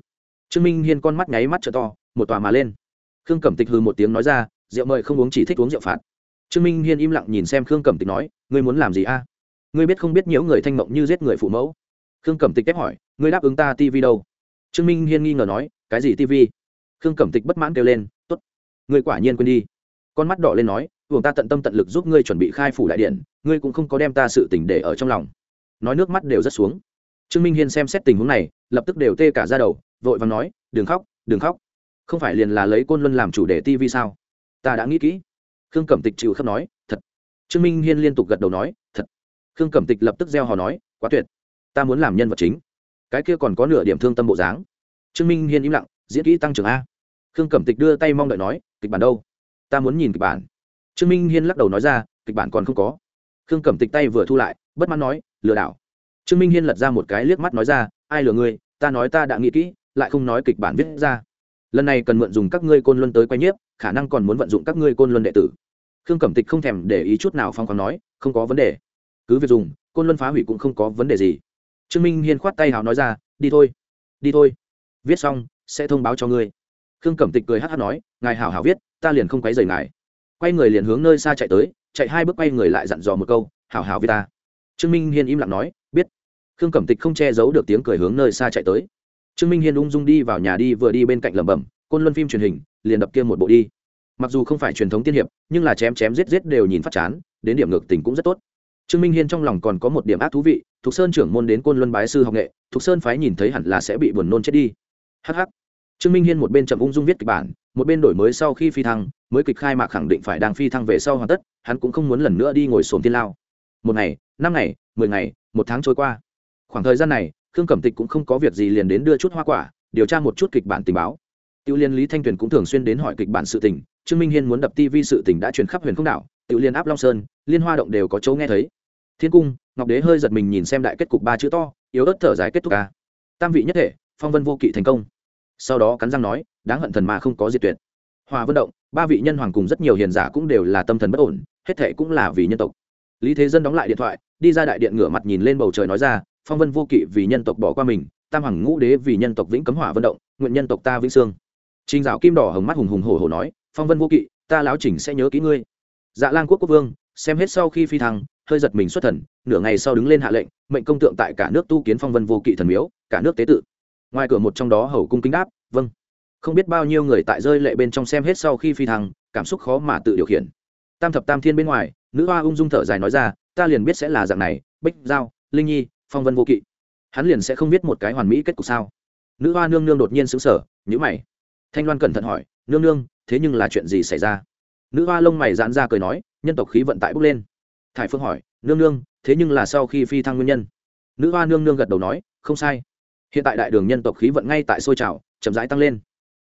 Trương minh hiên con mắt nháy mắt t to, một tòa mà lên khương cẩm tịch hừ một tiếng nói ra, rượu mời không uống, chỉ thích uống rượu phạt. Trương minh hiên im lặng nhìn xem khương cẩm tịch nói, ngươi muốn làm gì a? Ngươi biết không biết nhiễu người thanh mộng như giết người phụ mẫu. Khương cẩm tịch ép hỏi, ngươi đáp ứng ta tivi đâu? Trương minh hiên nghi ngờ nói, cái gì tivi khương cẩm tịch bất mãn kêu lên t ố t ngươi quả nhiên quên đi. Con mắt đỏ lên nói buồng ta tận tâm tận lực giúp ngươi chuẩn bị khai phủ đại điện, ngươi cũng không có đem ta sự tỉnh để ở trong lòng. Nói nước mắt đều rất xuống. Trương minh hiên xem xét tình huống này, lập tức đều tê cả ra đầu, vội và nói, đừng khóc đừng khóc không phải liền là lấy côn luân làm chủ đề TV sao? Ta đã nghĩ kỹ. Khương cẩm tịch chịu khắp nói, thật. Trương minh hiên liên tục gật đầu nói, thật. Khương cẩm tịch lập tức gieo hò nói, quá tuyệt. Ta muốn làm nhân vật chính. Cái kia còn có nửa điểm thương tâm bộ dáng. Trương minh hiên im lặng, diễn kỹ tăng trưởng a. Khương cẩm tịch đưa tay mong đợi nói, kịch bản đâu? Ta muốn nhìn kịch bản. Trương minh hiên lắc đầu nói ra, kịch bản còn không có. Khương cẩm tịch tay vừa thu lại, bất mãn nói, lừa đảo. Trương minh hiên lật ra một cái liếc mắt nói ra, ai lừa ngươi? Ta nói ta đã nghĩ kỹ, lại không nói kịch bản viết ra lần này cần mượn dùng các ngươi côn luân tới quay nhiếp, khả năng còn muốn vận dụng các ngươi côn luân đệ tử. Khương cẩm tịch không thèm để ý chút nào phong còn nói, không có vấn đề. Cứ việc dùng, côn luân phá hủy cũng không có vấn đề gì. Trương minh hiên khoát tay hào nói ra, đi thôi đi thôi. Viết xong, sẽ thông báo cho ngươi. Khương cẩm tịch cười hát hát nói, ngài hảo hảo viết, ta liền không quấy rầy ngài. Quay người liền hướng nơi xa chạy tới, chạy hai bước quay người lại dặn dò một câu, hảo hảo viết ta. Trương minh hiên im lặng nói, biết. Khương cẩm tịch không che giấu được tiếng cười hướng nơi xa chạy tới trương minh hiên ung dung đi vào nhà đi, vừa đi bên cạnh lẩm bẩm, côn luân phim truyền hình, liền đập kia một bộ đi. Mặc dù không phải truyền thống tiên hiệp, nhưng là chém chém giết giết đều nhìn phát chán, đến điểm ngược tình cũng rất tốt. Trương minh hiên trong lòng còn có một điểm ác thú vị, thục sơn trưởng môn đến côn luân bái sư học nghệ, thục sơn phái nhìn thấy hẳn là sẽ bị buồn nôn chết đi. Hh trương minh hiên một bên chậm ung dung viết kịch bản, một bên đổi mới sau khi phi thăng, mới kịch khai mạc khẳng định phải đang phi thăng về sau hoàn tất, hắn cũng không muốn lần nữa đi ngồi sồn thiên lao. Một ngày, năm ngày, mười ngày, một tháng trôi qua. Khoảng thời gian này khương cẩm tịch cũng không có việc gì liền đến đưa chút hoa quả, điều tra một chút kịch bản tình báo. Tiêu liên lý thanh tuyền cũng thường xuyên đến hỏi kịch bản sự tình, trương minh hiên muốn đập tv sự tình đã truyền khắp huyền không đảo tiêu liên áp long sơn, liên hoa động đều có chỗ nghe thấy. Thiên cung, ngọc đế hơi giật mình nhìn xem đại kết cục ba chữ to, yếu ớt thở dài kết thúc ca. Tam vị nhất thể, phong vân vô kỵ thành công. Sau đó cắn răng nói, đáng hận thần mà không có diệt tuyệt. Hòa vân động, ba vị nhân hoàng cùng rất nhiều hiền giả cũng đều là tâm thần bất ổn, hết thệ cũng là vì nhân tộc. Lý thế dân đóng lại điện thoại, đi ra đại điện ngửa mặt nhìn lên bầu trời nói ra phong vân vô kỵ vì nhân tộc bỏ qua mình, tam hoàng ngũ đế vì nhân tộc vĩnh cấm hỏa vận động, nguyện nhân tộc ta vĩnh sương trình dạo kim đỏ hồng mắt hùng hùng hổ hổ nói, phong vân vô kỵ, ta láo chỉnh sẽ nhớ kỹ ngươi. Dạ lang quốc quốc vương, xem hết sau khi phi thăng, hơi giật mình xuất thần, nửa ngày sau đứng lên hạ lệnh, mệnh công tượng tại cả nước tu kiến phong vân vô kỵ thần miếu, cả nước tế tự. Ngoài cửa một trong đó hầu cung kính đáp vâng. Không biết bao nhiêu người tại rơi lệ bên trong xem hết sau khi phi thăng, cảm xúc khó mà tự điều khiển. Tam thập tam thiên bên ngoài, nữ hoa ung dung thở dài nói ra, ta liền biết sẽ là dạng này, bích giao, linh nhi phong vân vô kỵ. Hắn liền sẽ không biết một cái hoàn mỹ kết cục sao? Nữ hoa nương nương đột nhiên xứng sở nhữ mày. Thanh loan cẩn thận hỏi, nương nương, thế nhưng là chuyện gì xảy ra? Nữ hoa lông mày giãn ra cười nói, nhân tộc khí vận tại bốc lên. Thải phương hỏi, nương nương, thế nhưng là sau khi phi thăng nguyên nhân? Nữ hoa nương nương gật đầu nói, không sai. Hiện tại đại đường nhân tộc khí vận ngay tại sôi trào, chậm rãi tăng lên.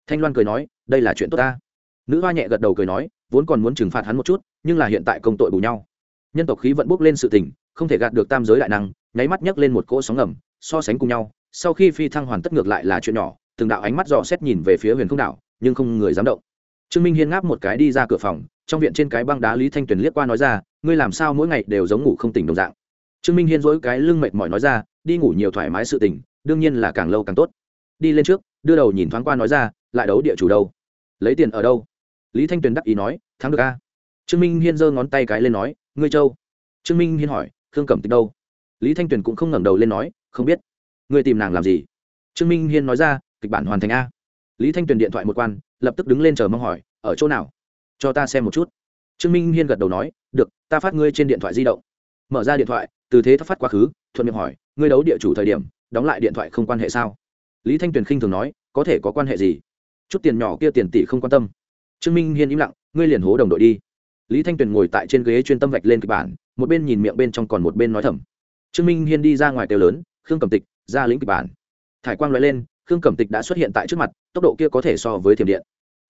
Thanh loan cười nói, đây là chuyện tốt ta. Nữ hoa nhẹ gật đầu cười nói, vốn còn muốn trừng phạt hắn một chút, nhưng là hiện tại công tội bù nhau. Nhân tộc khí vận bốc lên sự tình, không thể gạt được tam giới đại năng nháy mắt nhấc lên một cỗ sóng ngầm, so sánh cùng nhau, sau khi phi thăng hoàn tất ngược lại là chuyện nhỏ, từng đạo ánh mắt dò xét nhìn về phía huyền không đảo, nhưng không người dám động. Trương minh hiên ngáp một cái đi ra cửa phòng, trong viện trên cái băng đá lý thanh tuyền liếc qua nói ra, ngươi làm sao mỗi ngày đều giống ngủ không tỉnh đồng dạng? Trương minh hiên dỗi cái lưng mệt mỏi nói ra, đi ngủ nhiều thoải mái sự tỉnh đương nhiên là càng lâu càng tốt. Đi lên trước, đưa đầu nhìn thoáng qua nói ra, lại đấu địa chủ đâu? Lấy tiền ở đâu? Lý thanh tuyền đắc ý nói, thắng được a. Trương minh hiên giơ ngón tay cái lên nói, ngươi châu. Trương minh hiên hỏi, khương cẩm tịch đâu? Lý thanh tuyền cũng không ngẩng đầu lên nói, không biết người tìm nàng làm gì? Trương minh hiên nói ra, kịch bản hoàn thành a. Lý thanh tuyền điện thoại một quan, lập tức đứng lên chờ mong hỏi, ở chỗ nào? Cho ta xem một chút. Trương minh hiên gật đầu nói, được, ta phát ngươi trên điện thoại di động. Mở ra điện thoại, từ thế thất phát quá khứ, thuận miệng hỏi, ngươi đấu địa chủ thời điểm, đóng lại điện thoại không quan hệ sao? Lý thanh tuyền khinh thường nói, có thể có quan hệ gì? Chút tiền nhỏ kia tiền tỷ không quan tâm. Trương minh hiên im lặng, ngươi liền hố đồng đội đi. Lý thanh tuyền ngồi tại trên ghế chuyên tâm vạch lên kịch bản, một bên nhìn miệng bên trong còn một bên nói thầm trương minh hiên đi ra ngoài kêu lớn, khương cẩm tịch, ra lĩnh kịch bản. Thải quang loại lên, khương cẩm tịch đã xuất hiện tại trước mặt, tốc độ kia có thể so với thiểm điện.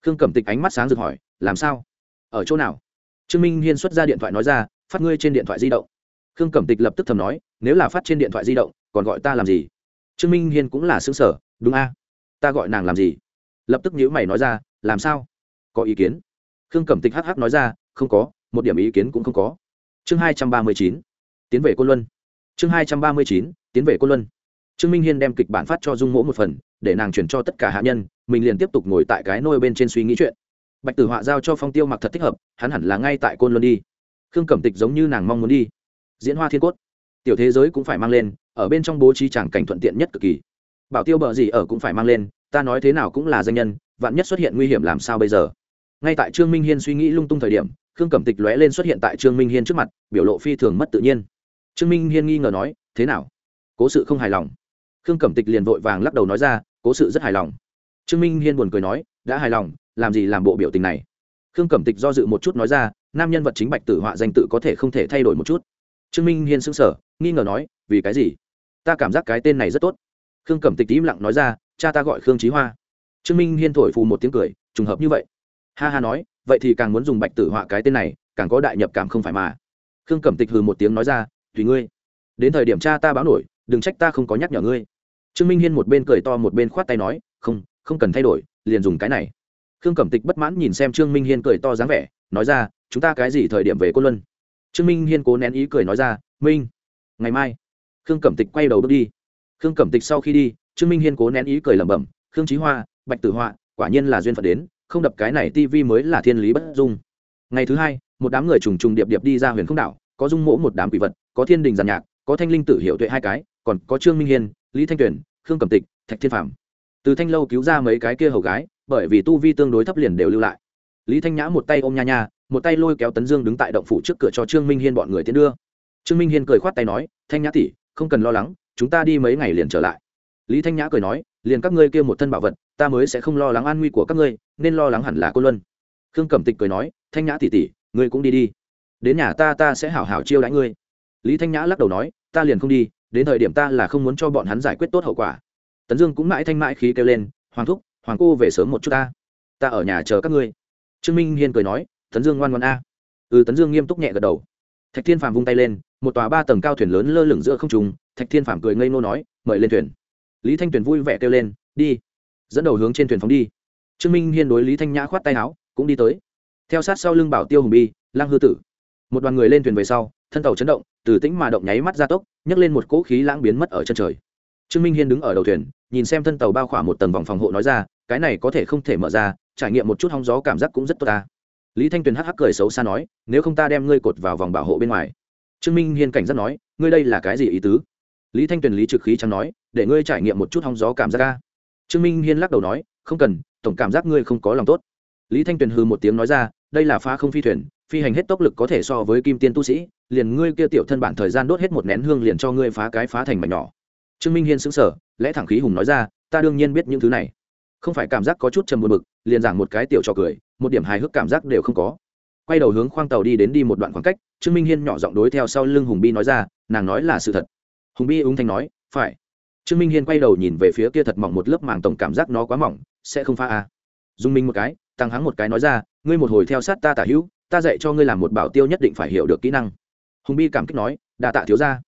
Khương cẩm tịch ánh mắt sáng rực hỏi, làm sao? Ở chỗ nào? Trương minh hiên xuất ra điện thoại nói ra, phát ngươi trên điện thoại di động. Khương cẩm tịch lập tức thầm nói, nếu là phát trên điện thoại di động, còn gọi ta làm gì? Trương minh hiên cũng là xứng sở đúng a, ta gọi nàng làm gì? Lập tức nhữ mày nói ra, làm sao? Có ý kiến? Khương cẩm tịch hh nói ra, không có, một điểm ý kiến cũng không có. Chương hai trăm ba mươi chín, tiến về côn luân chương hai trăm ba mươi chín, tiến về côn luân. Trương minh hiên đem kịch bản phát cho dung mỗ một phần, để nàng chuyển cho tất cả hạ nhân, mình liền tiếp tục ngồi tại cái nôi bên trên suy nghĩ chuyện. Bạch tử họa giao cho phong tiêu mặc thật thích hợp, hắn hẳn là ngay tại côn luân đi. Khương cẩm tịch giống như nàng mong muốn đi. Diễn hoa thiên cốt. Tiểu thế giới cũng phải mang lên, ở bên trong bố trí tràng cảnh thuận tiện nhất cực kỳ. Bảo tiêu bờ gì ở cũng phải mang lên, ta nói thế nào cũng là danh nhân, vạn nhất xuất hiện nguy hiểm làm sao bây giờ? Ngay tại trương minh hiên suy nghĩ lung tung thời điểm, khương cẩm tịch lóe lên xuất hiện tại trương minh hiên trước mặt, biểu lộ phi thường mất tự nhiên trương minh hiên nghi ngờ nói, thế nào? Cố sự không hài lòng? Khương cẩm tịch liền vội vàng lắc đầu nói ra, cố sự rất hài lòng. Trương minh hiên buồn cười nói, đã hài lòng, làm gì làm bộ biểu tình này? Khương cẩm tịch do dự một chút nói ra, nam nhân vật chính bạch tử họa danh tự có thể không thể thay đổi một chút. Trương minh hiên sững sờ, nghi ngờ nói, vì cái gì? Ta cảm giác cái tên này rất tốt. Khương cẩm tịch im lặng nói ra, cha ta gọi khương trí hoa. Trương minh hiên thổi phù một tiếng cười, trùng hợp như vậy. Ha ha nói, vậy thì càng muốn dùng bạch tử họa cái tên này, càng có đại nhập cảm không phải mà. Khương cẩm tịch hừ một tiếng nói ra tùy ngươi. Đến thời điểm cha ta báo nổi, đừng trách ta không có nhắc nhở ngươi. Trương minh hiên một bên cười to một bên khoát tay nói, không không cần thay đổi, liền dùng cái này. Khương cẩm tịch bất mãn nhìn xem trương minh hiên cười to dáng vẻ, nói ra, chúng ta cái gì thời điểm về cô luân? Trương minh hiên cố nén ý cười nói ra, minh, ngày mai. Khương cẩm tịch quay đầu bước đi. Khương cẩm tịch sau khi đi, trương minh hiên cố nén ý cười lẩm bẩm, khương trí hoa, bạch tử họa, quả nhiên là duyên phận đến, không đập cái này tivi mới là thiên lý bất dung. Ngày thứ hai, một đám người trùng trùng điệp điệp đi ra huyền không đảo có dung mỗ một đám quỷ vật, có thiên đình giàn nhạc, có thanh linh tử hiệu tuệ hai cái, còn có trương minh hiên, lý thanh tuyền, khương cẩm tịch, thạch thiên phạm từ thanh lâu cứu ra mấy cái kia hầu gái, bởi vì tu vi tương đối thấp liền đều lưu lại. Lý thanh nhã một tay ôm nha nha, một tay lôi kéo tấn dương đứng tại động phủ trước cửa cho trương minh hiên bọn người tiến đưa. Trương minh hiên cười khoát tay nói, thanh nhã tỷ, không cần lo lắng, chúng ta đi mấy ngày liền trở lại. Lý thanh nhã cười nói, liền các ngươi kia một thân bảo vật, ta mới sẽ không lo lắng an nguy của các ngươi, nên lo lắng hẳn là cô luân. Khương cẩm tịch cười nói, thanh nhã tỷ tỷ, ngươi cũng đi đi đến nhà ta ta sẽ hảo hảo chiêu đãi ngươi. Lý thanh nhã lắc đầu nói, ta liền không đi, đến thời điểm ta là không muốn cho bọn hắn giải quyết tốt hậu quả. Tấn dương cũng mãi thanh mãi khí kêu lên, hoàng thúc, hoàng cô về sớm một chút ta. Ta ở nhà chờ các ngươi. Trương minh hiên cười nói tấn dương ngoan ngoan a. Ừ tấn dương nghiêm túc nhẹ gật đầu. Thạch thiên phàm vung tay lên, một tòa ba tầng cao thuyền lớn lơ lửng giữa không trùng thạch thiên phàm cười ngây nô nói, mời lên thuyền. Lý thanh tuyền vui vẻ kêu lên, đi. Dẫn đầu hướng trên thuyền phóng đi. Trương minh hiên đối lý thanh nhã khoát tay áo, cũng đi tới. Theo sát sau lưng bảo tiêu hùng bi lang hư tử một đoàn người lên thuyền về sau, thân tàu chấn động, từ tĩnh mà động nháy mắt ra tốc, nhấc lên một cỗ khí lãng biến mất ở chân trời. Trương minh hiên đứng ở đầu thuyền, nhìn xem thân tàu bao khỏa một tầng vòng phòng hộ nói ra, cái này có thể không thể mở ra, trải nghiệm một chút hóng gió cảm giác cũng rất tốt ta. Lý thanh tuyền hắc hắc cười xấu xa nói, nếu không ta đem ngươi cột vào vòng bảo hộ bên ngoài. Trương minh hiên cảnh giác nói, ngươi đây là cái gì ý tứ? Lý thanh tuyền lý trực khí chẳng nói, để ngươi trải nghiệm một chút hóng gió cảm giác ca trương minh hiên lắc đầu nói, không cần, tổng cảm giác ngươi không có lòng tốt. Lý thanh tuyền hư một tiếng nói ra, đây là pha không phi thuyền phi hành hết tốc lực có thể so với kim tiên tu sĩ, liền ngươi kia tiểu thân bản thời gian đốt hết một nén hương liền cho ngươi phá cái phá thành mảnh nhỏ. Trương minh hiên sững sở lẽ thẳng khí hùng nói ra, ta đương nhiên biết những thứ này. Không phải cảm giác có chút trầm buồn bực, liền giảng một cái tiểu trò cười, một điểm hài hước cảm giác đều không có. Quay đầu hướng khoang tàu đi đến đi một đoạn khoảng cách, trương minh hiên nhỏ giọng đối theo sau lưng hùng bi nói ra, nàng nói là sự thật. Hùng bi ứng thanh nói, phải. Trương minh hiên quay đầu nhìn về phía kia thật mỏng một lớp màng tổng cảm giác nó quá mỏng, sẽ không pha à. dùng mình một cái, tăng hắng một cái nói ra, ngươi một hồi theo sát ta tả hữu ta dạy cho ngươi làm một bảo tiêu nhất định phải hiểu được kỹ năng. Hùng bi cảm kích nói đà tạ thiếu ra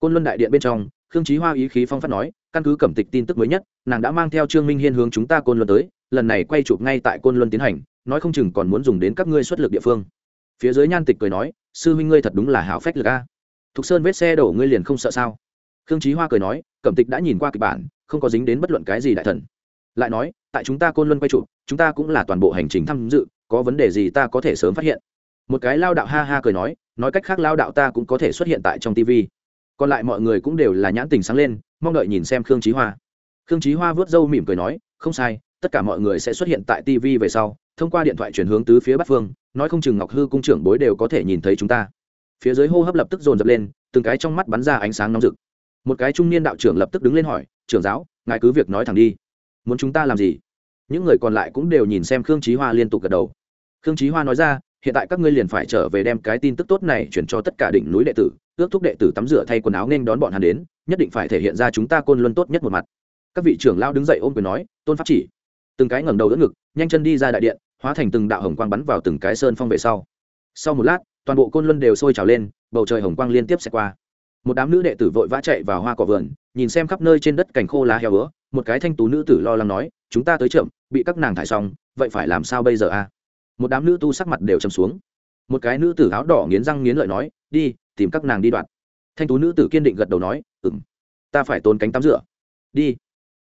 côn luân đại điện bên trong, khương trí hoa ý khí phong phát nói, căn cứ cẩm tịch tin tức mới nhất, nàng đã mang theo trương minh hiên hướng chúng ta côn luân tới, lần này quay chụp ngay tại côn luân tiến hành, nói không chừng còn muốn dùng đến các ngươi xuất lực địa phương. Phía dưới nhan tịch cười nói, sư huynh ngươi thật đúng là hảo phách lực a. Thục sơn vết xe đổ ngươi liền không sợ sao? Khương trí hoa cười nói, cẩm tịch đã nhìn qua kịch bản, không có dính đến bất luận cái gì đại thần. Lại nói, tại chúng ta côn luân quay chụp, chúng ta cũng là toàn bộ hành trình tham dự, có vấn đề gì ta có thể sớm phát hiện một cái lao đạo ha ha cười nói nói cách khác lao đạo ta cũng có thể xuất hiện tại trong tv còn lại mọi người cũng đều là nhãn tình sáng lên, mong đợi nhìn xem khương trí hoa. Khương trí hoa vớt râu mỉm cười nói, không sai, tất cả mọi người sẽ xuất hiện tại tv về sau, thông qua điện thoại chuyển hướng tứ phía bắc phương, nói không chừng ngọc hư cung trưởng bối đều có thể nhìn thấy chúng ta. Phía dưới hô hấp lập tức dồn dập lên, từng cái trong mắt bắn ra ánh sáng nóng rực. Một cái trung niên đạo trưởng lập tức đứng lên hỏi, trưởng giáo, ngài cứ việc nói thẳng đi. Muốn chúng ta làm gì? Những người còn lại cũng đều nhìn xem khương trí hoa liên tục gật đầu. Khương trí hoa nói ra hiện tại các ngươi liền phải trở về đem cái tin tức tốt này chuyển cho tất cả đỉnh núi đệ tử, ước thúc đệ tử tắm rửa thay quần áo nên đón bọn hắn đến, nhất định phải thể hiện ra chúng ta côn luân tốt nhất một mặt. Các vị trưởng lao đứng dậy ôm quyền nói, tôn pháp chỉ. Từng cái ngẩng đầu đỡ ngực, nhanh chân đi ra đại điện, hóa thành từng đạo hồng quang bắn vào từng cái sơn phong về sau. Sau một lát, toàn bộ côn luân đều sôi trào lên, bầu trời hồng quang liên tiếp xẹt qua. Một đám nữ đệ tử vội vã chạy vào hoa cỏ vườn, nhìn xem khắp nơi trên đất cành khô lá heo ứa một cái thanh tú nữ tử lo lắng nói, chúng ta tới chậm, bị các nàng thải xong, vậy phải làm sao bây giờ a? Một đám nữ tu sắc mặt đều chầm xuống. Một cái nữ tử áo đỏ nghiến răng nghiến lợi nói, đi, tìm các nàng đi đoạn. Thanh tú nữ tử kiên định gật đầu nói ừng ta phải tốn cánh tắm rửa. Đi.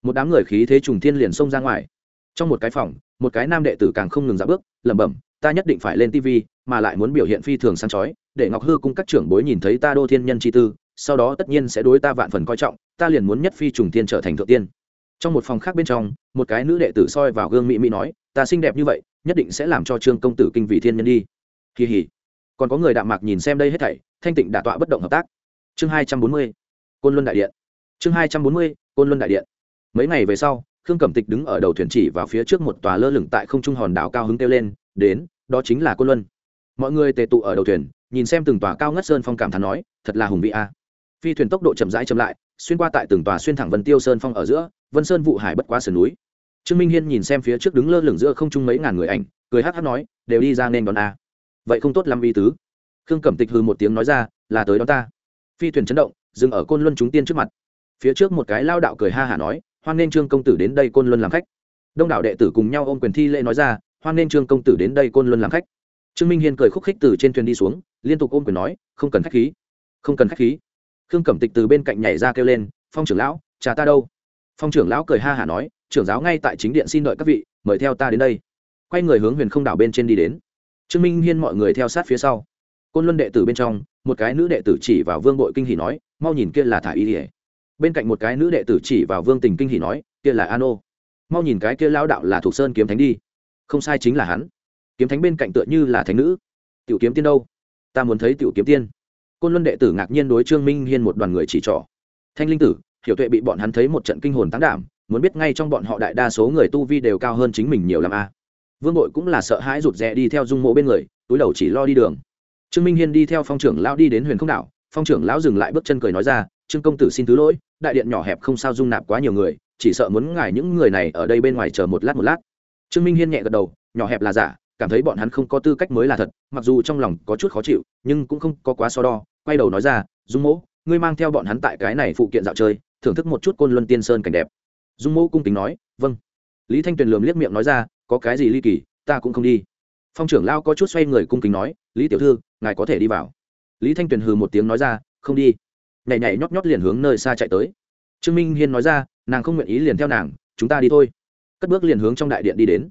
Một đám người khí thế trùng thiên liền xông ra ngoài. Trong một cái phòng, một cái nam đệ tử càng không ngừng dã bước, lẩm bẩm, ta nhất định phải lên tv mà lại muốn biểu hiện phi thường săn chói, để ngọc hư cung các trưởng bối nhìn thấy ta đô thiên nhân chi tư, sau đó tất nhiên sẽ đối ta vạn phần coi trọng, ta liền muốn nhất phi trùng tiên trở thành thượng tiên. Trong một phòng khác bên trong, một cái nữ đệ tử soi vào gương mỹ mỹ nói, ta xinh đẹp như vậy nhất định sẽ làm cho trương công tử kinh vị thiên nhân đi. Kỳ hỉ. Còn có người đạm mạc nhìn xem đây hết thảy, thanh tịnh đả tọa bất động hợp tác. Chương hai trăm bốn mươi, côn luân đại điện. Chương hai trăm bốn mươi, côn luân đại điện. Mấy ngày về sau, khương cẩm tịch đứng ở đầu thuyền chỉ vào phía trước một tòa lơ lửng tại không trung hòn đảo cao hứng kêu lên, đến, đó chính là côn luân. Mọi người tề tụ ở đầu thuyền, nhìn xem từng tòa cao ngất sơn phong cảm thán nói, thật là hùng vị a. Phi thuyền tốc độ chậm rãi chậm lại, xuyên qua tại từng tòa xuyên thẳng vân tiêu sơn phong ở giữa, vân sơn vụ hải bất quá sườn núi trương minh hiên nhìn xem phía trước đứng lơ lửng giữa không trung mấy ngàn người ảnh, cười hát hát nói, đều đi ra nên đón a. Vậy không tốt lắm vi tứ. Khương cẩm tịch hư một tiếng nói ra, là tới đón ta. Phi thuyền chấn động, dừng ở côn luân chúng tiên trước mặt. Phía trước một cái lao đạo cười ha hả nói, hoan nên trương công tử đến đây côn luân làm khách. Đông đảo đệ tử cùng nhau ôm quyền thi lễ nói ra, hoan nên trương công tử đến đây côn luân làm khách. Trương minh hiên cười khúc khích từ trên thuyền đi xuống, liên tục ôm quyền nói, không cần khách khí. Không cần khách khí. Khương cẩm tịch từ bên cạnh nhảy ra kêu lên, phong trưởng lão cha ta đâu? Phong trưởng lão cười ha hả nói trưởng giáo ngay tại chính điện xin đợi các vị, mời theo ta đến đây. Quay người hướng huyền không đảo bên trên đi đến. Trương minh hiên mọi người theo sát phía sau. Côn luân đệ tử bên trong, một cái nữ đệ tử chỉ vào vương bội kinh hỉ nói, mau nhìn kia là thả y ỉa bên cạnh một cái nữ đệ tử chỉ vào vương tình kinh hỉ nói, kia là an ô. Mau nhìn cái kia lao đạo là thuộc sơn kiếm thánh đi. Không sai chính là hắn. Kiếm thánh bên cạnh tựa như là thánh nữ. Tiểu kiếm tiên đâu? Ta muốn thấy tiểu kiếm tiên. Côn luân đệ tử ngạc nhiên đối trương minh hiên một đoàn người chỉ trỏ. Thanh linh tử, hiểu tuệ bị bọn hắn thấy một trận kinh hồn tán đảm muốn biết ngay trong bọn họ đại đa số người tu vi đều cao hơn chính mình nhiều l a à. vương bội cũng là sợ hãi rụt rè đi theo dung mộ bên người, túi đầu chỉ lo đi đường. Trương minh hiên đi theo phong trưởng lão đi đến huyền không đảo, phong trưởng lão dừng lại bước chân cười nói ra, trương công tử xin thứ lỗi, đại điện nhỏ hẹp không sao dung nạp quá nhiều người, chỉ sợ muốn ngài những người này ở đây bên ngoài chờ một lát một lát. Trương minh hiên nhẹ gật đầu, nhỏ hẹp là giả, cảm thấy bọn hắn không có tư cách mới là thật, mặc dù trong lòng có chút khó chịu, nhưng cũng không có quá so đo. Quay đầu nói ra, dung mỗ ngươi mang theo bọn hắn tại cái này phụ kiện dạo chơi, thưởng thức một chút côn luân tiên sơn cảnh đẹp dung mỗ cung kính nói vâng. Lý thanh tuyền lườm liếc miệng nói ra, có cái gì ly kỳ, ta cũng không đi. Phong trưởng lao có chút xoay người cung kính nói, lý tiểu thư, ngài có thể đi vào. Lý thanh tuyền hừ một tiếng nói ra, không đi. Nhảy nhảy nhót nhót liền hướng nơi xa chạy tới. Trương minh hiên nói ra, nàng không nguyện ý liền theo nàng, chúng ta đi thôi. Cất bước liền hướng trong đại điện đi đến.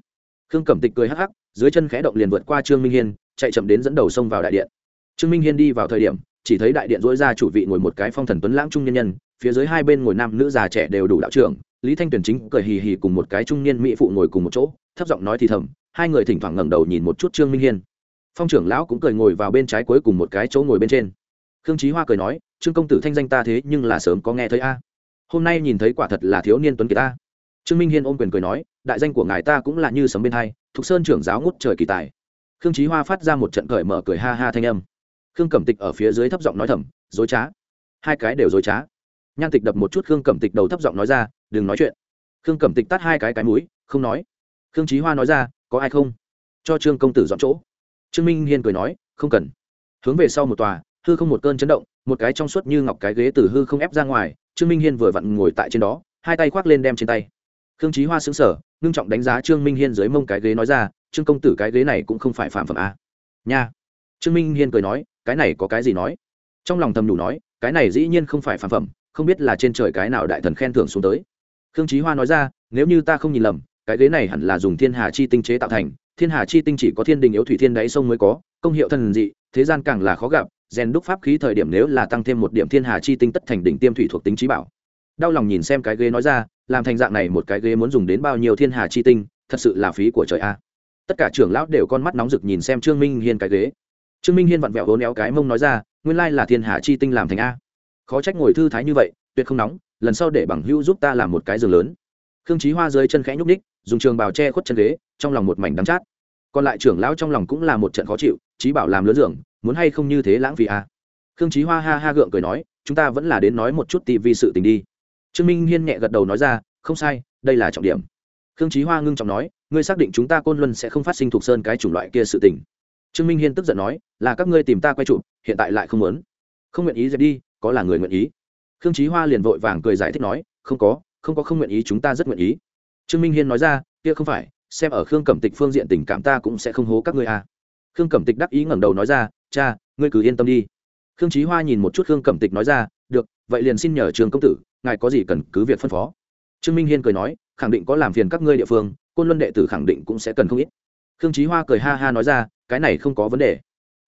Khương cẩm tịch cười hắc hắc, dưới chân khẽ động liền vượt qua trương minh hiên, chạy chậm đến dẫn đầu sông vào đại điện. Trương minh hiên đi vào thời điểm chỉ thấy đại điện rối ra chủ vị ngồi một cái phong thần tuấn lãng trung nhân nhân, phía dưới hai bên ngồi nam nữ già trẻ đều đủ đạo trưởng, lý thanh Tuyền chính cười hì hì cùng một cái trung niên mỹ phụ ngồi cùng một chỗ, thấp giọng nói thì thầm, hai người thỉnh thoảng ngẩng đầu nhìn một chút trương minh hiên. Phong trưởng lão cũng cười ngồi vào bên trái cuối cùng một cái chỗ ngồi bên trên. Khương trí hoa cười nói, trương công tử thanh danh ta thế nhưng là sớm có nghe thấy a. Hôm nay nhìn thấy quả thật là thiếu niên tuấn kiệt ta trương minh hiên ôm quyền cười nói, đại danh của ngài ta cũng là như sấm bên hai, thục sơn trưởng giáo ngút trời kỳ tài. Khương trí hoa phát ra một trận cởi mở cười ha ha thanh âm khương cẩm tịch ở phía dưới thấp giọng nói thầm, dối trá. Hai cái đều dối trá. Nhan tịch đập một chút khương cẩm tịch đầu thấp giọng nói ra, đừng nói chuyện. Khương cẩm tịch tắt hai cái cái mũi, không nói. Khương trí hoa nói ra, có ai không? Cho trương công tử dọn chỗ. Trương minh hiên cười nói, không cần. Hướng về sau một tòa, hư không một cơn chấn động, một cái trong suốt như ngọc cái ghế từ hư không ép ra ngoài, trương minh hiên vừa vặn ngồi tại trên đó, hai tay khoác lên đem trên tay. Khương trí hoa xứng sở ngưng trọng đánh giá trương minh hiên dưới mông cái ghế nói ra, trương công tử cái ghế này cũng không phải phạm phẩm a. À. nha. Trương minh hiên cười nói cái này có cái gì nói? Trong lòng thầm đủ nói, cái này dĩ nhiên không phải phản phẩm, không biết là trên trời cái nào đại thần khen thưởng xuống tới. Khương trí hoa nói ra, nếu như ta không nhìn lầm, cái ghế này hẳn là dùng thiên hà chi tinh chế tạo thành, thiên hà chi tinh chỉ có thiên đình yếu thủy thiên đáy sông mới có, công hiệu thần dị, thế gian càng là khó gặp, rèn đúc pháp khí thời điểm nếu là tăng thêm một điểm thiên hà chi tinh tất thành đỉnh tiêm thủy thuộc tính trí bảo. Đau lòng nhìn xem cái ghế nói ra, làm thành dạng này một cái ghế muốn dùng đến bao nhiêu thiên hà chi tinh, thật sự là phí của trời a. Tất cả trưởng lão đều con mắt nóng rực nhìn xem trương minh hiên cái ghế trương minh hiên vặn vẹo hố néo cái mông nói ra nguyên lai là thiên hạ chi tinh làm thành a. Khó trách ngồi thư thái như vậy tuyệt không nóng lần sau để bằng hữu giúp ta làm một cái giường lớn. Khương trí hoa dưới chân khẽ nhúc ních dùng trường bào che khuất chân ghế trong lòng một mảnh đắng chát. Còn lại trưởng lão trong lòng cũng là một trận khó chịu trí bảo làm lớn giường, muốn hay không như thế lãng phí à. khương trí hoa ha ha gượng cười nói chúng ta vẫn là đến nói một chút tv sự tình đi. Trương minh hiên nhẹ gật đầu nói ra không sai đây là trọng điểm. Khương trí hoa ngưng trọng nói ngươi xác định chúng ta côn luân sẽ không phát sinh thuộc sơn cái chủng loại kia sự tình trương minh hiên tức giận nói, là các ngươi tìm ta quay chụp, hiện tại lại không muốn. Không nguyện ý dẹp đi, có là người nguyện ý? Khương trí hoa liền vội vàng cười giải thích nói, không có không có không nguyện ý, chúng ta rất nguyện ý. Trương minh hiên nói ra, kia không phải, xem ở khương cẩm tịch phương diện tình cảm ta cũng sẽ không hố các ngươi à. khương cẩm tịch đắc ý ngẩng đầu nói ra, cha, ngươi cứ yên tâm đi. Khương trí hoa nhìn một chút khương cẩm tịch nói ra, được, vậy liền xin nhờ trường công tử, ngài có gì cần cứ việc phân phó. Trương minh hiên cười nói, khẳng định có làm phiền các ngươi địa phương, côn luân đệ tử khẳng định cũng sẽ cần không ít khương trí hoa cười ha ha nói ra, cái này không có vấn đề.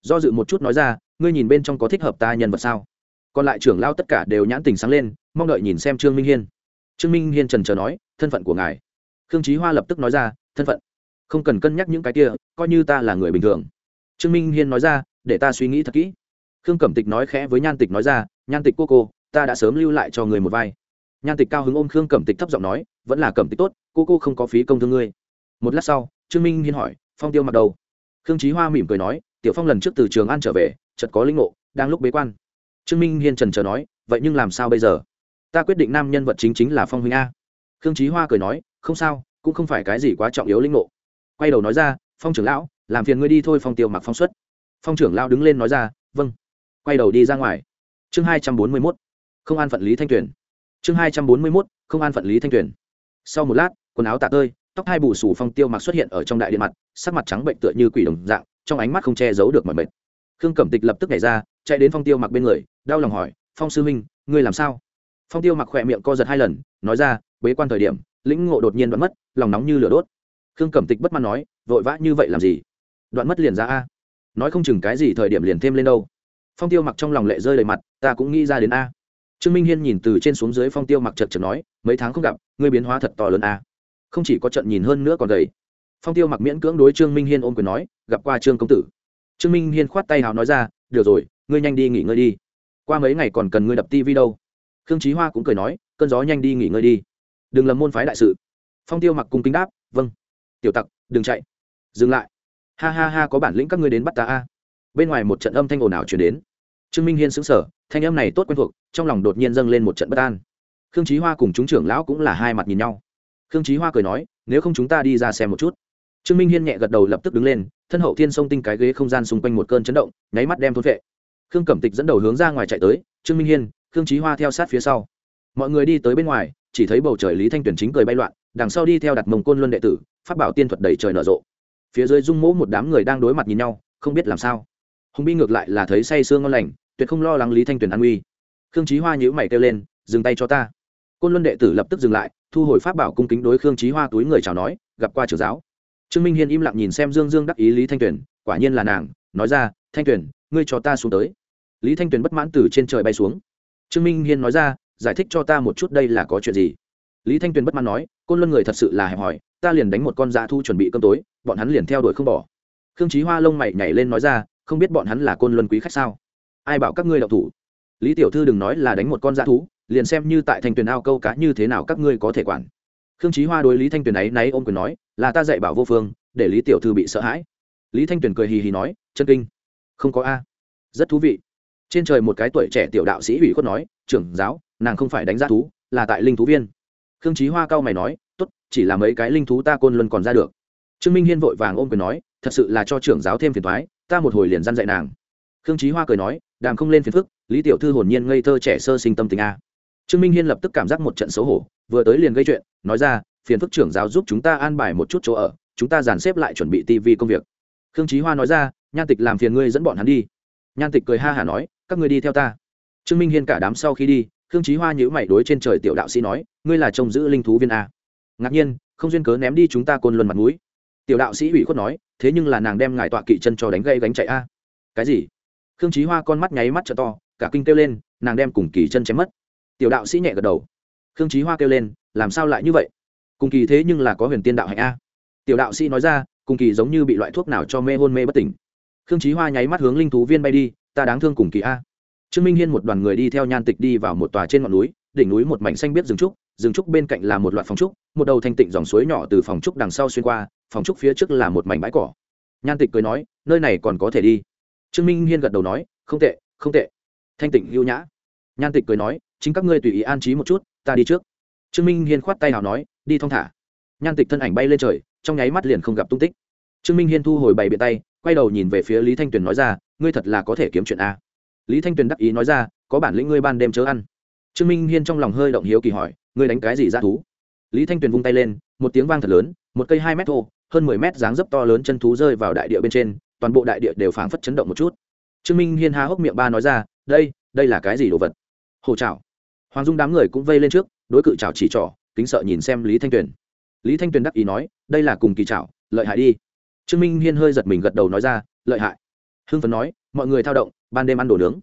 Do dự một chút nói ra, ngươi nhìn bên trong có thích hợp ta nhân vật sao? Còn lại trưởng lao tất cả đều nhãn tình sáng lên, mong đợi nhìn xem trương minh hiên. Trương minh hiên trần trờ nói, thân phận của ngài. Khương trí hoa lập tức nói ra, thân phận. Không cần cân nhắc những cái kia, coi như ta là người bình thường. Trương minh hiên nói ra, để ta suy nghĩ thật kỹ. Khương cẩm tịch nói khẽ với nhan tịch nói ra, nhan tịch cô cô, ta đã sớm lưu lại cho người một vai. Nhan tịch cao hứng ôm khương cẩm tịch thấp giọng nói, vẫn là cẩm tịch tốt, cô cô không có phí công thương ngươi. Một lát sau trương minh hiên hỏi, phong tiêu mặc đầu khương trí hoa mỉm cười nói, tiểu phong lần trước từ trường an trở về, chợt có linh ngộ, đang lúc bế quan. Trương minh hiên trần trờ nói, vậy nhưng làm sao bây giờ? Ta quyết định nam nhân vật chính chính là phong huynh a. Khương trí hoa cười nói, không sao, cũng không phải cái gì quá trọng yếu linh ngộ. Quay đầu nói ra, phong trưởng lão, làm phiền ngươi đi thôi phong tiêu mặc phong xuất phong trưởng lão đứng lên nói ra vâng. Quay đầu đi ra ngoài. Chương hai trăm bốn mươi mốt, không an phận lý thanh tuyển. chương hai trăm bốn mươi mốt, không an phận lý thanh tuyển. sau một lát, quần áo tạ tơi tóc hai bù sù phong tiêu mặc xuất hiện ở trong đại điện mặt, sắc mặt trắng bệnh tựa như quỷ đồng dạng, trong ánh mắt không che giấu được mọi mệt. Khương cẩm tịch lập tức nhảy ra, chạy đến phong tiêu mặc bên người, đau lòng hỏi, phong sư huynh, ngươi làm sao? Phong tiêu mặc khỏe miệng co giật hai lần, nói ra, bế quan thời điểm, lĩnh ngộ đột nhiên đoạn mất, lòng nóng như lửa đốt. Khương cẩm tịch bất mãn nói, vội vã như vậy làm gì? Đoạn mất liền ra a. Nói không chừng cái gì thời điểm liền thêm lên đâu. Phong tiêu mặc trong lòng lệ rơi đầy mặt, ta cũng nghĩ ra đến a. Trương minh hiên nhìn từ trên xuống dưới phong tiêu mặc chật chật nói, mấy tháng không gặp, ngươi biến hóa thật to lớn a không chỉ có trận nhìn hơn nữa còn đầy phong tiêu mặc miễn cưỡng đối trương minh hiên ôm quyền nói, gặp qua trương công tử. Trương minh hiên khoát tay hào nói ra, được rồi, ngươi nhanh đi nghỉ ngơi đi. Qua mấy ngày còn cần ngươi đập tivi đâu. Khương trí hoa cũng cười nói, cơn gió nhanh đi nghỉ ngơi đi. Đừng lầm môn phái đại sự. Phong tiêu mặc cung kính đáp vâng. Tiểu tặc, đừng chạy. Dừng lại. Ha ha ha, có bản lĩnh các ngươi đến bắt ta a. Bên ngoài một trận âm thanh ồn ào chuyển đến. Trương minh hiên xứng sở thanh âm này tốt quen thuộc, trong lòng đột nhiên dâng lên một trận bất an. Khương trí hoa cùng chúng trưởng lão cũng là hai mặt nhìn nhau khương trí hoa cười nói, nếu không chúng ta đi ra xem một chút. Trương minh hiên nhẹ gật đầu lập tức đứng lên, thân hậu thiên sông tinh cái ghế không gian xung quanh một cơn chấn động, nháy mắt đem thôn vệ. Khương cẩm tịch dẫn đầu hướng ra ngoài chạy tới, trương minh hiên, khương trí hoa theo sát phía sau. Mọi người đi tới bên ngoài, chỉ thấy bầu trời lý thanh tuyển chính cười bay loạn, đằng sau đi theo đặt mông côn luân đệ tử phát bảo tiên thuật đầy trời nở rộ. Phía dưới dung mỗ một đám người đang đối mặt nhìn nhau, không biết làm sao. Hùng bi ngược lại là thấy say sương ngon lành, tuyệt không lo lắng lý thanh tuyển an uy khương trí hoa nhữ mày kêu lên, dừng tay cho ta côn luân đệ tử lập tức dừng lại, thu hồi pháp bảo cung kính đối khương trí hoa túi người chào nói, gặp qua trưởng giáo. Trương minh hiên im lặng nhìn xem dương dương đắc ý lý thanh tuyền, quả nhiên là nàng, nói ra, thanh tuyền, ngươi cho ta xuống tới. Lý thanh tuyền bất mãn từ trên trời bay xuống. Trương minh hiên nói ra, giải thích cho ta một chút đây là có chuyện gì? Lý thanh tuyền bất mãn nói, côn luân người thật sự là hẹp hòi, ta liền đánh một con dạ thu chuẩn bị cơm tối, bọn hắn liền theo đuổi không bỏ. Khương trí hoa lông mày nhảy lên nói ra, không biết bọn hắn là côn luân quý khách sao? Ai bảo các ngươi đậu thủ? Lý tiểu thư đừng nói là đánh một con dạ thú liền xem như tại thanh tuyền ao câu cá như thế nào các ngươi có thể quản. Khương trí hoa đối lý thanh tuyền ấy náy ôm quyền nói, là ta dạy bảo vô phương, để lý tiểu thư bị sợ hãi. Lý thanh tuyền cười hì hì nói, chân kinh. Không có a. Rất thú vị. Trên trời một cái tuổi trẻ tiểu đạo sĩ ủy khuất nói, trưởng giáo, nàng không phải đánh giá thú, là tại linh thú viên. Khương trí hoa cao mày nói t ố t chỉ là mấy cái linh thú ta côn luân còn ra được. Trương minh hiên vội vàng ôm quyền nói, thật sự là cho trưởng giáo thêm phiền thoái ta một hồi liền dăn dạy nàng. Khương trí hoa cười nói, đàm không lên phiền phức, lý tiểu thư hồn nhiên ngây thơ trẻ sơ sinh tâm tình a trương minh hiên lập tức cảm giác một trận xấu hổ, vừa tới liền gây chuyện, nói ra, phiền phức trưởng giáo giúp chúng ta an bài một chút chỗ ở, chúng ta dàn xếp lại chuẩn bị tv công việc. Khương trí hoa nói ra, nhan tịch làm phiền ngươi dẫn bọn hắn đi. Nhan tịch cười ha hả nói, các ngươi đi theo ta. Trương minh hiên cả đám sau khi đi, khương trí hoa nhữ mày đối trên trời tiểu đạo sĩ nói, ngươi là trông giữ linh thú viên a. Ngạc nhiên, không duyên cớ ném đi chúng ta côn luân mặt mũi. Tiểu đạo sĩ ủy khuất nói, thế nhưng là nàng đem ngài tọa kỵ chân cho đánh gây gánh chạy a. Cái gì? Khương trí hoa con mắt nháy mắt t to, cả kinh kêu lên, nàng đem cùng kỳ chân chém mất tiểu đạo sĩ nhẹ gật đầu. Khương trí hoa kêu lên, làm sao lại như vậy? Cùng kỳ thế nhưng là có huyền tiên đạo hạnh a. Tiểu đạo sĩ nói ra, cùng kỳ giống như bị loại thuốc nào cho mê hôn mê bất tỉnh. Khương trí hoa nháy mắt hướng linh thú viên bay đi, ta đáng thương cùng kỳ a. Trương minh hiên một đoàn người đi theo nhan tịch đi vào một tòa trên ngọn núi, đỉnh núi một mảnh xanh biết rừng trúc rừng trúc bên cạnh là một loạt phòng trúc, một đầu thanh tịnh dòng suối nhỏ từ phòng trúc đằng sau xuyên qua, phòng trúc phía trước là một mảnh bãi cỏ. Nhan tịch cười nói, nơi này còn có thể đi. Trương minh hiên gật đầu nói, không tệ không tệ. Thanh tịnh hưu nhã. Nhan tịch cười nói chính các ngươi tùy ý an trí một chút, ta đi trước. Trương minh hiên khoát tay nào nói, đi thong thả. Nhan tịch thân ảnh bay lên trời, trong nháy mắt liền không gặp tung tích. Trương minh hiên thu hồi bày biện tay, quay đầu nhìn về phía lý thanh tuyền nói ra, ngươi thật là có thể kiếm chuyện a. Lý thanh tuyền đắc ý nói ra, có bản lĩnh ngươi ban đêm chớ ăn. Trương minh hiên trong lòng hơi động hiếu kỳ hỏi, ngươi đánh cái gì ra thú? Lý thanh tuyền vung tay lên, một tiếng vang thật lớn, một cây hai mét thô, hơn mười mét dáng dấp to lớn chân thú rơi vào đại địa bên trên, toàn bộ đại địa đều phảng phất chấn động một chút. Trương minh hiên há hốc miệng ba nói ra, đây đây là cái gì đồ vật? Hồ chảo hoàng dung đám người cũng vây lên trước, đối cự trào chỉ trỏ, kính sợ nhìn xem lý thanh tuyền. Lý thanh tuyền đắc ý nói, đây là cùng kỳ trào lợi hại đi. Trương minh hiên hơi giật mình gật đầu nói ra, lợi hại. Hưng phấn nói, mọi người thao động, ban đêm ăn đồ nướng.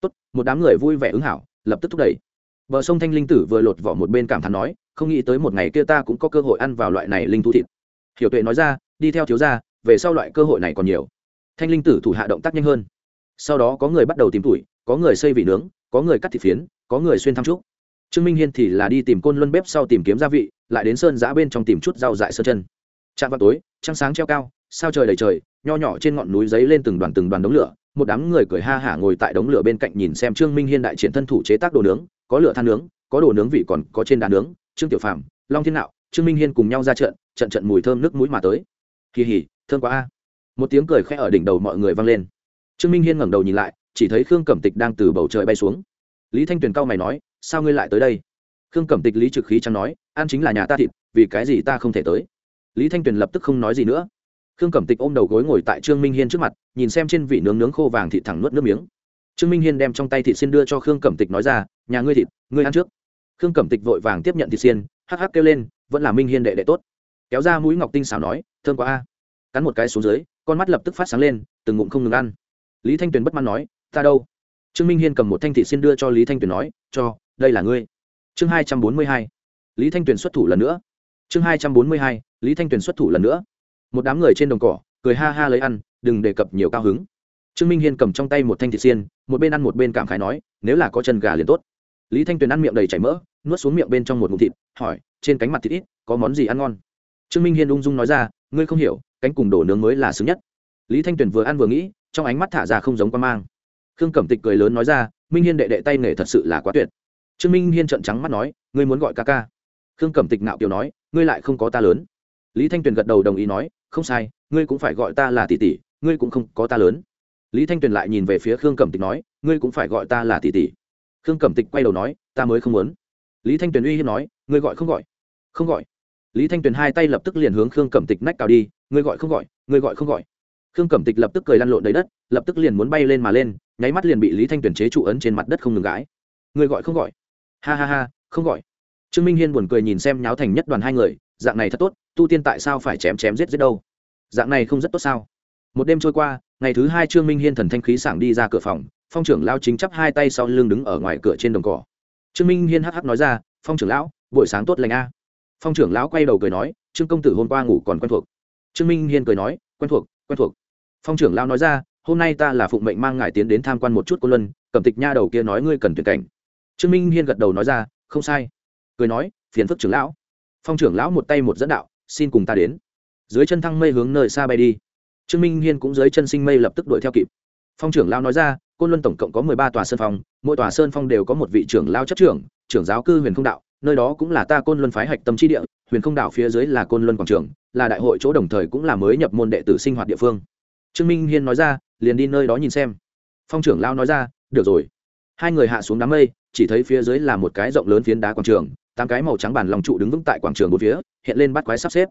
Tốt, một đám người vui vẻ ứng hảo, lập tức thúc đẩy. Bờ sông thanh linh tử vừa lột vỏ một bên cảm thán nói, không nghĩ tới một ngày kia ta cũng có cơ hội ăn vào loại này linh thú thịt. Hiểu tuệ nói ra, đi theo thiếu gia, về sau loại cơ hội này còn nhiều. Thanh linh tử thủ hạ động tác nhanh hơn. Sau đó có người bắt đầu tìm tuổi, có người xây vị nướng, có người cắt thịt phiến có người xuyên thăm trúc. Trương minh hiên thì là đi tìm côn luân bếp sau tìm kiếm gia vị, lại đến sơn giã bên trong tìm chút rau dại sơn chân. Chạm vào tối, trăng sáng treo cao, sao trời đầy trời, nho nhỏ trên ngọn núi giấy lên từng đoàn từng đoàn đống lửa, một đám người cười ha hả ngồi tại đống lửa bên cạnh nhìn xem trương minh hiên đại triển thân thủ chế tác đồ nướng, có lửa than nướng, có đồ nướng vị còn có trên đá nướng, trương tiểu phạm long thiên nạo, trương minh hiên cùng nhau ra trận trận trận mùi thơm nước mũi mà tới. Kỳ hỉ, thơm quá a. Một tiếng cười khẽ ở đỉnh đầu mọi người vang lên. Trương minh hiên ngẩng đầu nhìn lại, chỉ thấy khương cẩm tịch đang từ bầu trời bay xuống lý thanh tuyền cao mày nói, sao ngươi lại tới đây? Khương cẩm tịch lý trực khí chẳng nói, ăn chính là nhà ta thịt, vì cái gì ta không thể tới? Lý thanh tuyền lập tức không nói gì nữa. Khương cẩm tịch ôm đầu gối ngồi tại trương minh hiên trước mặt, nhìn xem trên vị nướng nướng khô vàng thịt thẳng nuốt nước miếng. Trương minh hiên đem trong tay thịt xin đưa cho khương cẩm tịch nói ra, nhà ngươi thịt, ngươi ăn trước. Khương cẩm tịch vội vàng tiếp nhận thịt xiên, hắc hắc kêu lên, vẫn là minh hiên đệ đệ tốt. Kéo ra mũi ngọc tinh xảo nói, thơm quá a. Cắn một cái xuống dưới, con mắt lập tức phát sáng lên, từng ngụm không ngừng ăn. Lý thanh tuyền bất mãn nói, ta đâu? Trương minh hiên cầm một thanh thị xin đưa cho lý thanh tuyền nói, cho, đây là ngươi. Chương hai trăm bốn mươi hai. Lý thanh tuyền xuất thủ lần nữa. Chương hai trăm bốn mươi hai, lý thanh tuyền xuất thủ lần nữa. Một đám người trên đồng cỏ, cười ha ha lấy ăn, đừng đề cập nhiều cao hứng. Trương minh hiên cầm trong tay một thanh thịt xiên, một bên ăn một bên cảm khái nói, nếu là có chân gà liền tốt. Lý thanh tuyền ăn miệng đầy chảy mỡ, nuốt xuống miệng bên trong một ngụm thịt, hỏi, trên cánh mặt thịt ít, có món gì ăn ngon? Trương minh hiên ung dung nói ra, ngươi không hiểu, cánh cùng đổ nướng mới là xứng nhất. Lý thanh tuyền vừa ăn vừa nghĩ, trong ánh mắt thả ra không giống quan mang khương cẩm tịch cười lớn nói ra, minh hiên đệ đệ tay nghề thật sự là quá tuyệt. Trương minh hiên trợn trắng mắt nói, ngươi muốn gọi ca ca? Khương cẩm tịch nạo kiều nói, ngươi lại không có ta lớn. Lý thanh tuyền gật đầu đồng ý nói, không sai, ngươi cũng phải gọi ta là tỷ tỷ, ngươi cũng không có ta lớn. Lý thanh tuyền lại nhìn về phía khương cẩm tịch nói, ngươi cũng phải gọi ta là tỷ tỷ. Khương cẩm tịch quay đầu nói, ta mới không muốn. Lý thanh tuyền uy hiếp nói, ngươi gọi không gọi? Không gọi. Lý thanh tuyền hai tay lập tức liền hướng khương cẩm tịch nách cào đi, ngươi gọi không gọi, ngươi gọi không gọi. Khương cẩm tịch lập tức cười lăn lộn đầy đất, lập tức liền muốn bay lên mà lên nháy mắt liền bị lý thanh tuyền chế trụ ấn trên mặt đất không ngừng gãi. Người gọi không gọi? Ha ha ha, không gọi. Trương minh hiên buồn cười nhìn xem nháo thành nhất đoàn hai người, dạng này thật tốt, tu tiên tại sao phải chém chém giết giết đâu? Dạng này không rất tốt sao? Một đêm trôi qua, ngày thứ hai trương minh hiên thần thanh khí sảng đi ra cửa phòng, phong trưởng lao chính chắp hai tay sau lưng đứng ở ngoài cửa trên đồng cỏ. Trương minh hiên hh nói ra, phong trưởng lão, buổi sáng tốt lành a. Phong trưởng lão quay đầu cười nói, trương công tử hôm qua ngủ còn quen thuộc. Trương minh hiên cười nói, quen thuộc quen thuộc. Phong trưởng lão nói ra hôm nay ta là phụng mệnh mang ngài tiến đến tham quan một chút cô luân, cẩm tịch nha đầu kia nói ngươi cần tuyển cảnh. Trương minh hiên gật đầu nói ra, không sai. Cười nói, phiền phức trưởng lão. Phong trưởng lão một tay một dẫn đạo, xin cùng ta đến. Dưới chân thăng mây hướng nơi xa bay đi. Trương minh hiên cũng dưới chân sinh mây lập tức đuổi theo kịp. Phong trưởng lão nói ra côn luân tổng cộng có mười ba tòa sơn phong, mỗi tòa sơn phong đều có một vị trưởng lao chấp trưởng trưởng giáo cư huyền không đạo, nơi đó cũng là ta côn luân phái hạch tâm trí địa, huyền không đạo phía dưới là côn luân quảng trường, là đại hội chỗ đồng thời cũng là mới nhập môn đệ tử sinh hoạt địa phương. Trương minh hiên nói ra liền đi nơi đó nhìn xem. Phong trưởng lao nói ra, được rồi. Hai người hạ xuống đám mây, chỉ thấy phía dưới là một cái rộng lớn phiến đá quảng trường, tám cái màu trắng bàn lòng trụ đứng vững tại quảng trường một phía, hiện lên bắt quái sắp xếp.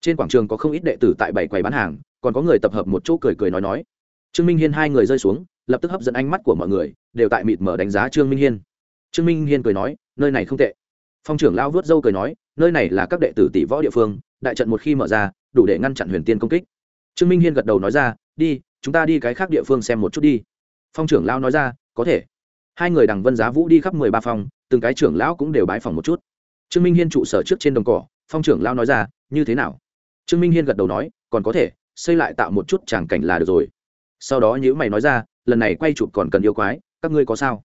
Trên quảng trường có không ít đệ tử tại bảy quầy bán hàng, còn có người tập hợp một chỗ cười cười nói nói. Trương minh hiên hai người rơi xuống, lập tức hấp dẫn ánh mắt của mọi người, đều tại mịt mở đánh giá trương minh hiên. Trương minh hiên cười nói, nơi này không tệ. Phong trưởng lao vớt dâu cười nói, nơi này là các đệ tử tỷ võ địa phương, đại trận một khi mở ra, đủ để ngăn chặn huyền tiên công kích. Trương minh hiên gật đầu nói ra, đi chúng ta đi cái khác địa phương xem một chút đi. Phong trưởng lão nói ra, có thể. Hai người đằng vân giá vũ đi khắp mười ba phòng, từng cái trưởng lão cũng đều bái phòng một chút. Trương minh hiên trụ sở trước trên đồng cỏ, phong trưởng lão nói ra, như thế nào? Trương minh hiên gật đầu nói, còn có thể, xây lại tạo một chút tràng cảnh là được rồi. Sau đó nhữ mày nói ra, lần này quay chụp còn cần yêu quái, các ngươi có sao?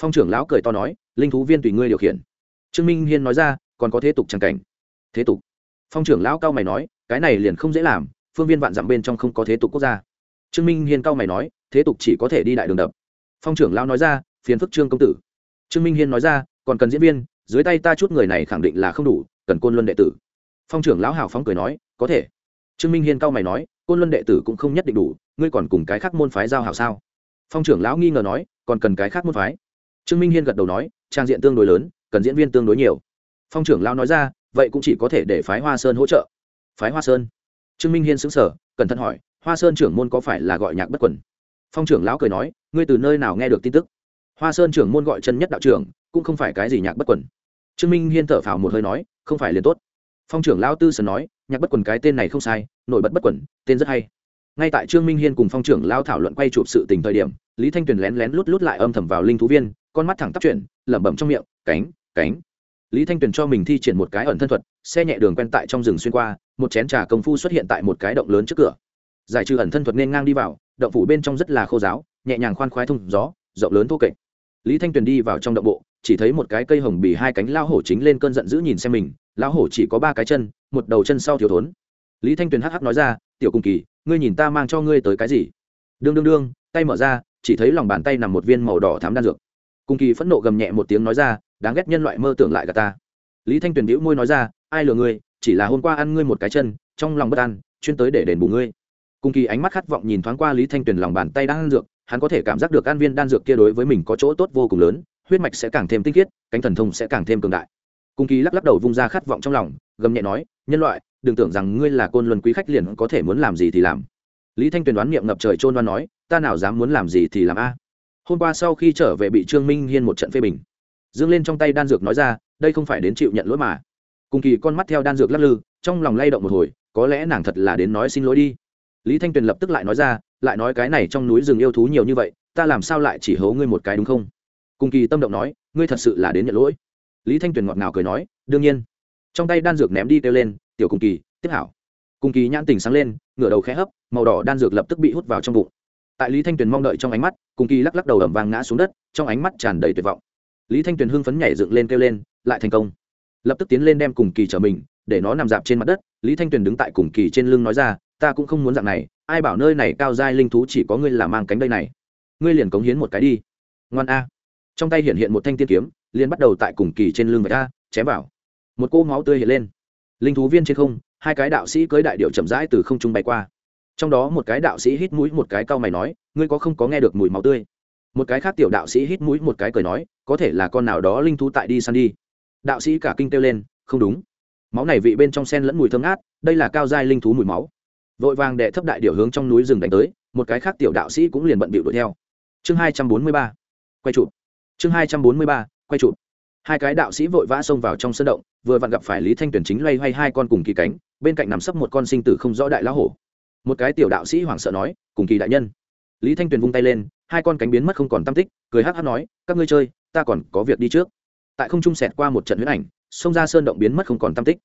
Phong trưởng lão cười to nói, linh thú viên tùy ngươi điều khiển. Trương minh hiên nói ra, còn có thế tục tràng cảnh. Thế tục. Phong trưởng lão cao mày nói, cái này liền không dễ làm, phương viên vạn dặm bên trong không có thế tục quốc gia trương minh hiên cao mày nói, thế tục chỉ có thể đi đại đường đập. Phong trưởng lao nói ra, phiền phức trương công tử. Trương minh hiên nói ra, còn cần diễn viên, dưới tay ta chút người này khẳng định là không đủ, cần côn luân đệ tử. Phong trưởng lão hào phóng cười nói, có thể. Trương minh hiên cao mày nói, côn luân đệ tử cũng không nhất định đủ, ngươi còn cùng cái khác môn phái giao hảo sao? Phong trưởng lão nghi ngờ nói, còn cần cái khác môn phái? Trương minh hiên gật đầu nói, trang diện tương đối lớn, cần diễn viên tương đối nhiều. Phong trưởng lão nói ra, vậy cũng chỉ có thể để phái hoa sơn hỗ trợ. Phái hoa sơn? Trương minh hiên xứng sở cẩn thận hỏi hoa sơn trưởng môn có phải là gọi nhạc bất quẩn phong trưởng lão cười nói, ngươi từ nơi nào nghe được tin tức? Hoa sơn trưởng môn gọi chân nhất đạo trưởng, cũng không phải cái gì nhạc bất quẩn trương minh hiên thở phào một hơi nói, không phải liền tốt. Phong trưởng lão tư sơn nói, nhạc bất quần cái tên này không sai, nổi bật bất quẩn tên rất hay. Ngay tại trương minh hiên cùng phong trưởng lao thảo luận quay chụp sự tình thời điểm, lý thanh tuyền lén lén lút lút lại âm thầm vào linh thú viên, con mắt thẳng tắp chuyển, lẩm bẩm trong miệng, cánh cánh. Lý thanh tuyền cho mình thi triển một cái ẩn thân thuật, xe nhẹ đường quen tại trong rừng xuyên qua, một chén trà công phu xuất hiện tại một cái động lớn trước cửa giải trừ ẩn thân thuật nên ngang đi vào, động phủ bên trong rất là khô giáo, nhẹ nhàng khoan khoái thông gió, rộng lớn thô kệch. Lý thanh tuyền đi vào trong động bộ, chỉ thấy một cái cây hồng bì hai cánh lao hổ chính lên cơn giận dữ nhìn xem mình lao hổ chỉ có ba cái chân, một đầu chân sau thiếu thốn. Lý thanh tuyền hắc hắc nói ra, tiểu cung kỳ, ngươi nhìn ta mang cho ngươi tới cái gì? Đương đương đương, tay mở ra, chỉ thấy lòng bàn tay nằm một viên màu đỏ thám đan dược. Cung kỳ phẫn nộ gầm nhẹ một tiếng nói ra, đáng ghét nhân loại mơ tưởng lại gà ta. Lý thanh tuyền đĩu môi nói ra, ai lừa ngươi, chỉ là hôm qua ăn ngươi một cái chân, trong lòng bất an, chuyên tới để đền bù ngươi cùng kỳ ánh mắt khát vọng nhìn thoáng qua lý thanh tuyền lòng bàn tay đang ăn dược, hắn có thể cảm giác được an viên đan dược kia đối với mình có chỗ tốt vô cùng lớn, huyết mạch sẽ càng thêm tinh khiết, cánh thần thông sẽ càng thêm cường đại. Cung kỳ lắc lắc đầu vung ra khát vọng trong lòng, gầm nhẹ nói, nhân loại, đừng tưởng rằng ngươi là côn luân quý khách liền có thể muốn làm gì thì làm. Lý thanh tuyền đoán niệm ngập trời trôn đoan nói, ta nào dám muốn làm gì thì làm a. Hôm qua sau khi trở về bị trương minh hiên một trận phê bình. Dương lên trong tay đan dược nói ra, đây không phải đến chịu nhận lỗi mà. Cùng kỳ con mắt theo đan dược lắc lư, trong lòng lay động một hồi, có lẽ nàng thật là đến nói xin lỗi đi lý thanh tuyền lập tức lại nói ra, lại nói cái này trong núi rừng yêu thú nhiều như vậy, ta làm sao lại chỉ hố ngươi một cái đúng không? Cùng kỳ tâm động nói, ngươi thật sự là đến nhận lỗi. Lý thanh tuyền ngọt ngào cười nói, đương nhiên. Trong tay đan dược ném đi kêu lên, tiểu cùng kỳ, tiếp hảo. Cùng kỳ nhãn tình sáng lên, ngửa đầu khẽ hấp, màu đỏ đan dược lập tức bị hút vào trong bụng. Tại lý thanh tuyền mong đợi trong ánh mắt cùng kỳ lắc lắc đầu ẩm vàng ngã xuống đất, trong ánh mắt tràn đầy tuyệt vọng. Lý thanh tuyền hưng phấn nhảy dựng lên kêu lên, lại thành công. Lập tức tiến lên đem cùng kỳ trở mình, để nó nằm dạp trên mặt đất, lý thanh tuyền đứng tại cùng kỳ trên lưng nói ra ta cũng không muốn dạng này, ai bảo nơi này cao giai linh thú chỉ có ngươi là mang cánh đây này. Ngươi liền cống hiến một cái đi. Ngoan a. Trong tay hiện hiện một thanh tiên kiếm, liền bắt đầu tại cùng kỳ trên lưng vạch a chém vào. Một cô máu tươi hiện lên. Linh thú viên trên không, hai cái đạo sĩ cưới đại điệu chậm rãi từ không trung bay qua. Trong đó một cái đạo sĩ hít mũi một cái cau mày nói, ngươi có không có nghe được mùi máu tươi? Một cái khác tiểu đạo sĩ hít mũi một cái cười nói, có thể là con nào đó linh thú tại đi săn đi. Đạo sĩ cả kinh kêu lên, không đúng. Máu này vị bên trong sen lẫn mùi thơm ngát, đây là cao giai linh thú mùi máu vội vàng đệ thấp đại điệu hướng trong núi rừng đánh tới, một cái khác tiểu đạo sĩ cũng liền bận bịu đuổi theo. Chương hai trăm bốn mươi ba, quay chụp. Chương hai trăm bốn mươi ba, quay chụp. Hai cái đạo sĩ vội vã xông vào trong sân động, vừa vặn gặp phải lý thanh tuyển chính loay hoay hai con cùng kỳ cánh, bên cạnh nằm sấp một con sinh tử không rõ đại lão hổ. Một cái tiểu đạo sĩ hoảng sợ nói, cùng kỳ đại nhân. Lý thanh tuyền vung tay lên, hai con cánh biến mất không còn tam tích, cười hát hát nói, các ngươi chơi, ta còn có việc đi trước. Tại không trung sẹt qua một trận huyết ảnh, xông ra sơn động biến mất không còn tam tích.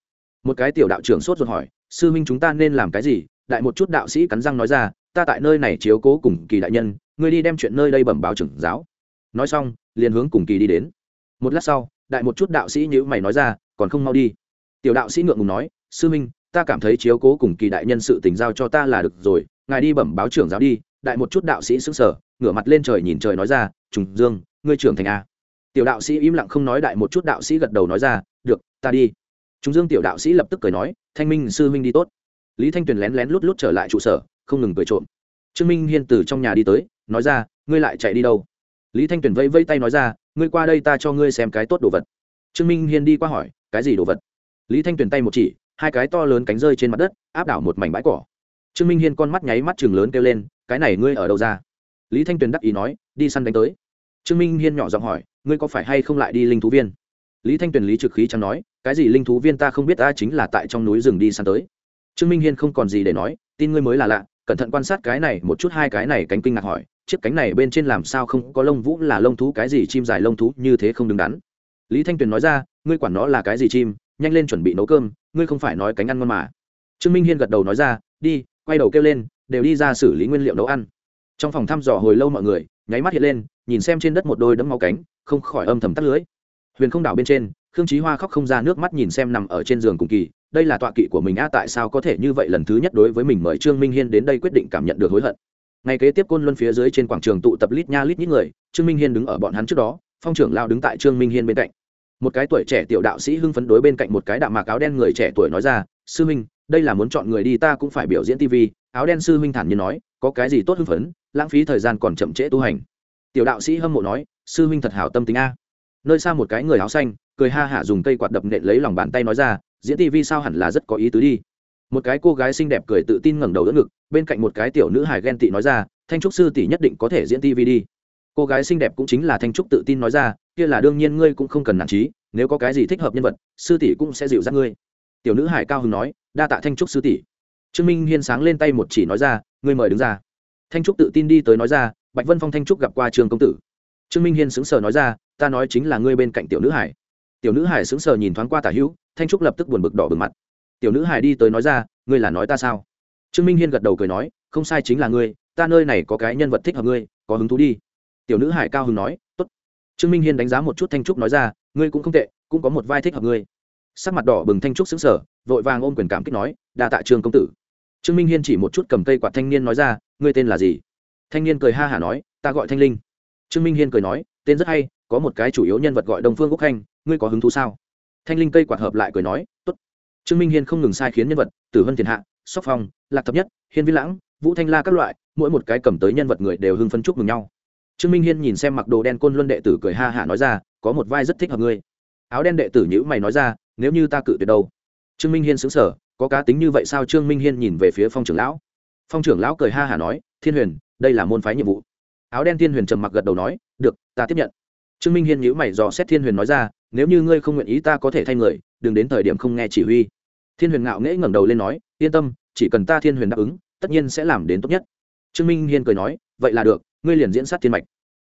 Một cái tiểu đạo trưởng sốt ruột hỏi, sư minh chúng ta nên làm cái gì? Đại một chút đạo sĩ cắn răng nói ra, ta tại nơi này chiếu cố cùng kỳ đại nhân, ngươi đi đem chuyện nơi đây bẩm báo trưởng giáo. Nói xong, liền hướng cùng kỳ đi đến. Một lát sau, đại một chút đạo sĩ nhữ mày nói ra, còn không mau đi. Tiểu đạo sĩ ngượng ngùng nói, sư minh, ta cảm thấy chiếu cố cùng kỳ đại nhân sự tình giao cho ta là được rồi, ngài đi bẩm báo trưởng giáo đi. Đại một chút đạo sĩ xứng sở ngửa mặt lên trời nhìn trời nói ra, trùng dương, ngươi trưởng thành a tiểu đạo sĩ im lặng không nói, đại một chút đạo sĩ gật đầu nói ra, được, ta đi. Trùng dương tiểu đạo sĩ lập tức cười nói, thanh minh, sư minh đi tốt lý thanh tuyền lén lén lút lút trở lại trụ sở, không ngừng cười trộm. Trương minh hiên từ trong nhà đi tới, nói ra, ngươi lại chạy đi đâu? Lý thanh tuyền vẫy vẫy tay nói ra, ngươi qua đây ta cho ngươi xem cái tốt đồ vật. Trương minh hiên đi qua hỏi, cái gì đồ vật? Lý thanh tuyền tay một chỉ, hai cái to lớn cánh rơi trên mặt đất, áp đảo một mảnh bãi cỏ. Trương minh hiên con mắt nháy mắt chừng lớn kêu lên, cái này ngươi ở đâu ra? Lý thanh tuyền đắc ý nói, đi săn đánh tới. Trương minh hiên nhỏ giọng hỏi, ngươi có phải hay không lại đi linh thú viên? Lý thanh tuyền lý trực khí chẳng nói, cái gì linh thú viên ta không biết, ta chính là tại trong núi rừng đi săn tới trương minh hiên không còn gì để nói, tin ngươi mới là lạ, cẩn thận quan sát cái này một chút hai cái này cánh kinh ngạc hỏi, chiếc cánh này bên trên làm sao không có lông vũ là lông thú, cái gì chim dài lông thú như thế không đứng đắn. Lý thanh tuyền nói ra, ngươi quản nó là cái gì chim, nhanh lên chuẩn bị nấu cơm, ngươi không phải nói cánh ăn ngon mà. Trương minh hiên gật đầu nói ra, đi, quay đầu kêu lên, đều đi ra xử lý nguyên liệu nấu ăn. Trong phòng thăm dò hồi lâu mọi người, nháy mắt hiện lên, nhìn xem trên đất một đôi đấm máu cánh, không khỏi âm thầm tắt lưới. Huyền không đảo bên trên, khương trí hoa khóc không ra nước mắt nhìn xem nằm ở trên giường cùng kỳ đây là tọa kỵ của mình a, tại sao có thể như vậy? Lần thứ nhất đối với mình mời trương minh hiên đến đây quyết định cảm nhận được hối hận. Ngày kế tiếp côn luân phía dưới trên quảng trường tụ tập lít nha lít những người, trương minh hiên đứng ở bọn hắn trước đó, phong trưởng lao đứng tại trương minh hiên bên cạnh. Một cái tuổi trẻ tiểu đạo sĩ hưng phấn đối bên cạnh một cái đạo mạc áo đen người trẻ tuổi nói ra, sư minh, đây là muốn chọn người đi, ta cũng phải biểu diễn tv áo đen sư minh thản nhiên nói, có cái gì tốt hưng phấn, lãng phí thời gian còn chậm trễ tu hành. Tiểu đạo sĩ hâm mộ nói, sư minh thật hảo tâm tính a. Nơi xa một cái người áo xanh, cười ha hả dùng cây quạt đập nện lấy lòng bàn tay nói ra diễn tv sao hẳn là rất có ý tứ đi. Một cái cô gái xinh đẹp cười tự tin ngẩng đầu đỡ ngực, bên cạnh một cái tiểu nữ hài ghen tị nói ra, thanh trúc sư tỷ nhất định có thể diễn tv đi. Cô gái xinh đẹp cũng chính là thanh trúc tự tin nói ra, kia là đương nhiên ngươi cũng không cần nản trí, nếu có cái gì thích hợp nhân vật, sư tỷ cũng sẽ dịu dắt ngươi. Tiểu nữ hải cao hứng nói, đa tạ thanh trúc sư tỷ. Trương minh hiên sáng lên tay một chỉ nói ra, ngươi mời đứng ra. Thanh trúc tự tin đi tới nói ra, bạch vân phong thanh trúc gặp qua trường công tử. Trương minh hiên sững sờ nói ra, ta nói chính là ngươi bên cạnh tiểu nữ hải tiểu nữ hải sững sờ nhìn thoáng qua tả hữu, thanh trúc lập tức buồn bực đỏ bừng mặt. Tiểu nữ hải đi tới nói ra, ngươi là nói ta sao? Trương minh hiên gật đầu cười nói, không sai chính là ngươi, ta nơi này có cái nhân vật thích hợp ngươi, có hứng thú đi. Tiểu nữ hải cao hứng nói, tốt. Trương minh hiên đánh giá một chút thanh trúc nói ra, ngươi cũng không tệ, cũng có một vai thích hợp ngươi. Sắc mặt đỏ bừng thanh trúc xứng sở vội vàng ôm quyền cảm kích nói, đa tạ trương công tử. Trương minh hiên chỉ một chút cầm cây quạt thanh niên nói ra, ngươi tên là gì? Thanh niên cười ha hả nói, ta gọi thanh linh. Trương minh hiên cười nói, tên rất hay có một cái chủ yếu nhân vật gọi đông phương quốc khanh, ngươi có hứng thú sao? Thanh linh cây quạt hợp lại cười nói, tốt. Trương minh hiên không ngừng sai khiến nhân vật, tử vân thiền hạ, sóc phong, lạc thập nhất, hiên vi lãng, vũ thanh la các loại, mỗi một cái cầm tới nhân vật người đều hưng phân chúc mừng nhau. Trương minh hiên nhìn xem mặc đồ đen côn luân đệ tử cười ha hả nói ra, có một vai rất thích hợp ngươi. Áo đen đệ tử nhữ mày nói ra, nếu như ta cự tuyệt đâu? Trương minh hiên xứng sở có cá tính như vậy sao? Trương minh hiên nhìn về phía phong trưởng lão. Phong trưởng lão cười ha hả nói, thiên huyền, đây là môn phái nhiệm vụ. Áo đen thiên huyền trầm mặc gật đầu nói, được, ta tiếp nhận trương minh hiên nhữ mày dò xét thiên huyền nói ra, nếu như ngươi không nguyện ý ta có thể thay người, đừng đến thời điểm không nghe chỉ huy. Thiên huyền ngạo nghễ ngẩng đầu lên nói, yên tâm, chỉ cần ta thiên huyền đáp ứng, tất nhiên sẽ làm đến tốt nhất. Trương minh hiên cười nói, vậy là được, ngươi liền diễn sát thiên mạch.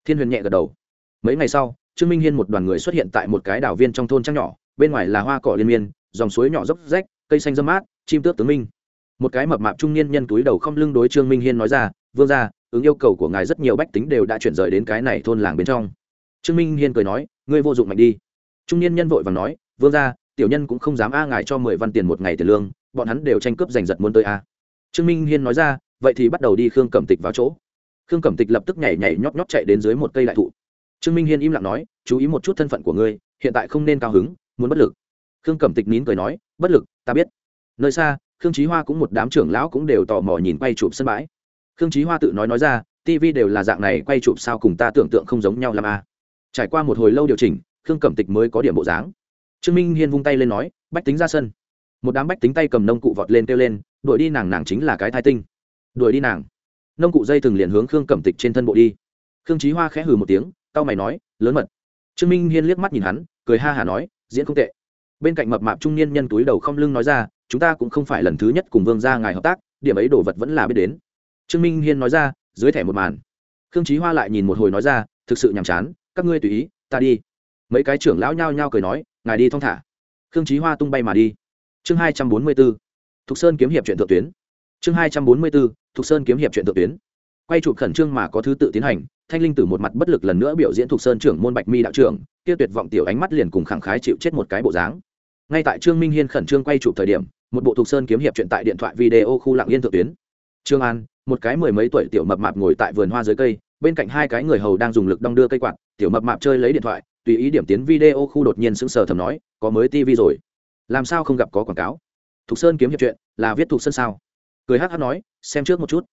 Thiên huyền nhẹ gật đầu. Mấy ngày sau, trương minh hiên một đoàn người xuất hiện tại một cái đảo viên trong thôn trăng nhỏ, bên ngoài là hoa cỏ liên miên, dòng suối nhỏ dốc rách, cây xanh dâm mát, chim tước tướng minh. Một cái mập mạp trung niên nhân túi đầu không lưng đối trương minh hiên nói ra, vương ra ứng yêu cầu của ngài rất nhiều bách tính đều đã chuyển rời đến cái này thôn làng bên trong trương minh hiên cười nói, ngươi vô dụng mạnh đi. Trung niên nhân vội và nói, vương ra tiểu nhân cũng không dám a ngài cho mười văn tiền một ngày tiền lương, bọn hắn đều tranh cướp giành giật muốn tới a. Trương minh hiên nói ra, vậy thì bắt đầu đi khương cẩm tịch vào chỗ. Khương cẩm tịch lập tức nhảy nhảy nhóp nhóp chạy đến dưới một cây đại thụ. Trương minh hiên im lặng nói, chú ý một chút thân phận của ngươi, hiện tại không nên cao hứng, muốn bất lực. Khương cẩm tịch nín cười nói, bất lực, ta biết. Nơi xa, khương trí hoa cũng một đám trưởng lão cũng đều tò mò nhìn quay chụp sân bãi. Khương trí hoa tự nói nói ra tv đều là dạng này, quay chụp sao cùng ta tưởng tượng không giống nhau làm a trải qua một hồi lâu điều chỉnh, khương cẩm tịch mới có điểm bộ dáng. Trương minh hiên vung tay lên nói, bách tính ra sân. Một đám bách tính tay cầm nông cụ vọt lên kêu lên, đuổi đi nàng nàng chính là cái thai tinh. Đuổi đi nàng. Nông cụ dây thừng liền hướng khương cẩm tịch trên thân bộ đi. Khương trí hoa khẽ hừ một tiếng tao mày nói, lớn mật. Trương minh hiên liếc mắt nhìn hắn, cười ha hả nói, diễn không tệ. Bên cạnh mập mạp trung niên nhân túi đầu không lưng nói ra, chúng ta cũng không phải lần thứ nhất cùng vương gia ngài hợp tác, điểm ấy đồ vật vẫn là biết đến. Trương minh hiên nói ra, dưới thẻ một màn. Khương trí hoa lại nhìn một hồi nói ra, thực sự nhàm chán các ngươi tùy ý, ta đi. Mấy cái trưởng lão nhao nhao cười nói, ngài đi thong thả. Khương trí hoa tung bay mà đi. Chương hai trăm bốn mươi b ố thục sơn kiếm hiệp chuyện thượng tuyến. Chương hai trăm bốn mươi b ố thục sơn kiếm hiệp chuyện thượng tuyến. Quay chụp khẩn trương mà có thứ tự tiến hành, thanh linh tử một mặt bất lực lần nữa biểu diễn thục sơn trưởng môn bạch mi đạo trưởng, kia tuyệt vọng tiểu ánh mắt liền cùng khẳng khái chịu chết một cái bộ dáng. Ngay tại trương minh hiên khẩn trương quay chụp thời điểm, một bộ thục sơn kiếm hiệp chuyện tại điện thoại video khu lạng yên thượng tuyến. Trương an, một cái mười mấy tuổi tiểu mập mạp ngồi tại vườn hoa dưới cây bên cạnh hai cái người hầu đang dùng lực đong đưa cây quạt, tiểu mập mạp chơi lấy điện thoại, tùy ý điểm tiến video khu đột nhiên sững sờ thầm nói, có mới tv rồi. Làm sao không gặp có quảng cáo? Thục sơn kiếm hiệp chuyện, là viết thục sơn sao? Cười hát hát nói, xem trước một chút.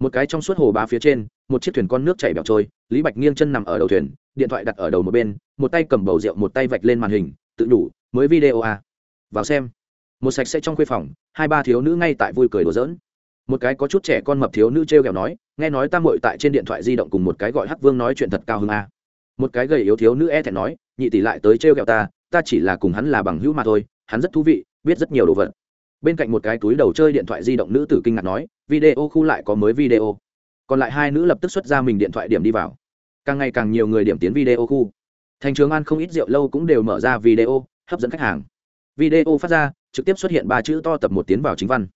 Một cái trong suốt hồ bá phía trên, một chiếc thuyền con nước chảy bẹo trôi, lý bạch nghiêng chân nằm ở đầu thuyền, điện thoại đặt ở đầu một bên, một tay cầm bầu rượu một tay vạch lên màn hình, tự đủ mới video à. vào xem. Một sạch sẽ trong khuê phòng, hai ba thiếu nữ ngay tại vui cười đùa giỡn một cái có chút trẻ con mập thiếu nữ t r e o kẹo nói, nghe nói tam mội tại trên điện thoại di động cùng một cái gọi hắc vương nói chuyện thật cao hơn a. Một cái gầy yếu thiếu nữ e thẹn nói, nhị tỷ lại tới t r e o kẹo ta ta chỉ là cùng hắn là bằng hữu mà thôi, hắn rất thú vị, biết rất nhiều đồ vật. Bên cạnh một cái túi đầu chơi điện thoại di động nữ tử kinh ngạc nói, video khu lại có mới video. Còn lại hai nữ lập tức xuất ra mình điện thoại điểm đi vào. Càng ngày càng nhiều người điểm tiến video khu. Thành trường an không ít rượu lâu cũng đều mở ra video, hấp dẫn khách hàng. Video phát ra, trực tiếp xuất hiện ba chữ to tập một tiến vào chính văn.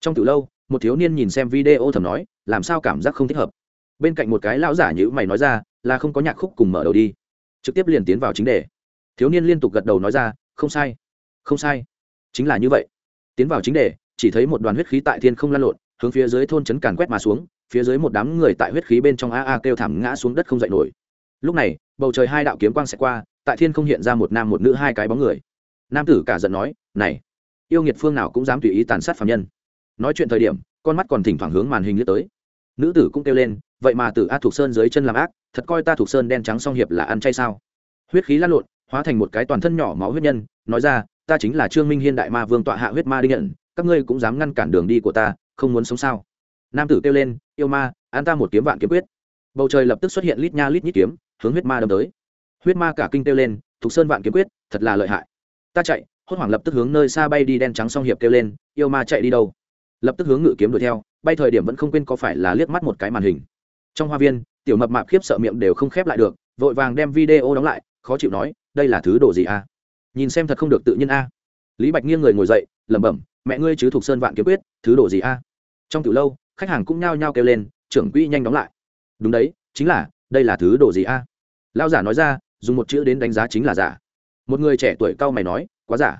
Trong từ lâu một thiếu niên nhìn xem video thầm nói, làm sao cảm giác không thích hợp? Bên cạnh một cái lão giả như mày nói ra, là không có nhạc khúc cùng mở đầu đi. Trực tiếp liền tiến vào chính đề. Thiếu niên liên tục gật đầu nói ra, không sai không sai, chính là như vậy. Tiến vào chính đề, chỉ thấy một đoàn huyết khí tại thiên không lan lộn, hướng phía dưới thôn trấn càn quét mà xuống, phía dưới một đám người tại huyết khí bên trong a a kêu thảm ngã xuống đất không dậy nổi. Lúc này, bầu trời hai đạo kiếm quang sẽ qua, tại thiên không hiện ra một nam một nữ hai cái bóng người. Nam tử cả giận nói, này, yêu nghiệt phương nào cũng dám tùy ý tàn sát phạm nhân nói chuyện thời điểm, con mắt còn thỉnh thoảng hướng màn hình lướt tới. Nữ tử cũng kêu lên, vậy mà tử a thục sơn dưới chân làm ác, thật coi ta thục sơn đen trắng song hiệp là ăn chay sao? Huyết khí lan lộn, hóa thành một cái toàn thân nhỏ máu huyết nhân, nói ra, ta chính là trương minh hiên đại ma vương tọa hạ huyết ma đinh nhận, các ngươi cũng dám ngăn cản đường đi của ta, không muốn sống sao? Nam tử kêu lên, yêu ma an ta một kiếm vạn kiếm quyết. Bầu trời lập tức xuất hiện lít nha lít nhít kiếm, hướng huyết ma đâm tới. Huyết ma cả kinh kêu lên, thục sơn vạn kiếm quyết, thật là lợi hại. Ta chạy, hốt hoảng lập tức hướng nơi xa bay đi đen trắng song hiệp kêu lên, yêu ma chạy đi đâu? Lập tức hướng ngự kiếm đuổi theo, bay thời điểm vẫn không quên có phải là liếc mắt một cái màn hình. Trong hoa viên, tiểu mập mạp khiếp sợ miệng đều không khép lại được, vội vàng đem video đóng lại, khó chịu nói, đây là thứ đồ gì a? Nhìn xem thật không được tự nhiên a. Lý bạch nghiêng người ngồi dậy, lẩm bẩm, mẹ ngươi chứ thuộc sơn vạn kiếm quyết, thứ đồ gì a? Trong từ lâu, khách hàng cũng nhao nhao kêu lên, trưởng quỹ nhanh đóng lại. Đúng đấy, chính là, đây là thứ đồ gì a? Lao giả nói ra, dùng một chữ đến đánh giá chính là giả. Một người trẻ tuổi cao mày nói, quá giả.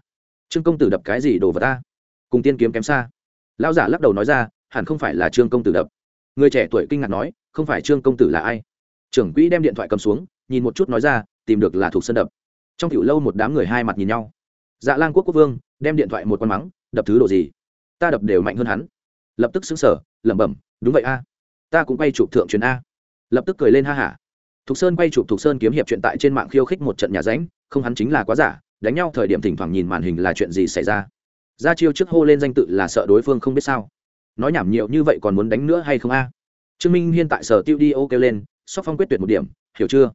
Trương công tử đập cái gì đồ vật ta cùng tiên kiếm kém xa lão giả lắc đầu nói ra, hẳn không phải là trương công tử đập. Người trẻ tuổi kinh ngạc nói, không phải trương công tử là ai? Trưởng quỹ đem điện thoại cầm xuống, nhìn một chút nói ra, tìm được là thuộc sân đập. Trong tiểu lâu một đám người hai mặt nhìn nhau. Dạ lan quốc quốc vương đem điện thoại một con mắng, đập thứ đồ gì? Ta đập đều mạnh hơn hắn. Lập tức xứng sở lẩm bẩm, đúng vậy a, ta cũng quay chụp thượng truyền a. Lập tức cười lên ha hả. Thục sơn quay chụp thục sơn kiếm hiệp chuyện tại trên mạng khiêu khích một trận nhà ránh không hắn chính là quá giả, đánh nhau thời điểm thỉnh thoảng nhìn màn hình là chuyện gì xảy ra ra chiêu trước hô lên danh tự là sợ đối phương không biết sao. Nói nhảm nhiều như vậy còn muốn đánh nữa hay không a? Trương minh hiên tại sở tiêu đi ô kêu lên, sóc phong quyết tuyệt một điểm, hiểu chưa?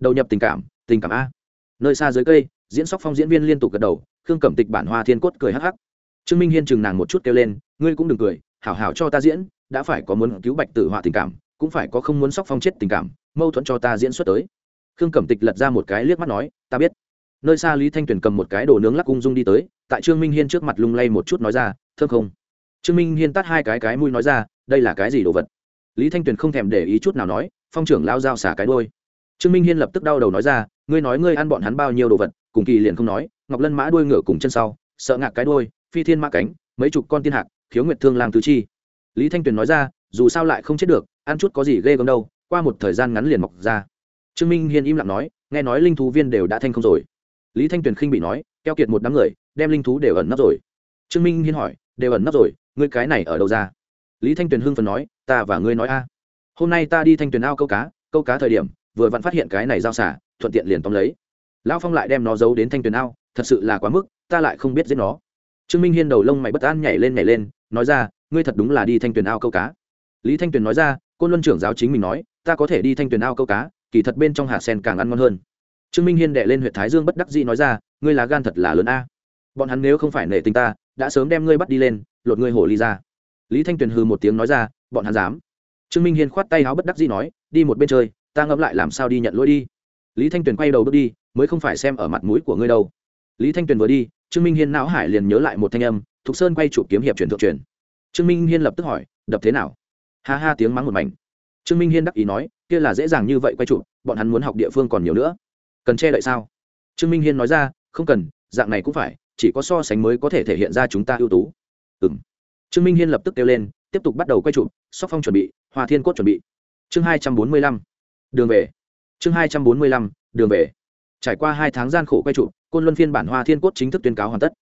Đầu nhập tình cảm tình cảm a. Nơi xa dưới cây, diễn sóc phong diễn viên liên tục gật đầu, khương cẩm tịch bản hoa thiên cốt cười hắc hắc. Trương minh hiên chừng nàng một chút kêu lên, ngươi cũng đừng cười, hảo hảo cho ta diễn, đã phải có muốn cứu bạch tử họa tình cảm, cũng phải có không muốn sóc phong chết tình cảm, mâu thuẫn cho ta diễn xuất tới. Khương cẩm tịch lật ra một cái liếc mắt nói, ta biết nơi xa lý thanh tuyền cầm một cái đồ nướng lắc ung dung đi tới, tại trương minh hiên trước mặt lung lay một chút nói ra, thơm không? Trương minh hiên tắt hai cái cái mũi nói ra, đây là cái gì đồ vật? Lý thanh tuyền không thèm để ý chút nào nói, phong trưởng lao dao xả cái đôi trương minh hiên lập tức đau đầu nói ra, ngươi nói ngươi ăn bọn hắn bao nhiêu đồ vật? Cùng kỳ liền không nói, ngọc lân mã đuôi ngựa cùng chân sau, sợ ngạc cái đuôi, phi thiên mã cánh, mấy chục con tiên hạc, khiếu nguyệt thương lang tứ chi. Lý thanh tuyền nói ra, dù sao lại không chết được, ăn chút có gì ghê gớm đâu, qua một thời gian ngắn liền mọc ra. Trương minh hiên im lặng nói, nghe nói linh thú viên đều đã thanh không rồi lý thanh tuyền khinh bị nói, keo kiệt một đám người, đem linh thú đều ẩn nấp rồi. Trương minh hiên hỏi, đều ẩn nấp rồi, ngươi cái này ở đâu ra? Lý thanh tuyền hưng phần nói, ta và ngươi nói a. Hôm nay ta đi thanh tuyền ao câu cá câu cá thời điểm, vừa vặn phát hiện cái này giao xả, thuận tiện liền tóm lấy. Lão phong lại đem nó giấu đến thanh tuyền ao, thật sự là quá mức, ta lại không biết giết nó. Trương minh hiên đầu lông mày bất an nhảy lên nhảy lên, nói ra, ngươi thật đúng là đi thanh tuyền ao câu cá. Lý thanh tuyền nói ra, côn luân trưởng giáo chính mình nói, ta có thể đi thanh tuyền ao câu cá, kỳ thật bên trong hạ sen càng ăn ngon hơn trương minh hiên đệ lên huyện thái dương bất đắc dĩ nói ra, ngươi là gan thật là lớn a. Bọn hắn nếu không phải nể tình ta, đã sớm đem ngươi bắt đi lên, lột ngươi hổ ly ra. Lý thanh tuyền hư một tiếng nói ra, bọn hắn dám. Trương minh hiên khoát tay áo bất đắc dĩ nói, đi một bên chơi, ta ngẫm lại làm sao đi nhận lỗi đi. Lý thanh tuyền quay đầu bước đi, mới không phải xem ở mặt mũi của ngươi đâu. Lý thanh tuyền vừa đi, trương minh hiên não hải liền nhớ lại một thanh âm, thục sơn quay chủ kiếm hiệp truyền thượng truyền trương minh hiên lập tức hỏi, đập thế nào? Ha ha tiếng mắng một mảnh. Trương minh hiên đắc ý nói, kia là dễ dàng như vậy quay chụp, bọn hắn muốn học địa phương còn nhiều nữa cần che đậy sao? Trương minh hiên nói ra, không cần, dạng này cũng phải, chỉ có so sánh mới có thể thể hiện ra chúng ta ưu tú. Ừ m trương minh hiên lập tức kêu lên, tiếp tục bắt đầu quay chụp, sóc phong chuẩn bị, hòa thiên cốt chuẩn bị. Chương hai trăm bốn mươi lăm, đường về. Chương hai trăm bốn mươi lăm, đường về. Trải qua hai tháng gian khổ quay chụp, côn luân phiên bản hoa thiên cốt chính thức tuyên cáo hoàn tất.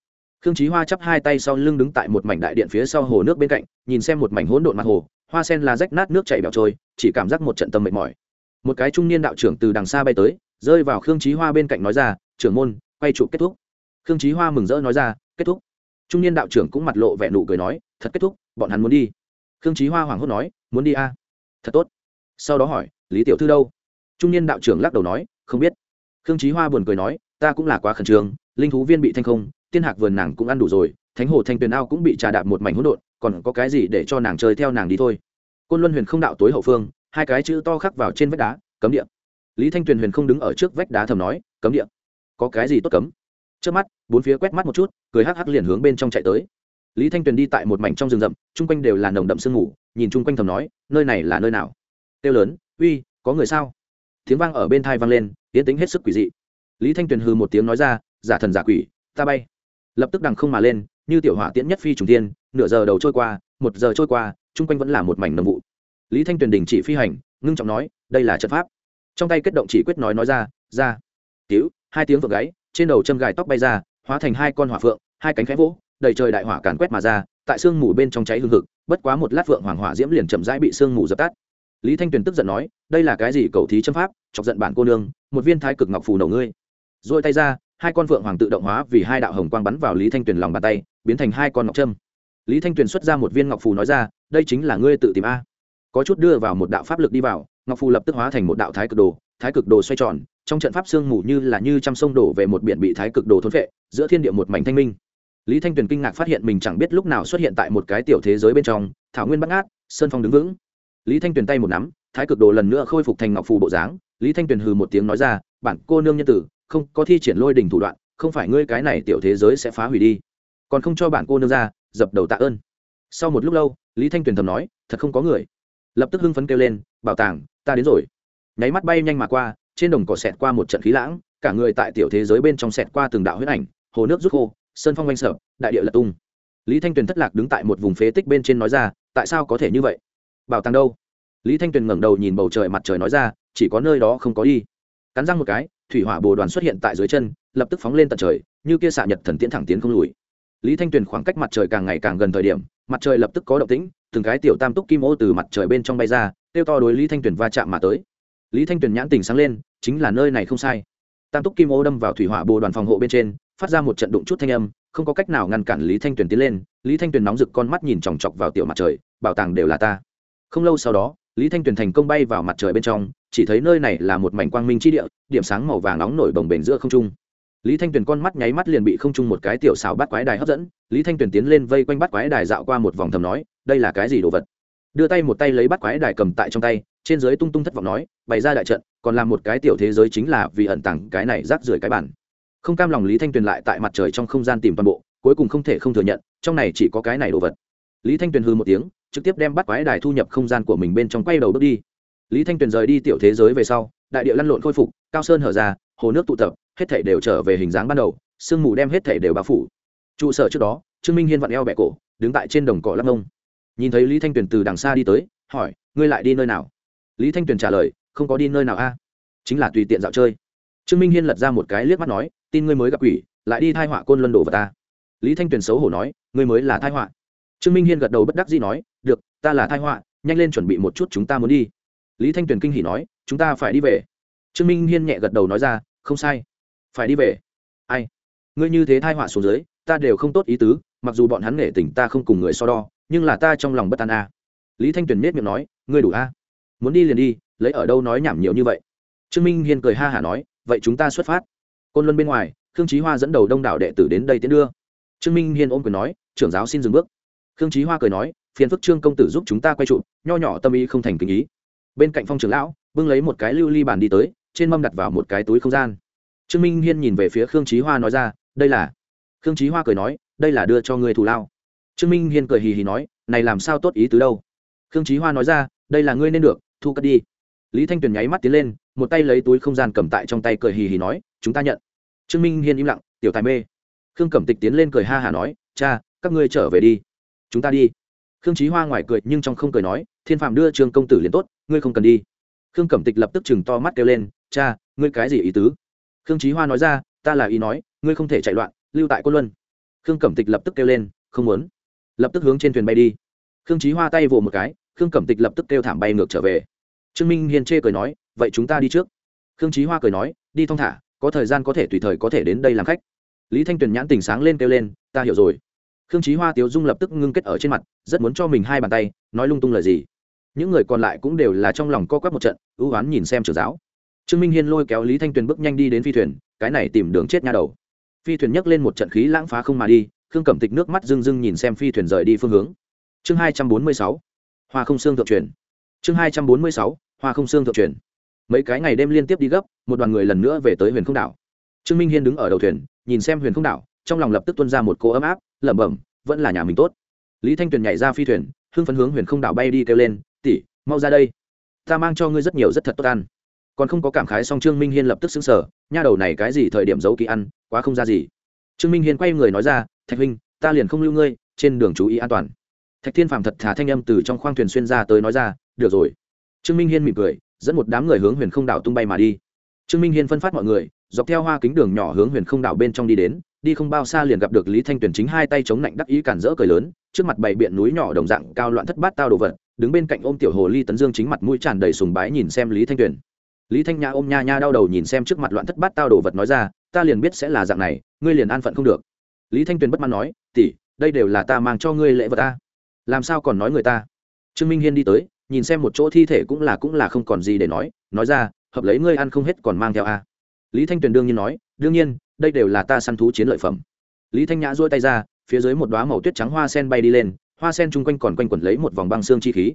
Khương trí hoa chắp hai tay sau lưng đứng tại một mảnh đại điện phía sau hồ nước bên cạnh, nhìn xem một mảnh hỗn độn mặt hồ, hoa sen là rách nát nước chảy bẹo trôi, chỉ cảm giác một trận tâm mệt mỏi. Một cái trung niên đạo trưởng từ đằng xa bay tới rơi vào khương trí hoa bên cạnh nói ra, trưởng môn, quay trụ kết thúc. Khương trí hoa mừng rỡ nói ra, kết thúc. Trung niên đạo trưởng cũng mặt lộ vẻ nụ cười nói, thật kết thúc, bọn hắn muốn đi. Khương trí hoa hoảng hốt nói, muốn đi a? À? thật tốt. Sau đó hỏi, lý tiểu thư đâu? Trung niên đạo trưởng lắc đầu nói, không biết. Khương trí hoa buồn cười nói, ta cũng là quá khẩn trương, linh thú viên bị thanh không, tiên hạc vườn nàng cũng ăn đủ rồi, thánh hồ thanh tuyền ao cũng bị trà đạp một mảnh hỗn độn, còn có cái gì để cho nàng chơi theo nàng đi thôi. Côn luân huyền không đạo tối hậu phương, hai cái chữ to khắc vào trên vách đá, cấm địa lý thanh tuyền huyền không đứng ở trước vách đá thầm nói, cấm địa. Có cái gì tốt cấm? Trước mắt, bốn phía quét mắt một chút, cười hắc hắc liền hướng bên trong chạy tới. Lý thanh tuyền đi tại một mảnh trong rừng rậm, chung quanh đều là nồng đậm sương ngủ nhìn chung quanh thầm nói, nơi này là nơi nào? Kêu lớn, uy, có người sao? Tiếng vang ở bên thai vang lên tiến tính hết sức quỷ dị. Lý thanh tuyền hư một tiếng nói ra, giả thần giả quỷ, ta bay. Lập tức đằng không mà lên, như tiểu hỏa tiễn nhất phi trùng tiên nửa giờ đầu trôi qua, một giờ trôi qua, chung quanh vẫn là một mảnh nồng vụ. Lý thanh tuyền đình chỉ phi hành, ngưng trọng nói, đây là trận pháp trong tay kết động chỉ quyết nói nói ra ra. Cứu hai tiếng vượng gáy trên đầu châm gài tóc bay ra, hóa thành hai con hỏa phượng, hai cánh khẽ vỗ, đầy trời đại hỏa càn quét mà ra, tại sương mù bên trong cháy hương hực, bất quá một lát phượng hoàng hỏa diễm liền chậm rãi bị sương mù dập tắt. Lý thanh tuyền tức giận nói, đây là cái gì cầu thí châm pháp? Chọc giận bản cô nương, một viên thái cực ngọc phù nổ ngươi. Dội tay ra, hai con phượng hoàng tự động hóa vì hai đạo hồng quang bắn vào lý thanh tuyền lòng bàn tay, biến thành hai con ngọc trâm lý thanh tuyền xuất ra một viên ngọc phù nói ra, đây chính là ngươi tự tìm a. Có chút đưa vào một đạo pháp lực đi vào ngọc phù lập tức hóa thành một đạo thái cực đồ, thái cực đồ xoay tròn, trong trận pháp sương mù như là như trăm sông đổ về một biển bị thái cực đồ thôn vệ giữa thiên địa một mảnh thanh minh. Lý thanh tuyền kinh ngạc phát hiện mình chẳng biết lúc nào xuất hiện tại một cái tiểu thế giới bên trong, thảo nguyên bắt ngát, sơn phong đứng vững. Lý thanh tuyền tay một nắm, thái cực đồ lần nữa khôi phục thành ngọc phù bộ dáng, lý thanh tuyền hừ một tiếng nói ra, bản cô nương nhân tử, không có thi triển lôi đình thủ đoạn, không phải ngươi cái này tiểu thế giới sẽ phá hủy đi. Còn không cho bản cô nương ra, dập đầu tạ ơn. Sau một lúc lâu, lý thanh tuyền thầm nói, thật không có người. Lập tức hưng phấn kêu lên, bảo tàng ta đến rồi. Nháy mắt bay nhanh mà qua, trên đồng cỏ xẹt qua một trận khí lãng, cả người tại tiểu thế giới bên trong xẹt qua từng đạo huyết ảnh, hồ nước rút khô, sơn phong oanh sợ đại địa lật tung. Lý thanh tuyền thất lạc đứng tại một vùng phế tích bên trên nói ra, tại sao có thể như vậy? Bảo tàng đâu? Lý thanh tuyền ngẩng đầu nhìn bầu trời mặt trời nói ra, chỉ có nơi đó không có đi. Cắn răng một cái, thủy hỏa bồ đoàn xuất hiện tại dưới chân, lập tức phóng lên tận trời, như kia xạ nhật thần tiễn thẳng tiến không lùi. Lý thanh tuyền khoảng cách mặt trời càng ngày càng gần thời điểm, mặt trời lập tức có động tĩnh, từng cái tiểu tam túc kim ô từ mặt trời bên trong bay ra tiêu to đối lý thanh tuyền va chạm mà tới. Lý thanh tuyền nhãn tình sáng lên, chính là nơi này không sai. Tam túc kim ô đâm vào thủy hỏa bồ đoàn phòng hộ bên trên, phát ra một trận đụng chút thanh âm, không có cách nào ngăn cản lý thanh tuyền tiến lên. Lý thanh tuyền nóng rực con mắt nhìn chòng chọc vào tiểu mặt trời, bảo tàng đều là ta. Không lâu sau đó, lý thanh tuyền thành công bay vào mặt trời bên trong, chỉ thấy nơi này là một mảnh quang minh chi địa, điểm sáng màu vàng nóng nổi bồng bềnh giữa không trung. Lý thanh tuyền con mắt nháy mắt liền bị không trung một cái tiểu xào bắt quái đài hấp dẫn. Lý thanh tuyền tiến lên vây quanh bắt quái đài dạo qua một vòng thầm nói, đây là cái gì đồ vật? Đưa tay một tay lấy bắt quái đài cầm tại trong tay, trên dưới tung tung thất vọng nói, bày ra đại trận, còn làm một cái tiểu thế giới chính là vì ẩn tàng cái này rác rưởi cái bản. Không cam lòng lý thanh tuyền lại tại mặt trời trong không gian tìm toàn bộ, cuối cùng không thể không thừa nhận, trong này chỉ có cái này đồ vật. Lý thanh tuyền hư một tiếng, trực tiếp đem bắt quái đài thu nhập không gian của mình bên trong quay đầu bước đi. Lý thanh tuyền rời đi tiểu thế giới về sau, đại địa lăn lộn khôi phục, cao sơn hở ra, hồ nước tụ tập, hết thể đều trở về hình dáng ban đầu, sương mù đem hết thể đều bao phủ. Trụ sở trước đó, trương minh hiên vặn eo bẹ cổ, đứng tại trên đồng cỏ lắc ngông nhìn thấy lý thanh tuyền từ đằng xa đi tới, hỏi, ngươi lại đi nơi nào? Lý thanh tuyền trả lời, không có đi nơi nào a, chính là tùy tiện dạo chơi. Trương minh hiên lật ra một cái liếc mắt nói, tin ngươi mới gặp quỷ, lại đi thai họa côn luân đồ vào ta. Lý thanh tuyền xấu hổ nói, ngươi mới là thai họa. Trương minh hiên gật đầu bất đắc dĩ nói, được, ta là thai họa, nhanh lên chuẩn bị một chút chúng ta muốn đi. Lý thanh tuyền kinh hỉ nói, chúng ta phải đi về. Trương minh hiên nhẹ gật đầu nói ra, không sai. Phải đi về? Ai? Ngươi như thế thai họa xuống dưới, ta đều không tốt ý tứ, mặc dù bọn hắn nghệ tình ta không cùng người so đo nhưng là ta trong lòng bất an a. Lý thanh tuyền nết miệng nói, ngươi đủ a. Muốn đi liền đi, lấy ở đâu nói nhảm nhiều như vậy? Trương minh hiên cười ha hả nói, vậy chúng ta xuất phát. Côn luân bên ngoài, khương trí hoa dẫn đầu đông đảo đệ tử đến đây tiến đưa. Trương minh hiên ôm quyền nói, trưởng giáo xin dừng bước. Khương trí hoa cười nói, phiền phức trương công tử giúp chúng ta quay trụ, nho nhỏ tâm ý không thành kinh ý. Bên cạnh phong trưởng lão, bưng lấy một cái lưu ly bàn đi tới, trên mâm đặt vào một cái túi không gian. Trương minh hiên nhìn về phía khương trí hoa nói ra, đây là khương trí hoa cười nói, đây là đưa cho người thù lao trương minh hiên cười hì hì nói, này làm sao tốt ý tứ đâu? Khương Chí hoa nói ra, đây là ngươi nên được, thu cất đi. Lý thanh tuyền nháy mắt tiến lên, một tay lấy túi không gian cầm tại trong tay cười hì hì nói, chúng ta nhận. Trương minh hiên im lặng, tiểu tài mê. Khương cẩm tịch tiến lên cười ha hả nói, cha, các ngươi trở về đi. Chúng ta đi. Khương Chí hoa ngoài cười nhưng trong không cười nói, thiên phạm đưa trương công tử liền tốt, ngươi không cần đi. Khương cẩm tịch lập tức chừng to mắt kêu lên, cha, ngươi cái gì ý tứ? Khương Chí hoa nói ra, ta là ý nói, ngươi không thể chạy loạn, lưu tại côn luân. Khương cẩm tịch lập tức kêu lên, không muốn lập tức hướng trên thuyền bay đi. Khương trí hoa tay vỗ một cái, khương cẩm tịch lập tức kêu thảm bay ngược trở về. Trương minh hiền chê cười nói, vậy chúng ta đi trước. Khương trí hoa cười nói, đi thong thả, có thời gian có thể tùy thời có thể đến đây làm khách. Lý thanh tuyền nhãn tình sáng lên kêu lên, ta hiểu rồi. Khương trí hoa tiếu dung lập tức ngưng kết ở trên mặt, rất muốn cho mình hai bàn tay, nói lung tung lời gì. Những người còn lại cũng đều là trong lòng co quắp một trận, ưu oán nhìn xem trưởng giáo. Trương minh hiên lôi kéo lý thanh tuyền bước nhanh đi đến phi thuyền, cái này tìm đường chết nha đầu. Phi thuyền nhấc lên một trận khí lãng phá không mà đi khương cẩm tịch nước mắt rưng rưng nhìn xem phi thuyền rời đi phương hướng. Chương hai trăm bốn mươi sáu, hoa không xương thượng truyền. Chương hai trăm bốn mươi sáu, hoa không xương thượng truyền. Mấy cái ngày đêm liên tiếp đi gấp, một đoàn người lần nữa về tới huyền không đảo. Trương minh hiên đứng ở đầu thuyền, nhìn xem huyền không đảo, trong lòng lập tức tuân ra một cô ấm áp, lẩm bẩm, vẫn là nhà mình tốt. Lý thanh tuyền nhảy ra phi thuyền, hưng phấn hướng huyền không đảo bay đi kêu lên tỉ mau ra đây. Ta mang cho ngươi rất nhiều rất thật tốt ăn. Còn không có cảm khái Song trương minh hiên lập tức xứng sở nha đầu này cái gì thời điểm giấu kỳ ăn, quá không ra gì. Trương minh hiên quay người nói ra thạch huynh, ta liền không lưu ngươi, trên đường chú ý an toàn. Thạch thiên phàm thật thà thanh âm từ trong khoang thuyền xuyên ra tới nói ra, được rồi. Trương minh hiên mỉm cười, dẫn một đám người hướng huyền không đảo tung bay mà đi. Trương minh hiên phân phát mọi người, dọc theo hoa kính đường nhỏ hướng huyền không đảo bên trong đi đến, đi không bao xa liền gặp được lý thanh tuyền chính hai tay chống lạnh đắc ý cản rỡ cười lớn, trước mặt bảy biện núi nhỏ đồng dạng cao loạn thất bát tao đồ vật, đứng bên cạnh ôm tiểu hồ ly tấn dương chính mặt mũi tràn đầy sùng bái nhìn xem lý thanh tuyền. Lý thanh nhã ôm nha nha đau đầu nhìn xem trước mặt loạn thất bát tao đồ vật nói ra, ta liền biết sẽ là dạng này, ngươi liền an phận không được lý thanh tuyền bất mãn nói, tỷ, đây đều là ta mang cho ngươi lễ vật ta. Làm sao còn nói người ta? Trương minh hiên đi tới, nhìn xem một chỗ thi thể cũng là cũng là không còn gì để nói nói ra, hợp lấy ngươi ăn không hết còn mang theo a. Lý thanh tuyền đương nhiên nói, đương nhiên, đây đều là ta săn thú chiến lợi phẩm. Lý thanh nhã duỗi tay ra, phía dưới một đoá màu tuyết trắng hoa sen bay đi lên, hoa sen chung quanh còn quanh quẩn lấy một vòng băng xương chi khí.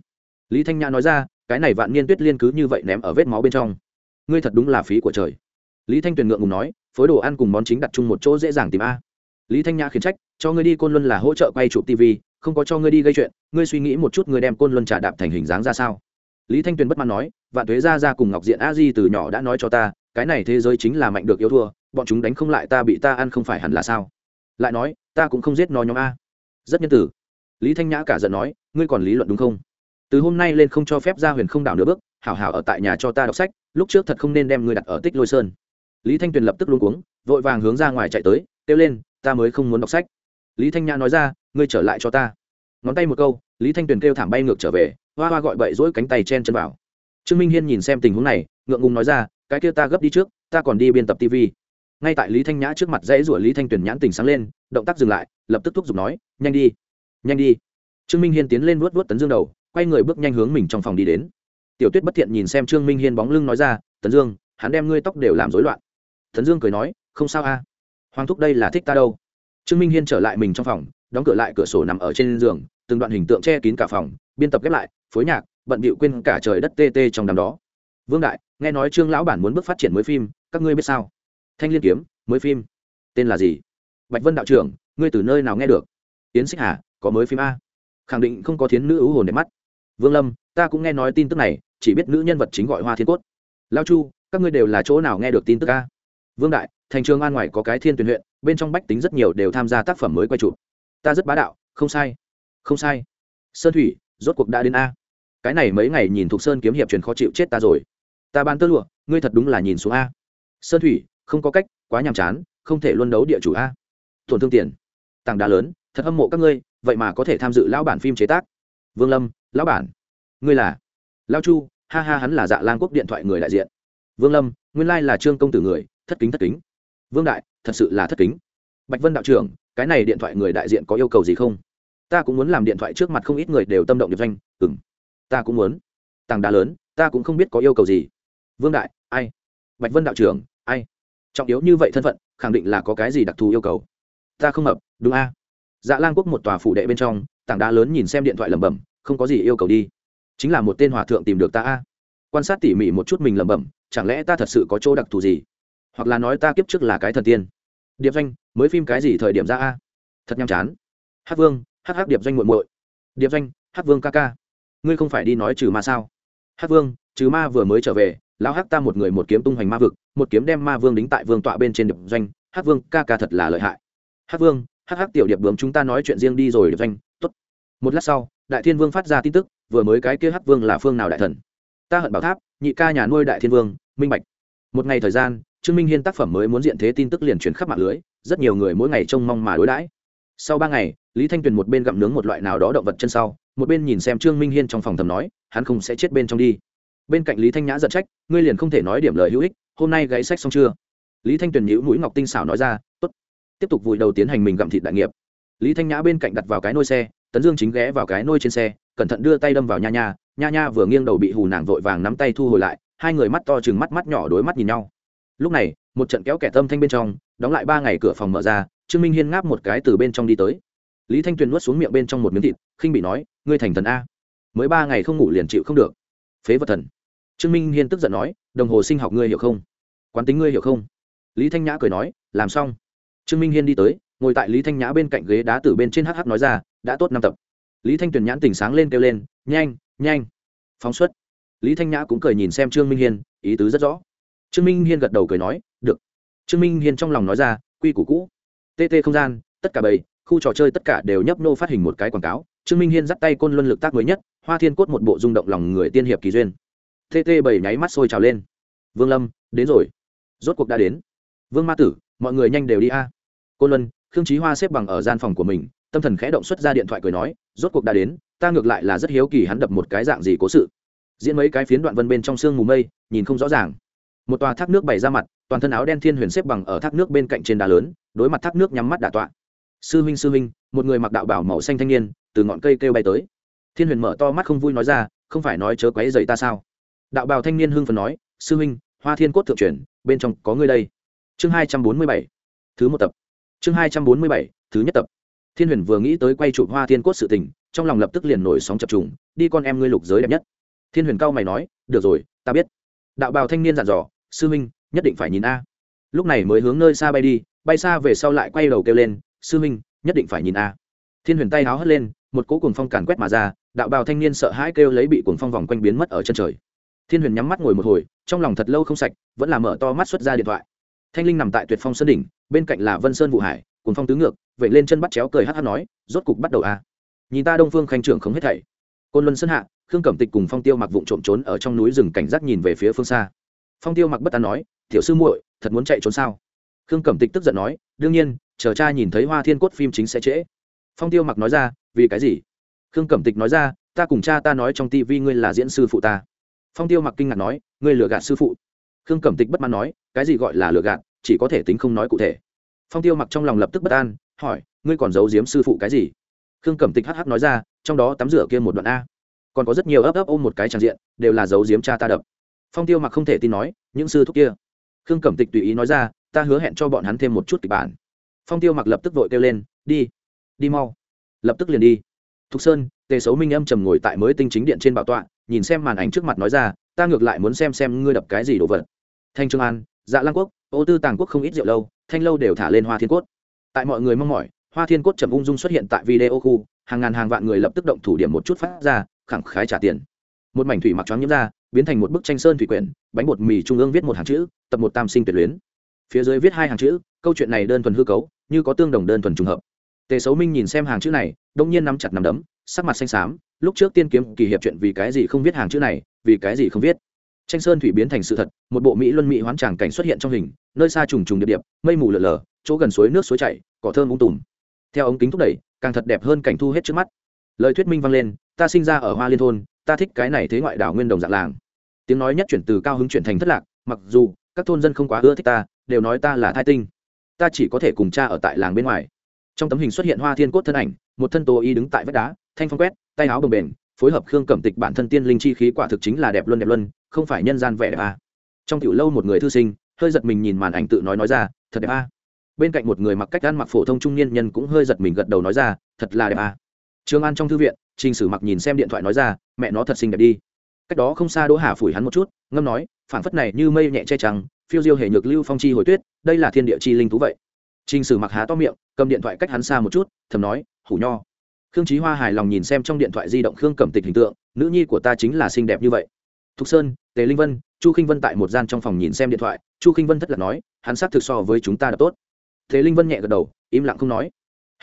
Lý thanh nhã nói ra, cái này vạn niên tuyết liên cứ như vậy ném ở vết máu bên trong. Ngươi thật đúng là phí của trời. Lý thanh tuyền ngượng ngùng nói, phối đồ ăn cùng món chính đặt chung một chỗ dễ dàng tìm a lý thanh nhã khiến trách, cho ngươi đi côn luân là hỗ trợ quay chụp tv không có cho ngươi đi gây chuyện, ngươi suy nghĩ một chút ngươi đem côn luân trả đạp thành hình dáng ra sao? Lý thanh tuyền bất mãn nói, vạn tuế ra ra cùng ngọc diện a di từ nhỏ đã nói cho ta, cái này thế giới chính là mạnh được yếu thua, bọn chúng đánh không lại ta bị ta ăn không phải hẳn là sao? Lại nói, ta cũng không giết nó nhóm a. Rất nhân tử. Lý thanh nhã cả giận nói, ngươi còn lý luận đúng không? Từ hôm nay lên không cho phép ra huyền không đảo nửa bước, hảo hảo ở tại nhà cho ta đọc sách, lúc trước thật không nên đem ngươi đặt ở tích lôi sơn. Lý thanh tuyền lập tức luôn cuống, vội vàng hướng ra ngoài chạy tới, kêu lên ta mới không muốn đọc sách. Lý thanh nhã nói ra, ngươi trở lại cho ta. Ngón tay một câu, lý thanh tuyền kêu thảm bay ngược trở về, hoa hoa gọi bậy rỗi cánh tay chen chân vào. Trương minh hiên nhìn xem tình huống này, ngượng ngùng nói ra, cái kia ta gấp đi trước, ta còn đi biên tập tv ngay tại lý thanh nhã trước mặt dãy rủa lý thanh tuyền nhãn tình sáng lên, động tác dừng lại, lập tức thúc giục nói, nhanh đi nhanh đi. Trương minh hiên tiến lên vuốt vuốt tấn dương đầu, quay người bước nhanh hướng mình trong phòng đi đến. Tiểu tuyết bất thiện nhìn xem trương minh hiên bóng lưng nói ra, tấn dương, hắn đem ngươi tóc đều làm rối loạn. Tấn dương cười nói, không sao a hoàng thúc đây là thích ta đâu? Trương minh hiên trở lại mình trong phòng, đóng cửa lại cửa sổ nằm ở trên giường, từng đoạn hình tượng che kín cả phòng, biên tập ghép lại, phối nhạc, bận bịu quên cả trời đất tê tê trong đám đó. Vương đại, nghe nói trương lão bản muốn bước phát triển mới phim, các ngươi biết sao? Thanh liên kiếm, mới phim. Tên là gì? Bạch vân đạo trưởng, ngươi từ nơi nào nghe được? Tiến xích hà, có mới phim a. Khẳng định không có thiến nữ ưu hồn đẹp mắt. Vương lâm, ta cũng nghe nói tin tức này, chỉ biết nữ nhân vật chính gọi hoa thiên cốt. Lao chu, các ngươi đều là chỗ nào nghe được tin tức a? Vương đại thành trường an ngoài có cái thiên tuyển huyện, bên trong bách tính rất nhiều đều tham gia tác phẩm mới quay chụp. Ta rất bá đạo, không sai không sai. Sơn thủy, rốt cuộc đã đến a. Cái này mấy ngày nhìn thuộc sơn kiếm hiệp truyền khó chịu chết ta rồi. Ta ban tơ lụa, ngươi thật đúng là nhìn xuống a. Sơn thủy, không có cách, quá nhàm chán, không thể luân đấu địa chủ a. Tổn thương tiền, tảng đá lớn, thật hâm mộ các ngươi, vậy mà có thể tham dự lão bản phim chế tác. Vương lâm, lão bản, ngươi là? Lao chu, ha ha hắn là dạ lan quốc điện thoại người đại diện. Vương lâm, nguyên lai là trương công tử người, thất kính thất kính vương đại, thật sự là thất kính. Bạch vân đạo trưởng, cái này điện thoại người đại diện có yêu cầu gì không? Ta cũng muốn làm điện thoại trước mặt không ít người đều tâm động điệp doanh ừng ta cũng muốn. Tàng đá lớn, ta cũng không biết có yêu cầu gì. Vương đại, ai? Bạch vân đạo trưởng, ai? Trọng yếu như vậy thân phận, khẳng định là có cái gì đặc thù yêu cầu. Ta không hợp, đúng a. Dạ lan quốc một tòa phủ đệ bên trong, tảng đá lớn nhìn xem điện thoại lẩm bẩm, không có gì yêu cầu đi. Chính là một tên hòa thượng tìm được ta a. Quan sát tỉ mỉ một chút mình lẩm bẩm, chẳng lẽ ta thật sự có chỗ đặc thù gì? Hoặc là nói ta kiếp trước là cái thần tiên. Điệp doanh, mới phim cái gì thời điểm ra a? Thật nhàm chán. Hát vương, hát hát điệp doanh muộn muội. Điệp doanh, hát vương ca ca. Ngươi không phải đi nói trừ ma sao? Hát vương, trừ ma vừa mới trở về, lão hát ta một người một kiếm tung hoành ma vực, một kiếm đem ma vương đính tại vương tọa bên trên điệp doanh. Hát vương ca ca thật là lợi hại. Hát vương, hát hát tiểu điệp bướm chúng ta nói chuyện riêng đi rồi điệp doanh. T ố t một lát sau, đại thiên vương phát ra tin tức, vừa mới cái kia Hát vương là phương nào đại thần? Ta hận bảo tháp, nhị ca nhà nuôi đại thiên vương, minh bạch. Một ngày thời gian trương minh hiên tác phẩm mới muốn diện thế tin tức liền truyền khắp mạng lưới, rất nhiều người mỗi ngày trông mong mà đối đãi. Sau ba ngày, lý thanh tuyền một bên gặm nướng một loại nào đó động vật chân sau, một bên nhìn xem trương minh hiên trong phòng thầm nói, hắn không sẽ chết bên trong đi. Bên cạnh lý thanh nhã giật trách, ngươi liền không thể nói điểm lời hữu ích, hôm nay gãy sách xong chưa? Lý thanh tuyền nhữ mũi ngọc tinh xảo nói ra t ố t tiếp tục vùi đầu tiến hành mình gặm thịt đại nghiệp. Lý thanh nhã bên cạnh đặt vào cái nôi xe, tấn dương chính ghé vào cái nôi trên xe, cẩn thận đưa tay đâm vào nha nha. Nha nha vừa nghiêng đầu bị hù nàng vội vàng nắm tay thu hồi lại, hai người mắt to chừng mắt mắt nhỏ đối mắt nhìn nhau lúc này, một trận kéo kẻ tâm thanh bên trong, đóng lại ba ngày cửa phòng mở ra, trương minh hiên ngáp một cái từ bên trong đi tới. Lý thanh tuyền nuốt xuống miệng bên trong một miếng thịt, khinh bị nói, ngươi thành thần a. Mới ba ngày không ngủ liền chịu không được. Phế vật thần. Trương minh hiên tức giận nói, đồng hồ sinh học ngươi hiểu không? Quán tính ngươi hiểu không? Lý thanh nhã cười nói, làm xong. Trương minh hiên đi tới, ngồi tại lý thanh nhã bên cạnh ghế đá từ bên trên hh nói ra, đã tốt năm tập. Lý thanh tuyền nhãn tỉnh sáng lên kêu lên, nhanh nhanh, phóng xuất. Lý thanh nhã cũng cười nhìn xem trương minh hiên, ý tứ rất rõ trương minh hiên gật đầu cười nói, được. Trương minh hiên trong lòng nói ra, quy củ cũ. Tt không gian, tất cả bầy, khu trò chơi tất cả đều nhấp nô phát hình một cái quảng cáo. Trương minh hiên dắt tay côn luân lực tác mới nhất, hoa thiên cốt một bộ rung động lòng người tiên hiệp kỳ duyên. Tt bảy nháy mắt sôi trào lên. Vương lâm, đến rồi. Rốt cuộc đã đến. Vương ma tử, mọi người nhanh đều đi a. Côn luân, khương trí hoa xếp bằng ở gian phòng của mình, tâm thần khẽ động xuất ra điện thoại cười nói, rốt cuộc đã đến, ta ngược lại là rất hiếu kỳ hắn đập một cái dạng gì cố sự. Diễn mấy cái phiến đoạn vân bên trong sương mù mây, nhìn không rõ ràng một tòa thác nước bày ra mặt, toàn thân áo đen thiên huyền xếp bằng ở thác nước bên cạnh trên đá lớn, đối mặt thác nước nhắm mắt đả tọa. Sư huynh sư huynh, một người mặc đạo bảo màu xanh thanh niên, từ ngọn cây kêu bay tới. Thiên huyền mở to mắt không vui nói ra, không phải nói chớ quấy dậy ta sao? Đạo bào thanh niên hưng phần nói, sư huynh, hoa thiên cốt thượng truyền, bên trong có ngươi đây. Chương hai trăm bốn mươi bảy, thứ một tập. Chương hai trăm bốn mươi bảy, thứ nhất tập. Thiên huyền vừa nghĩ tới quay chụp hoa thiên cốt sự tình, trong lòng lập tức liền nổi sóng chập trùng, đi con em ngươi lục giới đẹp nhất. Thiên huyền cao mày nói, được rồi, ta biết đạo bào thanh niên dặn dò, sư minh nhất định phải nhìn a. Lúc này mới hướng nơi xa bay đi, bay xa về sau lại quay đầu kêu lên, sư minh nhất định phải nhìn a. Thiên huyền tay háo hất lên, một cỗ cuồng phong càn quét mà ra, đạo bào thanh niên sợ hãi kêu lấy bị cuồng phong vòng quanh biến mất ở chân trời. Thiên huyền nhắm mắt ngồi một hồi, trong lòng thật lâu không sạch, vẫn là mở to mắt xuất ra điện thoại. Thanh linh nằm tại tuyệt phong sơn đỉnh, bên cạnh là vân sơn vụ hải, cuồng phong tứ ngược vậy lên chân bắt chéo cười hát hát nói, rốt cục bắt đầu a. Nhìn ta đông phương khanh trưởng không hết thảy. Côn luân sơn hạ khương cẩm tịch cùng phong tiêu mặc vụng trộm trốn ở trong núi rừng cảnh giác nhìn về phía phương xa. Phong tiêu mặc bất an nói, tiểu sư muội, thật muốn chạy trốn sao? Khương cẩm tịch tức giận nói, đương nhiên, chờ cha nhìn thấy hoa thiên cốt phim chính sẽ trễ. Phong tiêu mặc nói ra, vì cái gì? Khương cẩm tịch nói ra, ta cùng cha ta nói trong tivi ngươi là diễn sư phụ ta. Phong tiêu mặc kinh ngạc nói, ngươi lừa gạt sư phụ. Khương cẩm tịch bất mãn nói, cái gì gọi là lừa gạt, chỉ có thể tính không nói cụ thể. Phong tiêu mặc trong lòng lập tức bất an, hỏi, ngươi còn giấu giếm sư phụ cái gì? Khương cẩm tịch hh nói ra, trong đó tắm rửa kia một đoạn a còn có rất nhiều ấp ấp ôm một cái tràn diện, đều là dấu diếm cha ta đập. Phong tiêu mặc không thể tin nói, những sư thúc kia. Khương cẩm tịch tùy ý nói ra, ta hứa hẹn cho bọn hắn thêm một chút kịch bản. Phong tiêu mặc lập tức vội kêu lên, đi đi mau. Lập tức liền đi. Thục sơn, tề xấu minh âm trầm ngồi tại mới tinh chính điện trên bảo tọa, nhìn xem màn ảnh trước mặt nói ra, ta ngược lại muốn xem xem ngươi đập cái gì đồ vật. Thanh trương an dạ Lang quốc, ô tư tàng quốc không ít rượu lâu, thanh lâu đều thả lên hoa thiên cốt. Tại mọi người mong mỏi, hoa thiên cốt trầm ung dung xuất hiện tại video khu, hàng ngàn hàng vạn người lập tức động thủ điểm một chút phát ra khẳng khái trả tiền. Một mảnh thủy mặc choáng nhiễm ra, biến thành một bức tranh sơn thủy quyển, bánh bột mì trung ương viết một hàng chữ, tập một tam sinh tuyệt luyến. Phía dưới viết hai hàng chữ, câu chuyện này đơn thuần hư cấu, như có tương đồng đơn thuần trùng hợp. Tề xấu minh nhìn xem hàng chữ này, đông nhiên nắm chặt nắm đấm, sắc mặt xanh xám, lúc trước tiên kiếm kỳ hiệp chuyện vì cái gì không viết hàng chữ này, vì cái gì không viết. Tranh sơn thủy biến thành sự thật, một bộ mỹ luân mỹ hoán tràng cảnh xuất hiện trong hình, nơi xa trùng trùng địa điệp, mây mù lờ lờ chỗ gần suối nước suối chảy, cỏ thơm ung tùm. Theo ống kính thúc đẩy, càng thật đẹp hơn cảnh thu hết trước mắt. Lời thuyết minh vang lên ta sinh ra ở hoa liên thôn, ta thích cái này thế ngoại đảo nguyên đồng dạng làng tiếng nói nhất chuyển từ cao hứng chuyển thành thất lạc, mặc dù, các thôn dân không quá ưa thích ta, đều nói ta là thai tinh ta chỉ có thể cùng cha ở tại làng bên ngoài trong tấm hình xuất hiện hoa thiên cốt thân ảnh, một thân tố y đứng tại vách đá, thanh phong quét, tay áo bồng bềnh, phối hợp khương cẩm tịch bản thân tiên linh chi khí quả thực chính là đẹp luân đẹp luân, không phải nhân gian vẻ đẹp à. trong tiểu lâu một người thư sinh, hơi giật mình nhìn màn ảnh tự nói nói ra, thật đẹp à. bên cạnh một người mặc cách ăn mặc phổ thông trung niên nhân cũng hơi giật mình gật đầu nói ra, thật là đẹp à. trương an trong thư viện trình sử mặc nhìn xem điện thoại nói ra, mẹ nó thật xinh đẹp đi. Cách đó không xa đỗ hà phủi hắn một chút, ngâm nói, phản phất này như mây nhẹ che trắng, phiêu diêu hề nhược lưu phong chi hồi tuyết, đây là thiên địa chi linh thú vậy. Trình sử mặc há to miệng, cầm điện thoại cách hắn xa một chút, thầm nói, hủ nho. Khương trí hoa hài lòng nhìn xem trong điện thoại di động khương cẩm tịch hình tượng, nữ nhi của ta chính là xinh đẹp như vậy. Thục sơn, tề linh vân, chu khinh vân tại một gian trong phòng nhìn xem điện thoại, chu khinh vân thất lạc nói, hắn sát thực so với chúng ta đã tốt. Tề linh vân nhẹ gật đầu, im lặng không nói.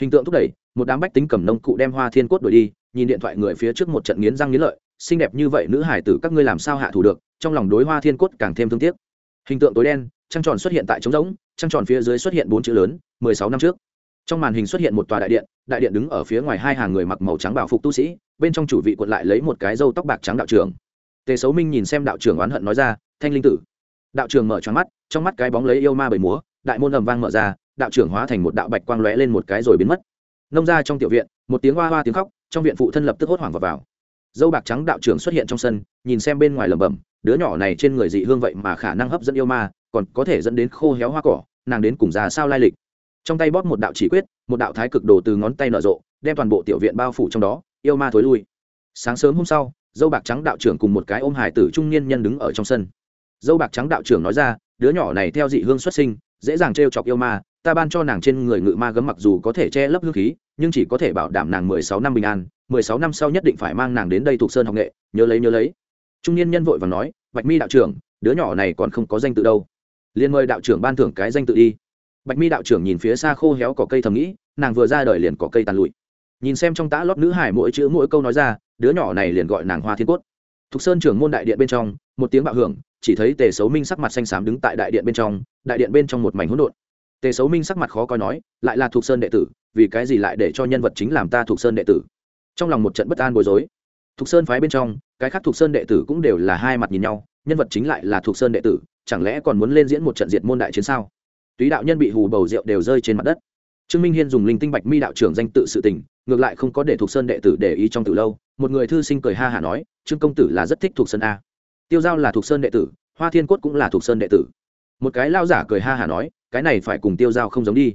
Hình tượng thúc đẩy, một đám bách tính cầm nông cụ đem hoa thiên cốt đuổi đi nhìn điện thoại người phía trước một trận nghiến răng nghiến lợi, xinh đẹp như vậy nữ hải tử các ngươi làm sao hạ thủ được? Trong lòng đối hoa thiên cốt càng thêm thương tiếc. Hình tượng tối đen, trăng tròn xuất hiện tại trống rỗng, trăng tròn phía dưới xuất hiện bốn chữ lớn, mười sáu năm trước. Trong màn hình xuất hiện một tòa đại điện đại điện đứng ở phía ngoài hai hàng người mặc màu trắng bảo phục tu sĩ, bên trong chủ vị quận lại lấy một cái râu tóc bạc trắng đạo trưởng. Tề xấu minh nhìn xem đạo trưởng oán hận nói ra, thanh linh tử. Đạo trưởng mở tròn mắt, trong mắt cái bóng lấy yêu ma bầy múa, đại môn ầm vang mở ra, đạo trưởng hóa thành một đạo bạch quang lóe lên một cái rồi biến mất. Nông ra trong tiểu viện, một tiếng hoa hoa tiếng khóc trong viện phụ thân lập tức hốt hoảng vào, vào. dâu bạc trắng đạo trưởng xuất hiện trong sân nhìn xem bên ngoài lẩm bẩm đứa nhỏ này trên người dị hương vậy mà khả năng hấp dẫn yêu ma còn có thể dẫn đến khô héo hoa cỏ nàng đến cùng già sao lai lịch. Trong tay bóp một đạo chỉ quyết một đạo thái cực đồ từ ngón tay nở rộ đem toàn bộ tiểu viện bao phủ trong đó yêu ma thối lui. Sáng sớm hôm sau dâu bạc trắng đạo trưởng cùng một cái ôm hải tử trung niên nhân đứng ở trong sân. Dâu bạc trắng đạo trưởng nói ra đứa nhỏ này theo dị hương xuất sinh dễ dàng t r e o chọc yêu ma ta ban cho nàng trên người ngự ma gấm mặc dù có thể che lấp hương khí, nhưng chỉ có thể bảo đảm nàng mười sáu năm bình an, mười sáu năm sau nhất định phải mang nàng đến đây thuộc sơn học nghệ, nhớ lấy nhớ lấy. Trung niên nhân vội và nói, bạch mi đạo trưởng, đứa nhỏ này còn không có danh tự đâu. Liền mời đạo trưởng ban thưởng cái danh tự đi. Bạch mi đạo trưởng nhìn phía xa khô héo cỏ cây thầm nghĩ, nàng vừa ra đời liền có cây tàn lụi. Nhìn xem trong tã lót nữ hải mỗi chữ mỗi câu nói ra, đứa nhỏ này liền gọi nàng hoa thiên cốt. Thục sơn trưởng môn đại điện bên trong, một tiếng bạo hưởng, chỉ thấy tề xấu minh sắc mặt xanh xám đứng tại đại điện bên trong, đại điện bên trong một mảnh hỗn độn tề xấu minh sắc mặt khó coi nói, lại là thuộc sơn đệ tử, vì cái gì lại để cho nhân vật chính làm ta thuộc sơn đệ tử? Trong lòng một trận bất an bối rối. Thuộc sơn phái bên trong, cái khác thuộc sơn đệ tử cũng đều là hai mặt nhìn nhau, nhân vật chính lại là thuộc sơn đệ tử, chẳng lẽ còn muốn lên diễn một trận diệt môn đại chiến sao? Túy đạo nhân bị hù bầu rượu đều rơi trên mặt đất. Trương minh hiên dùng linh tinh bạch mi đạo trưởng danh tự sự tình, ngược lại không có để thuộc sơn đệ tử để ý trong từ lâu, một người thư sinh cười ha hả nói, trương công tử là rất thích thuộc sơn a. Tiêu giao là thuộc sơn đệ tử, hoa thiên cốt cũng là thuộc sơn đệ tử. Một cái lao giả cười ha hả nói cái này phải cùng tiêu giao không giống đi.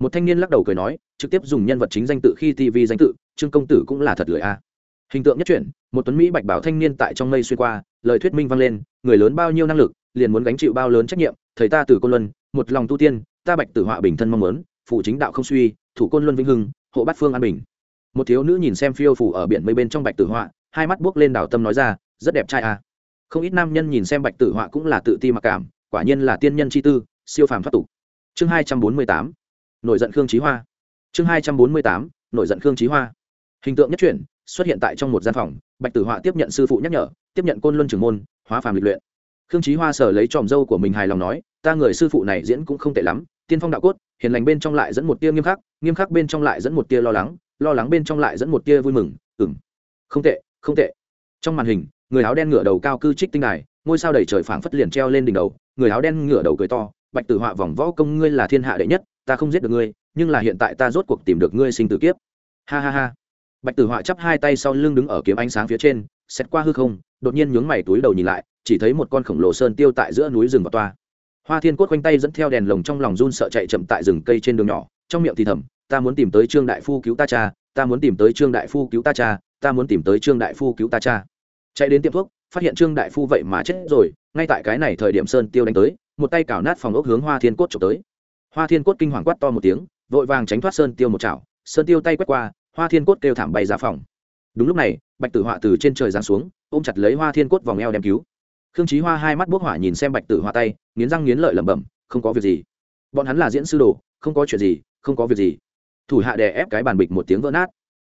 Một thanh niên lắc đầu cười nói trực tiếp dùng nhân vật chính danh tự khi tv danh tự trương công tử cũng là thật lười a. Hình tượng nhất chuyển, một tuấn mỹ bạch bảo thanh niên tại trong mây xuyên qua lời thuyết minh vang lên người lớn bao nhiêu năng lực liền muốn gánh chịu bao lớn trách nhiệm thầy ta từ côn luân một lòng tu tiên ta bạch tử họa bình thân mong muốn phụ chính đạo không suy thủ côn luân vĩnh hưng hộ bát phương an bình. Một thiếu nữ nhìn xem phiêu phủ ở biển mây bên trong bạch tử họa hai mắt buốc lên đảo tâm nói ra rất đẹp trai à không ít nam nhân nhìn xem bạch tử họa cũng là tự ti mặc cảm quả nhiên là tiên nhân chi tư siêu phàm thoát tục. Chương hai trăm bốn mươi tám, nổi giận khương trí hoa. Chương hai trăm bốn mươi tám, nổi giận khương trí hoa. Hình tượng nhất chuyển, xuất hiện tại trong một gian phòng, bạch tử họa tiếp nhận sư phụ nhắc nhở, tiếp nhận côn luân trưởng môn, hóa phàm lịch luyện. Khương trí hoa sở lấy tròm dâu của mình hài lòng nói, ta người sư phụ này diễn cũng không tệ lắm, tiên phong đạo cốt, hiền lành bên trong lại dẫn một tia nghiêm khắc nghiêm khắc bên trong lại dẫn một tia lo lắng lo lắng bên trong lại dẫn một tia vui mừng ừng không tệ không tệ. Trong màn hình, người áo đen ngửa đầu cao cư trích tinh đài, ngôi sao đầy trời phảng phất liền treo lên đỉnh đầu, người áo đen ngửa đầu cười to bạch tử họa vòng võ công ngươi là thiên hạ đệ nhất, ta không giết được ngươi, nhưng là hiện tại ta rốt cuộc tìm được ngươi sinh tử kiếp. Ha ha ha. Bạch tử họa chắp hai tay sau lưng đứng ở kiếm ánh sáng phía trên, xét qua hư không, đột nhiên nhướng mày túi đầu nhìn lại, chỉ thấy một con khổng lồ sơn tiêu tại giữa núi rừng và toa. Hoa thiên cốt quanh tay dẫn theo đèn lồng trong lòng run sợ chạy chậm tại rừng cây trên đường nhỏ, trong miệng thì thầm, ta muốn tìm tới trương đại phu cứu ta cha, ta muốn tìm tới trương đại phu cứu ta cha, ta muốn tìm tới trương đại phu cứu ta cha. Chạy đến tiệm thuốc, phát hiện trương đại phu vậy mà chết rồi, ngay tại cái này thời điểm sơn tiêu đánh tới một tay cào nát phòng ốc hướng hoa thiên cốt trộm tới. Hoa thiên cốt kinh hoàng quát to một tiếng, vội vàng tránh thoát sơn tiêu một chảo, sơn tiêu tay quét qua, hoa thiên cốt kêu thảm bay ra phòng. Đúng lúc này, bạch tử họa từ trên trời giáng xuống, ôm chặt lấy hoa thiên cốt vòng eo đem cứu. Khương trí hoa hai mắt bốc hỏa nhìn xem bạch tử hoa tay, nghiến răng nghiến lợi lẩm bẩm, không có việc gì. Bọn hắn là diễn sư đồ, không có chuyện gì, không có việc gì. Thủ hạ đè ép cái bàn bịch một tiếng vỡ nát.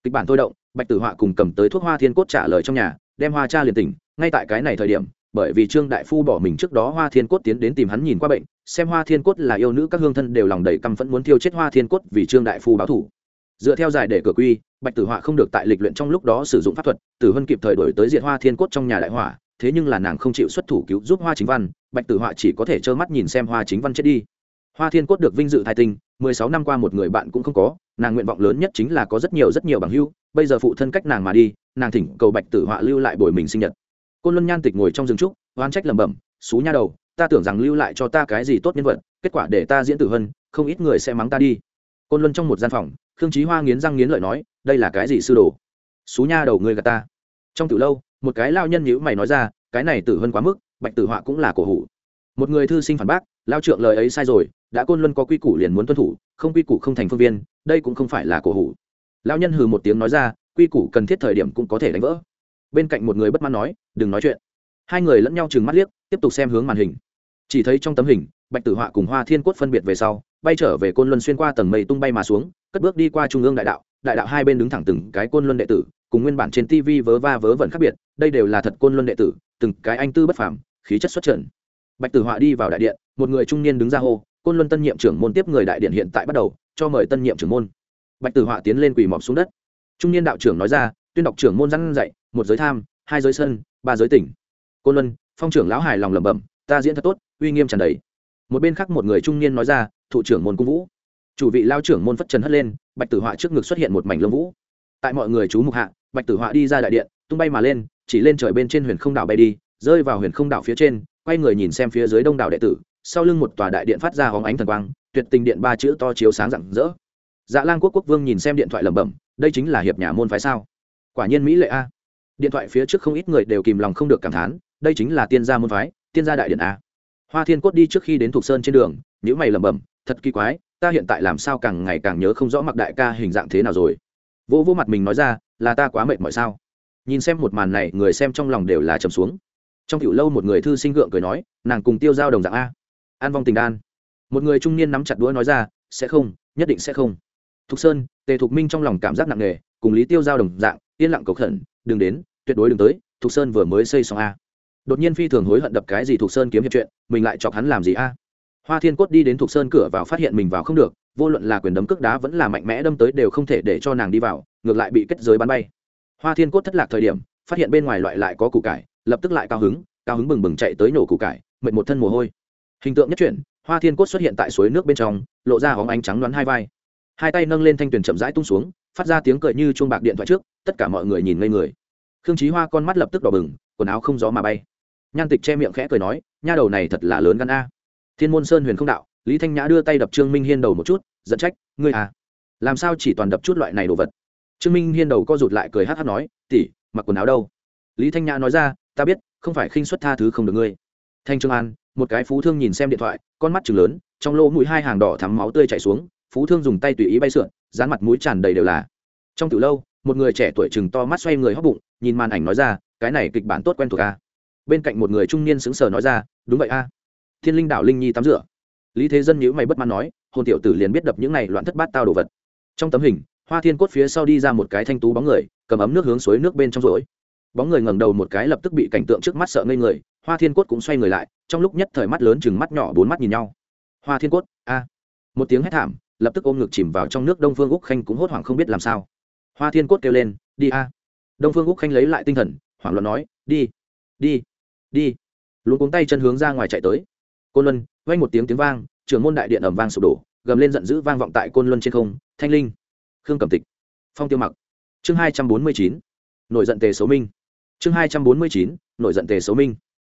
Kịch bản thôi động, bạch tử họa cùng cầm tới thuốc hoa thiên cốt trả lời trong nhà, đem hoa cha liền tỉnh, ngay tại cái này thời điểm bởi vì trương đại phu bỏ mình trước đó hoa thiên cốt tiến đến tìm hắn nhìn qua bệnh, xem hoa thiên cốt là yêu nữ các hương thân đều lòng đầy căm phẫn muốn thiêu chết hoa thiên cốt vì trương đại phu báo thủ. Dựa theo giải để cửa quy, bạch tử họa không được tại lịch luyện trong lúc đó sử dụng pháp thuật, tử hân kịp thời đổi tới diện hoa thiên cốt trong nhà đại hỏa, thế nhưng là nàng không chịu xuất thủ cứu giúp hoa chính văn, bạch tử họa chỉ có thể trơ mắt nhìn xem hoa chính văn chết đi. Hoa thiên cốt được vinh dự thai tinh, mười sáu năm qua một người bạn cũng không có, nàng nguyện vọng lớn nhất chính là có rất nhiều rất nhiều bằng hưu bây giờ phụ thân cách nàng mà đi, nàng thỉnh cầu bạch tử họa lưu lại bồi mình sinh nhật côn luân nhan tịch ngồi trong rừng trúc oan trách lẩm bẩm, xú nha đầu, ta tưởng rằng lưu lại cho ta cái gì tốt nhân vật, kết quả để ta diễn tử hơn, không ít người sẽ mắng ta đi. Côn luân trong một gian phòng, khương trí hoa nghiến răng nghiến lợi nói, đây là cái gì sư đồ? Xú nha đầu người gà ta. Trong từ lâu, một cái lao nhân nhữ mày nói ra, cái này tử hơn quá mức, bạch tử họa cũng là cổ hủ. Một người thư sinh phản bác, lao trượng lời ấy sai rồi, đã côn luân có quy củ liền muốn tuân thủ, không quy củ không thành phương viên, đây cũng không phải là cổ hủ. Lao nhân hừ một tiếng nói ra, quy củ cần thiết thời điểm cũng có thể đánh vỡ bên cạnh một người bất mãn nói, đừng nói chuyện. Hai người lẫn nhau chừng mắt liếc, tiếp tục xem hướng màn hình. Chỉ thấy trong tấm hình, bạch tử họa cùng hoa thiên cốt phân biệt về sau, bay trở về côn luân xuyên qua tầng mây tung bay mà xuống, cất bước đi qua trung ương đại đạo đại đạo hai bên đứng thẳng từng cái côn luân đệ tử, cùng nguyên bản trên tv vớ va vớ vẩn khác biệt, đây đều là thật côn luân đệ tử, từng cái anh tư bất phàm, khí chất xuất trận bạch tử họa đi vào đại điện, một người trung niên đứng ra hô, côn luân tân nhiệm trưởng môn tiếp người đại điện hiện tại bắt đầu, cho mời tân nhiệm trưởng môn. Bạch tử họa tiến lên quỳ mọp xuống đất. Trung niên đạo trưởng nói ra, tuyên đọc trưởng môn răn dạy một giới tham, hai giới sân, ba giới tỉnh. Côn luân, phong trưởng lão hài lòng lẩm bẩm, ta diễn thật tốt, uy nghiêm tràn đầy. Một bên khác một người trung niên nói ra, thủ trưởng môn cung vũ. Chủ vị lao trưởng môn phất trần hất lên, bạch tử họa trước ngực xuất hiện một mảnh lông vũ. Tại mọi người chú mục hạ, bạch tử họa đi ra đại điện, tung bay mà lên, chỉ lên trời bên trên huyền không đảo bay đi, rơi vào huyền không đảo phía trên, quay người nhìn xem phía dưới đông đảo đệ tử, sau lưng một tòa đại điện phát ra hóng ánh thần quang, tuyệt tình điện ba chữ to chiếu sáng rạng rỡ. Dạ lang quốc quốc vương nhìn xem điện thoại lẩm bẩm, đây chính là hiệp nhà môn phái sao? Quả nhiên mỹ lệ a điện thoại phía trước không ít người đều kìm lòng không được cảm thán, đây chính là tiên gia môn phái, tiên gia đại điện a. Hoa thiên cốt đi trước khi đến thục sơn trên đường nhữ mày lẩm bẩm, thật kỳ quái, ta hiện tại làm sao càng ngày càng nhớ không rõ mặc đại ca hình dạng thế nào rồi. Vô vỗ mặt mình nói ra, là ta quá mệt mỏi sao? Nhìn xem một màn này, người xem trong lòng đều là trầm xuống. Trong tiểu lâu một người thư sinh gượng cười nói, nàng cùng tiêu giao đồng dạng a. An vong tình đan. Một người trung niên nắm chặt đũa nói ra, sẽ không, nhất định sẽ không. Thục sơn, tề thục minh trong lòng cảm giác nặng nề, cùng lý tiêu giao đồng dạng yên lặng cầu khẩn, đừng đến, tuyệt đối đừng tới, thục sơn vừa mới xây xong a. Đột nhiên phi thường hối hận đập cái gì thục sơn kiếm hiệp chuyện, mình lại chọc hắn làm gì a? Hoa thiên cốt đi đến thục sơn cửa vào phát hiện mình vào không được, vô luận là quyền đấm cước đá vẫn là mạnh mẽ đâm tới đều không thể để cho nàng đi vào, ngược lại bị kết giới bắn bay. Hoa thiên cốt thất lạc thời điểm, phát hiện bên ngoài loại lại có củ cải, lập tức lại cao hứng cao hứng bừng bừng chạy tới nổ củ cải, mệt một thân mồ hôi. Hình tượng nhất chuyển, hoa thiên cốt xuất hiện tại suối nước bên trong, lộ ra hóng ánh trắng đoán hai vai. Hai tay nâng lên thanh tuyển chậm rãi tung xuống phát ra tiếng cười như chuông bạc điện thoại trước, tất cả mọi người nhìn ngây người. Khương trí hoa con mắt lập tức đỏ bừng, quần áo không gió mà bay. Nhan tịch che miệng khẽ cười nói, nha đầu này thật là lớn gan a. Thiên môn sơn huyền không đạo, lý thanh nhã đưa tay đập trương minh hiên đầu một chút dẫn trách, ngươi à? Làm sao chỉ toàn đập chút loại này đồ vật? Trương minh hiên đầu co rụt lại cười hát hát nói tỉ mặc quần áo đâu? Lý thanh nhã nói ra, ta biết, không phải khinh xuất tha thứ không được ngươi. Thanh trương an, một cái phú thương nhìn xem điện thoại, con mắt chừng lớn, trong lỗ mũi hai hàng đỏ thắm máu tươi chảy xuống, phú thương dùng tay tùy ý bay sượn dán mặt mũi tràn đầy đều là. Trong từ lâu, một người trẻ tuổi chừng to mắt xoay người hóc bụng, nhìn màn ảnh nói ra, cái này kịch bản tốt quen thuộc a bên cạnh một người trung niên sững sờ nói ra, đúng vậy a. Thiên linh đảo linh nhi tắm rửa. Lý thế dân nhữ mày bất mãn nói, hồn tiểu tử liền biết đập những này loạn thất bát tao đồ vật. Trong tấm hình, hoa thiên cốt phía sau đi ra một cái thanh tú bóng người, cầm ấm nước hướng suối nước bên trong rỗi. Bóng người ngẩng đầu một cái lập tức bị cảnh tượng trước mắt sợ ngây người, hoa thiên cốt cũng xoay người lại, trong lúc nhất thời mắt lớn chừng mắt nhỏ bốn mắt nhìn nhau. Hoa thiên cốt, a. Một tiếng hét thảm lập tức ôm ngực chìm vào trong nước. Đông phương úc khanh cũng hốt hoảng không biết làm sao. Hoa thiên cốt kêu lên, đi a. Đông phương úc khanh lấy lại tinh thần, hoảng loạn nói, đi đi đi. Luôn cuống tay chân hướng ra ngoài chạy tới. Côn luân, vang một tiếng tiếng vang, trưởng môn đại điện ầm vang sụp đổ, gầm lên giận dữ vang vọng tại côn luân trên không. Thanh linh, khương cẩm tịch, phong tiêu mặc. Chương hai trăm bốn mươi chín, nổi giận tề số minh. Chương hai trăm bốn mươi chín, nổi giận tề số minh.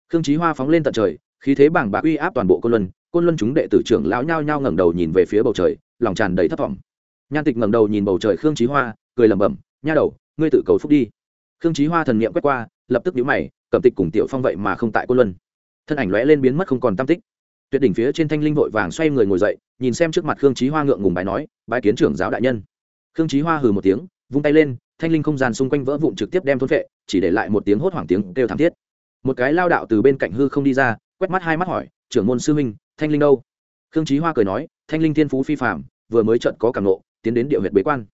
Khương trí hoa phóng lên tận trời, khí thế bảng bạc uy áp toàn bộ côn luân. Côn luân chúng đệ tử trưởng lão nhao nhao ngẩng đầu nhìn về phía bầu trời lòng tràn đầy thất vọng nhan tịch ngẩng đầu nhìn bầu trời khương trí hoa, cười lẩm bẩm, nha đầu, ngươi tự cầu phúc đi. Khương trí hoa thần niệm quét qua, lập tức nhíu mày, cẩm tịch cùng tiểu phong vậy mà không tại côn luân. Thân ảnh lóe lên biến mất không còn tam tích. Tuyệt đỉnh phía trên thanh linh vội vàng xoay người ngồi dậy, nhìn xem trước mặt khương trí hoa ngượng ngùng bài nói bài kiến trưởng giáo đại nhân. Khương trí hoa hừ một tiếng, vung tay lên, thanh linh không gian xung quanh vỡ vụn trực tiếp đem thôn vệ chỉ để lại một tiếng hốt hoảng tiếng kêu thảm thiết. Một cái lao đạo từ bên cạnh hư không đi ra, quét mắt hai mắt hỏi, trưởng môn sư minh thanh linh đâu? Khương trí hoa cười nói thanh linh thiên phú phi phạm vừa mới trận có cảm nộ, tiến đến địa huyệt bế quan.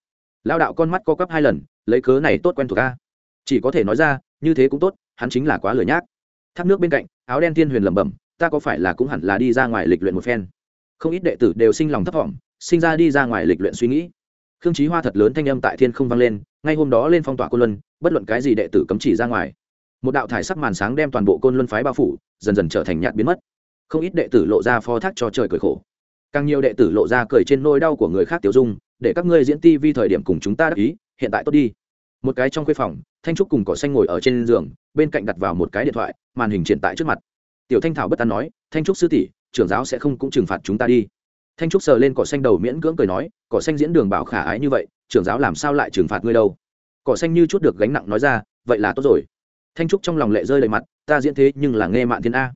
Lao đạo con mắt co cắp hai lần, lấy cớ này tốt quen thuộc ca chỉ có thể nói ra, như thế cũng tốt, hắn chính là quá lười nhác. Thác nước bên cạnh, áo đen thiên huyền lẩm bẩm, ta có phải là cũng hẳn là đi ra ngoài lịch luyện một phen? Không ít đệ tử đều sinh lòng thấp thỏm sinh ra đi ra ngoài lịch luyện suy nghĩ. Khương trí hoa thật lớn thanh âm tại thiên không vang lên, ngay hôm đó lên phong tỏa côn luân, bất luận cái gì đệ tử cấm chỉ ra ngoài. Một đạo thải sắc màn sáng đem toàn bộ côn luân phái bao phủ, dần dần trở thành nhạt biến mất. Không ít đệ tử lộ ra phó thác cho trời cười khổ càng nhiều đệ tử lộ ra cười trên nỗi đau của người khác tiểu dung, để các ngươi diễn ti vi thời điểm cùng chúng ta đắc ý, hiện tại tốt đi. Một cái trong khuê phòng, thanh trúc cùng cỏ xanh ngồi ở trên giường, bên cạnh đặt vào một cái điện thoại, màn hình triển tại trước mặt. Tiểu thanh thảo bất tán nói, thanh trúc sư tỷ, trưởng giáo sẽ không cũng trừng phạt chúng ta đi. Thanh trúc sờ lên cỏ xanh đầu miễn cưỡng cười nói, cỏ xanh diễn đường bảo khả ái như vậy, trưởng giáo làm sao lại trừng phạt ngươi đâu? Cỏ xanh như chút được gánh nặng nói ra, vậy là tốt rồi. Thanh trúc trong lòng lệ rơi đầy mặt, ta diễn thế nhưng là nghe mạn thiên a.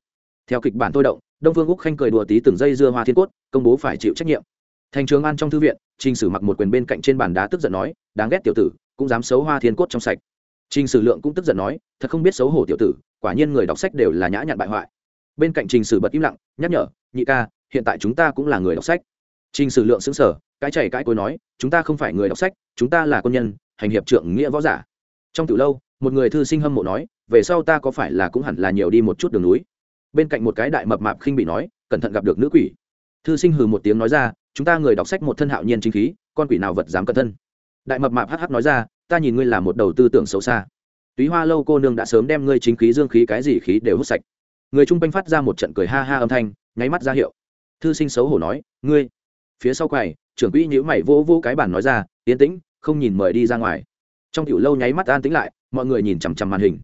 Theo kịch bản tôi động đông phương úc khanh cười đùa tí từng dây dưa hoa thiên cốt, công bố phải chịu trách nhiệm. Thành trường an trong thư viện, trình sử mặc một quyền bên cạnh trên bàn đá tức giận nói, đáng ghét tiểu tử, cũng dám xấu hoa thiên cốt trong sạch. Trình sử lượng cũng tức giận nói, thật không biết xấu hổ tiểu tử, quả nhiên người đọc sách đều là nhã nhặn bại hoại. Bên cạnh trình sử bật im lặng, nhắc nhở, nhị ca, hiện tại chúng ta cũng là người đọc sách. Trình sử lượng xứng sở cái chảy cãi cối nói, chúng ta không phải người đọc sách, chúng ta là quân nhân, hành hiệp trượng nghĩa võ giả. Trong từ lâu, một người thư sinh hâm mộ nói, về sau ta có phải là cũng hẳn là nhiều đi một chút đường núi? Bên cạnh một cái đại mập mạp khinh bị nói, cẩn thận gặp được nữ quỷ. Thư sinh hừ một tiếng nói ra, chúng ta người đọc sách một thân hạo nhiên chính khí, con quỷ nào vật dám cẩn thân đại mập mạp hh nói ra, ta nhìn ngươi là một đầu tư tưởng xấu xa. Túy hoa lâu cô nương đã sớm đem ngươi chính khí, dương khí, cái gì khí đều hút sạch. Người chung quanh phát ra một trận cười ha ha âm thanh, nháy mắt ra hiệu. Thư sinh xấu hổ nói, ngươi. Phía sau quầy, trưởng quỹ nhữ mày vỗ vỗ cái bản nói ra, yên tĩnh, không nhìn mời đi ra ngoài. Trong tiểu lâu nháy mắt an tĩnh lại, mọi người nhìn chằm chằm màn hình.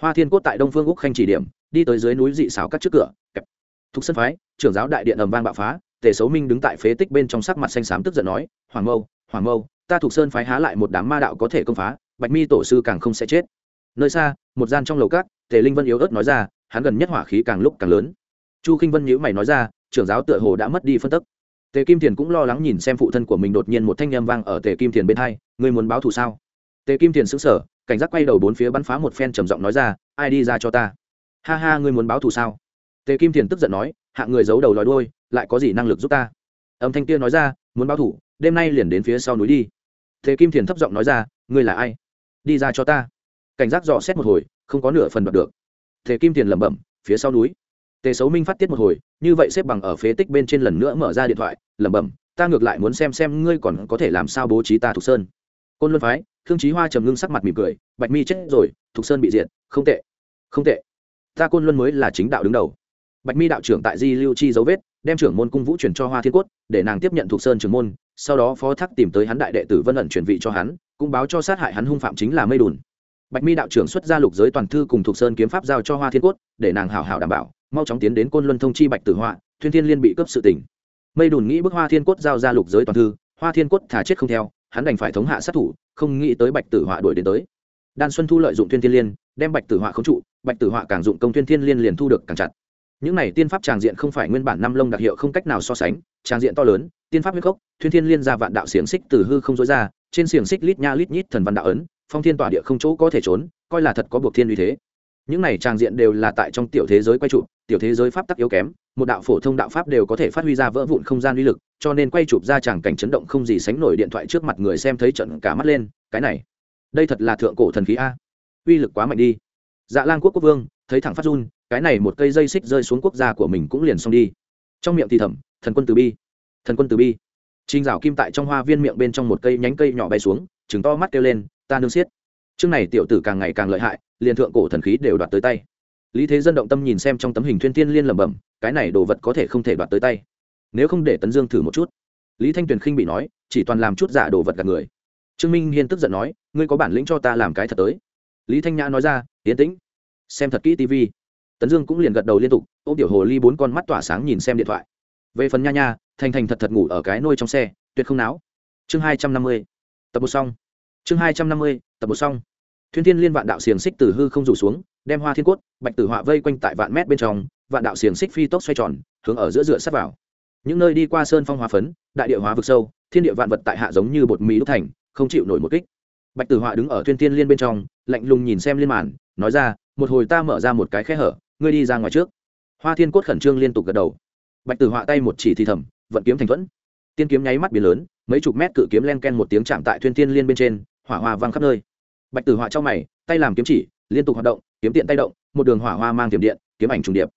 Hoa thiên cốt tại đông phương úc khanh chỉ điểm đi tới dưới núi dị xảo cắt trước cửa, kẹp. Thục sân phái, trưởng giáo đại điện ầm vang bạo phá, tề xấu minh đứng tại phế tích bên trong sắc mặt xanh xám tức giận nói, hoàng mâu hoàng mâu, ta thuộc sơn phái há lại một đám ma đạo có thể công phá, bạch mi tổ sư càng không sẽ chết. Nơi xa, một gian trong lầu cát tề linh vân yếu ớt nói ra, hắn gần nhất hỏa khí càng lúc càng lớn. Chu k i n h vân nhữ mày nói ra, trưởng giáo tựa hồ đã mất đi phân tức. Tề kim thiền cũng lo lắng nhìn xem phụ thân của mình đột nhiên một thanh â m vang ở tề kim thiền bên hai, ngươi muốn báo thù sao? Tề kim thiền xứng sở cảnh giác quay đầu bốn phía bắn phá một phen trầm giọng nói ra, ai đi ra cho ta? Ha ha ngươi muốn báo thù sao? Tề kim thiền tức giận nói hạng người giấu đầu lòi đôi lại có gì năng lực giúp ta? Âm thanh kia nói ra muốn báo thù, đêm nay liền đến phía sau núi đi. Thế kim thiền thấp giọng nói ra ngươi là ai? Đi ra cho ta. Cảnh giác dò xét một hồi không có nửa phần đoạt được. Thế kim thiền lẩm bẩm phía sau núi. Tề xấu minh phát tiết một hồi như vậy xếp bằng ở phế tích bên trên lần nữa mở ra điện thoại lẩm bẩm ta ngược lại muốn xem xem ngươi còn có thể làm sao bố trí ta thục sơn. Côn luân phái Thương Chí hoa trầm ngưng sắc mặt mỉm cười bạch mi chết rồi thục sơn bị diệt không tệ. Không tệ ta côn luân mới là chính đạo đứng đầu. Bạch mi đạo trưởng tại di lưu chi dấu vết, đem trưởng môn cung vũ chuyển cho hoa thiên cốt, để nàng tiếp nhận thuộc sơn trưởng môn, sau đó phó thác tìm tới hắn đại đệ tử vân ẩn chuyển vị cho hắn, cũng báo cho sát hại hắn hung phạm chính là mây đùn. Bạch mi đạo trưởng xuất ra lục giới toàn thư cùng thuộc sơn kiếm pháp giao cho hoa thiên cốt, để nàng hảo hảo đảm bảo, mau chóng tiến đến côn luân thông chi bạch tử họa, thuyên thiên liên bị cướp sự tỉnh mây đùn nghĩ bức hoa thiên cốt giao ra lục giới toàn thư, hoa thiên cốt thả chết không theo, hắn đành phải thống hạ sát thủ, không nghĩ tới bạch tử họa đuổi đến tới. Đan xuân thu lợi dụng thuyên thiên liên, đem bạch tử họa khống trụ bạch tử họa càng dụng công thiên thiên liên liền thu được càng chặt. Những này tiên pháp tràng diện không phải nguyên bản năm lông đặc hiệu không cách nào so sánh, tràng diện to lớn, tiên pháp huyết gốc thuyên thiên liên ra vạn đạo xiềng xích từ hư không dối ra, trên xiềng xích lít nha lít nhít thần văn đạo ấn, phong thiên tỏa địa không chỗ có thể trốn, coi là thật có buộc thiên uy thế. Những này tràng diện đều là tại trong tiểu thế giới quay trụ, tiểu thế giới pháp tắc yếu kém, một đạo phổ thông đạo pháp đều có thể phát huy ra vỡ vụn không gian uy lực, cho nên quay chụp ra tràng cảnh chấn động không gì sánh nổi điện thoại trước mặt người xem thấy trận cả mắt lên, cái này, đây thật là thượng cổ thần khí a. Uy lực quá mạnh đi dạ lan quốc quốc vương, thấy thẳng phát run, cái này một cây dây xích rơi xuống quốc gia của mình cũng liền xong đi. Trong miệng thì thầm, thần quân từ bi, thần quân từ bi. Trinh rào kim tại trong hoa viên miệng bên trong một cây nhánh cây nhỏ bay xuống chứng to mắt kêu lên, ta nương xiết. Chương này tiểu tử càng ngày càng lợi hại, liền thượng cổ thần khí đều đoạt tới tay. Lý thế dân động tâm nhìn xem trong tấm hình thuyên tiên liên lẩm bẩm, cái này đồ vật có thể không thể đoạt tới tay. Nếu không để tấn dương thử một chút. Lý thanh tuyền khinh bị nói, chỉ toàn làm chút giả đồ vật gạt người. Trương minh hiên tức giận nói, ngươi có bản lĩnh cho ta làm cái thật tới lý thanh nhã nói ra yến tĩnh, xem thật kỹ tv tấn dương cũng liền gật đầu liên tục ô tiểu hồ ly bốn con mắt tỏa sáng nhìn xem điện thoại. Về phần nha nha, thành thành thật thật ngủ ở cái nôi trong xe, tuyệt không náo. Chương hai trăm năm mươi, tập một xong. Chương hai trăm năm mươi, tập một xong. Thuyên thiên liên vạn đạo xiềng xích từ hư không rủ xuống, đem hoa thiên cốt, bạch tử họa vây quanh tại vạn mét bên trong, vạn đạo xiềng xích phi tốc xoay tròn, hướng ở giữa dựa sắt vào. Những nơi đi qua sơn phong hóa phấn, đại địa hóa vực sâu, thiên địa vạn vật tại hạ giống như bột mì đúc thành, không chịu nổi một kích bạch tử họa đứng ở thuyên thiên liên bên trong, lạnh lùng nhìn xem liên màn, nói ra, một hồi ta mở ra một cái khe hở, ngươi đi ra ngoài trước. Hoa thiên cốt khẩn trương liên tục gật đầu. Bạch tử họa tay một chỉ thì thầm, vận kiếm thành thuẫn. Tiên kiếm nháy mắt biến lớn, mấy chục mét cự kiếm len ken một tiếng chạm tại thuyên thiên liên bên trên, hỏa hoa vang khắp nơi. Bạch tử họa trong mày, tay làm kiếm chỉ, liên tục hoạt động, kiếm tiện tay động, một đường hỏa hoa mang tiềm điện, kiếm ảnh trùng điệp.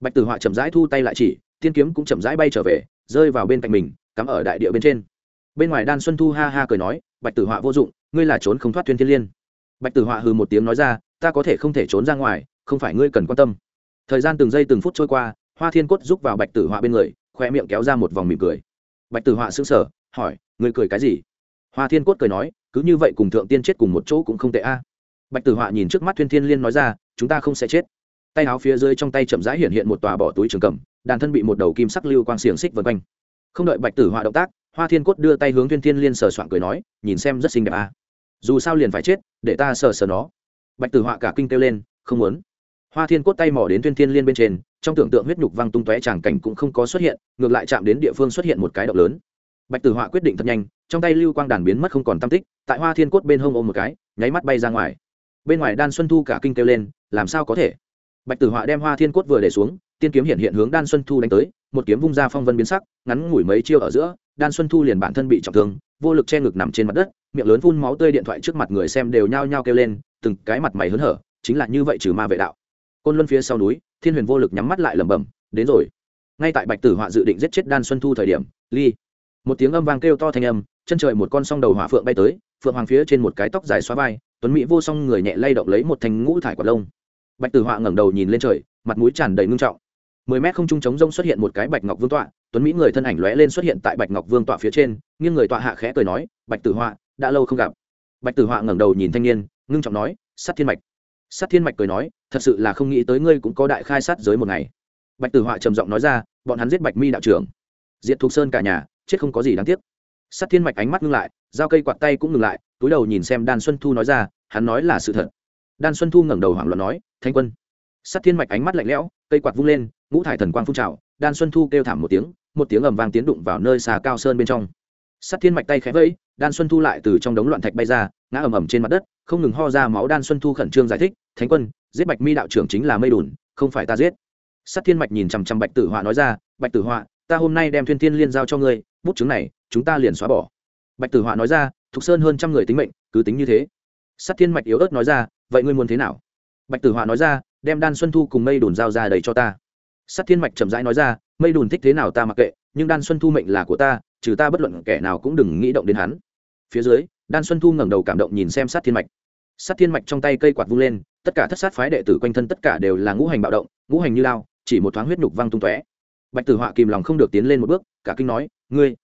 Bạch tử họa chậm rãi thu tay lại chỉ, tiên kiếm cũng chậm rãi bay trở về, rơi vào bên cạnh mình, cắm ở đại địa bên trên. Bên ngoài đan xuân thu ha ha cười nói bạch tử họa vô dụng, ngươi là trốn không thoát thuyên thiên liên. Bạch tử họa hừ một tiếng nói ra, ta có thể không thể trốn ra ngoài, không phải ngươi cần quan tâm. Thời gian từng giây từng phút trôi qua, hoa thiên cốt rúc vào bạch tử họa bên người khoe miệng kéo ra một vòng mỉm cười. Bạch tử họa sững sờ, hỏi, ngươi cười cái gì? Hoa thiên cốt cười nói, cứ như vậy cùng thượng tiên chết cùng một chỗ cũng không tệ a. Bạch tử họa nhìn trước mắt thuyên thiên liên nói ra, chúng ta không sẽ chết. Tay áo phía dưới trong tay chậm rãi hiện hiện một tòa bỏ túi trường cầm, đàn thân bị một đầu kim sắc lưu quang xiềng xích vân quanh. Không đợi bạch tử họa động tác hoa thiên cốt đưa tay hướng Thiên thiên liên sờ soạn cười nói, nhìn xem rất xinh đẹp à? dù sao liền phải chết, để ta sờ sờ nó. Bạch tử họa cả kinh kêu lên, không muốn. Hoa thiên cốt tay mỏ đến Thiên thiên liên bên trên, trong tưởng tượng huyết nhục văng tung tóe tràng cảnh cũng không có xuất hiện, ngược lại chạm đến địa phương xuất hiện một cái động lớn. Bạch tử họa quyết định thật nhanh, trong tay lưu quang đàn biến mất không còn tam tích, tại hoa thiên cốt bên hông ôm một cái, nháy mắt bay ra ngoài. Bên ngoài đan xuân thu cả kinh kêu lên, làm sao có thể? Bạch tử họa đem hoa thiên cốt vừa để xuống, tiên kiếm hiện hiện hướng đan xuân thu đánh tới, một kiếm vung ra phong vân biến sắc, ngắn ngủi mấy chiêu ở giữa đan xuân thu liền bản thân bị trọng thương, vô lực che ngực nằm trên mặt đất, miệng lớn phun máu tươi điện thoại trước mặt người xem đều nhao nhao kêu lên, từng cái mặt mày hớn hở, chính là như vậy trừ ma vệ đạo. Côn luân phía sau núi, thiên huyền vô lực nhắm mắt lại lẩm bẩm, đến rồi. Ngay tại bạch tử họa dự định giết chết đan xuân thu thời điểm, ly, một tiếng âm vang kêu to thanh âm, chân trời một con song đầu hỏa phượng bay tới, phượng hoàng phía trên một cái tóc dài xóa vai, tuấn mỹ vô song người nhẹ lay động lấy một thanh ngũ thải quạt lông. Bạch tử họa ngẩng đầu nhìn lên trời, mặt mũi tràn đầy ngưng trọng. Mười mét không trung trống rông xuất hiện một cái bạch ngọc vương tọa tuấn mỹ người thân ảnh lóe lên xuất hiện tại bạch ngọc vương tọa phía trên, nghiêng người tọa hạ khẽ cười nói, bạch tử họa, đã lâu không gặp. Bạch tử họa ngẩng đầu nhìn thanh niên, ngưng trọng nói, sát thiên mạch. Sát thiên mạch cười nói, thật sự là không nghĩ tới ngươi cũng có đại khai sát giới một ngày. Bạch tử họa trầm giọng nói ra, bọn hắn giết bạch mi đạo trưởng, diệt thục sơn cả nhà, chết không có gì đáng tiếc. Sát thiên mạch ánh mắt ngưng lại, dao cây quạt tay cũng ngừng lại, túi đầu nhìn xem đan xuân thu nói ra, hắn nói là sự thật. Đan xuân thu ngẩng đầu hoảng loạn nói, thanh quân. Sát thiên mạch ánh mắt lạnh lẽo, cây quạt vung lên, ngũ thải thần quang phun trào, đan xuân thu kêu thảm một tiếng một tiếng ầm vang tiến đụng vào nơi xà cao sơn bên trong. Sát thiên mạch tay khẽ vẫy, đan xuân thu lại từ trong đống loạn thạch bay ra, ngã ầm ầm trên mặt đất, không ngừng ho ra máu đan xuân thu khẩn trương giải thích, thánh quân, giết bạch mi đạo trưởng chính là mây đùn, không phải ta giết. Sát thiên mạch nhìn chằm chằm bạch tử họa nói ra, bạch tử họa, ta hôm nay đem thuyên thiên liên giao cho ngươi, bút chứng này, chúng ta liền xóa bỏ. Bạch tử họa nói ra, thục sơn hơn trăm người tính mệnh, cứ tính như thế. Sát thiên mạch yếu ớt nói ra, vậy ngươi muốn thế nào? Bạch tử họa nói ra, đem đan xuân thu cùng mây đùn giao ra đầy cho ta sát thiên mạch chậm rãi nói ra, mây đùn thích thế nào ta mặc kệ, nhưng đan xuân thu mệnh là của ta, trừ ta bất luận kẻ nào cũng đừng nghĩ động đến hắn. Phía dưới, đan xuân thu ngẩng đầu cảm động nhìn xem sát thiên mạch. Sát thiên mạch trong tay cây quạt vung lên, tất cả thất sát phái đệ tử quanh thân tất cả đều là ngũ hành bạo động, ngũ hành như lao chỉ một thoáng huyết nhục văng tung tóe. Bạch tử họa kìm lòng không được tiến lên một bước, cả kinh nói, ngươi.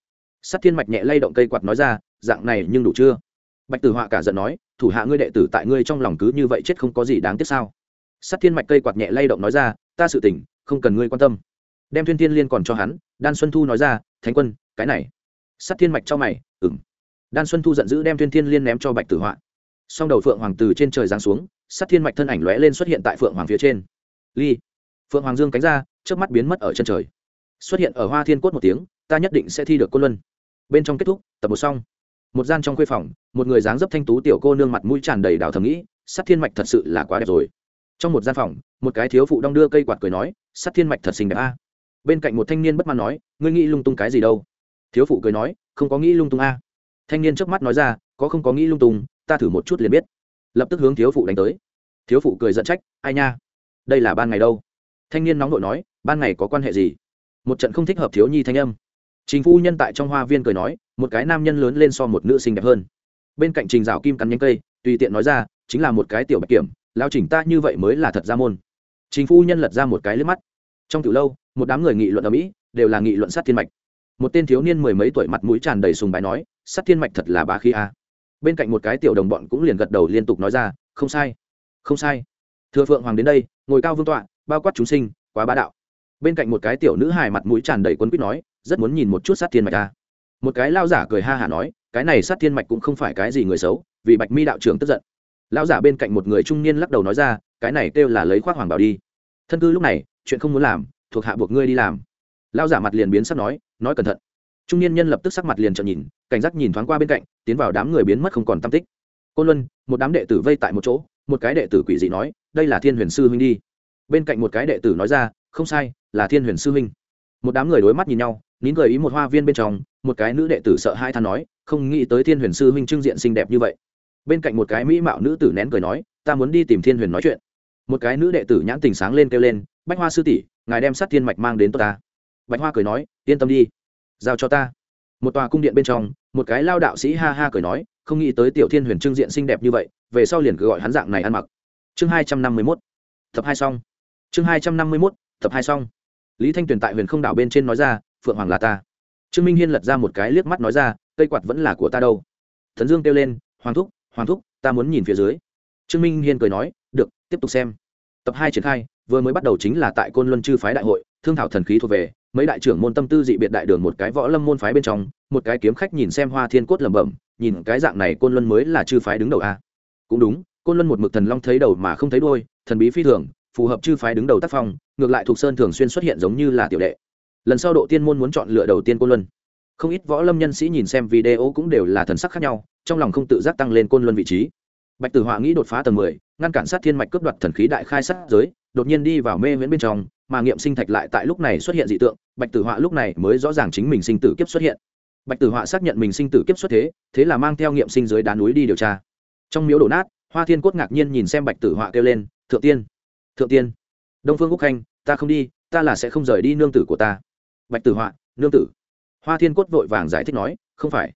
Sát thiên mạch nhẹ lay động cây quạt nói ra, dạng này nhưng đủ chưa? Bạch tử họa cả giận nói, thủ hạ ngươi đệ tử tại ngươi trong lòng cứ như vậy chết không có gì đáng tiếc sao? Sát thiên mạch cây quạt nhẹ lay động nói ra, ta sự tỉnh không cần ngươi quan tâm. Đem thiên thiên liên còn cho hắn, đan xuân thu nói ra, thánh quân, cái này. Sát thiên mạch cho mày ừng đan xuân thu giận dữ đem thiên thiên liên ném cho bạch tử họa song đầu phượng hoàng từ trên trời giáng xuống, sát thiên mạch thân ảnh lóe lên xuất hiện tại phượng hoàng phía trên. Ly. Phượng hoàng dương cánh ra trước mắt biến mất ở chân trời. Xuất hiện ở hoa thiên cốt một tiếng, ta nhất định sẽ thi được quân luân. Bên trong kết thúc, tập một xong. Một gian trong khuê phòng, một người dáng dấp thanh tú tiểu cô nương mặt mũi tràn đầy đào thầm nghĩ, sát thiên mạch thật sự là quá đẹp rồi trong một gian phòng, một cái thiếu phụ đong đưa cây quạt cười nói sát thiên mạch thật xinh đẹp a. Bên cạnh một thanh niên bất mãn nói, ngươi nghĩ lung tung cái gì đâu? Thiếu phụ cười nói, không có nghĩ lung tung a. Thanh niên trước mắt nói ra, có không có nghĩ lung tung, ta thử một chút liền biết. Lập tức hướng thiếu phụ đánh tới. Thiếu phụ cười giận trách, ai nha, đây là ban ngày đâu? Thanh niên nóng nội nói, ban ngày có quan hệ gì? Một trận không thích hợp thiếu nhi thanh âm. Trình phu nhân tại trong hoa viên cười nói, một cái nam nhân lớn lên so một nữ sinh đẹp hơn. Bên cạnh trình rào kim cắn nhánh cây, tùy tiện nói ra, chính là một cái tiểu bạch kiểm lao chỉnh ta như vậy mới là thật ra môn. Trình phu nhân lật ra một cái liếc mắt. Trong từ lâu, một đám người nghị luận ở mỹ, đều là nghị luận sát thiên mạch. Một tên thiếu niên mười mấy tuổi mặt mũi tràn đầy sùng bài nói, sát thiên mạch thật là bá khí a. Bên cạnh một cái tiểu đồng bọn cũng liền gật đầu liên tục nói ra, không sai không sai. Thừa phượng hoàng đến đây, ngồi cao vương tọa, bao quát chúng sinh, quá bá đạo. Bên cạnh một cái tiểu nữ hài mặt mũi tràn đầy quấn quýt nói, rất muốn nhìn một chút sát thiên mạch ta một cái lao giả cười ha hả nói, cái này sát thiên mạch cũng không phải cái gì người xấu, vì bạch mi đạo trưởng tức giận. Lão giả bên cạnh một người trung niên lắc đầu nói ra, cái này kêu là lấy khoác hoàng bảo đi. Thân cư lúc này, chuyện không muốn làm, thuộc hạ buộc ngươi đi làm. Lão giả mặt liền biến sắc nói nói cẩn thận. Trung niên nhân lập tức sắc mặt liền trợn nhìn, cảnh giác nhìn thoáng qua bên cạnh, tiến vào đám người biến mất không còn tam tích. Cô luân, một đám đệ tử vây tại một chỗ, một cái đệ tử quỷ dị nói, đây là thiên huyền sư huynh đi. Bên cạnh một cái đệ tử nói ra, không sai, là thiên huyền sư huynh. Một đám người đối mắt nhìn nhau, nín cười ý một hoa viên bên trong, một cái nữ đệ tử sợ hai than nói, không nghĩ tới thiên huyền sư huynh trưng diện xinh đẹp như vậy bên cạnh một cái mỹ mạo nữ tử nén cười nói, ta muốn đi tìm thiên huyền nói chuyện. Một cái nữ đệ tử nhãn tình sáng lên kêu lên bách hoa sư tỷ, ngài đem sát thiên mạch mang đến tôi ta. Bạch hoa cười nói, yên tâm đi, giao cho ta. Một tòa cung điện bên trong, một cái lao đạo sĩ ha ha cười nói, không nghĩ tới tiểu thiên huyền trưng diện xinh đẹp như vậy, về sau liền cứ gọi hắn dạng này ăn mặc. Chương hai trăm năm mươi mốt, tập hai xong. Chương hai trăm năm mươi mốt, tập hai xong. Lý thanh tuyền tại huyền không đảo bên trên nói ra, phượng hoàng là ta. Trương minh hiên lật ra một cái liếc mắt nói ra, cây quạt vẫn là của ta đâu. Thần dương kêu lên, hoàng thúc hoàng thúc, ta muốn nhìn phía dưới. Trương minh hiên cười nói, được, tiếp tục xem. Tập hai triển khai, vừa mới bắt đầu chính là tại côn luân chư phái đại hội, thương thảo thần khí thuộc về, mấy đại trưởng môn tâm tư dị biệt đại đường một cái võ lâm môn phái bên trong, một cái kiếm khách nhìn xem hoa thiên cốt lẩm bẩm, nhìn cái dạng này côn luân mới là chư phái đứng đầu a. Cũng đúng, côn luân một mực thần long thấy đầu mà không thấy đôi thần bí phi thường, phù hợp chư phái đứng đầu tác phong, ngược lại thuộc sơn thường xuyên xuất hiện giống như là tiểu đệ. Lần sau độ tiên môn muốn chọn lựa đầu tiên côn luân không ít võ lâm nhân sĩ nhìn xem video cũng đều là thần sắc khác nhau, trong lòng không tự giác tăng lên côn luân vị trí. Bạch tử họa nghĩ đột phá tầng mười, ngăn cản sát thiên mạch cướp đoạt thần khí đại khai sát giới, đột nhiên đi vào mê miễn bên trong, mà nghiệm sinh thạch lại tại lúc này xuất hiện dị tượng, bạch tử họa lúc này mới rõ ràng chính mình sinh tử kiếp xuất hiện. Bạch tử họa xác nhận mình sinh tử kiếp xuất thế thế là mang theo nghiệm sinh dưới đá núi đi điều tra. Trong miếu đổ nát, hoa thiên cốt ngạc nhiên nhìn xem bạch tử họa kêu lên, thượng tiên thượng tiên, đông phương quốc khanh, ta không đi, ta là sẽ không rời đi nương tử của ta. Bạch tử họa, nương tử hoa thiên cốt vội vàng giải thích nói, không phải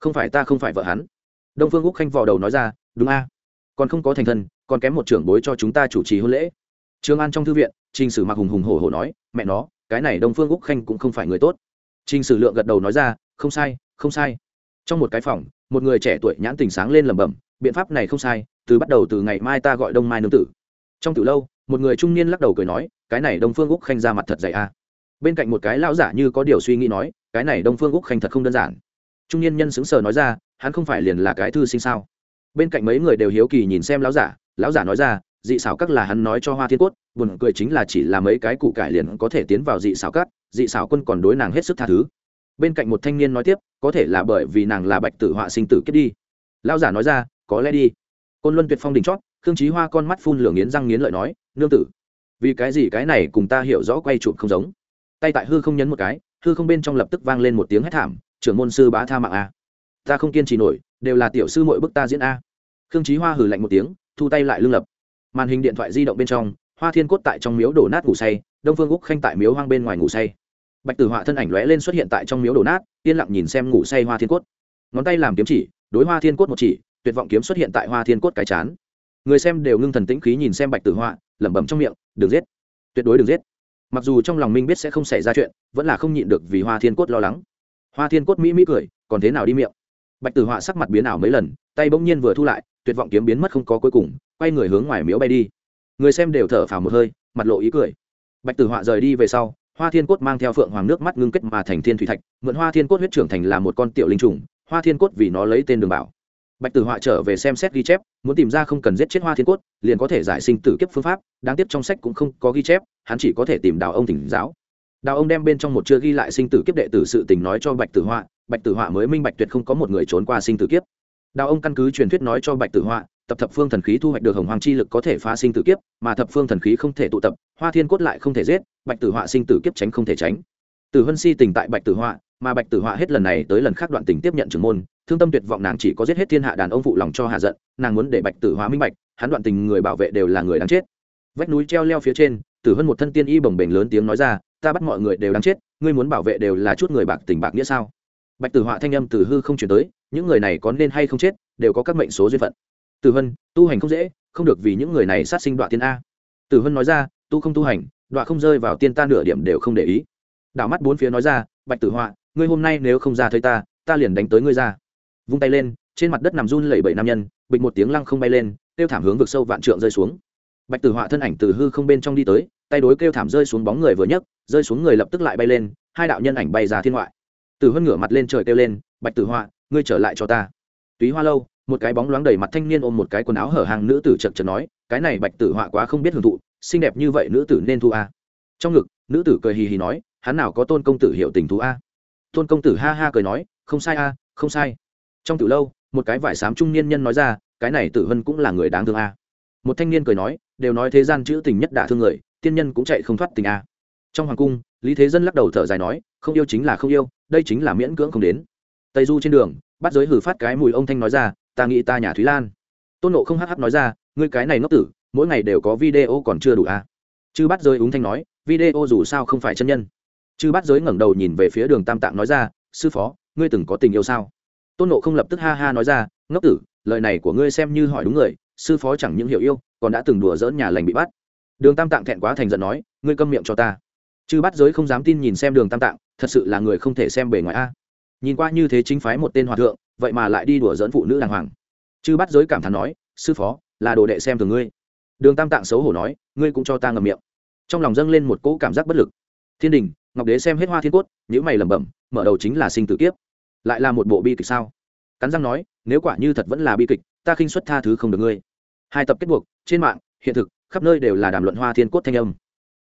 không phải ta không phải vợ hắn. Đông phương úc khanh vò đầu nói ra, đúng a, còn không có thành thân, còn kém một trưởng bối cho chúng ta chủ trì hôn lễ. Trương an trong thư viện, trình sử mặc hùng hùng hổ hổ nói, mẹ nó, cái này đông phương úc khanh cũng không phải người tốt. Trình sử lượng gật đầu nói ra, không sai không sai. Trong một cái phòng, một người trẻ tuổi nhãn tình sáng lên lẩm bẩm, biện pháp này không sai, từ bắt đầu từ ngày mai ta gọi đông mai nương tử. Trong từ lâu, một người trung niên lắc đầu cười nói, cái này đông phương úc khanh ra mặt thật dày a bên cạnh một cái lão giả như có điều suy nghĩ nói, cái này đông phương úc khanh thật không đơn giản. Trung niên nhân xứng sờ nói ra, hắn không phải liền là cái thư sinh sao? Bên cạnh mấy người đều hiếu kỳ nhìn xem lão giả lão giả nói ra, dị xảo các là hắn nói cho hoa thiên cốt, buồn cười chính là chỉ là mấy cái củ cải liền có thể tiến vào dị xảo các, dị xảo quân còn đối nàng hết sức tha thứ. Bên cạnh một thanh niên nói tiếp, có thể là bởi vì nàng là bạch tử họa sinh tử kết đi. Lão giả nói ra, có lẽ đi. Côn luân tuyệt phong đỉnh chót, khương trí hoa con mắt phun lửa nghiến răng nghiến lợi nói, nương tử, vì cái gì cái này cùng ta hiểu rõ quay chụp không giống? Tay tại hư không nhấn một cái, hư không bên trong lập tức vang lên một tiếng hét thảm, trưởng môn sư bá tha mạng a. Ta không kiên trì nổi, đều là tiểu sư mội bức ta diễn a. Khương trí hoa hử lạnh một tiếng, thu tay lại lưng lập. Màn hình điện thoại di động bên trong, hoa thiên cốt tại trong miếu đổ nát ngủ say, đông phương úc khanh tại miếu hoang bên ngoài ngủ say. Bạch tử họa thân ảnh lóe lên xuất hiện tại trong miếu đổ nát, yên lặng nhìn xem ngủ say hoa thiên cốt. Ngón tay làm kiếm chỉ, đối hoa thiên cốt một chỉ, tuyệt vọng kiếm xuất hiện tại hoa thiên cốt cái chán. Người xem đều ngưng thần tĩnh khí nhìn xem bạch tử họa, lẩm bẩm trong miệng, đừng giết. Tuyệt đối đừng giết mặc dù trong lòng minh biết sẽ không xảy ra chuyện, vẫn là không nhịn được vì hoa thiên cốt lo lắng. Hoa thiên cốt mỹ mỹ cười, còn thế nào đi miệng? Bạch tử họa sắc mặt biến ảo mấy lần, tay bỗng nhiên vừa thu lại, tuyệt vọng kiếm biến mất không có cuối cùng, quay người hướng ngoài miếu bay đi. Người xem đều thở phào một hơi, mặt lộ ý cười. Bạch tử họa rời đi về sau, hoa thiên cốt mang theo phượng hoàng nước mắt ngưng kết mà thành thiên thủy thạch, mượn hoa thiên cốt huyết trưởng thành là một con tiểu linh trùng, hoa thiên cốt vì nó lấy tên đường bảo. Bạch tử họa trở về xem xét ghi chép, muốn tìm ra không cần giết chết hoa thiên cốt, liền có thể giải sinh tử kiếp phương pháp, đáng tiếc trong sách cũng không có ghi chép hắn chỉ có thể tìm đào ông tỉnh giáo. Đào ông đem bên trong một chưa ghi lại sinh tử kiếp đệ tử sự tình nói cho bạch tử họa, bạch tử họa mới minh bạch tuyệt không có một người trốn qua sinh tử kiếp. Đào ông căn cứ truyền thuyết nói cho bạch tử họa, tập thập phương thần khí thu hoạch được hồng hoàng chi lực có thể phá sinh tử kiếp, mà thập phương thần khí không thể tụ tập, hoa thiên cốt lại không thể giết, bạch tử họa sinh tử kiếp tránh không thể tránh. Tử hân si tình tại bạch tử họa, mà bạch tử họa hết lần này tới lần khác đoạn tình tiếp nhận trưởng môn, thương tâm tuyệt vọng nàng chỉ có giết hết thiên hạ đàn ông phụ lòng cho hạ giận, nàng muốn để bạch tử họa minh bạch, hắn đoạn tình người bảo vệ đều là người đáng chết. Vách núi treo leo phía trên tử hân một thân tiên y bồng bềnh lớn tiếng nói ra, ta bắt mọi người đều đáng chết, ngươi muốn bảo vệ đều là chút người bạc tình bạc nghĩa sao? Bạch tử họa thanh âm từ hư không chuyển tới, những người này có nên hay không chết, đều có các mệnh số duyên phận. Tử hân, tu hành không dễ, không được vì những người này sát sinh đoạn tiên a. Tử hân nói ra, tu không tu hành đoạn không rơi vào tiên ta nửa điểm đều không để ý. Đảo mắt bốn phía nói ra, bạch tử họa, ngươi hôm nay nếu không ra thấy ta ta liền đánh tới ngươi ra. Vung tay lên, trên mặt đất nằm run lẩy bẩy nam nhân, bịch một tiếng lăng không bay lên tiêu thảm hướng vực sâu vạn trượng rơi xuống. Bạch tử họa thân ảnh từ hư không bên trong đi tới tay đối kêu thảm rơi xuống bóng người vừa nhấc, rơi xuống người lập tức lại bay lên, hai đạo nhân ảnh bay ra thiên ngoại. Từ hơn ngửa mặt lên trời kêu lên, bạch tử họa, ngươi trở lại cho ta. Túy hoa lâu, một cái bóng loáng đầy mặt thanh niên ôm một cái quần áo hở hàng nữ tử chật chật nói, cái này bạch tử họa quá không biết hưởng thụ, xinh đẹp như vậy nữ tử nên thu a. Trong ngực, nữ tử cười hì hì nói, hắn nào có tôn công tử hiệu tình thú a? Tôn công tử ha ha cười nói, không sai a, không sai. Trong từ lâu, một cái vải xám trung niên nhân nói ra, cái này tử hân cũng là người đáng thương a. Một thanh niên cười nói, đều nói thế gian chữ tình nhất đả thương người tiên nhân cũng chạy không thoát tình a. Trong hoàng cung, lý thế dân lắc đầu thở dài nói, không yêu chính là không yêu, đây chính là miễn cưỡng không đến. Tây du trên đường, bắt giới hử phát cái mùi ông thanh nói ra, ta nghĩ ta nhà thúy lan. Tôn nộ không hh nói ra, ngươi cái này ngốc tử, mỗi ngày đều có video còn chưa đủ à? a chứ bắt giới úng thanh nói, video dù sao không phải chân nhân. Chứ bắt giới ngẩng đầu nhìn về phía đường tam tạng nói ra, sư phó, ngươi từng có tình yêu sao? Tôn nộ không lập tức ha ha nói ra, ngốc tử, lời này của ngươi xem như hỏi đúng người, sư phó chẳng những hiểu yêu, còn đã từng đùa dỡn nhà lành bị bắt đường tam tạng thẹn quá thành giận nói, ngươi câm miệng cho ta. Chư bắt giới không dám tin nhìn xem đường tam tạng, thật sự là người không thể xem bề ngoài a. Nhìn qua như thế chính phái một tên hòa thượng, vậy mà lại đi đùa dẫn phụ nữ đàng hoàng. Chư bắt giới cảm thán nói, sư phó, là đồ đệ xem thường ngươi. Đường tam tạng xấu hổ nói, ngươi cũng cho ta ngầm miệng. Trong lòng dâng lên một cỗ cảm giác bất lực. Thiên đình, ngọc đế xem hết hoa thiên cốt nhữ mày lẩm bẩm, mở đầu chính là sinh tử kiếp. Lại là một bộ bi kịch sao? Cắn răng nói, nếu quả như thật vẫn là bi kịch, ta khinh xuất tha thứ không được ngươi. Hai tập kết buộc, trên mạng hiện thực khắp nơi đều là đàm luận hoa thiên cốt thanh âm.